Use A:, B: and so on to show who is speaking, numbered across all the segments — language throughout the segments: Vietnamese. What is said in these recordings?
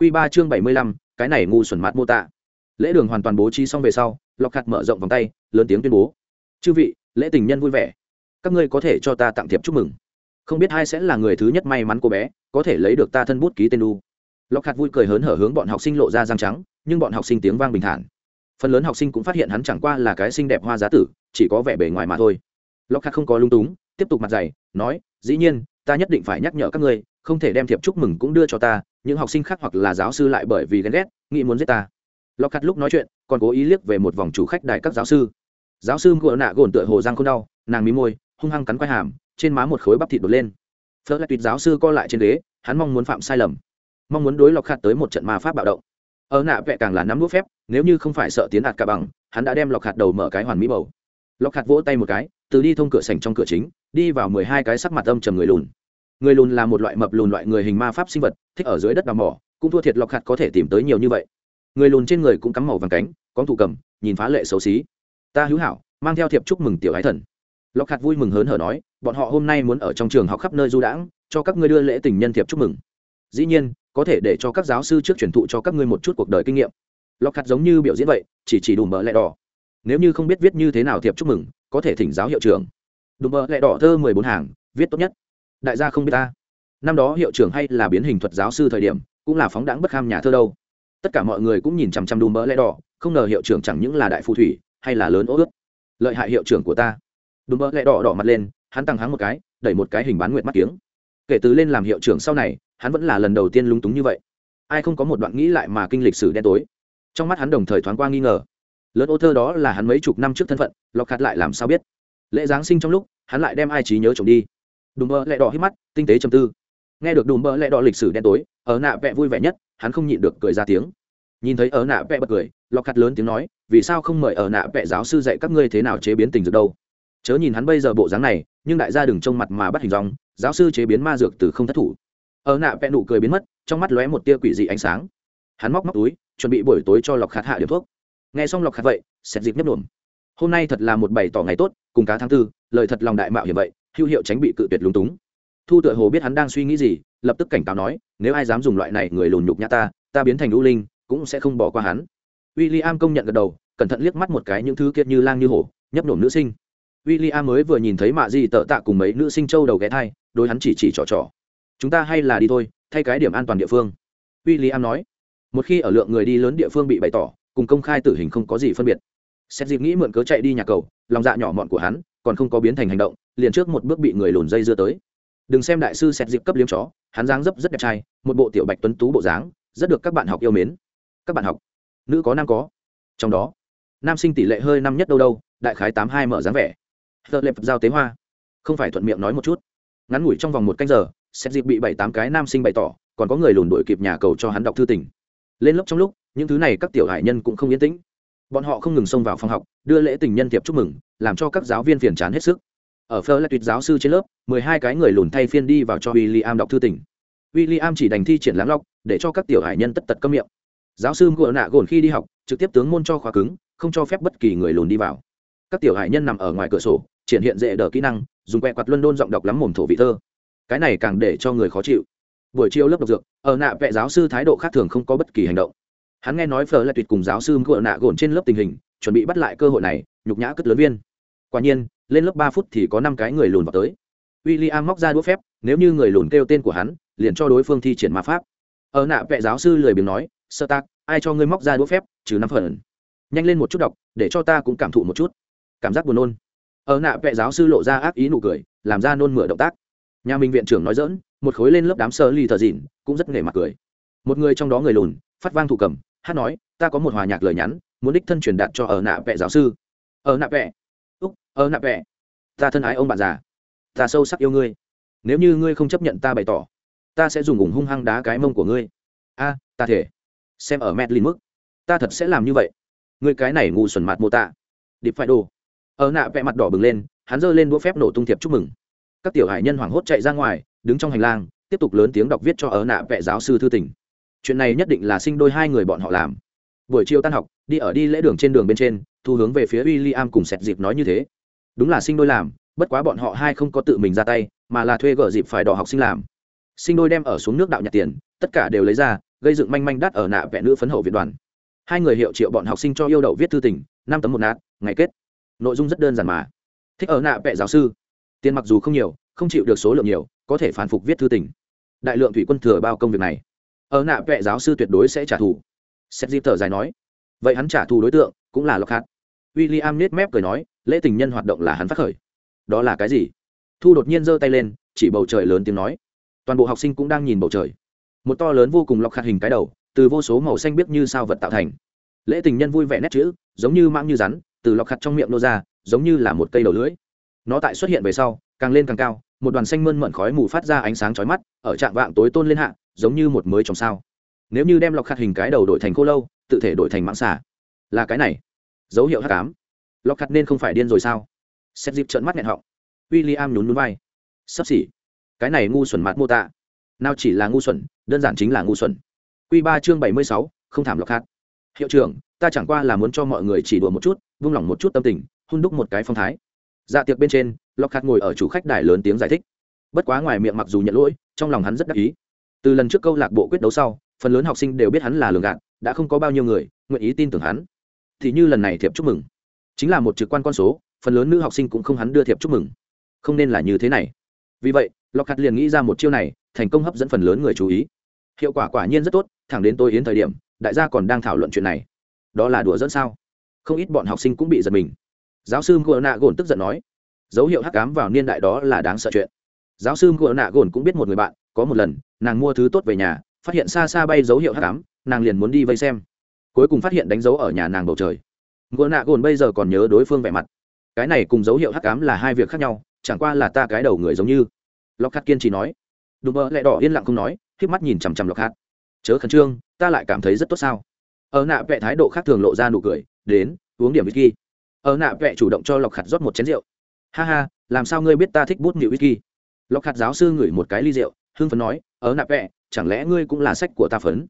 A: Quy ba chương bảy mươi lăm, cái này ngu xuẩn mặt mô tả. Lễ đường hoàn toàn bố trí xong về sau, Lộc hạt mở rộng vòng tay, lớn tiếng tuyên bố. Chư vị, lễ tình nhân vui vẻ. Các ngươi có thể cho ta tặng thiệp chúc mừng. Không biết ai sẽ là người thứ nhất may mắn cô bé, có thể lấy được ta thân bút ký tên đu. Lộc hạt vui cười hớn hở hướng bọn học sinh lộ ra răng trắng, nhưng bọn học sinh tiếng vang bình thản. Phần lớn học sinh cũng phát hiện hắn chẳng qua là cái xinh đẹp hoa giá tử, chỉ có vẻ bề ngoài mà thôi. Lộc hạt không có lung túng, tiếp tục mặt dày, nói, dĩ nhiên, ta nhất định phải nhắc nhở các ngươi, không thể đem thiệp chúc mừng cũng đưa cho ta những học sinh khác hoặc là giáo sư lại bởi vì ghen ghét, nghĩ muốn giết ta. Lọc hạt lúc nói chuyện, còn cố ý liếc về một vòng chủ khách đại các giáo sư. Giáo sư ngựa nạ gồn tựa hồ răng không đau, nàng mí môi, hung hăng cắn quai hàm, trên má một khối bắp thịt đột lên. Phớt lại tuyệt giáo sư co lại trên ghế, hắn mong muốn phạm sai lầm. Mong muốn đối lọc hạt tới một trận ma pháp bạo động. Ở nạ vẹ càng là nắm đũa phép, nếu như không phải sợ tiến đạt cả bằng, hắn đã đem lọc hạt đầu mở cái hoàn mỹ bầu. Lọc hạt vỗ tay một cái, từ đi thông cửa sành trong cửa chính, đi vào mười hai cái sắc mặt âm trầm người lùn người lùn là một loại mập lùn loại người hình ma pháp sinh vật, thích ở dưới đất đào mỏ, cũng thua thiệt lọc hạt có thể tìm tới nhiều như vậy. Người lùn trên người cũng cắm màu vàng cánh, có thủ cầm, nhìn phá lệ xấu xí. Ta hữu hảo, mang theo thiệp chúc mừng tiểu ái thần. Lọc hạt vui mừng hớn hở nói, bọn họ hôm nay muốn ở trong trường học khắp nơi du đãng, cho các ngươi đưa lễ tình nhân thiệp chúc mừng. Dĩ nhiên, có thể để cho các giáo sư trước truyền thụ cho các ngươi một chút cuộc đời kinh nghiệm. Lọc hạt giống như biểu diễn vậy, chỉ chỉ đủ mỡ lẹ đỏ. Nếu như không biết viết như thế nào thiệp chúc mừng, có thể thỉnh giáo hiệu trưởng. Đùm bờ lẹ đỏ thơ mười bốn hàng, viết tốt nhất đại gia không biết ta. Năm đó hiệu trưởng hay là biến hình thuật giáo sư thời điểm, cũng là phóng đáng bất kham nhà thơ đâu. Tất cả mọi người cũng nhìn chằm chằm đùm mỡ lẽ đỏ, không ngờ hiệu trưởng chẳng những là đại phù thủy, hay là lớn ố ướt. Lợi hại hiệu trưởng của ta. Đùm mỡ lẽ đỏ đỏ mặt lên, hắn tăng hắng một cái, đẩy một cái hình bán nguyệt mắt tiếng kể từ lên làm hiệu trưởng sau này, hắn vẫn là lần đầu tiên lúng túng như vậy. Ai không có một đoạn nghĩ lại mà kinh lịch sử đen tối. Trong mắt hắn đồng thời thoáng qua nghi ngờ. Lớn ô thơ đó là hắn mấy chục năm trước thân phận, lọc hạt lại làm sao biết. Lễ giáng sinh trong lúc, hắn lại đem ai trí nhớ chồng đi đùm bơ lẹ đỏ hít mắt, tinh tế chầm tư. Nghe được đùm bơ lẹ đỏ lịch sử đen tối, ở nạ vẹ vui vẻ nhất, hắn không nhịn được cười ra tiếng. Nhìn thấy ở nạ vẹ bật cười, lọc khát lớn tiếng nói, vì sao không mời ở nạ vẹ giáo sư dạy các ngươi thế nào chế biến tình dược đâu? Chớ nhìn hắn bây giờ bộ dáng này, nhưng đại gia đừng trông mặt mà bắt hình dòng giáo sư chế biến ma dược từ không thất thủ. Ở nạ vẹ nụ cười biến mất, trong mắt lóe một tia quỷ dị ánh sáng. Hắn móc móc túi, chuẩn bị buổi tối cho lọc khát hạ điểm thuốc. Nghe xong lọc khát vậy xét dịp nhấp đổm hôm nay thật là một bày tỏ ngày tốt, cùng cá tháng tư, lời thật lòng đại mạo hiểm vậy hữu hiệu tránh bị cự tuyệt lúng túng. Thu tựa hồ biết hắn đang suy nghĩ gì, lập tức cảnh cáo nói, nếu ai dám dùng loại này người lùn nhục nhã ta ta biến thành lũ linh, cũng sẽ không bỏ qua hắn. W i l l i am công nhận gật đầu, cẩn thận liếc mắt một cái những thứ kiệt như lang như hổ, nhấp nổm nữ sinh. W i l l i am mới vừa nhìn thấy mạ di tợ tạ cùng mấy nữ sinh châu đầu ghé thai đôi hắn chỉ chỉ trò trò. Chúng ta hay là đi thôi, thay cái điểm an toàn địa phương. W i l l i am nói. Một khi ở lượng người đi lớn địa phương bị bày tỏ, cùng công khai tử hình không có gì phân biệt. Xét dịp nghĩ mượn cớ chạy đi nhà cầu, lòng dạ nhỏ mọn của hắn còn không có biến thành hành động liền trước một bước bị người lùn dây dưa tới. Đừng xem đại sư xét dịp cấp liếm chó, hắn dáng dấp rất đẹp trai, một bộ tiểu bạch tuấn tú bộ dáng, rất được các bạn học yêu mến. Các bạn học, nữ có nam có? Trong đó, nam sinh tỷ lệ hơi năm nhất đâu đâu, đại khái tám hai mở dáng vẻ. Thợ lệp giao tế hoa. Không phải thuận miệng nói một chút. Ngắn ngủi trong vòng một canh giờ xét dịp bị bảy tám cái nam sinh bày tỏ, còn có người lùn đội kịp nhà cầu cho hắn đọc thư tình. Lên lớp trong lúc, những thứ này các tiểu hải nhân cũng không yên tĩnh. Bọn họ không ngừng xông vào phòng học, đưa lễ tình nhân tiệp chúc mừng, làm cho các giáo viên phiền chán hết sức ở phơ là tuyệt giáo sư trên lớp, mười hai cái người lùn thay phiên đi vào cho w i l l i am đọc thư tình. W i l l i am chỉ đành thi triển láng lọc, để cho các tiểu hải nhân tất tật câm miệng. Giáo sư ngựa nạ gồn khi đi học, trực tiếp tướng môn cho khóa cứng, không cho phép bất kỳ người lùn đi vào. Các tiểu hải nhân nằm ở ngoài cửa sổ, triển hiện dễ đỡ kỹ năng, dùng quẹ quạt luân đôn giọng đọc lắm mồm thổ vị thơ. Cái này càng để cho người khó chịu. Buổi chiều lớp độc dược, ở nạ vệ giáo sư thái độ khác thường không có bất kỳ hành động. Hắn nghe nói phở lại tuyệt cùng giáo sư ngựa nạ gồn trên lớp tình hình, chuẩn bị bắt lại cơ hội này, nhục nhã cất lớn viên. Quả nhiên lên lớp ba phút thì có năm cái người lùn vào tới. W i l l i am móc ra đũa phép, nếu như người lùn kêu tên của hắn, liền cho đối phương thi triển ma pháp. Ở nạ vệ giáo sư lười biếng nói, sơ tác ai cho ngươi móc ra đũa phép, trừ năm phần. Nhanh lên một chút đọc, để cho ta cũng cảm thụ một chút. Cảm giác buồn nôn. Ở nạ vệ giáo sư lộ ra ác ý nụ cười, làm ra nôn mửa động tác. Nhà mình viện trưởng nói dỡn một khối lên lớp đám sơ ly thờ dịn, cũng rất nghề mặt cười. Một người trong đó người lùn, phát vang thủ cầm, hát nói, ta có một hòa nhạc lời nhắn, muốn đích thân truyền đạt cho ở nạ vệ giáo sư. Ở nạ vệ ơ ở nạ ta thân ái ông bạn già. Ta sâu sắc yêu ngươi. Nếu như ngươi không chấp nhận ta bày tỏ, ta sẽ dùng ủng hung hăng đá cái mông của ngươi. A, ta thể. Xem ở mẹt lin mức. Ta thật sẽ làm như vậy. Ngươi cái này ngu xuẩn mặt mô tạ điệp phải đồ. Ở nạ vẽ mặt đỏ bừng lên, hắn giơ lên đũa phép nổ tung thiệp chúc mừng. Các tiểu hải nhân hoảng hốt chạy ra ngoài, đứng trong hành lang, tiếp tục lớn tiếng đọc viết cho ở nạ vẽ giáo sư thư tỉnh chuyện này nhất định là sinh đôi hai người bọn họ làm. Buổi chiều tan học, đi ở đi lễ đường trên đường bên trên, thu hướng về phía w i l l i am cùng sẹt dịp nói như thế đúng là sinh đôi làm, bất quá bọn họ hai không có tự mình ra tay, mà là thuê gợ dịp phải đỏ học sinh làm. Sinh đôi đem ở xuống nước đạo nhặt tiền, tất cả đều lấy ra, gây dựng manh manh đắt ở nạ vẽ nữ phấn hậu viện đoàn. Hai người hiệu triệu bọn học sinh cho yêu đậu viết thư tình, năm tấm một nát, ngày kết. Nội dung rất đơn giản mà. Thích ở nạ vẽ giáo sư. Tiền mặc dù không nhiều, không chịu được số lượng nhiều, có thể phản phục viết thư tình. Đại lượng thủy quân thừa bao công việc này. Ở nạ vẽ giáo sư tuyệt đối sẽ trả thù. Xét dịp thở dài nói. Vậy hắn trả thù đối tượng cũng là lọc hạt w i l l i am nết mép cười nói lễ tình nhân hoạt động là hắn phát khởi. Đó là cái gì? Thu đột nhiên giơ tay lên, chỉ bầu trời lớn tiếng nói. Toàn bộ học sinh cũng đang nhìn bầu trời. Một to lớn vô cùng lọc khạt hình cái đầu, từ vô số màu xanh biếc như sao vật tạo thành. Lễ tình nhân vui vẻ nét chữ, giống như mãng như rắn, từ lọc hạt trong miệng nô ra, giống như là một cây đầu lưỡi. Nó tại xuất hiện về sau, càng lên càng cao, một đoàn xanh mơn mận khói mù phát ra ánh sáng chói mắt, ở trạng vạng tối tôn lên hạ, giống như một mới trồng sao. Nếu như đem lọc khạt hình cái đầu đổi thành cô lâu, tự thể đổi thành mãng xả là cái này. Dấu hiệu hắc ám lọc khặt nên không phải điên rồi sao? Xét dịp trợn mắt nghẹn họng. W i l l i am nhún núi vai. Sắp xỉ. Cái này ngu xuẩn mặt mô tạ nào chỉ là ngu xuẩn, đơn giản chính là ngu xuẩn. Q ba chương bảy mươi sáu, không thảm lọc khát hiệu trưởng, ta chẳng qua là muốn cho mọi người chỉ đùa một chút, vung lòng một chút tâm tình hôn đúc một cái phong thái. Dạ tiệc bên trên, lọc khát ngồi ở chủ khách đài lớn tiếng giải thích. Bất quá ngoài miệng mặc dù nhận lỗi, trong lòng hắn rất đắc ý. Từ lần trước câu lạc bộ quyết đấu sau, phần lớn học sinh đều biết hắn là lường gạt, đã không có bao nhiêu người nguyện ý tin tưởng hắn. Thì như lần này thiệp chúc mừng chính là một trực quan con số, phần lớn nữ học sinh cũng không hắn đưa thiệp chúc mừng. Không nên là như thế này. Vì vậy lọc liền nghĩ ra một chiêu này, thành công hấp dẫn phần lớn người chú ý. Hiệu quả quả nhiên rất tốt, thẳng đến tôi yến thời điểm, đại gia còn đang thảo luận chuyện này. Đó là đùa dẫn sao? Không ít bọn học sinh cũng bị giật mình. Giáo sư ngựa nạ gồn tức giận nói, dấu hiệu hắc cám vào niên đại đó là đáng sợ chuyện. Giáo sư ngựa nạ gồn cũng biết một người bạn, có một lần, nàng mua thứ tốt về nhà, phát hiện xa xa bay dấu hiệu hắc cám nàng liền muốn đi vây xem. Cuối cùng phát hiện đánh dấu ở nhà nàng bầu trời ngựa nạ gồn bây giờ còn nhớ đối phương vẻ mặt. Cái này cùng dấu hiệu hắc cám là hai việc khác nhau chẳng qua là ta cái đầu người giống như. Lọc Hạt kiên trì nói. Đùm bơ lại đỏ yên lặng không nói k mắt nhìn chằm chằm lọc Hạt, chớ khẩn trương ta lại cảm thấy rất tốt sao? Ở nạ vẽ thái độ khác thường lộ ra nụ cười đến uống điểm whisky. Ở nạ vẽ chủ động cho lọc Hạt rót một chén rượu. Ha ha làm sao ngươi biết ta thích bút nhịu whisky? Lọc Hạt giáo sư ngửi một cái ly rượu hưng phấn nói ở nạ vẽ chẳng lẽ ngươi cũng là sách của ta phấn?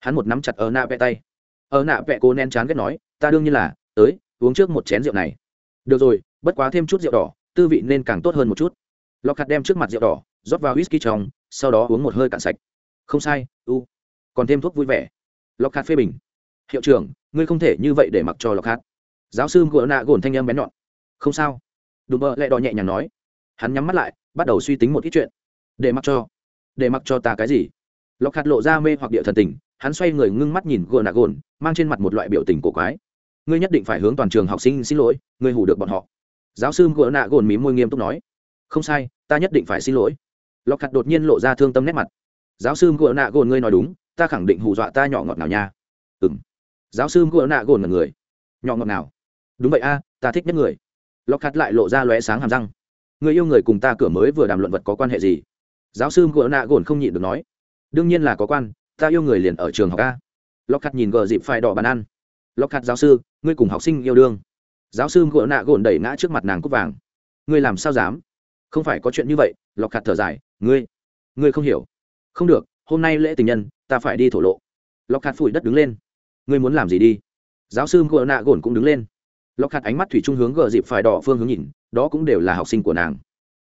A: Hắn một nắm chặt ở nạ vẽ tay. Ở nạ vẽ cô nén chán ghét nói ta đương nhiên là tới, uống trước một chén rượu này. Được rồi, bất quá thêm chút rượu đỏ, tư vị nên càng tốt hơn một chút. Lọc hạt đem trước mặt rượu đỏ, rót vào whisky trong, sau đó uống một hơi cạn sạch. Không sai, u. Còn thêm thuốc vui vẻ. Lọc hạt phê bình. Hiệu trưởng, ngươi không thể như vậy để mặc cho lọc hạt. Giáo sư gỡ nạ gồn thanh âm bén nhọn. Không sao. Đùm bơ lại đỏ nhẹ nhàng nói. Hắn nhắm mắt lại, bắt đầu suy tính một ít chuyện. Để mặc cho. Để mặc cho ta cái gì? Lọc hạt lộ ra mê hoặc địa thần tình, hắn xoay người ngưng mắt nhìn gồn nạ gồn mang trên mặt một loại biểu tình cổ quái ngươi nhất định phải hướng toàn trường học sinh xin lỗi, ngươi hủ được bọn họ. Giáo sư gỡ nạ gồn mím môi nghiêm túc nói. Không sai, ta nhất định phải xin lỗi. Lọc khặt đột nhiên lộ ra thương tâm nét mặt. Giáo sư gỡ nạ gồn ngươi nói đúng, ta khẳng định hù dọa ta nhỏ ngọt nào nha. Ừ m giáo sư gỡ nạ gồn là người. Nhỏ ngọt nào? Đúng vậy a, ta thích nhất người. Lọc khặt lại lộ ra lóe sáng hàm răng. Người yêu người cùng ta cửa mới vừa đàm luận vật có quan hệ gì? Giáo sư gỡ nạ gồn không nhịn được nói. Đương nhiên là có quan, ta yêu người liền ở trường học a. Lọc khặt nhìn gờ dịp phải đỏ bàn ăn. Lộc khặt giáo sư, ngươi cùng học sinh yêu đương. Giáo sư gỗ nạ gồn đẩy ngã trước mặt nàng cúc vàng. Ngươi làm sao dám? Không phải có chuyện như vậy, lọc khạt thở dài, ngươi ngươi không hiểu. Không được, hôm nay lễ tình nhân, ta phải đi thổ lộ. Lọc khạt phủi đất đứng lên. Ngươi muốn làm gì đi? Giáo sư gỗ nạ gồn cũng đứng lên. Lọc khạt ánh mắt thủy trung hướng gờ dịp phải đỏ phương hướng nhìn, đó cũng đều là học sinh của nàng.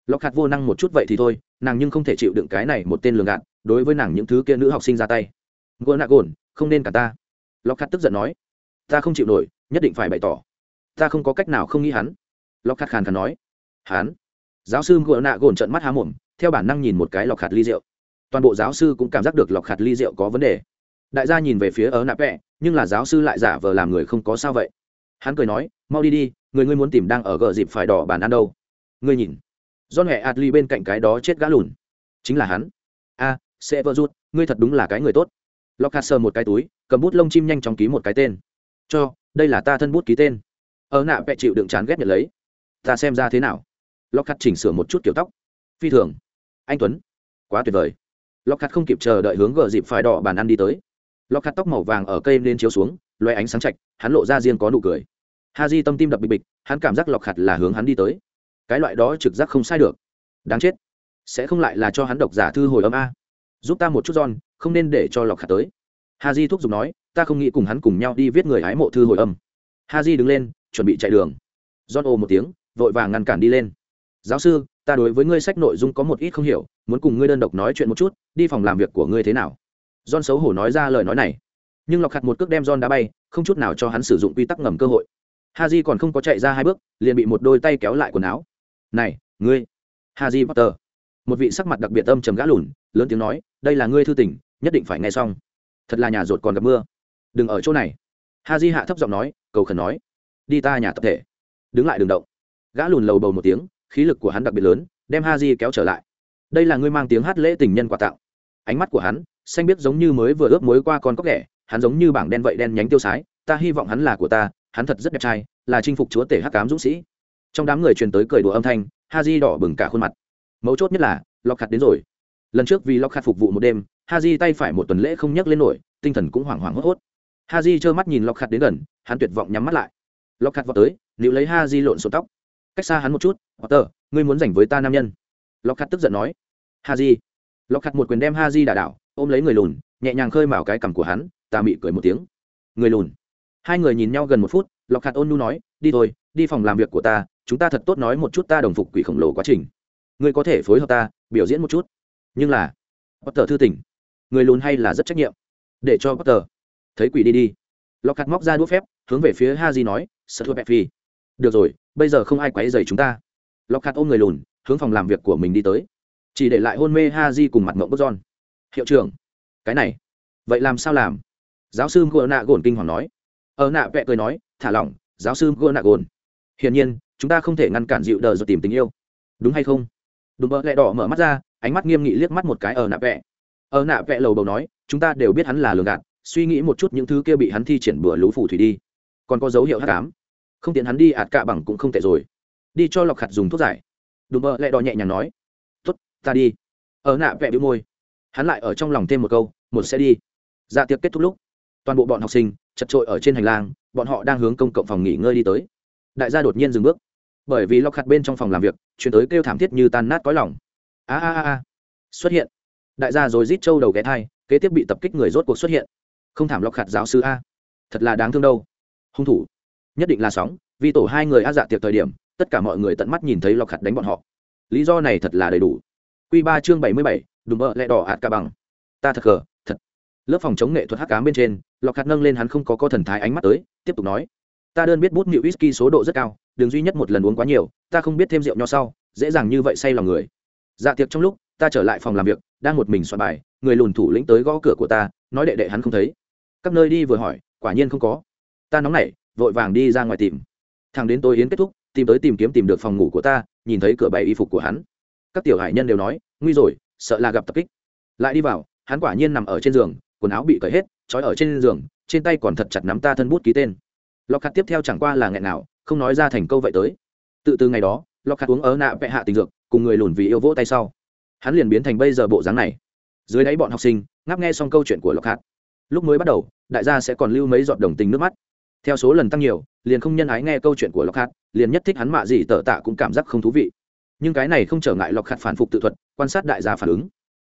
A: Lọc khạt vô năng một chút vậy thì thôi, nàng nhưng không thể chịu đựng cái này một tên lường gạt, đối với nàng những thứ kia nữ học sinh ra tay. Gỗ nạ gồn không nên cả ta. Lọc khạt tức giận nói ta không chịu nổi, nhất định phải bày tỏ. Ta không có cách nào không nghĩ hắn. Lọc khát khàn khàn nói. Hắn? Giáo sư ngựa nạ gồn trận mắt há mồm, theo bản năng nhìn một cái lọc khạt ly rượu. Toàn bộ giáo sư cũng cảm giác được lọc khạt ly rượu có vấn đề. Đại gia nhìn về phía ớ nạ vẹ nhưng là giáo sư lại giả vờ làm người không có sao vậy. Hắn cười nói, mau đi đi, người ngươi muốn tìm đang ở gờ dịp phải đỏ bàn ăn đâu. Ngươi nhìn. Do hẹ ly bên cạnh cái đó chết gã lùn. Chính là hắn. A sẽ vỡ rút ngươi thật đúng là cái người tốt. Lọc hạt sờ một cái túi, cầm bút lông chim nhanh chóng ký một cái tên cho, đây là ta thân bút ký tên. Ở nạ vẽ chịu đựng chán ghét nhận lấy. Ta xem ra thế nào? Lọc khát chỉnh sửa một chút kiểu tóc. Phi thường. Anh tuấn. Quá tuyệt vời. Lọc khát không kịp chờ đợi hướng gờ dịp phải đỏ bàn ăn đi tới. Lọc khát tóc màu vàng ở cây lên chiếu xuống loe ánh sáng chạch, hắn lộ ra riêng có nụ cười. Ha di tâm tim đập bịch bịch, hắn cảm giác lọc khặt là hướng hắn đi tới. Cái loại đó trực giác không sai được. Đáng chết. Sẽ không lại là cho hắn độc giả thư hồi âm a. Giúp ta một chút giòn không nên để cho lọc khặt tới ha di thúc giục nói, ta không nghĩ cùng hắn cùng nhau đi viết người hái mộ thư hồi âm. Ha di đứng lên, chuẩn bị chạy đường. John ô một tiếng, vội vàng ngăn cản đi lên. Giáo sư, ta đối với ngươi sách nội dung có một ít không hiểu, muốn cùng ngươi đơn độc nói chuyện một chút, đi phòng làm việc của ngươi thế nào? John xấu hổ nói ra lời nói này. Nhưng lọc hạt một cước đem john đá bay, không chút nào cho hắn sử dụng quy tắc ngầm cơ hội. Ha j còn không có chạy ra hai bước, liền bị một đôi tay kéo lại quần áo. Này, ngươi. Ha j potter. Một vị sắc mặt đặc biệt âm trầm gã lùn, lớn tiếng nói, đây là ngươi thư tỉnh nhất định phải nghe xong thật là nhà rột còn gặp mưa. Đừng ở chỗ này. Ha di hạ thấp giọng nói, cầu khẩn nói, đi ta nhà tập thể. Đứng lại đường động. Gã lùn lầu bầu một tiếng, khí lực của hắn đặc biệt lớn, đem ha di kéo trở lại. Đây là ngươi mang tiếng hát lễ tình nhân quà tặng. Ánh mắt của hắn, xanh biết giống như mới vừa ướp muối qua con cóc ghẻ, hắn giống như bảng đen vậy đen nhánh tiêu sái, ta hy vọng hắn là của ta, hắn thật rất đẹp trai, là chinh phục chúa tể hắc cám dũng sĩ. Trong đám người truyền tới cười đùa âm thanh ha di đỏ bừng cả khuôn mặt. Mấu chốt nhất là, lọc khặt đến rồi lần trước vì lóc khát phục vụ một đêm ha di tay phải một tuần lễ không nhấc lên nổi, tinh thần cũng hoảng hoảng hốt hốt. Ha di trơ mắt nhìn lóc khát đến gần, hắn tuyệt vọng nhắm mắt lại. Lóc khát vào tới liệu lấy ha di lộn xộn tóc. Cách xa hắn một chút tờ ngươi muốn giành với ta nam nhân? Lóc khát tức giận nói. Ha di lọc khặt một quyền đem ha di đả đảo, ôm lấy người lùn, nhẹ nhàng khơi mào cái cằm của hắn, ta mị cười một tiếng. Người lùn. Hai người nhìn nhau gần một phút lọc khặt ôn nu nói, đi thôi, đi phòng làm việc của ta, chúng ta thật tốt nói một chút ta đồng phục quỷ khổng lồ quá trình. Ngươi có thể phối hợp ta, biểu diễn một chút nhưng là potter thư tỉnh người lùn hay là rất trách nhiệm. Để cho potter. Thấy quỷ đi đi. Lọc cắt móc ra đũa phép, hướng về phía ha di nói, sợ thua bẹp phi. Được rồi, bây giờ không ai quấy dày chúng ta. Lọc cắt ôm người lùn, hướng phòng làm việc của mình đi tới. Chỉ để lại hôn mê ha di cùng mặt mộng bất giòn hiệu trưởng, cái này, vậy làm sao làm? Giáo sư gỡ nạ gồn kinh hoàng nói. Ở nạ vẹ cười nói, thả lỏng, giáo sư gỡ nạ gồn hiển nhiên, chúng ta không thể ngăn cản dịu đờ rồi tìm tình yêu. Đúng hay không? Đùm bơ lẹ đỏ mở mắt ra ánh mắt nghiêm nghị liếc mắt một cái ở nạ vẽ. ở nạ vẽ lầu bầu nói, chúng ta đều biết hắn là lường gạt, suy nghĩ một chút những thứ kia bị hắn thi triển bừa lũ phủ thủy đi. Còn có dấu hiệu hát cám không tiện hắn đi, ạt cạ bằng cũng không tệ rồi. Đi cho lọc khặt dùng thuốc giải. Đùm bơ lại đò nhẹ nhàng nói t ố t ta đi. Ở nạ vẽ bị môi, hắn lại ở trong lòng thêm một câu, một sẽ đi. Dạ tiệc kết thúc lúc, toàn bộ bọn học sinh chật trội ở trên hành lang, bọn họ đang hướng công cộng phòng nghỉ ngơi đi tới. Đại gia đột nhiên dừng bước. Bởi vì lọc khặt bên trong phòng làm việc, chuyển tới kêu thảm thiết như tan nát cõi lòng a a a xuất hiện. Đại gia rồi rít trâu đầu ghé thai, kế tiếp bị tập kích người rốt cuộc xuất hiện. Không thảm lọc khạt giáo sư a. Thật là đáng thương đâu. Hung thủ. Nhất định là sóng, vì tổ hai người a dạ tiệc thời điểm, tất cả mọi người tận mắt nhìn thấy lọc khạt đánh bọn họ. Lý do này thật là đầy đủ. Q ba chương bảy mươi bảy, đùm bợ lẹ đỏ ạt ca bằng. Ta thật cờ thật. Lớp phòng chống nghệ thuật hắc cám bên trên, lọc khặt nâng lên hắn không có có thần thái ánh mắt tới, tiếp tục nói. Ta đơn biết bút nịu whisky số độ rất cao, đường duy nhất một lần uống quá nhiều, ta không biết thêm rượu nho sau, dễ dàng như vậy say lòng người dạ tiệc trong lúc, ta trở lại phòng làm việc, đang một mình soạn bài, người lùn thủ lĩnh tới gõ cửa của ta, nói đệ đệ hắn không thấy. Các nơi đi vừa hỏi, quả nhiên không có. Ta nóng nảy, vội vàng đi ra ngoài tìm. Thằng đến tôi yến kết thúc, tìm tới tìm kiếm tìm được phòng ngủ của ta, nhìn thấy cửa bày y phục của hắn. Các tiểu hải nhân đều nói, nguy rồi, sợ là gặp tập kích. Lại đi vào, hắn quả nhiên nằm ở trên giường, quần áo bị cởi hết, trói ở trên giường, trên tay còn thật chặt nắm ta thân bút ký tên. Lọc hạt tiếp theo chẳng qua là nghẹn nào, không nói ra thành câu vậy tới. Tự từ ngày đó lọc hạt uống ớ nạ vẹ hạ tình dược cùng người lùn vì yêu vỗ tay sau. Hắn liền biến thành bây giờ bộ dáng này. Dưới đáy bọn học sinh, ngáp nghe xong câu chuyện của lộc hát lúc mới bắt đầu, đại gia sẽ còn lưu mấy giọt đồng tình nước mắt. Theo số lần tăng nhiều, liền không nhân ái nghe câu chuyện của lộc hát liền nhất thích hắn mạ gì tờ tạ cũng cảm giác không thú vị. Nhưng cái này không trở ngại lộc hát phản phục tự thuật, quan sát đại gia phản ứng.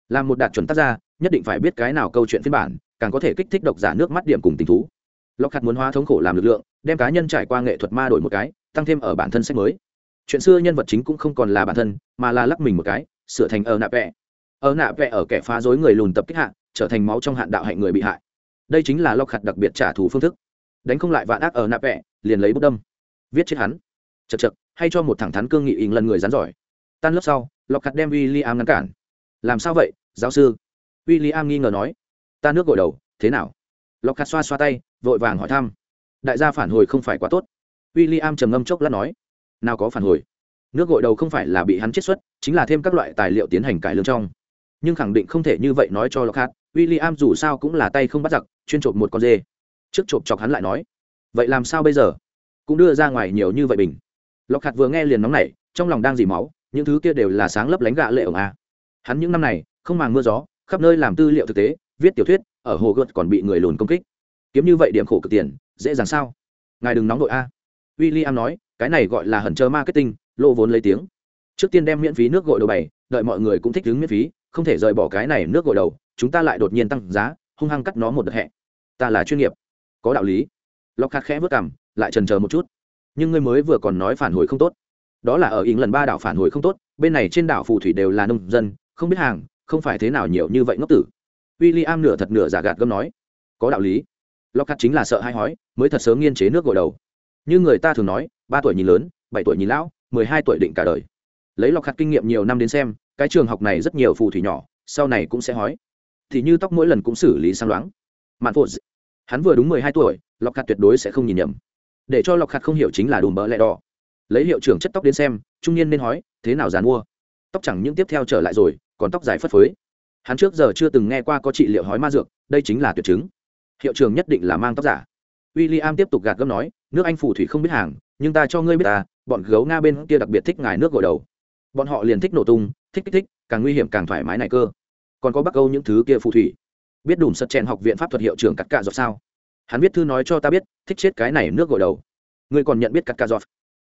A: Làm một đạt chuẩn tác gia, nhất định phải biết cái nào câu chuyện phiên bản, càng có thể kích thích độc giả nước mắt điểm cùng tình thú. Lộc hát muốn hóa thống khổ làm lực lượng, đem cá nhân trải qua nghệ thuật ma đổi một cái, tăng thêm ở bản thân sách mới chuyện xưa nhân vật chính cũng không còn là bản thân, mà là lắc mình một cái, sửa thành ở nạ vẹ. Ở nạ vẹ ở kẻ phá dối người lùn tập kích hạ, trở thành máu trong hạn đạo hạnh người bị hại. Đây chính là lọc khặt đặc biệt trả thù phương thức. Đánh không lại vạn ác ở nạ vẹ, liền lấy bút đâm. Viết chết hắn. Chật chật hay cho một thẳng thắn cương nghị ình lần người rắn giỏi. Tan lớp sau lọc khặt đem w i l l i am ngăn cản. Làm sao vậy, giáo sư? W i l l i am nghi ngờ nói. Ta nước gội đầu, thế nào? Lọc khặt xoa xoa tay, vội vàng hỏi thăm. Đại gia phản hồi không phải quá tốt. W i l l i am trầm ngâm chốc lát nói nào có phản hồi. Nước gội đầu không phải là bị hắn chiết xuất, chính là thêm các loại tài liệu tiến hành cải lương trong. Nhưng khẳng định không thể như vậy nói cho lockhart w i l l i am dù sao cũng là tay không bắt giặc, chuyên trộm một con dê. Trước trộm chọc hắn lại nói, vậy làm sao bây giờ? Cũng đưa ra ngoài nhiều như vậy bình. Lockhart vừa nghe liền nóng nảy, trong lòng đang dì máu, những thứ kia đều là sáng lấp lánh gạ lệ ổng a. Hắn những năm này, không màng mưa gió, khắp nơi làm tư liệu thực tế, viết tiểu thuyết, ở hồ gợt còn bị người lùn công kích. Kiếm như vậy điểm khổ cực tiền, dễ dàng sao? Ngài đừng nóng đội a w i l l i am nói, cái này gọi là hẩn chờ marketing. Lộ vốn lấy tiếng. Trước tiên đem miễn phí nước gội đầu bày, đợi mọi người cũng thích ứng miễn phí, không thể rời bỏ cái này nước gội đầu, chúng ta lại đột nhiên tăng giá, hung hăng cắt nó một đợt hẹ ta là chuyên nghiệp. Có đạo lý. Lọc khát khẽ vớt cảm lại trần chờ một chút. Nhưng ngươi mới vừa còn nói phản hồi không tốt. Đó là ở ỉng lần ba đảo phản hồi không tốt, bên này trên đảo phù thủy đều là nông dân, không biết hàng, không phải thế nào nhiều như vậy ngốc tử. William nửa thật nửa giả gạt gâm nói. Có đạo lý. Lockhart chính là sợ hai hói, mới thật sớm nghiên chế nước gội đầu như người ta thường nói, ba tuổi nhìn lớn, bảy tuổi nhìn lão, mười hai tuổi định cả đời. Lấy lọc hạt kinh nghiệm nhiều năm đến xem, cái trường học này rất nhiều phù thủy nhỏ, sau này cũng sẽ hói. Thì như tóc mỗi lần cũng xử lý sang loáng. Mạn phụ hắn vừa đúng mười hai tuổi, lọc hạt tuyệt đối sẽ không nhìn nhầm. Để cho lọc hạt không hiểu chính là đùm bỡ lẹ đỏ. Lấy hiệu trưởng chất tóc đến xem, trung niên nên hói, thế nào dàn mua? Tóc chẳng những tiếp theo trở lại rồi, còn tóc dài phất phới. Hắn trước giờ chưa từng nghe qua có trị liệu hói ma dược, đây chính là tuyệt chứng. Hiệu trưởng nhất định là mang tóc giả. W i l l i am tiếp tục gạt gấp nói nước anh phù thủy không biết hàng, nhưng ta cho ngươi biết ta, bọn gấu nga bên kia đặc biệt thích ngài nước gội đầu. Bọn họ liền thích nổ tung, thích kích thích, càng nguy hiểm càng thoải mái này cơ. Còn có bắc âu những thứ kia phù thủy. Biết đủ sật chèn học viện pháp thuật hiệu trưởng cắt cạ giọt sao? Hắn viết thư nói cho ta biết, thích chết cái này nước gội đầu. Ngươi còn nhận biết cắt cạ giọt?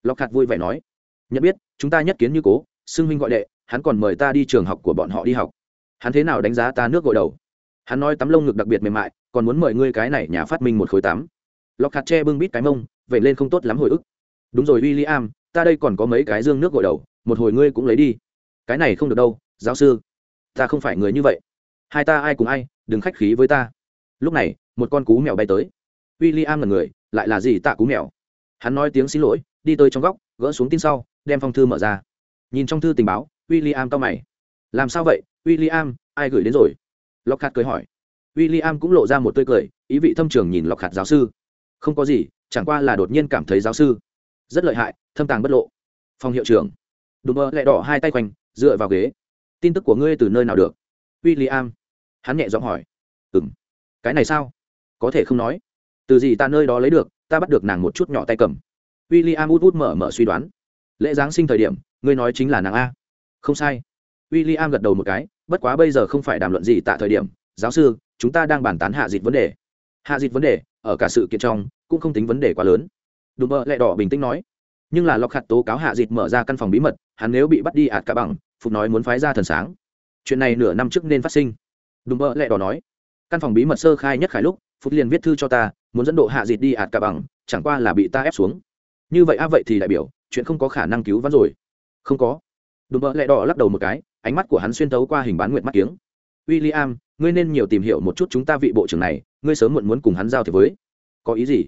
A: Lọc hạt vui vẻ nói. Nhận biết, chúng ta nhất kiến như cố, xưng huynh gọi đệ, hắn còn mời ta đi trường học của bọn họ đi học. Hắn thế nào đánh giá ta nước gội đầu? Hắn nói tắm lông ngực đặc biệt mềm mại, còn muốn mời ngươi cái này nhà phát minh một khối tắm lọc hạt che bưng bít cái mông vậy lên không tốt lắm hồi ức. Đúng rồi w i l l i am ta đây còn có mấy cái dương nước gội đầu, một hồi ngươi cũng lấy đi. Cái này không được đâu, giáo sư. Ta không phải người như vậy. Hai ta ai cùng ai, đừng khách khí với ta. Lúc này, một con cú mèo bay tới. W i l l i am là người, lại là gì tạ cú mèo? Hắn nói tiếng xin lỗi, đi tới trong góc, gỡ xuống tin sau, đem phong thư mở ra. Nhìn trong thư tình báo w i l l i am tao mày. Làm sao vậy w i l l i am ai gửi đến rồi? Lọc hạt cười hỏi. W i l l i am cũng lộ ra một tươi cười, ý vị thâm trường nhìn lọc hạt giáo sư không có gì, chẳng qua là đột nhiên cảm thấy giáo sư rất lợi hại, thâm tàng bất lộ. Phòng hiệu trưởng, đùm mơ lại đỏ hai tay quanh dựa vào ghế. Tin tức của ngươi từ nơi nào được? W i l l i am hắn nhẹ giọng hỏi. Ừ m cái này sao? Có thể không nói. Từ gì ta nơi đó lấy được, ta bắt được nàng một chút nhỏ tay cầm. W i l l i am út út mở mở suy đoán. Lễ giáng sinh thời điểm, ngươi nói chính là nàng a. Không sai. W i l l i am gật đầu một cái, bất quá bây giờ không phải đàm luận gì tại thời điểm. Giáo sư, chúng ta đang bàn tán hạ dịch vấn đề hạ dịt vấn đề, ở cả sự kiện trong, cũng không tính vấn đề quá lớn. Đùm bơ lẹ đỏ bình tĩnh nói. Nhưng là lọc hạt tố cáo hạ dịt mở ra căn phòng bí mật, hắn nếu bị bắt đi ạt cả bằng, phục nói muốn phái ra thần sáng. Chuyện này nửa năm trước nên phát sinh. Đùm bơ lẹ đỏ nói. Căn phòng bí mật sơ khai nhất khải lúc, Phục liền viết thư cho ta, muốn dẫn độ hạ dịt đi ạt cả bằng, chẳng qua là bị ta ép xuống. Như vậy a vậy thì đại biểu, chuyện không có khả năng cứu vãn rồi. Không có. Đùm bơ lẹ đỏ lắc đầu một cái, ánh mắt của hắn xuyên tấu qua hình bán nguyệt mắt kiếng. W i l l i am ngươi nên nhiều tìm hiểu một chút chúng ta vị bộ trưởng này ngươi sớm muộn muốn cùng hắn giao thiệp với. Có ý gì?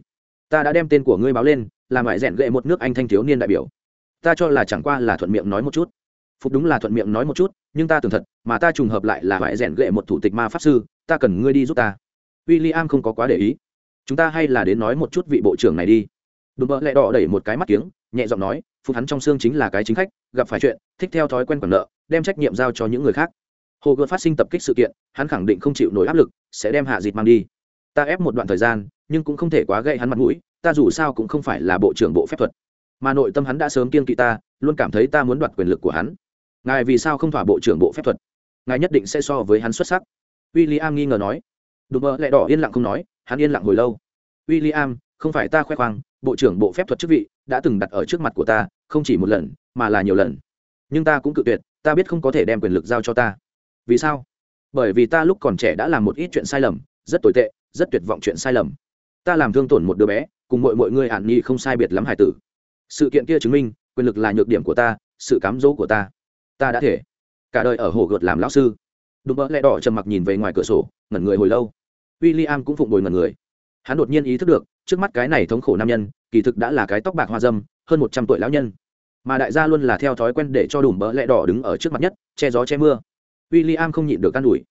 A: Ta đã đem tên của ngươi báo lên, làm ngoại rèn gệ một nước anh thanh thiếu niên đại biểu. Ta cho là chẳng qua là thuận miệng nói một chút. Phục đúng là thuận miệng nói một chút, nhưng ta tưởng thật, mà ta trùng hợp lại là ngoại rèn gệ một thủ tịch ma pháp sư, ta cần ngươi đi giúp ta. W i l l i am không có quá để ý. Chúng ta hay là đến nói một chút vị bộ trưởng này đi. Đùm bỡ lẹ đỏ đẩy một cái mắt kiếng, nhẹ giọng nói, phục hắn trong xương chính là cái chính khách, gặp phải chuyện, thích theo thói quen quản nợ, đem trách nhiệm giao cho những người khác. Hồ gợt phát sinh tập kích sự kiện, hắn khẳng định không chịu nổi áp lực, sẽ đem hạ dịt mang đi ta ép một đoạn thời gian, nhưng cũng không thể quá gây hắn mặt mũi, ta dù sao cũng không phải là bộ trưởng bộ phép thuật. Mà nội tâm hắn đã sớm kiên kỵ ta, luôn cảm thấy ta muốn đoạt quyền lực của hắn. Ngài vì sao không thỏa bộ trưởng bộ phép thuật? Ngài nhất định sẽ so với hắn xuất sắc. W i l l i am nghi ngờ nói. Đùm mơ lại đỏ yên lặng không nói, hắn yên lặng hồi lâu. W i l l i am không phải ta khoe khoang, bộ trưởng bộ phép thuật chức vị đã từng đặt ở trước mặt của ta, không chỉ một lần, mà là nhiều lần. Nhưng ta cũng cự tuyệt, ta biết không có thể đem quyền lực giao cho ta. Vì sao? Bởi vì ta lúc còn trẻ đã làm một ít chuyện sai lầm, rất tồi tệ rất tuyệt vọng chuyện sai lầm. Ta làm thương tổn một đứa bé, cùng mọi mọi người hạn nhi không sai biệt lắm hải tử. Sự kiện kia chứng minh, quyền lực là nhược điểm của ta, sự cám dỗ của ta. Ta đã thể. Cả đời ở hồ gợt làm lão sư. Đùm bỡ lẹ đỏ trầm mặc nhìn về ngoài cửa sổ, ngẩn người hồi lâu. W i l l i am cũng phụng bồi ngẩn người. Hắn đột nhiên ý thức được, trước mắt cái này thống khổ nam nhân, kỳ thực đã là cái tóc bạc hoa dâm, hơn một trăm tuổi lão nhân. Mà đại gia luôn là theo thói quen để cho đùm bỡ lẹ đỏ đứng ở trước mặt nhất, che gió che mưa. W i l l i am không nhịn được can đủi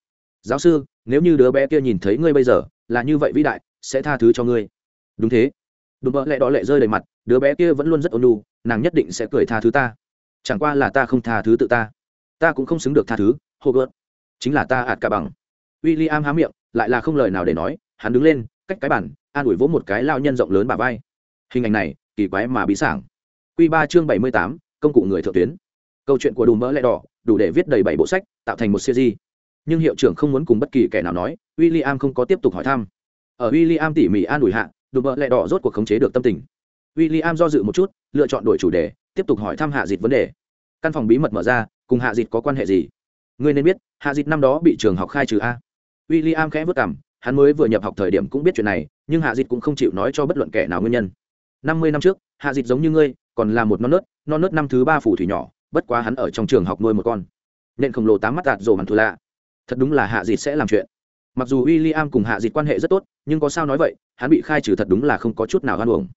A: giáo sư, nếu như đứa bé kia nhìn thấy ngươi bây giờ là như vậy vĩ đại, sẽ tha thứ cho ngươi. Đúng thế. Đùm bỡ lẽ đỏ lệ rơi đầy mặt, đứa bé kia vẫn luôn rất ôn lu nàng nhất định sẽ cười tha thứ ta. Chẳng qua là ta không tha thứ tự ta. Ta cũng không xứng được tha thứ hô gớt chính là ta ạt cả bằng. W i l l i am há miệng, lại là không lời nào để nói, hắn đứng lên, cách cái bản an ủi vỗ một cái lao nhân rộng lớn bà vai. Hình ảnh này, kỳ quái mà bí sảng. Q ba chương bảy mươi tám, công cụ người thượng tuyến. Câu chuyện của đùm mỡ lẹ đỏ, đủ để viết đầy bảy bộ sách, tạo thành một series nhưng hiệu trưởng không muốn cùng bất kỳ kẻ nào nói w i l l i am không có tiếp tục hỏi thăm. Ở w i l l i am tỉ mỉ an ủi hạ, đùm bợ lẹ đỏ rốt cuộc khống chế được tâm tình. W i l l i am do dự một chút, lựa chọn đổi chủ đề, tiếp tục hỏi thăm hạ dịt vấn đề. Căn phòng bí mật mở ra, cùng hạ dịt có quan hệ gì? Ngươi nên biết, hạ dịt năm đó bị trường học khai trừ a. W i l l i am khẽ vất cảm hắn mới vừa nhập học thời điểm cũng biết chuyện này, nhưng hạ dịt cũng không chịu nói cho bất luận kẻ nào nguyên nhân. Năm mươi năm trước, hạ dịt giống như ngươi, còn là một non nớt non nớt năm thứ ba phủ thủy nhỏ, bất quá hắn ở trong trường học nuôi một con. Nên khổng lồ tám mắt tạt rồ mặn thù lạ thật đúng là hạ dịt sẽ làm chuyện. Mặc dù w i l l i am cùng hạ dịt quan hệ rất tốt, nhưng có sao nói vậy, hắn bị khai trừ thật đúng là không có chút nào hoan hồng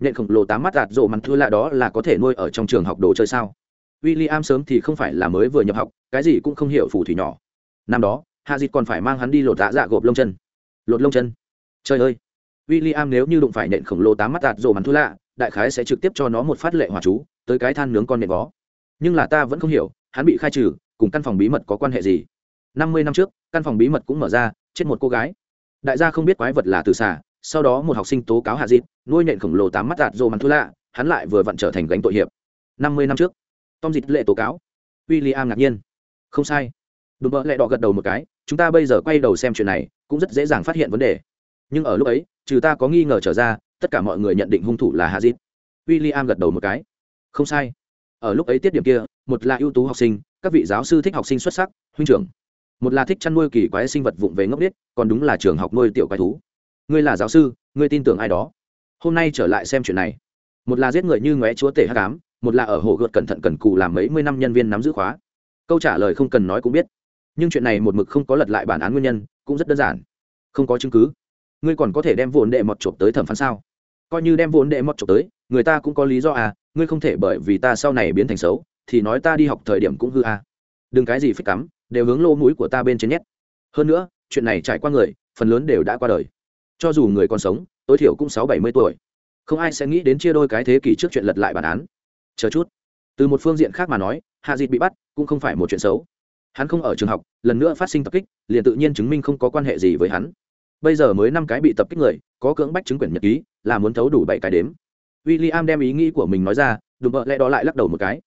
A: nhện khổng lồ tám mắt đạt rộ mặn thua lạ đó là có thể nuôi ở trong trường học đồ chơi sao? W i l l i am sớm thì không phải là mới vừa nhập học, cái gì cũng không hiểu phù thủy nhỏ. Năm đó, hạ dịt còn phải mang hắn đi lột dạ dạ gộp lông chân. Lột lông chân? Trời ơi! W i l l i am nếu như đụng phải nện khổng lồ tám mắt đạt rộ mặn thua lạ, đại khái sẽ trực tiếp cho nó một phát lệ hòa chú, tới cái than nướng con nện vó nhưng là ta vẫn không hiểu, hắn bị khai trừ, cùng căn phòng bí mật có quan hệ gì? Năm mươi năm trước, căn phòng bí mật cũng mở ra, chết một cô gái. Đại gia không biết quái vật là từ xả sau đó một học sinh tố cáo hạ dịt nuôi nện khổng lồ tám mắt đạt rồ mặn lạ, hắn lại vừa vặn trở thành gánh tội hiệp. Năm mươi năm trước, tom dịt lệ tố cáo. W i l l i am ngạc nhiên. Không sai. Đùm vậy. lệ đỏ gật đầu một cái, chúng ta bây giờ quay đầu xem chuyện này, cũng rất dễ dàng phát hiện vấn đề. Nhưng ở lúc ấy, trừ ta có nghi ngờ trở ra, tất cả mọi người nhận định hung thủ là hạ dịt w i l l i am gật đầu một cái. Không sai. Ở lúc ấy tiết điểm kia, một là ưu tú học sinh, các vị giáo sư thích học sinh xuất sắc, huynh trưởng một là thích chăn nuôi kỳ quái sinh vật vụng về ngốc biết còn đúng là trường học nuôi tiểu quái thú. Ngươi là giáo sư, ngươi tin tưởng ai đó. Hôm nay trở lại xem chuyện này. Một là giết người như ngóe chúa tể hát cám một là ở hồ gợt cẩn thận cần cù làm mấy mươi năm nhân viên nắm giữ khóa. Câu trả lời không cần nói cũng biết. Nhưng chuyện này một mực không có lật lại bản án nguyên nhân, cũng rất đơn giản. Không có chứng cứ. Ngươi còn có thể đem vốn đệ mọt chộp tới thẩm phán sao? Coi như đem vốn đệ mọt chộp tới, người ta cũng có lý do à ngươi không thể bởi vì ta sau này biến thành xấu, thì nói ta đi học thời điểm cũng hư à. Đừng cái gì phích cắm đều hướng lỗ mũi của ta bên trên nhét. Hơn nữa, chuyện này trải qua người, phần lớn đều đã qua đời. Cho dù người còn sống, tối thiểu cũng sáu bảy mươi tuổi. Không ai sẽ nghĩ đến chia đôi cái thế kỷ trước chuyện lật lại bản án. Chờ chút. Từ một phương diện khác mà nói, hạ dịt bị bắt cũng không phải một chuyện xấu. Hắn không ở trường học, lần nữa phát sinh tập kích, liền tự nhiên chứng minh không có quan hệ gì với hắn. Bây giờ mới năm cái bị tập kích người, có cưỡng bách chứng quyền nhật ký, là muốn thấu đủ bảy cái đếm. W i l l i am đem ý nghĩ của mình nói ra, đùm bợ lẽ đó lại lắc đầu một cái.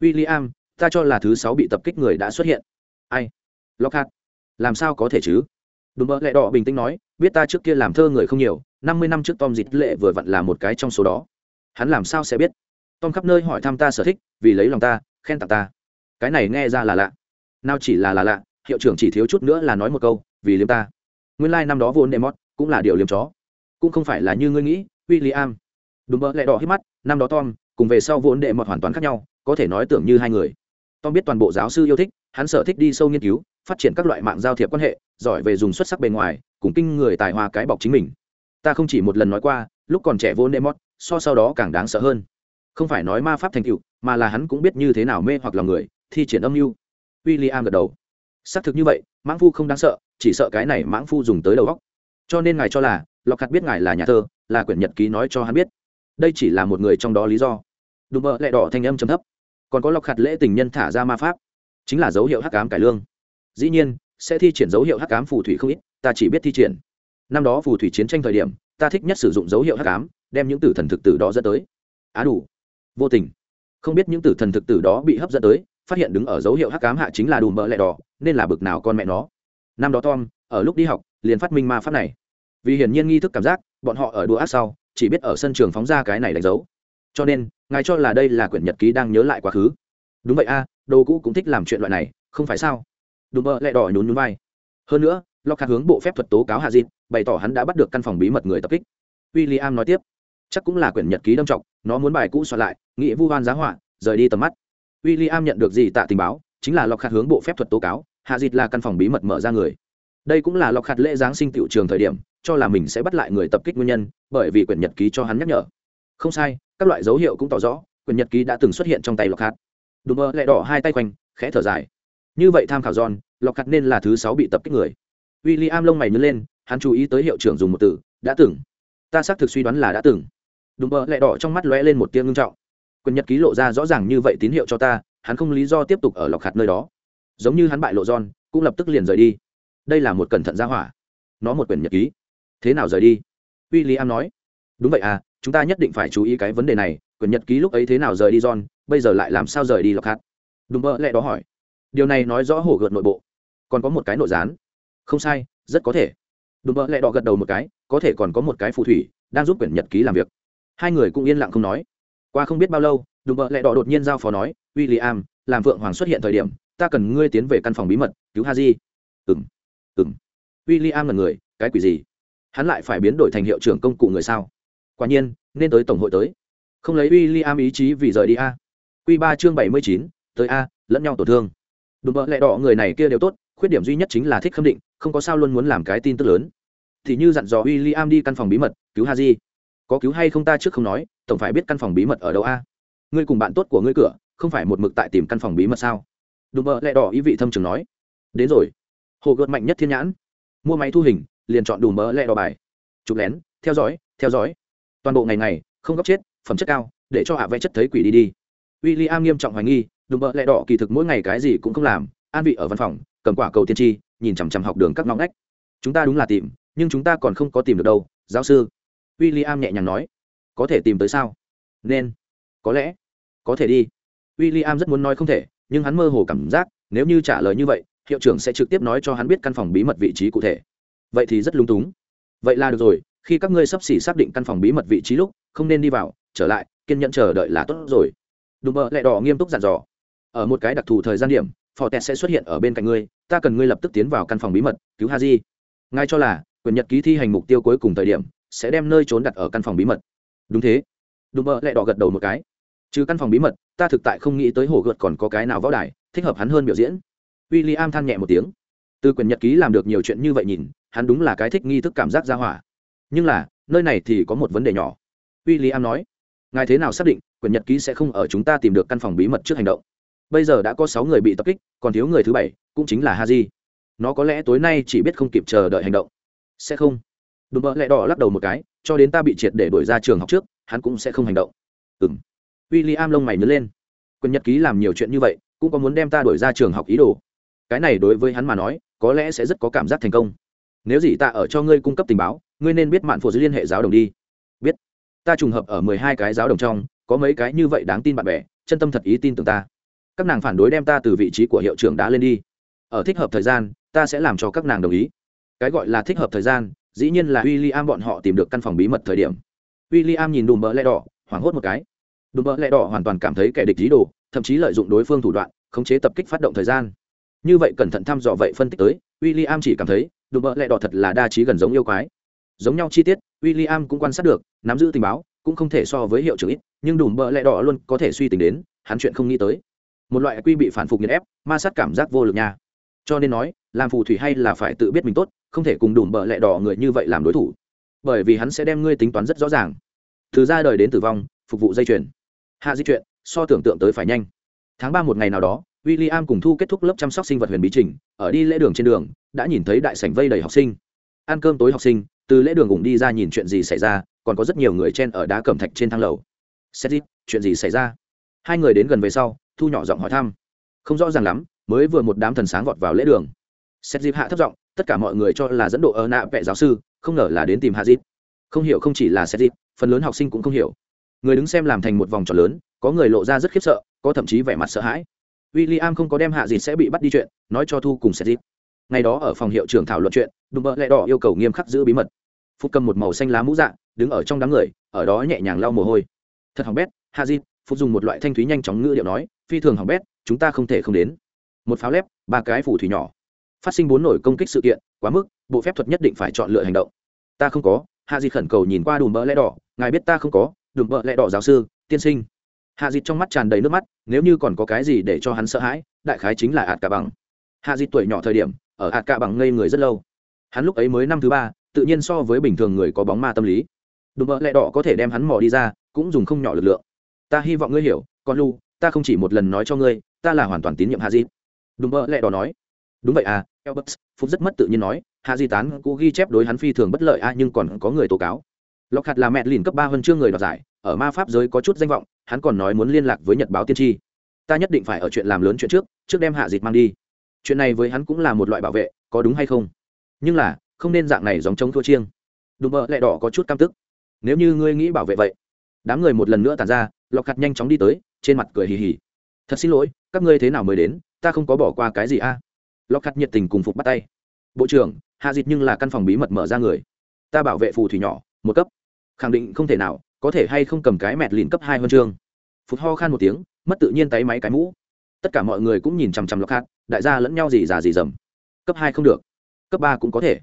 A: W i l l i am ta cho là thứ sáu bị tập kích người đã xuất hiện ai? Lockhart làm sao có thể chứ? Đùm bợ lẹ đỏ bình tĩnh nói, biết ta trước kia làm thơ người không nhiều, năm mươi năm trước tom dịch lệ vừa vặn là một cái trong số đó. Hắn làm sao sẽ biết? Tom khắp nơi hỏi thăm ta sở thích, vì lấy lòng ta, khen tặng ta. Cái này nghe ra là lạ. Nào chỉ là là lạ, hiệu trưởng chỉ thiếu chút nữa là nói một câu, vì liêm ta. Nguyên lai、like、năm đó vốn đệ cũng là điều liêm chó. Cũng không phải là như ngươi nghĩ w i l l i am đùm bợ lẹ đỏ hít mắt, năm đó tom, cùng về sau vốn đệ mọt hoàn toàn khác nhau, có thể nói tưởng như hai người tom biết toàn bộ giáo sư yêu thích hắn sở thích đi sâu nghiên cứu phát triển các loại mạng giao thiệp quan hệ giỏi về dùng xuất sắc bề ngoài cùng kinh người tài hoa cái bọc chính mình. Ta không chỉ một lần nói qua lúc còn trẻ vô nemot so sau đó càng đáng sợ hơn. Không phải nói ma pháp thành tựu mà là hắn cũng biết như thế nào mê hoặc lòng người thi triển âm mưu. William gật đầu. Xác thực như vậy mãng phu không đáng sợ chỉ sợ cái này mãng phu dùng tới đầu óc. cho nên ngài cho là Lộc hạt biết ngài là nhà thơ là quyển nhật ký nói cho hắn biết. Đây chỉ là một người trong đó lý do. Đúng vậy, lẹ đỏ thanh âm trầm thấp còn có lọc hạt lễ tình nhân thả ra ma pháp, chính là dấu hiệu hắc cám cải lương. Dĩ nhiên, sẽ thi triển dấu hiệu hắc cám phù thủy không ít, ta chỉ biết thi triển. Năm đó phù thủy chiến tranh thời điểm, ta thích nhất sử dụng dấu hiệu hắc cám đem những tử thần thực tử đó dẫn tới. Á đủ. Vô tình. Không biết những tử thần thực tử đó bị hấp dẫn tới, phát hiện đứng ở dấu hiệu hắc cám hạ chính là đùm bợ lẹ đỏ, nên là bực nào con mẹ nó. Năm đó tom, ở lúc đi học, liền phát minh ma pháp này. Vì hiển nhiên nghi thức cảm giác, bọn họ ở đùa ác sau, chỉ biết ở sân trường phóng ra cái này đánh dấu cho nên, ngài cho là đây là quyển nhật ký đang nhớ lại quá khứ. Đúng vậy a, đồ cũ cũng thích làm chuyện loại này, không phải sao? Đùm bơ lại đỏ nhún nhún vai. Hơn nữa lọc hạt hướng bộ phép thuật tố cáo hạ dịp, bày tỏ hắn đã bắt được căn phòng bí mật người tập kích. W i l l i am nói tiếp, chắc cũng là quyển nhật ký đâm trọng nó muốn bài cũ soạn lại nghĩ vu hoan giá họa, rời đi tầm mắt. W i l l i am nhận được gì tạ tình báo, chính là lọc hạt hướng bộ phép thuật tố cáo, hạ dịt là căn phòng bí mật mở ra người. Đây cũng là lọc hạt lễ giáng sinh tiệu trường thời điểm, cho là mình sẽ bắt lại người tập kích nguyên nhân, bởi vì quyển nhật ký cho hắn nhắc nhở. Không sai các loại dấu hiệu cũng tỏ rõ, quyển nhật ký đã từng xuất hiện trong tay lọc hạt đùm mơ lại đỏ hai tay quanh, khẽ thở dài. Như vậy tham khảo john lọc hạt nên là thứ sáu bị tập kích người. W i l l i am lông mày nhớ lên, hắn chú ý tới hiệu trưởng dùng một từ, đã từng. Ta xác thực suy đoán là đã từng. Đùm mơ lại đỏ trong mắt lóe lên một tiếng ngưng trọng. Quyển nhật ký lộ ra rõ ràng như vậy tín hiệu cho ta, hắn không lý do tiếp tục ở lọc hạt nơi đó. Giống như hắn bại lộ john, cũng lập tức liền rời đi. Đây là một cẩn thận ra hỏa. Nó một quyển nhật ký. Thế nào rời đi? W i l l i am nói. Đúng vậy à chúng ta nhất định phải chú ý cái vấn đề này, quyển nhật ký lúc ấy thế nào rời đi john, bây giờ lại làm sao rời đi lọc hạt đúng mơ lẽ đó hỏi. Điều này nói rõ hổ gợt nội bộ. Còn có một cái nội gián. Không sai, rất có thể. Đúng mơ lẽ đỏ gật đầu một cái, có thể còn có một cái phù thủy, đang giúp quyển nhật ký làm việc. Hai người cũng yên lặng không nói. Qua không biết bao lâu đúng mơ lẽ đỏ đột nhiên giao phó nói w i l l i am làm vượng hoàng xuất hiện thời điểm, ta cần ngươi tiến về căn phòng bí mật, cứu ha di ừng ừng w i l l i am là người, cái quỷ gì? Hắn lại phải biến đổi thành hiệu trưởng công cụ người sao? Quả nhiên, nên tới tổng hội tới. Không lấy w i l l i am ý chí vì rời đi a. Q ba chương bảy mươi chín, tới a, lẫn nhau tổn thương. Đùm bợ lẹ đỏ người này kia đều tốt, khuyết điểm duy nhất chính là thích khâm định, không có sao luôn muốn làm cái tin tức lớn. Thì như dặn dò w i l l i am đi căn phòng bí mật, cứu ha di có cứu hay không ta trước không nói, tổng phải biết căn phòng bí mật ở đâu a. Ngươi cùng bạn tốt của ngươi cửa, không phải một mực tại tìm căn phòng bí mật sao? Đùm bợ lẹ đỏ ý vị thâm trường nói. Đến rồi. Hồ gợt mạnh nhất thiên nhãn. Mua máy thu hình, liền chọn đùm bợ lẹ đỏ bài. Chụp lén, theo dõi theo dõi toàn bộ ngày ngày, không góc chết, phẩm chất cao, để cho hạ vẽ chất thấy quỷ đi đi. W i l l i am nghiêm trọng hoài nghi đùm bợ lẹ đỏ, kỳ thực mỗi ngày cái gì cũng không làm, an vị ở văn phòng, cầm quả cầu tiên tri, nhìn chằm chằm học đường các ngõ ngách. Chúng ta đúng là tìm, nhưng chúng ta còn không có tìm được đâu, giáo sư. W i l l i am nhẹ nhàng nói. Có thể tìm tới sao? Nên. Có lẽ. Có thể đi. W i l l i am rất muốn nói không thể, nhưng hắn mơ hồ cảm giác, nếu như trả lời như vậy, hiệu trưởng sẽ trực tiếp nói cho hắn biết căn phòng bí mật vị trí cụ thể. Vậy thì rất lung túng. Vậy là được rồi khi các ngươi sắp xỉ xác định căn phòng bí mật vị trí lúc, không nên đi vào, trở lại, kiên nhẫn chờ đợi là tốt rồi. Đùm bợ lẹ đỏ nghiêm túc dặn dò. Ở một cái đặc thù thời gian điểm phò tẹt sẽ xuất hiện ở bên cạnh ngươi, ta cần ngươi lập tức tiến vào căn phòng bí mật, cứu ha di ngay cho là, quyền nhật ký thi hành mục tiêu cuối cùng thời điểm, sẽ đem nơi trốn đặt ở căn phòng bí mật. Đúng thế. Đùm bợ lẹ đỏ gật đầu một cái. Trừ căn phòng bí mật, ta thực tại không nghĩ tới hồ gợt còn có cái nào võ đài, thích hợp hắn hơn biểu diễn. W i l l i am than nhẹ một tiếng. Từ quyền nhật ký làm được nhiều chuyện như vậy nhìn, hắn đúng là cái thích nghi thức cảm giác ra hỏa nhưng là, nơi này thì có một vấn đề nhỏ. W i l l i am nói, ngài thế nào xác định quyền nhật ký sẽ không ở chúng ta tìm được căn phòng bí mật trước hành động? Bây giờ đã có sáu người bị tập kích, còn thiếu người thứ bảy, cũng chính là haji. Nó có lẽ tối nay chỉ biết không kịp chờ đợi hành động. Sẽ không. Đùm bợ lẹ đỏ lắc đầu một cái, cho đến ta bị triệt để đổi ra trường học trước, hắn cũng sẽ không hành động. Ừ m w i l l i am lông mày nhớ lên. Quyền nhật ký làm nhiều chuyện như vậy, cũng có muốn đem ta đổi ra trường học ý đồ? Cái này đối với hắn mà nói, có lẽ sẽ rất có cảm giác thành công. Nếu gì ta ở cho ngươi cung cấp tình báo ngươi nên biết mạn phổ dưới liên hệ giáo đồng đi. Biết. Ta trùng hợp ở mười hai cái giáo đồng trong, có mấy cái như vậy đáng tin bạn bè, chân tâm thật ý tin tưởng ta. Các nàng phản đối đem ta từ vị trí của hiệu trưởng đã lên đi. Ở thích hợp thời gian, ta sẽ làm cho các nàng đồng ý. Cái gọi là thích hợp thời gian, dĩ nhiên là w i l l i am bọn họ tìm được căn phòng bí mật thời điểm. W i l l i am nhìn đùm bỡ lẽ đỏ, hoảng hốt một cái. Đùm bỡ lẽ đỏ hoàn toàn cảm thấy kẻ địch lý đồ, thậm chí lợi dụng đối phương thủ đoạn, khống chế tập kích phát động thời gian. Như vậy cẩn thận thăm dò vậy phân tích tới w i l l i am chỉ cảm thấy đùm bỡ lẽ đỏ thật là đa trí gần giống yêu quái giống nhau chi tiết, William cũng quan sát được, nắm giữ tình báo, cũng không thể so với hiệu trưởng ít, nhưng đùm bợ lẹ đỏ luôn có thể suy tính đến, hắn chuyện không nghĩ tới. Một loại quy bị phản phục nghiền ép, ma sát cảm giác vô lực nha. Cho nên nói, làm phù thủy hay là phải tự biết mình tốt, không thể cùng đùm bợ lẹ đỏ người như vậy làm đối thủ. Bởi vì hắn sẽ đem ngươi tính toán rất rõ ràng. Từ ra đời đến tử vong, phục vụ dây chuyền. Hạ di chuyện, so tưởng tượng tới phải nhanh. Tháng ba một ngày nào đó w i l l i am cùng thu kết thúc lớp chăm sóc sinh vật huyền bí trình, ở đi lễ đường trên đường, đã nhìn thấy đại sảnh vây đầy học sinh. Ăn cơm tối học sinh từ lễ đường ủng đi ra nhìn chuyện gì xảy ra, còn có rất nhiều người chen ở đá cẩm thạch trên thang lầu. Xét dít, chuyện gì xảy ra? Hai người đến gần về sau, thu nhỏ giọng hỏi thăm. Không rõ ràng lắm, mới vừa một đám thần sáng vọt vào lễ đường. Xét dịp hạ thấp giọng, tất cả mọi người cho là dẫn độ ở nạ vẽ giáo sư, không ngờ là đến tìm hạ dịp không hiểu không chỉ là xét dịp phần lớn học sinh cũng không hiểu. Người đứng xem làm thành một vòng tròn lớn, có người lộ ra rất khiếp sợ, có thậm chí vẻ mặt sợ hãi. W i l l i am không có đem hạ dịp sẽ bị bắt đi chuyện, nói cho thu cùng xét dịp ngày đó ở phòng hiệu trưởng thảo luận chuyện đùm bợ lẹ đỏ yêu cầu nghiêm khắc giữ bí mật. Phúc cầm một màu xanh lá mũ dạ đứng ở trong đám người ở đó nhẹ nhàng lau mồ hôi. Thật hỏng bét hạ Di, phúc dùng một loại thanh thúy nhanh chóng ngữ điệu nói phi thường hỏng bét chúng ta không thể không đến. Một pháo lép ba cái phủ thủy nhỏ. Phát sinh bốn nổi công kích sự kiện quá mức bộ phép thuật nhất định phải chọn lựa hành động. Ta không có. Hạ Di khẩn cầu nhìn qua đùm bỡ lẽ đỏ ngài biết ta không có đùm bỡ lẽ đỏ giáo sư tiên sinh. Hạ Di trong mắt tràn đầy nước mắt nếu như còn có cái gì để cho hắn sợ hãi đại khái chính là ạt cả bằng. Hạ Di tuổi nhỏ thời điểm ở ạt cạ bằng ngây người rất lâu hắn lúc ấy mới năm thứ ba tự nhiên so với bình thường người có bóng ma tâm lý đùm bợ lẹ đỏ có thể đem hắn mò đi ra cũng dùng không nhỏ lực lượng ta hy vọng ngươi hiểu con lu ta không chỉ một lần nói cho ngươi ta là hoàn toàn tín nhiệm hạ di đùm bợ lẹ đỏ nói đúng vậy à elbert Phúc rất mất tự nhiên nói, Hạ Di Tán cũ ghi chép đối hắn phi thường bất lợi a nhưng còn có người tố cáo. Lockhart là mẹ lìn cấp ba hơn chưa người đoạt giải, ở ma pháp giới có chút danh vọng, hắn còn nói muốn liên lạc với Nhật báo tiên tri. Ta nhất định phải ở chuyện làm lớn chuyện trước, trước đem Hạ Dịch mang đi. Chuyện này với hắn cũng là một loại bảo vệ, có đúng hay không? Nhưng là, không nên dạng này giống chống thua chiêng. Đúng bợ lẹ đỏ có chút cam tức. Nếu như ngươi nghĩ bảo vệ vậy, đám người một lần nữa tàn ra, Lockhart nhanh chóng đi tới, trên mặt cười hì hì. Thật xin lỗi, các ngươi thế nào mới đến, ta không có bỏ qua cái gì a lọc khắc nhiệt tình cùng phục bắt tay bộ trưởng hạ dịt nhưng là căn phòng bí mật mở ra người ta bảo vệ phù thủy nhỏ một cấp khẳng định không thể nào có thể hay không cầm cái mẹt lìn cấp hai huân chương phục ho khan một tiếng mất tự nhiên tay máy cái mũ tất cả mọi người cũng nhìn chằm chằm lọc khắc đại gia lẫn nhau gì già gì dầm. Cấp hai không được, cấp ba cũng có thể.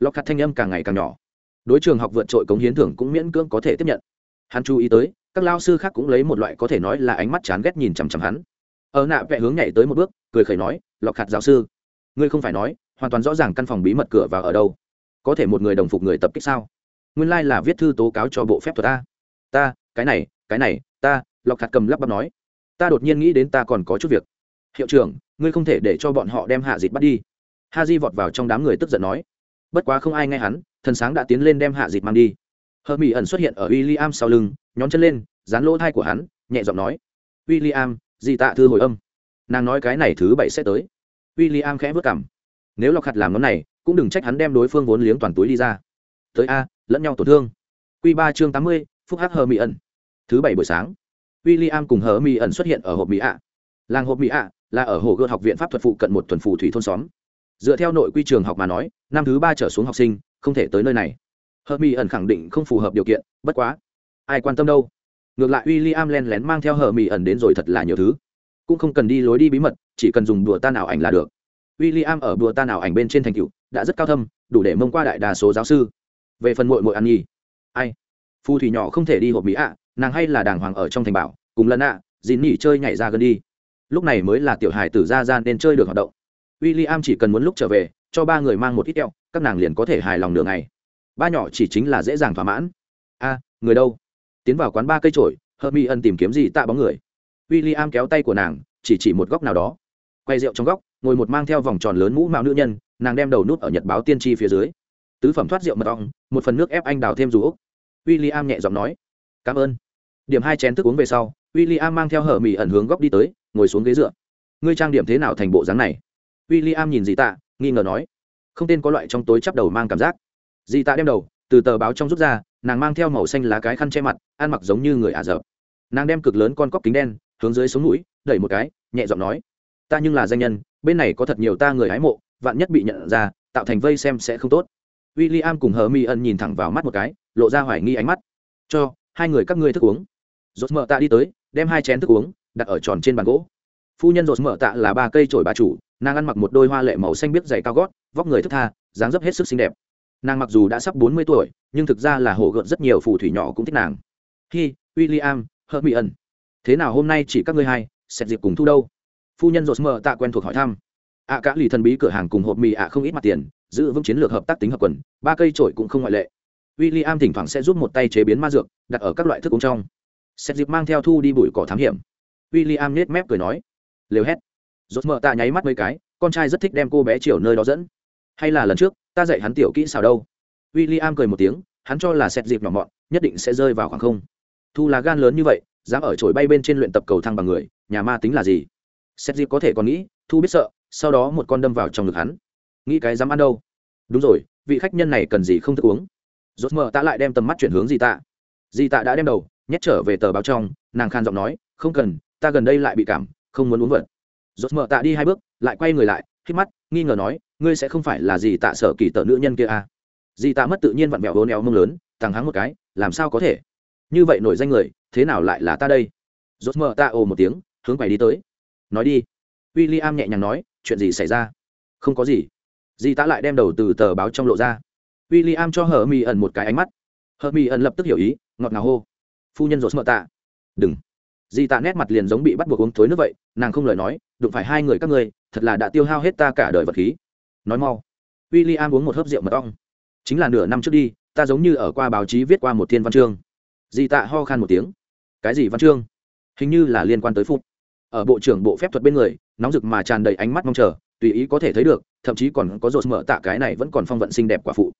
A: Lọc khát thanh âm càng ngày càng nhỏ. Đối trường học vượt trội cống hiến thưởng cũng miễn cưỡng có thể tiếp nhận. Hắn chú ý tới, các lao sư khác cũng lấy một loại có thể nói là ánh mắt chán ghét nhìn chằm chằm hắn. Ở nạ vẽ hướng nhảy tới một bước, cười khẩy nói, lọc khát giáo sư, ngươi không phải nói, hoàn toàn rõ ràng căn phòng bí mật cửa vào ở đâu. Có thể một người đồng phục người tập kích sao? Nguyên lai、like、là viết thư tố cáo cho bộ phép thuật ta. Ta, cái này cái này, ta. Lọc khát cầm lắp bắp nói, ta đột nhiên nghĩ đến ta còn có chút việc hiệu trưởng, ngươi không thể để cho bọn họ đem hạ dịt bắt đi. Ha di vọt vào trong đám người tức giận nói. Bất quá không ai nghe hắn, thần sáng đã tiến lên đem hạ dịt mang đi. Hờ mỹ ẩn xuất hiện ở w i l l i am sau lưng, nhón chân lên, dán lỗ thai của hắn, nhẹ giọng nói. W i l l i am di tạ thư hồi âm. Nàng nói cái này thứ bảy sẽ tới. W i l l i am khẽ vất cảm nếu lọc hạt làm ngón này, cũng đừng trách hắn đem đối phương vốn liếng toàn túi đi ra. Tới a, lẫn nhau tổn thương. Q ba chương tám mươi, phúc hắc hờ mỹ ẩn. Thứ bảy buổi sáng w i l l i am cùng hờ mỹ ẩn xuất hiện ở hộp mỹ ạ. Làng hộp mỹ ạ là ở hồ gươm học viện pháp thuật phụ cận một tuần phù thủy thôn xóm. Dựa theo nội quy trường học mà nói năm thứ ba trở xuống học sinh không thể tới nơi này. Hợp mỹ ẩn khẳng định không phù hợp điều kiện bất quá ai quan tâm đâu? Ngược lại w i l l i am len lén mang theo hờ mỹ ẩn đến rồi thật là nhiều thứ. Cũng không cần đi lối đi bí mật chỉ cần dùng đùa tan ảo ảnh là được. W i l l i am ở đùa tan ảo ảnh bên trên thành cựu đã rất cao thâm đủ để mông qua đại đa số giáo sư. Về phần mội mội ăn nhi ai? Phù thủy nhỏ không thể đi hộp mỹ ạ nàng hay là đàng hoàng ở trong thành bảo cùng lần ạ à, dìn nỉ chơi nhảy ra gần đi lúc này mới là tiểu hài tử ra ra nên chơi được hoạt động. W i l l i am chỉ cần muốn lúc trở về, cho ba người mang một ít kẹo, các nàng liền có thể hài lòng nửa ngày. ba nhỏ chỉ chính là dễ dàng thỏa mãn. A, người đâu? Tiến vào quán ba cây trổi hơ mi ân tìm kiếm gì tạ bóng người. W i l l i am kéo tay của nàng, chỉ chỉ một góc nào đó. Quay rượu trong góc, ngồi một mang theo vòng tròn lớn mũ mạo nữ nhân, nàng đem đầu nút ở nhật báo tiên tri phía dưới. Tứ phẩm thoát rượu mật ong, một phần nước ép anh đào thêm dù úc. W i l l i am nhẹ giọng nói, cảm ơn. Điểm hai chén thức uống về sau w i l l i am mang theo hở mỹ ẩn hướng góc đi tới, ngồi xuống ghế dựa. Ngươi trang điểm thế nào thành bộ dáng này? W i l l i am nhìn dì tạ, nghi ngờ nói. Không tên có loại trong tối chắp đầu mang cảm giác. Dì tạ đem đầu, từ tờ báo trong rút ra, nàng mang theo màu xanh lá cái khăn che mặt, ăn mặc giống như người ả rợp nàng đem cực lớn con cóc kính đen, hướng dưới sống mũi, đẩy một cái, nhẹ giọng nói. Ta nhưng là danh nhân, bên này có thật nhiều ta người hái mộ, vạn nhất bị nhận ra, tạo thành vây xem sẽ không tốt. W i l l i am cùng hờ mi ân nhìn thẳng vào mắt một cái, lộ ra hoài nghi ánh mắt. Cho, hai người các ngươi thức uống. Rốt mợ ta đi tới đem hai chén thức uống đặt ở tròn trên bàn gỗ. Phu nhân rột mở tạ là ba cây trổi bà chủ nàng ăn mặc một đôi hoa lệ màu xanh biết dày cao gót vóc người thức tha dáng dấp hết sức xinh đẹp. Nàng mặc dù đã sắp bốn mươi tuổi nhưng thực ra là hổ gợn rất nhiều phù thủy nhỏ cũng thích nàng. Hi william hớt mỹ ẩn thế nào hôm nay chỉ các ngươi hai xét dịp cùng thu đâu? Phu nhân rột mở tạ quen thuộc hỏi thăm. Ạ à, cả lì thần bí cửa hàng cùng hộp mì ạ không ít mặt tiền giữ vững chiến lược hợp tác tính hợp quần ba cây trổi cũng không ngoại lệ. W i l l i am thỉnh thoảng sẽ giúp một tay chế biến ma dược đặt ở các loại thức uống trong xét dịp mang theo thu đi bụi cỏ thám hiểm. William i mép cười nói liều hét. Rốt mở tạ nháy mắt mấy cái, con trai rất thích đem cô bé chiều nơi đó dẫn. Hay là lần trước, ta dạy hắn tiểu kỹ xảo đâu? William cười một tiếng, hắn cho là xét dịp nhỏ mọn, nhất định sẽ rơi vào khoảng không. Thu là gan lớn như vậy, dám ở trổi bay bên trên luyện tập cầu thang bằng người, nhà ma tính là gì? Xét dịp có thể còn nghĩ, thu biết sợ, sau đó một con đâm vào trong ngực hắn. Nghĩ cái dám ăn đâu? Đúng rồi, vị khách nhân này cần gì không thức uống? Rốt mở ta lại đem tầm mắt chuyển hướng gì tạ. Di tạ đã đem đầu nhét trở về tờ báo trong, nàng khan giọng nói, không cần, ta gần đây lại bị cảm, không muốn uống vật. Rốt mở tạ đi hai bước, lại quay người lại hít mắt, nghi ngờ nói, ngươi sẽ không phải là gì tạ sở kỳ tờ nữ nhân kia à? Dì tạ mất tự nhiên vặn vẹo hố neo mông lớn thằng hắng một cái, làm sao có thể? Như vậy nổi danh người, thế nào lại là ta đây? Rốt mở tạ ồ một tiếng, hướng quầy đi tới. Nói đi. W i l l i am nhẹ nhàng nói, chuyện gì xảy ra? Không có gì. Dì tạ lại đem đầu từ tờ báo trong lộ ra. W i l l i am cho hờ mi ẩn một cái ánh mắt. Hờ mi ẩn lập tức hiểu ý, ngọt ngào hô phu nhân rột mợ tạ. Đừng. Dì tạ nét mặt liền giống bị bắt buộc uống thối nước vậy, nàng không lời nói, đụng phải hai người các ngươi, thật là đã tiêu hao hết ta cả đời vật khí. Nói mau. W i l l i am uống một hớp rượu mật ong. Chính là nửa năm trước đi, ta giống như ở qua báo chí viết qua một thiên văn chương. Dì tạ ho khan một tiếng. Cái gì văn chương? Hình như là liên quan tới phút ở bộ trưởng bộ phép thuật bên người, nóng rực mà tràn đầy ánh mắt mong chờ, tùy ý có thể thấy được, thậm chí còn có rột mở tạ cái này vẫn còn phong vận xinh đẹp quả phụ.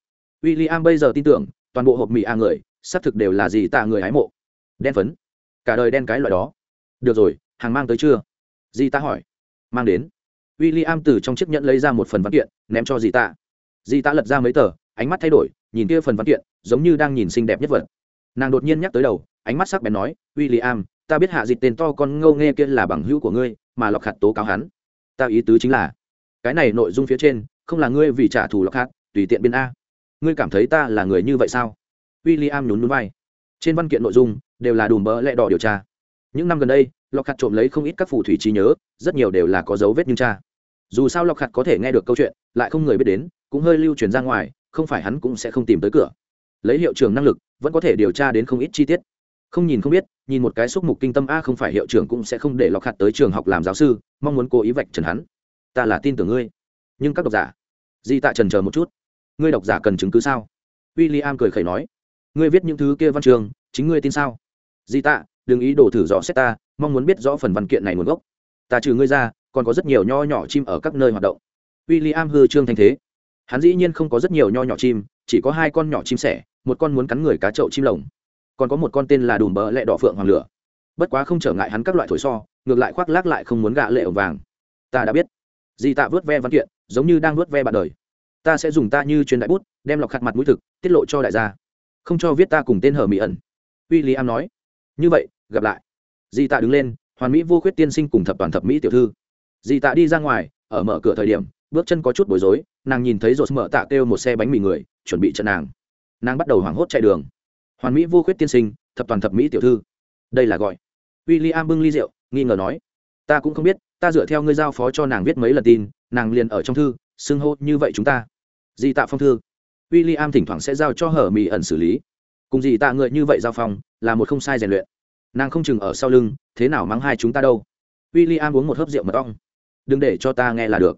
A: W i l l i am bây giờ tin tưởng, toàn bộ hộp mì a người, xác thực đều là gì tạ người hái mộ đen phấn. Cả đời đen cái loại đó. Được rồi, hàng mang tới chưa? Di ta hỏi. Mang đến. W i l l i am từ trong chiếc nhẫn lấy ra một phần văn kiện, ném cho di ta di ta lật ra mấy tờ, ánh mắt thay đổi, nhìn kia phần văn kiện, giống như đang nhìn xinh đẹp nhất vật. Nàng đột nhiên nhắc tới đầu, ánh mắt sắc bén nói w i l l i am ta biết hạ dịch tên to con ngâu nghe kia là bằng hữu của ngươi, mà lọc hạt tố cáo hắn. Ta ý tứ chính là, cái này nội dung phía trên, không là ngươi vì trả thù lọc hạt, tùy tiện biên a. Ngươi cảm thấy ta là người như vậy sao? W i l l i am nhún núi vai trên văn kiện nội dung đều là đùm bỡ lẹ đỏ điều tra. Những năm gần đây lọc hạt trộm lấy không ít các phù thủy trí nhớ, rất nhiều đều là có dấu vết nhưng cha dù sao lọc hạt có thể nghe được câu chuyện, lại không người biết đến, cũng hơi lưu truyền ra ngoài, không phải hắn cũng sẽ không tìm tới cửa. Lấy hiệu trưởng năng lực, vẫn có thể điều tra đến không ít chi tiết. Không nhìn không biết, nhìn một cái xúc mục kinh tâm a không phải hiệu trưởng cũng sẽ không để lọc hạt tới trường học làm giáo sư, mong muốn cố ý vạch trần hắn. Ta là tin tưởng ngươi. Nhưng các độc giả, di tạ trần chờ một chút. Ngươi độc giả cần chứng cứ sao? W i l l i am cười khẩy nói ngươi viết những thứ kia văn trường, chính ngươi tin sao? Di tạ, đừng ý đồ thử rõ xét ta, mong muốn biết rõ phần văn kiện này nguồn gốc. Ta trừ ngươi ra, còn có rất nhiều nho nhỏ chim ở các nơi hoạt động. W i l l i am hư trương thanh thế. Hắn dĩ nhiên không có rất nhiều nho nhỏ chim, chỉ có hai con nhỏ chim sẻ, một con muốn cắn người cá trậu chim lồng. Còn có một con tên là đùm bờ lẹ đỏ phượng hoàng lửa. Bất quá không trở ngại hắn các loại thổi so, ngược lại khoác lác lại không muốn gạ lệ ổng vàng. Ta đã biết. Di tạ vớt ve văn kiện, giống như đang vớt ve bạn đời. Ta sẽ dùng ta như truyền đại bút, đem lọc khặt mặt mũi thực, tiết lộ cho đại gia không cho viết ta cùng tên hở mỹ ẩn. W i l l i am nói. Như vậy, gặp lại. Di tạ đứng lên, hoàn mỹ vô khuyết tiên sinh cùng thập toàn thập mỹ tiểu thư. Di tạ đi ra ngoài, ở mở cửa thời điểm, bước chân có chút bối rối, nàng nhìn thấy rột mở tạ kêu một xe bánh mì người, chuẩn bị trận nàng. Nàng bắt đầu hoảng hốt chạy đường. Hoàn mỹ vô khuyết tiên sinh, thập toàn thập mỹ tiểu thư. Đây là gọi. W i l l i am bưng ly rượu, nghi ngờ nói. Ta cũng không biết, ta dựa theo ngươi giao phó cho nàng viết mấy lần tin, nàng liền ở trong thư, xưng hô như vậy chúng ta. Di tạ phong thư w i l l i am thỉnh thoảng sẽ giao cho hở mỹ ẩn xử lý. Cùng gì tạ ngợi như vậy giao phong, là một không sai rèn luyện. Nàng không chừng ở sau lưng, thế nào mắng hai chúng ta đâu? W i l l i am uống một hớp rượu mật ong. Đừng để cho ta nghe là được.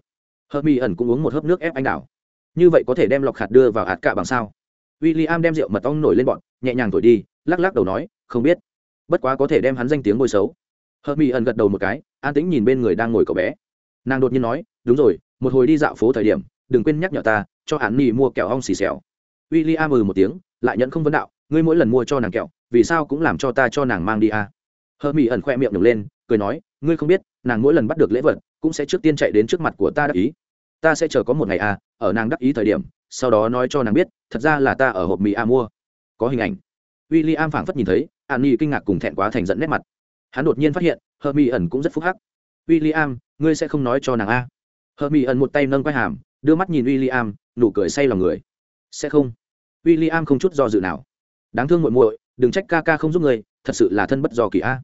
A: Hờ mỹ ẩn cũng uống một hớp nước ép anh đảo. Như vậy có thể đem lọc hạt đưa vào hạt cạ bằng sao? W i l l i am đem rượu mật ong nổi lên bọn, nhẹ nhàng thổi đi, lắc lắc đầu nói, không biết. Bất quá có thể đem hắn danh tiếng bôi xấu. Hờ mỹ ẩn gật đầu một cái, an tĩnh nhìn bên người đang ngồi cậu bé. Nàng đột nhiên nói, đúng rồi, một hồi đi dạo phố thời điểm, đừng quên nhắc nhở ta cho hắn nỉ mua kẹo ong xì xèo. W i l l i am ừ một tiếng, lại nhận không vấn đạo, ngươi mỗi lần mua cho nàng kẹo, vì sao cũng làm cho ta cho nàng mang đi à? hơ mỹ ẩn khoe miệng nhổng lên, cười nói, ngươi không biết, nàng mỗi lần bắt được lễ vật, cũng sẽ trước tiên chạy đến trước mặt của ta đắc ý. Ta sẽ chờ có một ngày à ở nàng đắc ý thời điểm, sau đó nói cho nàng biết, thật ra là ta ở hộp mì a mua. Có hình ảnh. W i l l i am phảng phất nhìn thấy, an nhi kinh ngạc cùng thẹn quá thành dẫn nét mặt. Hắn đột nhiên phát hiện hơ mỹ ẩn cũng rất phúc hắc. W i l l i am ngươi sẽ không nói cho nàng a hơ mỹ ẩn một tay nâng quai hàm đưa mắt nhìn w i l l i am nụ cười say lòng người. Sẽ không. W i l l i am không chút do dự nào. Đáng thương muội muội, đừng trách ca ca không giúp người, thật sự là thân bất do kỳ a.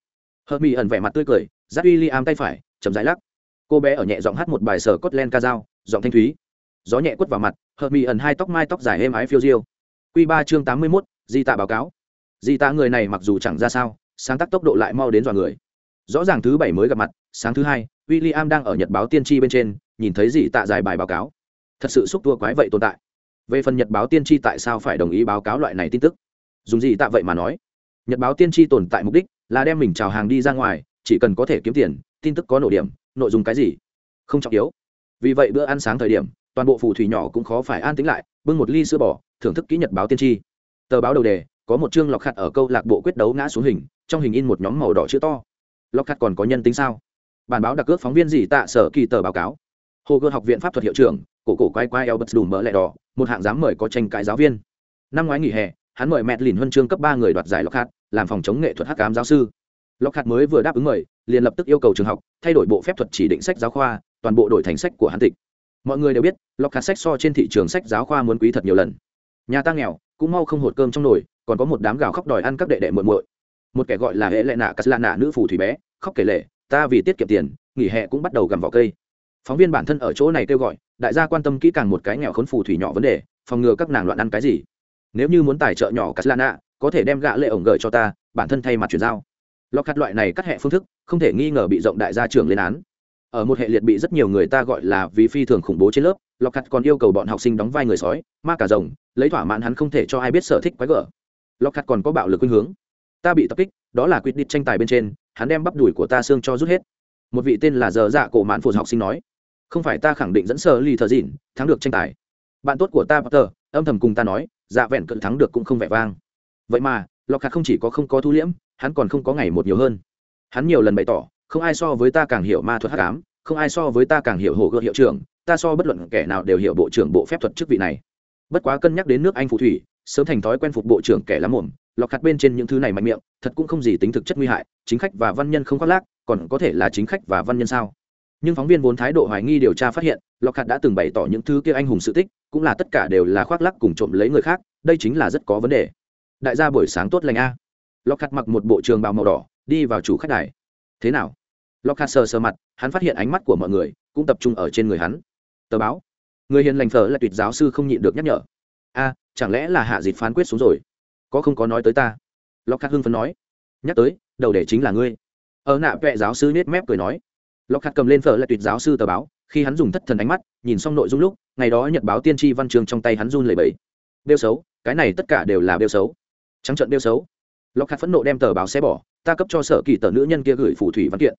A: Hợp mỹ ẩn vẻ mặt tươi cười, dắt w i l l i am tay phải, chậm rãi lắc. Cô bé ở nhẹ giọng hát một bài sở cốt len ca dao, giọng thanh thúy. Gió nhẹ quất vào mặt, Hợp mỹ ẩn hai tóc mai tóc dài êm ái phiêu diêu. Q ba chương tám mươi mốt, di tạ báo cáo. Di tạ người này mặc dù chẳng ra sao, sáng tác tốc độ lại mau đến dọa người. Rõ ràng thứ bảy mới gặp mặt, sáng thứ hai w i l l i am đang ở nhật báo tiên tri bên trên, nhìn thấy di tạ giải bài báo cáo thật sự xúc tua quái vậy tồn tại. Về phần nhật báo tiên tri tại sao phải đồng ý báo cáo loại này tin tức? Dùng gì tạ vậy mà nói? Nhật báo tiên tri tồn tại mục đích là đem mình trào hàng đi ra ngoài, chỉ cần có thể kiếm tiền, tin tức có nổ điểm, nội dung cái gì? Không trọng yếu. Vì vậy bữa ăn sáng thời điểm, toàn bộ phù thủy nhỏ cũng khó phải an tính lại, bưng một ly sữa bò, thưởng thức kỹ nhật báo tiên tri. Tờ báo đầu đề, có một chương lọc khặt ở câu lạc bộ quyết đấu ngã xuống hình, trong hình in một nhóm màu đỏ chữ to. Lọc khặt còn có nhân tính sao? Bản báo đặc ước phóng viên gì tạ sở kỳ tờ báo cáo. Hồ gươm học viện pháp thuật hiệu trưởng cổ cổ quay quay eo bật đủ mỡ lẹ đỏ, một hạng dám mời có tranh cãi giáo viên. Năm ngoái nghỉ hè, hắn mời mẹ lìn huân chương cấp ba người đoạt giải lockhart hạt làm phòng chống nghệ thuật hắc cám giáo sư. Lockhart hạt mới vừa đáp ứng mời, liền lập tức yêu cầu trường học thay đổi bộ phép thuật chỉ định sách giáo khoa, toàn bộ đổi thành sách của hắn tịch. Mọi người đều biết, lockhart hạt sách so trên thị trường sách giáo khoa muốn quý thật nhiều lần. Nhà ta nghèo, cũng mau không hột cơm trong nồi, còn có một đám gào khóc đòi ăn các đệ đệ muội muội. Một kẻ gọi là hệ lệ nạ cắt lạ nạ nữ phù thủy bé, khóc kể lệ, ta vì tiết kiệm tiền, nghỉ hè cũng bắt đầu gặm vỏ cây. Phóng viên bản thân ở chỗ này kêu gọi đại gia quan tâm kỹ càng một cái nghèo khốn phù thủy nhỏ vấn đề, phòng ngừa các nàng loạn ăn cái gì. Nếu như muốn tài trợ nhỏ cắt lạ có thể đem gạ lệ ổng gửi cho ta, bản thân thay mặt chuyển giao. Lọc khát loại này cắt hệ phương thức, không thể nghi ngờ bị rộng đại gia trưởng lên án. Ở một hệ liệt bị rất nhiều người ta gọi là vì phi thường khủng bố trên lớp, lọc khát còn yêu cầu bọn học sinh đóng vai người sói, ma cả rồng, lấy thỏa mãn hắn không thể cho ai biết sở thích quái gở. Lọc khát còn có bạo lực khuynh hướng. Ta bị tập kích, đó là quyết định tranh tài bên trên, hắn đem bắp đùi của ta xương cho rút hết. Một vị tên là giờ dạ cổ mãn phụ học sinh nói không phải ta khẳng định dẫn sơ ly thờ dịn thắng được tranh tài. Bạn tốt của ta, potter, âm thầm cùng ta nói dạ vẹn cận thắng được cũng không vẻ vang. Vậy mà lọc hạt không chỉ có không có thu liễm, hắn còn không có ngày một nhiều hơn. Hắn nhiều lần bày tỏ, không ai so với ta càng hiểu ma thuật hắc ám, không ai so với ta càng hiểu hồ gợ hiệu trưởng, ta so bất luận kẻ nào đều hiểu bộ trưởng bộ phép thuật chức vị này. Bất quá cân nhắc đến nước anh phù thủy, sớm thành thói quen phục bộ trưởng kẻ lắm mồm lọc hạt bên trên những thứ này mạnh miệng, thật cũng không gì tính thực chất nguy hại, chính khách và văn nhân không khoác lác, còn có thể là chính khách và văn nhân sao? Nhưng phóng viên vốn thái độ hoài nghi điều tra phát hiện lọc hạt đã từng bày tỏ những thứ kia anh hùng sự tích, cũng là tất cả đều là khoác lắc cùng trộm lấy người khác, đây chính là rất có vấn đề. Đại gia buổi sáng tốt lành a. Lọc hạt mặc một bộ trường bào màu đỏ, đi vào chủ khách đài. Thế nào? Lọc hạt sờ sờ mặt, hắn phát hiện ánh mắt của mọi người cũng tập trung ở trên người hắn. Tờ báo. Người hiền lành thờ là tuyệt giáo sư không nhịn được nhắc nhở. A, chẳng lẽ là hạ dịt phán quyết xuống rồi? Có không có nói tới ta? Lọc hạt hưng phấn nói. Nhắc tới, đầu để chính là ngươi. Ở nạ vệ giáo sư nết mép cười nói lọc hạt cầm lên phở là tuyệt giáo sư tờ báo, khi hắn dùng thất thần ánh mắt, nhìn xong nội dung lúc, ngày đó nhật báo tiên tri văn Trường trong tay hắn run lẩy bẩy. Bêu xấu, cái này tất cả đều là bêu xấu. Trắng trận bêu xấu. Lọc hạt phẫn nộ đem tờ báo xé bỏ, ta cấp cho sở kỳ tờ nữ nhân kia gửi phủ thủy văn kiện.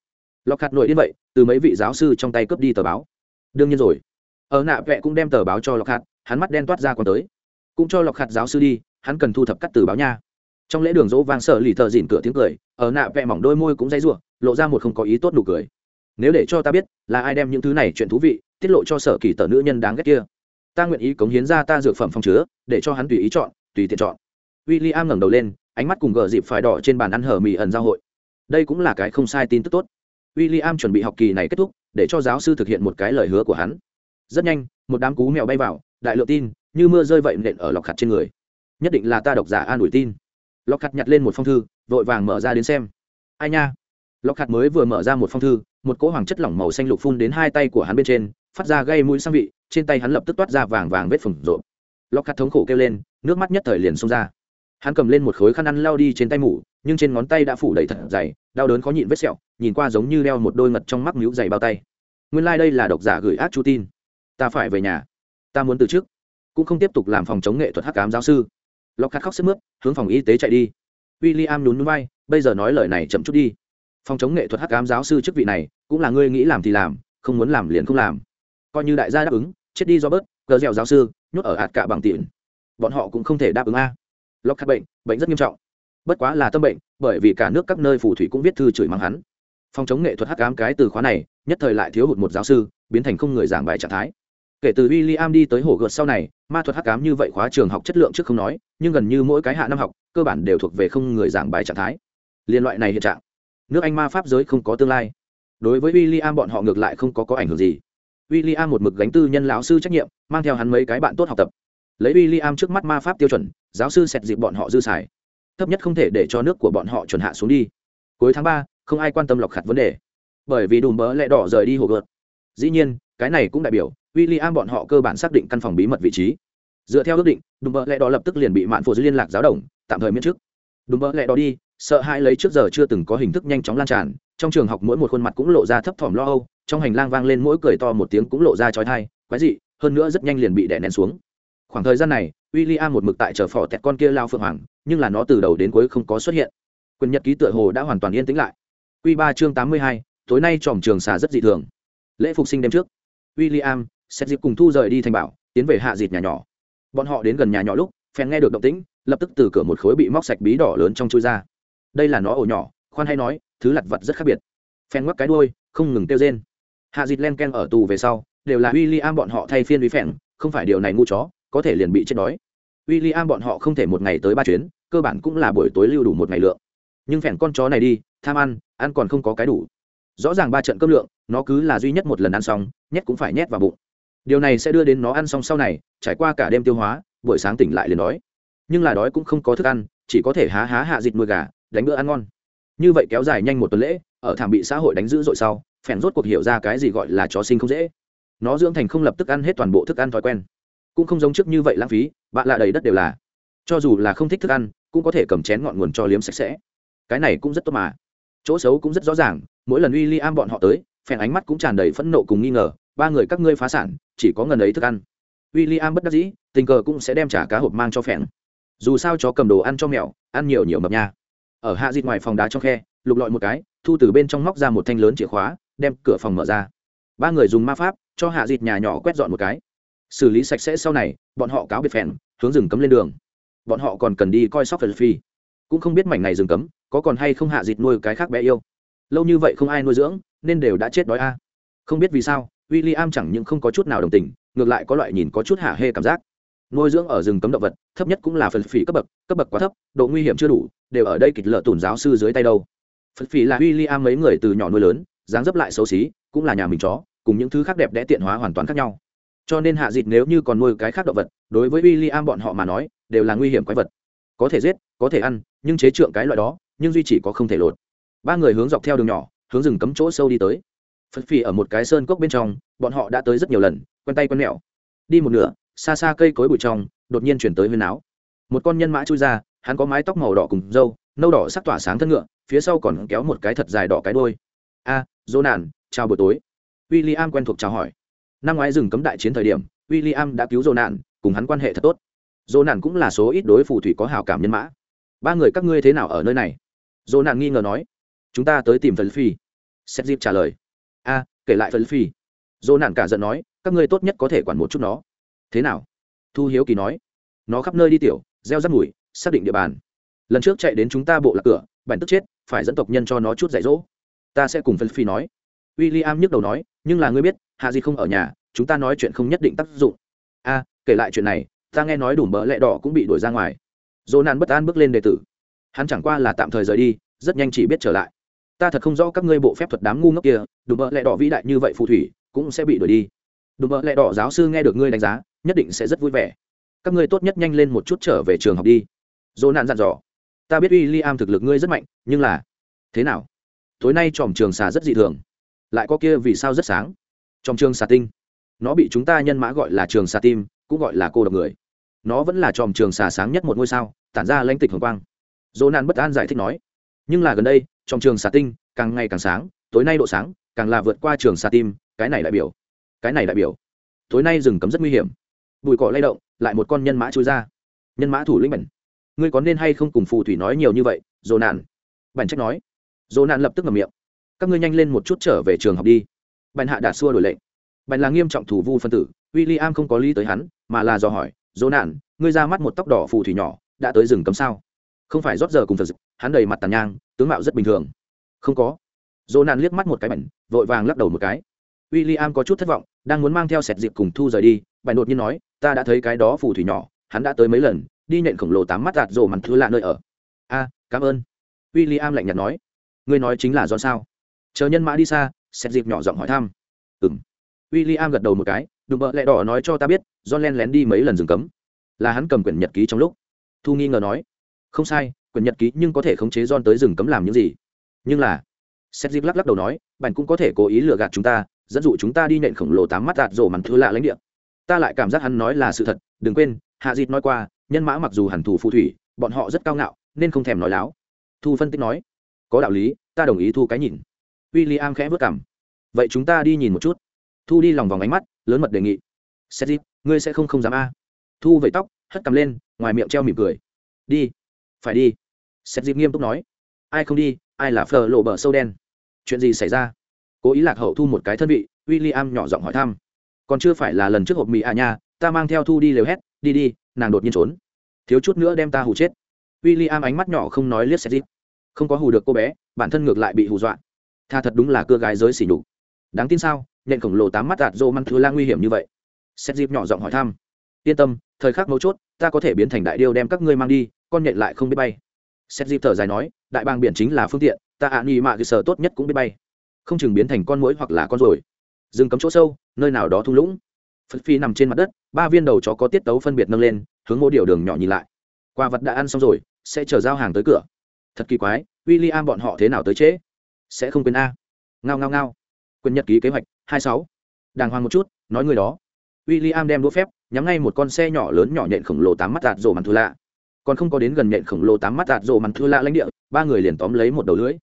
A: Lọc hạt nội đến vậy, từ mấy vị giáo sư trong tay cướp đi tờ báo. Đương nhiên rồi. Ở nạ vẹ cũng đem tờ báo cho lọc hạt hắn mắt đen toát ra còn tới. Cũng cho lọc hạt giáo sư đi, hắn cần thu thập cắt từ báo nha. Trong lễ đường dỗ vang sở lì thợ dỉn cửa tiếng cười, ở nạ vẹ mỏng đôi môi cũng dây ruộng lộ ra một không có ý tốt nụ cười nếu để cho ta biết, là ai đem những thứ này chuyện thú vị, tiết lộ cho sở kỳ tờ nữ nhân đáng ghét kia? Ta nguyện ý cống hiến ra ta dược phẩm phong chứa, để cho hắn tùy ý chọn, tùy tiện chọn. W i l l i am ngẩng đầu lên, ánh mắt cùng gờ dịp phải đỏ trên bàn ăn hở mì ẩn giao hội. Đây cũng là cái không sai tin tức tốt. W i l l i am chuẩn bị học kỳ này kết thúc, để cho giáo sư thực hiện một cái lời hứa của hắn. Rất nhanh, một đám cú mèo bay vào, đại lượng tin, như mưa rơi vậy nện ở lọc khặt trên người. Nhất định là ta độc giả an ủi tin. Lọc khặt nhặt lên một phong thư, vội vàng mở ra đến xem. Ai nha? Lọc khặt mới vừa mở ra một phong thư một cỗ hoàng chất lỏng màu xanh lục phun đến hai tay của hắn bên trên, phát ra gây mũi sang vị, trên tay hắn lập tức toát ra vàng vàng vết phồng rộp. Lóc khát thống khổ kêu lên, nước mắt nhất thời liền xông ra. Hắn cầm lên một khối khăn ăn lao đi trên tay mủ, nhưng trên ngón tay đã phủ đầy thật dày, đau đớn khó nhịn vết sẹo, nhìn qua giống như đeo một đôi ngật trong mắt miếu dày bao tay. Nguyên lai、like、đây là độc giả gửi ác chu tin. Ta phải về nhà. Ta muốn từ chức cũng không tiếp tục làm phòng chống nghệ thuật hắc cám giáo sư. Lóc khát khóc sức mướt, hướng phòng y tế chạy đi. W i l l i am nhún núi bay bây giờ nói lời này chậm chút đi. Phòng chống nghệ thuật hắc cám giáo sư chức vị này cũng là ngươi nghĩ làm thì làm, không muốn làm liền không làm. Coi như đại gia đáp ứng, chết đi do bớt, cờ dẻo giáo sư, nhốt ở hạt cả bằng tiền. Bọn họ cũng không thể đáp ứng a. Lóc khát bệnh bệnh rất nghiêm trọng. Bất quá là tâm bệnh, bởi vì cả nước các nơi phù thủy cũng viết thư chửi mắng hắn. Phòng chống nghệ thuật hắc ám cái từ khóa này, nhất thời lại thiếu hụt một giáo sư, biến thành không người giảng bài trạng thái. Kể từ w i l l i am đi tới hồ gợt sau này, ma thuật hắc ám như vậy khóa trường học chất lượng trước không nói, nhưng gần như mỗi cái hạ năm học, cơ bản đều thuộc về không người giảng bài trạng thái. Liên loại này hiện trạng, nước anh ma pháp giới không có tương lai đối với w i l l i am bọn họ ngược lại không có có ảnh hưởng gì. W i l l i am một mực gánh tư nhân lão sư trách nhiệm, mang theo hắn mấy cái bạn tốt học tập. Lấy w i l l i am trước mắt ma pháp tiêu chuẩn, giáo sư xẹt dịp bọn họ dư xài. Thấp nhất không thể để cho nước của bọn họ chuẩn hạ xuống đi. Cuối tháng ba, không ai quan tâm lọc khặt vấn đề. Bởi vì đùm bỡ lẹ đỏ rời đi hồ gợt. Dĩ nhiên, cái này cũng đại biểu w i l l i am bọn họ cơ bản xác định căn phòng bí mật vị trí. Dựa theo ước định, đùm bỡ lẹ đỏ lập tức liền bị mạn phụ giữ liên lạc giáo đồng, tạm thời miễn chức đùm bỡ lẹ đỏ đi, sợ hai lấy trước giờ chưa từng có hình thức nhanh chóng lan tràn trong trường học mỗi một khuôn mặt cũng lộ ra thấp thỏm lo âu, trong hành lang vang lên mỗi cười to một tiếng cũng lộ ra trói thai quái dị, hơn nữa rất nhanh liền bị đè nén xuống. Khoảng thời gian này w i l l i am một mực tại chờ phò tẹt con kia lao phượng hoàng, nhưng là nó từ đầu đến cuối không có xuất hiện. Quyền nhật ký tựa hồ đã hoàn toàn yên tĩnh lại. Q ba chương tám mươi hai, tối nay tròm trường xà rất dị thường. Lễ phục sinh đêm trước w i l l i am xét dịp cùng thu rời đi thành bảo, tiến về hạ dịt nhà nhỏ. Bọn họ đến gần nhà nhỏ lúc phen nghe được động tĩnh, lập tức từ cửa một khối bị móc sạch bí đỏ lớn trong chui ra. Đây là nó ổ nhỏ, khoan hay nói thứ lặt vặt rất khác biệt. Phen ngoắc cái đôi không ngừng kêu rên. Hạ dịt len ken ở tù về sau, đều là w i l l i am bọn họ thay phiên với phèn, không phải điều này ngu chó, có thể liền bị chết đói. W i l l i am bọn họ không thể một ngày tới ba chuyến, cơ bản cũng là buổi tối lưu đủ một ngày lượng. Nhưng phèn con chó này đi, tham ăn ăn còn không có cái đủ. Rõ ràng ba trận cơm lượng, nó cứ là duy nhất một lần ăn xong, nhét cũng phải nhét vào bụng. Điều này sẽ đưa đến nó ăn xong sau này, trải qua cả đêm tiêu hóa, buổi sáng tỉnh lại liền đói. Nhưng là đói cũng không có thức ăn, chỉ có thể há há hạ dịt nuôi gà, đánh bữa ăn ngon như vậy kéo dài nhanh một tuần lễ, ở thảm bị xã hội đánh dữ dội sau, phèn rốt cuộc hiểu ra cái gì gọi là chó sinh không dễ. Nó dưỡng thành không lập tức ăn hết toàn bộ thức ăn thói quen. Cũng không giống trước như vậy lãng phí, bạn lạ đầy đất đều là. Cho dù là không thích thức ăn, cũng có thể cầm chén ngọn nguồn cho liếm sạch sẽ. Cái này cũng rất tốt mà. Chỗ xấu cũng rất rõ ràng, mỗi lần w i l l i am bọn họ tới, phèn ánh mắt cũng tràn đầy phẫn nộ cùng nghi ngờ, ba người các ngươi phá sản, chỉ có ngần ấy thức ăn. W i l l i am bất đắc dĩ, tình cờ cũng sẽ đem trả cá hộp mang cho phèn. Dù sao chó cầm đồ ăn cho mèo, ăn nhiều nhiều mập nha ở hạ dịt ngoài phòng đá trong khe, lục lọi một cái, thu từ bên trong móc ra một thanh lớn chìa khóa, đem cửa phòng mở ra. Ba người dùng ma pháp, cho hạ dịt nhà nhỏ quét dọn một cái. Xử lý sạch sẽ sau này, bọn họ cáo biệt phèn, hướng rừng cấm lên đường. Bọn họ còn cần đi coi sóc phật phi cũng không biết mảnh này rừng cấm, có còn hay không hạ dịt nuôi cái khác bé yêu. Lâu như vậy không ai nuôi dưỡng, nên đều đã chết đói a. Không biết vì sao w i l l i am chẳng những không có chút nào đồng tình, ngược lại có loại nhìn có chút hạ hê cảm giác nuôi dưỡng ở rừng cấm động vật, thấp nhất cũng là phật phỉ cấp bậc cấp bậc quá thấp, độ nguy hiểm chưa đủ, đều ở đây kịch lợ tùn giáo sư dưới tay đâu. Phật phỉ là w i l l i am mấy người từ nhỏ nuôi lớn, dáng dấp lại xấu xí, cũng là nhà mình chó, cùng những thứ khác đẹp đẽ tiện hóa hoàn toàn khác nhau. Cho nên hạ dịt nếu như còn nuôi cái khác động vật, đối với w i l l i am bọn họ mà nói, đều là nguy hiểm quái vật. Có thể giết, có thể ăn, nhưng chế trượng cái loại đó, nhưng duy chỉ có không thể lột. Ba người hướng dọc theo đường nhỏ, hướng rừng cấm chỗ sâu đi tới. Phật phi ở một cái sơn cốc bên trong, bọn họ đã tới rất nhiều lần, quen tay quen mẹo. Đi một nửa xa xa cây cối bụi trong, đột nhiên chuyển tới huyền áo một con nhân mã chui ra, hắn có mái tóc màu đỏ cùng râu, nâu đỏ sắc tỏa sáng thân ngựa, phía sau còn kéo một cái thật dài đỏ cái đôi a dỗ nản chào buổi tối. W i l l i am quen thuộc chào hỏi. Năm ngoái rừng cấm đại chiến thời điểm w i l l i am đã cứu dỗ nạn cùng hắn quan hệ thật tốt. Dỗ nạn cũng là số ít đối phù thủy có hào cảm nhân mã. Ba người các ngươi thế nào ở nơi này? Dỗ nạn nghi ngờ nói. Chúng ta tới tìm phần phi xét dịp trả lời. A, kể lại phần phi dỗ nạn cả giận nói. Các ngươi tốt nhất có thể quản một chút nó thế nào? Thu hiếu kỳ nói. Nó khắp nơi đi tiểu, gieo rắt mùi, xác định địa bàn. Lần trước chạy đến chúng ta bộ lạc cửa, bản tức chết, phải dẫn tộc nhân cho nó chút dạy dỗ. Ta sẽ cùng phân phi nói. W i l l i am nhức đầu nói, nhưng là ngươi biết, hạ gì không ở nhà, chúng ta nói chuyện không nhất định tác dụng. A, kể lại chuyện này, ta nghe nói đủ mỡ lẹ đỏ cũng bị đuổi ra ngoài. Dỗ nạn bất an bước lên đề tử. Hắn chẳng qua là tạm thời rời đi, rất nhanh chỉ biết trở lại. Ta thật không rõ các ngươi bộ phép thuật đám ngu ngốc kia đủ mỡ lẹ đỏ vĩ đại như vậy phù thủy, cũng sẽ bị đuổi đi. Đủ mỡ lẹ đỏ giáo sư nghe được ngươi đánh giá nhất định sẽ rất vui vẻ. Các ngươi tốt nhất nhanh lên một chút trở về trường học đi. Dỗ nạn dặn dò. Ta biết uy li am thực lực ngươi rất mạnh, nhưng là thế nào? Tối nay tròm trường xà rất dị thường. Lại có kia vì sao rất sáng? Trong trường xà tinh. Nó bị chúng ta nhân mã gọi là trường xà tim, cũng gọi là cô độc người. Nó vẫn là tròm trường xà sáng nhất một ngôi sao, tản ra lãnh tịch hồng quang. Dỗ nạn bất an giải thích nói. Nhưng là gần đây trong trường xà tinh càng ngày càng sáng, tối nay độ sáng càng là vượt qua trường xà tim, cái này đại biểu. Cái này đại biểu. Tối nay rừng cấm rất nguy hiểm bụi cỏ lay động, lại một con nhân mã chui ra. Nhân mã thủ lĩnh bẩn ngươi có nên hay không cùng phù thủy nói nhiều như vậy dồ nạn? Bảnh trách nói. Dồ nạn lập tức ngầm miệng. Các ngươi nhanh lên một chút trở về trường học đi. Bảnh hạ đạt xua đổi lệnh. Bảnh là nghiêm trọng thủ vu phân tử w i l l i am không có lý tới hắn, mà là dò hỏi dồ nạn, ngươi ra mắt một tóc đỏ phù thủy nhỏ, đã tới rừng cấm sao? Không phải rót giờ cùng phật hắn đầy mặt tàn nhang, tướng mạo rất bình thường. Không có. Dồ nạn liếc mắt một cái bẩn vội vàng lắc đầu một cái. W i l l i am có chút thất vọng, đang muốn mang theo sẹt dịp cùng thu rời đi bảnh đột nhiên nói ta đã thấy cái đó phù thủy nhỏ, hắn đã tới mấy lần, đi nhện khổng lồ tám mắt đạt rồ mặn thứ lạ nơi ở. A, cảm ơn. W i l l i am lạnh nhạt nói. Ngươi nói chính là do sao? Chờ nhân mã đi xa xét dịp nhỏ giọng hỏi thăm. Ừ m w i l l i am gật đầu một cái, đùm bợ lẹ đỏ nói cho ta biết do len lén đi mấy lần dừng cấm. Là hắn cầm quyển nhật ký trong lúc. Thu nghi ngờ nói. Không sai, quyển nhật ký nhưng có thể khống chế don tới rừng cấm làm những gì? Nhưng là xét dịp lắc lắc đầu nói, bạn cũng có thể cố ý lừa gạt chúng ta, dẫn dụ chúng ta đi nện khổng lồ tám mắt đạt rổ mặn thứ lạ lãnh địa ta lại cảm giác hắn nói là sự thật, đừng quên, hạ dịt nói qua, nhân mã mặc dù hẳn thủ phù thủy, bọn họ rất cao ngạo, nên không thèm nói láo. Thu phân tích nói, có đạo lý, ta đồng ý thu cái nhìn. W i l l i am khẽ vất cảm vậy chúng ta đi nhìn một chút. Thu đi lòng vòng ánh mắt, lớn mật đề nghị. Xét dịp, ngươi sẽ không không dám a? Thu vẩy tóc, hất cầm lên, ngoài miệng treo mỉm cười. Đi. Phải đi. Xét dịp nghiêm túc nói. Ai không đi, ai là phờ lộ bờ sâu đen? Chuyện gì xảy ra? Cố ý lạc hậu thu một cái thân vị w i l l i am nhỏ giọng hỏi thăm còn chưa phải là lần trước hộp mì à nha, ta mang theo thu đi lều hét, đi đi, nàng đột nhiên trốn. Thiếu chút nữa đem ta hù chết. W i l l i am ánh mắt nhỏ không nói liếc xét dịp không có hù được cô bé, bản thân ngược lại bị hù dọa. Tha thật đúng là cưa gái giới xỉ nhục. Đáng tin sao, nhện khổng lồ tám mắt đạt dô măng thứ la nguy hiểm như vậy. Xét dịp nhỏ giọng hỏi thăm. Yên tâm, thời khắc mấu chốt, ta có thể biến thành đại điêu đem các ngươi mang đi, con nhện lại không biết bay. Xét dịp thở dài nói, đại bàng biển chính là phương tiện, ta ạ nghi mạ cơ sở tốt nhất cũng biết bay. Không chừng biến thành con mũi hoặc là con rồi rừng cấm chỗ sâu, nơi nào đó thung lũng. Phật phi nằm trên mặt đất, ba viên đầu chó có tiết tấu phân biệt nâng lên, hướng mỗi điều đường nhỏ nhìn lại. Quà vật đã ăn xong rồi, sẽ chờ giao hàng tới cửa. Thật kỳ quái w i l l i am bọn họ thế nào tới trễ? Sẽ không quên a. Ngao ngao ngao. Quyền nhật ký kế hoạch, hai sáu. Đàng hoàng một chút, nói người đó. W i l l i am đem đũa phép, nhắm ngay một con xe nhỏ lớn nhỏ nhện khổng lồ tám mắt tạt rổ mặn thua lạ. Còn không có đến gần nhện khổng lồ tám mắt tạt rổ mặn thua lạ lãnh địa, ba người liền tóm lấy một đầu lưới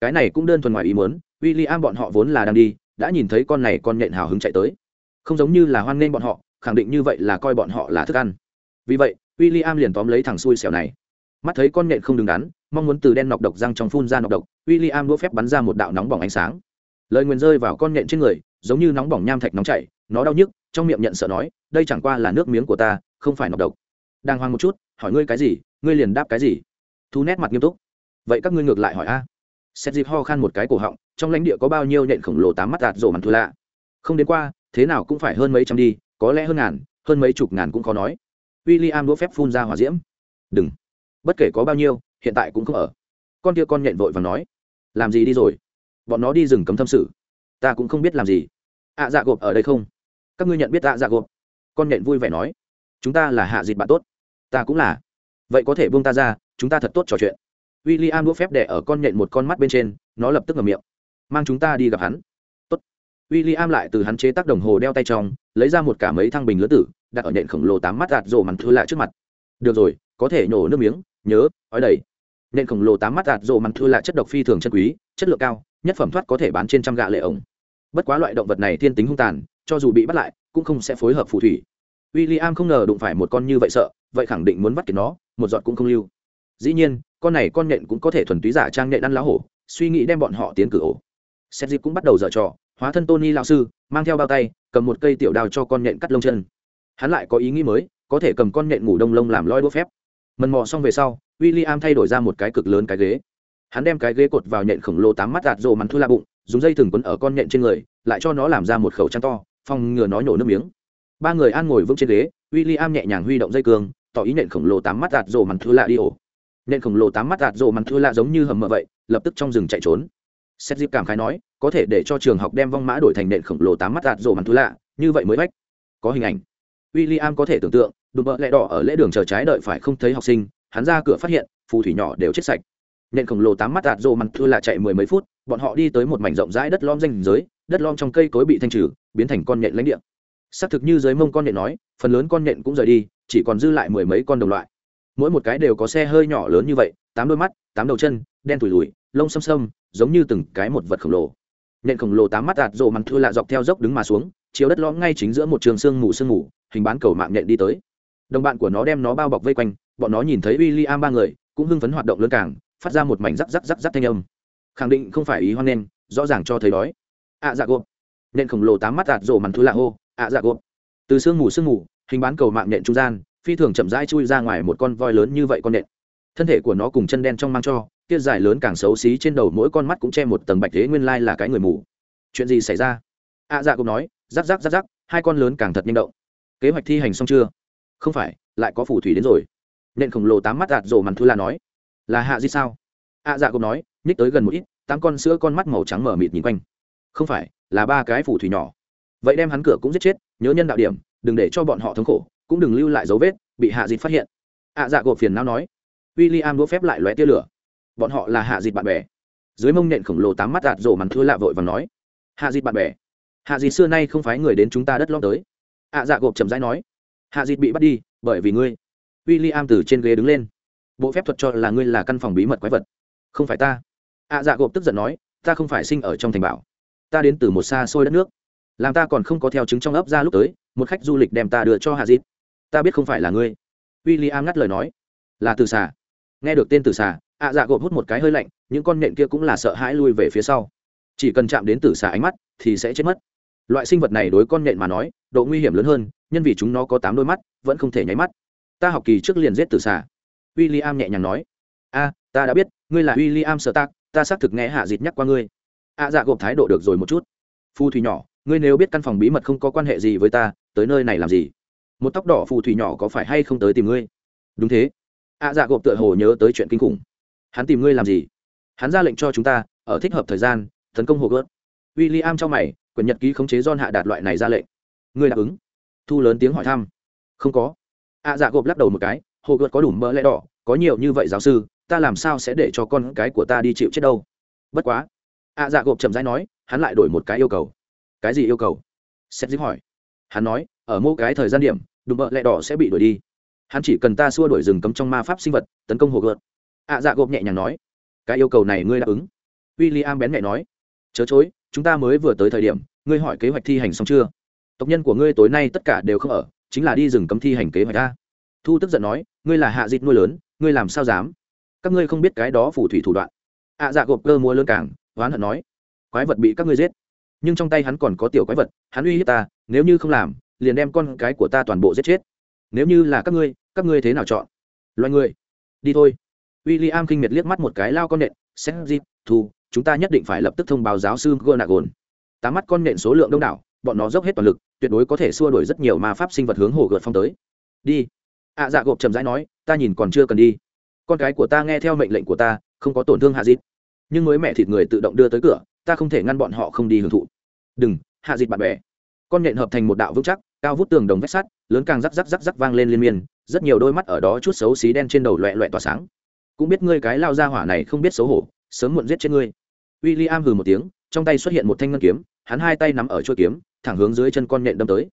A: cái này cũng đơn thuần ngoài ý muốn w i l l i am bọn họ vốn là đang đi đã nhìn thấy con này con nhện hào hứng chạy tới. Không giống như là hoan nghênh bọn họ, khẳng định như vậy là coi bọn họ là thức ăn. Vì vậy w i l l i am liền tóm lấy thằng xui xẻo này. Mắt thấy con nhện không đứng đắn, mong muốn từ đen nọc độc răng trong phun ra nọc độc w i l l i am đũa phép bắn ra một đạo nóng bỏng ánh sáng. Lời nguyền rơi vào con nhện trên người, giống như nóng bỏng nham thạch nóng chảy, nó đau nhức, trong miệng nhận sợ nói, đây chẳng qua là nước miếng của ta, không phải nọc độc. Đang hoang một chút, hỏi ngươi cái gì, ngươi liền đáp cái gì. Thu nét mặt nghiêm túc. Vậy các ngươi ngược lại hỏi a. Xét dịp ho khan một cái cổ họng trong lãnh địa có bao nhiêu nhện khổng lồ tám mắt tạt rổ mặn thù lạ? Không đến qua thế nào cũng phải hơn mấy trăm đi có lẽ hơn ngàn hơn mấy chục ngàn cũng khó nói. W i l l i am đũa phép phun ra hỏa diễm. Đừng. Bất kể có bao nhiêu hiện tại cũng không ở. Con kia con nhện vội và nói. Làm gì đi rồi? Bọn nó đi rừng cấm thâm sự. Ta cũng không biết làm gì. Ạ à, dạ gộp ở đây không? Các ngươi nhận biết ạ à, dạ gộp? Con nhện vui vẻ nói. Chúng ta là hạ dịt bạn tốt. Ta cũng là. Vậy có thể buông ta ra chúng ta thật tốt trò chuyện. W i l l i am đũa phép đẻ ở con nhện một con mắt bên trên nó lập tức ngầm miệng mang chúng ta đi gặp hắn. Tốt. w i l l i am lại từ hắn chế tác đồng hồ đeo tay trong, lấy ra một cả mấy thăng bình lứa tử, đặt ở nhện khổng lồ tám mắt gạt rồ mặn thư lại trước mặt. Được rồi, có thể nhổ nước miếng, nhớ, ói đầy. Nhện khổng lồ tám mắt gạt rồ mặn thư lại chất độc phi thường chân quý, chất lượng cao, nhất phẩm thoát có thể bán trên trăm gạ lệ ổng. Bất quá loại động vật này thiên tính hung tàn, cho dù bị bắt lại, cũng không sẽ phối hợp phù thủy. W i l l i am không ngờ đụng phải một con như vậy sợ, vậy khẳng định muốn bắt kiệt nó, một giọt cũng không lưu. Dĩ nhiên, con này con nện cũng có thể thuần túy giả trang nện ăn lá hổ, suy nghĩ đem bọn họ tiến cử ổ xét dịp cũng bắt đầu dở trò, hóa thân tony lao sư, mang theo bao tay, cầm một cây tiểu đao cho con nhện cắt lông chân. Hắn lại có ý nghĩ mới, có thể cầm con nhện ngủ đông lông làm loi đũa phép. Mần mò xong về sau w i l l i am thay đổi ra một cái cực lớn cái ghế. Hắn đem cái ghế cột vào nhện khổng lồ tám mắt đạt rồ mắn thu la bụng, dùng dây thừng quấn ở con nhện trên người, lại cho nó làm ra một khẩu trang to, phòng ngừa nó nhổ nước miếng. Ba người an ngồi vững trên ghế w i l l i am nhẹ nhàng huy động dây cương, tỏ ý nhện khổng lồ tám mắt đạt rồ mắn thu la đi ổ. Nhện khổng lồ tám mắt đạt rồ mắn thu la giống như hầm mờ vậy, lập tức trong rừng chạy trốn. Xét dịp cảm khái nói có thể để cho trường học đem vong mã đổi thành nện khổng lồ tám mắt đạt rồ mắn thú lạ, như vậy mới vách có hình ảnh. W i l l i am có thể tưởng tượng, đùm bợ lẹ đỏ ở lễ đường chờ trái đợi phải không thấy học sinh, hắn ra cửa phát hiện, phù thủy nhỏ đều chết sạch. Nện khổng lồ tám mắt đạt rồ mắn thú lạ chạy mười mấy phút, bọn họ đi tới một mảnh rộng rãi đất lom danh giới, đất lom trong cây cối bị thanh trừ, biến thành con nhện lãnh địa. Xác thực như dưới mông con nhện nói, phần lớn con nhện cũng rời đi, chỉ còn dư lại mười mấy con đồng loại. Mỗi một cái đều có xe hơi nhỏ lớn như vậy, tám đôi mắt, tám đầu chân, đen tủi lùi lông xăm xăm giống như từng cái một vật khổng lồ nện khổng lồ tám mắt đạt rộ mặn thua lạ dọc theo dốc đứng mà xuống, chiếu đất lõm ngay chính giữa một trường sương mù sương mù, hình bán cầu mạng nện đi tới. Đồng bạn của nó đem nó bao bọc vây quanh, bọn nó nhìn thấy w i l l i am ba người, cũng hưng phấn hoạt động lớn càng, phát ra một mảnh rắc rắc rắc rắc thanh âm. Khẳng định không phải ý hoan nghênh, rõ ràng cho thấy đói. Ạ dạ gộp. Nện khổng lồ tám mắt đạt rộ mặn thua lạ hô, ạ dạ gộp. Từ sương mù sương mù, hình bán cầu mạng nện trung gian, phi thường chậm rãi chui ra ngoài một con voi lớn như vậy con nện thân thể của nó cùng chân đen trong mang cho kia dài lớn càng xấu xí trên đầu mỗi con mắt cũng che một tầng bạch thế nguyên lai là cái người mù. Chuyện gì xảy ra? Ạ à, dạ cũng nói rắc rắc rắc rắc hai con lớn càng thật nhanh động. Kế hoạch thi hành xong chưa? Không phải lại có phù thủy đến rồi. Nện khổng lồ tám mắt đạt rổ mằn thư la nói là hạ di sao? Ạ à, dạ cũng nói nhích tới gần một ít tám con sữa con mắt màu trắng mở mịt nhìn quanh. Không phải là ba cái phù thủy nhỏ. Vậy đem hắn cửa cũng giết chết nhớ nhân đạo điểm đừng để cho bọn họ thống khổ cũng đừng lưu lại dấu vết bị hạ dịt phát hiện. Ạ à, dạ gộp phiền não nói w i l l i am đũa phép lại lóe tia lửa bọn họ là hạ dịt bạn bè. Dưới mông nện khổng lồ tám mắt đạt rổ mắn thưa lạ vội và nói, hạ dịt bạn bè, hạ dịt xưa nay không phái người đến chúng ta đất lom tới. Ạ dạ gộp chầm rãi nói, hạ dịt bị bắt đi, bởi vì ngươi. W i l l i am từ trên ghế đứng lên. Bộ phép thuật cho là ngươi là căn phòng bí mật quái vật, không phải ta. Ạ dạ gộp tức giận nói, ta không phải sinh ở trong thành bảo, ta đến từ một xa xôi đất nước. Làm ta còn không có theo chứng trong ấp ra lúc tới, một khách du lịch đem ta đưa cho hạ dịt. Ta biết không phải là ngươi. W i l l i am ngắt lời nói, là từ xà. Nghe được tên từ xà ạ dạ gộp hút một cái hơi lạnh, những con nện kia cũng là sợ hãi lui về phía sau. Chỉ cần chạm đến tử xà ánh mắt, thì sẽ chết mất. Loại sinh vật này đối con nện mà nói, độ nguy hiểm lớn hơn, nhân vì chúng nó có tám đôi mắt, vẫn không thể nháy mắt. Ta học kỳ trước liền giết tử xà. W i l l i am nhẹ nhàng nói. A, ta đã biết, ngươi là w i l l i am sợ tác ta xác thực nghe hạ dịt nhắc qua ngươi. Ạ dạ gộp thái độ được rồi một chút. Phù thủy nhỏ, ngươi nếu biết căn phòng bí mật không có quan hệ gì với ta, tới nơi này làm gì? Một tóc đỏ phù thủy nhỏ có phải hay không tới tìm ngươi? Đúng thế. Ạ dạ gộp tựa hồ nhớ tới chuyện kinh khủng hắn tìm ngươi làm gì? Hắn ra lệnh cho chúng ta, ở thích hợp thời gian, tấn công hồ gớt w i l l i am trong mày quyền nhật ký khống chế don hạ đạt loại này ra lệnh. Ngươi đáp ứng? Thu lớn tiếng hỏi thăm. Không có. Ạ dạ gộp lắc đầu một cái, hồ gớt có đủ mỡ lẽ đỏ, có nhiều như vậy giáo sư, ta làm sao sẽ để cho con cái của ta đi chịu chết đâu? Bất quá. Ạ dạ gộp chậm rãi nói, hắn lại đổi một cái yêu cầu. Cái gì yêu cầu? Xét dính hỏi. Hắn nói, ở mỗi cái thời gian điểm đùm bợ lẹ đỏ sẽ bị đuổi đi. Hắn chỉ cần ta xua đuổi rừng cấm trong ma pháp sinh vật, tấn công hồ gợt ạ dạ gộp nhẹ nhàng nói, cái yêu cầu này ngươi đáp ứng. W i l l i am bén nhẹ nói, chớ chối, chúng ta mới vừa tới thời điểm, ngươi hỏi kế hoạch thi hành xong chưa? Tộc nhân của ngươi tối nay tất cả đều không ở, chính là đi rừng cấm thi hành kế hoạch ta thu tức giận nói, ngươi là hạ dịt nuôi lớn, ngươi làm sao dám? Các ngươi không biết cái đó phủ thủy thủ đoạn. Ạ dạ gộp cơ mua lơn cảng oán hận nói, quái vật bị các ngươi giết. Nhưng trong tay hắn còn có tiểu quái vật, hắn uy hiếp ta, nếu như không làm, liền đem con cái của ta toàn bộ giết chết. Nếu như là các ngươi các ngươi thế nào chọn? Loài người, đi thôi w i l l i am kinh miệt liếc mắt một cái lao con nện xét dịp thu chúng ta nhất định phải lập tức thông báo giáo sư gonagon tám mắt con nện số lượng đông đảo bọn nó dốc hết toàn lực tuyệt đối có thể xua đuổi rất nhiều ma pháp sinh vật hướng hồ gợt phong tới. Đi. Ạ à, dạ gộp chậm rãi nói ta nhìn còn chưa cần đi. Con cái của ta nghe theo mệnh lệnh của ta không có tổn thương hạ dịp nhưng mới mẹ thịt người tự động đưa tới cửa ta không thể ngăn bọn họ không đi hưởng thụ. Đừng hạ dịp bạn bè. Con nhện hợp thành một đạo vững chắc cao vút tường đồng vách sắt lớn càng rắc rắc rắc rắc vang lên liên miên rất nhiều đôi mắt ở đó chút xấu xí đen trên đầu loẹ loẹ tỏa sáng cũng biết ngươi cái lao ra hỏa này không biết xấu hổ, sớm muộn giết chết ngươi. W i l l i am hừ một tiếng, trong tay xuất hiện một thanh ngân kiếm, hắn hai tay nắm ở chuôi kiếm, thẳng hướng dưới chân con nhện đâm tới.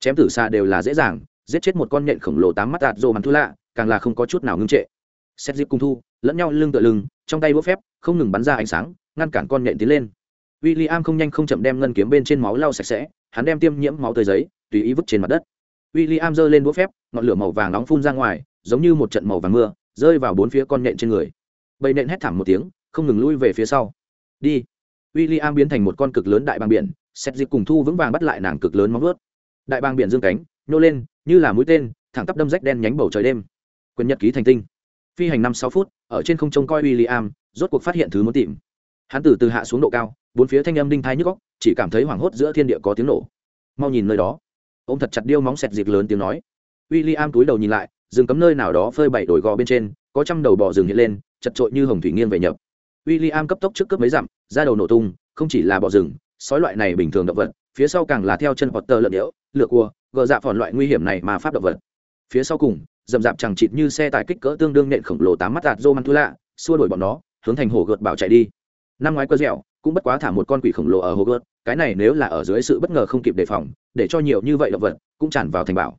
A: Chém tử xa đều là dễ dàng, giết chết một con nhện khổng lồ tám mắt đạt rồ mắn thu lạ, càng là không có chút nào ngưng trệ. Xét dịp cung thu, lẫn nhau lưng tựa lưng, trong tay bốc phép, không ngừng bắn ra ánh sáng, ngăn cản con nhện tiến lên. W i l l i am không nhanh không chậm đem ngân kiếm bên trên máu lau sạch sẽ, hắn đem tiêm nhiễm máu tới giấy, tùy ý vứt trên mặt đất. W i l l i am giơ lên đũa phép, ngọn lửa màu vàng nóng phun ra ngoài, giống như một trận màu vàng mưa rơi vào bốn phía con nện trên người. Bầy nện hét thảm một tiếng, không ngừng lui về phía sau. Đi. W i l l i am biến thành một con cực lớn đại bàng biển xét dịp cùng thu vững vàng bắt lại nàng cực lớn móng ướt đại bàng biển dương cánh, nhô lên, như là mũi tên, thẳng tắp đâm rách đen nhánh bầu trời đêm. Quyền nhật ký thành tinh. Phi hành năm sáu phút, ở trên không trông coi w i l l i am rốt cuộc phát hiện thứ muốn tìm. Hắn từ từ hạ xuống độ cao, bốn phía thanh âm đinh thái nhức góc chỉ cảm thấy hoảng hốt giữa thiên địa có tiếng nổ. Mau nhìn nơi đó. Ô m thật chặt điêu móng xẹt dịp lớn tiếng nói. W i l l i am túi đầu nhìn lại rừng cấm nơi nào đó phơi bảy đồi gò bên trên, có trăm đầu bò rừng hiện lên, chật trội như hồng thủy nghiêng về nhập. W i l l i am cấp tốc trước cướp mấy dặm, ra đầu nổ tung, không chỉ là bò rừng, sói loại này bình thường động vật, phía sau càng là theo chân hoặc tờ lợn đẽo lựa cua gờ dạ phòn loại nguy hiểm này mà pháp động vật. Phía sau cùng dầm dạp chẳng chịt như xe tải kích cỡ tương đương nện khổng lồ tám mắt tạt rô măng thu lạ xua đuổi bọn nó, hướng thành hồ gợt bảo chạy đi. Năm ngoái cơ dẻo, cũng bất quá thả một con quỷ khổng lồ ở hồ gợt, cái này nếu là ở dưới sự bất ngờ không kịp đề phòng, để cho nhiều như vậy động vật, cũng tràn vào thành bảo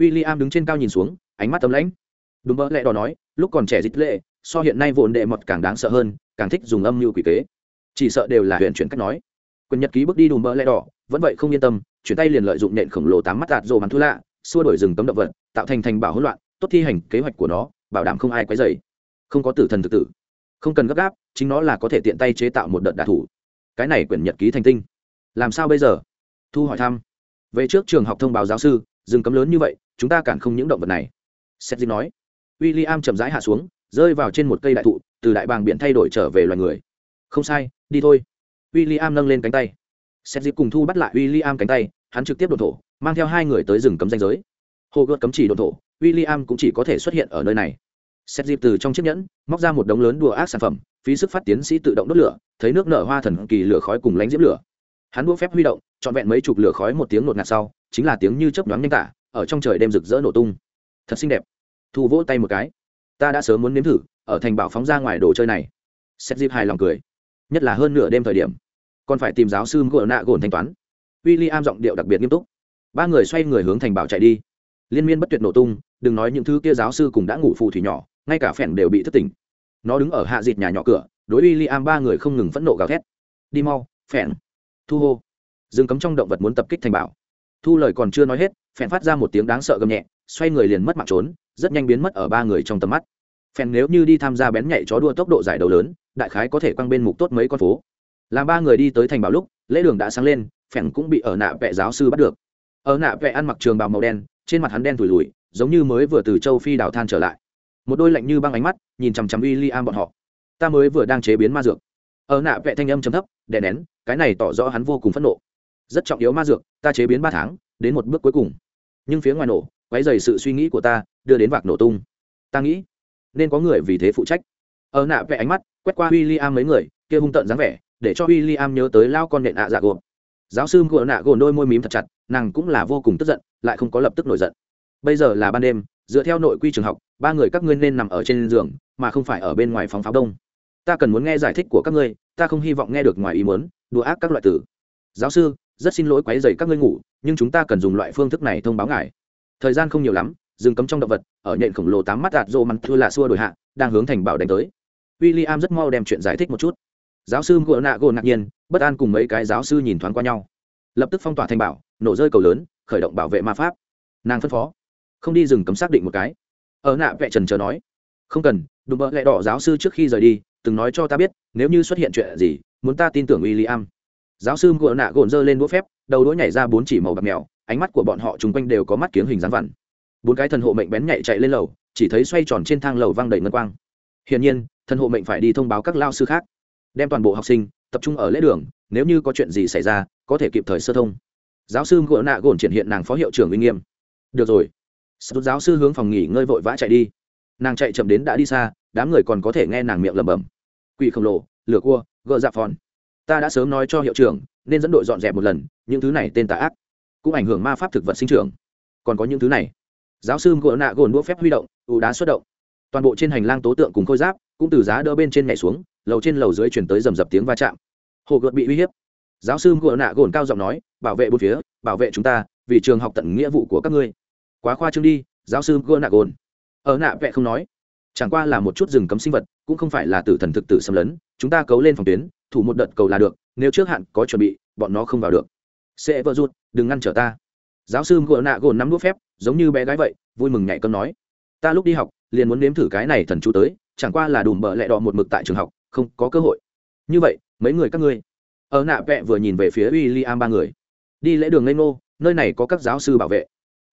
A: w i l l i am đứng trên cao nhìn xuống ánh mắt tấm lãnh. Đúng mơ lẽ đỏ nói, lúc còn trẻ dịch lệ, so hiện nay vồn đệ mọt càng đáng sợ hơn, càng thích dùng âm mưu quỷ kế. Chỉ sợ đều là huyện chuyển cách nói. Quyền nhật ký bước đi đùm bỡ lẽ đỏ, vẫn vậy không yên tâm, chuyển tay liền lợi dụng nện khổng lồ tám mắt tạt rồ mắn thu lạ, xua đổi rừng tấm động vật, tạo thành thành bảo hỗn loạn, tốt thi hành kế hoạch của nó, bảo đảm không ai quấy dày không có tử thần thực tử. Không cần gấp gáp, chính nó là có thể tiện tay chế tạo một đợt đả thủ. Cái này quyển nhật ký thành tinh. Làm sao bây giờ? Thu hỏi thăm. Về trước trường học thông báo giáo sư, rừng cấm lớn như vậy, chúng ta cản không những động vật này seth dinh nói. W i l l i am chậm rãi hạ xuống, rơi vào trên một cây đại thụ, từ đại bàng biển thay đổi trở về loài người. Không sai, đi thôi. W i l l i am nâng lên cánh tay. Seth dịp cùng thu bắt lại w i l l i am cánh tay, hắn trực tiếp đột thổ, mang theo hai người tới rừng cấm danh giới. Hồ gợt cấm chỉ đột thổ w i l l i am cũng chỉ có thể xuất hiện ở nơi này. Xét dịp từ trong chiếc nhẫn, móc ra một đống lớn đùa ác sản phẩm, phí sức phát tiến sĩ tự động đốt lửa, thấy nước nở hoa thần kỳ lửa khói cùng lánh diễm lửa. Hắn đua phép huy động, trọn vẹn mấy chục lửa khói một tiếng nột ngạt sau, chính là tiếng như chớp nhoáng nhanh tả, ở trong trời đêm rực rỡ nổ tung. Thật xinh đẹp thu vỗ tay một cái. Ta đã sớm muốn nếm thử, ở thành bảo phóng ra ngoài đồ chơi này. Xét dịp hài lòng cười. Nhất là hơn nửa đêm thời điểm, còn phải tìm giáo sư gỗ nạ gồn thanh toán. W i l l i am giọng điệu đặc biệt nghiêm túc. Ba người xoay người hướng thành bảo chạy đi. Liên miên bất tuyệt nổ tung, đừng nói những thứ kia giáo sư cùng đã ngủ phù thủy nhỏ, ngay cả phèn đều bị thất tỉnh. Nó đứng ở hạ dịt nhà nhỏ cửa, đối w i l l i am ba người không ngừng phẫn nộ gào thét. Đi mau, phèn. Thu hô. Dừng cấm trong động vật muốn tập kích thành bảo. Thu lời còn chưa nói hết, phèn phát ra một tiếng đáng sợ gầm nhẹ xoay người liền mất mạng trốn, rất nhanh biến mất ở ba người trong tầm mắt. Phèn nếu như đi tham gia bén nhảy chó đua tốc độ giải đấu lớn, đại khái có thể quăng bên mục tốt mấy con phố. Làm ba người đi tới thành bảo lúc, lễ đường đã sáng lên, phèn cũng bị ở nạ vệ giáo sư bắt được. Ở nạ vệ ăn mặc trường bào màu đen, trên mặt hắn đen thủi lùi, giống như mới vừa từ châu phi đào than trở lại. Một đôi lạnh như băng ánh mắt, nhìn chằm chằm w i l l i am bọn họ. Ta mới vừa đang chế biến ma dược. Ở nạ vệ thanh âm chấm thấp, đè nén, cái này tỏ rõ hắn vô cùng phẫn nộ. Rất trọng yếu ma dược, ta chế biến ba tháng, đến một bước cuối cùng. Nhưng phía ngoài nổ quấy dày sự suy nghĩ của ta, đưa đến vạc nổ tung. Ta nghĩ, nên có người vì thế phụ trách. Ở nạ vẽ ánh mắt, quét qua w i l l i am mấy người, kia hung tợn dáng vẻ, để cho w i l l i am nhớ tới lao con nện ạ dạ gồm giáo sư của nạ gồn đôi môi mím thật chặt, nàng cũng là vô cùng tức giận, lại không có lập tức nổi giận. Bây giờ là ban đêm, dựa theo nội quy trường học, ba người các ngươi nên nằm ở trên giường, mà không phải ở bên ngoài phòng pháo đông. Ta cần muốn nghe giải thích của các ngươi, ta không hy vọng nghe được ngoài ý muốn, đùa ác các loại tử giáo sư, rất xin lỗi quấy dày các ngươi ngủ, nhưng chúng ta cần dùng loại phương thức này thông báo ngài thời gian không nhiều lắm, rừng cấm trong động vật, ở nhện khổng lồ tám mắt đạt rô mặn thua lạ xua đổi hạ, đang hướng thành bảo đánh tới. W i l l i am rất mau đem chuyện giải thích một chút. Giáo sư ngựa nạ gồn ngạc nhiên, bất an cùng mấy cái giáo sư nhìn thoáng qua nhau. Lập tức phong tỏa thành bảo, nổ rơi cầu lớn, khởi động bảo vệ ma pháp. Nàng phân phó, không đi rừng cấm xác định một cái. Ở nạ vẹ trần chờ nói, không cần, đùm bợ lẹ đỏ giáo sư trước khi rời đi, từng nói cho ta biết, nếu như xuất hiện chuyện gì, muốn ta tin tưởng w i l l i am giáo sư ngựa nạ gồn dơ lên đũa phép, đầu đũa nhảy ra bốn chỉ màu bạc mèo ánh mắt của bọn họ chung quanh đều có mắt kiếng hình dáng vằn. Bốn cái thần hộ mệnh bén nhạy chạy lên lầu, chỉ thấy xoay tròn trên thang lầu vang đầy ngân quang. Hiển nhiên, thần hộ mệnh phải đi thông báo các lao sư khác, đem toàn bộ học sinh tập trung ở lễ đường, nếu như có chuyện gì xảy ra, có thể kịp thời sơ thông. Giáo sư ngựa nạ gồn triển hiện nàng phó hiệu trưởng uy nghiêm. Được rồi. Sút giáo sư hướng phòng nghỉ ngơi vội vã chạy đi. Nàng chạy chậm đến đã đi xa, đám người còn có thể nghe nàng miệng lẩm bẩm. Quỷ khổng lồ, lửa cua, gợ dạ phòn. Ta đã sớm nói cho hiệu trưởng, nên dẫn đội dọn dẹp một lần, những thứ này tên tà ác cũng ảnh hưởng ma pháp thực vật sinh trưởng. Còn có những thứ này. Giáo sư gỗ nạ gồn đũa phép huy động ủ đá xuất động. Toàn bộ trên hành lang tố tượng cùng khôi giáp, cũng từ giá đỡ bên trên nhảy xuống, lầu trên lầu dưới chuyển tới rầm rập tiếng va chạm. Hồ gợt bị uy hiếp. Giáo sư gỗ nạ gồn cao giọng nói, bảo vệ bốn phía, bảo vệ chúng ta, vì trường học tận nghĩa vụ của các ngươi. Quá khoa trương đi, giáo sư gỗ nạ gồn. Ở nạ vẹ không nói. Chẳng qua là một chút rừng cấm sinh vật, cũng không phải là tử thần thực tử xâm lấn, chúng ta cấu lên phòng tuyến, thủ một đợt cầu là được, nếu trước hạn có chuẩn bị, bọn nó không vào được sẽ vỡ rút đừng ngăn trở ta. Giáo sư ngựa nạ gồn nắm đũa phép, giống như bé gái vậy, vui mừng nhảy cơn nói. Ta lúc đi học, liền muốn nếm thử cái này thần chú tới, chẳng qua là đùm bợ lẹ đỏ một mực tại trường học, không có cơ hội. Như vậy, mấy người các ngươi? Ở nạ vẹ vừa nhìn về phía w i l l i am ba người. Đi lễ đường lê ngô, nơi này có các giáo sư bảo vệ.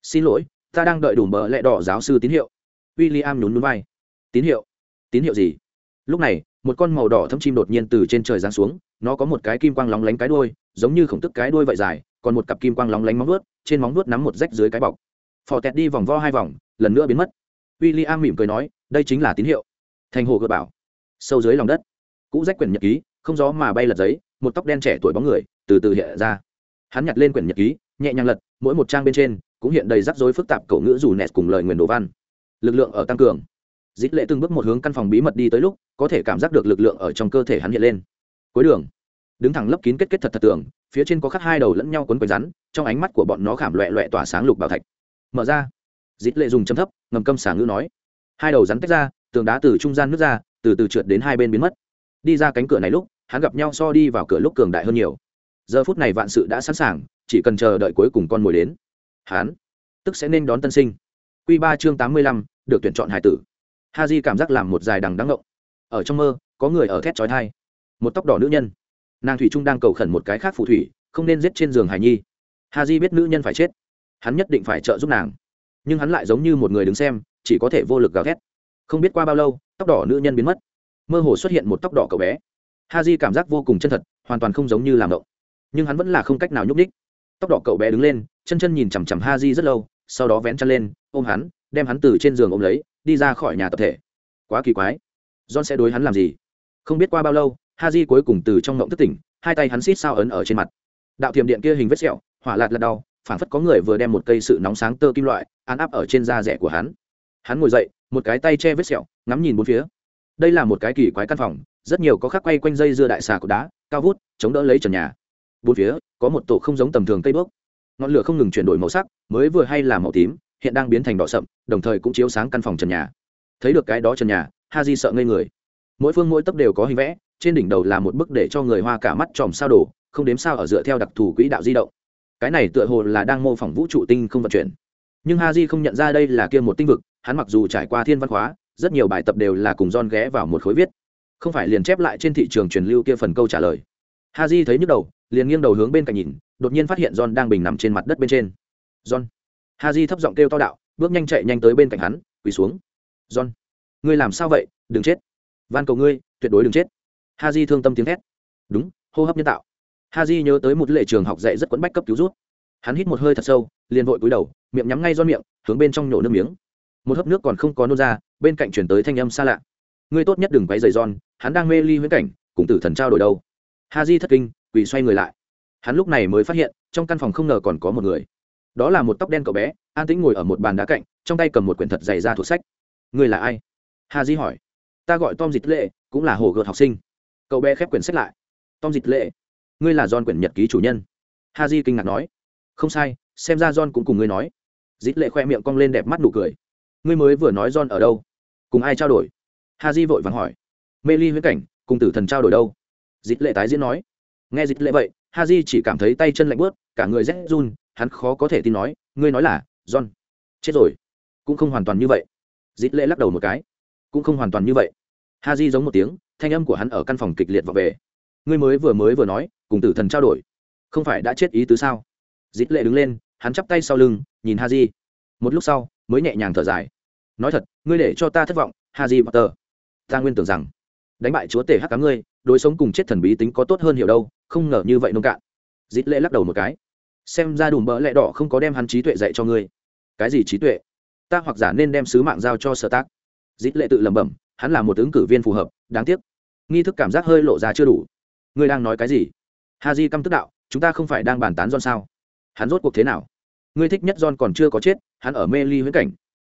A: Xin lỗi, ta đang đợi đùm bợ lẹ đỏ giáo sư tín hiệu. W i l l i am nhún núi vai. Tín hiệu? Tín hiệu gì? Lúc này, một con màu đỏ thâm chim đột nhiên từ trên trời giáng xuống nó có một cái kim quang lóng lánh cái đuôi, giống như khổng tức cái đuôi vậy dài, còn một cặp kim quang lóng lánh móng vuốt, trên móng vuốt nắm một rách dưới cái bọc. Phò tẹt đi vòng vo hai vòng, lần nữa biến mất. W i l l i am mỉm cười nói, đây chính là tín hiệu. Thành hồ gợi bảo. Sâu dưới lòng đất. Cũ rách quyển nhật ký, không gió mà bay lật giấy, một tóc đen trẻ tuổi bóng người, từ từ hiện ra. Hắn nhặt lên quyển nhật ký, nhẹ nhàng lật, mỗi một trang bên trên cũng hiện đầy rắc rối phức tạp cậu ngữ dù nẹt cùng lời nguyền đồ văn. Lực lượng ở tăng cường. Dít lệ từng bước một hướng căn phòng bí mật đi tới lúc, có thể cảm giác được lực lượng ở trong cơ thể hắn hiện lên cuối đường. Đứng thẳng lấp kín kết kết thật thật tường, phía trên có khắc hai đầu lẫn nhau quấn quanh rắn, trong ánh mắt của bọn nó khảm loẹ loẹ tỏa sáng lục bảo thạch. Mở ra. Dít lệ dùng châm thấp, ngầm câm xả ngữ nói. Hai đầu rắn tách ra, tường đá từ trung gian nước ra, từ từ trượt đến hai bên biến mất. Đi ra cánh cửa này lúc, hắn gặp nhau so đi vào cửa lúc cường đại hơn nhiều. Giờ phút này vạn sự đã sẵn sàng, chỉ cần chờ đợi cuối cùng con mồi đến. Hắn tức sẽ nên đón tân sinh. Q ba chương tám mươi lăm, được tuyển chọn hải tử. Ha di cảm giác làm một dài đằng đáng ngộng. Ở trong mơ, có người ở thét trói thai một tóc đỏ nữ nhân. Nàng thủy trung đang cầu khẩn một cái khác phù thủy, không nên giết trên giường hải nhi. Ha di biết nữ nhân phải chết. Hắn nhất định phải trợ giúp nàng. Nhưng hắn lại giống như một người đứng xem, chỉ có thể vô lực gào thét. Không biết qua bao lâu, tóc đỏ nữ nhân biến mất. Mơ hồ xuất hiện một tóc đỏ cậu bé. Ha di cảm giác vô cùng chân thật, hoàn toàn không giống như làm động. Nhưng hắn vẫn là không cách nào nhúc ních tóc đỏ cậu bé đứng lên, chân chân nhìn chằm chằm ha di rất lâu, sau đó vén chân lên, ôm hắn, đem hắn từ trên giường ôm lấy, đi ra khỏi nhà tập thể. Quá kỳ quái. John sẽ đối hắn làm gì? Không biết qua bao lâu ha di cuối cùng từ trong ngộng thức tỉnh, hai tay hắn xít sao ấn ở trên mặt. Đạo thiểm điện kia hình vết sẹo, hỏa lạt lật đau phản phất có người vừa đem một cây sự nóng sáng tơ kim loại án áp ở trên da rẻ của hắn. Hắn ngồi dậy, một cái tay che vết sẹo, ngắm nhìn bốn phía. Đây là một cái kỳ quái căn phòng, rất nhiều có khắc quay quanh dây dưa đại xà của đá, cao vút, chống đỡ lấy trần nhà. Bốn phía, có một tổ không giống tầm thường cây bước. Ngọn lửa không ngừng chuyển đổi màu sắc, mới vừa hay là màu tím, hiện đang biến thành đỏ sậm, đồng thời cũng chiếu sáng căn phòng trần nhà. Thấy được cái đó trần nhà, ha di sợ ngây người. Mỗi phương mỗi tấp đều có hình vẽ trên đỉnh đầu là một bức để cho người hoa cả mắt tròm sao đổ không đếm sao ở dựa theo đặc thù quỹ đạo di động. Cái này tựa hồ là đang mô phỏng vũ trụ tinh không vận chuyển. Nhưng ha di không nhận ra đây là kia một tinh vực, hắn mặc dù trải qua thiên văn hóa rất nhiều bài tập đều là cùng don ghé vào một khối viết. Không phải liền chép lại trên thị trường truyền lưu kia phần câu trả lời. Ha di thấy nhức đầu, liền nghiêng đầu hướng bên cạnh nhìn, đột nhiên phát hiện john đang bình nằm trên mặt đất bên trên. John. Ha di thấp giọng kêu to đạo, bước nhanh chạy nhanh tới bên cạnh hắn, quỳ xuống. John, ngươi làm sao vậy? Đừng chết. Van cầu ngươi, tuyệt đối đừng chết ha di thương tâm tiếng thét. Đúng, hô hấp nhân tạo. Ha di nhớ tới một lệ trường học dạy rất quẫn bách cấp cứu rút. Hắn hít một hơi thật sâu, liền vội cúi đầu, miệng nhắm ngay do miệng, hướng bên trong nhổ nước miếng. Một hớp nước còn không có nôn ra, bên cạnh chuyển tới thanh âm xa lạ. Ngươi tốt nhất đừng quay dày giòn hắn đang mê ly huyễn cảnh, cùng tử thần trao đổi đâu. Ha di thất kinh, quỳ xoay người lại. Hắn lúc này mới phát hiện, trong căn phòng không ngờ còn có một người. Đó là một tóc đen cậu bé, an tĩnh ngồi ở một bàn đá cạnh, trong tay cầm một quyển thật dày ra thuộc sách. Người là ai? Ha di hỏi. Ta gọi tom dịch lệ, cũng là hồ gợt học sinh cậu bé khép quyển sách lại. Tom dịch lệ, ngươi là don quyển nhật ký chủ nhân. Ha di kinh ngạc nói. Không sai, xem ra don cũng cùng ngươi nói. Dịch lệ khoe miệng cong lên đẹp mắt nụ cười. Ngươi mới vừa nói don ở đâu? Cùng ai trao đổi? Ha di vội vàng hỏi. Mê ly huyễn cảnh, cùng tử thần trao đổi đâu? Dịch lệ tái diễn nói. Nghe dịch lệ vậy ha di chỉ cảm thấy tay chân lạnh bớt cả người rét run, hắn khó có thể tin nói, ngươi nói là john. Chết rồi. Cũng không hoàn toàn như vậy. Dịch lệ lắc đầu một cái. Cũng không hoàn toàn như vậy. Ha di giống một tiếng thanh âm của hắn ở căn phòng kịch liệt vào về. Ngươi mới vừa mới vừa nói, cùng tử thần trao đổi. Không phải đã chết ý tứ sao? Dít lệ đứng lên, hắn chắp tay sau lưng, nhìn ha di một lúc sau, mới nhẹ nhàng thở dài. Nói thật, ngươi để cho ta thất vọng ha di potter. Ta nguyên tưởng rằng, đánh bại chúa tể hắc cá ngươi, đối sống cùng chết thần bí tính có tốt hơn hiểu đâu, không ngờ như vậy nông cạn. Dít lệ lắc đầu một cái. Xem ra đùm bỡ lẹ đỏ không có đem hắn trí tuệ dạy cho ngươi. Cái gì trí tuệ? Ta hoặc giả nên đem sứ mạng giao cho sở tác. Dít lệ tự lẩm bẩm, hắn là một ứng cử viên phù hợp đáng tiếc. Nghi thức cảm giác hơi lộ ra chưa đủ. Ngươi đang nói cái gì? Ha di căm tức đạo, chúng ta không phải đang bàn tán John sao? Hắn rốt cuộc thế nào? Ngươi thích nhất John còn chưa có chết, hắn ở mê ly huyễn cảnh.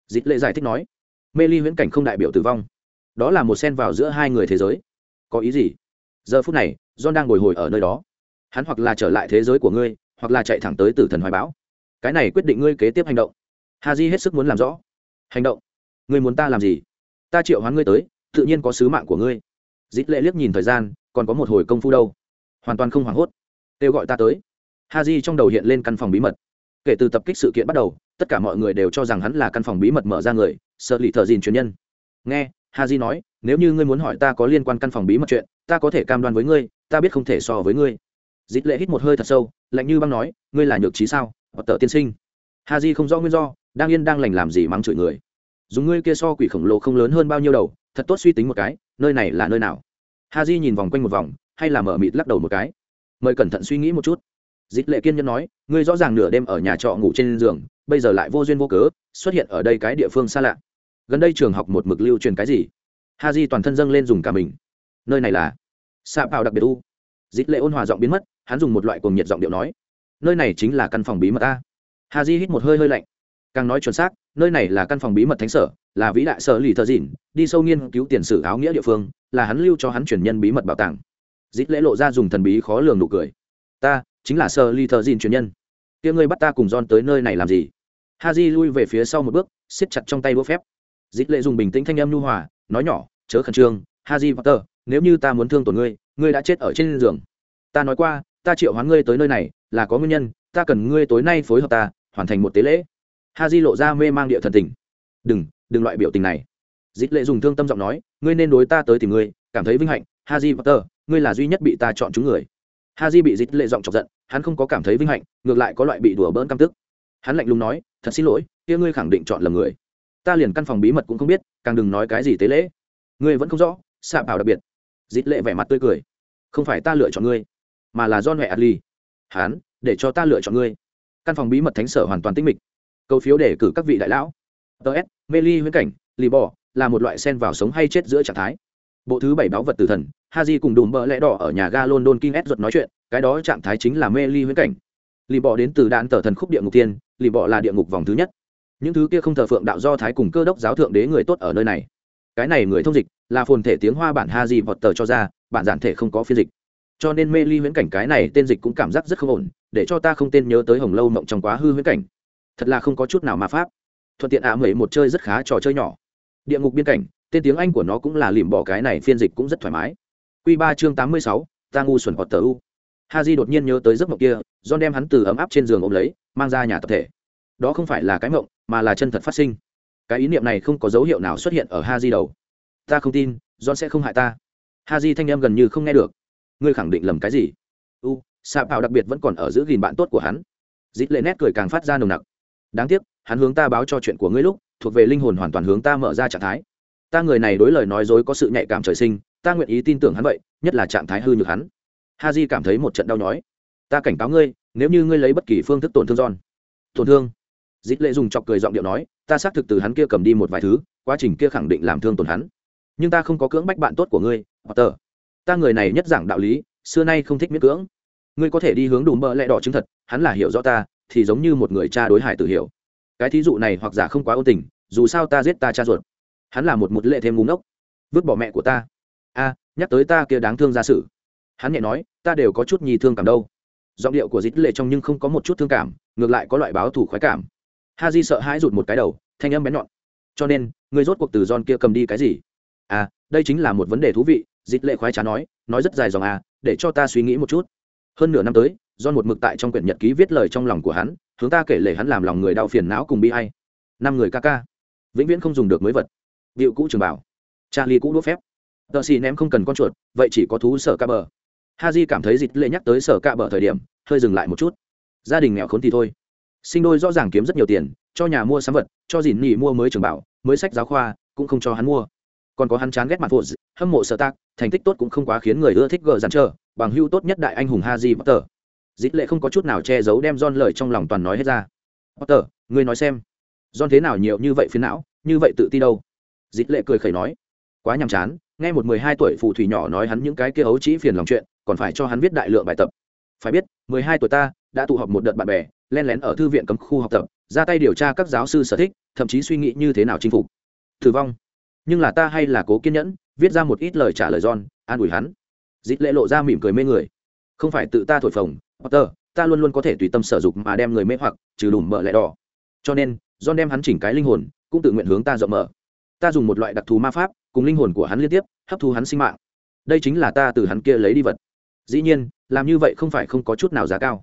A: Dịch lệ giải thích nói. Mê ly huyễn cảnh không đại biểu tử vong. Đó là một sen vào giữa hai người thế giới. Có ý gì? Giờ phút này, John đang bồi hồi ở nơi đó. Hắn hoặc là trở lại thế giới của ngươi, hoặc là chạy thẳng tới tử thần hoài bão. Cái này quyết định ngươi kế tiếp hành động. Ha di hết sức muốn làm rõ. Hành động. Ngươi muốn ta làm gì? Ta triệu hoán ngươi tới tự nhiên có sứ mạng của ngươi. Dít lệ liếc nhìn thời gian, còn có một hồi công phu đâu. Hoàn toàn không hoảng hốt. Kêu gọi ta tới. Ha di trong đầu hiện lên căn phòng bí mật. Kể từ tập kích sự kiện bắt đầu, tất cả mọi người đều cho rằng hắn là căn phòng bí mật mở ra người, sợ lì thợ dìn truyền nhân. Nghe, ha di nói, nếu như ngươi muốn hỏi ta có liên quan căn phòng bí mật chuyện, ta có thể cam đoan với ngươi, ta biết không thể so với ngươi. Dít lệ hít một hơi thật sâu, lạnh như băng nói, ngươi là nhược trí sao, hoặc tợ tiên sinh. Ha di không rõ nguyên do, đang yên đang lành làm gì mắng chửi người. Dùng ngươi kia so quỷ khổng lồ không lớn hơn bao nhiêu đầu thật tốt suy tính một cái, nơi này là nơi nào? Ha di nhìn vòng quanh một vòng, hay là mở mịt lắc đầu một cái? Mời cẩn thận suy nghĩ một chút. Dịch lệ kiên nhân nói, ngươi rõ ràng nửa đêm ở nhà trọ ngủ trên giường, bây giờ lại vô duyên vô cớ, xuất hiện ở đây cái địa phương xa lạ. Gần đây trường học một mực lưu truyền cái gì? Ha di toàn thân dâng lên dùng cả mình. Nơi này là xạ bào đặc biệt u. Dịch lệ ôn hòa giọng biến mất, hắn dùng một loại cồn nhiệt giọng điệu nói, nơi này chính là căn phòng bí mật ta ha di hít một hơi hơi lạnh. Càng nói chuẩn xác, nơi này là căn phòng bí mật thánh sở là vĩ đại sở lì thợ dịn đi sâu nghiên cứu tiền sử áo nghĩa địa phương, là hắn lưu cho hắn truyền nhân bí mật bảo tàng. Dít lễ lộ ra dùng thần bí khó lường nụ cười. Ta, chính là sở lì thợ dịn truyền nhân. Tiếng ngươi bắt ta cùng don tới nơi này làm gì? Ha di lui về phía sau một bước, siết chặt trong tay đũa phép. Dít lễ dùng bình tĩnh thanh âm nhu hòa, nói nhỏ, chớ khẩn trương ha di potter, nếu như ta muốn thương tổn ngươi ngươi đã chết ở trên giường. Ta nói qua, ta triệu hoán ngươi tới nơi này, là có nguyên nhân, ta cần ngươi tối nay phối hợp ta, hoàn thành một tế lễ. Ha di lộ ra mê mang địa thần tình. Đừng đừng loại biểu tình này. Dít lệ dùng thương tâm giọng nói, ngươi nên đối ta tới tìm ngươi, cảm thấy vinh hạnh. Ha di potter, ngươi là duy nhất bị ta chọn chúng người. Ha di bị dít lệ giọng chọc giận, hắn không có cảm thấy vinh hạnh, ngược lại có loại bị đùa bỡn căm tức. Hắn lạnh lùng nói, thật xin lỗi, kia ngươi khẳng định chọn lầm người. Ta liền căn phòng bí mật cũng không biết, càng đừng nói cái gì tế lễ. Ngươi vẫn không rõ xạ bảo đặc biệt. Dít lệ vẻ mặt tươi cười. Không phải ta lựa chọn ngươi, mà là do huệ adli hắn, để cho ta lựa chọn ngươi. Căn phòng bí mật thánh sở hoàn toàn tinh mịch. Câu phiếu để cử các vị đại lão ts mê ly huyễn cảnh, lì bò, là một loại sen vào sống hay chết giữa trạng thái. Bộ thứ bảy báo vật tử thần, haji cùng đùm bỡ lẽ đỏ ở nhà ga london king ruột nói chuyện, cái đó trạng thái chính là mê ly huyễn cảnh. Lì bò đến từ đạn tờ thần khúc địa ngục tiên, lì bò là địa ngục vòng thứ nhất. Những thứ kia không thờ phượng đạo do thái cùng cơ đốc giáo thượng đế người tốt ở nơi này. Cái này người thông dịch, là phồn thể tiếng hoa bản ha di vọt tờ cho ra, bản giản thể không có phiên dịch. Cho nên mê ly huyễn cảnh cái này tên dịch cũng cảm giác rất không ổn, để cho ta không tên nhớ tới hồng lâu mộng trong quá hư huyễn cảnh. Thật là không có chút nào ma pháp thuận tiện ạ à một chơi rất khá trò chơi nhỏ. Địa ngục biên cảnh, tên tiếng anh của nó cũng là lìm bỏ cái này phiên dịch cũng rất thoải mái. Q ba chương tám mươi sáu, ta ngu xuẩn hoặc tờ u. Ha di đột nhiên nhớ tới giấc mộng kia, john đem hắn từ ấm áp trên giường ôm lấy, mang ra nhà tập thể. Đó không phải là cái mộng, mà là chân thật phát sinh. Cái ý niệm này không có dấu hiệu nào xuất hiện ở ha di đầu. Ta không tin, john sẽ không hại ta. Ha di thanh em gần như không nghe được. Ngươi khẳng định lầm cái gì? U xạ bạo đặc biệt vẫn còn ở giữ gìn bạn tốt của hắn. Dít lệ nét cười càng phát ra nồng nặc. Đáng tiếc hắn hướng ta báo cho chuyện của ngươi lúc, thuộc về linh hồn hoàn toàn hướng ta mở ra trạng thái. Ta người này đối lời nói dối có sự nhạy cảm trời sinh, ta nguyện ý tin tưởng hắn vậy, nhất là trạng thái hư nhược hắn. Ha j cảm thấy một trận đau nhói. Ta cảnh cáo ngươi, nếu như ngươi lấy bất kỳ phương thức tổn thương giòn tổn thương? Dịch lệ dùng chọc cười giọng điệu nói, ta xác thực từ hắn kia cầm đi một vài thứ, quá trình kia khẳng định làm thương tổn hắn. Nhưng ta không có cưỡng bách bạn tốt của ngươi, potter. Ta người này nhất giảng đạo lý, xưa nay không thích miết cưỡng. Ngươi có thể đi hướng đủ mỡ lẽ đỏ chứng thật, hắn là hiểu rõ ta, thì giống như một người cha đối hải tự hiểu cái thí dụ này hoặc giả không quá ôn tình, dù sao ta giết ta cha ruột. Hắn là một một lệ thêm ngúng ốc vứt bỏ mẹ của ta. A, nhắc tới ta kia đáng thương ra sự hắn nhẹ nói, ta đều có chút nhì thương cảm đâu. Giọng điệu của dít lệ trong nhưng không có một chút thương cảm, ngược lại có loại báo thủ khoái cảm. Ha di sợ hãi rụt một cái đầu, thanh âm bén nhọn. Cho nên người rốt cuộc từ giòn kia cầm đi cái gì? À đây chính là một vấn đề thú vị dít lệ khoái trá nói nói rất dài dòng à để cho ta suy nghĩ một chút. Hơn nửa năm tới do một mực tại trong quyển nhật ký viết lời trong lòng của hắn, hướng ta kể lể hắn làm lòng người đau phiền não cùng bi hay năm người ca ca. Vĩnh viễn không dùng được mới vật. Điệu cũ trường bảo. Charlie cũ đũa phép. Tờ xì ném không cần con chuột, vậy chỉ có thú sở ca bờ. Ha di cảm thấy dịch lệ nhắc tới sở ca bờ thời điểm, hơi dừng lại một chút. Gia đình nghèo khốn thì thôi. Sinh đôi rõ ràng kiếm rất nhiều tiền, cho nhà mua sắm vật, cho dìn nhì mua mới trường bảo, mới sách giáo khoa, cũng không cho hắn mua. Còn có hắn chán ghét mặt phụ hâm mộ sở tác thành tích tốt cũng không quá khiến người ưa thích gờ dằn trơ bằng hưu tốt nhất đại anh hùng Haji Potter. Dít lệ không có chút nào che giấu đem John lời trong lòng toàn nói hết ra. Potter, ngươi nói xem, John thế nào nhiều như vậy phiến não, như vậy tự ti đâu? Dít lệ cười khẩy nói, quá nhàm chán, nghe một mười hai tuổi phù thủy nhỏ nói hắn những cái kia ấu trĩ phiền lòng chuyện, còn phải cho hắn viết đại lượng bài tập. Phải biết, mười hai tuổi ta đã tụ họp một đợt bạn bè, len lén ở thư viện cấm khu học tập, ra tay điều tra các giáo sư sở thích, thậm chí suy nghĩ như thế nào chinh phục. Thử vong. Nhưng là ta hay là cố kiên nhẫn, viết ra một ít lời trả lời John, an ủi hắn dít lệ lộ ra mỉm cười mê người không phải tự ta thổi phồng potter, ta luôn luôn có thể tùy tâm sở dục mà đem người mê hoặc, trừ đùm mở lại đỏ. Cho nên, john đem hắn chỉnh cái linh hồn, cũng tự nguyện hướng ta rộng mở. Ta dùng một loại đặc thù ma pháp, cùng linh hồn của hắn liên tiếp, hấp thu hắn sinh mạng. Đây chính là ta từ hắn kia lấy đi vật. Dĩ nhiên, làm như vậy không phải không có chút nào giá cao.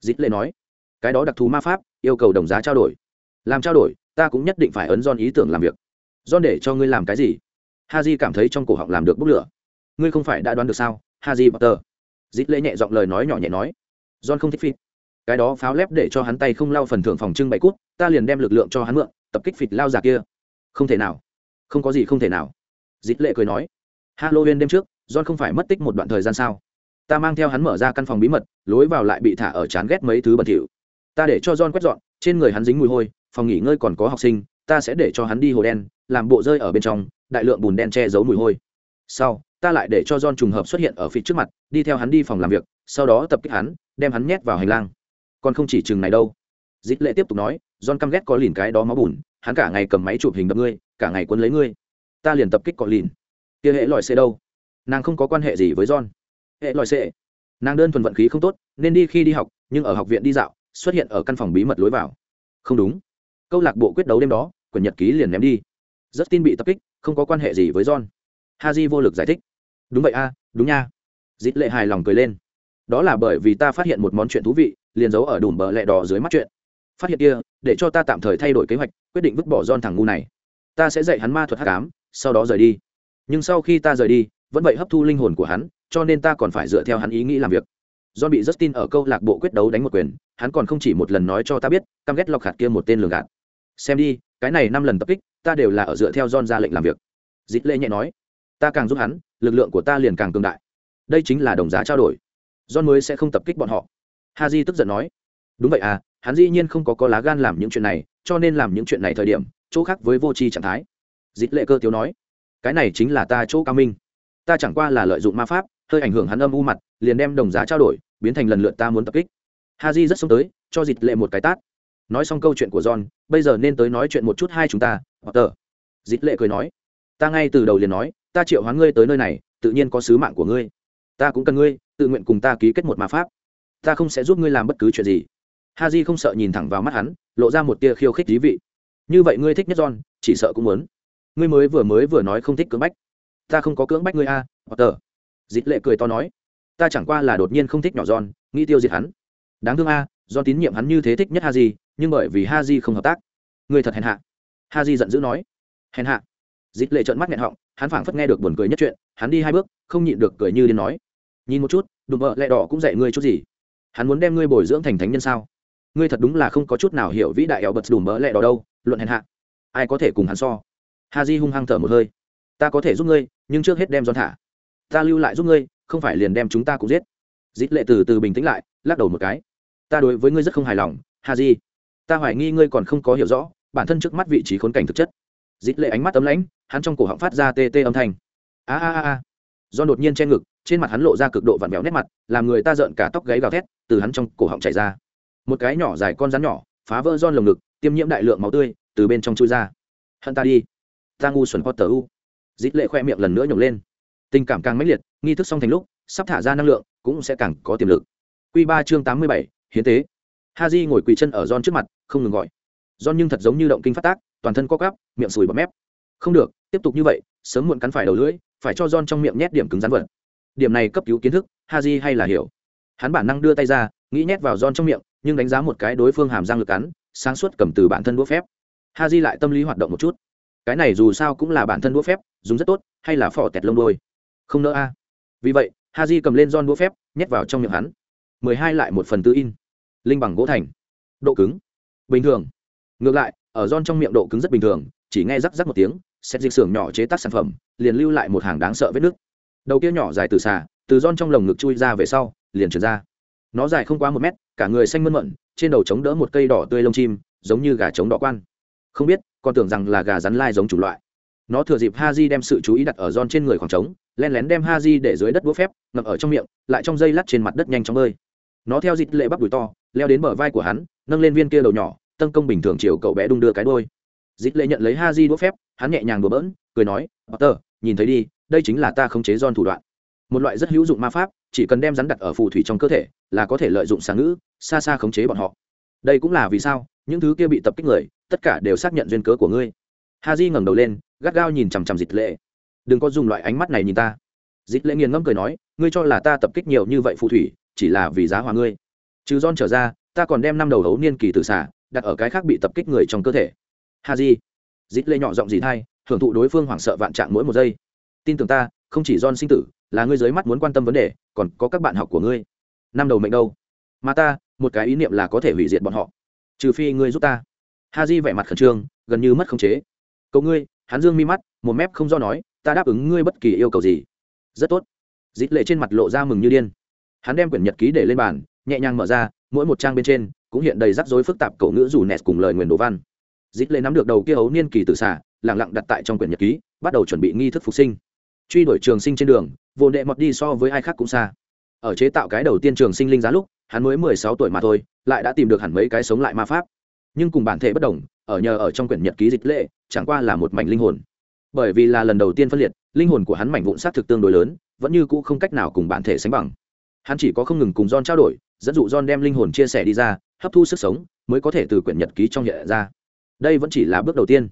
A: Dịch lệ nói, cái đó đặc thù ma pháp, yêu cầu đồng giá trao đổi. Làm trao đổi, ta cũng nhất định phải ấn John ý tưởng làm việc. John để cho ngươi làm cái gì? Haji cảm thấy trong cổ họng làm được bốc lửa. Ngươi không phải đã đoán được sao? Haji potter. Dịch lễ nhẹ giọng lời nói nhỏ nhẹ nói john không thích phịt. Cái đó pháo lép để cho hắn tay không lao phần thưởng phòng trưng bày cút ta liền đem lực lượng cho hắn mượn tập kích phịt lao giả kia. Không thể nào. Không có gì không thể nào. Dít lệ cười nói. Halloween đêm trước john không phải mất tích một đoạn thời gian sao? Ta mang theo hắn mở ra căn phòng bí mật lối vào lại bị thả ở chán ghét mấy thứ bẩn thỉu. Ta để cho john quét dọn trên người hắn dính mùi hôi phòng nghỉ ngơi còn có học sinh ta sẽ để cho hắn đi hồ đen làm bộ rơi ở bên trong đại lượng bùn đen che giấu mùi hôi. Sau ta lại để cho John trùng hợp xuất hiện ở phía trước mặt, đi theo hắn đi phòng làm việc, sau đó tập kích hắn, đem hắn nhét vào hành lang. Còn không chỉ chừng này đâu. Dịch lệ tiếp tục nói, John căm ghét có lìn cái đó máu bùn, hắn cả ngày cầm máy chụp hình đập ngươi, cả ngày quấn lấy ngươi. Ta liền tập kích có lìn. Kia hệ lòi xe đâu? Nàng không có quan hệ gì với John. Hệ lòi xe. Nàng đơn thuần vận khí không tốt, nên đi khi đi học, nhưng ở học viện đi dạo, xuất hiện ở căn phòng bí mật lối vào. Không đúng. Câu lạc bộ quyết đấu đêm đó, quyển nhật ký liền ném đi. Rất tin bị tập kích, không có quan hệ gì với John. Haji vô lực giải thích đúng vậy a đúng nha dít lệ hài lòng cười lên đó là bởi vì ta phát hiện một món chuyện thú vị, liền giấu ở đùm bờ lẹ đỏ dưới mắt chuyện. Phát hiện kia, để cho ta tạm thời thay đổi kế hoạch, quyết định vứt bỏ don thằng ngu này. Ta sẽ dạy hắn ma thuật hát cám sau đó rời đi. Nhưng sau khi ta rời đi, vẫn vậy hấp thu linh hồn của hắn, cho nên ta còn phải dựa theo hắn ý nghĩ làm việc. Do bị justin ở câu lạc bộ quyết đấu đánh một quyền, hắn còn không chỉ một lần nói cho ta biết, căm ghét lọc hạt kia một tên lường gạt. Xem đi, cái này năm lần tập kích, ta đều là ở dựa theo don ra lệnh làm việc. Dịp lệ nhẹ nói, ta càng giúp hắn, lực lượng của ta liền càng cường đại. Đây chính là đồng giá trao đổi john mới sẽ không tập kích bọn họ. Ha j tức giận nói, đúng vậy à hắn dĩ nhiên không có có lá gan làm những chuyện này, cho nên làm những chuyện này thời điểm, chỗ khác với vô tri trạng thái. Dịch lệ cơ tiếu nói, cái này chính là ta chỗ cao minh. Ta chẳng qua là lợi dụng ma pháp, hơi ảnh hưởng hắn âm u mặt, liền đem đồng giá trao đổi, biến thành lần lượt ta muốn tập kích. Ha j rất xông tới, cho dịch lệ một cái tát. Nói xong câu chuyện của john, bây giờ nên tới nói chuyện một chút hai chúng ta tờ dịch lệ cười nói, ta ngay từ đầu liền nói, ta triệu hoán ngươi tới nơi này, tự nhiên có sứ mạng của ngươi ta cũng cần ngươi, tự nguyện cùng ta ký kết một ma pháp. Ta không sẽ giúp ngươi làm bất cứ chuyện gì. Ha j không sợ nhìn thẳng vào mắt hắn, lộ ra một tia khiêu khích thí vị. Như vậy ngươi thích nhất john, chỉ sợ cũng muốn. Ngươi mới vừa mới vừa nói không thích cưỡng bách. Ta không có cưỡng bách ngươi a hoặc tờ dịp lệ cười to nói. Ta chẳng qua là đột nhiên không thích nhỏ john, nghĩ tiêu diệt hắn. Đáng thương a do tín nhiệm hắn như thế thích nhất ha j nhưng bởi vì ha j không hợp tác. Ngươi thật hèn hạ. Ha j giận dữ nói. Hèn hạ. Dịp lệ trợn mắt nghẹn họng, hắn phảng phất nghe được buồn cười nhất chuyện, hắn đi hai bước, không nhịn được cười như điên nói nhìn một chút, đùm vợ lẹ đỏ cũng dạy ngươi chút gì. Hắn muốn đem ngươi bồi dưỡng thành thánh nhân sao? Ngươi thật đúng là không có chút nào hiểu vĩ đại eo bật đùm vợ lẹ đỏ đâu, luận hèn hạ. Ai có thể cùng hắn so? Ha di hung hăng thở một hơi. Ta có thể giúp ngươi, nhưng trước hết đem giòn thả. Ta lưu lại giúp ngươi, không phải liền đem chúng ta cũng giết. Dít lệ từ từ bình tĩnh lại, lắc đầu một cái. Ta đối với ngươi rất không hài lòng, ha di ta hoài nghi ngươi còn không có hiểu rõ, bản thân trước mắt vị trí khốn cảnh thực chất. Dít lệ ánh mắt ấm lãnh, hắn trong cổ họng phát ra tê tê âm thanh. A a a a. Do đột nhiên che ngực trên mặt hắn lộ ra cực độ vặn vẹo nét mặt, làm người ta rợn cả tóc gáy gào thét, từ hắn trong cổ họng chảy ra. Một cái nhỏ dài con rắn nhỏ, phá vỡ giòn lồng ngực, tiêm nhiễm đại lượng máu tươi, từ bên trong chui ra. Hận ta đi. Ta ngu xuẩn potter u. Dít lệ khoe miệng lần nữa nhổng lên. Tình cảm càng mãnh liệt, nghi thức xong thành lúc, sắp thả ra năng lượng, cũng sẽ càng có tiềm lực. Q ba chương tám mươi bảy, hiến tế. Ha di ngồi quỳ chân ở don trước mặt, không ngừng gọi. Don nhưng thật giống như động kinh phát tác, toàn thân co cắp miệng sùi bọt mép. Không được, tiếp tục như vậy, sớm muộn cắn phải đầu lưỡi, phải cho John trong miệng nhét điểm cứng rắn vật điểm này cấp cứu kiến thức, haji hay là hiểu. Hắn bản năng đưa tay ra, nghĩ nhét vào John trong miệng, nhưng đánh giá một cái đối phương hàm răng lực cắn, sáng suốt cầm từ bản thân đũa phép. Haji lại tâm lý hoạt động một chút. Cái này dù sao cũng là bản thân đũa phép, dùng rất tốt, hay là phò tẹt lông đôi. Không nỡ a. Vì vậy, haji cầm lên John đũa phép, nhét vào trong miệng hắn. Mười hai lại một phần tư in. Linh bằng gỗ thành. Độ cứng. Bình thường. Ngược lại, ở John trong miệng độ cứng rất bình thường, chỉ nghe rắc rắc một tiếng, xét dịch xưởng nhỏ chế tác sản phẩm, liền lưu lại một hàng đáng sợ vết nước đầu kia nhỏ dài từ xà, từ giòn trong lồng ngực chui ra về sau, liền trượt ra. Nó dài không quá một mét, cả người xanh mơn mận, trên đầu chống đỡ một cây đỏ tươi lông chim, giống như gà trống đỏ quan. Không biết còn tưởng rằng là gà rắn lai giống chủng loại. Nó thừa dịp ha di đem sự chú ý đặt ở giòn trên người khoảng trống len lén đem ha di để dưới đất búa phép, ngập ở trong miệng, lại trong dây lắt trên mặt đất nhanh chóng bơi. Nó theo dịt lệ bắp đùi to, leo đến bờ vai của hắn, nâng lên viên kia đầu nhỏ tân công bình thường chiều cậu bé đung đưa cái đôi dịp lệ nhận lấy ha di đũa phép, hắn nhẹ nhàng đùa bỡn, cười nói tờ nhìn thấy đi đây chính là ta khống chế giòn thủ đoạn. Một loại rất hữu dụng ma pháp, chỉ cần đem rắn đặt ở phù thủy trong cơ thể, là có thể lợi dụng sáng ngữ, xa xa khống chế bọn họ. Đây cũng là vì sao, những thứ kia bị tập kích người, tất cả đều xác nhận duyên cớ của ngươi. Ha di ngẩng đầu lên, gắt gao nhìn chằm chằm dịch lệ. Đừng có dùng loại ánh mắt này nhìn ta. Dịch lệ nghiền ngẫm cười nói, ngươi cho là ta tập kích nhiều như vậy phù thủy, chỉ là vì giá hòa ngươi. Trừ don trở ra, ta còn đem năm đầu hấu niên kỳ tử xả, đặt ở cái khác bị tập kích người trong cơ thể. Ha di dịch lệ nhỏ giọng gì thay hưởng thụ đối phương hoảng sợ vạn trạng mỗi một giây tin tưởng ta, không chỉ don sinh tử, là ngươi dưới mắt muốn quan tâm vấn đề, còn có các bạn học của ngươi. Năm đầu mệnh đâu? Mà ta, một cái ý niệm là có thể hủy diệt bọn họ. Trừ phi ngươi giúp ta. Ha di vẻ mặt khẩn trương, gần như mất khống chế. Cậu ngươi, hắn dương mi mắt, một mép không do nói, ta đáp ứng ngươi bất kỳ yêu cầu gì. Rất tốt. Dít lệ trên mặt lộ ra mừng như điên. Hắn đem quyển nhật ký để lên bàn, nhẹ nhàng mở ra, mỗi một trang bên trên, cũng hiện đầy rắc rối phức tạp cậu ngữ rủ nẹt cùng lời nguyền đồ văn. Dít lệ nắm được đầu kia ấu niên kỳ tự xả lẳng lặng đặt tại trong quyển nhật ký, bắt đầu chuẩn bị nghi thức phục sinh truy đuổi trường sinh trên đường, vô đệ mọt đi so với ai khác cũng xa. Ở chế tạo cái đầu tiên trường sinh linh giá lúc, hắn mới mười sáu tuổi mà thôi, lại đã tìm được hẳn mấy cái sống lại ma pháp. Nhưng cùng bản thể bất đồng, ở nhờ ở trong quyển nhật ký dịch lệ, chẳng qua là một mảnh linh hồn. Bởi vì là lần đầu tiên phân liệt, linh hồn của hắn mảnh vụn xác thực tương đối lớn, vẫn như cũ không cách nào cùng bản thể sánh bằng. Hắn chỉ có không ngừng cùng John trao đổi, dẫn dụ John đem linh hồn chia sẻ đi ra, hấp thu sức sống, mới có thể từ quyển nhật ký trong hiện ra. Đây vẫn chỉ là bước đầu tiên.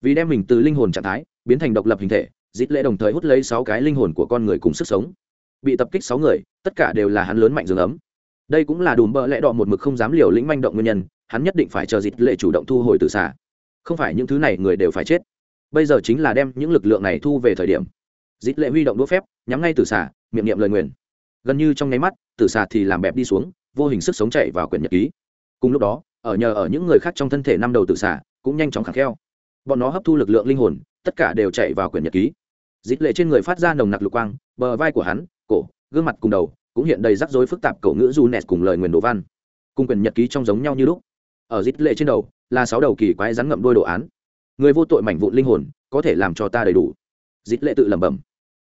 A: Vì đem mình từ linh hồn trạng thái, biến thành độc lập hình thể dít lệ đồng thời hút lấy sáu cái linh hồn của con người cùng sức sống. Bị tập kích sáu người, tất cả đều là hắn lớn mạnh dương ấm. Đây cũng là đùm bợ lẽ đọ một mực không dám liều lĩnh manh động nguyên nhân, hắn nhất định phải chờ dít lệ chủ động thu hồi từ xả không phải những thứ này người đều phải chết. Bây giờ chính là đem những lực lượng này thu về thời điểm. Dít lệ huy động đũa phép, nhắm ngay từ xả miệng niệm lời nguyền gần như trong nháy mắt, từ xả thì làm bẹp đi xuống, vô hình sức sống chạy vào quyển nhật ký. Cùng lúc đó, ở nhờ ở những người khác trong thân thể năm đầu tự xả cũng nhanh chóng khẳng kheo. Bọn nó hấp thu lực lượng linh hồn tất cả đều chạy vào quyển nhật ký. Dịch lệ trên người phát ra nồng nặc lục quang, bờ vai của hắn, cổ, gương mặt cùng đầu cũng hiện đầy rắc rối phức tạp cổ ngữ du nẹt cùng lời nguyền đồ văn. Cùng quyển nhật ký trông giống nhau như lúc. Ở dịch lệ trên đầu là sáu đầu kỳ quái rắn ngậm đôi đồ án. Người vô tội mảnh vụn linh hồn có thể làm cho ta đầy đủ. Dịch lệ tự lẩm bẩm.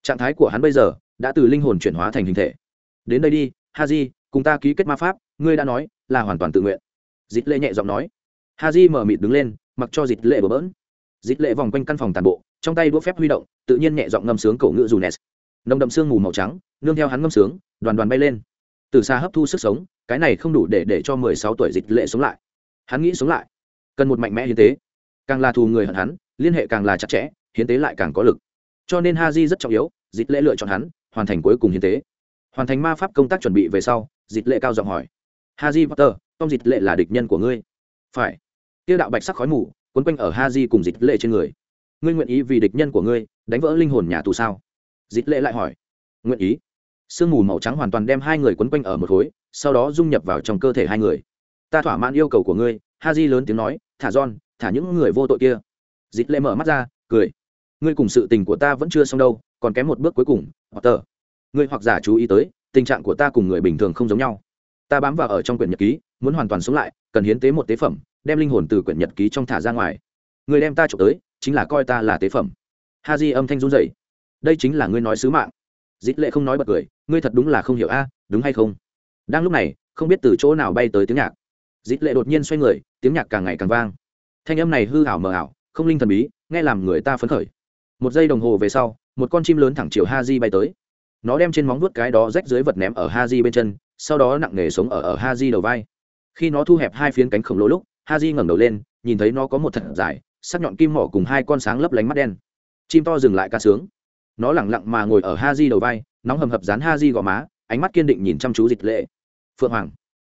A: Trạng thái của hắn bây giờ đã từ linh hồn chuyển hóa thành hình thể. Đến đây đi ha di cùng ta ký kết ma pháp, ngươi đã nói là hoàn toàn tự nguyện. Dịch lệ nhẹ giọng nói. Ha di mở mịt đứng lên, mặc cho dịch lệ bờ bỡn dít lệ vòng quanh căn phòng tàn bộ, trong tay đũa phép huy động, tự nhiên nhẹ giọng ngâm sướng cổ ngữ dù nes nồng đậm sương mù màu trắng, nương theo hắn ngâm sướng, đoàn đoàn bay lên. Từ xa hấp thu sức sống, cái này không đủ để để cho mười sáu tuổi dịch lệ sống lại. Hắn nghĩ sống lại. Cần một mạnh mẽ hiến tế. Càng là thù người hận hắn, liên hệ càng là chặt chẽ, hiến tế lại càng có lực. Cho nên ha di rất trọng yếu, dịch lệ lựa chọn hắn, hoàn thành cuối cùng hiến tế. Hoàn thành ma pháp công tác chuẩn bị về sau, dịch lệ cao giọng hỏi. Ha di potter tom dịch lệ là địch nhân của ngươi. Phải. Tiêu đạo bạch sắc khói mù quấn quanh ở ha di cùng dịch lệ trên người. Ngươi nguyện ý vì địch nhân của ngươi đánh vỡ linh hồn nhà tù sao? Dịch lệ lại hỏi. Nguyện ý. Sương mù màu trắng hoàn toàn đem hai người quấn quanh ở một khối, sau đó dung nhập vào trong cơ thể hai người. Ta thỏa mãn yêu cầu của ngươi ha di lớn tiếng nói, thả john, thả những người vô tội kia. Dịch lệ mở mắt ra, cười. Ngươi cùng sự tình của ta vẫn chưa xong đâu, còn kém một bước cuối cùng hoặc tờ ngươi hoặc giả chú ý tới, tình trạng của ta cùng người bình thường không giống nhau. Ta bám vào ở trong quyển nhật ký, muốn hoàn toàn sống lại, cần hiến tế một tế phẩm đem linh hồn từ quyển nhật ký trong thả ra ngoài. Người đem ta trộm tới, chính là coi ta là tế phẩm. Ha di âm thanh run rẩy. Đây chính là ngươi nói sứ mạng. Dít lệ không nói bật cười, ngươi thật đúng là không hiểu a, đúng hay không? Đang lúc này, không biết từ chỗ nào bay tới tiếng nhạc. Dít lệ đột nhiên xoay người, tiếng nhạc càng ngày càng vang. Thanh âm này hư ảo mờ ảo, không linh thần bí, nghe làm người ta phấn khởi. Một giây đồng hồ về sau, một con chim lớn thẳng chiều ha di bay tới. Nó đem trên móng vuốt cái đó rách dưới vật ném ở ha di bên chân, sau đó nặng nề sống ở ở ha di đầu vai. Khi nó thu hẹp hai phiến cánh khổng lồ lúc ha di ngẩng đầu lên, nhìn thấy nó có một thật dài, sắc nhọn kim mỏ cùng hai con sáng lấp lánh mắt đen. Chim to dừng lại ca sướng. Nó lẳng lặng mà ngồi ở ha di đầu vai, nóng hầm hập dán ha di gò má, ánh mắt kiên định nhìn chăm chú dịch lệ. Phượng hoàng.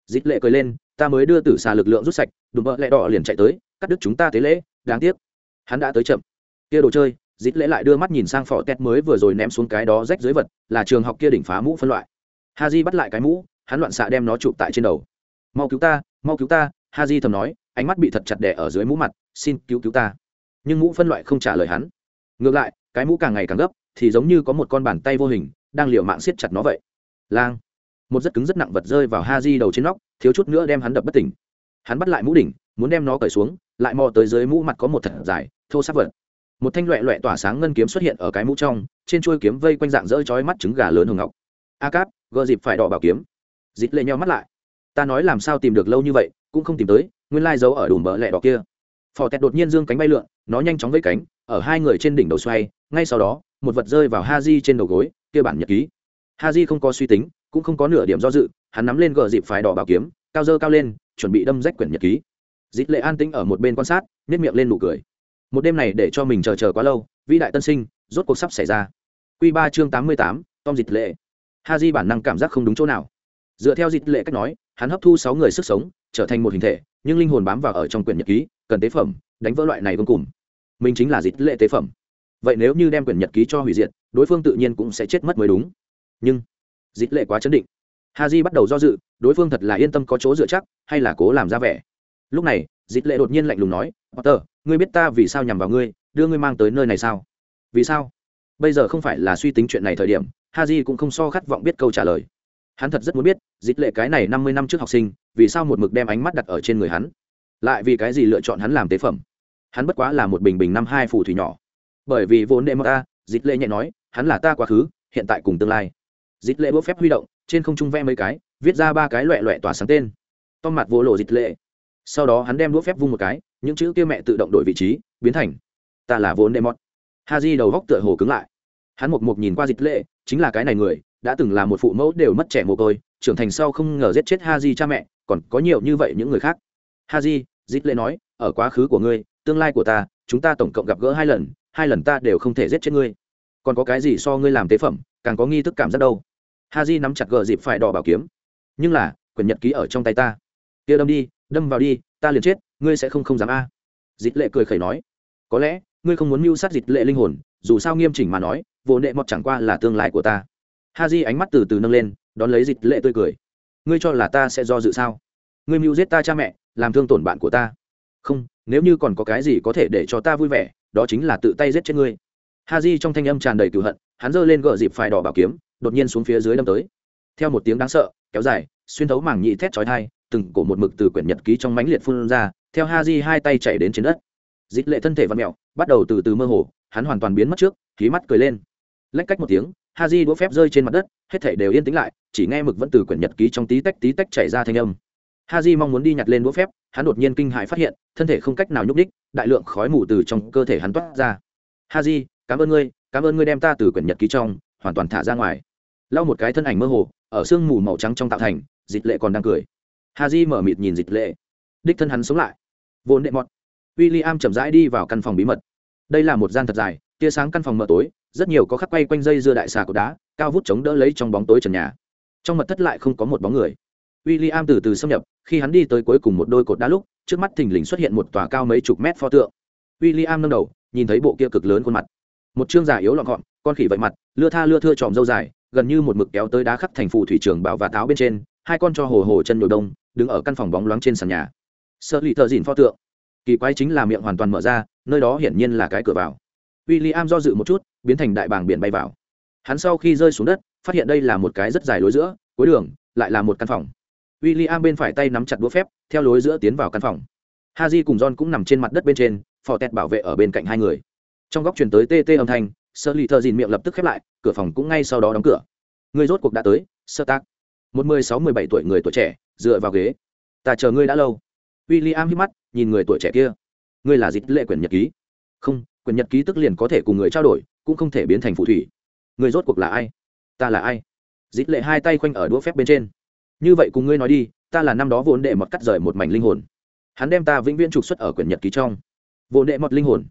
A: Dịch lệ cười lên, ta mới đưa tử xà lực lượng rút sạch, đùm bợ lẹ đỏ liền chạy tới, cắt đứt chúng ta tế lễ, đáng tiếc. Hắn đã tới chậm. Kia đồ chơi. Dịch lễ lại đưa mắt nhìn sang phỏ tét mới vừa rồi ném xuống cái đó rách dưới vật, là trường học kia đỉnh phá mũ phân loại. Ha di bắt lại cái mũ, hắn loạn xạ đem nó chụp tại trên đầu. Mau cứu ta, mau cứu ta, ha di thầm nói ánh mắt bị thật chặt đẻ ở dưới mũ mặt, xin cứu cứu ta. Nhưng mũ phân loại không trả lời hắn. Ngược lại, cái mũ càng ngày càng gấp, thì giống như có một con bàn tay vô hình, đang liều mạng siết chặt nó vậy. Lang. Một rất cứng rất nặng vật rơi vào ha di đầu trên nóc, thiếu chút nữa đem hắn đập bất tỉnh. Hắn bắt lại mũ đỉnh, muốn đem nó cởi xuống, lại mò tới dưới mũ mặt có một thật dài, thô sắc vật. Một thanh loẹ loẹ tỏa sáng ngân kiếm xuất hiện ở cái mũ trong, trên chuôi kiếm vây quanh dạng rơi chói mắt trứng gà lớn hồng ngọc. A cáp gợ dịp phải đỏ bảo kiếm. Dịp lệ nhau mắt lại. Ta nói làm sao tìm được lâu như vậy, cũng không tìm tới nguyên lai giấu ở đùm bờ lẹ đỏ kia. Phò tẹt đột nhiên dương cánh bay lượn, nó nhanh chóng vẫy cánh, ở hai người trên đỉnh đầu xoay, ngay sau đó, một vật rơi vào ha di trên đầu gối, kia bản nhật ký. Ha di không có suy tính, cũng không có nửa điểm do dự, hắn nắm lên gờ dịp phải đỏ bảo kiếm, cao dơ cao lên, chuẩn bị đâm rách quyển nhật ký. Dịp lệ an tĩnh ở một bên quan sát nhét miệng lên nụ cười. Một đêm này để cho mình chờ chờ quá lâu, vĩ đại tân sinh, rốt cuộc sắp xảy ra. Q ba chương tám mươi tám, tom dịp lệ. Ha di bản năng cảm giác không đúng chỗ nào. Dựa theo dịp lệ cách nói, hắn hấp thu sáu người sức sống, trở thành một hình thể nhưng linh hồn bám vào ở trong quyển nhật ký, cần tế phẩm, đánh vỡ loại này gông cùm. Mình chính là dịch lệ tế phẩm. Vậy nếu như đem quyển nhật ký cho hủy diệt, đối phương tự nhiên cũng sẽ chết mất mới đúng. Nhưng, dịch lệ quá chấn định. Ha di bắt đầu do dự, đối phương thật là yên tâm có chỗ dựa chắc, hay là cố làm ra vẻ. Lúc này, dịch lệ đột nhiên lạnh lùng nói, potter, ngươi biết ta vì sao nhằm vào ngươi, đưa ngươi mang tới nơi này sao? Vì sao? Bây giờ không phải là suy tính chuyện này thời điểm ha j cũng không so khát vọng biết câu trả lời. Hắn thật rất muốn biết dịch lệ cái này năm mươi năm trước học sinh, vì sao một mực đem ánh mắt đặt ở trên người hắn? Lại vì cái gì lựa chọn hắn làm tế phẩm? Hắn bất quá là một bình bình năm hai phù thủy nhỏ. Bởi vì vốn đệ mơ ta, dịch lệ nhẹ nói, hắn là ta quá khứ, hiện tại cùng tương lai. Dịch lệ bốc phép huy động, trên không trung vẽ mấy cái, viết ra ba cái loẹ loẹ tỏa sáng tên. Tom mặt vô lộ dịch lệ. Sau đó hắn đem đũa phép vung một cái, những chữ kia mẹ tự động đổi vị trí, biến thành, ta là vốn đệ mọt ha di đầu góc tựa hồ cứng lại. Hắn một mục nhìn qua dịch lệ, chính là cái này người, đã từng là một phụ mẫu đều mất trẻ mồ côi trưởng thành sau không ngờ giết chết ha cha mẹ, còn có nhiều như vậy những người khác. Ha di dịch lệ nói, ở quá khứ của ngươi, tương lai của ta, chúng ta tổng cộng gặp gỡ hai lần hai lần ta đều không thể giết chết ngươi. Còn có cái gì so ngươi làm tế phẩm, càng có nghi thức cảm giác đâu. Ha nắm chặt gờ dịp phải đỏ bảo kiếm. Nhưng là quyển nhật ký ở trong tay ta. Kia đâm đi, đâm vào đi, ta liền chết, ngươi sẽ không không dám a. À. dịch lệ cười khẩy nói, có lẽ, ngươi không muốn mưu sát dịch lệ linh hồn, dù sao nghiêm chỉnh mà nói, vô nệ mọt chẳng qua là tương lai của ta. Ha ánh mắt từ từ nâng lên đón lấy dịch lệ tươi cười. Ngươi cho là ta sẽ do dự sao? Ngươi mưu giết ta cha mẹ, làm thương tổn bạn của ta. Không, nếu như còn có cái gì có thể để cho ta vui vẻ, đó chính là tự tay giết chết ngươi. Ha di trong thanh âm tràn đầy cựu hận, hắn giơ lên gỡ dịp phải đỏ bảo kiếm, đột nhiên xuống phía dưới đâm tới. Theo một tiếng đáng sợ, kéo dài, xuyên thấu mảng nhị thét chói thai từng cổ một mực từ quyển nhật ký trong mánh liệt phun ra, theo ha di hai tay chạy đến trên đất. Dịch lệ thân thể văn mẹo, bắt đầu từ từ mơ hồ, hắn hoàn toàn biến mất trước, khí mắt cười lên. Lách cách một tiếng ha di đũa phép rơi trên mặt đất, hết thể đều yên tĩnh lại, chỉ nghe mực vẫn từ quyển nhật ký trong tí tách tí tách chảy ra thanh âm. Ha di mong muốn đi nhặt lên đũa phép, hắn đột nhiên kinh hại phát hiện, thân thể không cách nào nhúc đích đại lượng khói mù từ trong cơ thể hắn toát ra. Ha di cảm ơn ngươi, cảm ơn ngươi đem ta từ quyển nhật ký trong, hoàn toàn thả ra ngoài. Lau một cái thân ảnh mơ hồ, ở sương mù màu trắng trong tạo thành, dịch lệ còn đang cười. Ha di mở mịt nhìn dịch lệ. Đích thân hắn sống lại. Vốn đệ mọt. W i l l i am chậm rãi đi vào căn phòng bí mật. Đây là một gian thật dài, tia sáng căn phòng mờ tối rất nhiều có khắc quay quanh dây dưa đại xà cột đá, cao vút chống đỡ lấy trong bóng tối trần nhà. Trong mật thất lại không có một bóng người. W i l l i am từ từ xâm nhập, khi hắn đi tới cuối cùng một đôi cột đá lúc, trước mắt thình lình xuất hiện một tòa cao mấy chục mét pho tượng. W i l l i am nâng đầu, nhìn thấy bộ kia cực lớn khuôn mặt. Một chương giả yếu lọn gọn, con khỉ vậy mặt, lưa tha lưa thưa tròm dâu dài, gần như một mực kéo tới đá khắc thành phù thủy trường bảo và táo bên trên, hai con cho hồ hồ chân nhồi đông, đứng ở căn phòng bóng loáng trên sàn nhà. Sợ lì thợ dìn pho tượng. Kỳ quái chính là miệng hoàn toàn mở ra, nơi đó hiển nhiên là cái cửa vào w i l l i am do dự một chút, biến thành đại bàng biển bay vào. Hắn sau khi rơi xuống đất, phát hiện đây là một cái rất dài lối giữa, cuối đường, lại là một căn phòng. W i l l i am bên phải tay nắm chặt đũa phép, theo lối giữa tiến vào căn phòng. Ha j cùng john cũng nằm trên mặt đất bên trên, phò tẹt bảo vệ ở bên cạnh hai người. Trong góc truyền tới tê tê âm thanh sơ lì thơ dìn miệng lập tức khép lại, cửa phòng cũng ngay sau đó đóng cửa. Người rốt cuộc đã tới sơ tác một mười sáu, mười bảy tuổi người tuổi trẻ, dựa vào ghế. Ta chờ ngươi đã lâu. W i l l i am hít mắt, nhìn người tuổi trẻ kia. Ngươi là dịch lệ quyển nhật ký. Không quyển nhật ký tức liền có thể cùng người trao đổi, cũng không thể biến thành phù thủy. Người rốt cuộc là ai? Ta là ai? Dịt lệ hai tay khoanh ở đũa phép bên trên. Như vậy cùng ngươi nói đi, ta là năm đó vốn đệ mọt cắt rời một mảnh linh hồn. Hắn đem ta vĩnh viễn trục xuất ở quyển nhật ký trong. Vốn đệ mọt linh hồn.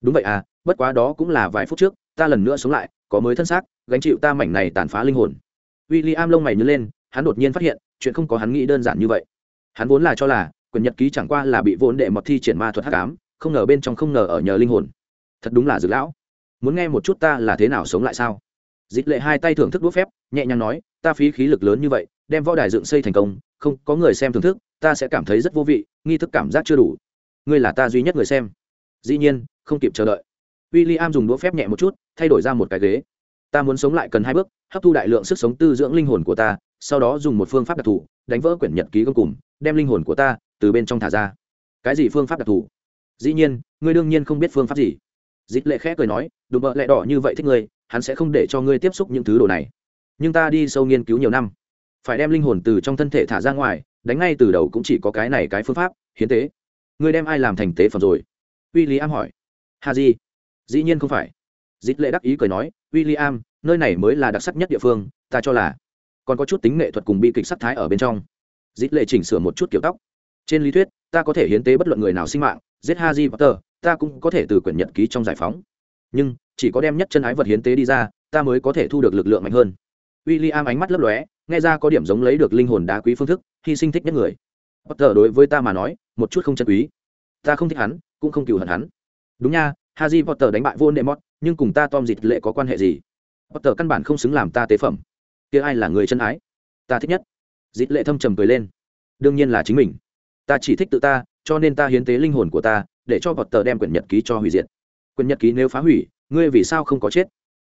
A: Đúng vậy à bất quá đó cũng là vài phút trước, ta lần nữa sống lại, có mới thân xác, gánh chịu ta mảnh này tàn phá linh hồn. W i l l i am lông mày nhớ lên, hắn đột nhiên phát hiện, chuyện không có hắn nghĩ đơn giản như vậy. Hắn vốn là cho là quyển nhật ký chẳng qua là bị vốn đệ mọt thi triển ma thuật hắc ám, không ngờ bên trong không ngờ ở nhờ linh hồn thật đúng là dược lão. Muốn nghe một chút ta là thế nào sống lại sao? Dịch lệ hai tay thưởng thức đũa phép, nhẹ nhàng nói, ta phí khí lực lớn như vậy, đem võ đài dựng xây thành công, không có người xem thưởng thức, ta sẽ cảm thấy rất vô vị, nghi thức cảm giác chưa đủ. Ngươi là ta duy nhất người xem. Dĩ nhiên, không kịp chờ đợi. W i l l i am dùng đũa phép nhẹ một chút, thay đổi ra một cái ghế. Ta muốn sống lại cần hai bước, hấp thu đại lượng sức sống tư dưỡng linh hồn của ta, sau đó dùng một phương pháp đặc thù, đánh vỡ quyển nhật ký công cùng, đem linh hồn của ta từ bên trong thả ra. Cái gì phương pháp đặc thù? Dĩ nhiên, ngươi đương nhiên không biết phương pháp gì dịch lệ khẽ cười nói đùm bợ lẹ đỏ như vậy thích ngươi hắn sẽ không để cho ngươi tiếp xúc những thứ đồ này. Nhưng ta đi sâu nghiên cứu nhiều năm phải đem linh hồn từ trong thân thể thả ra ngoài đánh ngay từ đầu cũng chỉ có cái này cái phương pháp hiến tế. Ngươi đem ai làm thành tế phẩm rồi? W i l l i am hỏi. Hà gì dĩ nhiên không phải. Dịch lệ đắc ý cười nói w i l l i am nơi này mới là đặc sắc nhất địa phương ta cho là còn có chút tính nghệ thuật cùng bi kịch sắc thái ở bên trong. Dịch lệ chỉnh sửa một chút kiểu tóc. Trên lý thuyết ta có thể hiến tế bất luận người nào sinh mạng giết Harry Potter, ta cũng có thể từ quyển nhật ký trong giải phóng. Nhưng, chỉ có đem nhất chân ái vật hiến tế đi ra, ta mới có thể thu được lực lượng mạnh hơn. William ánh mắt lấp lóe, nghe ra có điểm giống lấy được linh hồn đá quý phương thức, hy sinh thích nhất người. Potter đối với ta mà nói, một chút không chân quý ta không thích hắn cũng không cừu hận hắn đúng nha Harry Potter đánh bại Voldemort, nhưng cùng ta Tom dịch lệ có quan hệ gì? Potter căn bản không xứng làm ta tế phẩm. Kia ai là người chân ái? Ta thích nhất. Dịch lệ thâm trầm cười lên. Đương nhiên là chính mình. Ta chỉ thích tự ta, cho nên ta hiến tế linh hồn của ta, để cho Potter đem quyển nhật ký cho hủy diệt. Quyển nhật ký nếu phá hủy, ngươi vì sao không có chết?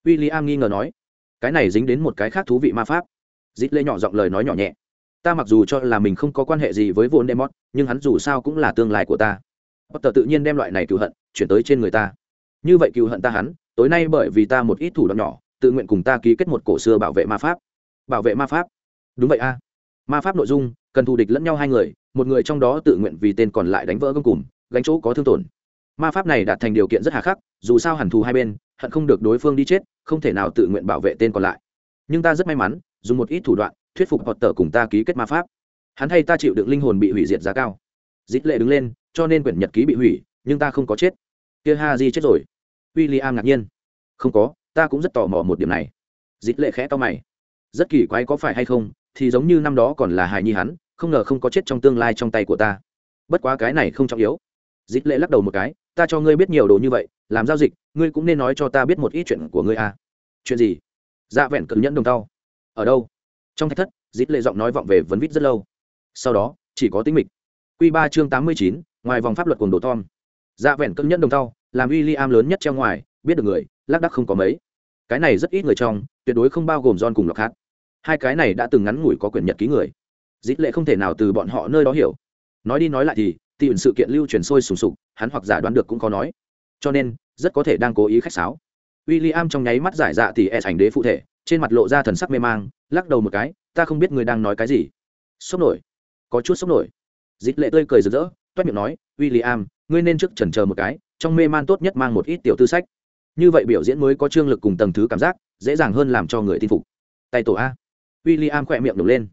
A: William nghi ngờ nói. Cái này dính đến một cái khác thú vị ma pháp. dít lệ nhỏ giọng lời nói nhỏ nhẹ. Ta mặc dù cho là mình không có quan hệ gì với Voldemort, nhưng hắn dù sao cũng là tương lai của ta potter tự nhiên đem loại này cựu hận chuyển tới trên người ta như vậy cựu hận ta hắn tối nay bởi vì ta một ít thủ đoạn nhỏ tự nguyện cùng ta ký kết một cổ xưa bảo vệ ma pháp bảo vệ ma pháp đúng vậy a ma pháp nội dung cần thù địch lẫn nhau hai người một người trong đó tự nguyện vì tên còn lại đánh vỡ gông cùng gánh chỗ có thương tổn. Ma pháp này đạt thành điều kiện rất hà khắc, dù sao hẳn thù hai bên, hận không được đối phương đi chết, không thể nào tự nguyện bảo vệ tên còn lại. Nhưng ta rất may mắn, dùng một ít thủ đoạn, thuyết phục hoặc tờ cùng ta ký kết ma pháp. Hắn thay ta chịu được linh hồn bị hủy diệt giá cao. Dít lệ đứng lên, cho nên quyển nhật ký bị hủy, nhưng ta không có chết. Kia ha di chết rồi. W i l l i am ngạc nhiên. Không có, ta cũng rất tò mò một điểm này. Dít lệ khẽ to mày. Rất kỳ quái có phải hay không, thì giống như năm đó còn là hài nhi hắn, không ngờ không có chết trong tương lai trong tay của ta. Bất quá cái này không trọng yếu dịch lệ lắc đầu một cái, ta cho ngươi biết nhiều đồ như vậy, làm giao dịch, ngươi cũng nên nói cho ta biết một ít chuyện của ngươi à. chuyện gì? Dạ vẹn cực nhẫn đồng tao. Ở đâu? Trong thách thất, dịch lệ giọng nói vọng về vấn vít rất lâu. Sau đó, chỉ có tính mịch. Q ba chương tám mươi chín, ngoài vòng pháp luật quần đồ tom. Dạ vẹn cực nhẫn đồng tao, làm w i l l i am lớn nhất treo ngoài, biết được người, lác đắc không có mấy. Cái này rất ít người trong, tuyệt đối không bao gồm john cùng lọc hát hai cái này đã từng ngắn ngủi có quyền nhật ký người. Dịch lệ không thể nào từ bọn họ nơi đó hiểu. Nói đi nói lại thì tìm sự kiện lưu truyền sôi sùng sục hắn hoặc giả đoán được cũng có nói. Cho nên rất có thể đang cố ý khách sáo. W i l l i am trong nháy mắt giải dạ thì e sành đế phụ thể trên mặt lộ ra thần sắc mê mang lắc đầu một cái ta không biết người đang nói cái gì. Sốc nổi. Có chút sốc nổi. Dịch lệ tươi cười rực rỡ toét miệng nói William, ngươi nên trước chần chờ một cái trong mê man tốt nhất mang một ít tiểu tư sách. Như vậy biểu diễn mới có trương lực cùng tầng thứ cảm giác dễ dàng hơn làm cho người tin phục. Tay tổ a. William khỏe miệng đổ lên.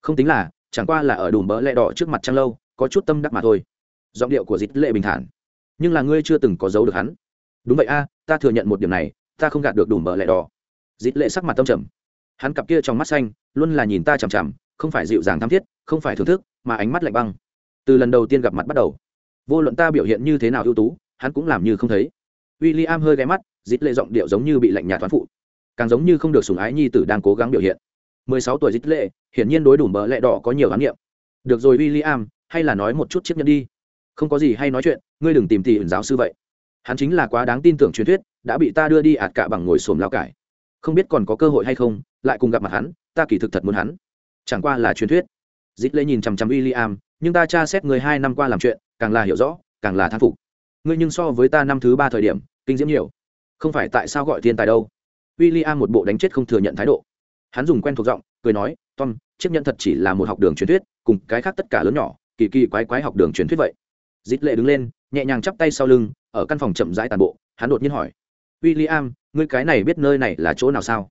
A: Không tính là chẳng qua là ở đùm bỡ lẹ đỏ trước mặt trăng lâu có chút tâm đắc mà thôi giọng điệu của dịch lệ bình thản. Nhưng là ngươi chưa từng có giấu được hắn. Đúng vậy a, ta thừa nhận một điểm này, ta không gạt được đủ mở lẹ đỏ. Dịch lệ sắc mặt tâm trầm. Hắn cặp kia trong mắt xanh, luôn là nhìn ta chằm chằm, không phải dịu dàng tham thiết, không phải thưởng thức, mà ánh mắt lạnh băng. Từ lần đầu tiên gặp mặt bắt đầu, vô luận ta biểu hiện như thế nào ưu tú, hắn cũng làm như không thấy. W i l l i am hơi ghé mắt dít lệ giọng điệu giống như bị lạnh nhạt toán phụ, càng giống như không được sùng ái nhi tử đang cố gắng biểu hiện. Mười sáu tuổi dít lệ, hiển nhiên đối đủ mở lẹ đỏ có nhiều khám nghiệm được rồi w i l l i am hay là nói một chút chiếc nhẫn đi không có gì hay nói chuyện, ngươi đừng tìm tỉ ẩn giáo sư vậy. Hắn chính là quá đáng tin tưởng truyền thuyết, đã bị ta đưa đi ạt cả bằng ngồi xồm lao cải. Không biết còn có cơ hội hay không, lại cùng gặp mặt hắn, ta kỳ thực thật muốn hắn. Chẳng qua là truyền thuyết. Dít lễ nhìn chằm chằm w i l l i am nhưng ta tra xét người hai năm qua làm chuyện, càng là hiểu rõ, càng là thán phục. Ngươi nhưng so với ta năm thứ ba thời điểm, kinh diễm nhiều. Không phải tại sao gọi thiên tài đâu. W i l l i am một bộ đánh chết không thừa nhận thái độ. Hắn dùng quen thuộc giọng, cười nói, tom, chiếc nhận thật chỉ là một học đường truyền thuyết, cùng cái khác tất cả lớn nhỏ, kỳ kỳ quái quái học đường truyền thuyết vậy dít lệ đứng lên, nhẹ nhàng chắp tay sau lưng, ở căn phòng chậm rãi tàn bộ, hắn đột nhiên hỏi w i l l i am ngươi cái này biết nơi này là chỗ nào sao?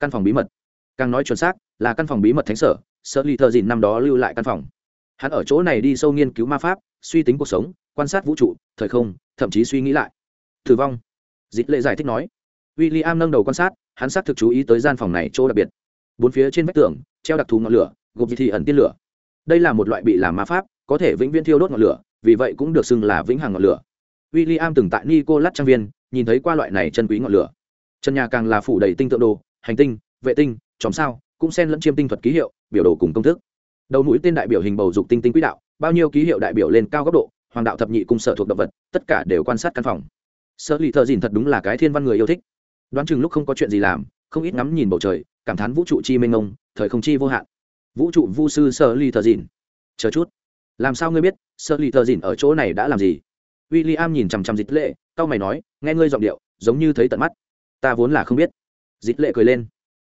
A: Căn phòng bí mật. Càng nói chuẩn xác, là căn phòng bí mật thánh sở sở ly thợ dìn năm đó lưu lại căn phòng. Hắn ở chỗ này đi sâu nghiên cứu ma pháp, suy tính cuộc sống, quan sát vũ trụ, thời không, thậm chí suy nghĩ lại. Tử vong. Dít lệ giải thích nói. W i l l i am nâng đầu quan sát, hắn xác thực chú ý tới gian phòng này chỗ đặc biệt. Bốn phía trên vách tường, treo đặc thù ngọn lửa, gộp dị thị ẩn tiên lửa. Đây là một loại bị làm ma pháp, có thể vĩnh viễn thiêu đốt ngọn lửa vì vậy cũng được xưng là vĩnh hằng ngọn lửa. William từng tại Nicolas trang viên, nhìn thấy qua loại này chân quý ngọn lửa. Chân nhà càng là phủ đầy tinh tượng đồ, hành tinh, vệ tinh, chòm sao, cũng xen lẫn chiêm tinh thuật ký hiệu, biểu đồ cùng công thức. Đầu mũi tên đại biểu hình bầu dục tinh tinh quỹ đạo, bao nhiêu ký hiệu đại biểu lên cao góc độ, hoàng đạo thập nhị cung sở thuộc động vật, tất cả đều quan sát căn phòng. Sở lì thợ dìn thật đúng là cái thiên văn người yêu thích. Đoán chừng lúc không có chuyện gì làm, không ít ngắm nhìn bầu trời, cảm thán vũ trụ chi mênh mông, thời không chi vô hạn. Vũ trụ vu sư sở lì thợ dìn. Chờ chút làm sao ngươi biết sợ lì thợ dìn ở chỗ này đã làm gì w i l l i am nhìn chằm chằm dịch lệ tao mày nói nghe ngươi giọng điệu giống như thấy tận mắt ta vốn là không biết dịch lệ cười lên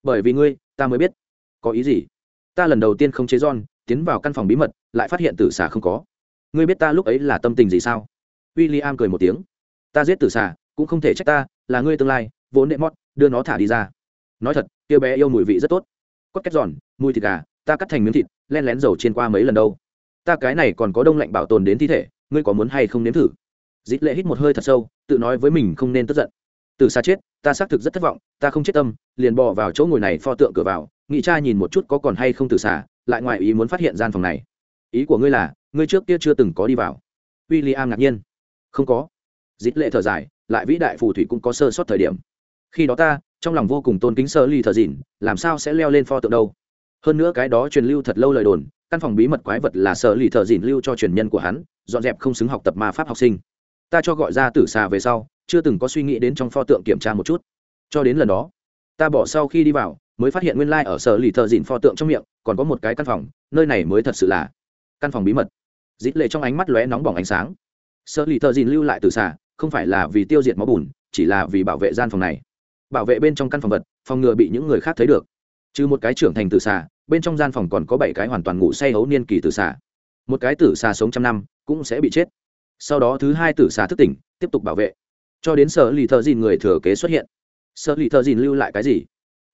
A: bởi vì ngươi ta mới biết có ý gì ta lần đầu tiên không chế John, tiến vào căn phòng bí mật, lại phát hiện tử xà không có. Ngươi biết ta lúc ấy là tâm tình gì sao? William cười một tiếng. Ta giết tử xà, cũng không thể trách ta, là ngươi tương lai, vốn đệ mót, đưa nó thả đi ra. Nói thật, kia bé yêu mùi vị rất tốt. Cốt két giòn, mùi thịt gà, ta cắt thành miếng thịt, len lén dầu trên qua mấy lần đâu. Ta cái này còn có đông lạnh bảo tồn đến thi thể, ngươi có muốn hay không nếm thử? Dít lệ hít một hơi thật sâu, tự nói với mình không nên tức giận. Từ xa chết, ta xác thực rất thất vọng, ta không chết tâm, liền bò vào chỗ ngồi này pho tượng cửa vào, nghị cha nhìn một chút có còn hay không từ xả lại ngoài ý muốn phát hiện gian phòng này. Ý của ngươi là ngươi trước kia chưa từng có đi vào. W i l l i am ngạc nhiên. Không có. Dít lệ thở dài lại vĩ đại phù thủy cũng có sơ sót thời điểm. Khi đó ta trong lòng vô cùng tôn kính sơ ly thờ dịn làm sao sẽ leo lên pho tượng đâu? Hơn nữa cái đó truyền lưu thật lâu lời đồn căn phòng bí mật quái vật là sở lì thờ dìn lưu cho truyền nhân của hắn, dọn dẹp không xứng học tập ma pháp học sinh. Ta cho gọi ra tử xà về sau, chưa từng có suy nghĩ đến trong pho tượng kiểm tra một chút. Cho đến lần đó, ta bỏ sau khi đi vào, mới phát hiện nguyên lai、like、ở sở lì thợ dìn pho tượng trong miệng, còn có một cái căn phòng, nơi này mới thật sự là căn phòng bí mật. Dít lệ trong ánh mắt lóe nóng bỏng ánh sáng. Sở lì thợ dìn lưu lại từ xà, không phải là vì tiêu diệt máu bùn, chỉ là vì bảo vệ gian phòng này. Bảo vệ bên trong căn phòng vật, phòng ngừa bị những người khác thấy được trừ một cái trưởng thành tử xà, bên trong gian phòng còn có bảy cái hoàn toàn ngủ say hấu niên kỳ tử xà. Một cái tử xà sống trăm năm, cũng sẽ bị chết. Sau đó thứ hai tử xà thức tỉnh, tiếp tục bảo vệ. Cho đến sở lì thợ dìn người thừa kế xuất hiện. Sở lì thợ dìn lưu lại cái gì?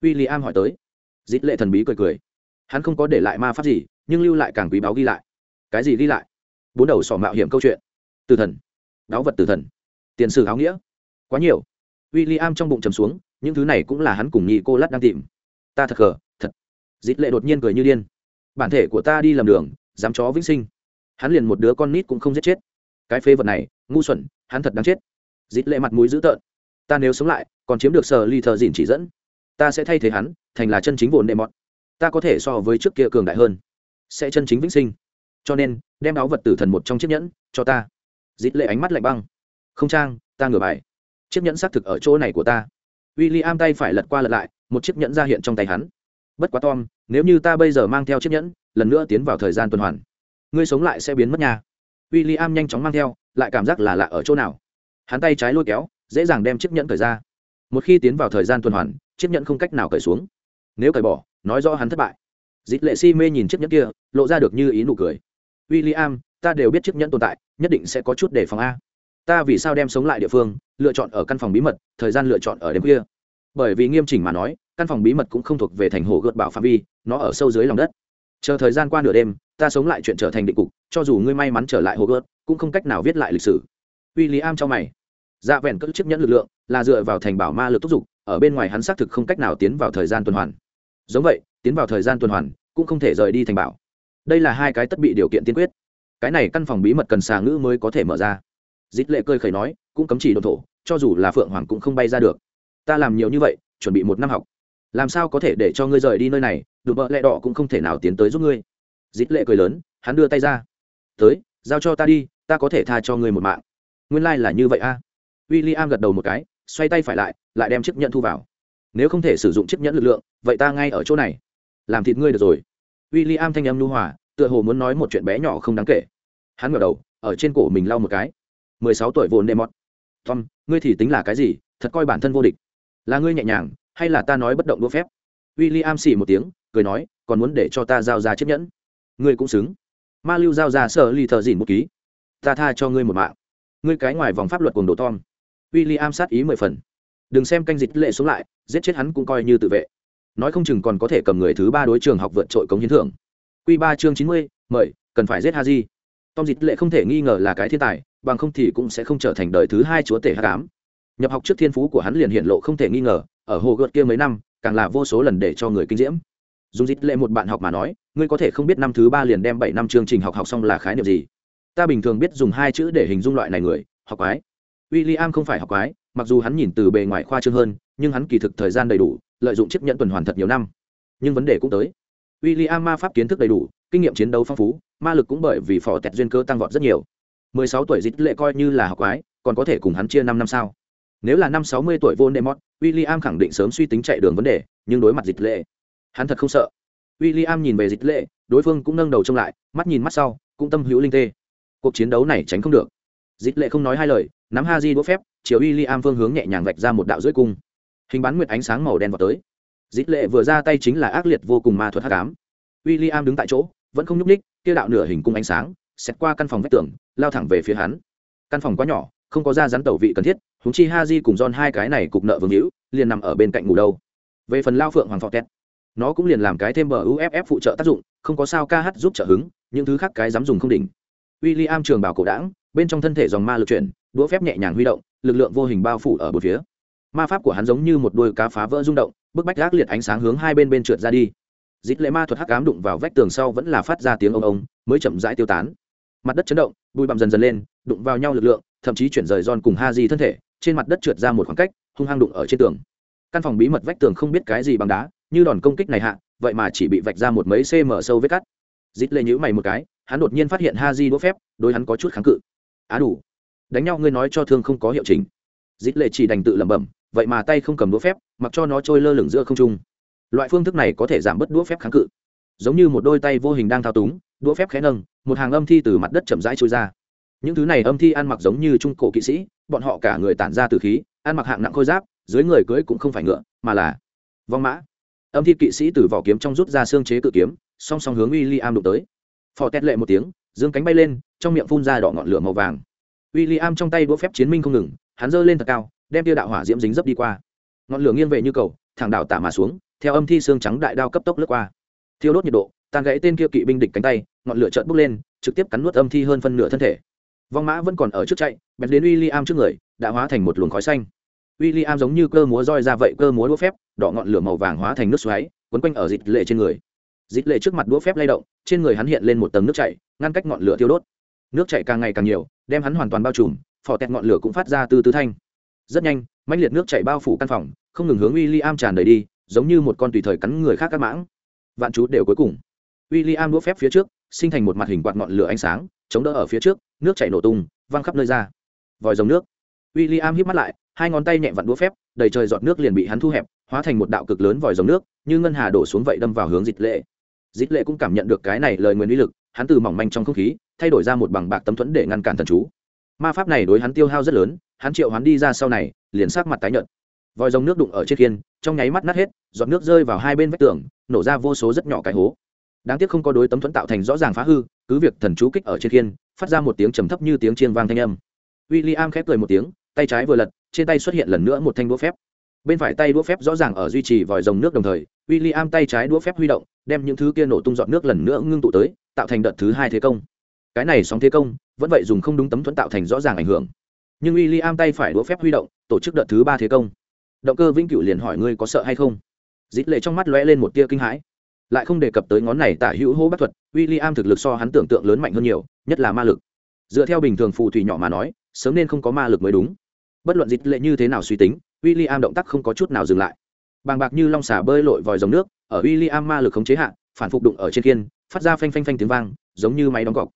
A: W i l l i am hỏi tới. Dít lệ thần bí cười cười. Hắn không có để lại ma pháp gì, nhưng lưu lại càng quý báo ghi lại. Cái gì ghi lại? Bốn đầu sỏ mạo hiểm câu chuyện. Từ thần. Đáo vật từ thần. Tiền sử áo nghĩa. Quá nhiều. W i l l i am trong bụng trầm xuống, những thứ này cũng là hắn cùng nhị cô lắt đang tìm ta thật gờ thật. Dít lệ đột nhiên cười như điên. Bản thể của ta đi lầm đường, dám chó vĩnh sinh. Hắn liền một đứa con nít cũng không giết chết. Cái phế vật này, ngu xuẩn, hắn thật đáng chết. Dít lệ mặt mũi dữ tợn. Ta nếu sống lại, còn chiếm được sở ly thờ dìn chỉ dẫn. Ta sẽ thay thế hắn, thành là chân chính vồn đệ mọt. Ta có thể so với trước kia cường đại hơn. Sẽ chân chính vĩnh sinh. Cho nên, đem áo vật tử thần một trong chiếc nhẫn, cho ta. Dít lệ ánh mắt lạnh băng. Không trang, ta ngửa bài. Chiếc nhẫn xác thực ở chỗ này của ta. W i l l i am tay phải lật qua lật lại một chiếc nhẫn ra hiện trong tay hắn. Bất quá tom, nếu như ta bây giờ mang theo chiếc nhẫn, lần nữa tiến vào thời gian tuần hoàn, ngươi sống lại sẽ biến mất nhà w i l l i am nhanh chóng mang theo, lại cảm giác là lạ ở chỗ nào. Hắn tay trái lôi kéo, dễ dàng đem chiếc nhẫn thời ra. Một khi tiến vào thời gian tuần hoàn, chiếc nhẫn không cách nào cởi xuống. Nếu cởi bỏ, nói rõ hắn thất bại. Dịch lệ si mê nhìn chiếc nhẫn kia, lộ ra được như ý nụ cười. W i l l i am ta đều biết chiếc nhẫn tồn tại, nhất định sẽ có chút để phòng a. Ta vì sao đem sống lại địa phương, lựa chọn ở căn phòng bí mật, thời gian lựa chọn ở đêm kia bởi vì nghiêm chỉnh mà nói, căn phòng bí mật cũng không thuộc về thành hồ gợt bảo phạm vi, nó ở sâu dưới lòng đất. Chờ thời gian qua nửa đêm, ta sống lại chuyện trở thành định cục, cho dù ngươi may mắn trở lại hồ gợt, cũng không cách nào viết lại lịch sử. W i l l i am cho mày. Dạ vẹn cất chiếc nhẫn lực lượng, là dựa vào thành bảo ma lực thúc giục, ở bên ngoài hắn xác thực không cách nào tiến vào thời gian tuần hoàn. Giống vậy, tiến vào thời gian tuần hoàn, cũng không thể rời đi thành bảo. Đây là hai cái tất bị điều kiện tiên quyết. Cái này căn phòng bí mật cần xà ngữ mới có thể mở ra. Dít lệ cơi khẩy nói, cũng cấm chỉ đồn thổ, cho dù là phượng hoàng cũng không bay ra được ta làm nhiều như vậy, chuẩn bị một năm học. Làm sao có thể để cho ngươi rời đi nơi này đùm bợ lẹ đỏ cũng không thể nào tiến tới giúp ngươi. Dít lệ cười lớn, hắn đưa tay ra. Tới, giao cho ta đi, ta có thể tha cho ngươi một mạng. Nguyên lai、like、là như vậy a. À? w i l l i am gật đầu một cái, xoay tay phải lại lại đem chiếc nhẫn thu vào. Nếu không thể sử dụng chiếc nhẫn lực lượng, vậy ta ngay ở chỗ này. Làm thịt ngươi được rồi. W i l l i am thanh âm lưu hòa, tựa hồ muốn nói một chuyện bé nhỏ không đáng kể. Hắn ngờ đầu, ở trên cổ mình lau một cái. Mười sáu tuổi vồn đê mót tom, ngươi thì tính là cái gì? Thật coi bản thân vô địch là ngươi nhẹ nhàng, hay là ta nói bất động đũa phép? W i l l i am xì một tiếng, cười nói, còn muốn để cho ta giao ra chiếc nhẫn. Ngươi cũng xứng. Ma lưu giao ra sợ ly thợ dìn một ký. Ta tha cho ngươi một mạng. Ngươi cái ngoài vòng pháp luật cùng đồ tom. W i l l i am sát ý mười phần. Đừng xem canh dịch lệ xuống lại, giết chết hắn cũng coi như tự vệ. Nói không chừng còn có thể cầm người thứ ba đối trường học vượt trội cống hiến thưởng. Q ba chương chín mươi, mời, cần phải giết ha di tom dịch lệ không thể nghi ngờ là cái thiên tài, bằng không thì cũng sẽ không trở thành đời thứ hai chúa tể h tám nhập học trước thiên phú của hắn liền hiện lộ không thể nghi ngờ ở hồ gợt kia mấy năm càng là vô số lần để cho người kinh diễm dùng dịch lệ một bạn học mà nói ngươi có thể không biết năm thứ ba liền đem bảy năm chương trình học học xong là khái niệm gì ta bình thường biết dùng hai chữ để hình dung loại này người học ái William không phải học quái, mặc dù hắn nhìn từ bề ngoài khoa trương hơn, nhưng hắn kỳ thực thời gian đầy đủ, lợi dụng chiếc nhẫn tuần hoàn thật nhiều năm. Nhưng vấn đề cũng tới. William ma pháp kiến thức đầy đủ, kinh nghiệm chiến đấu phong phú, ma lực cũng bởi vì phò tẹt duyên cơ tăng vọt rất nhiều. 16 tuổi dịch lệ coi như là học quái, còn có thể cùng hắn chia 5 năm sao? Nếu là năm 60 tuổi Voldemort, William khẳng định sớm suy tính chạy đường vấn đề, nhưng đối mặt dịch lệ, hắn thật không sợ. William nhìn về dịch lệ, đối phương cũng nâng đầu trông lại, mắt nhìn mắt sau, cũng tâm hữu linh tê. Cuộc chiến đấu này tránh không được. Dịch lệ không nói hai lời, nắm ha di đũa phép chiều william li am phương hướng nhẹ nhàng vạch ra một đạo dưới cung hình bán nguyệt ánh sáng màu đen vào tới Dịch lệ vừa ra tay chính là ác liệt vô cùng ma thuật hắc ám william am đứng tại chỗ vẫn không nhúc ních kia đạo nửa hình cung ánh sáng xét qua căn phòng vách tường lao thẳng về phía hắn căn phòng quá nhỏ không có ra rắn tẩu vị cần thiết húng chi ha di cùng don hai cái này cục nợ vương hữu, liền nằm ở bên cạnh ngủ đâu. Về phần lao phượng hoàng phọt tét nó cũng liền làm cái thêm bờ uff phụ trợ tác dụng, không có sao ca hát giúp trợ hứng, những thứ khác cái dám dùng không đỉnh. W i l l i am trường bảo cổ đảng, bên trong thân thể dòng ma lực chuyển, đũa phép nhẹ nhàng huy động, lực lượng vô hình bao phủ ở một phía. Ma pháp của hắn giống như một đôi cá phá vỡ rung động, bức bách gác liệt ánh sáng hướng hai bên bên trượt ra đi. Dít lệ ma thuật hắc ám đụng vào vách tường sau vẫn là phát ra tiếng ông ông, mới chậm rãi tiêu tán mặt đất chấn động, bụi bặm dần dần lên, đụng vào nhau lực lượng, thậm chí chuyển rời giòn cùng ha di thân thể, trên mặt đất trượt ra một khoảng cách, hung hăng đụng ở trên tường. Căn phòng bí mật vách tường không biết cái gì bằng đá, như đòn công kích này hạ, vậy mà chỉ bị vạch ra một mấy cm sâu vết cắt. Dít lệ nhữ mày một cái, hắn đột nhiên phát hiện ha di đũa phép, đối hắn có chút kháng cự. Á đủ. Đánh nhau ngươi nói cho thương không có hiệu chính dít lệ chỉ đành tự lẩm bẩm, vậy mà tay không cầm đũa phép, mặc cho nó trôi lơ lửng giữa không trung. Loại phương thức này có thể giảm bớt đũa phép kháng cự. Giống như một đôi tay vô hình đang thao túng đũa phép khẽ nâng, một hàng âm thi từ mặt đất chậm rãi trôi ra. Những thứ này âm thi ăn mặc giống như trung cổ kỵ sĩ, bọn họ cả người tản ra từ khí, ăn mặc hạng nặng khôi giáp, dưới người cưới cũng không phải ngựa, mà là vong mã. Âm thi kỵ sĩ từ vỏ kiếm trong rút ra xương chế cự kiếm, song song hướng w i l l i am đụng tới. Phò tét lệ một tiếng, dương cánh bay lên, trong miệng phun ra đỏ ngọn lửa màu vàng. W i l l i am trong tay đũa phép chiến minh không ngừng, hắn giơ lên thật cao, đem tiêu đạo hỏa diễm dính dấp đi qua. Ngọn lửa nghiêng về như cầu, thẳng đảo tả mà xuống, theo âm thi xương trắng đại đao cấp tốc lướt qua. Thiêu đốt nhiệt độ tàn gãy tên kia kỵ binh địch cánh tay, ngọn lửa trợn bốc lên, trực tiếp cắn nuốt âm thi hơn phân nửa thân thể. Vong mã vẫn còn ở trước chạy, bèn đến w i l l i am trước người, đã hóa thành một luồng khói xanh. W i l l i am giống như cơ múa roi ra vậy, cơ múa đũa phép, đỏ ngọn lửa màu vàng hóa thành nước xoáy, quấn quanh ở dịch lệ trên người. Dịch lệ trước mặt đũa phép lay động, trên người hắn hiện lên một tầng nước chảy, ngăn cách ngọn lửa tiêu đốt. Nước chảy càng ngày càng nhiều, đem hắn hoàn toàn bao trùm, phò tẹt ngọn lửa cũng phát ra từ tứ thanh. Rất nhanh, mãnh liệt nước chảy bao phủ căn phòng, không ngừng hướng w i l l i am tràn đầy đi, giống như một con tùy thời cắn người khác các mãng. Vạn chú đều cuối cùng w i l l i am đũa phép phía trước, sinh thành một mặt hình quạt ngọn lửa ánh sáng, chống đỡ ở phía trước, nước chảy nổ tung, văng khắp nơi ra. Vòi dòng nước. W i l l i am hít mắt lại, hai ngón tay nhẹ vặn đũa phép, đầy trời giọt nước liền bị hắn thu hẹp, hóa thành một đạo cực lớn vòi dòng nước, như ngân hà đổ xuống vậy đâm vào hướng dịch lệ. Dịch lệ cũng cảm nhận được cái này lời nguyên uy lực, hắn từ mỏng manh trong không khí, thay đổi ra một bằng bạc tấm thuẫn để ngăn cản thần chú. Ma pháp này đối hắn tiêu hao rất lớn, hắn triệu hắn đi ra sau này, liền sát mặt tái nhợt. Vòi dòng nước đụng ở trên khiên, trong nháy mắt nát hết, giọt nước rơi vào hai bên vách tường, nổ ra vô số rất nhỏ cái hố đáng tiếc không có đối tấm thuẫn tạo thành rõ ràng phá hư, cứ việc thần chú kích ở trên khiên, phát ra một tiếng trầm thấp như tiếng chiên vang thanh âm. W i l l i am khép cười một tiếng, tay trái vừa lật, trên tay xuất hiện lần nữa một thanh đũa phép. Bên phải tay đũa phép rõ ràng ở duy trì vòi rồng nước đồng thời w i l l i am tay trái đũa phép huy động, đem những thứ kia nổ tung dọn nước lần nữa ngưng tụ tới, tạo thành đợt thứ hai thế công. Cái này sóng thế công, vẫn vậy dùng không đúng tấm thuẫn tạo thành rõ ràng ảnh hưởng. Nhưng w i l l i am tay phải đũa phép huy động, tổ chức đợt thứ ba thế công. Động cơ vĩnh cửu liền hỏi ngươi có sợ hay không? Dít lệ trong mắt lóe lên một tia kinh hãi lại không đề cập tới ngón này tả hữu hô bắt thuật w i l l i am thực lực so hắn tưởng tượng lớn mạnh hơn nhiều, nhất là ma lực. Dựa theo bình thường phù thủy nhỏ mà nói, sớm nên không có ma lực mới đúng. Bất luận dịch lệ như thế nào suy tính w i l l i am động tác không có chút nào dừng lại. Bàng bạc như long xà bơi lội vòi dòng nước, ở w i l l i am ma lực khống chế hạ, phản phục đụng ở trên kiên, phát ra phanh phanh phanh tiếng vang, giống như máy đóng cọc.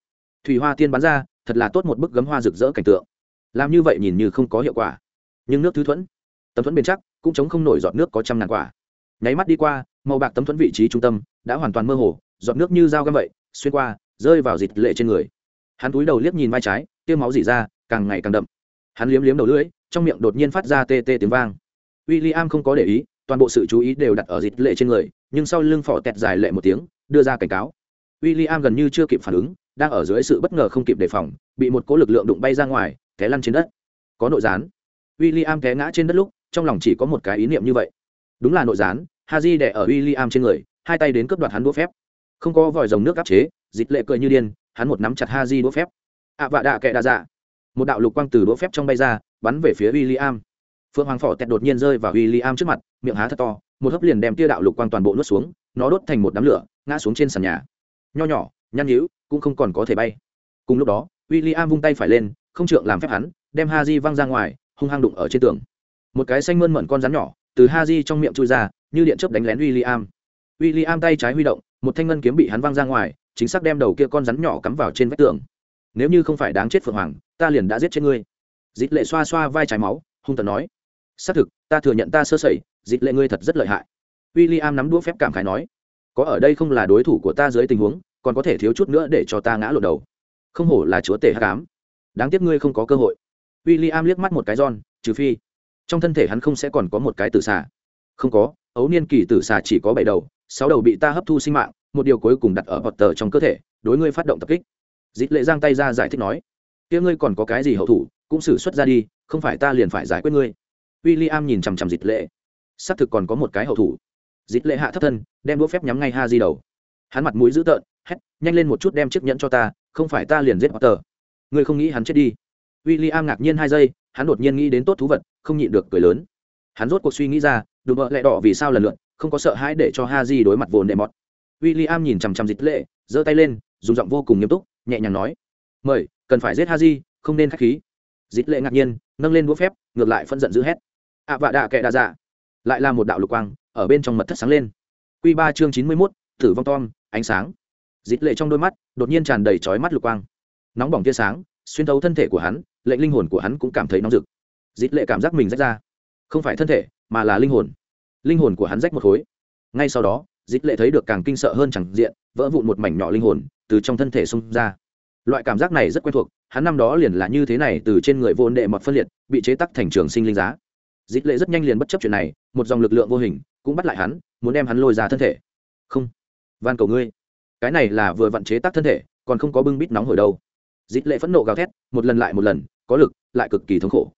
A: Thủy hoa tiên bắn ra, thật là tốt một bức gấm hoa rực rỡ cảnh tượng. Làm như vậy nhìn như không có hiệu quả. Nhưng nước thứ thuẫn, tấm thuẫn bền chắc, cũng chống không nổi giọt nước có trăm ngàn quả. Nháy mắt đi qua màu bạc tấm thuẫn vị trí trung tâm, đã hoàn toàn mơ hồ, giọt nước như dao găm vậy, xuyên qua, rơi vào dịt lệ trên người. Hắn túi đầu liếc nhìn vai trái tiêu máu dỉ ra, càng ngày càng đậm. Hắn liếm liếm đầu lưỡi, trong miệng đột nhiên phát ra tê tê tiếng vang. W i l l i am không có để ý, toàn bộ sự chú ý đều đặt ở dịt lệ trên người, nhưng sau lưng phỏ tẹt dài lệ một tiếng, đưa ra cảnh cáo. W i l l i am gần như chưa kịp phản ứng, đang ở dưới sự bất ngờ không kịp đề phòng, bị một cỗ lực lượng đụng bay ra ngoài, té lăn trên đất. Có nội gián. W i l l i am té ngã trên đất lúc, trong lòng chỉ có một cái ý niệm như vậy. Đúng là nội gián Haji đè ở William trên người, hai tay đến cướp đoạt hắn đũa phép. Không có vòi rồng nước áp chế, dịch lệ cười như điên, hắn một nắm chặt Haji đũa phép. Ạ vạ đạ kệ đa dạ. Một đạo lục quang từ đũa phép trong bay ra, bắn về phía William. phượng hoàng phỏ tẹt đột nhiên rơi vào William trước mặt, miệng há thật to, một hớp liền đem tia đạo lục quang toàn bộ nuốt xuống, nó đốt thành một đám lửa, ngã xuống trên sàn nhà. Nho nhỏ, nhăn nhíu, cũng không còn có thể bay. Cùng lúc đó, William vung tay phải lên, không trượng làm phép hắn, đem Haji văng ra ngoài, hung hăng đụng ở trên tường. Một cái xanh mơn mận con rắn nhỏ, từ Haji trong miệng chui ra như điện chớp đánh lén w i l l i am w i l l i am tay trái huy động một thanh ngân kiếm bị hắn văng ra ngoài chính xác đem đầu kia con rắn nhỏ cắm vào trên vách tường. Nếu như không phải đáng chết phượng hoàng ta liền đã giết chết ngươi. Dịp lệ xoa xoa vai trái máu hung tần nói. Xác thực ta thừa nhận ta sơ sẩy dịp lệ ngươi thật rất lợi hại. W i l l i am nắm đũa phép cảm khái nói. Có ở đây không là đối thủ của ta dưới tình huống còn có thể thiếu chút nữa để cho ta ngã lột đầu. Không hổ là chúa tể hắc ám, đáng tiếc ngươi không có cơ hội. W i l l i am liếc mắt một cái giòn trừ phi. Trong thân thể hắn không sẽ còn có một cái tử xà. Không có ấu niên kỳ tử xà chỉ có bảy đầu, sáu đầu bị ta hấp thu sinh mạng, một điều cuối cùng đặt ở bọt tờ trong cơ thể, đối ngươi phát động tập kích. Dịp lệ giang tay ra giải thích nói. Kia ngươi còn có cái gì hậu thủ, cũng xử xuất ra đi, không phải ta liền phải giải quyết ngươi. W i l l i am nhìn chằm chằm dịp lệ. Xác thực còn có một cái hậu thủ. Dịp lệ hạ thấp thân, đem đũa phép nhắm ngay ha di đầu. Hắn mặt mũi dữ tợn, hét, nhanh lên một chút đem chiếc nhẫn cho ta, không phải ta liền giết tờ ngươi không nghĩ hắn chết đi. W i l l i am ngạc nhiên hai giây, hắn đột nhiên nghĩ đến tốt thú vật, không nhịn được cười lớn hắn rốt cuộc suy nghĩ ra đùm bợ lẹ đỏ vì sao lần lượt, không có sợ hãi để cho ha di đối mặt vồn đệ mọt. W i l l i am nhìn chằm chằm dịch lệ, giơ tay lên, dùng giọng vô cùng nghiêm túc, nhẹ nhàng nói, mời, cần phải giết ha di không nên k h á c h khí. Dịch lệ ngạc nhiên, nâng lên đũa phép, ngược lại phân giận d ữ hét, ạ vạ đạ kệ đạ dạ. Lại là một đạo lục quang, ở bên trong mật thất sáng lên. Q ba chương chín mươi mốt, tử vong tom, ánh sáng. Dịch lệ trong đôi mắt, đột nhiên tràn đầy trói mắt lục quang. Nóng bỏng tia sáng, xuyên thấu thân thể của hắn, lệnh linh hồn của hắn cũng cảm thấy nóng rực. Dịch lệ cảm giác mình rách ra không phải thân thể, mà là linh hồn. Linh hồn của hắn rách một khối. Ngay sau đó, dịch lệ thấy được càng kinh sợ hơn chẳng diện, vỡ vụn một mảnh nhỏ linh hồn từ trong thân thể xông ra. Loại cảm giác này rất quen thuộc, hắn năm đó liền là như thế này từ trên người vô đệ mọt phân liệt, bị chế tắc thành trường sinh linh giá. Dịch lệ rất nhanh liền bất chấp chuyện này, một dòng lực lượng vô hình cũng bắt lại hắn, muốn đem hắn lôi ra thân thể. Không. Van cầu ngươi. Cái này là vừa vặn chế tác thân thể, còn không có bưng bít nóng hồi đâu. Dịch lệ phẫn nộ gào thét, một lần lại một lần, có lực, lại cực kỳ thống khổ.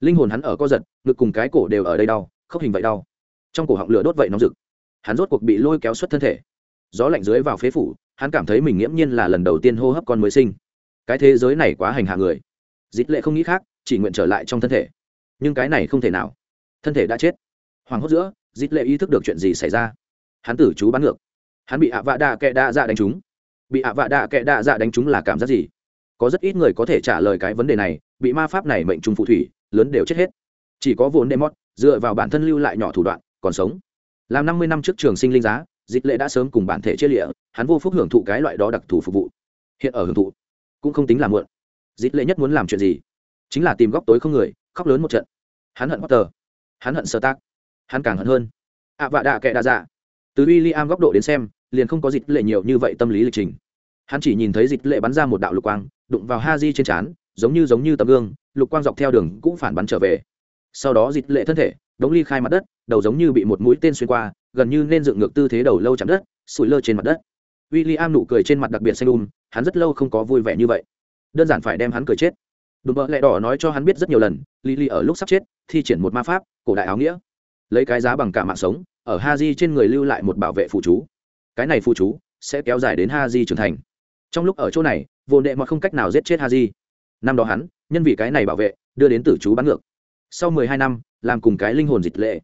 A: Linh hồn hắn ở co giật ngực cùng cái cổ đều ở đây đau khóc hình vậy đau. Trong cổ họng lửa đốt vậy nóng rực. Hắn rốt cuộc bị lôi kéo xuất thân thể. Gió lạnh dưới vào phế phủ, hắn cảm thấy mình nghiễm nhiên là lần đầu tiên hô hấp con mới sinh. Cái thế giới này quá hành hạ người. Dịch lệ không nghĩ khác, chỉ nguyện trở lại trong thân thể. Nhưng cái này không thể nào. Thân thể đã chết. Hoàng hốt giữa, dịch lệ ý thức được chuyện gì xảy ra. Hắn tử chú bắn ngược. Hắn bị ạ vạ đạ kệ đạ dạ đánh trúng. Bị ạ vạ đạ kệ đạ dạ đánh trúng là cảm giác gì? Có rất ít người có thể trả lời cái vấn đề này, bị ma pháp này mệnh trùng phù thủy, lớn đều chết hết chỉ có vốn đê mót, dựa vào bản thân lưu lại nhỏ thủ đoạn, còn sống. Làm năm mươi năm trước trường sinh linh giá, dịch lệ đã sớm cùng bản thể chia lịa, hắn vô phúc hưởng thụ cái loại đó đặc thù phục vụ. Hiện ở hưởng thụ, cũng không tính là muộn. Dịch lệ nhất muốn làm chuyện gì? Chính là tìm góc tối không người, khóc lớn một trận. Hắn hận potter, hắn hận sơ tác hắn càng hận hơn. Ạ vạ đạ kệ đa dạ. Từ w i l l i am góc độ đến xem, liền không có dịch lệ nhiều như vậy tâm lý lịch trình. Hắn chỉ nhìn thấy dịch lệ bắn ra một đạo lục quang, đụng vào ha di trên trán, giống như giống như tấm gương, lục quang dọc theo đường cũng phản bắn trở về sau đó dịch lệ thân thể, đống ly khai mặt đất, đầu giống như bị một mũi tên xuyên qua, gần như nên dựng ngược tư thế đầu lâu chạm đất, sủi lơ trên mặt đất. W i l l i am nụ cười trên mặt đặc biệt xanh um hắn rất lâu không có vui vẻ như vậy. Đơn giản phải đem hắn cười chết. Đùm bợ lẹ đỏ nói cho hắn biết rất nhiều lần li li ở lúc sắp chết, thi triển một ma pháp, cổ đại áo nghĩa. Lấy cái giá bằng cả mạng sống, ở ha di trên người lưu lại một bảo vệ phụ chú. Cái này phụ chú sẽ kéo dài đến ha di trưởng thành. Trong lúc ở chỗ này, vô nệ mà không cách nào giết chết ha di năm đó hắn, nhân vì cái này bảo vệ, đưa đến tử chú bắn ngược sau mười hai năm, làm cùng cái linh hồn dịch lệ.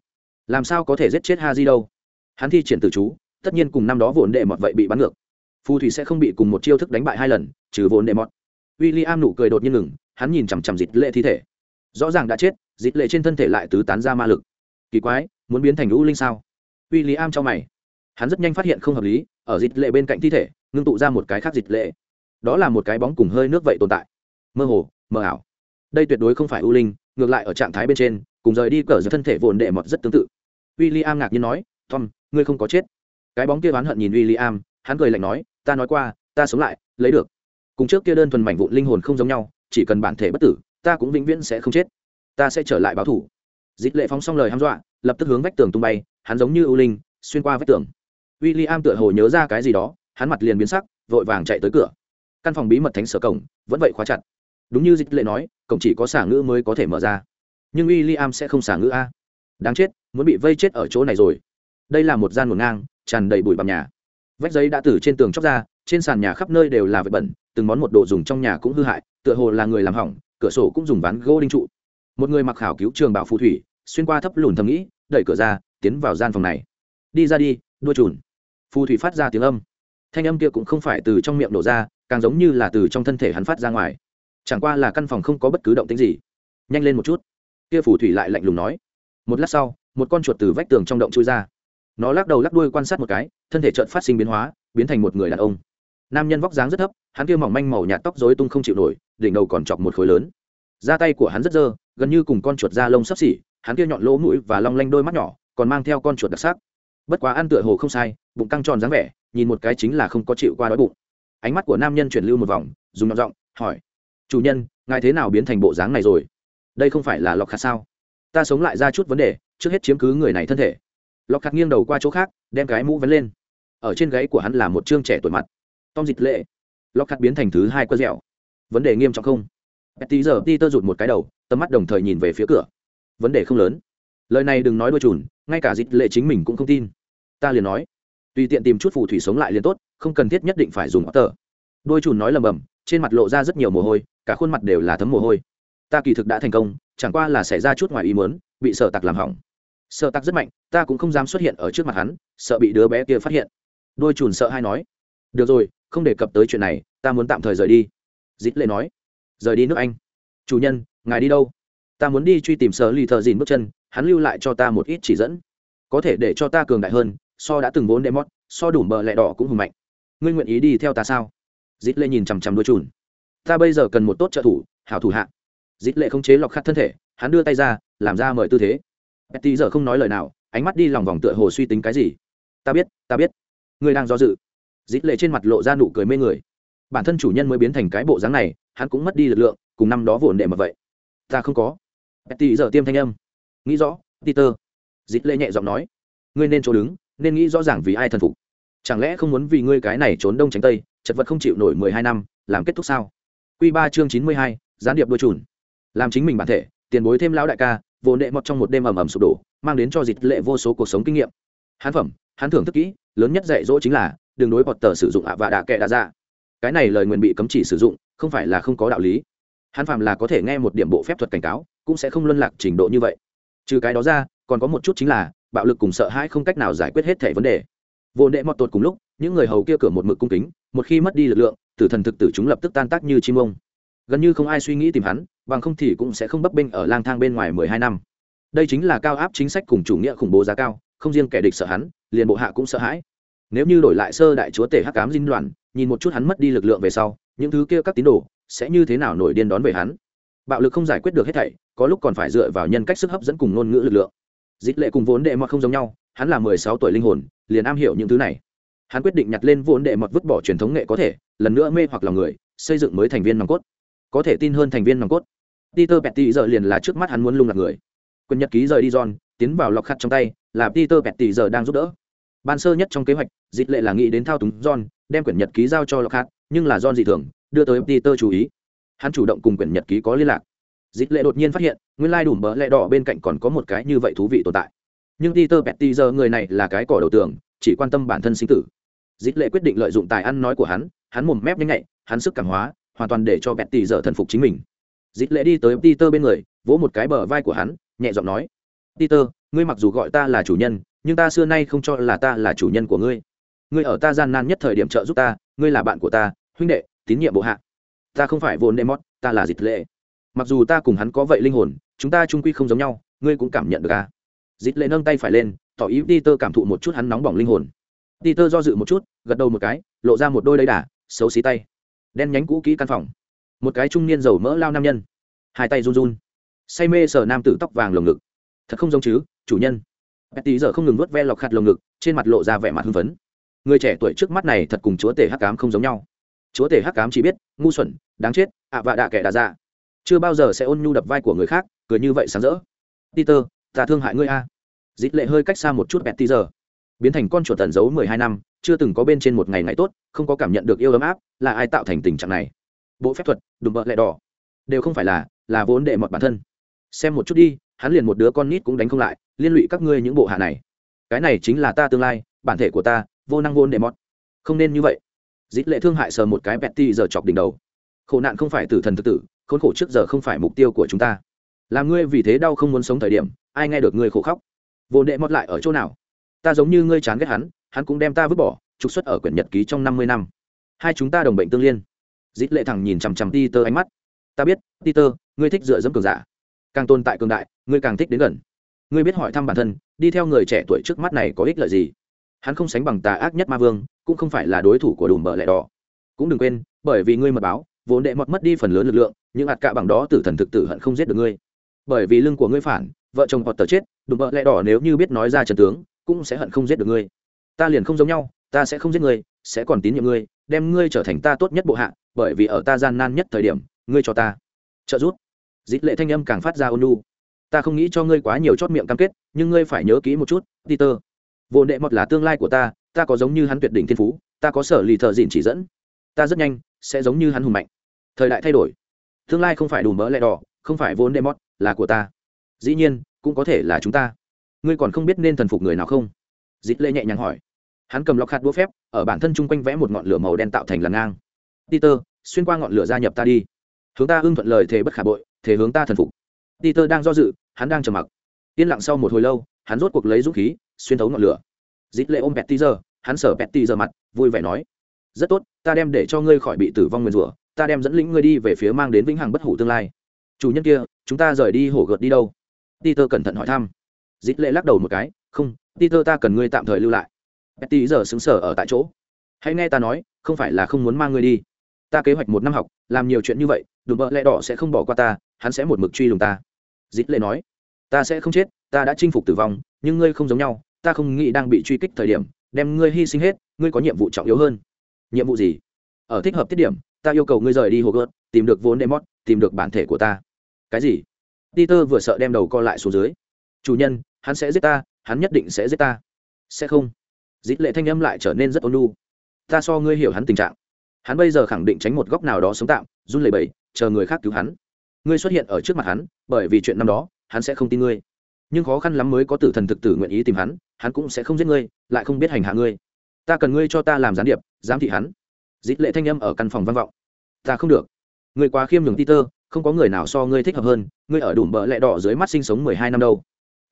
A: Làm sao có thể giết chết ha di đâu? Hắn thi triển tử chú, tất nhiên cùng năm đó vốn đệ mọt vậy bị bắn ngược. Phù thủy sẽ không bị cùng một chiêu thức đánh bại hai lần, trừ vốn đệ mọt. W i l l i am nụ cười đột nhiên ngừng, hắn nhìn chằm chằm dịch lệ thi thể. Rõ ràng đã chết, dịch lệ trên thân thể lại tứ tán ra ma lực. Kỳ quái, muốn biến thành lũ linh sao? W i l l i am cho mày. Hắn rất nhanh phát hiện không hợp lý, ở dịch lệ bên cạnh thi thể, ngưng tụ ra một cái khác dịch lệ. Đó là một cái bóng cùng hơi nước vậy tồn tại. Mơ hồ, mờ ảo đây tuyệt đối không phải u linh, ngược lại ở trạng thái bên trên, cùng rời đi cờ giữa thân thể vồn đệ mọt rất tương tự. W i l l i am ngạc nhiên nói, tom, ngươi không có chết. Cái bóng kia oán hận nhìn w i l l i am hắn cười lạnh nói, ta nói qua, ta sống lại, lấy được. Cùng trước kia đơn thuần mảnh vụn linh hồn không giống nhau, chỉ cần bản thể bất tử, ta cũng vĩnh viễn sẽ không chết. Ta sẽ trở lại báo thủ. Dịch lệ phóng xong lời hăm dọa, lập tức hướng vách tường tung bay, hắn giống như ưu linh, xuyên qua vách tường. W i l l i am tựa hồ nhớ ra cái gì đó, hắn mặt liền biến sắc, vội vàng chạy tới cửa. Căn phòng bí mật thánh sở cổng, vẫn vậy khóa chặt đúng như dịch lệ nói, cổng chỉ có xả ngữ mới có thể mở ra. Nhưng w i l l i am sẽ không xả ngữ a. Đáng chết, muốn bị vây chết ở chỗ này rồi. Đây là một gian ngổn ngang, tràn đầy bụi bằm nhà. Vách giấy đã từ trên tường chóc ra, trên sàn nhà khắp nơi đều là vật bẩn, từng món một đồ dùng trong nhà cũng hư hại, tựa hồ là người làm hỏng, cửa sổ cũng dùng ván gỗ đinh trụ. Một người mặc khảo cứu trường bảo phù thủy, xuyên qua thấp lùn thầm nghĩ, đẩy cửa ra, tiến vào gian phòng này. Đi ra đi, đua trùn phù thủy phát ra tiếng âm. Thanh âm kia cũng không phải từ trong miệng đổ ra, càng giống như là từ trong thân thể hắn phát ra ngoài chẳng qua là căn phòng không có bất cứ động tính gì. Nhanh lên một chút. Kia phù thủy lại lạnh lùng nói. Một lát sau, một con chuột từ vách tường trong động chui ra. Nó lắc đầu lắc đuôi quan sát một cái, thân thể trợn phát sinh biến hóa, biến thành một người đàn ông. Nam nhân vóc dáng rất thấp, hắn kia mỏng manh màu nhạt tóc dối tung không chịu nổi, đỉnh đầu còn chọc một khối lớn. Da tay của hắn rất dơ, gần như cùng con chuột da lông sắp xỉ, hắn kia nhọn lỗ mũi và long lanh đôi mắt nhỏ, còn mang theo con chuột đặc sắc. Bất quá ăn tựa hồ không sai, bụng căng tròn dáng vẻ, nhìn một cái chính là không có chịu qua đói bụng. Ánh mắt của nam nhân chuyển lưu một vòng, dùng nhọn giọng hỏi chủ nhân, ngài thế nào biến thành bộ dáng này rồi? Đây không phải là lọc khát sao? Ta sống lại ra chút vấn đề, trước hết chiếm cứ người này thân thể. Lọc khát nghiêng đầu qua chỗ khác, đem cái mũ vấn lên. Ở trên gáy của hắn là một chương trẻ tuổi mặt. Tom dịch lệ. Lọc khát biến thành thứ hai quơ dẻo. Vấn đề nghiêm trọng không? Tí giờ ti tơ rụt một cái đầu, tầm mắt đồng thời nhìn về phía cửa. Vấn đề không lớn. Lời này đừng nói đôi chùn, ngay cả dịch lệ chính mình cũng không tin. Ta liền nói, tùy tiện tìm chút phù thủy sống lại liền tốt, không cần thiết nhất định phải dùng tờ đôi chùn nói lầm bầm trên mặt lộ ra rất nhiều mồ hôi, cả khuôn mặt đều là thấm mồ hôi. Ta kỳ thực đã thành công, chẳng qua là xảy ra chút ngoài ý muốn, bị sợ tặc làm hỏng. Sợ tặc rất mạnh, ta cũng không dám xuất hiện ở trước mặt hắn, sợ bị đứa bé kia phát hiện. Đôi chùn sợ hay nói, được rồi, không đề cập tới chuyện này, ta muốn tạm thời rời đi. Dít lệ nói, rời đi nước anh. Chủ nhân, ngài đi đâu? Ta muốn đi truy tìm sở lì thợ dìn bước chân, hắn lưu lại cho ta một ít chỉ dẫn. Có thể để cho ta cường đại hơn, so đã từng vốn đem mót so đủ bờ lẹ đỏ cũng hùng mạnh. Ngươi nguyện ý đi theo ta sao? Dít lệ nhìn chằm chằm đôi chùn. Ta bây giờ cần một tốt trợ thủ, hảo thủ hạ. Dít lệ không chế lọc khát thân thể, hắn đưa tay ra, làm ra mời tư thế. Betty giờ không nói lời nào, ánh mắt đi lòng vòng tựa hồ suy tính cái gì. Ta biết ta biết. Ngươi đang do dự. Dít lệ trên mặt lộ ra nụ cười mê người. Bản thân chủ nhân mới biến thành cái bộ dáng này, hắn cũng mất đi lực lượng, cùng năm đó vồn đệ mà vậy. Ta không có. Betty giờ tiêm thanh âm. Nghĩ rõ, peter. Dít lệ nhẹ giọng nói. Ngươi nên chỗ đứng, nên nghĩ rõ ràng vì ai thần phục chẳng lẽ không muốn vì ngươi cái này trốn đông tránh tây, chật vật không chịu nổi mười hai năm, làm kết thúc sao? Q ba chương chín mươi hai, gián điệp đôi trùn làm chính mình bản thể, tiền bối thêm lão đại ca, vô nệ mọt trong một đêm ầm ầm sụp đổ, mang đến cho dịch lệ vô số cuộc sống kinh nghiệm. Hán phẩm, hán thưởng thức kỹ, lớn nhất dạy dỗ chính là đường đối bọt tờ sử dụng ạ và đạ kệ đã ra dạ. cái này lời nguyện bị cấm chỉ sử dụng, không phải là không có đạo lý. Hắn phàm là có thể nghe một điểm bộ phép thuật cảnh cáo, cũng sẽ không luân lạc trình độ như vậy. Trừ cái đó ra, còn có một chút chính là, bạo lực cùng sợ hãi không cách nào giải quyết hết thẻ vấn đề vô nệ mọt tột cùng lúc, những người hầu kia cửa một mực cung kính, một khi mất đi lực lượng, tử thần thực tử chúng lập tức tan tác như chim ông. Gần như không ai suy nghĩ tìm hắn, bằng không thì cũng sẽ không bấp bênh ở lang thang bên ngoài mười hai năm. Đây chính là cao áp chính sách cùng chủ nghĩa khủng bố giá cao, không riêng kẻ địch sợ hắn, liền bộ hạ cũng sợ hãi. Nếu như đổi lại sơ đại chúa tể hắc cám dinh đoàn nhìn một chút hắn mất đi lực lượng về sau, những thứ kia các tín đồ sẽ như thế nào nổi điên đón về hắn? Bạo lực không giải quyết được hết thảy, có lúc còn phải dựa vào nhân cách sức hấp dẫn cùng ngôn ngữ lực lượng. Dịch lệ cùng vốn đệ mọt không giống nhau, hắn là mười sáu tuổi linh hồn liền am hiểu những thứ này. Hắn quyết định nhặt lên vốn đệ mật vứt bỏ truyền thống nghệ có thể lần nữa mê hoặc lòng người xây dựng mới thành viên nòng cốt. Có thể tin hơn thành viên nòng cốt. Peter petty giờ liền là trước mắt hắn muốn lung lạc người. Quân nhật ký rời đi john tiến vào lọc khắt trong tay là peter petty giờ đang giúp đỡ. Ban sơ nhất trong kế hoạch dịch lệ là nghĩ đến thao túng john đem quyển nhật ký giao cho lọc khát, nhưng là john dị thường đưa tới peter chú ý. Hắn chủ động cùng quyển nhật ký có liên lạc. Dịch lệ đột nhiên phát hiện nguyên lai đủ bờ lẹ đỏ bên cạnh còn có một cái như vậy thú vị tồn tại nhưng peter petty giờ người này là cái cỏ đầu tường, chỉ quan tâm bản thân sinh tử. Dịch lệ quyết định lợi dụng tài ăn nói của hắn hắn mồm mép nhanh nhạy hắn sức cảm hóa, hoàn toàn để cho petty giờ thần phục chính mình. Dịch lệ đi tới peter bên người, vỗ một cái bờ vai của hắn, nhẹ giọng nói, peter, ngươi mặc dù gọi ta là chủ nhân, nhưng ta xưa nay không cho là ta là chủ nhân của ngươi. Ngươi ở ta gian nan nhất thời điểm trợ giúp ta, ngươi là bạn của ta, huynh đệ, tín nhiệm bộ hạ. Ta không phải vốn đệ mót ta là dịch lệ. Mặc dù ta cùng hắn có vậy linh hồn, chúng ta trung quy không giống nhau, ngươi cũng cảm nhận được à? Dít lệ nâng tay phải lên, tỏ ý peter cảm thụ một chút hắn nóng bỏng linh hồn. Peter do dự một chút, gật đầu một cái, lộ ra một đôi lấy đà, xấu xí tay. Đen nhánh cũ kỹ căn phòng. Một cái trung niên dầu mỡ lao nam nhân. Hai tay run run. Say mê sờ nam tử tóc vàng lồng ngực. Thật không giống chứ, chủ nhân. Betty giờ không ngừng nuốt ve lọc khát lồng ngực, trên mặt lộ ra vẻ mặt hưng phấn. Người trẻ tuổi trước mắt này thật cùng chúa tể hắc cám không giống nhau. Chúa tể hắc cám chỉ biết, ngu xuẩn, đáng chết, ạ vạ đạ kẻ đà ra chưa bao giờ sẽ ôn nhu đập vai của người khác, cười như vậy sáng rỡ. Peter ta thương hại ngươi a. Dít lệ hơi cách xa một chút Betty giờ. Biến thành con chuột tận giấu mười hai năm, chưa từng có bên trên một ngày ngày tốt, không có cảm nhận được yêu ấm áp, là ai tạo thành tình trạng này? Bộ phép thuật, đùm bợ lẹ đỏ. Đều không phải là là vốn đệ mọt bản thân. Xem một chút đi, hắn liền một đứa con nít cũng đánh không lại, liên lụy các ngươi những bộ hạ này. Cái này chính là ta tương lai, bản thể của ta, vô năng vốn đệ mọt. Không nên như vậy. Dít lệ thương hại sờ một cái betty giờ chọc đỉnh đầu. Khổ nạn không phải tử thần thực tử, khốn khổ trước giờ không phải mục tiêu của chúng ta. Làm ngươi vì thế đau không muốn sống thời điểm ai nghe được ngươi khổ khóc? Vô đệ mót lại ở chỗ nào? Ta giống như ngươi chán ghét hắn hắn cũng đem ta vứt bỏ, trục xuất ở quyển nhật ký trong năm mươi năm. Hai chúng ta đồng bệnh tương liên. Dít lệ thẳng nhìn chằm chằm ti tơ ánh mắt. Ta biết, peter, ngươi thích dựa dẫm cường giả. Càng tồn tại cường đại, ngươi càng thích đến gần. Ngươi biết hỏi thăm bản thân, đi theo người trẻ tuổi trước mắt này có ích lợi gì? Hắn không sánh bằng tà ác nhất ma vương, cũng không phải là đối thủ của đùm bờ lẹ đỏ. Cũng đừng quên, bởi vì ngươi mật báo vốn đệ mọt mất đi phần lớn lực lượng nhưng ạt cạ bằng đó tử thần thực tử hận không giết được ngươi. Bởi vì lưng của ngươi phản vợ chồng họ tờ chết, đùm vợ lẹ đỏ nếu như biết nói ra trần tướng, cũng sẽ hận không giết được ngươi. Ta liền không giống nhau, ta sẽ không giết ngươi, sẽ còn tín nhiệm ngươi, đem ngươi trở thành ta tốt nhất bộ hạ, bởi vì ở ta gian nan nhất thời điểm, ngươi cho ta. Trợ giúp. Dịp lệ thanh âm càng phát ra ôn lu ta không nghĩ cho ngươi quá nhiều chót miệng cam kết, nhưng ngươi phải nhớ kỹ một chút, peter. Vô đệ mọt là tương lai của ta ta có giống như hắn tuyệt đỉnh thiên phú, ta có sở lì thợ dịn chỉ dẫn. Ta rất nhanh, sẽ giống như hắn hùng mạnh. Thời đại thay đổi. Tương lai không phải đủ mỡ lẹ đỏ, không phải vô đệ mọt là của ta dĩ nhiên, cũng có thể là chúng ta. Ngươi còn không biết nên thần phục người nào không? Dịp lệ nhẹ nhàng hỏi. Hắn cầm lọc hạt đũa phép, ở bản thân chung quanh vẽ một ngọn lửa màu đen tạo thành làn ngang. Peter, xuyên qua ngọn lửa gia nhập ta đi. Hướng ta ưng thuận lời thế bất khả bội thế hướng ta thần phục. Peter đang do dự, hắn đang trầm mặc. Yên lặng sau một hồi lâu, hắn rốt cuộc lấy dũng khí, xuyên thấu ngọn lửa. Dịp lệ ôm petty giờ hắn sở petty giờ mặt, vui vẻ nói. Rất tốt, ta đem để cho ngươi khỏi bị tử vong nguyên rủa, ta đem dẫn lĩnh ngươi đi về phía mang đến vĩnh hằng bất hủ tương lai. Chủ nhân kia, chúng ta rời đi hổ gợt đi đâu? Peter cẩn thận hỏi thăm. Dít lệ lắc đầu một cái, không, peter ta cần ngươi tạm thời lưu lại. Betty giờ xứng sở ở tại chỗ. Hãy nghe ta nói, không phải là không muốn mang ngươi đi. Ta kế hoạch một năm học, làm nhiều chuyện như vậy đùm bợ lẹ đỏ sẽ không bỏ qua ta, hắn sẽ một mực truy lùng ta. Dít lệ nói, ta sẽ không chết, ta đã chinh phục tử vong, nhưng ngươi không giống nhau, ta không nghĩ đang bị truy kích thời điểm, đem ngươi hy sinh hết, ngươi có nhiệm vụ trọng yếu hơn. Nhiệm vụ gì? Ở thích hợp tiết điểm, ta yêu cầu ngươi rời đi hồ gợt tìm được vốn demot tìm được bản thể của ta. Cái gì? Peter vừa sợ đem đầu co lại xuống dưới. Chủ nhân, hắn sẽ giết ta, hắn nhất định sẽ giết ta. Sẽ không. Dít lệ thanh âm lại trở nên rất ôn lu ta so ngươi hiểu hắn tình trạng. Hắn bây giờ khẳng định tránh một góc nào đó sống tạm, run lẩy bẩy, chờ người khác cứu hắn. Ngươi xuất hiện ở trước mặt hắn, bởi vì chuyện năm đó, hắn sẽ không tin ngươi. Nhưng khó khăn lắm mới có tử thần thực tử nguyện ý tìm hắn hắn cũng sẽ không giết ngươi, lại không biết hành hạ ngươi. Ta cần ngươi cho ta làm gián điệp, giám thị hắn. Dít lệ thanh âm ở căn phòng vang vọng. Ta không được. Ngươi quá khiêm nhường ti tơ không có người nào so ngươi thích hợp hơn, ngươi ở đủ bợ lẹ đỏ dưới mắt sinh sống mười hai năm đâu.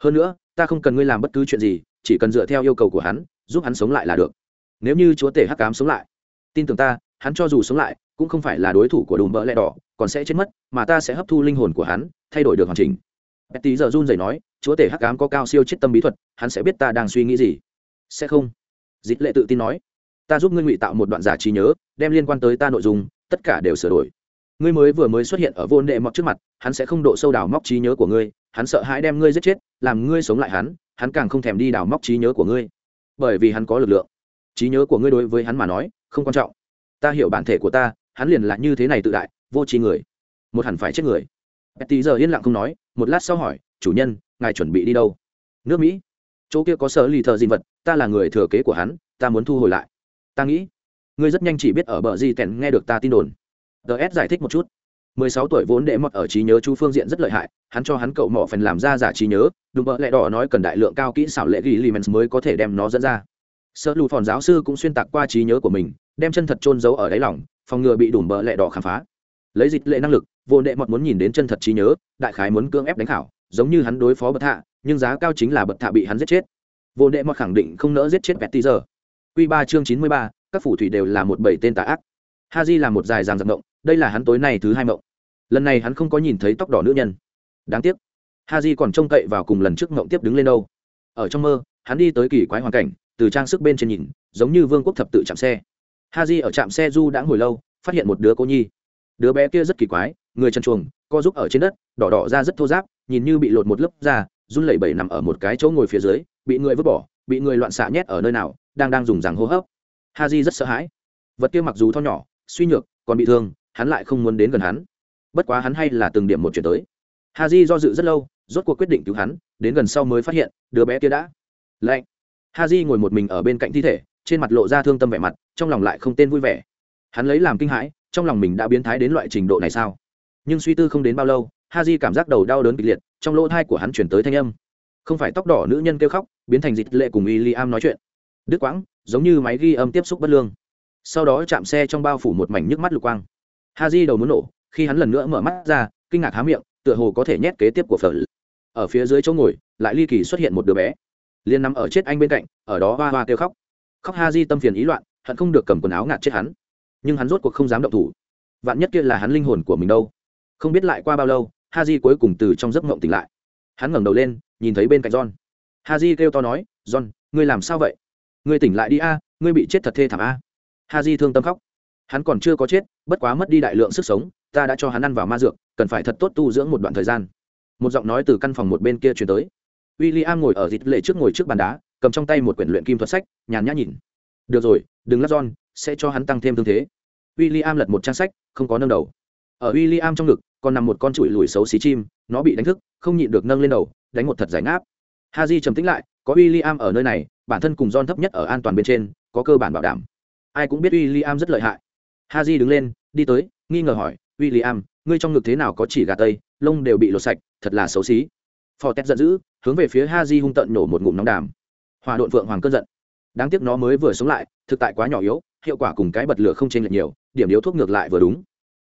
A: Hơn nữa, ta không cần ngươi làm bất cứ chuyện gì, chỉ cần dựa theo yêu cầu của hắn, giúp hắn sống lại là được. Nếu như chúa tể hắc cám sống lại, tin tưởng ta, hắn cho dù sống lại, cũng không phải là đối thủ của đùm bỡ lẹ đỏ, còn sẽ chết mất, mà ta sẽ hấp thu linh hồn của hắn, thay đổi được hoàn chỉnh. Betty giờ run rẩy nói, chúa tể hắc cám có cao siêu chết tâm bí thuật, hắn sẽ biết ta đang suy nghĩ gì. Sẽ không? Dịch lệ tự tin nói, ta giúp ngươi ngụy tạo một đoạn giả trí nhớ, đem liên quan tới ta nội dung, tất cả đều sửa đổi ngươi mới vừa mới xuất hiện ở vô nệ mọc trước mặt, hắn sẽ không độ sâu đào móc trí nhớ của ngươi, hắn sợ hãi đem ngươi giết chết, làm ngươi sống lại hắn hắn càng không thèm đi đào móc trí nhớ của ngươi. Bởi vì hắn có lực lượng. Trí nhớ của ngươi đối với hắn mà nói, không quan trọng. Ta hiểu bản thể của ta, hắn liền là như thế này tự đại, vô tri người. Một hẳn phải chết người. Betty giờ yên lặng không nói, một lát sau hỏi, chủ nhân, ngài chuẩn bị đi đâu? Nước mỹ. Chỗ kia có sở lì thợ dinh vật, ta là người thừa kế của hắn, ta muốn thu hồi lại. Ta nghĩ, ngươi rất nhanh chỉ biết ở bờ di tèn nghe được ta tin đồn ts giải thích một chút. 16 tuổi vốn đệ mọt ở trí nhớ chú phương diện rất lợi hại, hắn cho hắn cậu mỏ phần làm ra giả trí nhớ đúng bợ lẹ đỏ nói cần đại lượng cao kỹ xảo lệ ghi limens mới có thể đem nó dẫn ra. Sợ lù phòn giáo sư cũng xuyên tạc qua trí nhớ của mình, đem chân thật trôn giấu ở đáy lòng, phòng ngừa bị đủ mỡ lẹ đỏ khám phá. Lấy dịch lệ năng lực, vô đệ mọt muốn nhìn đến chân thật trí nhớ, đại khái muốn cưỡng ép đánh khảo, giống như hắn đối phó bật hạ nhưng giá cao chính là bật hạ bị hắn giết chết. Vô đệ mọt khẳng định không nỡ giết chết betty giờ q ba chương chín mươi ba, các phủ thủy đều là một bảy tên tà ác. Ha di là một dài dàng giặc động đây là hắn tối nay thứ hai mộng. Lần này hắn không có nhìn thấy tóc đỏ nữ nhân. Đáng tiếc ha di còn trông cậy vào cùng lần trước mộng tiếp đứng lên đâu. Ở trong mơ, hắn đi tới kỳ quái hoàn cảnh, từ trang sức bên trên nhìn, giống như vương quốc thập tự chạm xe. Ha di ở trạm xe du đã ngồi lâu, phát hiện một đứa cô nhi. Đứa bé kia rất kỳ quái, người chân chuồng co giúp ở trên đất, đỏ đỏ ra rất thô giáp nhìn như bị lột một lớp da, run lẩy bẩy nằm ở một cái chỗ ngồi phía dưới, bị người vứt bỏ, bị người loạn xạ nhét ở nơi nào, đang đang dùng rằng hô hấp. Ha di rất sợ hãi. Vật kia mặc dù tho nhỏ, suy nhược, còn bị thương hắn lại không muốn đến gần hắn. Bất quá hắn hay là từng điểm một chuyển tới. Ha di do dự rất lâu, rốt cuộc quyết định cứu hắn, đến gần sau mới phát hiện, đứa bé kia đã lạnh. Ha di ngồi một mình ở bên cạnh thi thể, trên mặt lộ ra thương tâm vẻ mặt, trong lòng lại không tên vui vẻ. Hắn lấy làm kinh hãi, trong lòng mình đã biến thái đến loại trình độ này sao? Nhưng suy tư không đến bao lâu ha di cảm giác đầu đau đớn kịch liệt, trong lỗ thai của hắn chuyển tới thanh âm. Không phải tóc đỏ nữ nhân kêu khóc, biến thành dịch lệ cùng y li am nói chuyện. Đứt quãng, giống như máy ghi âm tiếp xúc bất lương. Sau đó chạm xe trong bao phủ một mảnh nhức mắt lục quang ha di đầu muốn nổ, khi hắn lần nữa mở mắt ra, kinh ngạc há miệng, tựa hồ có thể nhét kế tiếp của phở. Ở phía dưới chỗ ngồi, lại ly kỳ xuất hiện một đứa bé. Liên nằm ở chết anh bên cạnh, ở đó hoa hoa kêu khóc. Khóc ha di tâm phiền ý loạn, hận không được cầm quần áo ngạt chết hắn. Nhưng hắn rốt cuộc không dám động thủ. Vạn nhất kia là hắn linh hồn của mình đâu. Không biết lại qua bao lâu ha di cuối cùng từ trong giấc mộng tỉnh lại. Hắn ngẩng đầu lên, nhìn thấy bên cạnh john. Ha di kêu to nói, john, ngươi làm sao vậy? Ngươi tỉnh lại đi a, ngươi bị chết thật thê thảm a. Ha di thương tâm khóc hắn còn chưa có chết bất quá mất đi đại lượng sức sống ta đã cho hắn ăn vào ma dược cần phải thật tốt tu dưỡng một đoạn thời gian. Một giọng nói từ căn phòng một bên kia chuyển tới. W i l l i am ngồi ở dịt lệ trước ngồi trước bàn đá cầm trong tay một quyển luyện kim thuật sách nhàn nhã nhìn. Được rồi đừng lắc John, sẽ cho hắn tăng thêm thương thế. W i l l i am lật một trang sách không có nâng đầu. Ở w i l l i am trong ngực còn nằm một con chuỗi lùi xấu xí chim nó bị đánh thức không nhịn được nâng lên đầu đánh một thật giải ngáp. Ha di trầm tính lại có w i l l i am ở nơi này bản thân cùng John thấp nhất ở an toàn bên trên có cơ bản bảo đảm. Ai cũng biết w i l l i am rất lợi hại ha di đứng lên, đi tới, nghi ngờ hỏi w i l l i am ngươi trong ngực thế nào có chỉ gà tây, lông đều bị lột sạch, thật là xấu xí. Phò tét giận dữ, hướng về phía ha di hung tận nổ một ngụm nóng đàm. Hòa đội phượng hoàng cơn giận. Đáng tiếc nó mới vừa sống lại, thực tại quá nhỏ yếu, hiệu quả cùng cái bật lửa không chênh lệch nhiều, điểm yếu thuốc ngược lại vừa đúng.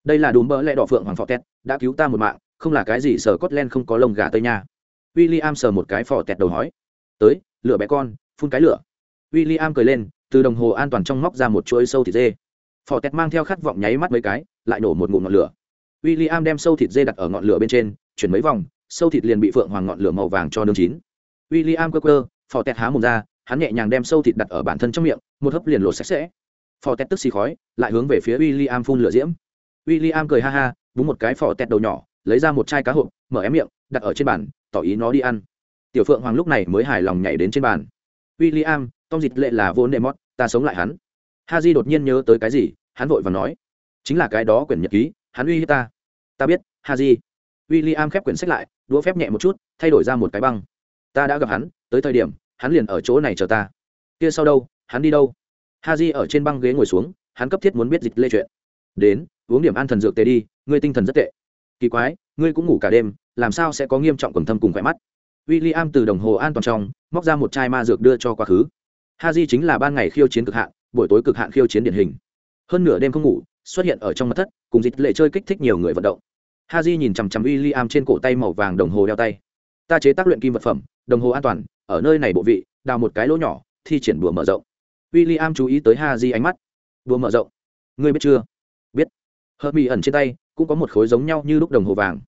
A: Đây là đùm bỡ lẽ đỏ phượng hoàng phò tét đã cứu ta một mạng, không là cái gì sờ cốt len không có lông gà tây nha. W i l l i am sờ một cái phò tẹt đầu hói tới, lửa bé con, phun cái lửa. W i l l i am cười lên, từ đồng hồ an toàn trong móc ra một chuỗi sâu thịt dê phò tẹt mang theo khát vọng nháy mắt mấy cái, lại nổ một ngụm ngọn lửa. W i l l i am đem sâu thịt dê đặt ở ngọn lửa bên trên, chuyển mấy vòng, sâu thịt liền bị phượng hoàng ngọn lửa màu vàng cho nương chín. W i l l i am cơ cơ phò tẹt há mồm ra, hắn nhẹ nhàng đem sâu thịt đặt ở bản thân trong miệng, một hấp liền lột sạch sẽ. Phò tẹt tức xì khói, lại hướng về phía w i l l i am phun lửa diễm. W i l l i am cười ha ha, búng một cái phò tẹt đầu nhỏ, lấy ra một chai cá hộp, mở ém miệng, đặt ở trên bàn, tỏ ý nó đi ăn. Tiểu phượng hoàng lúc này mới hài lòng nhảy đến trên bàn. W i l l i am tom dịch lệ là vốn đệ mót ta sống lại hắn ha di đột nhiên nhớ tới cái gì, hắn vội và nói, chính là cái đó quyển nhật ký, hắn uy hiếp ta. Ta biết ha di w i l l i am khép quyển sách lại, đũa phép nhẹ một chút, thay đổi ra một cái băng. Ta đã gặp hắn, tới thời điểm, hắn liền ở chỗ này chờ ta. Kia sau đâu, hắn đi đâu? Ha di ở trên băng ghế ngồi xuống, hắn cấp thiết muốn biết dịch lê chuyện. Đến, uống điểm an thần dược tề đi, ngươi tinh thần rất tệ. Kỳ quái, ngươi cũng ngủ cả đêm, làm sao sẽ có nghiêm trọng cầm thâm cùng khỏe mắt? W i l l i am từ đồng hồ an toàn trong, móc ra một chai ma dược đưa cho quá khứ. Ha di chính là ban ngày khiêu chiến cực hạn buổi tối cực hạn khiêu chiến điển hình. Hơn nửa đêm không ngủ, xuất hiện ở trong mặt thất, cùng dịch lệ chơi kích thích nhiều người vận động. Ha di nhìn chằm chằm w i l l i am trên cổ tay màu vàng đồng hồ đeo tay. Ta chế tác luyện kim vật phẩm, đồng hồ an toàn, ở nơi này bộ vị, đào một cái lỗ nhỏ, thi triển bùa mở rộng. W i l l i am chú ý tới ha di ánh mắt. Bùa mở rộng. Ngươi biết chưa? Biết. Hợp mỹ ẩn trên tay, cũng có một khối giống nhau như lúc đồng hồ vàng.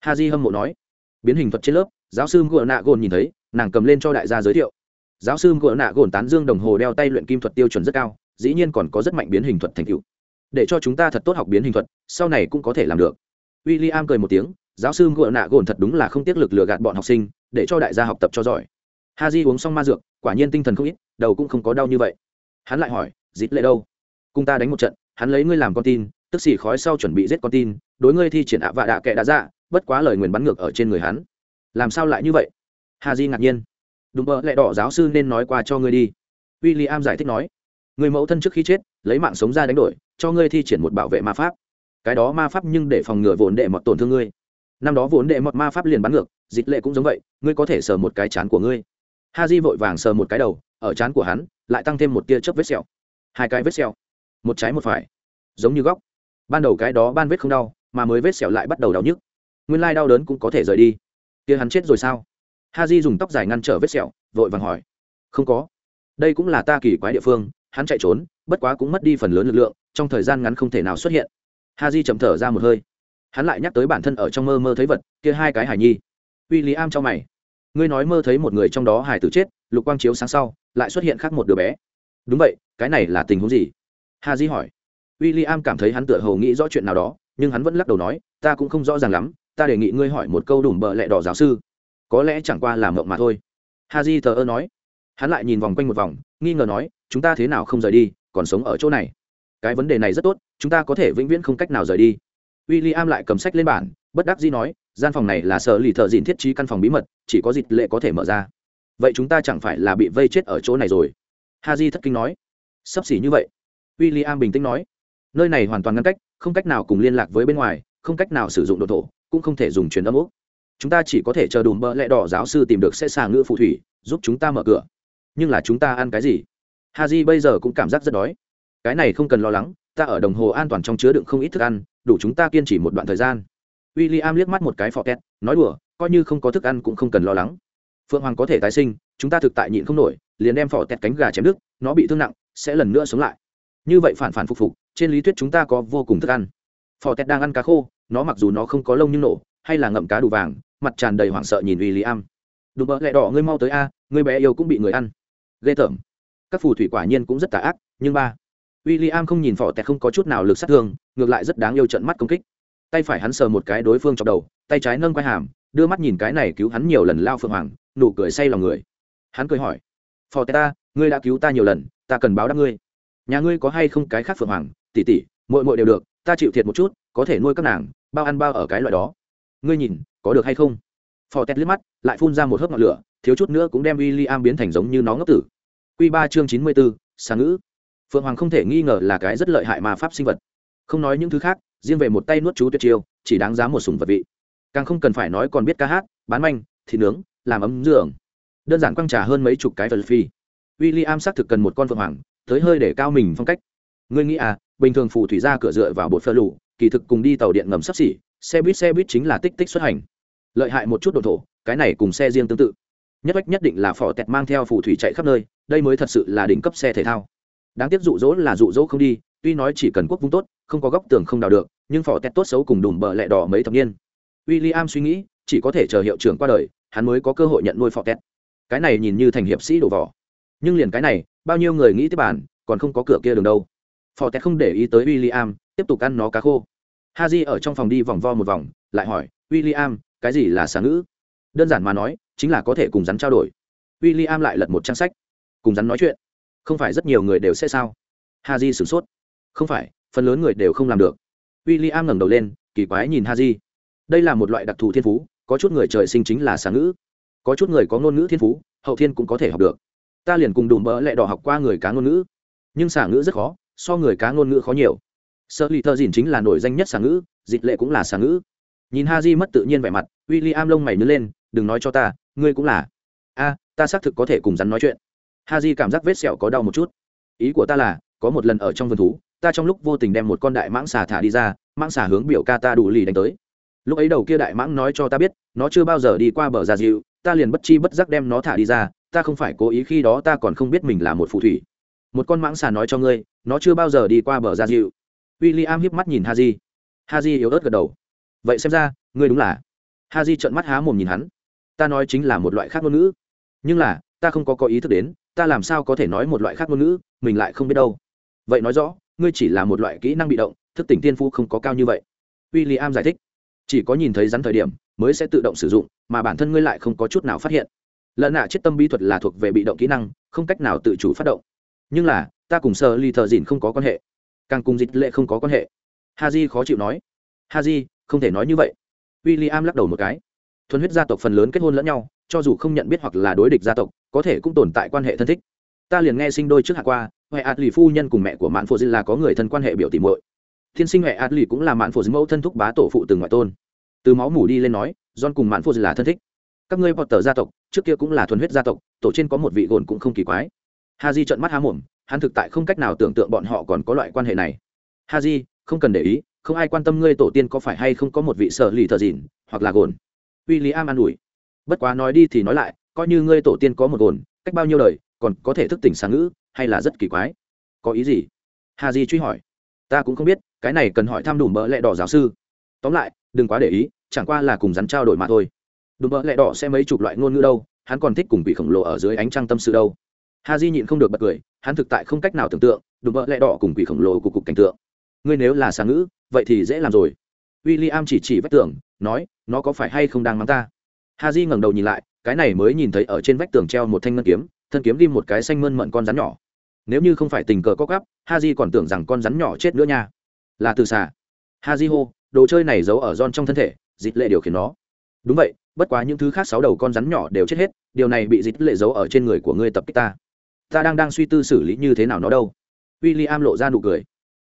A: Ha di hâm mộ nói. Biến hình thuật trên lớp, giáo sư ngựa nạ gồn nhìn thấy, nàng cầm lên cho đại gia giới thiệu giáo sư ngựa nạ gồn tán dương đồng hồ đeo tay luyện kim thuật tiêu chuẩn rất cao, dĩ nhiên còn có rất mạnh biến hình thuật thành tựu. Để cho chúng ta thật tốt học biến hình thuật, sau này cũng có thể làm được. W i l l i am cười một tiếng, giáo sư ngựa nạ gồn thật đúng là không tiếc lực lừa gạt bọn học sinh, để cho đại gia học tập cho giỏi. Ha di uống xong ma dược, quả nhiên tinh thần không ít, đầu cũng không có đau như vậy. Hắn lại hỏi, dít lệ đâu? Cùng ta đánh một trận, hắn lấy ngươi làm con tin, tức xì khói sau chuẩn bị giết con tin, đối ngươi thi triển ạ vạ đạ kệ đã ra bất quá lời nguyền bắn ngược ở trên người hắn. Làm sao lại như vậy? Ha di ngạc nhiên đúng mơ lẹ đỏ giáo sư nên nói qua cho ngươi đi. W i l l i am giải thích nói, người mẫu thân trước khi chết, lấy mạng sống ra đánh đổi, cho ngươi thi triển một bảo vệ ma pháp. Cái đó ma pháp nhưng để phòng ngừa vốn đệ mọt tổn thương ngươi. Năm đó vốn đệ mọt ma pháp liền bắn ngược, dịch lệ cũng giống vậy, ngươi có thể sờ một cái chán của ngươi. Ha di vội vàng sờ một cái đầu, ở chán của hắn, lại tăng thêm một tia chớp vết sẹo. Hai cái vết sẹo, một trái một phải, giống như góc. Ban đầu cái đó ban vết không đau, mà mới vết sẹo lại bắt đầu đau nhức. Nguyên lai đau đớn cũng có thể rời đi. Kia hắn chết rồi sao? Ha di dùng tóc dài ngăn trở vết sẹo, vội vàng hỏi. Không có. Đây cũng là ta kỳ quái địa phương, hắn chạy trốn, bất quá cũng mất đi phần lớn lực lượng, trong thời gian ngắn không thể nào xuất hiện. Ha di chậm thở ra một hơi. Hắn lại nhắc tới bản thân ở trong mơ mơ thấy vật, kia hai cái hải nhi. W i l l i am cho mày. Ngươi nói mơ thấy một người trong đó hải tử chết, lục quang chiếu sáng sau, lại xuất hiện khác một đứa bé. Đúng vậy, cái này là tình huống gì? Ha di hỏi. W i l l i am cảm thấy hắn tựa hồ nghĩ rõ chuyện nào đó, nhưng hắn vẫn lắc đầu nói, ta cũng không rõ ràng lắm, ta đề nghị ngươi hỏi một câu đùm bợ lẹ đỏ giáo sư có lẽ chẳng qua là mộng mà thôi. Ha di thờ ơ nói. Hắn lại nhìn vòng quanh một vòng, nghi ngờ nói, chúng ta thế nào không rời đi, còn sống ở chỗ này? Cái vấn đề này rất tốt, chúng ta có thể vĩnh viễn không cách nào rời đi. W i l l i am lại cầm sách lên bản bất đắc dĩ nói, gian phòng này là sở lì thợ dìn thiết trí căn phòng bí mật, chỉ có dịch lệ có thể mở ra. Vậy chúng ta chẳng phải là bị vây chết ở chỗ này rồi? Ha thất kinh nói. Sắp xỉ như vậy. W i l l i am bình tĩnh nói. Nơi này hoàn toàn ngăn cách, không cách nào cùng liên lạc với bên ngoài, không cách nào sử dụng đồ thổ, cũng không thể dùng truyền âm úc chúng ta chỉ có thể chờ đùm bợ lẹ đỏ giáo sư tìm được sẽ xà ngữ phù thủy, giúp chúng ta mở cửa. Nhưng là chúng ta ăn cái gì? Ha j bây giờ cũng cảm giác rất đói. Cái này không cần lo lắng, ta ở đồng hồ an toàn trong chứa đựng không ít thức ăn, đủ chúng ta kiên trì một đoạn thời gian. W i l l i am liếc mắt một cái phò két, nói đùa, coi như không có thức ăn cũng không cần lo lắng. Phượng hoàng có thể tái sinh, chúng ta thực tại nhịn không nổi, liền đem phò tẹt cánh gà chém đứt, nó bị thương nặng, sẽ lần nữa sống lại. Như vậy phản phản phục phục, trên lý thuyết chúng ta có vô cùng thức ăn. Phò tẹt đang ăn cá khô, nó mặc dù nó không có lông nhưng nổ hay là ngậm cá đủ vàng, mặt tràn đầy hoảng sợ nhìn uy lý am đùm bợ lẹ đỏ, ngươi mau tới a, ngươi bé yêu cũng bị người ăn. Ghê tởm. Các phù thủy quả nhiên cũng rất tà ác, nhưng ba w i l l i am không nhìn phò tẹt không có chút nào lực sát thương, ngược lại rất đáng yêu trận mắt công kích. Tay phải hắn sờ một cái đối phương trong đầu, tay trái nâng quai hàm, đưa mắt nhìn cái này cứu hắn nhiều lần lao phượng hoàng, nụ cười say lòng người. Hắn cười hỏi phò Tè ta, ngươi đã cứu ta nhiều lần, ta cần báo đáp ngươi. Nhà ngươi có hay không cái khác phượng hoàng? Tỉ tỉ mội mội đều được, ta chịu thiệt một chút, có thể nuôi các nàng, bao ăn bao ở cái loại đó ngươi nhìn, có được hay không? Phò tét liếc mắt, lại phun ra một hớp ngọn lửa, thiếu chút nữa cũng đem w i l l i am biến thành giống như nó ngốc tử. Q ba chương chín mươi bốn sáng ngữ. Phượng hoàng không thể nghi ngờ là cái rất lợi hại mà pháp sinh vật. Không nói những thứ khác, riêng về một tay nuốt chú tuyệt chiêu, chỉ đáng giá một sùng vật vị. Càng không cần phải nói còn biết ca hát, bán manh, thịt nướng, làm ấm giường. Đơn giản quăng trả hơn mấy chục cái vật phi w i l l i am xác thực cần một con phượng hoàng, tới hơi để cao mình phong cách. Ngươi nghĩ à bình thường phù thủy ra cửa dựa vào bột phơ lù kỳ thực cùng đi tàu điện ngầm sắp xỉ xe buýt xe buýt chính là tích tích xuất hành. Lợi hại một chút đồ thổ, cái này cùng xe riêng tương tự. Nhất bách nhất định là phò tẹt mang theo phù thủy chạy khắp nơi, đây mới thật sự là đỉnh cấp xe thể thao. Đáng tiếc dụ dỗ là dụ dỗ không đi, tuy nói chỉ cần quốc vung tốt, không có góc tường không đào được, nhưng phò tẹt tốt xấu cùng đùm bờ lẹ đỏ mấy thập niên. W i l l i am suy nghĩ, chỉ có thể chờ hiệu trưởng qua đời, hắn mới có cơ hội nhận nuôi phò tẹt. Cái này nhìn như thành hiệp sĩ đổ vỏ. Nhưng liền cái này, bao nhiêu người nghĩ tiếp bản, còn không có cửa kia đường đâu. Phò tẹt không để ý tới w i l l i am tiếp tục ăn nó cá khô ha j ở trong phòng đi vòng vo một vòng, lại hỏi w i l l i am cái gì là xà ngữ? Đơn giản mà nói, chính là có thể cùng rắn trao đổi. W i l l i am lại lật một trang sách. Cùng rắn nói chuyện. Không phải rất nhiều người đều sẽ sao? Ha j sửng sốt. Không phải, phần lớn người đều không làm được. W i l l i am ngẩng đầu lên, kỳ quái nhìn ha j đây là một loại đặc thù thiên phú, có chút người trời sinh chính là xà ngữ. Có chút người có ngôn ngữ thiên phú, hậu thiên cũng có thể học được. Ta liền cùng đùm bỡ lẹ đỏ học qua người cá ngôn ngữ. Nhưng xà ngữ rất khó, so người cá ngôn ngữ khó nhiều. Sở lì thơ dìn chính là nổi danh nhất xà ngữ, dịch lệ cũng là xà ngữ. Nhìn ha di mất tự nhiên vẻ mặt w i l l i am lông mày nứt lên, đừng nói cho ta, ngươi cũng là. A, ta xác thực có thể cùng rắn nói chuyện. Ha di cảm giác vết sẹo có đau một chút. Ý của ta là, có một lần ở trong vườn thú, ta trong lúc vô tình đem một con đại mãng xà thả đi ra, mãng xà hướng biểu ca ta đủ lì đánh tới. Lúc ấy đầu kia đại mãng nói cho ta biết, nó chưa bao giờ đi qua bờ già dịu ta liền bất chi bất giác đem nó thả đi ra, ta không phải cố ý khi đó ta còn không biết mình là một phù thủy. Một con mãng xà nói cho ngươi, nó chưa bao giờ đi qua bờ già dịu w i l l i am hiếp mắt nhìn ha Haji ha yếu ớt gật đầu. Vậy xem ra, ngươi đúng là. Ha trợn mắt há mồm nhìn hắn. Ta nói chính là một loại khác ngôn ngữ. Nhưng là, ta không có có ý thức đến, ta làm sao có thể nói một loại khác ngôn ngữ, mình lại không biết đâu. Vậy nói rõ, ngươi chỉ là một loại kỹ năng bị động, thức tỉnh tiên phu không có cao như vậy. W i l l i am giải thích. Chỉ có nhìn thấy rắn thời điểm, mới sẽ tự động sử dụng, mà bản thân ngươi lại không có chút nào phát hiện. Lợn nạ chết tâm bí thuật là thuộc về bị động kỹ năng, không cách nào tự chủ phát động. Nhưng là, ta cùng sơ ly thợ dìn không có quan hệ càng cùng dịch lệ không có quan hệ. Ha j khó chịu nói. Ha j không thể nói như vậy. W i l l i am lắc đầu một cái. Thuần huyết gia tộc phần lớn kết hôn lẫn nhau, cho dù không nhận biết hoặc là đối địch gia tộc, có thể cũng tồn tại quan hệ thân thích. Ta liền nghe sinh đôi trước hạ qua, huệ ạt lì phu nhân cùng mẹ của mạn phổ dư là có người thân quan hệ biểu tìm muội. Thiên sinh huệ ạt lì cũng là mạn phổ dư mẫu thân thúc bá tổ phụ từng ngoại tôn. Từ máu mủ đi lên nói, john cùng mạn phổ dư là thân thích. Các ngươi potter gia tộc, trước kia cũng là thuần huyết gia tộc, tổ trên có một vị gồn cũng không kỳ quái. Ha di trợn mắt há mồm hắn thực tại không cách nào tưởng tượng bọn họ còn có loại quan hệ này. Ha di không cần để ý, không ai quan tâm ngươi tổ tiên có phải hay không có một vị sợ lì thợ dìn, hoặc là gồn. W i l l i am an ủi. Bất quá nói đi thì nói lại, coi như ngươi tổ tiên có một gồn, cách bao nhiêu đời, còn có thể thức tỉnh sáng ngữ, hay là rất kỳ quái? Có ý gì? Hà di truy hỏi. Ta cũng không biết, cái này cần hỏi thăm đủ mỡ lẹ đỏ giáo sư. Tóm lại, đừng quá để ý, chẳng qua là cùng rắn trao đổi mà thôi. Đùm mỡ lẹ đỏ sẽ mấy chục loại ngôn ngữ đâu, hắn còn thích cùng vị khổng lồ ở dưới ánh trăng tâm sự đâu ha di nhịn không được bật cười, hắn thực tại không cách nào tưởng tượng, đùm mỡ lẹ đỏ cùng quỷ khổng lồ của cục cảnh tượng. Ngươi nếu là sáng ngữ, vậy thì dễ làm rồi. W i l l i am chỉ chỉ vách tường, nói, nó có phải hay không đang mắng ta? Ha di ngẩng đầu nhìn lại, cái này mới nhìn thấy ở trên vách tường treo một thanh ngân kiếm, thân kiếm đi một cái xanh mơn mận con rắn nhỏ. Nếu như không phải tình cờ có gắp ha di còn tưởng rằng con rắn nhỏ chết nữa nha. Là từ xà. Ha di hô, đồ chơi này giấu ở giòn trong thân thể dịt lệ điều khiển nó. Đúng vậy, bất quá những thứ khác sáu đầu con rắn nhỏ đều chết hết, điều này bị dịt lệ giấu ở trên người của ngươi tập kích ta ta đang đang suy tư xử lý như thế nào nó đâu. W i l l i am lộ ra nụ cười.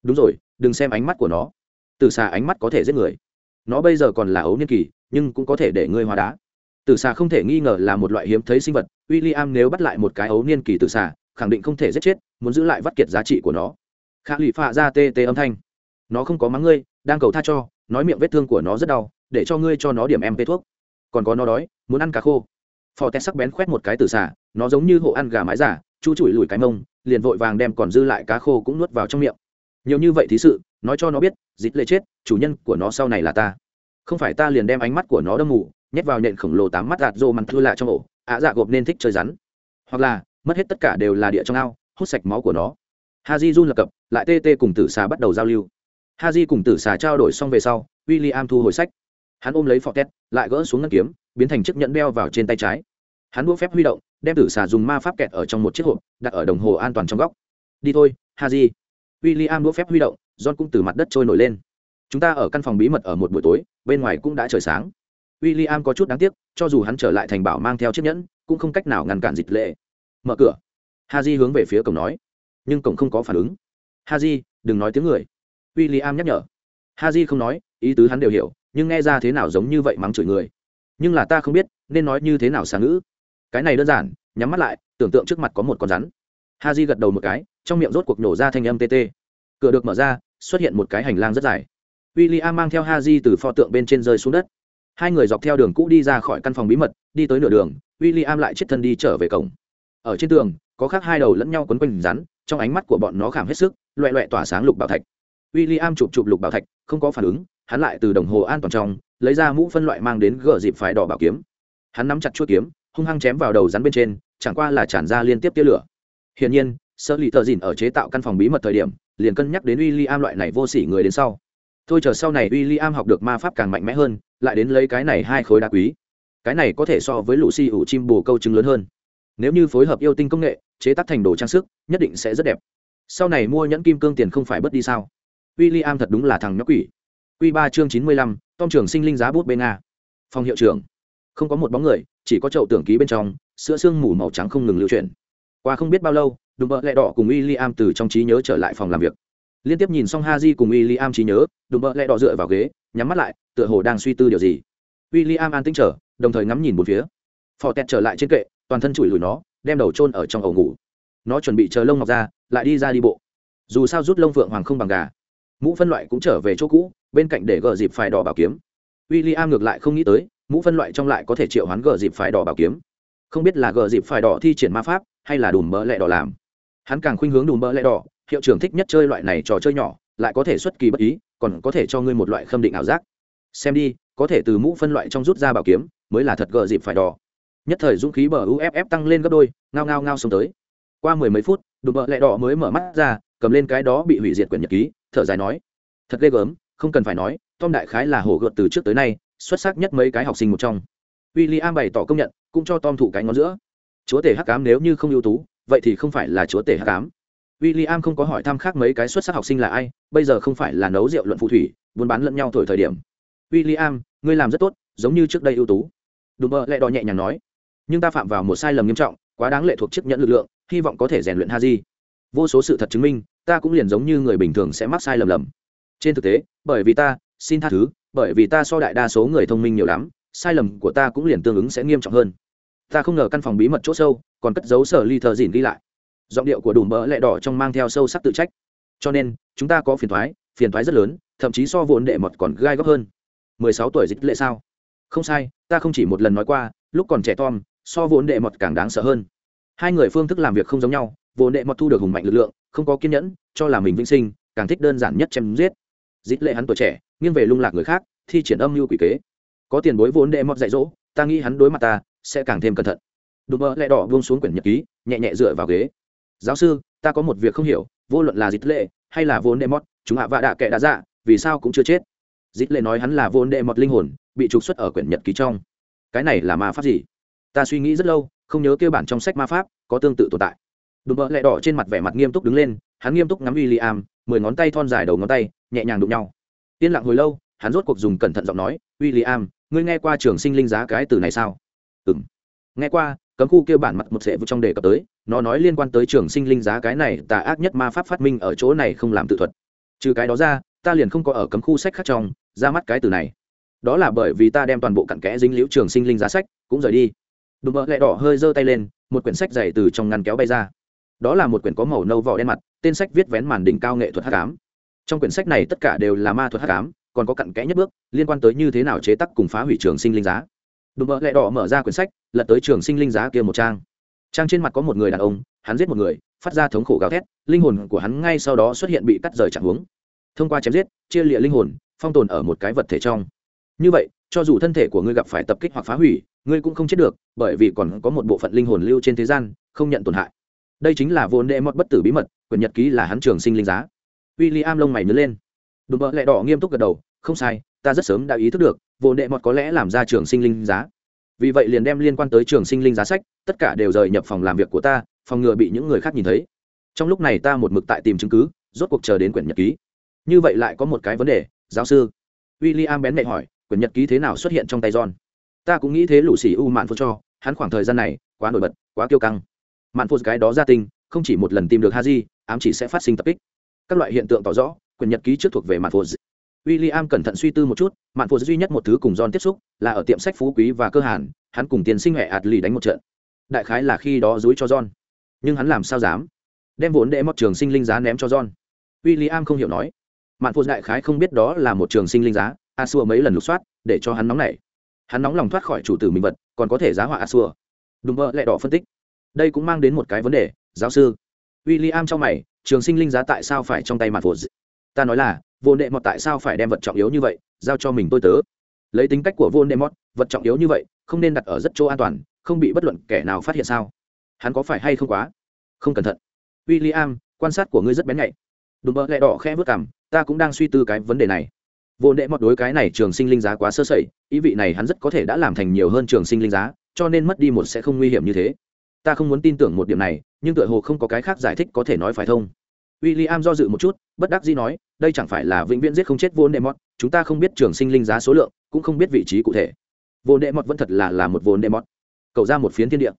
A: Đúng rồi, đừng xem ánh mắt của nó. Từ xà ánh mắt có thể giết người. Nó bây giờ còn là ấu niên kỳ, nhưng cũng có thể để ngươi hóa đá. Tử xà không thể nghi ngờ là một loại hiếm thấy sinh vật. W i l l i am nếu bắt lại một cái ấu niên kỳ tử xà khẳng định không thể giết chết, muốn giữ lại vắt kiệt giá trị của nó. Khả lụy phạ ra tê tê âm thanh. Nó không có mắng ngươi, đang cầu tha cho, nói miệng vết thương của nó rất đau, để cho ngươi cho nó điểm em thuốc. Còn có nó đói, muốn ăn cá khô. Phò tét sắc bén khoét một cái tử xà nó giống như hộ ăn gà mái giả chu chùi lùi cái mông, liền vội vàng đem còn dư lại cá khô cũng nuốt vào trong miệng. Nhiều như vậy thí sự, nói cho nó biết dít lệ chết, chủ nhân của nó sau này là ta. Không phải ta liền đem ánh mắt của nó đâm mù, nhét vào nhện khổng lồ tám mắt gạt rô mặn thư lạ trong ổ, ạ dạ gộp nên thích chơi rắn. Hoặc là, mất hết tất cả đều là địa trong ao, hút sạch máu của nó. Ha di run lập cập, lại tê tê cùng tử xà bắt đầu giao lưu. Ha di cùng tử xà trao đổi xong về sau w i l l i am thu hồi sách. Hắn ôm lấy phọ tét lại gỡ xuống ngân kiếm, biến thành chiếc nhẫn đeo vào trên tay trái hắn đua phép huy động, đem tử xà dùng ma pháp kẹt ở trong một chiếc hộp, đặt ở đồng hồ an toàn trong góc. Đi thôi ha di w i l l i am đua phép huy động, john cũng từ mặt đất trôi nổi lên. Chúng ta ở căn phòng bí mật ở một buổi tối, bên ngoài cũng đã trời sáng. W i l l i am có chút đáng tiếc, cho dù hắn trở lại thành bảo mang theo chiếc nhẫn, cũng không cách nào ngăn cản dịch lệ. Mở cửa. Ha di hướng về phía cổng nói. Nhưng cổng không có phản ứng. Ha di đừng nói tiếng người. W i l l i am nhắc nhở. Ha di không nói, ý tứ hắn đều hiểu, nhưng nghe ra thế nào giống như vậy mắng chửi người. Nhưng là ta không biết, nên nói như thế nào xà ngữ cái này đơn giản, nhắm mắt lại, tưởng tượng trước mặt có một con rắn. Ha j gật đầu một cái, trong miệng rốt cuộc nổ ra thanh âm tt cửa được mở ra, xuất hiện một cái hành lang rất dài. W i l l i am mang theo ha j từ pho tượng bên trên rơi xuống đất. Hai người dọc theo đường cũ đi ra khỏi căn phòng bí mật, đi tới nửa đường w i l l i am lại chết thân đi trở về cổng. Ở trên tường, có khác hai đầu lẫn nhau quấn quanh rắn, trong ánh mắt của bọn nó khảm hết sức, loẹ loẹ tỏa sáng lục bảo thạch. W i l l i am chụp chụp lục bảo thạch, không có phản ứng, hắn lại từ đồng hồ an toàn trong, lấy ra mũ phân loại mang đến gờ dịp phải đỏ bảo kiếm. Hắn nắm chặt chuỗi kiếm hung hăng chém vào đầu rắn bên trên, chẳng qua là tràn ra liên tiếp tia lửa. Hiển nhiên sơ lì thợ dìn ở chế tạo căn phòng bí mật thời điểm, liền cân nhắc đến w i l l i am loại này vô s ỉ người đến sau. Thôi chờ sau này w i l l i am học được ma pháp càng mạnh mẽ hơn, lại đến lấy cái này hai khối đá quý. Cái này có thể so với lũ xì ủ chim bồ câu trứng lớn hơn. Nếu như phối hợp yêu tinh công nghệ, chế tác thành đồ trang sức, nhất định sẽ rất đẹp. Sau này mua nhẫn kim cương tiền không phải bớt đi sao? W i l l i am thật đúng là thằng nhóc quỷ. Q ba chương chín mươi lăm, tom trưởng sinh linh giá bút bên nga. Phòng hiệu trưởng. Không có một bóng người chỉ có chậu tưởng ký bên trong, sữa sương mù màu trắng không ngừng lưu chuyển. Qua không biết bao lâu, đùm bợ lẹ đỏ cùng w i l l i am từ trong trí nhớ trở lại phòng làm việc. Liên tiếp nhìn xong ha di cùng w i l l i am trí nhớ, đùm bợ lẹ đỏ dựa vào ghế, nhắm mắt lại, tựa hồ đang suy tư điều gì. W i l l i am an tính trở đồng thời ngắm nhìn một phía. Phò tẹt trở lại trên kệ, toàn thân chùi lùi nó, đem đầu trôn ở trong ổ ngủ. Nó chuẩn bị chờ lông ngọc ra, lại đi ra đi bộ. Dù sao rút lông phượng hoàng không bằng gà. Mũ phân loại cũng trở về chỗ cũ, bên cạnh để gờ dịp phải đỏ bảo kiếm. W i l l i am ngược lại không nghĩ tới mũ phân loại trong lại có thể triệu hoán gờ dịp phải đỏ bảo kiếm. Không biết là gờ dịp phải đỏ thi triển ma pháp, hay là đùm mỡ lẹ đỏ làm. Hắn càng khuynh hướng đùm mỡ lẹ đỏ, hiệu trưởng thích nhất chơi loại này trò chơi nhỏ, lại có thể xuất kỳ bất ý, còn có thể cho ngươi một loại khâm định ảo giác. Xem đi, có thể từ mũ phân loại trong rút ra bảo kiếm, mới là thật gờ dịp phải đỏ. Nhất thời dũng khí bờ uff tăng lên gấp đôi, ngao ngao ngao xông tới. Qua mười mấy phút, đùm mỡ lẹ đỏ mới mở mắt ra, cầm lên cái đó bị hủy diệt quyển nhật ký, thở dài nói, thật ghê gớm, không cần phải nói, tom đại khái là hổ gợt từ trước tới nay xuất sắc nhất mấy cái học sinh một trong. W i l l i am bày tỏ công nhận, cũng cho tom thủ cái ngón giữa. Chúa tể hắc cám nếu như không ưu tú, vậy thì không phải là chúa tể hắc cám w i l l i am không có hỏi thăm khác mấy cái xuất sắc học sinh là ai, bây giờ không phải là nấu rượu luận phù thủy, buôn bán lẫn nhau thổi thời điểm. W i l l i am ngươi làm rất tốt, giống như trước đây ưu tú. Đùm bơ lại đò nhẹ nhàng nói. Nhưng ta phạm vào một sai lầm nghiêm trọng, quá đáng lệ thuộc chiếc nhẫn lực lượng, hy vọng có thể rèn luyện ha di vô số sự thật chứng minh, ta cũng liền giống như người bình thường sẽ mắc sai lầm lầm. Trên thực tế, bởi vì ta xin tha thứ, bởi vì ta so đại đa số người thông minh nhiều lắm, sai lầm của ta cũng liền tương ứng sẽ nghiêm trọng hơn. Ta không ngờ căn phòng bí mật c h ỗ sâu còn cất dấu sở ly thờ dìn đi lại. Giọng điệu của đùm bỡ lẹ đỏ trong mang theo sâu sắc tự trách. Cho nên, chúng ta có phiền thoái phiền thoái rất lớn, thậm chí so vốn đệ mật còn gai góc hơn. Mười sáu tuổi dịch lệ sao? Không sai, ta không chỉ một lần nói qua, lúc còn trẻ tom, so vốn đệ mật càng đáng sợ hơn. Hai người phương thức làm việc không giống nhau, vốn đệ mật thu được hùng mạnh lực lượng, không có kiên nhẫn, cho là mình vinh sinh, càng thích đơn giản nhất chém giết. Dịch lệ hắn tuổi trẻ nghiêng về lung lạc người khác, thi triển âm mưu quỷ kế. Có tiền bối vốn đệ mọt dạy dỗ, ta nghĩ hắn đối mặt ta sẽ càng thêm cẩn thận. Đùm mơ lẹ đỏ buông xuống quyển nhật ký, nhẹ nhẹ dựa vào ghế. Giáo sư, ta có một việc không hiểu, vô luận là dít lệ hay là vốn đệ mọt, chúng hạ vạ đạ kệ đã dạ vì sao cũng chưa chết? Dít lệ nói hắn là vốn đệ mọt linh hồn, bị trục xuất ở quyển nhật ký trong. Cái này là ma pháp gì? Ta suy nghĩ rất lâu, không nhớ kêu bản trong sách ma pháp có tương tự tồn tại. Đùm bợ lẹ đỏ trên mặt vẻ mặt nghiêm túc đứng lên, hắn nghiêm túc ngắm w i l l i am mười ngón tay thon dài đầu ngón tay, nhẹ nhàng đụng nhau yên lặng hồi lâu, hắn rốt cuộc dùng cẩn thận giọng nói w i l l i am ngươi nghe qua trường sinh linh giá cái từ này sao? Ừ m nghe qua, cấm khu kêu bản mặt một sệ vụ trong đề cập tới, nó nói liên quan tới trường sinh linh giá cái này, tà ác nhất ma pháp phát minh ở chỗ này không làm tự thuật. Trừ cái đó ra, ta liền không có ở cấm khu sách khác trong, ra mắt cái từ này. Đó là bởi vì ta đem toàn bộ cặn kẽ dính liễu trường sinh linh giá sách, cũng rời đi. Đùm mỡ lẹ đỏ hơi giơ tay lên, một quyển sách dày từ trong ngăn kéo bay ra. Đó là một quyển có màu nâu vỏ đen mặt, tên sách viết vén màn đỉnh cao nghệ thuật hát cám trong quyển sách này tất cả đều là ma thuật hát cám còn có cặn kẽ nhất bước, liên quan tới như thế nào chế tắc cùng phá hủy trường sinh linh giá. Đùm bợ lẹ đỏ mở ra quyển sách, lật tới trường sinh linh giá kia một trang. Trang trên mặt có một người đàn ông, hắn giết một người, phát ra thống khổ gào thét, linh hồn của hắn ngay sau đó xuất hiện bị cắt rời chẳng hướng thông qua chém giết, chia lịa linh hồn, phong tồn ở một cái vật thể trong. Như vậy, cho dù thân thể của ngươi gặp phải tập kích hoặc phá hủy, ngươi cũng không chết được, bởi vì còn có một bộ phận linh hồn lưu trên thế gian, không nhận tổn hại. Đây chính là vốn đệ mọt bất tử bí mật, quyển nhật ký là hắn trường sinh linh giá w i l l i am lông mày nhớ lên. Đùm bợ lẹ đỏ nghiêm túc gật đầu, không sai, ta rất sớm đã ý thức được, vô nệ mọt có lẽ làm ra trường sinh linh giá. Vì vậy liền đem liên quan tới trường sinh linh giá sách, tất cả đều rời nhập phòng làm việc của ta, phòng ngừa bị những người khác nhìn thấy. Trong lúc này ta một mực tại tìm chứng cứ, rốt cuộc chờ đến quyển nhật ký. Như vậy lại có một cái vấn đề, giáo sư. W i l l i am bén mẹ hỏi, quyển nhật ký thế nào xuất hiện trong tay john? Ta cũng nghĩ thế lũ xỉ u mạn phô cho, hắn khoảng thời gian này, quá nổi bật, quá kiêu căng. Mạn phô cái đó ra tinh không chỉ một lần tìm được ha di ám chỉ sẽ phát sinh tập kích các loại hiện tượng tỏ rõ quyền nhật ký trước thuộc về mạn phô w i l l i am cẩn thận suy tư một chút, mạn phô duy nhất một thứ cùng john tiếp xúc là ở tiệm sách phú quý và cơ hàn, hắn cùng tiền sinh hệ ạt lì đánh một trận. Đại khái là khi đó dối cho john. Nhưng hắn làm sao dám? Đem vốn để mọt trường sinh linh giá ném cho john. W i l l i am không hiểu nói. Mạn phô đại khái không biết đó là một trường sinh linh giá, a xua mấy lần lục soát, để cho hắn nóng nảy. Hắn nóng lòng thoát khỏi chủ tử mình vật, còn có thể giá họa a xua đúng vợ lẹ đỏ phân tích. Đây cũng mang đến một cái vấn đề, giáo sư. W i l l i am trong mày trường sinh linh giá tại sao phải trong tay mặt vô ta nói là, vô đệ mọt tại sao phải đem vật trọng yếu như vậy giao cho mình tôi tớ? Lấy tính cách của vô đệ mọt, vật trọng yếu như vậy, không nên đặt ở rất chỗ an toàn, không bị bất luận kẻ nào phát hiện sao? Hắn có phải hay không quá? Không cẩn thận. W i l l i am quan sát của ngươi rất bén nhạy. Đùm bơ lẹ đỏ khẽ vớt cảm ta cũng đang suy tư cái vấn đề này. Vô đệ mọt đối cái này trường sinh linh giá quá sơ sẩy, ý vị này hắn rất có thể đã làm thành nhiều hơn trường sinh linh giá, cho nên mất đi một sẽ không nguy hiểm như thế. Ta không muốn tin tưởng một điểm này nhưng tựa hồ không có cái khác giải thích có thể nói phải thông. W i l l i am do dự một chút, bất đắc dĩ nói, đây chẳng phải là vĩnh viễn giết không chết vô đệ mọt, chúng ta không biết trường sinh linh giá số lượng, cũng không biết vị trí cụ thể. Vô đệ mọt vẫn thật là là một vô đệ mọt. Cậu ra một phiến thiên địa.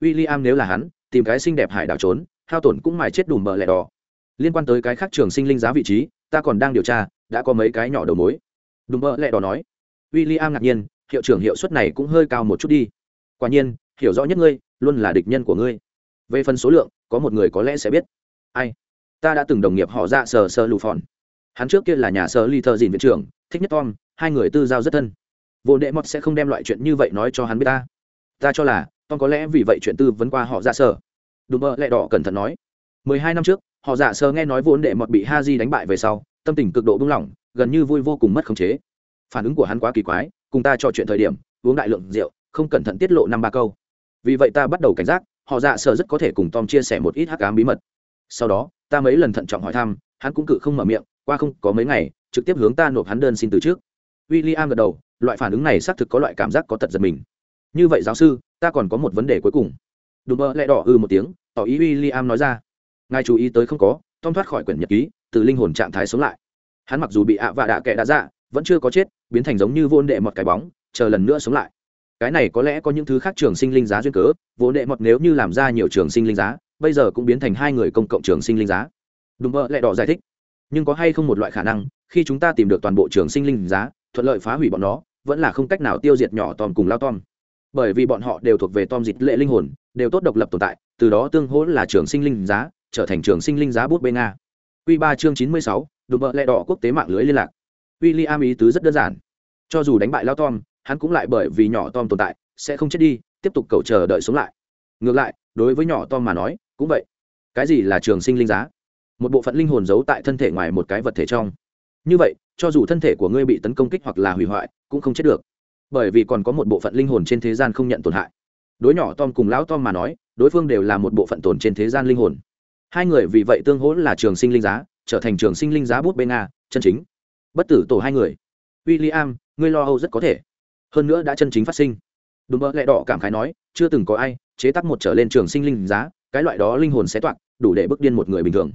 A: W i l l i am nếu là hắn, tìm cái xinh đẹp hải đảo trốn, hao tổn cũng mài chết đùm bờ lẻ đỏ. Liên quan tới cái khác trường sinh linh giá vị trí, ta còn đang điều tra, đã có mấy cái nhỏ đầu mối. Đùm bờ lẻ đỏ nói. W i l l i am ngạc nhiên, hiệu trưởng hiệu suất này cũng hơi cao một chút đi. Quả nhiên, hiểu rõ nhất ngươi, luôn là địch nhân của ngươi về phần số lượng, có một người có lẽ sẽ biết. Ai? Ta đã từng đồng nghiệp họ ra sờ sờ lù phòn. Hắn trước kia là nhà sơ ly thơ dìn viện trưởng, thích nhất tom, hai người tư giao rất thân. Vô đệ mọt sẽ không đem loại chuyện như vậy nói cho hắn biết ta. Ta cho là, tom có lẽ vì vậy chuyện tư vấn qua họ ra sờ. Đùm mơ lẹ đỏ cẩn thận nói. Mười hai năm trước, họ giả sờ nghe nói vốn đệ mọt bị ha di đánh bại về sau, tâm tình cực độ buông lỏng, gần như vui vô cùng mất khống chế. Phản ứng của hắn quá kỳ quái, cùng ta trò chuyện thời điểm, uống đại lượng rượu, không cẩn thận tiết lộ năm ba câu. Vì vậy ta bắt đầu cảnh giác họ dạ sợ rất có thể cùng tom chia sẻ một ít hắc ám bí mật. Sau đó, ta mấy lần thận trọng hỏi thăm, hắn cũng cự không mở miệng, qua không có mấy ngày, trực tiếp hướng ta nộp hắn đơn xin từ trước. W i l l i am gật đầu, loại phản ứng này xác thực có loại cảm giác có tật giật mình. Như vậy giáo sư, ta còn có một vấn đề cuối cùng. Đùm mơ lại đỏ ư một tiếng, tỏ ý w i l l i am nói ra. Ngài chú ý tới không có, tom thoát khỏi quyển nhật ký, từ linh hồn trạng thái sống lại. Hắn mặc dù bị ạ và đạ kệ đã dạ vẫn chưa có chết, biến thành giống như vô đệ một cái bóng, chờ lần nữa sống lại cái này có lẽ có những thứ khác trường sinh linh giá duyên cớ, vô đệ một nếu như làm ra nhiều trường sinh linh giá, bây giờ cũng biến thành hai người công cộng trường sinh linh giá. Đúng vợ lại đỏ giải thích. Nhưng có hay không một loại khả năng, khi chúng ta tìm được toàn bộ trường sinh linh giá, thuận lợi phá hủy bọn nó, vẫn là không cách nào tiêu diệt nhỏ tom cùng lao tom. Bởi vì bọn họ đều thuộc về tom dịch lệ linh hồn, đều tốt độc lập tồn tại, từ đó tương hỗ là trường sinh linh giá, trở thành trường sinh linh giá bút bê nga. Q ba chương chín mươi sáu, đúng vợ lẹ đỏ quốc tế mạng lưới liên lạc. W i l l i am ý tứ rất đơn giản. Cho dù đánh bại lao tom hắn cũng lại bởi vì nhỏ tom tồn tại, sẽ không chết đi, tiếp tục cầu chờ đợi sống lại. Ngược lại, đối với nhỏ tom mà nói, cũng vậy. Cái gì là trường sinh linh giá? Một bộ phận linh hồn giấu tại thân thể ngoài một cái vật thể trong. Như vậy, cho dù thân thể của ngươi bị tấn công kích hoặc là hủy hoại, cũng không chết được. Bởi vì còn có một bộ phận linh hồn trên thế gian không nhận tổn hại. Đối nhỏ tom cùng lão tom mà nói, đối phương đều là một bộ phận tồn trên thế gian linh hồn. Hai người vì vậy tương hỗ là trường sinh linh giá, trở thành trường sinh linh giá bút bê nga, chân chính. Bất tử tổ hai người. W i l l i am ngươi lo âu rất có thể hơn nữa đã chân chính phát sinh. Đúng mơ lẹ đỏ cảm khái nói, chưa từng có ai chế tắc một trở lên trường sinh linh giá, cái loại đó linh hồn sẽ toạc, đủ để bước điên một người bình thường.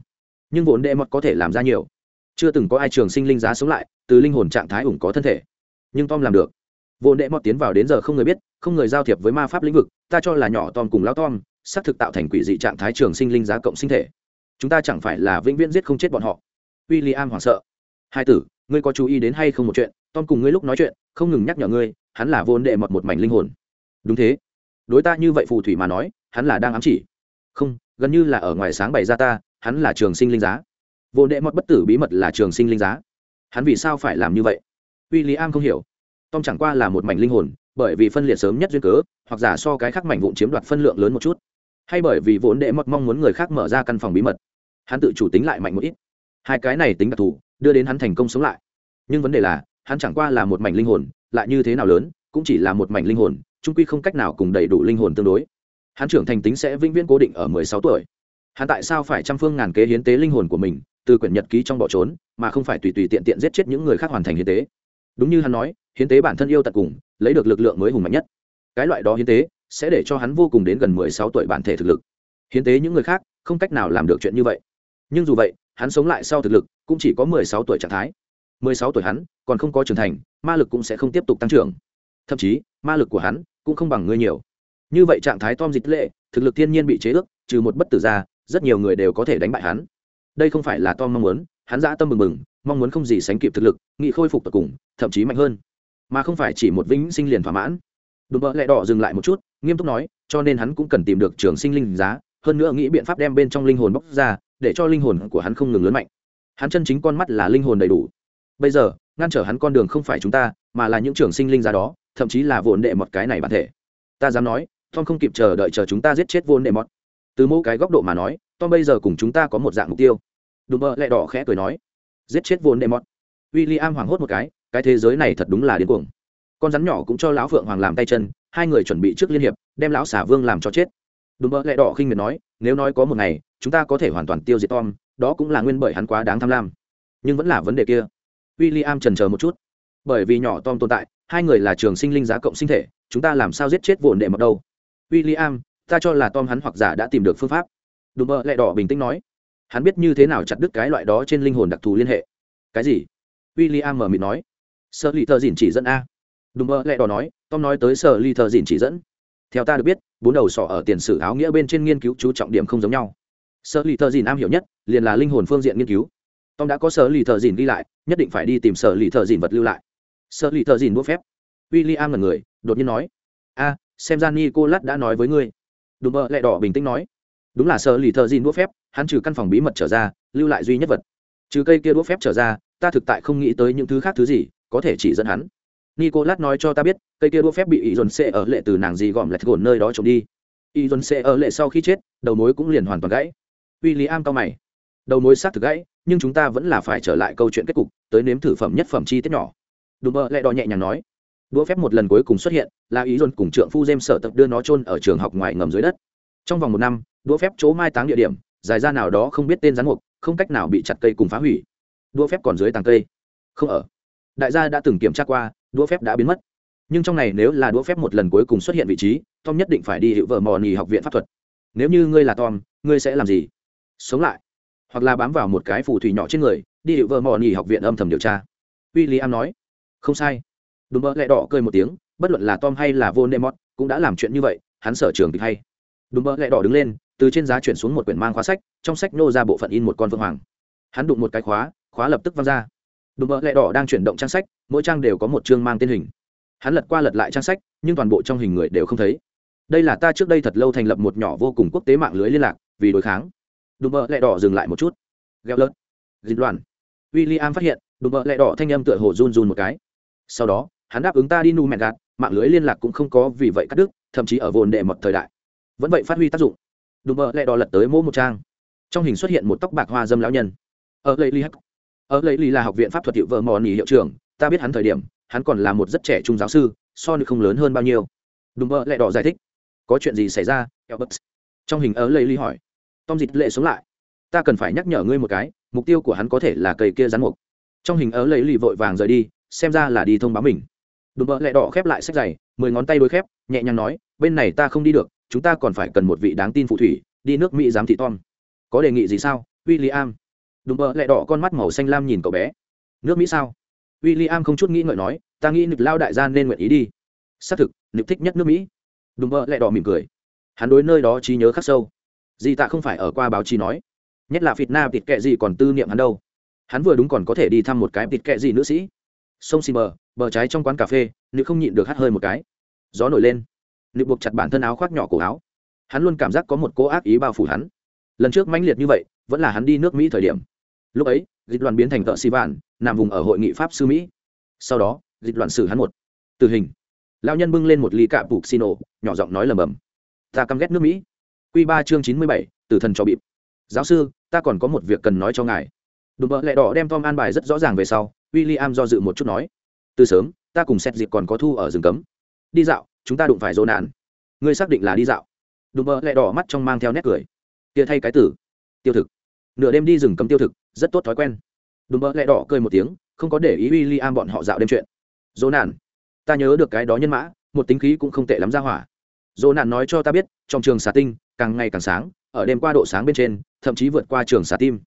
A: Nhưng vốn đệ mọt có thể làm ra nhiều. Chưa từng có ai trường sinh linh giá sống lại, từ linh hồn trạng thái ủng có thân thể. Nhưng tom làm được. Vốn đệ mọt tiến vào đến giờ không người biết, không người giao thiệp với ma pháp lĩnh vực, ta cho là nhỏ tom cùng lao tom, xác thực tạo thành quỷ dị trạng thái trường sinh linh giá cộng sinh thể. Chúng ta chẳng phải là vĩnh viễn giết không chết bọn họ. W i l l i am hoảng sợ. Hai tử, ngươi có chú ý đến hay không một chuyện? Tom cùng ngươi lúc nói chuyện, không ngừng nhắc nhở ngươi, hắn là vốn đệ mọt một mảnh linh hồn. Đúng thế. Đối ta như vậy phù thủy mà nói, hắn là đang ám chỉ. Không, gần như là ở ngoài sáng bày ra ta, hắn là trường sinh linh giá. Vô đệ mọt bất tử bí mật là trường sinh linh giá. Hắn vì sao phải làm như vậy? W i l l i am không hiểu. Tom chẳng qua là một mảnh linh hồn, bởi vì phân liệt sớm nhất duyên cớ, hoặc giả so cái khác mảnh vụn chiếm đoạt phân lượng lớn một chút. Hay bởi vì vốn đệ mọt mong muốn người khác mở ra căn phòng bí mật. Hắn tự chủ tính lại mạnh một ít. Hai cái này tính đặc thù, đưa đến hắn thành công sống lại. Nhưng vấn đề là hắn chẳng qua là một mảnh linh hồn, lại như thế nào lớn, cũng chỉ là một mảnh linh hồn trung quy không cách nào cùng đầy đủ linh hồn tương đối. Hắn trưởng thành tính sẽ vĩnh viễn cố định ở mười sáu tuổi. Hắn tại sao phải trăm phương ngàn kế hiến tế linh hồn của mình, từ quyển nhật ký trong bỏ trốn, mà không phải tùy tùy tiện tiện giết chết những người khác hoàn thành hiến tế? Đúng như hắn nói, hiến tế bản thân yêu tận cùng, lấy được lực lượng mới hùng mạnh nhất. Cái loại đó hiến tế, sẽ để cho hắn vô cùng đến gần mười sáu tuổi bản thể thực lực. Hiến tế những người khác, không cách nào làm được chuyện như vậy. Nhưng dù vậy, hắn sống lại sau thực lực, cũng chỉ có mười sáu tuổi trạng thái mười sáu tuổi hắn, còn không có trưởng thành, ma lực cũng sẽ không tiếp tục tăng trưởng. Thậm chí, ma lực của hắn cũng không bằng ngươi nhiều. Như vậy trạng thái tom dịch lệ, thực lực thiên nhiên bị chế ước, trừ một bất tử ra, rất nhiều người đều có thể đánh bại hắn. Đây không phải là tom mong muốn, hắn dã tâm mừng mừng, mong muốn không gì sánh kịp thực lực, nghị khôi phục tập cùng, thậm chí mạnh hơn. Mà không phải chỉ một vĩnh sinh liền thỏa mãn. Đùm bỡ lẹ đỏ dừng lại một chút, nghiêm túc nói, cho nên hắn cũng cần tìm được trường sinh linh giá, hơn nữa nghĩ biện pháp đem bên trong linh hồn bóc ra, để cho linh hồn của hắn không ngừng lớn mạnh. Hắn chân chính con mắt là linh hồn đầy đủ bây giờ, ngăn trở hắn con đường không phải chúng ta, mà là những trường sinh linh ra đó, thậm chí là vốn đệ Mọt cái này bản thể. Ta dám nói, tom không kịp chờ đợi chờ chúng ta giết chết vốn đệ mọt. Từ mỗi cái góc độ mà nói, tom bây giờ cùng chúng ta có một dạng mục tiêu. Đùm bơ lẹ đỏ khẽ cười nói, giết chết vốn đệ mọt. W i l l i am hoảng hốt một cái cái thế giới này thật đúng là điên cuồng. Con rắn nhỏ cũng cho lão phượng hoàng làm tay chân, hai người chuẩn bị trước liên hiệp, đem lão xả vương làm cho chết. Đùm bơ lẹ đỏ khinh miệt nói, nếu nói có một ngày, chúng ta có thể hoàn toàn tiêu diệt tom, đó cũng là nguyên bởi hắn quá đáng tham lam. Nhưng vẫn là vấn đề kia w i l l i am trần chờ một chút. Bởi vì nhỏ tom tồn tại, hai người là trường sinh linh giá cộng sinh thể, chúng ta làm sao giết chết vồn đệ mọt đâu? W i l l i am ta cho là tom hắn hoặc giả đã tìm được phương pháp. Đùm bơ lẹ đỏ bình tĩnh nói. Hắn biết như thế nào chặt đứt cái loại đó trên linh hồn đặc thù liên hệ. Cái gì? W i l l i am mở mịt nói. Sợ lì thờ dìn chỉ dẫn a. Đùm bơ lẹ đỏ nói, tom nói tới sợ lì thờ dìn chỉ dẫn. Theo ta được biết, bốn đầu sỏ ở tiền sử áo nghĩa bên trên nghiên cứu chú trọng điểm không giống nhau. Sợ lì thờ dìn am hiểu nhất, liền là linh hồn phương diện nghiên cứu tom đã có sở lì thợ dìn ghi lại, nhất định phải đi tìm sở lì thợ dìn vật lưu lại. Sở lì thợ dìn đũa phép. W i l l i am là người, đột nhiên nói, a, xem ra nicolas đã nói với ngươi. Đùm mơ lẹ đỏ bình tĩnh nói, đúng là sở lì thợ dìn đũa phép, hắn trừ căn phòng bí mật trở ra, lưu lại duy nhất vật. Trừ cây kia đũa phép trở ra, ta thực tại không nghĩ tới những thứ khác thứ gì có thể chỉ dẫn hắn. Nicolas nói cho ta biết, cây kia đũa phép bị ý dồn xê ở lệ từ nàng gì gom lẹt gồn nơi đó trộm đi. Ý dồn xê ở lệ sau khi chết, đầu mối cũng liền hoàn toàn gãy. W i l l i am cao mày, đầu mối xác thực gãy nhưng chúng ta vẫn là phải trở lại câu chuyện kết cục, tới nếm thử phẩm nhất phẩm chi tiết nhỏ. Đùm bơ lại đo nhẹ nhàng nói. Đũa phép một lần cuối cùng xuất hiện, là ý dồn cùng trượng phu jem sở tập đưa nó trôn ở trường học ngoài ngầm dưới đất. Trong vòng một năm, đũa phép chỗ mai táng địa điểm, dài ra nào đó không biết tên rắn mục, không cách nào bị chặt cây cùng phá hủy. Đũa phép còn dưới tàng cây. Không ở. Đại gia đã từng kiểm tra qua, đũa phép đã biến mất. Nhưng trong này nếu là đũa phép một lần cuối cùng xuất hiện vị trí, tom nhất định phải đi hiệu vợ mò nì học viện pháp thuật. Nếu như ngươi là tom, ngươi sẽ làm gì? Sống lại hoặc là bám vào một cái phù thủy nhỏ trên người, đi hiệu vợ mò nhì học viện âm thầm điều tra. W i l l i am nói, không sai. Đùm bơ lẹ đỏ cười một tiếng, bất luận là tom hay là vô nemot cũng đã làm chuyện như vậy, hắn sở trường kịch hay. Đùm bơ lẹ đỏ đứng lên, từ trên giá chuyển xuống một quyển mang khóa sách, trong sách nô ra bộ phận in một con vương hoàng. Hắn đụng một cái khóa khóa lập tức văng ra. Đùm bơ lẹ đỏ đang chuyển động trang sách, mỗi trang đều có một chương mang tên hình. Hắn lật qua lật lại trang sách, nhưng toàn bộ trong hình người đều không thấy. Đây là ta trước đây thật lâu thành lập một nhỏ vô cùng quốc tế mạng lưới liên lạc, vì đối kháng đùm bợ lẹ đỏ dừng lại một chút. Gheo lớn, dịch đoàn. W i l l i am phát hiện đùm bợ lẹ đỏ thanh âm tựa hồ run run một cái. Sau đó hắn đáp ứng ta đi nu mẹ gạt mạng lưới liên lạc cũng không có vì vậy cắt đứt thậm chí ở vồn đệ một thời đại. Vẫn vậy phát huy tác dụng. Đùm bợ lẹ đỏ lật tới mỗi một trang. Trong hình xuất hiện một tóc bạc hoa dâm lão nhân. Ở lấy ly hắc. Ở lấy ly là học viện pháp thuật hiệu vợ mò nỉ hiệu trưởng ta biết hắn thời điểm hắn còn là một rất trẻ trung giáo sư so được không lớn hơn bao nhiêu. Đùm bợ lẹ đỏ giải thích. Có chuyện gì xảy ra? Trong hình ở lấy ly hỏi tom dịch lệ sống lại. Ta cần phải nhắc nhở ngươi một cái, mục tiêu của hắn có thể là cây kia rắn mục. Trong hình ớ lấy lì vội vàng rời đi, xem ra là đi thông báo mình. Đùm bợ lẹ đỏ khép lại sách giày, mười ngón tay đôi khép, nhẹ nhàng nói, bên này ta không đi được, chúng ta còn phải cần một vị đáng tin phụ thủy, đi nước mỹ giám thị tom. Có đề nghị gì sao w i l l i am đùm bợ lẹ đỏ con mắt màu xanh lam nhìn cậu bé. Nước mỹ sao? W i l l i am không chút nghĩ ngợi nói, ta nghĩ nực lao đại gia nên nguyện ý đi. Xác thực nực thích nhất nước mỹ. Đùm bợ lẹ đỏ mỉm cười. Hắn đối nơi đó trí nhớ khắc sâu. Dì tạ không phải ở qua báo chí nói. Nhất là việt nam tịt kệ gì còn tư niệm hắn đâu. Hắn vừa đúng còn có thể đi thăm một cái tịt kệ gì nữ sĩ. Sông xì bờ bờ trái trong quán cà phê, nữ không nhịn được hắt hơi một cái. Gió nổi lên. Nữ buộc chặt bản thân áo khoác nhỏ cổ áo. Hắn luôn cảm giác có một cô ác ý bao phủ hắn. Lần trước mãnh liệt như vậy, vẫn là hắn đi nước mỹ thời điểm. Lúc ấy, dịch đoàn biến thành tợ xì vạn, nằm vùng ở hội nghị pháp sư mỹ. Sau đó, dịch đoàn xử hắn một tử hình. Lao nhân bưng lên một ly cạ bục xin nhỏ giọng nói lầm bầm. Ta căm ghét nước mỹ. Quy ba chương chín mươi bảy tử thần cho bịp. Giáo sư ta còn có một việc cần nói cho ngài. Đúng vậy, lẹ đỏ đem tom an bài rất rõ ràng về sau William do dự một chút nói. Từ sớm ta cùng xét dịp còn có thu ở rừng cấm. Đi dạo chúng ta đụng phải dỗ nạn. Ngươi xác định là đi dạo. Đúng vậy, lẹ đỏ mắt trong mang theo nét cười. Tia thay cái tử. Tiêu thực. Nửa đêm đi rừng cấm tiêu thực rất tốt thói quen. Đúng vậy, lẹ đỏ cười một tiếng không có để ý William bọn họ dạo đêm chuyện. Dỗ nạn. Ta nhớ được cái đó nhân mã một tính khí cũng không tệ lắm ra hỏa. Dỗ nạn nói cho ta biết trong trường xà tinh càng ngày càng sáng, ở đêm qua độ sáng bên trên, thậm chí vượt qua trường xà tim.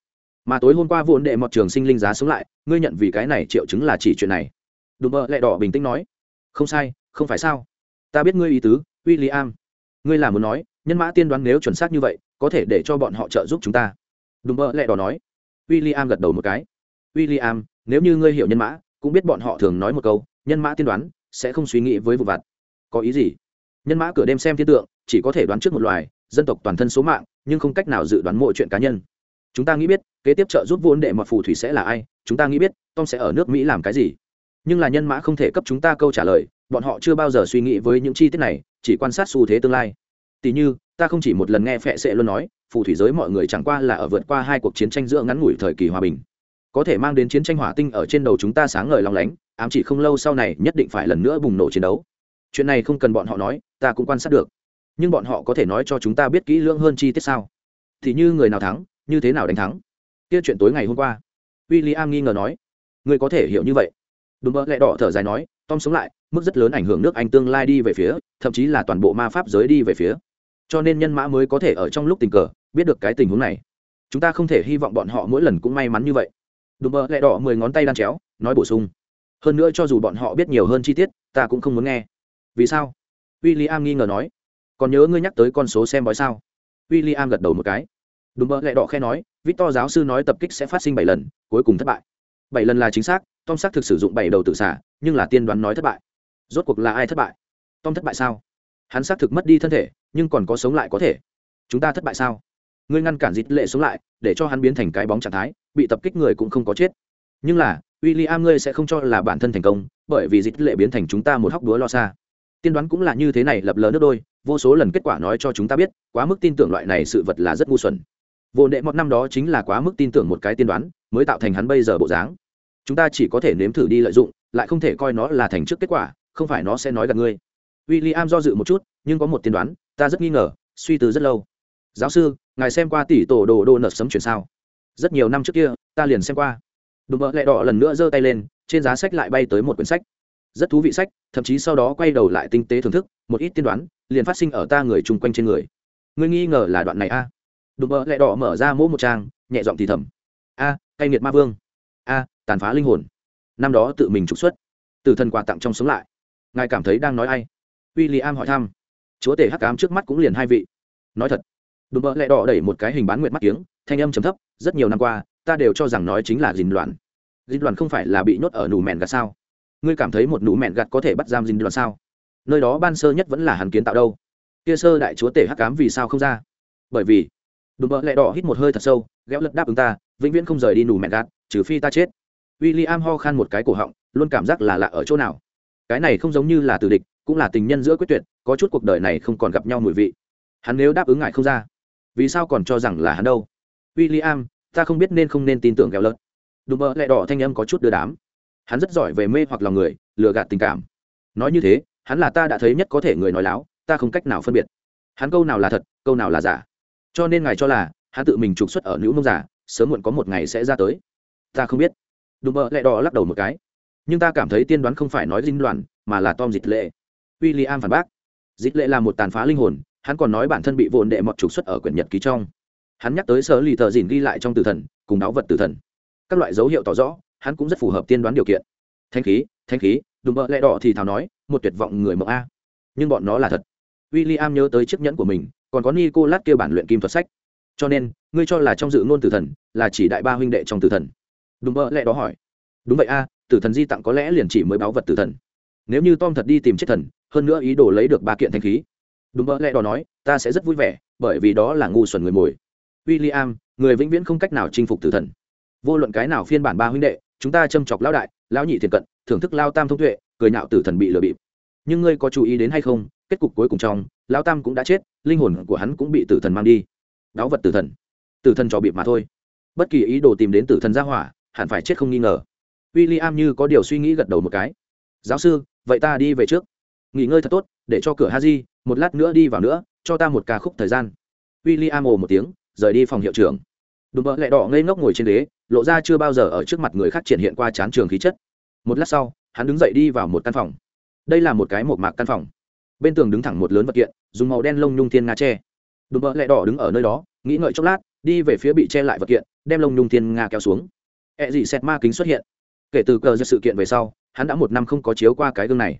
A: Mà tối hôm qua vốn đệ mọt trường sinh linh giá sống lại, ngươi nhận vì cái này triệu chứng là chỉ chuyện này. Đùm bơ lẹ đỏ bình tĩnh nói, không sai, không phải sao? Ta biết ngươi ý tứ w i l l i am ngươi là muốn nói, nhân mã tiên đoán nếu chuẩn xác như vậy, có thể để cho bọn họ trợ giúp chúng ta. Đùm bơ lẹ đỏ nói. W i l l i am gật đầu một cái. W i l l i am nếu như ngươi hiểu nhân mã, cũng biết bọn họ thường nói một câu, nhân mã tiên đoán sẽ không suy nghĩ với vụ vặt. Có ý gì? Nhân mã cửa đêm xem thiên tượng, chỉ có thể đoán trước một loài dân tộc toàn thân số mạng, nhưng không cách nào dự đoán mọi chuyện cá nhân. Chúng ta nghĩ biết, kế tiếp trợ giúp vốn đệ mọt phù thủy sẽ là ai, chúng ta nghĩ biết, tom sẽ ở nước mỹ làm cái gì. Nhưng là nhân mã không thể cấp chúng ta câu trả lời, bọn họ chưa bao giờ suy nghĩ với những chi tiết này, chỉ quan sát xu thế tương lai. Tỷ như, ta không chỉ một lần nghe phệ sệ luôn nói, phù thủy giới mọi người chẳng qua là ở vượt qua hai cuộc chiến tranh giữa ngắn ngủi thời kỳ hòa bình. Có thể mang đến chiến tranh hỏa tinh ở trên đầu chúng ta sáng ngời long lánh, ám chỉ không lâu sau này nhất định phải lần nữa bùng nổ chiến đấu. Chuyện này không cần bọn họ nói, ta cũng quan sát được nhưng bọn họ có thể nói cho chúng ta biết kỹ lưỡng hơn chi tiết sao? Thì như người nào thắng, như thế nào đánh thắng? Kia chuyện tối ngày hôm qua w i l l i am nghi ngờ nói. Người có thể hiểu như vậy. Đúng mơ lẹ đỏ thở dài nói tom sống lại, mức rất lớn ảnh hưởng nước anh tương lai đi về phía, thậm chí là toàn bộ ma pháp giới đi về phía. Cho nên nhân mã mới có thể ở trong lúc tình cờ, biết được cái tình huống này. Chúng ta không thể hy vọng bọn họ mỗi lần cũng may mắn như vậy. Đùm bơ lẹ đỏ mười ngón tay đan chéo, nói bổ sung. Hơn nữa cho dù bọn họ biết nhiều hơn chi tiết, ta cũng không muốn nghe. Vì sao? W i l l i am nghi ngờ nói còn nhớ ngươi nhắc tới con số xem bói sao? W i l l i am gật đầu một cái. Đúng bơ lẹ đỏ khe nói, victor giáo sư nói tập kích sẽ phát sinh bảy lần, cuối cùng thất bại. Bảy lần là chính xác, tom xác thực sử dụng bảy đầu tự xả, nhưng là tiên đoán nói thất bại. Rốt cuộc là ai thất bại? Tom thất bại sao? Hắn xác thực mất đi thân thể, nhưng còn có sống lại có thể. Chúng ta thất bại sao? Ngươi ngăn cản dịt lệ sống lại, để cho hắn biến thành cái bóng trạng thái, bị tập kích người cũng không có chết. Nhưng là w i l l i am ngươi sẽ không cho là bản thân thành công, bởi vì dịt lệ biến thành chúng ta một hóc đúa lo xa. Tiên đoán cũng là như thế này, lập lờ nước đôi vô số lần kết quả nói cho chúng ta biết, quá mức tin tưởng loại này sự vật là rất ngu xuẩn. Vô nệ một năm đó chính là quá mức tin tưởng một cái tiên đoán, mới tạo thành hắn bây giờ bộ dáng. Chúng ta chỉ có thể nếm thử đi lợi dụng, lại không thể coi nó là thành trước kết quả, không phải nó sẽ nói gặp ngươi. W i l l i am do dự một chút, nhưng có một tiên đoán, ta rất nghi ngờ, suy tư rất lâu. Giáo sư, ngài xem qua tỷ tổ đồ đô nợ sấm chuyển sao? Rất nhiều năm trước kia, ta liền xem qua. Đùm bợ lẹ đỏ lần nữa giơ tay lên, trên giá sách lại bay tới một quyển sách. Rất thú vị sách, thậm chí sau đó quay đầu lại tinh tế thưởng thức, một ít tiên đoán liền phát sinh ở ta người chung quanh trên người. Ngươi nghi ngờ là đoạn này a? À? đùm bỡ lẹ đỏ mở ra mỗ một trang nhẹ giọng thì thầm. A à, cay nghiệt ma vương. A tàn phá linh hồn. Năm đó tự mình trục xuất. Từ thần quà tặng trong sống lại. Ngài cảm thấy đang nói ai? W i l l i am hỏi thăm. Chúa tể hắc cám trước mắt cũng liền hai vị. Nói thật. Đùm bỡ lẹ đỏ đẩy một cái hình bán nguyệt mắt kiếng thanh âm chấm thấp rất nhiều năm qua ta đều cho rằng nói chính là dình đoàn dình đoàn không phải là bị nhốt ở nù mẹn gạt sao? Ngươi cảm thấy một nụ mẹn gạt có thể bắt giam dình đoàn sao? Nơi đó ban sơ nhất vẫn là hắn kiến tạo đâu. Kia sơ đại chúa tể hắc cám vì sao không ra? Bởi vì, đùm bợ lẹ đỏ hít một hơi thật sâu, ghéo lật đáp ứng ta, vĩnh viễn không rời đi nù mẹ gạt, trừ phi ta chết. W i l l i am ho khan một cái cổ họng, luôn cảm giác là lạ ở chỗ nào. Cái này không giống như là từ địch, cũng là tình nhân giữa quyết tuyệt, có chút cuộc đời này không còn gặp nhau mùi vị. Hắn nếu đáp ứng ngại không ra, vì sao còn cho rằng là hắn đâu? W i l l i am ta không biết nên không nên tin tưởng ghéo lợn đùm bợ lẹ đỏ thanh âm có chút đưa đám. Hắn rất giỏi về mê hoặc lòng người, lừa gạt tình cảm. Nói như thế hắn là ta đã thấy nhất có thể người nói láo, ta không cách nào phân biệt. Hắn câu nào là thật, câu nào là giả. Cho nên ngài cho là, hắn tự mình trục xuất ở nữ mông giả, sớm muộn có một ngày sẽ ra tới. Ta không biết. Đùm bơ lẹ đỏ lắc đầu một cái. Nhưng ta cảm thấy tiên đoán không phải nói dinh loạn mà là tom dịch lệ. W i l l i am phản bác. Dịch lệ là một tàn phá linh hồn, hắn còn nói bản thân bị vồn đệ mọt trục xuất ở quyển nhật ký trong. Hắn nhắc tới sở lì thợ dìn ghi lại trong tử thần, cùng đáo vật tử thần. Các loại dấu hiệu tỏ rõ, hắn cũng rất phù hợp tiên đoán điều kiện. Thanh khí thanh khí, đùm bợ lẹ đỏ thì thào nói một tuyệt vọng người mộng a. Nhưng bọn nó là thật. W i l l i am nhớ tới chiếc nhẫn của mình, còn có nico lát kêu bản luyện kim thuật sách. Cho nên, ngươi cho là trong dự ngôn tử thần là chỉ đại ba huynh đệ trong tử thần? Đúng mơ lẽ đó hỏi. Đúng vậy a, tử thần di tặng có lẽ liền chỉ mới báo vật tử thần. Nếu như tom thật đi tìm chết thần, hơn nữa ý đồ lấy được ba kiện thanh khí. Đúng mơ lẽ đó nói, ta sẽ rất vui vẻ, bởi vì đó là ngu xuẩn người mồi. W i l l i am người vĩnh viễn không cách nào chinh phục tử thần. Vô luận cái nào phiên bản ba huynh đệ, chúng ta châm chọc lão đại, lão nhị thiền cận, thưởng thức lao tam thông tuệ cười nhạo tử thần bị lừa bịp. Nhưng ngươi có chú ý đến hay không? Kết cục cuối cùng trong, lão tam cũng đã chết, linh hồn của hắn cũng bị tử thần mang đi. Đáo vật tử thần. Tử thần trò bịp mà thôi. Bất kỳ ý đồ tìm đến tử thần ra hỏa, hẳn phải chết không nghi ngờ. W i l l i am như có điều suy nghĩ gật đầu một cái. Giáo sư, vậy ta đi về trước. Nghỉ ngơi thật tốt, để cho cửa ha di một lát nữa đi vào nữa, cho ta một ca khúc thời gian. W i l l i am ồ một tiếng, rời đi phòng hiệu trưởng. Đùm bỡ lẹ đỏ ngây ngốc ngồi trên ghế, lộ ra chưa bao giờ ở trước mặt người khác triển hiện qua chán trường khí chất. Một lát sau hắn đứng dậy đi vào một căn phòng. Đây là một cái một mạc căn phòng. Bên tường đứng thẳng một lớn vật kiện, dùng màu đen lông nhung thiên nga tre đùm bợ lẹ đỏ đứng ở nơi đó, nghĩ ngợi chốc lát, đi về phía bị che lại vật kiện, đem lông nhung thiên nga kéo xuống. Ẹ、e、dị xẹt ma kính xuất hiện. Kể từ cờ ra sự kiện về sau, hắn đã một năm không có chiếu qua cái gương này.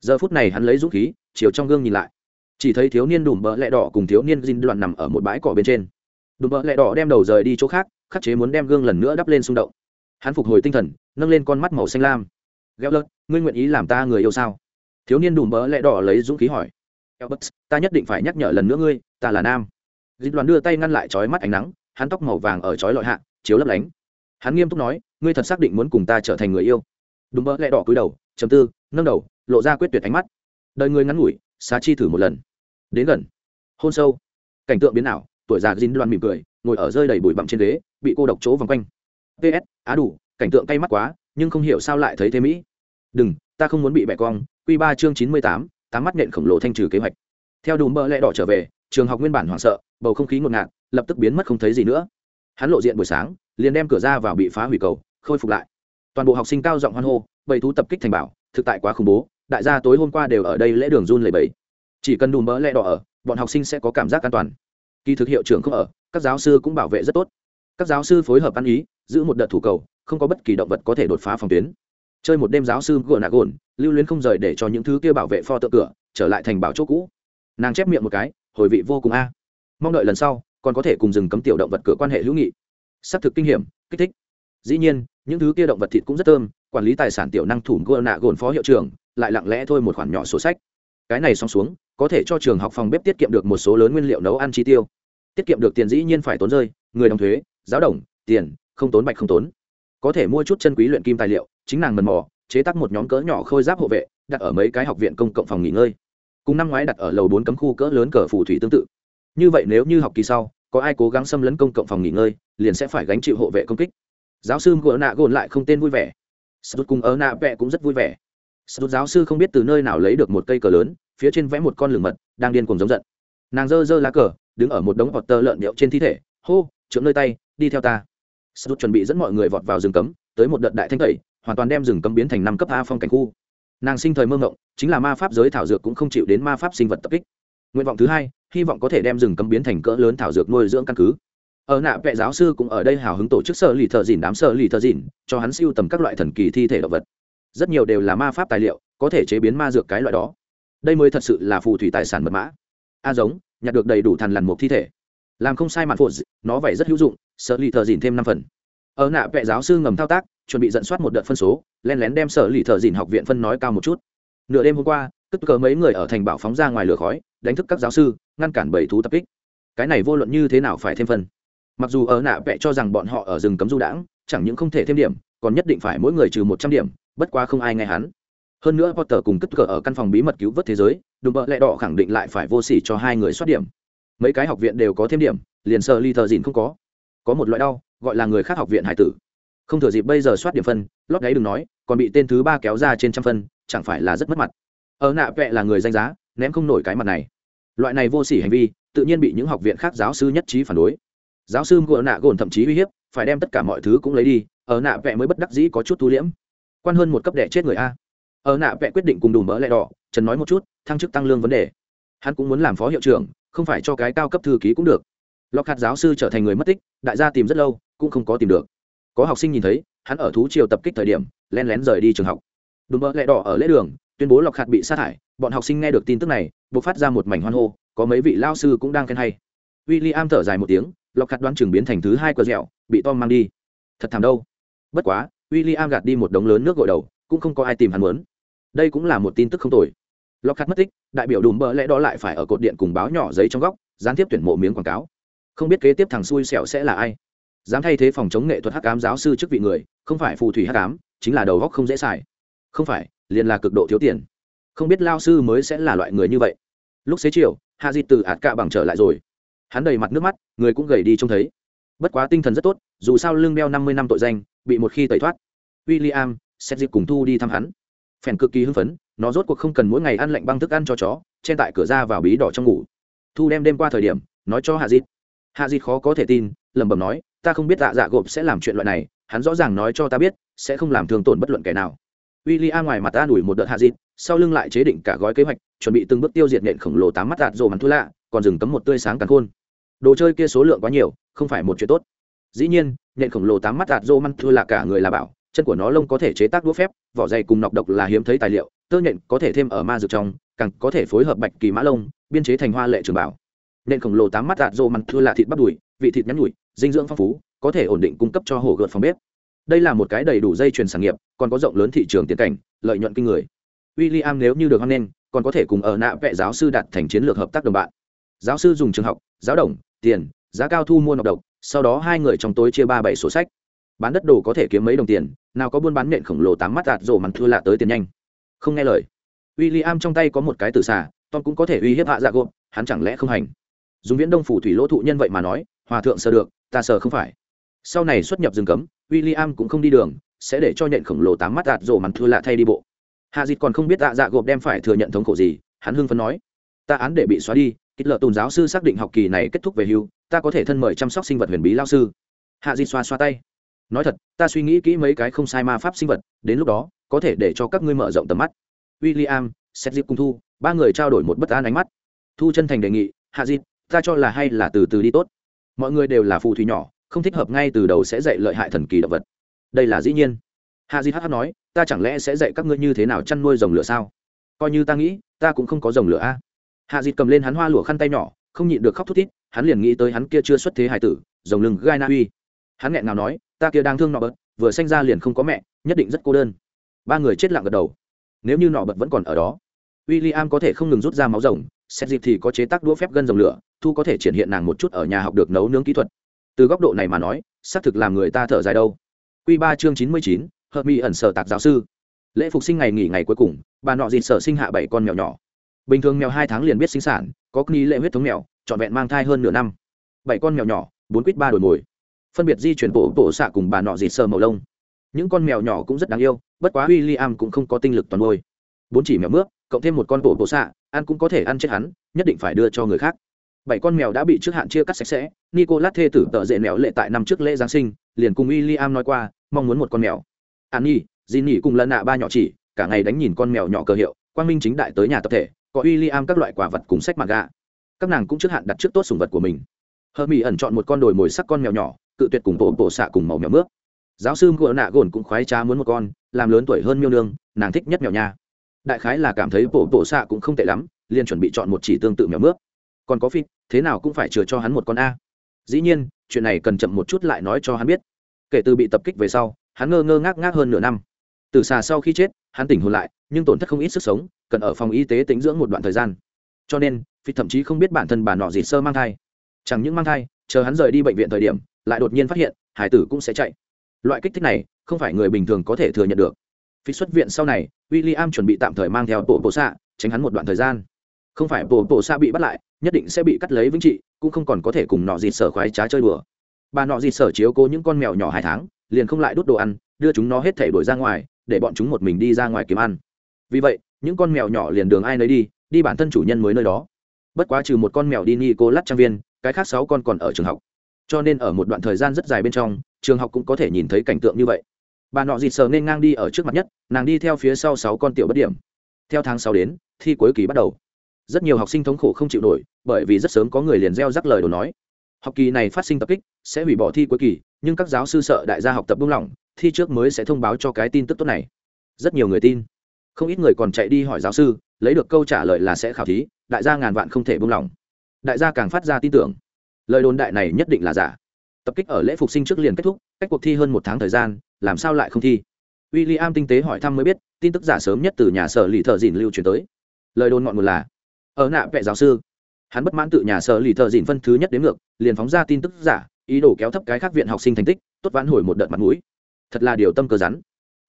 A: Giờ phút này hắn lấy dũng khí, chiều trong gương nhìn lại. Chỉ thấy thiếu niên đùm bỡ lẹ đỏ cùng thiếu niên dinh đoạn nằm ở một bãi cỏ bên trên. Đùm bỡ lẹ đỏ đem đầu rời đi chỗ khác, khắc chế muốn đem gương lần nữa đắp lên xung động. Hắn phục hồi tinh thần, nâng lên con mắt màu xanh lam gheo lợt ngươi nguyện ý làm ta người yêu sao? Thiếu niên đùm bỡ lẹ đỏ lấy dũng khí hỏi. Albert, ta nhất định phải nhắc nhở lần nữa ngươi ta là nam. Dinh đoàn đưa tay ngăn lại chói mắt ánh nắng hắn tóc màu vàng ở chói lọi hạ chiếu lấp lánh. Hắn nghiêm túc nói ngươi thật xác định muốn cùng ta trở thành người yêu. Đùm bỡ lẹ đỏ cúi đầu chấm tư nâng đầu lộ ra quyết tuyệt ánh mắt. Đời ngươi ngắn ngủi xá chi thử một lần. Đến gần. Hôn sâu. Cảnh tượng biến ảo tuổi già dính loan mỉm cười ngồi ở rơi đầy bụi bặm trên ghế bị cô độc chỗ vòng quanh. Ps á đủ cảnh tượng cay mắt quá nhưng không hiểu sao lại thấy thế mỹ đừng, ta không muốn bị bẻ cong. Q ba chương chín mươi tám tám mắt nện khổng lồ thanh trừ kế hoạch. Theo đùm bơ lẽ đỏ trở về, trường học nguyên bản hoảng sợ, bầu không khí ngột ngạt, lập tức biến mất không thấy gì nữa. Hắn lộ diện buổi sáng, liền đem cửa ra vào bị phá hủy cầu, khôi phục lại. Toàn bộ học sinh cao giọng hoan hô, bầy thú tập kích thành bảo, thực tại quá khủng bố, đại gia tối hôm qua đều ở đây lễ đường run lầy bầy chỉ cần đùm bỡ lẽ đỏ ở, bọn học sinh sẽ có cảm giác an toàn. Kỳ thực hiệu trưởng không ở, các giáo sư cũng bảo vệ rất tốt. Các giáo sư phối hợp ăn ý, giữ một đợt thủ cầu, không có bất kỳ động vật có thể đột phá phòng tuyến chơi một đêm giáo sư gồn nạ gồn, lưu luyến không rời để cho những thứ kia bảo vệ pho tượng cửa trở lại thành bảo chỗ cũ. Nàng chép miệng một cái, hồi vị vô cùng a. Mong đợi lần sau, còn có thể cùng rừng cấm tiểu động vật cửa quan hệ hữu nghị. Xác thực kinh hiểm, kích thích. Dĩ nhiên, những thứ kia động vật thịt cũng rất thơm, quản lý tài sản tiểu năng thủ gồn nạ gồn phó hiệu trưởng, lại lặng lẽ thôi một khoản nhỏ sổ sách. Cái này xong xuống, có thể cho trường học phòng bếp tiết kiệm được một số lớn nguyên liệu nấu ăn chi tiêu. Tiết kiệm được tiền dĩ nhiên phải tốn rơi, người đóng thuế, giáo đồng, tiền, không tốn bạch không tốn có thể mua chút chân quý luyện kim tài liệu, chính nàng mần mò, chế tác một nhóm cỡ nhỏ khôi giáp hộ vệ, đặt ở mấy cái học viện công cộng phòng nghỉ ngơi. Cùng năm ngoái đặt ở lầu bốn cấm khu cỡ lớn cờ phù thủy tương tự. Như vậy nếu như học kỳ sau, có ai cố gắng xâm lấn công cộng phòng nghỉ ngơi, liền sẽ phải gánh chịu hộ vệ công kích. Giáo sư gỡ nạ gồn lại không tên vui vẻ. Sút cùng ở nạ vẹ cũng rất vui vẻ. Sút giáo sư không biết từ nơi nào lấy được một cây cờ lớn, phía trên vẽ một con lửng mật, đang điên cuồng giống giận. Nàng giơ giơ lá cờ, đứng ở một đống hoặc tơ lợn điệu trên thi thể, hô trượng nơi tay, đi theo ta sút chuẩn bị dẫn mọi người vọt vào rừng cấm, tới một đợt đại thanh tẩy, hoàn toàn đem rừng cấm biến thành năm cấp a phong cảnh khu. Nàng sinh thời mơ ngộng chính là ma pháp giới thảo dược cũng không chịu đến ma pháp sinh vật tập kích. Nguyện vọng thứ hai, hy vọng có thể đem rừng cấm biến thành cỡ lớn thảo dược nuôi dưỡng căn cứ. Ở nạ vệ giáo sư cũng ở đây hào hứng tổ chức sở lì thợ dìn đám sở lì thợ dìn, cho hắn siêu tầm các loại thần kỳ thi thể động vật. Rất nhiều đều là ma pháp tài liệu, có thể chế biến ma dược cái loại đó. Đây mới thật sự là phù thủy tài sản mật mã. A giống, nhặt được đầy đủ thằn lằn một thi thể. Làm không sai mạn phụ nó vậy rất hữu dụng sợ lì thợ dìn thêm năm phần. Ở nạ vệ giáo sư ngầm thao tác, chuẩn bị dẫn soát một đợt phân số, len lén đem sở lì thợ dìn học viện phân nói cao một chút. Nửa đêm hôm qua, cất cờ mấy người ở thành bảo phóng ra ngoài lửa khói, đánh thức các giáo sư, ngăn cản bảy thú tập kích. Cái này vô luận như thế nào phải thêm phân mặc dù ở nạ vẽ cho rằng bọn họ ở rừng cấm du đãng, chẳng những không thể thêm điểm, còn nhất định phải mỗi người trừ một trăm điểm, bất quá không ai nghe hắn. Hơn nữa potter cùng cất cờ ở căn phòng bí mật cứu vớt thế giới, đùm bợ lẹ đỏ khẳng định lại phải vô s ỉ cho hai người soát điểm. Mấy cái học viện đều có thêm điểm, liền sợ ly thờ dìn không có có một loại đau, gọi là người khác học viện hải tử. Không thừa dịp bây giờ soát điểm phân, lót đáy đừng nói, còn bị tên thứ ba kéo ra trên trăm phân, chẳng phải là rất mất mặt. Ở nạ vẹ là người danh giá, ném không nổi cái mặt này. Loại này vô s ỉ hành vi, tự nhiên bị những học viện khác giáo sư nhất trí phản đối. Giáo sư ngựa nạ gồn thậm chí uy hiếp, phải đem tất cả mọi thứ cũng lấy đi, ở nạ vẹ mới bất đắc dĩ có chút thu liễm. Quan hơn một cấp đẻ chết người a. Ở nạ vẽ quyết định cùng đủ mỡ lẹ đỏ, trần nói một chút, thăng chức tăng lương vấn đề. Hắn cũng muốn làm phó hiệu trưởng, không phải cho cái cao cấp thư ký cũng được lọc hạt giáo sư trở thành người mất tích, đại gia tìm rất lâu, cũng không có tìm được. Có học sinh nhìn thấy, hắn ở thú triều tập kích thời điểm len lén rời đi trường học. Đùm bỡ lẹ đỏ ở lễ đường, tuyên bố lọc hạt bị sát hại, bọn học sinh nghe được tin tức này buộc phát ra một mảnh hoan hô, có mấy vị lao sư cũng đang khen hay. W i l l i am thở dài một tiếng lọc hạt đoán chừng biến thành thứ hai cờ dẻo, bị tom mang đi. Thật thảm đâu. Bất quá w i l l i am gạt đi một đống lớn nước gội đầu, cũng không có ai tìm hắn muốn. Đây cũng là một tin tức không tồi. Lọc hạt mất tích, đại biểu đùm bỡ lẽ đó lại phải ở cột điện cùng báo nhỏ giấy trong góc, gián tiếp tuyển mộ miếng quảng cáo không biết kế tiếp thằng xui xẻo sẽ là ai. Dám thay thế phòng chống nghệ thuật hắc ám giáo sư chức vị người không phải phù thủy hắc ám, chính là đầu góc không dễ xài. Không phải liền là cực độ thiếu tiền. Không biết lao sư mới sẽ là loại người như vậy. Lúc xế chiều hạ di từ ạt cạ bằng trở lại rồi. Hắn đầy mặt nước mắt người cũng gầy đi trông thấy. Bất quá tinh thần rất tốt dù sao lương đeo năm mươi năm tội danh bị một khi tẩy thoát. W i l l i am xét dịp cùng thu đi thăm hắn. Phèn cực kỳ hưng phấn nó rốt cuộc không cần mỗi ngày ăn lạnh băng thức ăn cho chó chen tại cửa ra vào bí đỏ trong ngủ. Thu đem đêm qua thời điểm nói cho hạ dịt hạ dịt khó có thể tin, lẩm bẩm nói, ta không biết dạ dạ gộp sẽ làm chuyện loại này, hắn rõ ràng nói cho ta biết, sẽ không làm thương tổn bất luận kẻ nào. W i l l i am ngoài mặt ta đuổi một đợt hạ dịt sau lưng lại chế định cả gói kế hoạch, chuẩn bị từng bước tiêu diệt nện khổng lồ tám mắt đạt rồ mắn thua lạ, còn dừng cấm một tươi sáng càng khôn. Đồ chơi kia số lượng quá nhiều, không phải một chuyện tốt. Dĩ nhiên, nện khổng lồ tám mắt đạt rô măn thua là cả người là bảo, chân của nó lông có thể chế tác đũa phép, vỏ dày cùng nọc độc là hiếm thấy tài liệu, tơ nhện có thể thêm ở ma dược trong, càng có thể phối hợp bạch kỳ mã lông, biên chế thành hoa lệ trường bảo nên khổng lồ tám mắt đạt rô mặn thưa là thịt bắp đùi, vị thịt nhắn nhủi, dinh dưỡng phong phú, có thể ổn định cung cấp cho hồ gợt phòng bếp. Đây là một cái đầy đủ dây chuyền sản nghiệp, còn có rộng lớn thị trường tiến cảnh, lợi nhuận kinh người. William nếu như được hoan nghênh, còn có thể cùng ở nạ vệ giáo sư đạt thành chiến lược hợp tác đồng bạn. Giáo sư dùng trường học, giáo đồng, tiền, giá cao thu mua nọc độc, sau đó hai người trong tối chia ba bảy sổ sách. Bán đất đồ có thể kiếm mấy đồng tiền, nào có buôn bán nện khổng lồ tám mắt đạt rổ mặn thưa lạ tới tiền nhanh. Không nghe lời. W i l l i am trong tay có một cái từ xà, tom cũng có thể uy hiếp hạ dạ gộp, hắn chẳng lẽ không hành? Dùng viễn đông phủ thủy lỗ thụ nhân vậy mà nói, hòa thượng sờ được, ta sờ không phải. Sau này xuất nhập rừng cấm w i l l i am cũng không đi đường, sẽ để cho nhện khổng lồ tám mắt đạt rổ mặn thua lạ thay đi bộ. Hạ dịt còn không biết dạ dạ gộp đem phải thừa nhận thống khổ gì, hắn hưng phấn nói, ta án để bị xóa đi, kích lợ tôn giáo sư xác định học kỳ này kết thúc về hưu, ta có thể thân mời chăm sóc sinh vật huyền bí lao sư. Hạ dịt xoa xoa tay, nói thật, ta suy nghĩ kỹ mấy cái không sai ma pháp sinh vật, đến lúc đó, có thể để cho các ngươi mở rộng tầm mắt. W i l l i am xét dịp cùng thu, ba người trao đổi một bất an ánh mắt. Thu chân thành đề nghị, hạ dịt ta cho là hay là từ từ đi tốt. Mọi người đều là phù thủy nhỏ, không thích hợp ngay từ đầu sẽ dạy lợi hại thần kỳ động vật. Đây là dĩ nhiên. Hạ di hh nói, ta chẳng lẽ sẽ dạy các ngươi như thế nào chăn nuôi rồng lửa sao? Coi như ta nghĩ, ta cũng không có rồng lửa a. Hạ di cầm lên hắn hoa lụa khăn tay nhỏ, không nhịn được khóc thút thít, hắn liền nghĩ tới hắn kia chưa xuất thế hải tử, rồng lưng gai na uy. Hắn nghẹn nào nói, ta kia đang thương nọ bật vừa sanh ra liền không có mẹ, nhất định rất cô đơn. Ba người chết lặng gật đầu. Nếu như nọ bật vẫn còn ở đó w i l l i am có thể không ngừng rút ra máu rồng xét dịp thì có chế tác đũa phép gân rồng lửa thu có thể triển hiện nàng một chút ở nhà học được nấu nướng kỹ thuật. Từ góc độ này mà nói, xác thực làm người ta thở dài đâu. Q ba chương chín mươi chín, hợp mỹ ẩn sở tạc giáo sư. Lễ phục sinh ngày nghỉ ngày cuối cùng, bà nọ dịt sở sinh hạ bảy con mèo nhỏ. Bình thường mèo hai tháng liền biết sinh sản, có nghi lễ huyết thống mèo, trọn vẹn mang thai hơn nửa năm. Bảy con mèo nhỏ, bốn quýt ba đổi mồi. Phân biệt di chuyển bộ bộ xạ cùng bà nọ dịt sờ màu lông. Những con mèo nhỏ cũng rất đáng yêu, bất quá w i l l i am cũng không có tinh lực toàn nuôi. Bốn chỉ mèo mướp, cộng thêm một con bộ bộ xạ, ăn cũng có thể ăn chết hắn, nhất định phải đưa cho người khác bảy con mèo đã bị trước hạn chia cắt sạch sẽ. Nicolas thê tử tợ dễ mèo lệ tại năm trước lễ giáng sinh, liền cùng w i l l i am nói qua, mong muốn một con mèo. An nhi dì nỉ cùng lần nạ ba nhỏ chỉ, cả ngày đánh nhìn con mèo nhỏ cờ hiệu, quang minh chính đại tới nhà tập thể, có w i l l i am các loại quả vật cùng sách mặt gà các nàng cũng trước hạn đặt trước tốt sùng vật của mình. Hờ mỹ ẩn chọn một con đồi mồi sắc con mèo nhỏ, cự tuyệt cùng bộ bộ xạ cùng màu mèo mướp. Giáo sư ngựa nạ gồn cũng khoái trá muốn một con, làm lớn tuổi hơn miêu nương, nàng thích nhất mèo nha. Đại khái là cảm thấy bộ bộ xạ cũng không tệ lắm, liền chuẩn bị chọn một chỉ tương tự mèo mướp còn có phi thế nào cũng phải chừa cho hắn một con a. Dĩ nhiên, chuyện này cần chậm một chút lại nói cho hắn biết. Kể từ bị tập kích về sau, hắn ngơ ngơ ngác ngác hơn nửa năm. Từ xà sau khi chết, hắn tỉnh hồn lại, nhưng tổn thất không ít sức sống, cần ở phòng y tế tính dưỡng một đoạn thời gian. Cho nên phi thậm chí không biết bản thân bà nọ gì sơ mang thai. Chẳng những mang thai, chờ hắn rời đi bệnh viện thời điểm, lại đột nhiên phát hiện, hải tử cũng sẽ chạy. Loại kích thích này, không phải người bình thường có thể thừa nhận được. Phi xuất viện sau này w i l l i am chuẩn bị tạm thời mang theo bộ bộ xạ, tránh hắn một đoạn thời gian không phải bộ bộ xa bị bắt lại, nhất định sẽ bị cắt lấy vĩnh trị, cũng không còn có thể cùng nọ dịt sở khoái trá chơi đùa. Bà nọ dịt sở chiếu cố những con mèo nhỏ hai tháng, liền không lại đốt đồ ăn, đưa chúng nó hết thể đuổi ra ngoài, để bọn chúng một mình đi ra ngoài kiếm ăn. Vì vậy, những con mèo nhỏ liền đường ai nấy đi đi bản thân chủ nhân mới nơi đó. Bất quá trừ một con mèo đi ni cô lát trang viên, cái khác sáu con còn ở trường học. Cho nên ở một đoạn thời gian rất dài bên trong, trường học cũng có thể nhìn thấy cảnh tượng như vậy. Bà nọ dịt sờ nên ngang đi ở trước mặt nhất, nàng đi theo phía sau sáu con tiểu bất điểm. Theo tháng sáu đến, thi cuối kỳ bắt đầu rất nhiều học sinh thống khổ không chịu nổi, bởi vì rất sớm có người liền gieo rắc lời đồ nói. Học kỳ này phát sinh tập kích, sẽ hủy bỏ thi cuối kỳ, nhưng các giáo sư sợ đại gia học tập buông lỏng, thi trước mới sẽ thông báo cho cái tin tức tốt này. Rất nhiều người tin. Không ít người còn chạy đi hỏi giáo sư, lấy được câu trả lời là sẽ khảo thí, đại gia ngàn vạn không thể buông lỏng. Đại gia càng phát ra tin tưởng. Lời đồn đại này nhất định là giả. Tập kích ở lễ phục sinh trước liền kết thúc, cách cuộc thi hơn một tháng thời gian, làm sao lại không thi? W i l l i am tinh tế hỏi thăm mới biết, tin tức giả sớm nhất từ nhà sở lì thợ dìn lưu truyền tới. Lời đồn ngọn nguồn là ở nạ vệ giáo sư. Hắn bất mãn tự nhà sở lì thợ dìn phân thứ nhất đến ngược, liền phóng ra tin tức giả, ý đồ kéo thấp cái khác viện học sinh thành tích, tốt vãn hồi một đợt mặt mũi. Thật là điều tâm cơ rắn.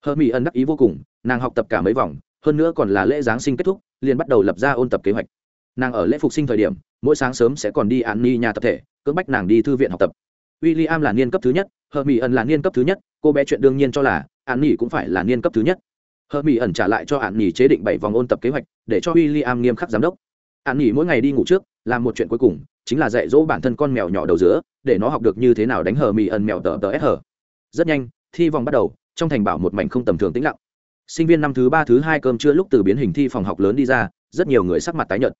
A: Hơ mỹ ân đắc ý vô cùng, nàng học tập cả mấy vòng, hơn nữa còn là lễ giáng sinh kết thúc, liền bắt đầu lập ra ôn tập kế hoạch. Nàng ở lễ phục sinh thời điểm, mỗi sáng sớm sẽ còn đi án ni nhà tập thể, cưỡng bách nàng đi thư viện học tập. W i l l i am là niên cấp thứ nhất, hờ mỹ ẩn là niên cấp thứ nhất, cô bé chuyện đương nhiên cho là an nghỉ cũng phải là niên cấp thứ nhất. Hờ mỹ ẩn trả lại cho an nghỉ chế định bảy vòng ôn tập kế hoạch, để cho w i l l i am nghiêm khắc giám đốc an nghỉ mỗi ngày đi ngủ trước, làm một chuyện cuối cùng, chính là dạy dỗ bản thân con mèo nhỏ đầu giữa để nó học được như thế nào đánh hờ mì ẩn mèo tờ tờ s hờ rất nhanh, thi vòng bắt đầu, trong thành bảo một mảnh không tầm thường tĩnh lặng. Sinh viên năm thứ ba thứ hai cơm trưa lúc từ biến hình thi phòng học lớn đi ra, rất nhiều người sắc mặt tái nhợt.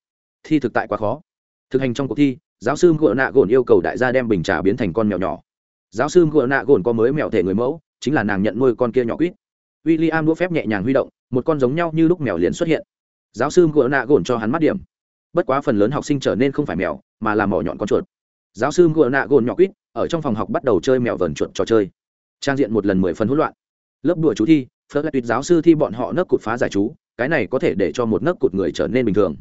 A: Thi thực tại quá khó. Thực hành trong cuộc thi, giáo sư ngựa nạ gồn yêu cầu đại gia đem bình trà biến thành con mèo nhỏ. Giáo sư ngựa nạ gồn có mới mèo thể người mẫu, chính là nàng nhận nuôi con kia nhỏ quýt. W i l l i am đũa phép nhẹ nhàng huy động, một con giống nhau như lúc mèo liền xuất hiện. Giáo sư ngựa nạ gồn cho hắn mắt điểm bất quá phần lớn học sinh trở nên không phải mèo, mà là mỏ nhọn con chuột. Giáo sư ngựa nạ gồn nhỏ quýt, ở trong phòng học bắt đầu chơi mèo vờn chuột trò chơi. Trang diện một lần mười phần hỗn loạn. Lớp đùa chú thi phớt lại tuyệt giáo sư thi bọn họ nấc cụt phá giải chú, cái này có thể để cho một nấc cụt người trở nên bình thường.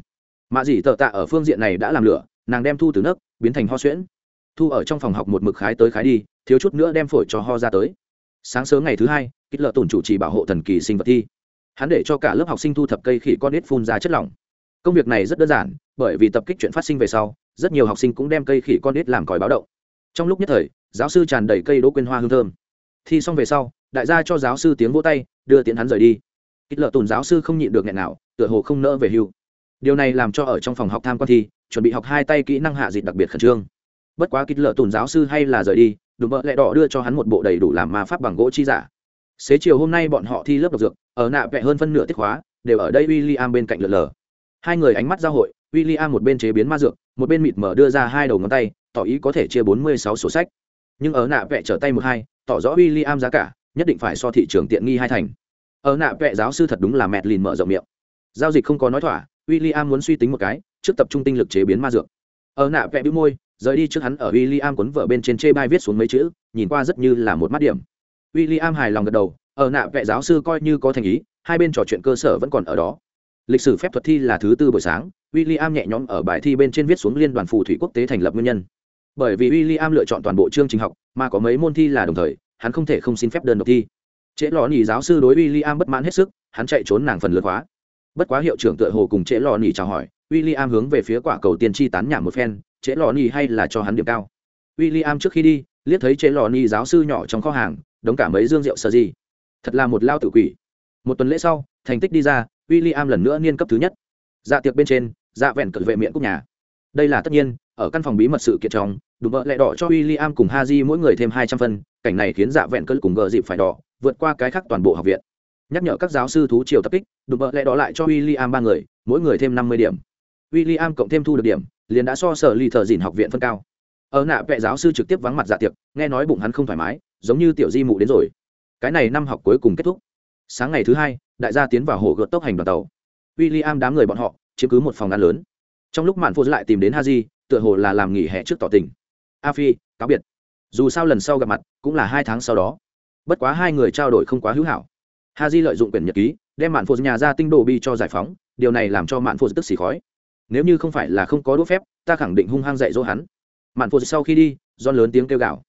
A: Mạ dĩ tờ tạ ở phương diện này đã làm lửa, nàng đem thu từ nấc, biến thành ho xuyễn. Thu ở trong phòng học một mực khái tới khái đi, thiếu chút nữa đem phổi cho ho ra tới. Sáng sớm ngày thứ hai kích lợ tổn chủ trì bảo hộ thần kỳ sinh vật thi. Hắn để cho cả lớp học sinh thu thập cây khỉ con nết phun ra chất lỏng công việc này rất đơn giản, bởi vì tập kích chuyện phát sinh về sau, rất nhiều học sinh cũng đem cây khỉ con đít làm còi báo động. Trong lúc nhất thời, giáo sư tràn đầy cây đỗ quyên hoa hương thơm. Thi xong về sau, đại gia cho giáo sư tiếng vỗ tay, đưa tiễn hắn rời đi. Kích lợ tùn giáo sư không nhịn được nghẹn nào, tựa hồ không nỡ về hưu. Điều này làm cho ở trong phòng học tham quan thi, chuẩn bị học hai tay kỹ năng hạ dịch đặc biệt khẩn trương. Bất quá kích lợ tùn giáo sư hay là rời đi, đùm bợ lẹ đỏ đưa cho hắn một bộ đầy đủ làm ma pháp bằng gỗ chi giả. Xế chiều hôm nay bọn họ thi lớp độc dược, ở nạ vẹ hơn phân nửa tiết hóa đều ở đây w i l l i am bên cạnh lượt lờ hai người ánh mắt giao hội w i l l i am một bên chế biến ma dược, một bên mịt mở đưa ra hai đầu ngón tay, tỏ ý có thể chia bốn mươi sáu sổ sách. Nhưng ở nạ vẽ trở tay một hai, tỏ rõ w i l l i am giá cả, nhất định phải so thị trường tiện nghi hai thành. Ở nạ vẽ giáo sư thật đúng là mẹt lìn mở rộng miệng. Giao dịch không có nói thỏa w i l l i am muốn suy tính một cái, trước tập trung tinh lực chế biến ma dược. Ở nạ vẽ bĩu môi, rời đi trước hắn ở w i l l i am quấn vợ bên trên chê bai viết xuống mấy chữ, nhìn qua rất như là một mắt điểm. W i l l i am hài lòng gật đầu, ở nạ vẽ giáo sư coi như có thành ý, hai bên trò chuyện cơ sở vẫn còn ở đó lịch sử phép thuật thi là thứ tư buổi sáng w i l l i am nhẹ nhõm ở bài thi bên trên viết xuống liên đoàn phù thủy quốc tế thành lập nguyên nhân. Bởi vì w i l l i am lựa chọn toàn bộ chương trình học, mà có mấy môn thi là đồng thời, hắn không thể không xin phép đơn độc thi. Trễ lò nhì giáo sư đối w i l l i am bất mãn hết sức, hắn chạy trốn nàng phần lượt hóa bất quá hiệu trưởng tựa hồ cùng trễ lò nhì chào hỏi w i l l i am hướng về phía quả cầu tiên tri tán nhảm một phen, trễ lò nhì hay là cho hắn điểm cao. W i l l i am trước khi đi, liếc thấy trễ lò nhì giáo sư nhỏ trong kho hàng, đống cả mấy dương rượu sợ gì. Thật là một lao tự quỷ một tuần lễ sau, thành tích đi ra w i l l i am lần nữa niên cấp thứ nhất. Dạ tiệc bên trên dạ vẹn cận vệ miệng cúc nhà. Đây là tất nhiên, ở căn phòng bí mật sự kiện trong, đùm bợ lẹ đỏ cho w i l l i am cùng ha di mỗi người thêm hai trăm phân, cảnh này khiến dạ vẹn cỡ cùng gờ dịp phải đỏ, vượt qua cái khác toàn bộ học viện. Nhắc nhở các giáo sư thú triều tập kích, đùm bợ lẹ đỏ lại cho w i l l i am ba người, mỗi người thêm năm mươi điểm. W i l l i am cộng thêm thu được điểm, liền đã so sở ly thờ dìn học viện phân cao. Ở nạ vệ giáo sư trực tiếp vắng mặt dạ tiệc, nghe nói bụng hắn không thoải mái, giống như tiểu di mụ đến rồi. Cái này năm học cuối cùng kết thúc sáng ngày thứ hai, đại gia tiến vào hồ gợt tốc hành đoàn tàu. W i l l i am đám người bọn họ, chiếm cứ một phòng ăn lớn. Trong lúc mạn phô lại tìm đến ha di tựa hồ là làm nghỉ hè trước tỏ tình. A phi, cáo biệt. Dù sao lần sau gặp mặt, cũng là hai tháng sau đó. Bất quá hai người trao đổi không quá hữu hảo. Ha di lợi dụng quyển nhật ký, đem mạn phô nhà ra tinh đồ bi cho giải phóng, điều này làm cho mạn phô tức xì khói. Nếu như không phải là không có đũa phép, ta khẳng định hung hăng dạy dỗ hắn. Mạn phô sau khi đi don lớn tiếng kêu gào.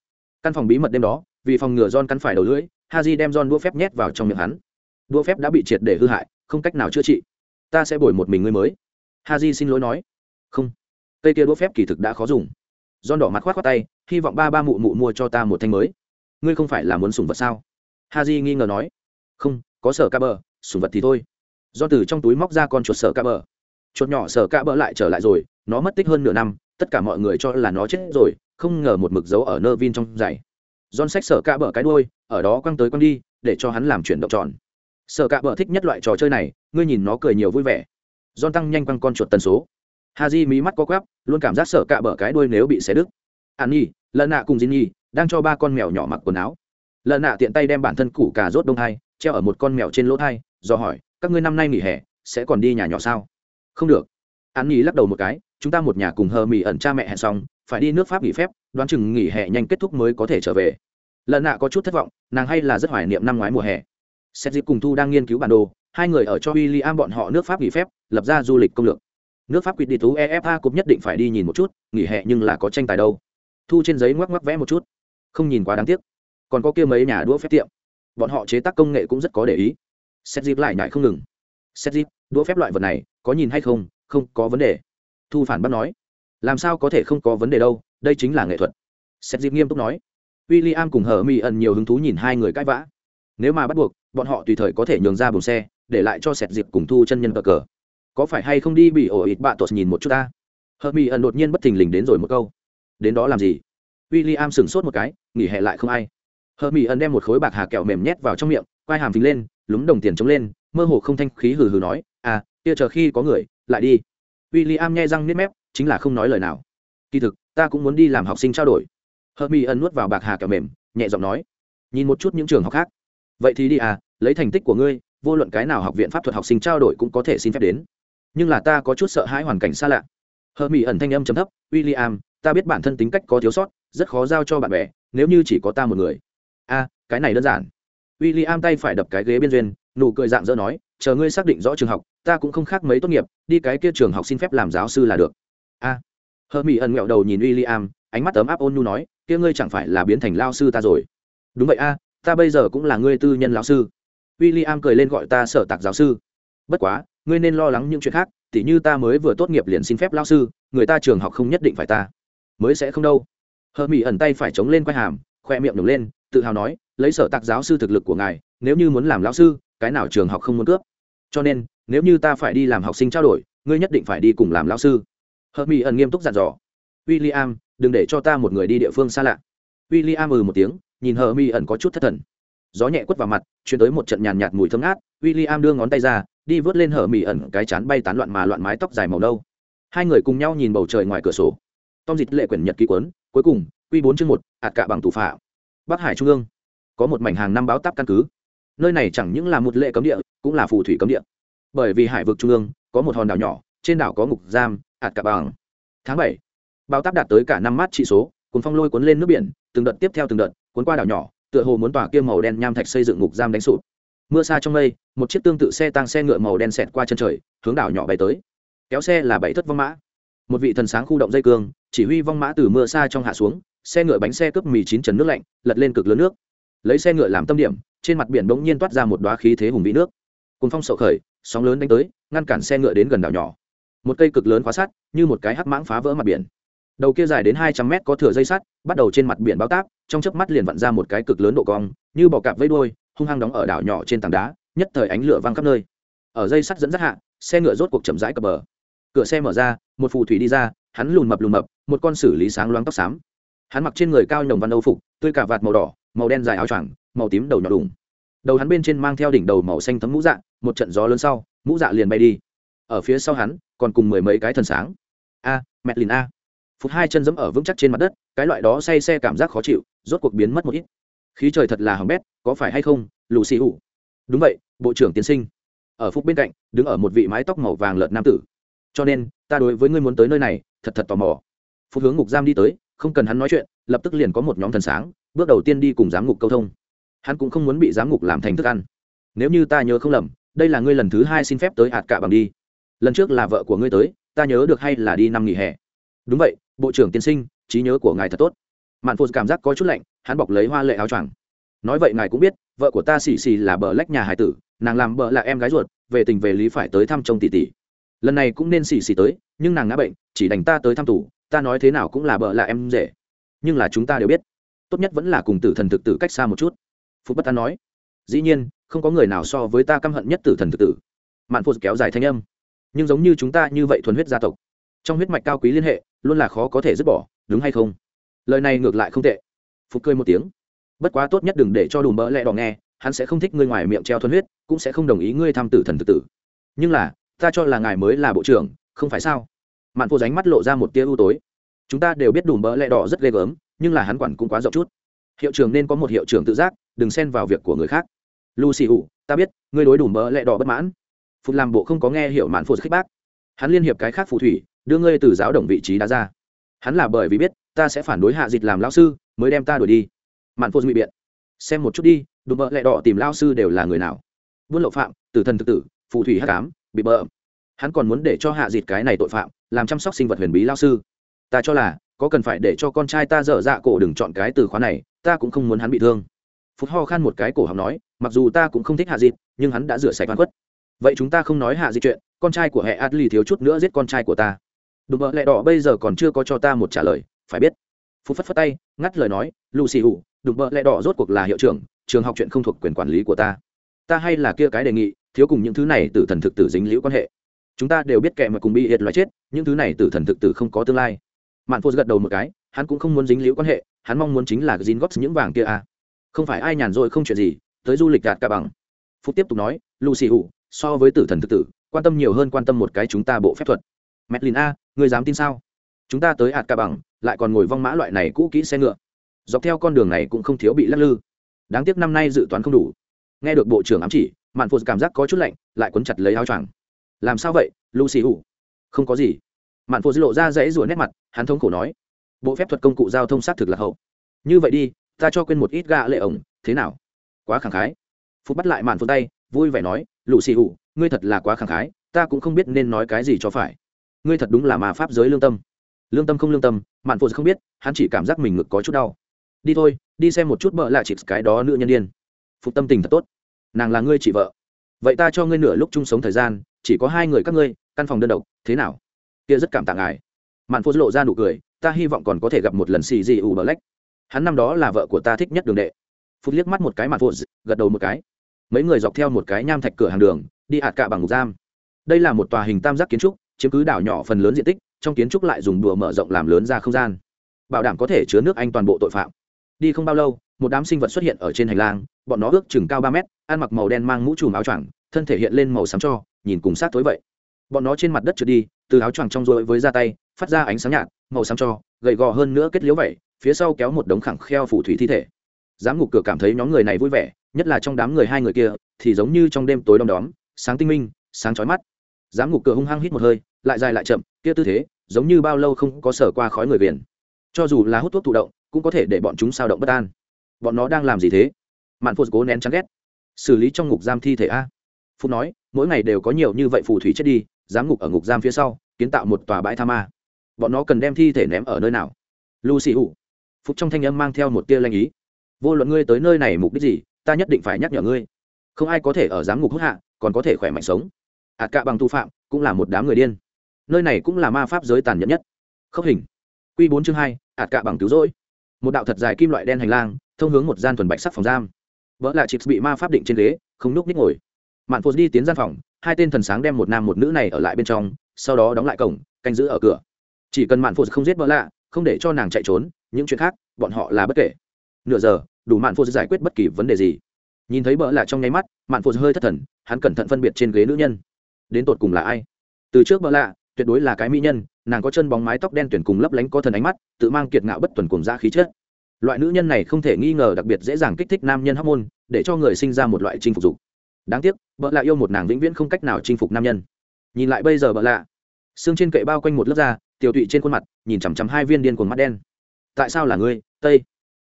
A: Căn phòng bí mật đêm đó, vì phòng ngừa don cắn phải đầu lưỡi ha di đem don đũa phép nhét vào trong miệng hắn đũa phép đã bị triệt để hư hại, không cách nào chữa trị. Ta sẽ bồi một mình ngươi mới. Ha di xin lỗi nói. Không, cây kia đũa phép kỳ thực đã khó dùng. Don đỏ mặt khoát khoát tay, hy vọng ba ba mụ mụ mua cho ta một thanh mới. Ngươi không phải là muốn sùng vật sao? Ha di nghi ngờ nói. Không, có sở ca bờ sùng vật thì thôi. Do từ trong túi móc ra con chuột sở ca bờ. Chuột nhỏ sở ca bờ lại trở lại rồi, nó mất tích hơn nửa năm, tất cả mọi người cho là nó chết rồi, không ngờ một mực dấu ở nơ vin trong giày. Don sách sở ca bờ cái đuôi, ở đó quăng tới quăng đi, để cho hắn làm chuyển động tròn sở cạ bờ thích nhất loại trò chơi này, ngươi nhìn nó cười nhiều vui vẻ. Don tăng nhanh quăng con chuột tần số. Ha di mí mắt có quắp, luôn cảm giác sợ cạ bờ cái đuôi nếu bị xé đứt. An nhi lần nạ cùng di nhi đang cho ba con mèo nhỏ mặc quần áo. Lần nạ tiện tay đem bản thân củ cà rốt đông hai, treo ở một con mèo trên lỗ thai do hỏi, các ngươi năm nay nghỉ hè, sẽ còn đi nhà nhỏ sao? Không được. An nhi lắc đầu một cái, chúng ta một nhà cùng hờ mỹ ẩn cha mẹ hẹn xong, phải đi nước pháp nghỉ phép, đoán chừng nghỉ hè nhanh kết thúc mới có thể trở về. Lần nạ có chút thất vọng, nàng hay là rất hoài niệm năm ngoái mùa hè xét dịp cùng thu đang nghiên cứu bản đồ, hai người ở cho William bọn họ nước pháp nghỉ phép, lập ra du lịch công lược. Nước pháp quyết đi tú efa cũng nhất định phải đi nhìn một chút, nghỉ hè nhưng là có tranh tài đâu. Thu trên giấy ngoắc ngoắc vẽ một chút. Không nhìn quá đáng tiếc. Còn có kia mấy nhà đũa phép tiệm. Bọn họ chế tác công nghệ cũng rất có để ý. Xét dịp lại nhại không ngừng. Xét dịp, đũa phép loại vật này, có nhìn hay không? Không có vấn đề. Thu phản bác nói. Làm sao có thể không có vấn đề đâu, đây chính là nghệ thuật. Xét dịp nghiêm túc nói. William cùng Hở mi ẩn nhiều hứng thú nhìn hai người cãi vã. Nếu mà bắt buộc bọn họ tùy thời có thể nhường ra buồng xe, để lại cho sẹt dịp cùng thu chân nhân cờ cờ. Có phải hay không đi bị ổ ít bạ tột nhìn một chút ta? Hợp mỹ ẩn đột nhiên bất thình lình đến rồi một câu. Đến đó làm gì? W i l l i am sửng sốt một cái, nghỉ hè lại không ai. Hợp mỹ ẩn đem một khối bạc hà kẹo mềm nhét vào trong miệng, quai hàm phình lên, lúng đồng tiền trống lên, mơ hồ không thanh khí hừ hừ nói à kia chờ khi có người, lại đi. W i l l i am nhai răng nếp mép, chính là không nói lời nào. Kỳ thực, ta cũng muốn đi làm học sinh trao đổi. Hợp mỹ ẩn nuốt vào bạc hà kẹo mềm, nhẹ giọng nói. Nhìn một chút những trường học khác vậy thì đi à lấy thành tích của ngươi, vô luận cái nào học viện pháp thuật học sinh trao đổi cũng có thể xin phép đến. Nhưng là ta có chút sợ hãi hoàn cảnh xa lạ. Hờ mỹ ẩn thanh âm chấm thấp w i l l i am ta biết bản thân tính cách có thiếu sót, rất khó giao cho bạn bè, nếu như chỉ có ta một người. A, cái này đơn giản. W i l l i am tay phải đập cái ghế biên duyên, nụ cười dạng dỡ nói, chờ ngươi xác định rõ trường học, ta cũng không khác mấy tốt nghiệp, đi cái kia trường học xin phép làm giáo sư là được. A. Hờ mỹ ẩn nghẹo đầu nhìn w i l l i am ánh mắt ấm áp ôn nhu nói, kia ngươi chẳng phải là biến thành lao sư ta rồi. Đúng vậy a ta bây giờ cũng là ngươi tư nhân lão sư. W i l l i am cười lên gọi ta sở tạc giáo sư. Bất quá, ngươi nên lo lắng những chuyện khác, tỉ như ta mới vừa tốt nghiệp liền xin phép lao sư, người ta trường học không nhất định phải ta. Mới sẽ không đâu. Hờ mỹ ẩn tay phải chống lên quai hàm, khoe miệng nổi lên, tự hào nói, lấy sở tạc giáo sư thực lực của ngài, nếu như muốn làm lão sư, cái nào trường học không muốn cướp? Cho nên, nếu như ta phải đi làm học sinh trao đổi, ngươi nhất định phải đi cùng làm lão sư. Hờ mỹ ẩn nghiêm túc dặn dò. W i l l i am đừng để cho ta một người đi địa phương xa lạ. W i l l i am ừ một tiếng nhìn hờ mi ẩn có chút thất thần. Gió nhẹ quất vào mặt, chuyển tới một trận nhàn nhạt mùi thơm ngát. W i l l i am đưa ngón tay ra, đi vớt lên hờ mi ẩn cái chán bay tán loạn mà loạn mái tóc dài màu nâu. Hai người cùng nhau nhìn bầu trời ngoài cửa sổ. Tom dịch lệ quyển nhật ký quấn cuối cùng q bốn chương một, ạt cả bằng thủ phạm. Bắc hải trung ương. Có một mảnh hàng năm báo táp căn cứ. Nơi này chẳng những là một lệ cấm địa, cũng là phù thủy cấm địa. Bởi vì hải vực trung ương, có một hòn đảo nhỏ, trên đảo có ngục giam, ạt cả bằng. Tháng bảy, báo táp đạt tới cả năm mát trị số, cuốn phong lôi cuốn lên nước biển, từng đợt tiếp theo từng đợt cuốn qua đảo nhỏ, tựa hồ muốn tỏa kia màu đen nham thạch xây dựng ngục giam đánh sụp. Mưa xa trong mây, một chiếc tương tự xe tăng xe ngựa màu đen xẹt qua chân trời, hướng đảo nhỏ bay tới. Kéo xe là bảy thất vong mã. Một vị thần sáng khu động dây cương, chỉ huy vong mã từ mưa xa trong hạ xuống, xe ngựa bánh xe cướp mì chín trần nước lạnh, lật lên cực lớn nước. Lấy xe ngựa làm tâm điểm, trên mặt biển bỗng nhiên toát ra một đoá khí thế hùng vĩ nước. Cùng phong sậu khởi, sóng lớn đánh tới, ngăn cản xe ngựa đến gần đảo nhỏ. Một cây cực lớn khóa sắt, như một cái hắc mãng phá vỡ mặt biển đầu kia dài đến hai trăm mét có thừa dây sắt, bắt đầu trên mặt biển bao táp, trong chớp mắt liền vặn ra một cái cực lớn độ cong, như bò cạp vây đuôi, hung hăng đóng ở đảo nhỏ trên tảng đá, nhất thời ánh lửa văng khắp nơi. Ở dây sắt dẫn dắt hạ, xe ngựa rốt cuộc chậm rãi cập bờ. Cửa xe mở ra, một phù thủy đi ra, hắn lùn mập lùn mập, một con xử lý sáng loáng tóc xám. Hắn mặc trên người cao nhồng văn âu phục, tươi cả vạt màu đỏ, màu đen dài áo choàng, màu tím đầu nhỏ đùng. Đầu hắn bên trên mang theo đỉnh đầu màu xanh thấm mũ dạ một trận gió lớn sau, mũ dạ liền bay đi. Ở phía sau hắn, còn cùng mười mấy cái thần sáng. A mẹ lìn a phút hai chân dẫm ở vững chắc trên mặt đất, cái loại đó say xe cảm giác khó chịu, rốt cuộc biến mất một ít. Khí trời thật là hỏng bét, có phải hay không lù xì ủ đúng vậy, bộ trưởng tiến sinh. Ở phúc bên cạnh, đứng ở một vị mái tóc màu vàng lợn nam tử. Cho nên, ta đối với ngươi muốn tới nơi này, thật thật tò mò. Phúc hướng ngục giam đi tới, không cần hắn nói chuyện, lập tức liền có một nhóm thần sáng, bước đầu tiên đi cùng giám ngục câu thông. Hắn cũng không muốn bị giám ngục làm thành thức ăn. Nếu như ta nhớ không lầm, đây là ngươi lần thứ hai xin phép tới hạt cạ bằng đi. Lần trước là vợ của ngươi tới, ta nhớ được hay là đi năm nghỉ hè? Đúng vậy, bộ trưởng tiên sinh, trí nhớ của ngài thật tốt. Mạn phô cảm giác có chút lạnh, hắn bọc lấy hoa lệ áo choàng. Nói vậy ngài cũng biết, vợ của ta xì xì là bờ lách nhà hải tử, nàng làm bờ là em gái ruột, về tình về lý phải tới thăm chồng tỷ tỷ. Lần này cũng nên xì xì tới, nhưng nàng ngã bệnh, chỉ đành ta tới thăm tủ ta nói thế nào cũng là bờ là em rể. Nhưng là chúng ta đều biết, tốt nhất vẫn là cùng tử thần thực tử cách xa một chút. Phúc bất an nói. Dĩ nhiên, không có người nào so với ta căm hận nhất tử thần thực tử. Mạn phô kéo dài thanh âm. Nhưng giống như chúng ta như vậy thuần huyết gia tộc. Trong huyết mạch cao quý liên hệ luôn là khó có thể dứt bỏ, đúng hay không? Lời này ngược lại không tệ. Phục cười một tiếng. Bất quá tốt nhất đừng để cho đùm bỡ lẹ đỏ nghe, hắn sẽ không thích ngươi ngoài miệng treo thuần huyết, cũng sẽ không đồng ý ngươi tham tử thần thực tử. Nhưng là, ta cho là ngài mới là bộ trưởng, không phải sao? Mạn phô ránh mắt lộ ra một tia ưu tối. Chúng ta đều biết đùm bỡ lẹ đỏ rất ghê gớm, nhưng là hắn quản cũng quá rộng chút. Hiệu trưởng nên có một hiệu trưởng tự giác, đừng xen vào việc của người khác. Lucy ủ ta biết, ngươi đối đùm bỡ lẹ đỏ bất mãn. Phục làm bộ không có nghe hiểu mạn phô khích bác. Hắn liên hiệp cái khác phù thủy đưa ngươi từ giáo đồng vị trí đã ra. Hắn là bởi vì biết, ta sẽ phản đối hạ dịch làm lao sư, mới đem ta đuổi đi. Mạn phô ngụy biện, xem một chút đi, đùm bợ lẹ đỏ tìm lao sư đều là người nào? Buôn lậu phạm, tử thần thực tử, phù thủy hát cám bị bợ. Hắn còn muốn để cho hạ dịch cái này tội phạm, làm chăm sóc sinh vật huyền bí lao sư. Ta cho là, có cần phải để cho con trai ta dở dạ cổ đừng chọn cái từ khóa này, ta cũng không muốn hắn bị thương. Phút ho khan một cái cổ họng nói, mặc dù ta cũng không thích hạ dịch, nhưng hắn đã rửa sạch văn quất vậy chúng ta không nói hạ dịch chuyện, con trai của hệ adli thiếu chút nữa giết con trai của ta đùm bợ lẹ đỏ bây giờ còn chưa có cho ta một trả lời, phải biết. Phú phất phất tay, ngắt lời nói, lucy hủ đùm bợ lẹ đỏ rốt cuộc là hiệu trưởng, trường học chuyện không thuộc quyền quản lý của ta. Ta hay là kia cái đề nghị, thiếu cùng những thứ này từ thần thực tử dính liễu quan hệ. Chúng ta đều biết kẻ mà cùng bị hiệt loại chết, những thứ này từ thần thực tử không có tương lai. Mạn phô gật đầu một cái, hắn cũng không muốn dính liễu quan hệ, hắn mong muốn chính là gin góp những vàng kia à. Không phải ai nhàn rồi không chuyện gì, tới du lịch đạt cả bằng. Phúc tiếp tục nói, lucy hủ so với tử thần thực tử, quan tâm nhiều hơn quan tâm một cái chúng ta bộ phép thuật. Medlin a người dám tin sao? Chúng ta tới hạt ca bằng, lại còn ngồi vong mã loại này cũ kỹ xe ngựa. Dọc theo con đường này cũng không thiếu bị lắc lư. Đáng tiếc năm nay dự toán không đủ. Nghe được bộ trưởng ám chỉ, mạn phụ cảm giác có chút lạnh, lại quấn chặt lấy áo choàng. Làm sao vậy, lucy hủ? Không có gì. Mạn phụ lộ ra dãy rủa nét mặt, hắn thống khổ nói. Bộ phép thuật công cụ giao thông xác thực là hậu. Như vậy đi, ta cho quên một ít gạ lệ ổng, thế nào? Quá khẳng khái. Phúc bắt lại mạn phụ tay, vui vẻ nói lù xì hủ, ngươi thật là quá khẳng khái, ta cũng không biết nên nói cái gì cho phải ngươi thật đúng là mà pháp giới lương tâm. Lương tâm không lương tâm, mạn phụ không biết, hắn chỉ cảm giác mình ngực có chút đau. Đi thôi, đi xem một chút bợ lạ chịt cái đó nữ nhân điên. Phục tâm tình thật tốt. Nàng là ngươi chị vợ. Vậy ta cho ngươi nửa lúc chung sống thời gian, chỉ có hai người các ngươi, căn phòng đơn độc, thế nào? Kia rất cảm tạ ngài. Mạn phụ lộ ra nụ cười, ta hy vọng còn có thể gặp một lần xì gì u bờ lách. Hắn năm đó là vợ của ta thích nhất đường đệ. Phút liếc mắt một cái mạn phụ gật đầu một cái. Mấy người dọc theo một cái nham thạch cửa hàng đường, đi hạt cạ bằng ngục giam. Đây là một tòa hình tam giác kiến trúc chiếm cứ đảo nhỏ phần lớn diện tích, trong kiến trúc lại dùng đùa mở rộng làm lớn ra không gian. Bảo đảm có thể chứa nước anh toàn bộ tội phạm. Đi không bao lâu, một đám sinh vật xuất hiện ở trên hành lang, bọn nó ước chừng cao ba mét, ăn mặc màu đen mang mũ trùm áo choàng, thân thể hiện lên màu xám cho, nhìn cùng sát tối vậy. Bọn nó trên mặt đất trượt đi, từ áo choàng trong rối với ra tay, phát ra ánh sáng nhạt, màu xám cho, gầy gò hơn nữa kết liễu vậy, phía sau kéo một đống khẳng kheo phủ thủy thi thể. Giám ngục cửa cảm thấy nhóm người này vui vẻ, nhất là trong đám người hai người kia, thì giống như trong đêm tối đom đóm, sáng tinh minh, sáng chói mắt giám ngục cửa hung hăng hít một hơi, lại dài lại chậm, kia tư thế, giống như bao lâu không có sở qua khói người viền cho dù là hút thuốc thụ động, cũng có thể để bọn chúng sao động bất an. Bọn nó đang làm gì thế? Mạn phụt cố nén chán ghét. Xử lý trong ngục giam thi thể a. Phúc nói, mỗi ngày đều có nhiều như vậy phù thủy chết đi, giám ngục ở ngục giam phía sau, kiến tạo một tòa bãi tha ma. Bọn nó cần đem thi thể ném ở nơi nào? Lucy hủ phúc trong thanh âm mang theo một tia lanh ý. Vô luận ngươi tới nơi này mục đích gì, ta nhất định phải nhắc nhở ngươi. Không ai có thể ở giám ngục hút hạ, còn có thể khỏe mạnh sống ạt cạ bằng thủ phạm cũng là một đám người điên. Nơi này cũng là ma pháp giới tàn nhẫn nhất. Khốc hình. Q bốn chương hai ạt cạ bằng cứu rỗi. Một đạo thật dài kim loại đen hành lang, thông hướng một gian thuần bạch sắc phòng giam. Vợ là chips bị ma pháp định trên ghế, không núp ních ngồi. Mạn phô đi tiến gian phòng, hai tên thần sáng đem một nam một nữ này ở lại bên trong, sau đó đóng lại cổng, canh giữ ở cửa. Chỉ cần mạn phô không giết vợ lạ, không để cho nàng chạy trốn, những chuyện khác, bọn họ là bất kể. Nửa giờ, đủ mạn phô giải quyết bất kỳ vấn đề gì. Nhìn thấy vợ lạ trong nháy mắt, mạn phô hơi thất thần, hắn cẩn thận phân biệt trên ghế nữ nhân đến tột cùng là ai? Từ trước vợ lạ, tuyệt đối là cái mỹ nhân, nàng có chân bóng mái tóc đen tuyển cùng lấp lánh có thần ánh mắt, tự mang kiệt ngạo bất tuần cùng ra khí chất. Loại nữ nhân này không thể nghi ngờ đặc biệt dễ dàng kích thích nam nhân hóc môn, để cho người sinh ra một loại chinh phục dục. Đáng tiếc vợ lạ yêu một nàng vĩnh viễn không cách nào chinh phục nam nhân. Nhìn lại bây giờ vợ lạ, xương trên kệ bao quanh một lớp da, tiểu tụy trên khuôn mặt, nhìn chằm chằm hai viên điên cuồng mắt đen. Tại sao là ngươi, tây?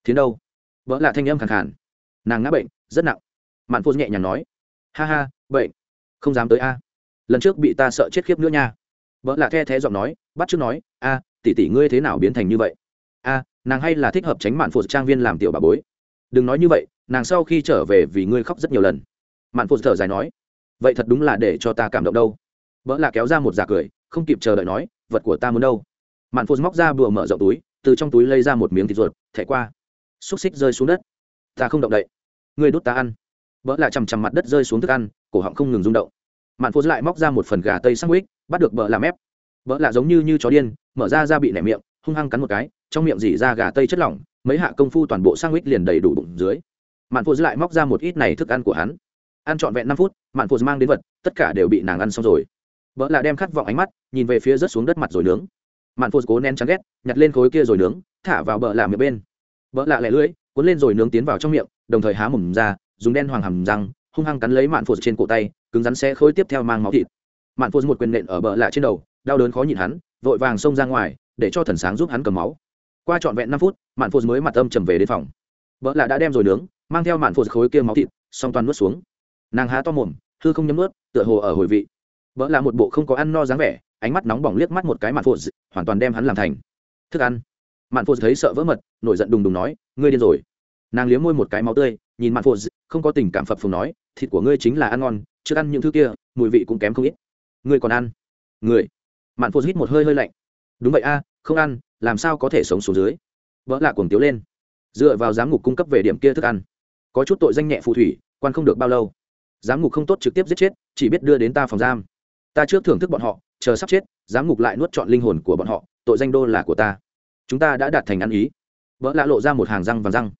A: Thiến đâu? Vợ lạ thanh âm khẳng khản nàng ngã bệnh, rất nặng. Mạn phô nhẹ nhàng nói. Ha ha, bệnh. Không dám tới a lần trước bị ta sợ chết khiếp nữa nha. Vợ lạ the thé giọng nói, bắt trước nói, a, tỷ tỷ ngươi thế nào biến thành như vậy? A, nàng hay là thích hợp tránh mạn phụt trang viên làm tiểu bà bối? Đừng nói như vậy, nàng sau khi trở về vì ngươi khóc rất nhiều lần. Mạn phụt thở dài nói, vậy thật đúng là để cho ta cảm động đâu. Vợ lạ kéo ra một giả cười, không kịp chờ đợi nói, vật của ta muốn đâu? Mạn phụt móc ra bùa mở rộng túi, từ trong túi lấy ra một miếng thịt ruột, thẻ qua. Xúc xích rơi xuống đất. Ta không động đậy. Ngươi đốt ta ăn. Vợ lạ chằm chằm mặt đất rơi xuống thức ăn, cổ họng không ngừng rung động mạn phụt lại móc ra một phần gà tây sandwich, bắt được bợ làm ép bợ lạ giống như như chó điên, mở ra ra bị nẻ miệng, hung hăng cắn một cái, trong miệng dỉ ra gà tây chất lỏng, mấy hạ công phu toàn bộ sandwich liền đầy đủ bụng dưới. Mạn phụ lại móc ra một ít này thức ăn của hắn. Ăn trọn vẹn năm phút, mạn phụ mang đến vật, tất cả đều bị nàng ăn xong rồi. Bợ là đem khát vọng ánh mắt, nhìn về phía rớt xuống đất mặt rồi nướng. Mạn phụ cố nén chán ghét, nhặt lên khối kia rồi nướng, thả vào bờ lạ miệng bên. Bợ lạ lẻ lưỡi, cuốn lên rồi nướng tiến vào trong miệng, đồng thời há mồm ra, dùng đen hoàng hầm răng hung hăng cắn lấy mạn phụt trên cổ tay, cứng rắn xe khối tiếp theo mang máu thịt. Mạn phụt một quyền nện ở bờ lạ trên đầu, đau đớn khó nhịn hắn, vội vàng xông ra ngoài, để cho thần sáng giúp hắn cầm máu. Qua trọn vẹn năm phút, mạn phụt mới mặt âm trầm về đến phòng. Vợ lạ đã đem rồi nướng, mang theo mạn phụt khối kia máu thịt xong toàn nuốt xuống. Nàng há to mồm, hư không nhấm nuốt tựa hồ ở hồi vị. Vợ là một bộ không có ăn no dáng vẻ, ánh mắt nóng bỏng liếc mắt một cái mạn phụt, hoàn toàn đem hắn làm thành. Thức ăn. Mạn phụt thấy sợ vỡ mật, nổi giận đùng đùng nói, ngươi điên rồi. Nàng liếm môi một cái máu tươi, nhìn mạn phụt, không có tình cảm phập phùng nói thịt của ngươi chính là ăn ngon chưa ăn những thứ kia, mùi vị cũng kém không ít. Ngươi còn ăn? Người mạn phô hít một hơi hơi lạnh. Đúng vậy a, không ăn, làm sao có thể sống xuống dưới? Vỡ lạ cuồng tiếu lên. Dựa vào giám ngục cung cấp về điểm kia thức ăn. Có chút tội danh nhẹ phù thủy, quan không được bao lâu. Giám ngục không tốt trực tiếp giết chết, chỉ biết đưa đến ta phòng giam. Ta trước thưởng thức bọn họ, chờ sắp chết, giám ngục lại nuốt chọn linh hồn của bọn họ, tội danh đô là của ta. Chúng ta đã đạt thành ăn ý. Vợ lạ lộ ra một hàng răng và răng.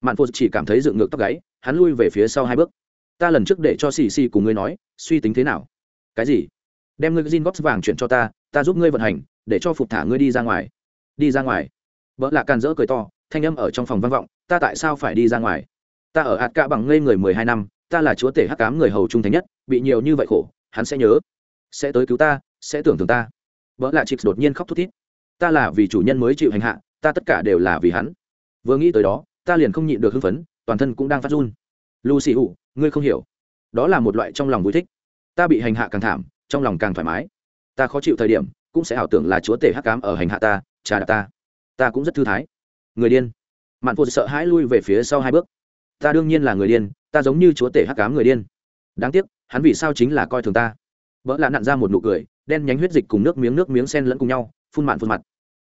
A: Mạn phô chỉ cảm thấy dựng ngược tóc gáy, hắn lui về phía sau hai bước ta lần trước để cho xì xì cùng ngươi nói, suy tính thế nào? Cái gì? Đem ngươi gin góp vàng chuyển cho ta ta giúp ngươi vận hành, để cho phục thả ngươi đi ra ngoài. Đi ra ngoài. Vợ lạ càn rỡ cười to, thanh âm ở trong phòng vang vọng, ta tại sao phải đi ra ngoài? Ta ở hạt cạ bằng ngây người mười hai năm, ta là chúa tể hắc cám người hầu trung thành nhất, bị nhiều như vậy khổ, hắn sẽ nhớ, sẽ tới cứu ta, sẽ tưởng thường ta. Vợ lạ chịt đột nhiên khóc thút thít. Ta là vì chủ nhân mới chịu hành hạ, ta tất cả đều là vì hắn. Vừa nghĩ tới đó, ta liền không nhịn được hưng phấn, toàn thân cũng đang phát run lucy ủ ngươi không hiểu. Đó là một loại trong lòng vui thích. Ta bị hành hạ càng thảm, trong lòng càng thoải mái. Ta khó chịu thời điểm, cũng sẽ ảo tưởng là chúa tể hắc cám ở hành hạ ta, trà đạp ta. Ta cũng rất thư thái. Người điên. Mạn phụ sợ hãi lui về phía sau hai bước. Ta đương nhiên là người điên, ta giống như chúa tể hắc cám người điên. Đáng tiếc, hắn vì sao chính là coi thường ta? Vợ lạ nặn ra một nụ cười, đen nhánh huyết dịch cùng nước miếng nước miếng sen lẫn cùng nhau, phun mạn phun mặt.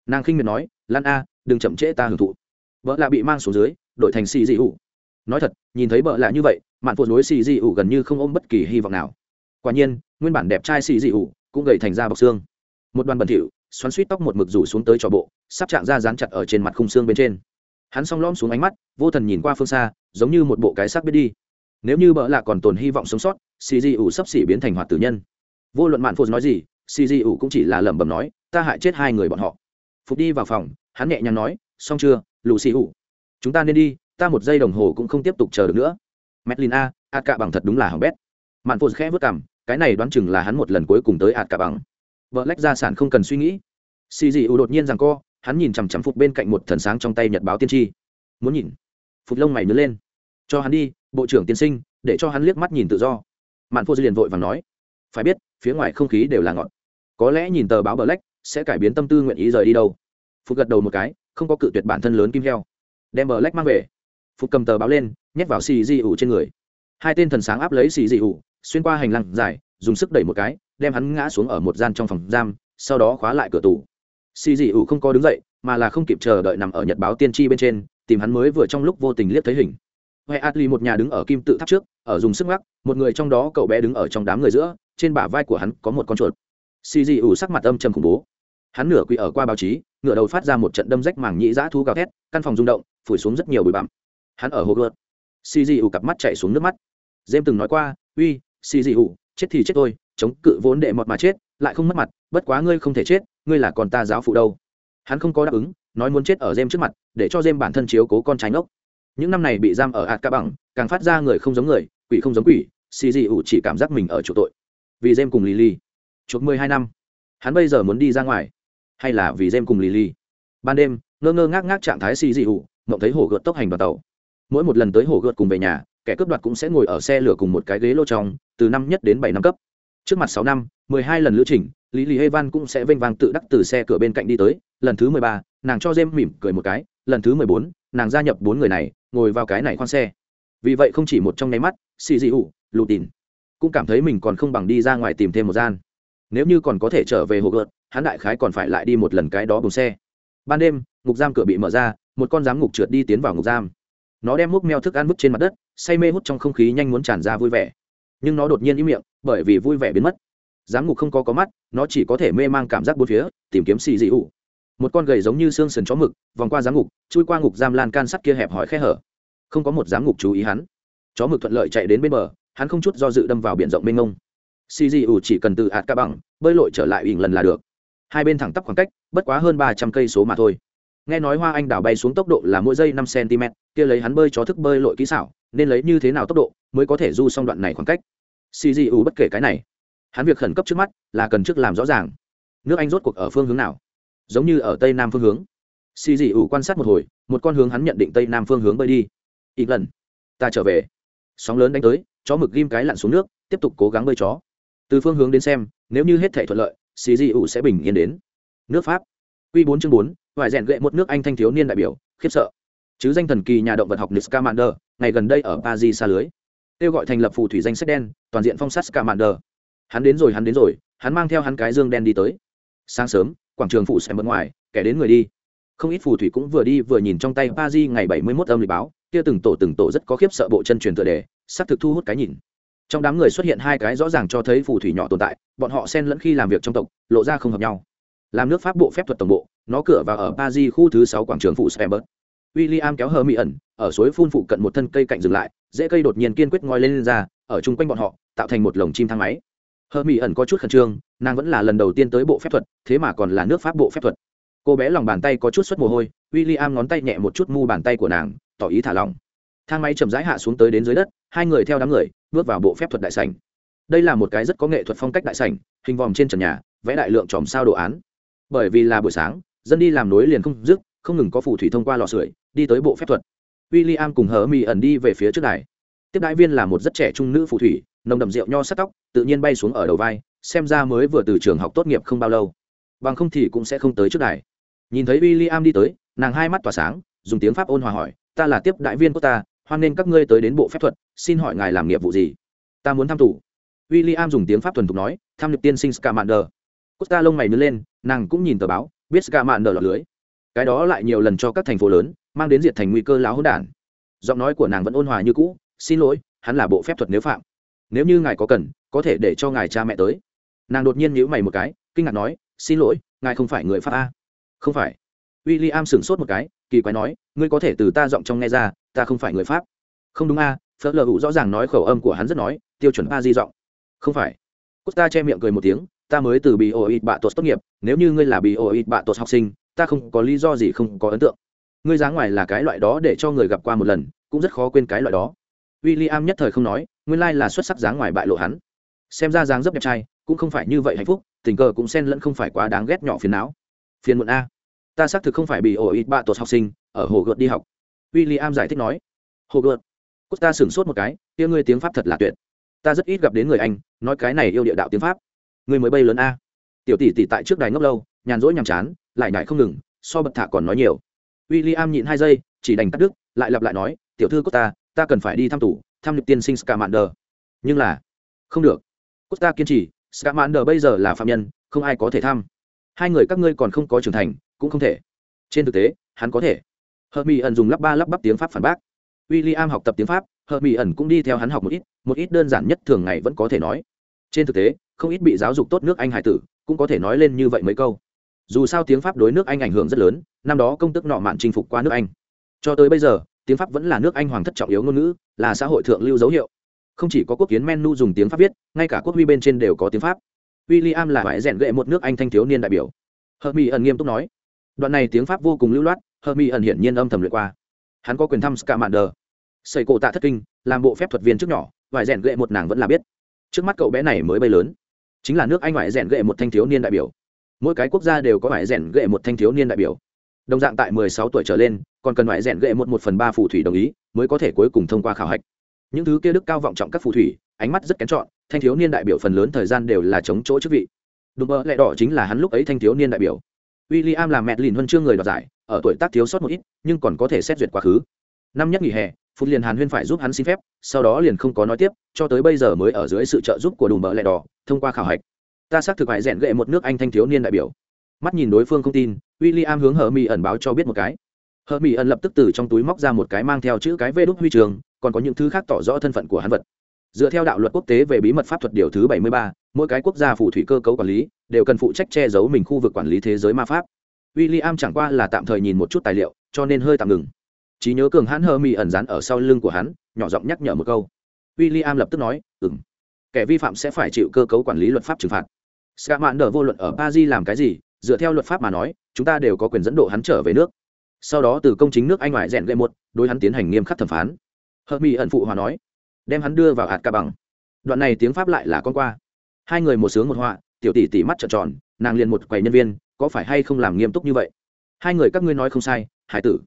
A: Nàng khinh miệt nói, lan a, đừng chậm trễ ta hưởng thụ. Vợ lạ bị mang xuống dưới, đổi thành xì dị ủ nói thật, nhìn thấy vợ lạ như vậy, mạn phụ đối xì dị ủ gần như không ôm bất kỳ hy vọng nào. Quả nhiên, nguyên bản đẹp trai xì dị ủ cũng gầy thành ra bọc xương. Một đoàn bẩn thỉu, xoắn suýt tóc một mực rủ xuống tới trò bộ, sắp chạm ra dán chặt ở trên mặt khung xương bên trên. Hắn song lom xuống ánh mắt, vô thần nhìn qua phương xa, giống như một bộ cái xác biết đi. Nếu như bợ lạ còn tồn hy vọng sống sót xì dị ủ sắp xỉ biến thành hoạt tử nhân. Vô luận mạn phụ nói gì xì dị ủ cũng chỉ là lẩm bẩm nói, ta hại chết hai người bọn họ. Phục đi vào phòng, hắn nhẹ nhàng nói, xong chưa lù xì ủ chúng ta nên đi ta một giây đồng hồ cũng không tiếp tục chờ được nữa. Medlin a, ạt cạ bằng thật đúng là hỏng bét. Mạn phụt khẽ vất cảm cái này đoán chừng là hắn một lần cuối cùng tới ạt cạ bằng. Vợ lách gia sản không cần suy nghĩ. Xì dị ủ đột nhiên rằng co, hắn nhìn chằm chằm phục bên cạnh một thần sáng trong tay nhật báo tiên tri. Muốn nhìn. Phục lông mày nứa lên. Cho hắn đi, bộ trưởng tiên sinh, để cho hắn liếc mắt nhìn tự do. Mạn phô liền vội và nói. Phải biết, phía ngoài không khí đều là ngọt. Có lẽ nhìn tờ báo bờ lách sẽ cải biến tâm tư nguyện ý rời đi đâu. Phục gật đầu một cái, không có cự tuyệt bản thân lớn kim heo. Đem bờ lách mang về phục cầm tờ báo lên, nhét vào xì di ủ trên người. Hai tên thần sáng áp lấy xì di ủ, xuyên qua hành lang dài, dùng sức đẩy một cái, đem hắn ngã xuống ở một gian trong phòng giam, sau đó khóa lại cửa tủ. Xì di ủ không có đứng dậy, mà là không kịp chờ đợi nằm ở nhật báo tiên tri bên trên, tìm hắn mới vừa trong lúc vô tình liếc thấy hình. Huệ atli một nhà đứng ở kim tự tháp trước, ở dùng sức ngắc một người trong đó cậu bé đứng ở trong đám người giữa, trên bả vai của hắn có một con chuột. Xì di ủ sắc mặt âm trầm khủng bố. Hắn nửa quỳ ở qua báo chí ngựa đầu phát ra một trận đâm rách màng nhĩ dã thú gào thét, căn phòng rung động, phủi xuống rất nhiều bụi bặm hắn ở hồ gợt xì dị ủ cặp mắt chạy xuống nước mắt. Dêm từng nói qua, uy xì dị ủ chết thì chết tôi, chống cự vốn đệ mọt mà chết, lại không mất mặt, bất quá ngươi không thể chết, ngươi là con ta giáo phụ đâu. Hắn không có đáp ứng, nói muốn chết ở dêm trước mặt, để cho dêm bản thân chiếu cố con trái ngốc. Những năm này bị giam ở hạt ca bằng càng phát ra người không giống người, quỷ không giống quỷ xì dị ủ chỉ cảm giác mình ở chỗ tội. Vì dêm cùng lì lì chuộc mười hai năm. Hắn bây giờ muốn đi ra ngoài. Hay là vì dêm cùng lì lì ban đêm, ngơ ngơ ngác ngác trạng thái xì dị ủ mộng thấy hổ gợt tốc hành vào tàu mỗi một lần tới hồ gợt cùng về nhà, kẻ cướp đoạt cũng sẽ ngồi ở xe lửa cùng một cái ghế lô trong, từ năm nhất đến bảy năm cấp. Trước mặt sáu năm, mười hai lần lữ trình, lý lý hê văn cũng sẽ vênh vang tự đắc từ xe cửa bên cạnh đi tới. Lần thứ mười ba, nàng cho dêm mỉm cười một cái. Lần thứ mười bốn, nàng gia nhập bốn người này, ngồi vào cái này khoan xe. Vì vậy không chỉ một trong nháy mắt, xì dị ủ lù tìn cũng cảm thấy mình còn không bằng đi ra ngoài tìm thêm một gian. Nếu như còn có thể trở về hồ gợt, hắn đại khái còn phải lại đi một lần cái đó bùng xe. Ban đêm, ngục giam cửa bị mở ra, một con giám ngục trượt đi tiến vào ngục giam nó đem múc meo thức ăn vứt trên mặt đất, say mê hút trong không khí nhanh muốn tràn ra vui vẻ. Nhưng nó đột nhiên im miệng, bởi vì vui vẻ biến mất. Giám ngục không có có mắt, nó chỉ có thể mê mang cảm giác bốn phía, tìm kiếm xì dị ủ. Một con gầy giống như xương sần chó mực, vòng qua giám ngục, chui qua ngục giam lan can sắt kia hẹp hỏi khe hở. Không có một giám ngục chú ý hắn. Chó mực thuận lợi chạy đến bên bờ, hắn không chút do dự đâm vào biển rộng mênh mông. Xì dị ủ chỉ cần từ ạt ca bằng, bơi lội trở lại ỉn lần là được. Hai bên thẳng tắp khoảng cách, bất quá hơn ba trăm cây số mà thôi nghe nói hoa anh đào bay xuống tốc độ là mỗi giây năm cm, kia lấy hắn bơi chó thức bơi lội kỹ xảo, nên lấy như thế nào tốc độ mới có thể du xong đoạn này khoảng cách? Xì dị ủ bất kể cái này. Hắn việc khẩn cấp trước mắt là cần trước làm rõ ràng. Nước anh rốt cuộc ở phương hướng nào? Giống như ở tây nam phương hướng. Xì dị ủ quan sát một hồi, một con hướng hắn nhận định tây nam phương hướng bơi đi. Ít lần ta trở về. Sóng lớn đánh tới, chó mực ghim cái lặn xuống nước, tiếp tục cố gắng bơi chó. Từ phương hướng đến xem, nếu như hết thể thuận lợi xì dị ủ sẽ bình yên đến. Nước pháp. Q bốn chương bốn vài rèn gậy một nước anh thanh thiếu niên đại biểu khiếp sợ chứ danh thần kỳ nhà động vật học Niskamander, ngày gần đây ở Paris xa lưới. Kêu gọi thành lập phù thủy danh sách đen, toàn diện phong sát Scamander. Hắn đến rồi, hắn đến rồi, hắn mang theo hắn cái dương đen đi tới. Sáng sớm, quảng trường phụ xem bên ngoài, kẻ đến người đi. Không ít phù thủy cũng vừa đi vừa nhìn trong tay Paris ngày 71 âm lịch báo, kia từng tổ từng tổ rất có khiếp sợ bộ chân truyền tựa đề, sắp thực thu hút cái nhìn. Trong đám người xuất hiện hai cái rõ ràng cho thấy phù thủy nhỏ tồn tại, bọn họ xen lẫn khi làm việc trong tộc, lộ ra không hợp nhau. Làm nước Pháp bộ phép thuật tổng bộ, nó cửa vào ở Paris khu thứ 6 quảng trường phụ Sembert. William kéo hờ mị ẩn, ở suối phun phụ cận một thân cây cạnh dừng lại, dễ cây đột nhiên kiên quyết ngoi lên, lên ra, ở chung quanh bọn họ, tạo thành một lồng chim thang máy. Hờ mị ẩn có chút khẩn trương, nàng vẫn là lần đầu tiên tới bộ phép thuật, thế mà còn là nước Pháp bộ phép thuật. Cô bé lòng bàn tay có chút xuất mồ hôi, William ngón tay nhẹ một chút mu bàn tay của nàng, tỏ ý thả lỏng. Thang máy chậm rãi hạ xuống tới đến dưới đất, hai người theo đám người, bước vào bộ phép thuật đại sảnh. Đây là một cái rất có nghệ thuật phong cách đại sảnh, hình vòm trên trần nhà, vẽ đại lượng chòm sao đồ án. Bởi vì là buổi sáng, dân đi làm nối liền không dứt, không ngừng có phù thủy thông qua lò sưởi đi tới bộ phép thuật. William cùng hờ Mi ẩn đi về phía trước đài. Tiếp đại viên là một rất trẻ trung nữ phù thủy nồng đậm rượu nho sắt tóc tự nhiên bay xuống ở đầu vai xem ra mới vừa từ trường học tốt nghiệp không bao lâu. Bằng không thì cũng sẽ không tới trước đài. Nhìn thấy William đi tới nàng hai mắt tỏa sáng dùng tiếng pháp ôn hòa hỏi ta là tiếp đại viên của ta hoan nên các ngươi tới đến bộ phép thuật xin hỏi ngài làm nghiệp vụ gì? Ta muốn thăm i William dùng tiếng pháp thuần thục nói thăm nhập tiên sinh scamander. Costa lông mày nứt lên nàng cũng nhìn tờ báo biết gạ mạn nở lọt lưới. Cái đó lại nhiều lần cho các thành phố lớn mang đến diệt thành nguy cơ láo hỗn đản. Giọng nói của nàng vẫn ôn hòa như cũ xin lỗi hắn là bộ phép thuật nếu phạm. Nếu như ngài có cần có thể để cho ngài cha mẹ tới. Nàng đột nhiên nhíu mày một cái kinh ngạc nói xin lỗi ngài không phải người pháp a. Không phải. W i l l i am sửng sốt một cái kỳ quái nói ngươi có thể từ ta giọng trong nghe ra ta không phải người pháp. Không đúng a à, phớt lờ hụ rõ ràng nói khẩu âm của hắn rất nói tiêu chuẩn a di giọng. Không phải. Costa che miệng cười một tiếng ta mới từ bị ô bạ tốt tốt nghiệp, nếu như ngươi là bị ô bạ tốt học sinh, ta không có lý do gì không có ấn tượng. Ngươi dáng ngoài là cái loại đó để cho người gặp qua một lần, cũng rất khó quên cái loại đó. W i l l i am nhất thời không nói, nguyên lai là xuất sắc dáng ngoài bại lộ hắn. Xem ra dáng dấp đẹp trai, cũng không phải như vậy hạnh phúc, tình cờ cũng xen lẫn không phải quá đáng ghét nhỏ phiền não. Phiền muộn a. Ta xác thực không phải bị ổ ít bạ tột học sinh, ở hồ gợt đi học. W i l l i am giải thích nói. Hồ gợt. Ta sửng sốt một cái, kia ngươi tiếng pháp thật là tuyệt. Ta rất ít gặp đến người anh, nói cái này yêu địa đạo tiếng pháp ngươi mới bay lớn a. Tiểu tỷ tỷ tại trước đài ngốc lâu, nhàn rỗi nhàm chán, lại nhải không ngừng, so bật thả còn nói nhiều. W i l l i am nhịn hai giây, chỉ đành cắt đứt, lại lặp lại nói, tiểu thư costa ta cần phải đi thăm tủ thăm nhập tiên sinh scamander. Nhưng là, không được. Costa kiên trì, scamander bây giờ là phạm nhân, không ai có thể thăm. Hai người các ngươi còn không có trưởng thành, cũng không thể. Trên thực tế, hắn có thể. Hợp mỹ ẩn dùng lắp ba lắp bắp tiếng pháp phản bác. W i l l i am học tập tiếng pháp hợp mỹ ẩn cũng đi theo hắn học một ít một ít đơn giản nhất thường ngày vẫn có thể nói. Trên thực tế không ít bị giáo dục tốt nước anh hải tử, cũng có thể nói lên như vậy mấy câu. Dù sao tiếng pháp đối nước anh ảnh hưởng rất lớn, năm đó công tức nọ mạn chinh phục qua nước anh. Cho tới bây giờ, tiếng pháp vẫn là nước anh hoàng thất trọng yếu ngôn ngữ, là xã hội thượng lưu dấu hiệu. Không chỉ có quốc kiến menu dùng tiếng pháp viết, ngay cả quốc huy bên trên đều có tiếng pháp. W i l l i am là phải rèn gệ một nước anh thanh thiếu niên đại biểu. Hợp mỹ ẩn nghiêm túc nói, đoạn này tiếng pháp vô cùng lưu loát hợp mỹ ẩn hiển nhiên âm thầm luyện qua. Hắn có quyền thăm scamander. Xây cổ tạ thất kinh, làm bộ phép thuật viên trước nhỏ vải rèn gệ một nàng vẫn là biết. Trước mắt cậu bé này mới bay lớn chính là nước anh ngoại rèn gệ một thanh thiếu niên đại biểu. Mỗi cái quốc gia đều có ngoại rèn gệ một thanh thiếu niên đại biểu. Đồng dạng tại 16 tuổi trở lên, còn cần ngoại rèn gệ một một phần ba phù thủy đồng ý, mới có thể cuối cùng thông qua khảo hạch. Những thứ kia đức cao vọng trọng các phù thủy, ánh mắt rất kén chọn, thanh thiếu niên đại biểu phần lớn thời gian đều là chống chỗ chức vị. Đùm mơ lẹ đỏ chính là hắn lúc ấy thanh thiếu niên đại biểu. William là mẹ lìn huân chương người đoạt giải, ở tuổi tác thiếu sót một ít, nhưng còn có thể xét duyệt quá khứ. Năm nhất nghỉ hè phút liền hàn huyên phải giúp hắn xin phép, sau đó liền không có nói tiếp, cho tới bây giờ mới ở dưới sự trợ giúp của đùm bờ lẹ đỏ, thông qua khảo hạch. Ta xác thực hại rèn gệ một nước anh thanh thiếu niên đại biểu. Mắt nhìn đối phương không tin w i l l i am hướng hờ mỹ ẩn báo cho biết một cái. Hờ mỹ ẩn lập tức từ trong túi móc ra một cái mang theo chữ cái vê đúc huy trường, còn có những thứ khác tỏ rõ thân phận của hắn vật. Dựa theo đạo luật quốc tế về bí mật pháp thuật điều thứ bảy mươi ba, mỗi cái quốc gia phù thủy cơ cấu quản lý, đều cần phụ trách che giấu mình khu vực quản lý thế giới ma pháp. W i l l i am chẳng qua là tạm thời nhìn một chút tài liệu, cho nên hơi tạm ngừng trí nhớ cường hãn hơ mi ẩn dán ở sau lưng của hắn, nhỏ giọng nhắc nhở một câu. W i l l i am lập tức nói ừng kẻ vi phạm sẽ phải chịu cơ cấu quản lý luật pháp trừng phạt. Ska mạn đờ vô luận ở pa di làm cái gì, dựa theo luật pháp mà nói, chúng ta đều có quyền dẫn độ hắn trở về nước. Sau đó từ công chính nước anh ngoại rèn lệ một, đối hắn tiến hành nghiêm khắc thẩm phán. Hợp Mỹ ẩn phụ hòa nói, đem hắn đưa vào hạt ca bằng. Đoạn này tiếng pháp lại là con qua. Hai người một sướng một họa, tiểu tỷ tỷ mắt trợn tròn, nàng liền một quầy nhân viên, có phải hay không làm nghiêm túc như vậy? Hai người các ngươi nói không sai, hải tử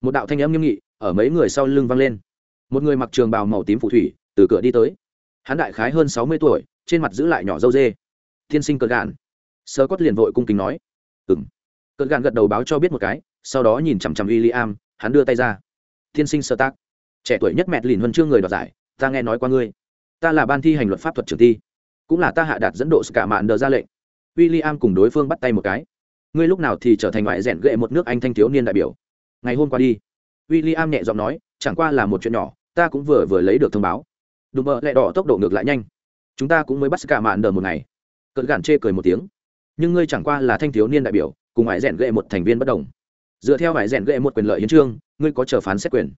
A: một đạo thanh âm nghiêm nghị ở mấy người sau lưng vang lên. Một người mặc trường bào màu tím phù thủy từ cửa đi tới. Hắn đại khái hơn sáu mươi tuổi, trên mặt giữ lại nhỏ dâu dê. Tiên sinh cơn gạn. Sơ cốt liền vội cung kính nói. Ừng cơn gạn gật đầu báo cho biết một cái, sau đó nhìn chằm chằm w i l l i am hắn đưa tay ra. Tiên sinh sơ tác, trẻ tuổi nhất mẹt lìn huân chương người đoạt giải, ta nghe nói qua ngươi. Ta là ban thi hành luật pháp thuật trường thi, cũng là ta hạ đạt dẫn độ cả mạn đờ ra lệnh. W i l l i am cùng đối phương bắt tay một cái. Ngươi lúc nào thì trở thành ngoại rèn gệ một nước anh thanh thiếu niên đại biểu? Ngày hôm qua đi. W i l l i am nhẹ giọng nói, chẳng qua là một chuyện nhỏ, ta cũng vừa vừa lấy được thông báo. Đùm bợ lẹ đỏ tốc độ ngược lại nhanh. Chúng ta cũng mới bắt cả mạn đờ một ngày. Cận gản chê cười một tiếng. Nhưng ngươi chẳng qua là thanh thiếu niên đại biểu, cùng ngoại rèn gệ một thành viên bất đồng. Dựa theo ngoại rèn gệ một quyền lợi hiến trương, ngươi có chờ phán xét quyền.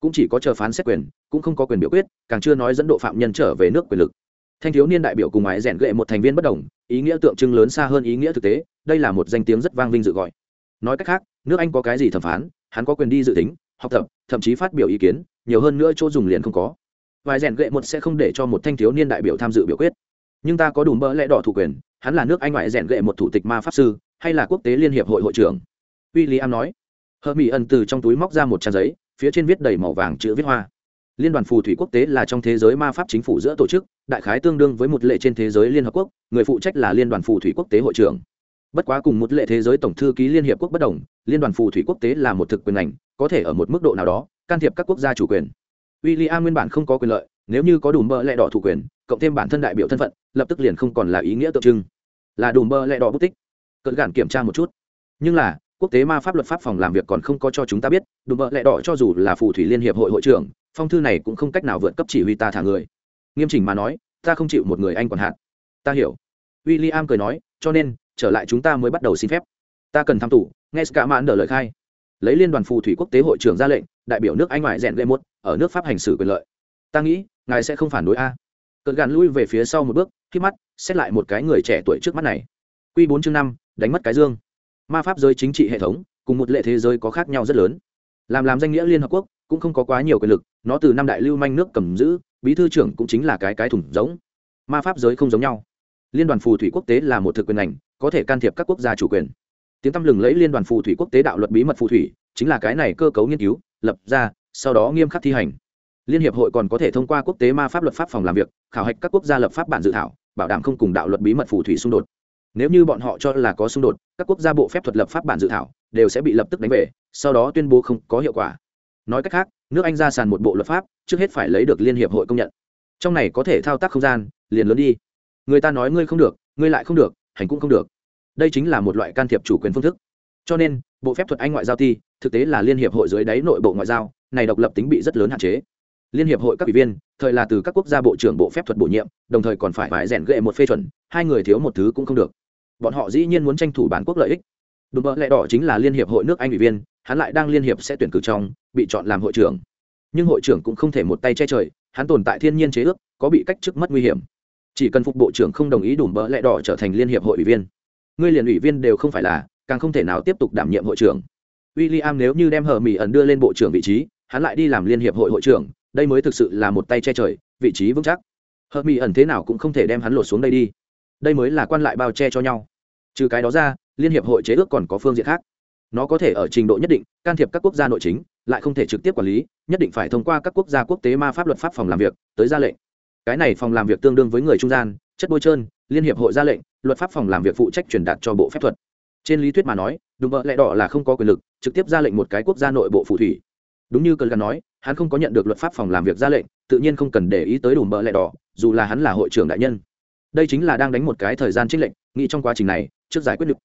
A: Cũng chỉ có chờ phán xét quyền, cũng không có quyền biểu quyết, càng chưa nói dẫn độ phạm nhân trở về nước quyền lực. Thanh thiếu niên đại biểu cùng ngoại rèn gệ một thành viên bất đồng, ý nghĩa tượng trưng lớn xa hơn ý nghĩa thực tế, đây là một danh tiếng rất vang vinh dự gọi. Nói cách khác, nước anh có cái gì thẩm phán hắn có quyền đi dự tính, học tập, thậm chí phát biểu ý kiến, nhiều hơn nữa chỗ dùng liền không có. Vài rèn gậy một sẽ không để cho một thanh thiếu niên đại biểu tham dự biểu quyết. Nhưng ta có đủ mỡ lẽ đỏ thủ quyền, hắn là nước anh ngoại rèn gậy một thủ tịch ma pháp sư, hay là quốc tế liên hiệp hội hội trưởng? W i l l i am nói. Hờ mỹ ẩn từ trong túi móc ra một trang giấy, phía trên viết đầy màu vàng chữ viết hoa. Liên đoàn phù thủy quốc tế là trong thế giới ma pháp chính phủ giữa tổ chức, đại khái tương đương với một lệ trên thế giới liên hợp quốc, người phụ trách là liên đoàn phù thủy quốc tế hội trưởng bất quá cùng một lệ thế giới tổng thư ký liên hiệp quốc bất đồng, liên đoàn phù thủy quốc tế là một thực quyền ngành, có thể ở một mức độ nào đó, can thiệp các quốc gia chủ quyền. W i l l i am nguyên bản không có quyền lợi, nếu như có đủ mơ lẹ đỏ thủ quyền, cộng thêm bản thân đại biểu thân phận, lập tức liền không còn là ý nghĩa tượng trưng. Là đủ mơ lẹ đỏ bút tích. Cận gạn kiểm tra một chút. Nhưng là, quốc tế ma pháp luật pháp phòng làm việc còn không có cho chúng ta biết, đùm bơ lẹ đỏ cho dù là phù thủy liên hiệp hội hội trưởng, phong thư này cũng không cách nào vượt cấp chỉ huy ta thả người. Nghiêm chỉnh mà nói, ta không chịu một người anh còn hạn ta hiểu. W i l l i am cười nói, cho nên trở lại chúng ta mới bắt đầu xin phép. Ta cần tham tủ nghe cả mãn đờ lời khai. Lấy liên đoàn phù thủy quốc tế hội trưởng ra lệnh, đại biểu nước anh ngoại rèn lệ một, ở nước pháp hành xử quyền lợi. Ta nghĩ, ngài sẽ không phản đối a. Cận gạn lui về phía sau một bước, khi mắt, xét lại một cái người trẻ tuổi trước mắt này. Q bốn chương năm, đánh mất cái dương. Ma pháp giới chính trị hệ thống, cùng một lệ thế giới có khác nhau rất lớn. Làm làm danh nghĩa liên hợp quốc, cũng không có quá nhiều quyền lực, nó từ năm đại lưu manh nước cầm giữ, bí thư trưởng cũng chính là cái cái thủng giống. Ma pháp giới không giống nhau. Liên đoàn phù thủy quốc tế là một thực quyền ảnh có thể can thiệp các quốc gia chủ quyền. Tiếng tăm lừng lẫy liên đoàn phù thủy quốc tế đạo luật bí mật phù thủy, chính là cái này cơ cấu nghiên cứu, lập ra, sau đó nghiêm khắc thi hành. Liên hiệp hội còn có thể thông qua quốc tế ma pháp luật pháp phòng làm việc, khảo hạch các quốc gia lập pháp bản dự thảo, bảo đảm không cùng đạo luật bí mật phù thủy xung đột. Nếu như bọn họ cho là có xung đột, các quốc gia bộ phép thuật lập pháp bản dự thảo đều sẽ bị lập tức đánh về, sau đó tuyên bố không có hiệu quả. Nói cách khác, nước anh ra sàn một bộ luật pháp, trước hết phải lấy được liên hiệp hội công nhận. Trong này có thể thao tác không gian, liền lớn đi. Người ta nói ngươi không được, ngươi lại không được hành cũng không được. Đây chính là một loại can thiệp chủ quyền phương thức. Cho nên, bộ phép thuật anh ngoại giao thi, thực tế là liên hiệp hội dưới đáy nội bộ ngoại giao, này độc lập tính bị rất lớn hạn chế. Liên hiệp hội các ủy viên, thời là từ các quốc gia bộ trưởng bộ phép thuật bổ nhiệm, đồng thời còn phải phải rèn gệ một phê chuẩn, hai người thiếu một thứ cũng không được. Bọn họ dĩ nhiên muốn tranh thủ bản quốc lợi ích. Đùm bợ lẽ đỏ chính là liên hiệp hội nước anh ủy viên, hắn lại đang liên hiệp sẽ tuyển cử trong, bị chọn làm hội trưởng. Nhưng hội trưởng cũng không thể một tay che trời, hắn tồn tại thiên nhiên chế ước, có bị cách chức mất nguy hiểm chỉ cần phục bộ trưởng không đồng ý đủ bỡ lẽ đỏ trở thành liên hiệp hội ủy viên. Ngươi liền ủy viên đều không phải là, càng không thể nào tiếp tục đảm nhiệm hội trưởng. William nếu như đem hờ mỹ ẩn đưa lên bộ trưởng vị trí, hắn lại đi làm liên hiệp hội hội trưởng, đây mới thực sự là một tay che trời, vị trí vững chắc. Hờ mỹ ẩn thế nào cũng không thể đem hắn lột xuống đây đi. Đây mới là quan lại bao che cho nhau. Trừ cái đó ra, liên hiệp hội chế ước còn có phương diện khác. Nó có thể ở trình độ nhất định, can thiệp các quốc gia nội chính, lại không thể trực tiếp quản lý, nhất định phải thông qua các quốc gia quốc tế ma pháp luật pháp phòng làm việc, tới ra lệnh cái này phòng làm việc tương đương với người trung gian, chất bôi trơn, liên hiệp hội ra lệnh, luật pháp phòng làm việc phụ trách truyền đạt cho bộ phép thuật. Trên lý thuyết mà nói, đúng vợ lẽ đỏ là không có quyền lực, trực tiếp ra lệnh một cái quốc gia nội bộ phù thủy. Đúng như cần gắn nói, hắn không có nhận được luật pháp phòng làm việc ra lệnh, tự nhiên không cần để ý tới đủ mỡ lẹ đỏ, dù là hắn là hội trưởng đại nhân. Đây chính là đang đánh một cái thời gian trích lệnh nghĩ trong quá trình này, trước giải quyết được.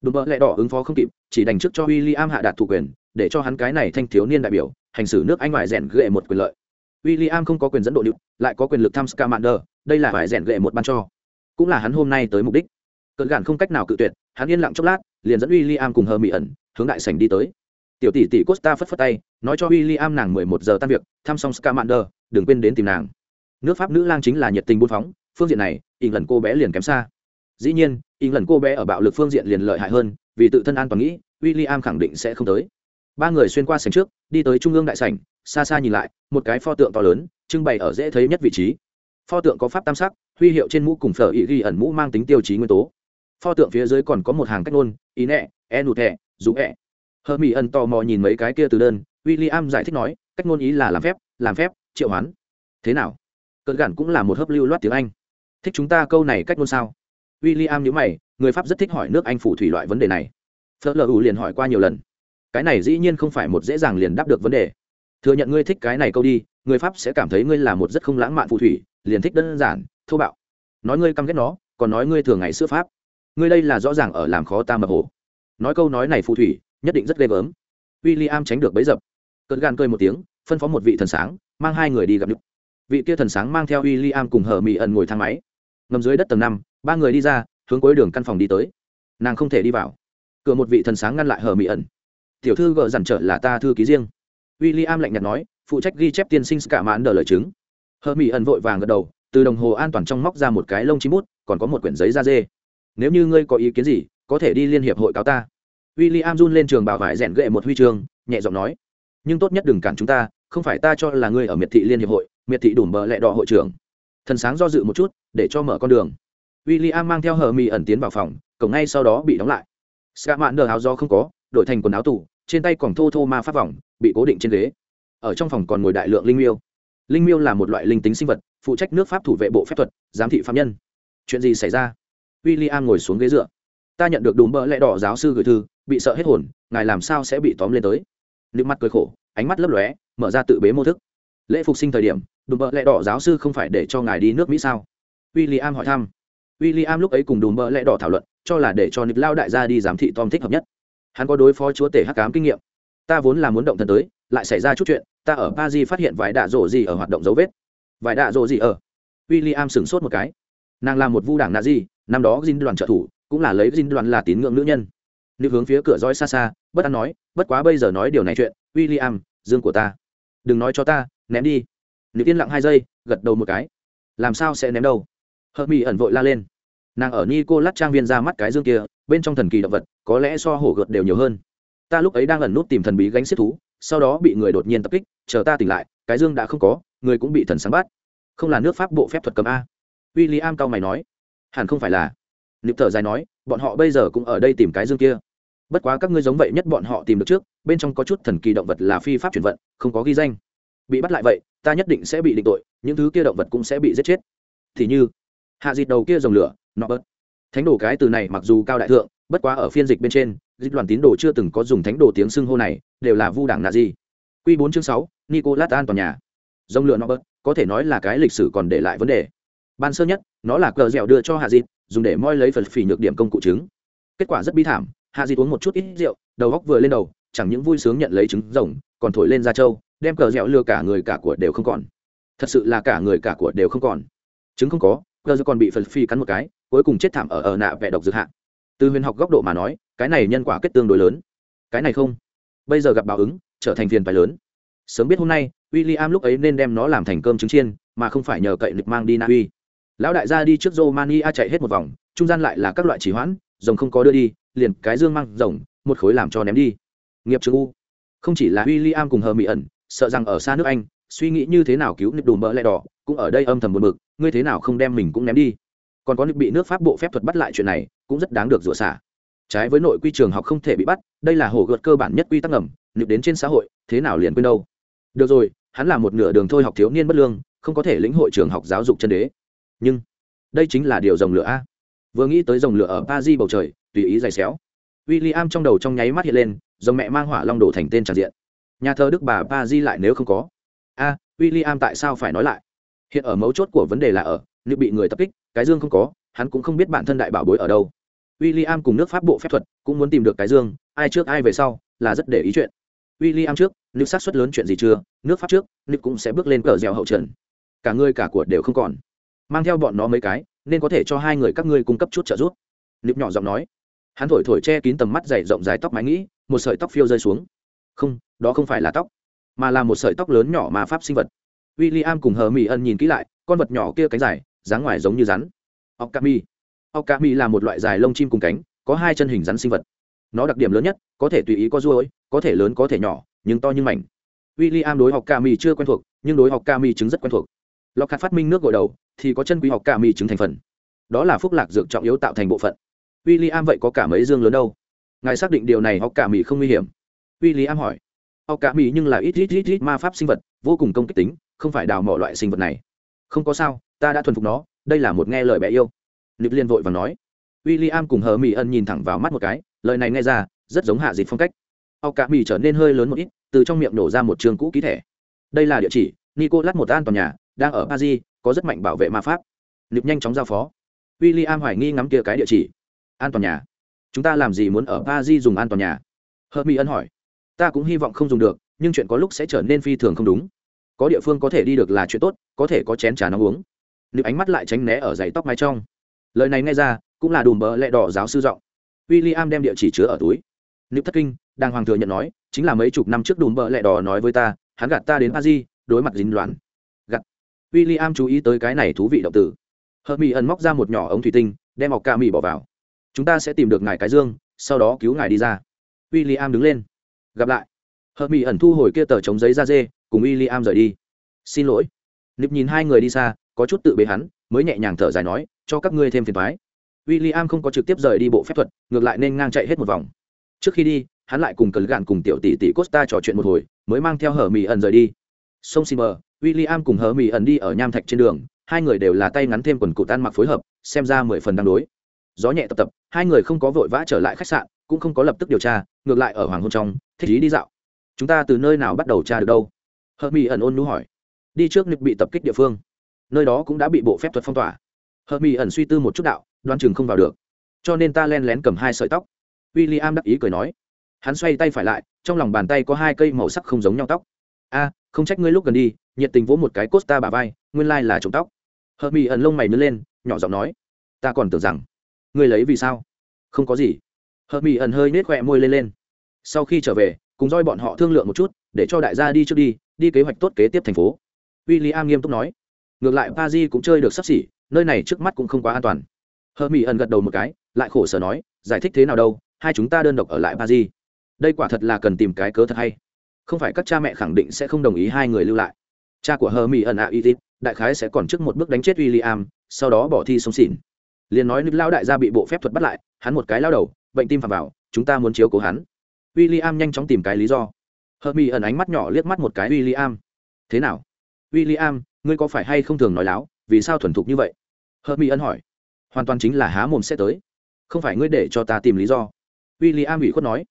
A: Đùm bợ lẹ đỏ ứng phó không kịp, chỉ đành trước cho w i l l i am hạ đạt thủ quyền, để cho hắn cái này thanh thiếu niên đại biểu, hành xử nước anh ngoài rèn ghệ một quyền lợi w i l l i am không có quyền dẫn độ điệu lại có quyền lực tham scamander, đây là phải rèn lệ một ban cho. Cũng là hắn hôm nay tới mục đích. Cận gạn không cách nào cự tuyệt, hắn yên lặng chốc lát, liền dẫn w i l l i am cùng hờ mỹ ẩn, hướng đại sảnh đi tới. Tiểu tỷ tỷ costa phất phất tay, nói cho w i l l i am nàng mười một giờ tan việc, thăm xong scamander, đừng quên đến tìm nàng. Nước pháp nữ lang chính là nhiệt tình buôn phóng, phương diện này ỉn lần cô bé liền kém xa. Dĩ nhiên ỉn lần cô bé ở bạo lực phương diện liền lợi hại hơn, vì tự thân an toàn nghĩ, William am khẳng định sẽ không tới. Ba người xuyên qua sảnh trước, đi tới trung ương đại sảnh xa xa nhìn lại, một cái pho tượng to lớn, trưng bày ở dễ thấy nhất vị trí. Pho tượng có pháp tam sắc, huy hiệu trên mũ cùng phở ý ghi ẩn mũ mang tính tiêu chí nguyên tố. Pho tượng phía dưới còn có một hàng cách nôn ý nẹ e nụt thẹ dù hẹ. Hơ mỹ ẩn tò mò nhìn mấy cái kia từ đơn w i l l i am giải thích nói, cách ngôn ý là làm phép làm phép, triệu hoán. Thế nào? Cơn gản cũng là một hớp lưu loát tiếng anh. Thích chúng ta câu này cách ngôn sao? W i l l i am nhớ mày, người pháp rất thích hỏi nước anh phủ thủy loại vấn đề này. Phớt lờ ủ liền hỏi qua nhiều lần. Cái này dĩ nhiên không phải một dễ dàng liền đáp được vấn đề thừa nhận ngươi thích cái này câu đi, người pháp sẽ cảm thấy ngươi là một rất không lãng mạn phù thủy, liền thích đơn giản, thô bạo. Nói ngươi căm ghét nó, còn nói ngươi thường ngày sữa pháp. Ngươi đây là rõ ràng ở làm khó ta mập hồ. Nói câu nói này phù thủy, nhất định rất ghê gớm. W i l l i am tránh được bấy dập. Cơn gan cơi một tiếng, phân phó một vị thần sáng, mang hai người đi gặp đức vị kia thần sáng mang theo w i l l i am cùng hờ mỹ ẩn ngồi thang máy. Ngầm dưới đất tầng năm, ba người đi ra, hướng cuối đường căn phòng đi tới. Nàng không thể đi vào. Cửa một vị thần sáng ngăn lại hờ mỹ ẩn. Tiểu thư gợ dằn trở là ta thư ký riêng w i l l i am lạnh nhạt nói, phụ trách ghi chép tiên sinh cả mãn đờ lời chứng. Hờ mỹ ẩn vội vàng gật đầu, từ đồng hồ an toàn trong móc ra một cái lông chim bút, còn có một quyển giấy da dê. Nếu như ngươi có ý kiến gì, có thể đi liên hiệp hội cáo ta. W i l l i am run lên trường bảo vải rèn gậy một huy chương, nhẹ giọng nói, nhưng tốt nhất đừng cản chúng ta, không phải ta cho là ngươi ở miệt thị liên hiệp hội, miệt thị đủ bờ lẹ đỏ hội trưởng. Thần sáng do dự một chút, để cho mở con đường. W i l l i am mang theo hờ mỹ ẩn tiến vào phòng, cổng ngay sau đó bị đóng lại. Ska mạn đờ áo do không có, đổi thành quần áo tủ, trên tay còn thô thô ma pháp vòng bị cố định trên ghế. Ở trong phòng còn ngồi đại lượng linh miêu. Linh miêu là một loại linh tính sinh vật, phụ trách nước pháp thủ vệ bộ phép thuật, giám thị phạm nhân. Chuyện gì xảy ra? W i l l i am ngồi xuống ghế dựa. Ta nhận được đùm bỡ lẽ đỏ giáo sư gửi thư, bị sợ hết hồn, ngài làm sao sẽ bị tóm lên tới? Nước mắt cười khổ, ánh mắt lấp lóe, mở ra tự bế mô thức. Lễ phục sinh thời điểm, đùm bỡ lẽ đỏ giáo sư không phải để cho ngài đi nước mỹ sao? W i l l i am hỏi thăm. William lúc ấy cùng đùm bỡ lẽ đỏ thảo luận, cho là để cho nịp lao đại gia đi giám thị tom thích hợp nhất. Hắn có đối phó chúa tể hắc cám kinh nghiệm ta vốn là muốn động thần tới, lại xảy ra chút chuyện, ta ở paris phát hiện vài đạ rổ gì ở hoạt động dấu vết. Vài đạ rổ gì ở? William sửng sốt một cái. Nàng là một vu đảng nazi, năm đó dinh đoàn trợ thủ, cũng là lấy dinh đoàn là tín ngưỡng nữ nhân. Nữ hướng phía cửa dõi xa xa, bất an nói, bất quá bây giờ nói điều này chuyện, William, dương của ta. Đừng nói cho ta, ném đi. Nữ tiên lặng hai giây, gật đầu một cái. Làm sao sẽ ném đâu? Hờ mỹ ẩn vội la lên. Nàng ở nico lát trang viên ra mắt cái dương kia, bên trong thần kỳ động vật, có lẽ so hổ gợt đều nhiều hơn ta lúc ấy đang ẩn nút tìm thần bí gánh xếp thú, sau đó bị người đột nhiên tập kích, chờ ta tỉnh lại, cái dương đã không có, người cũng bị thần sáng bắt. Không là nước pháp bộ phép thuật cầm a. W i l l i am cao mày nói. Hẳn không phải là. Nịp thở dài nói, bọn họ bây giờ cũng ở đây tìm cái dương kia. Bất quá các ngươi giống vậy nhất bọn họ tìm được trước, bên trong có chút thần kỳ động vật là phi pháp chuyển vận, không có ghi danh. Bị bắt lại vậy, ta nhất định sẽ bị định tội, những thứ kia động vật cũng sẽ bị giết chết. Thì như, hạ dịt đầu kia dòng lửa nọ bớt. Thánh đồ cái từ này mặc dù cao đại thượng, bất quá ở phiên dịch bên trên dịch đoàn tín đồ chưa từng có dùng thánh đồ tiếng xưng hô này, đều là vu đảng nạ gì q bốn chương sáu, nicolas an toàn nhà. Dông lửa nó bớt có thể nói là cái lịch sử còn để lại vấn đề. Ban sơ nhất, nó là cờ dẻo đưa cho hạ dịt, dùng để moi lấy phần phỉ nhược điểm công cụ trứng. Kết quả rất bi thảm, hạ dịt uống một chút ít rượu, đầu góc vừa lên đầu, chẳng những vui sướng nhận lấy trứng rồng, còn thổi lên ra châu đem cờ dẻo lừa cả người cả của đều không còn. Thật sự là cả người cả của đều không còn. Trứng không có, cờ dẻo còn bị phần phỉ cắn một cái, cuối cùng chết thảm ở ở nạ vẽ độc dược hạ từ huyền học góc độ mà nói, cái này nhân quả kết tương đối lớn. Cái này không? Bây giờ gặp báo ứng, trở thành phiền phái lớn. Sớm biết hôm nay w i l l i am lúc ấy nên đem nó làm thành cơm trứng chiên, mà không phải nhờ cậy lực mang đi na uy. Lão đại gia đi trước romania chạy hết một vòng, trung gian lại là các loại chỉ hoãn, rồng không có đưa đi, liền cái dương mang rồng, một khối làm cho ném đi. Nghiệp trường u. Không chỉ là w i l l i am cùng hờ mỹ ẩn, sợ rằng ở xa nước anh, suy nghĩ như thế nào cứu nịp đùm bỡ lẹ đỏ, cũng ở đây âm thầm buồn bực, ngươi thế nào không đem mình cũng ném đi còn có nước bị nước pháp bộ phép thuật bắt lại chuyện này cũng rất đáng được rửa xả. Trái với nội quy trường học không thể bị bắt đây là hổ gợt cơ bản nhất quy tắc ngầm nịp đến trên xã hội thế nào liền quên đâu. Được rồi hắn là một nửa đường thôi học thiếu niên bất lương không có thể lĩnh hội trường học giáo dục chân đế. Nhưng đây chính là điều dòng lửa a. Vừa nghĩ tới dòng lửa ở ba di bầu trời tùy ý dày xéo. W i l l i am trong đầu trong nháy mắt hiện lên dòng mẹ mang hỏa long đổ thành tên tràn diện. Nhà thờ đức bà ba di lại nếu không có. A à, w i l l i am tại sao phải nói lại? Hiện ở mấu chốt của vấn đề là ở nếu bị người tập kích cái dương không có, hắn cũng không biết bản thân đại bảo bối ở đâu. W i l l i am cùng nước pháp bộ phép thuật cũng muốn tìm được cái dương, ai trước ai về sau là rất để ý chuyện. W i l l i am trước nếu sát xuất lớn chuyện gì chưa, nước pháp trước nếu cũng sẽ bước lên cờ dẻo hậu trần. Cả ngươi cả của đều không còn. Mang theo bọn nó mấy cái, nên có thể cho hai người các ngươi cung cấp chút trợ giúp. Nịp nhỏ giọng nói. Hắn thổi thổi che kín tầm mắt dày rộng dài tóc mái nghĩ, một sợi tóc phiêu rơi xuống. Không, đó không phải là tóc, mà là một sợi tóc lớn nhỏ mà pháp sinh vật. W i l l i am cùng hờ mỹ ân nhìn kỹ lại, con vật nhỏ kia cánh dài dáng ngoài giống như rắn. Okami. Okami là một loại dài lông chim cùng cánh, có hai chân hình rắn sinh vật. Nó đặc điểm lớn nhất, có thể tùy ý có ruôi, có thể lớn có thể nhỏ, nhưng to như mảnh. W i l l i am đối học ca mi chưa quen thuộc, nhưng đối học ca mi trứng rất quen thuộc. Lọc hạt phát minh nước gội đầu, thì có chân quý học ca mi trứng thành phần. Đó là phúc lạc dược trọng yếu tạo thành bộ phận. W i l l i am vậy có cả mấy dương lớn đâu? Ngài xác định điều này học ca mi không nguy hiểm. W i l l i am hỏi. Học ca mi nhưng là ít ít ít ít ma pháp sinh vật, vô cùng công kích tính, không phải đào mỏ loại sinh vật này. Không có sao ta đã thuần phục nó, đây là một nghe lời bé yêu. Nịp liên vội và nói. W i l l i am cùng hờ mỹ ân nhìn thẳng vào mắt một cái, lời này nghe ra, rất giống hạ dịp phong cách. Ao cả mỹ trở nên hơi lớn một ít, từ trong miệng nổ ra một trường cũ ký thẻ. Đây là địa chỉ nico lát một an toàn nhà, đang ở paris, có rất mạnh bảo vệ ma pháp. Nịp nhanh chóng giao phó. W i l l i am hoài nghi ngắm kia cái địa chỉ. An toàn nhà. Chúng ta làm gì muốn ở paris dùng an toàn nhà? Hờ mỹ ân hỏi. Ta cũng hy vọng không dùng được, nhưng chuyện có lúc sẽ trở nên phi thường không đúng. Có địa phương có thể đi được là chuyện tốt, có thể có chén trà nóng uống nịp ánh mắt lại tránh né ở dãy tóc mái trong. Lời này nghe ra, cũng là đùm bỡ lẹ đỏ giáo sư giọng. W i l l i am đem địa chỉ chứa ở túi. Nịp thất kinh đang hoàng thừa nhận nói, chính là mấy chục năm trước đùm bỡ lẹ đỏ nói với ta, hắn gạt ta đến a di đối mặt dính loạn. Gặt w i l l i am chú ý tới cái này thú vị động tử hờ mỹ ẩn móc ra một nhỏ ống thủy tinh, đem học ca mỹ bỏ vào. Chúng ta sẽ tìm được ngài cái dương, sau đó cứu ngài đi ra. W i l l i am đứng lên. Gặp lại. Hờ mỹ ẩn thu hồi kia tờ chống giấy ra dê, cùng w i l l i am rời đi. Xin lỗi. Nịp nhìn hai người đi xa có chút tự bế hắn, mới nhẹ nhàng thở dài nói, cho các ngươi thêm phiền thoái w i l l i am không có trực tiếp rời đi bộ phép thuật, ngược lại nên ngang chạy hết một vòng. Trước khi đi, hắn lại cùng Cẩn gạn cùng tiểu tỷ tỷ costa trò chuyện một hồi, mới mang theo hở mỹ ẩn rời đi. Sông xin mờ w i l l i am cùng hở mỹ ẩn đi ở nham thạch trên đường, hai người đều là tay ngắn thêm quần cụt tan mặc phối hợp, xem ra mười phần đang đối. Gió nhẹ tập tập, hai người không có vội vã trở lại khách sạn, cũng không có lập tức điều tra, ngược lại ở hoàng hôn trong, thích ý đi dạo. Chúng ta từ nơi nào bắt đầu tra được đâu? Hờ mỹ ẩn ôn nú hỏi. Đi trước nịp bị tập kích địa phương nơi đó cũng đã bị bộ phép thuật phong tỏa. Hợp mỹ ẩn suy tư một chút đạo đoan chừng không vào được. Cho nên ta len lén cầm hai sợi tóc. W i l l i am đắc ý cười nói. Hắn xoay tay phải lại, trong lòng bàn tay có hai cây màu sắc không giống nhau tóc. A, không trách ngươi lúc gần đi, nhiệt tình vỗ một cái cốt ta bà vai, nguyên lai là trộm tóc. Hợp mỹ ẩn lông mày nứt lên, nhỏ giọng nói. Ta còn tưởng rằng, ngươi lấy vì sao? Không có gì. Hợp mỹ ẩn hơi nết khỏe môi lên lên. Sau khi trở về, cùng roi bọn họ thương lượng một chút, để cho đại gia đi trước đi đi kế hoạch tốt kế tiếp thành phố. W i l l i am nghiêm túc nói ngược lại pa di cũng chơi được sắp xỉ, nơi này trước mắt cũng không quá an toàn. Hờ mỹ ẩn gật đầu một cái, lại khổ sở nói, giải thích thế nào đâu, hai chúng ta đơn độc ở lại pa di đây quả thật là cần tìm cái cớ thật hay. Không phải các cha mẹ khẳng định sẽ không đồng ý hai người lưu lại. Cha của hờ mỹ ẩn ạ y tít đại khái sẽ còn trước một bước đánh chết w i l l i am sau đó bỏ thi sống xỉn. Liền nói nước lao đại gia bị bộ phép thuật bắt lại, hắn một cái lao đầu, bệnh tim phạm vào, chúng ta muốn chiếu cố hắn. W i l l i am nhanh chóng tìm cái lý do. Hờ mỹ ẩn ánh mắt nhỏ liếc mắt một cái w i l l i am thế nào? W i l l i am ngươi có phải hay không thường nói láo, vì sao thuần thục như vậy? Hờ mỹ Ân hỏi. Hoàn toàn chính là há mồm sẽ tới. Không phải ngươi để cho ta tìm lý do. W i l l i am ủy khuất nói.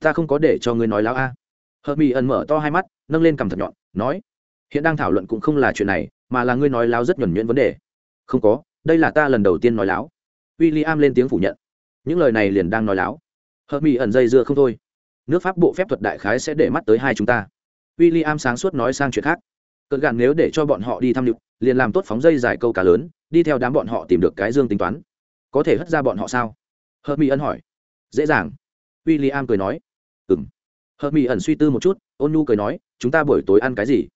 A: Ta không có để cho ngươi nói láo a. Hờ mỹ Ân mở to hai mắt, nâng lên cằm thật nhọn, nói. Hiện đang thảo luận cũng không là chuyện này, mà là ngươi nói láo rất nhuẩn nhuyễn vấn đề. Không có, đây là ta lần đầu tiên nói láo. W i l l i am lên tiếng phủ nhận. Những lời này liền đang nói láo. Hờ mỹ ẩn dây dưa không thôi. Nước pháp bộ phép thuật đại khái sẽ để mắt tới hai chúng ta. W i l l i am sáng suốt nói sang chuyện khác cơn gạn nếu để cho bọn họ đi thăm nhục liền làm tốt phóng dây dài câu cá lớn, đi theo đám bọn họ tìm được cái dương tính toán. Có thể hất ra bọn họ sao? Hợp mỹ ân hỏi. Dễ dàng. W i l l i am cười nói. Ừng hợp mỹ ẩn suy tư một chút, ôn nhu cười nói, chúng ta buổi tối ăn cái gì?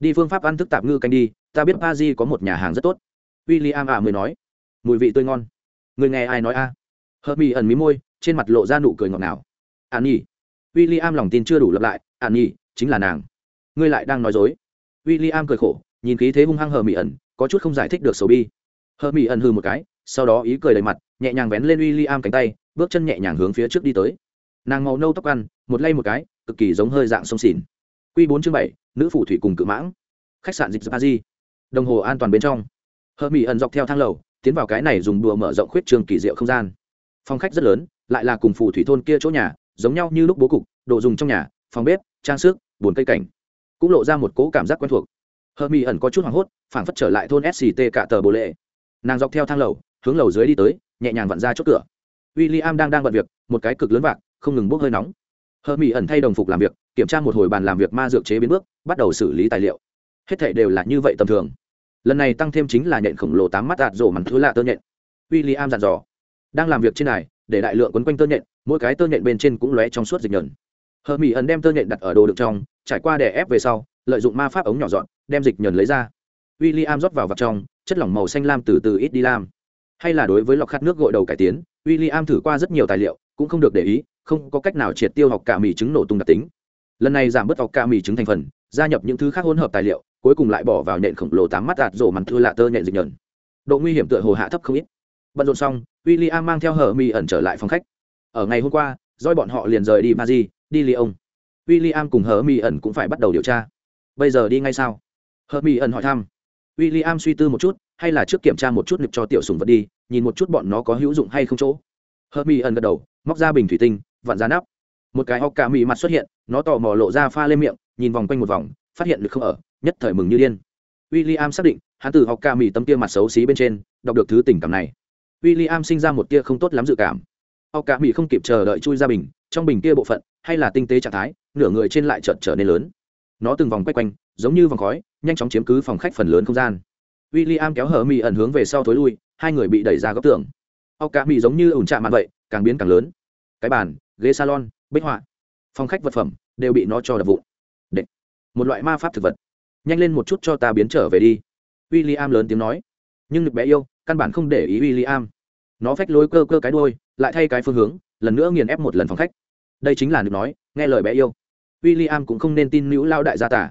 A: Đi phương pháp ăn thức tạp ngư canh đi, ta biết pa di có một nhà hàng rất tốt. W i l l i am à mới nói. Mùi vị tươi ngon. Người nghe ai nói a? À? mỹ ẩn mí môi, trên mặt lộ ra nụ cười ngọt ngào. An nhi. W i l l i am lòng tin chưa đủ lặp lại. An nhi, chính là nàng. Ngươi lại đang nói dối w i l l i am cười khổ, nhìn khí thế hung hăng hờ mỹ ẩn, có chút không giải thích được sầu bi. Hờ mỹ ẩn hư một cái, sau đó ý cười đầy mặt, nhẹ nhàng vén lên w i l l i am cánh tay, bước chân nhẹ nhàng hướng phía trước đi tới. Nàng màu nâu tóc ăn, một lay một cái, cực kỳ giống hơi dạng sông xỉn. Q bốn chương bảy, nữ phủ thủy cùng cự mãng. Khách sạn dịch di đồng hồ an toàn bên trong. Hờ mỹ ẩn dọc theo thang lầu, tiến vào cái này dùng đùa mở rộng khuyết trường kỳ diệu không gian. Phòng khách rất lớn, lại là cùng phù thủy thôn kia chỗ nhà, giống nhau như lúc bố cục, đồ dùng trong nhà, phòng bếp, trang sức bồn cây cảnh cũng lộ ra một cố cảm giác quen thuộc. Hờ mỹ ẩn có chút hoảng hốt, phảng phất trở lại thôn sct cả tờ bồ lệ. Nàng dọc theo thang lầu, hướng lầu dưới đi tới, nhẹ nhàng vặn ra chốt cửa. W i l l i am đang đang bận việc, một cái cực lớn vạc, không ngừng bốc hơi nóng. Hờ mỹ ẩn thay đồng phục làm việc, kiểm tra một hồi bàn làm việc ma dược chế biến bước, bắt đầu xử lý tài liệu. Hết thể đều là như vậy tầm thường. Lần này tăng thêm chính là nhện khổng lồ tám mắt đạt rổ mặn thứ lạ tơ nhện. W i l l i am dặn dò. Đang làm việc trên này, để đại lượng quấn quanh tơ nhện, mỗi cái tơ nhện bên trên cũng lóe trong suốt dịch nhờn. Hờ mỹ ẩn đem tơ nhện đặt ở đồ đựng trong trải qua đè ép về sau, lợi dụng ma pháp ống nhỏ dọn, đem dịch nhờn lấy ra. W i l l i am rót vào vặt trong, chất lỏng màu xanh lam từ từ ít đi lam hay là đối với lọc khát nước gội đầu cải tiến w i l l i am thử qua rất nhiều tài liệu, cũng không được để ý, không có cách nào triệt tiêu học cả mì trứng nổ tung đặc tính. Lần này giảm bớt học cả mì trứng thành phần, gia nhập những thứ khác hỗn hợp tài liệu, cuối cùng lại bỏ vào nện khổng lồ tám mắt đạt rổ mặn thư lạ tơ nhện dịch nhờn. Độ nguy hiểm tựa hồ hạ thấp không ít. Bận rộn xong w i l l i am mang theo hờ mi ẩn trở lại phòng khách. Ở ngày hôm qua doi bọn họ liền rời đi paris, đi lyon w i l l i am cùng hờ mi ẩn cũng phải bắt đầu điều tra. Bây giờ đi ngay sao? Hờ mi ẩn hỏi thăm. W i l l i am suy tư một chút, hay là trước kiểm tra một chút nực cho tiểu sùng vật đi, nhìn một chút bọn nó có hữu dụng hay không chỗ. Hờ mi ẩn gật đầu, móc ra bình thủy tinh, vặn ra nắp. Một cái óc ca mì mặt xuất hiện, nó tò mò lộ ra pha lên miệng, nhìn vòng quanh một vòng, phát hiện được không ở, nhất thời mừng như điên. W i l l i am xác định, hắn từ học ca mì tấm kia mặt xấu xí bên trên, đọc được thứ tình cảm này. W i l l i am sinh ra một tia không tốt lắm dự cảm. Học ca mì không kịp chờ đợi chui ra bình, trong bình kia bộ phận hay là tinh tế trạng thái, nửa người trên lại chợt trở nên lớn. Nó từng vòng quay quanh, giống như vòng khói, nhanh chóng chiếm cứ phòng khách phần lớn không gian. W i l l i am kéo hờ mỹ ẩn hướng về sau thối lui, hai người bị đẩy ra góc tường. Ốc cá mỹ giống như ủn chạm mặt vậy, càng biến càng lớn. Cái bàn, ghế salon, bích họa. Phòng khách vật phẩm đều bị nó cho đập vụn. Đệ. một loại ma pháp thực vật. Nhanh lên một chút cho ta biến trở về đi. W i l l i am lớn tiếng nói. Nhưng nực bé yêu, căn bản không để ý w i l l i am nó phách lối cơ cơ cái đôi lại thay cái phương hướng, lần nữa nghiền ép một lần phòng khách đây chính là nữ nói, nghe lời bé yêu. W i l l i am cũng không nên tin nữ lao đại gia tả.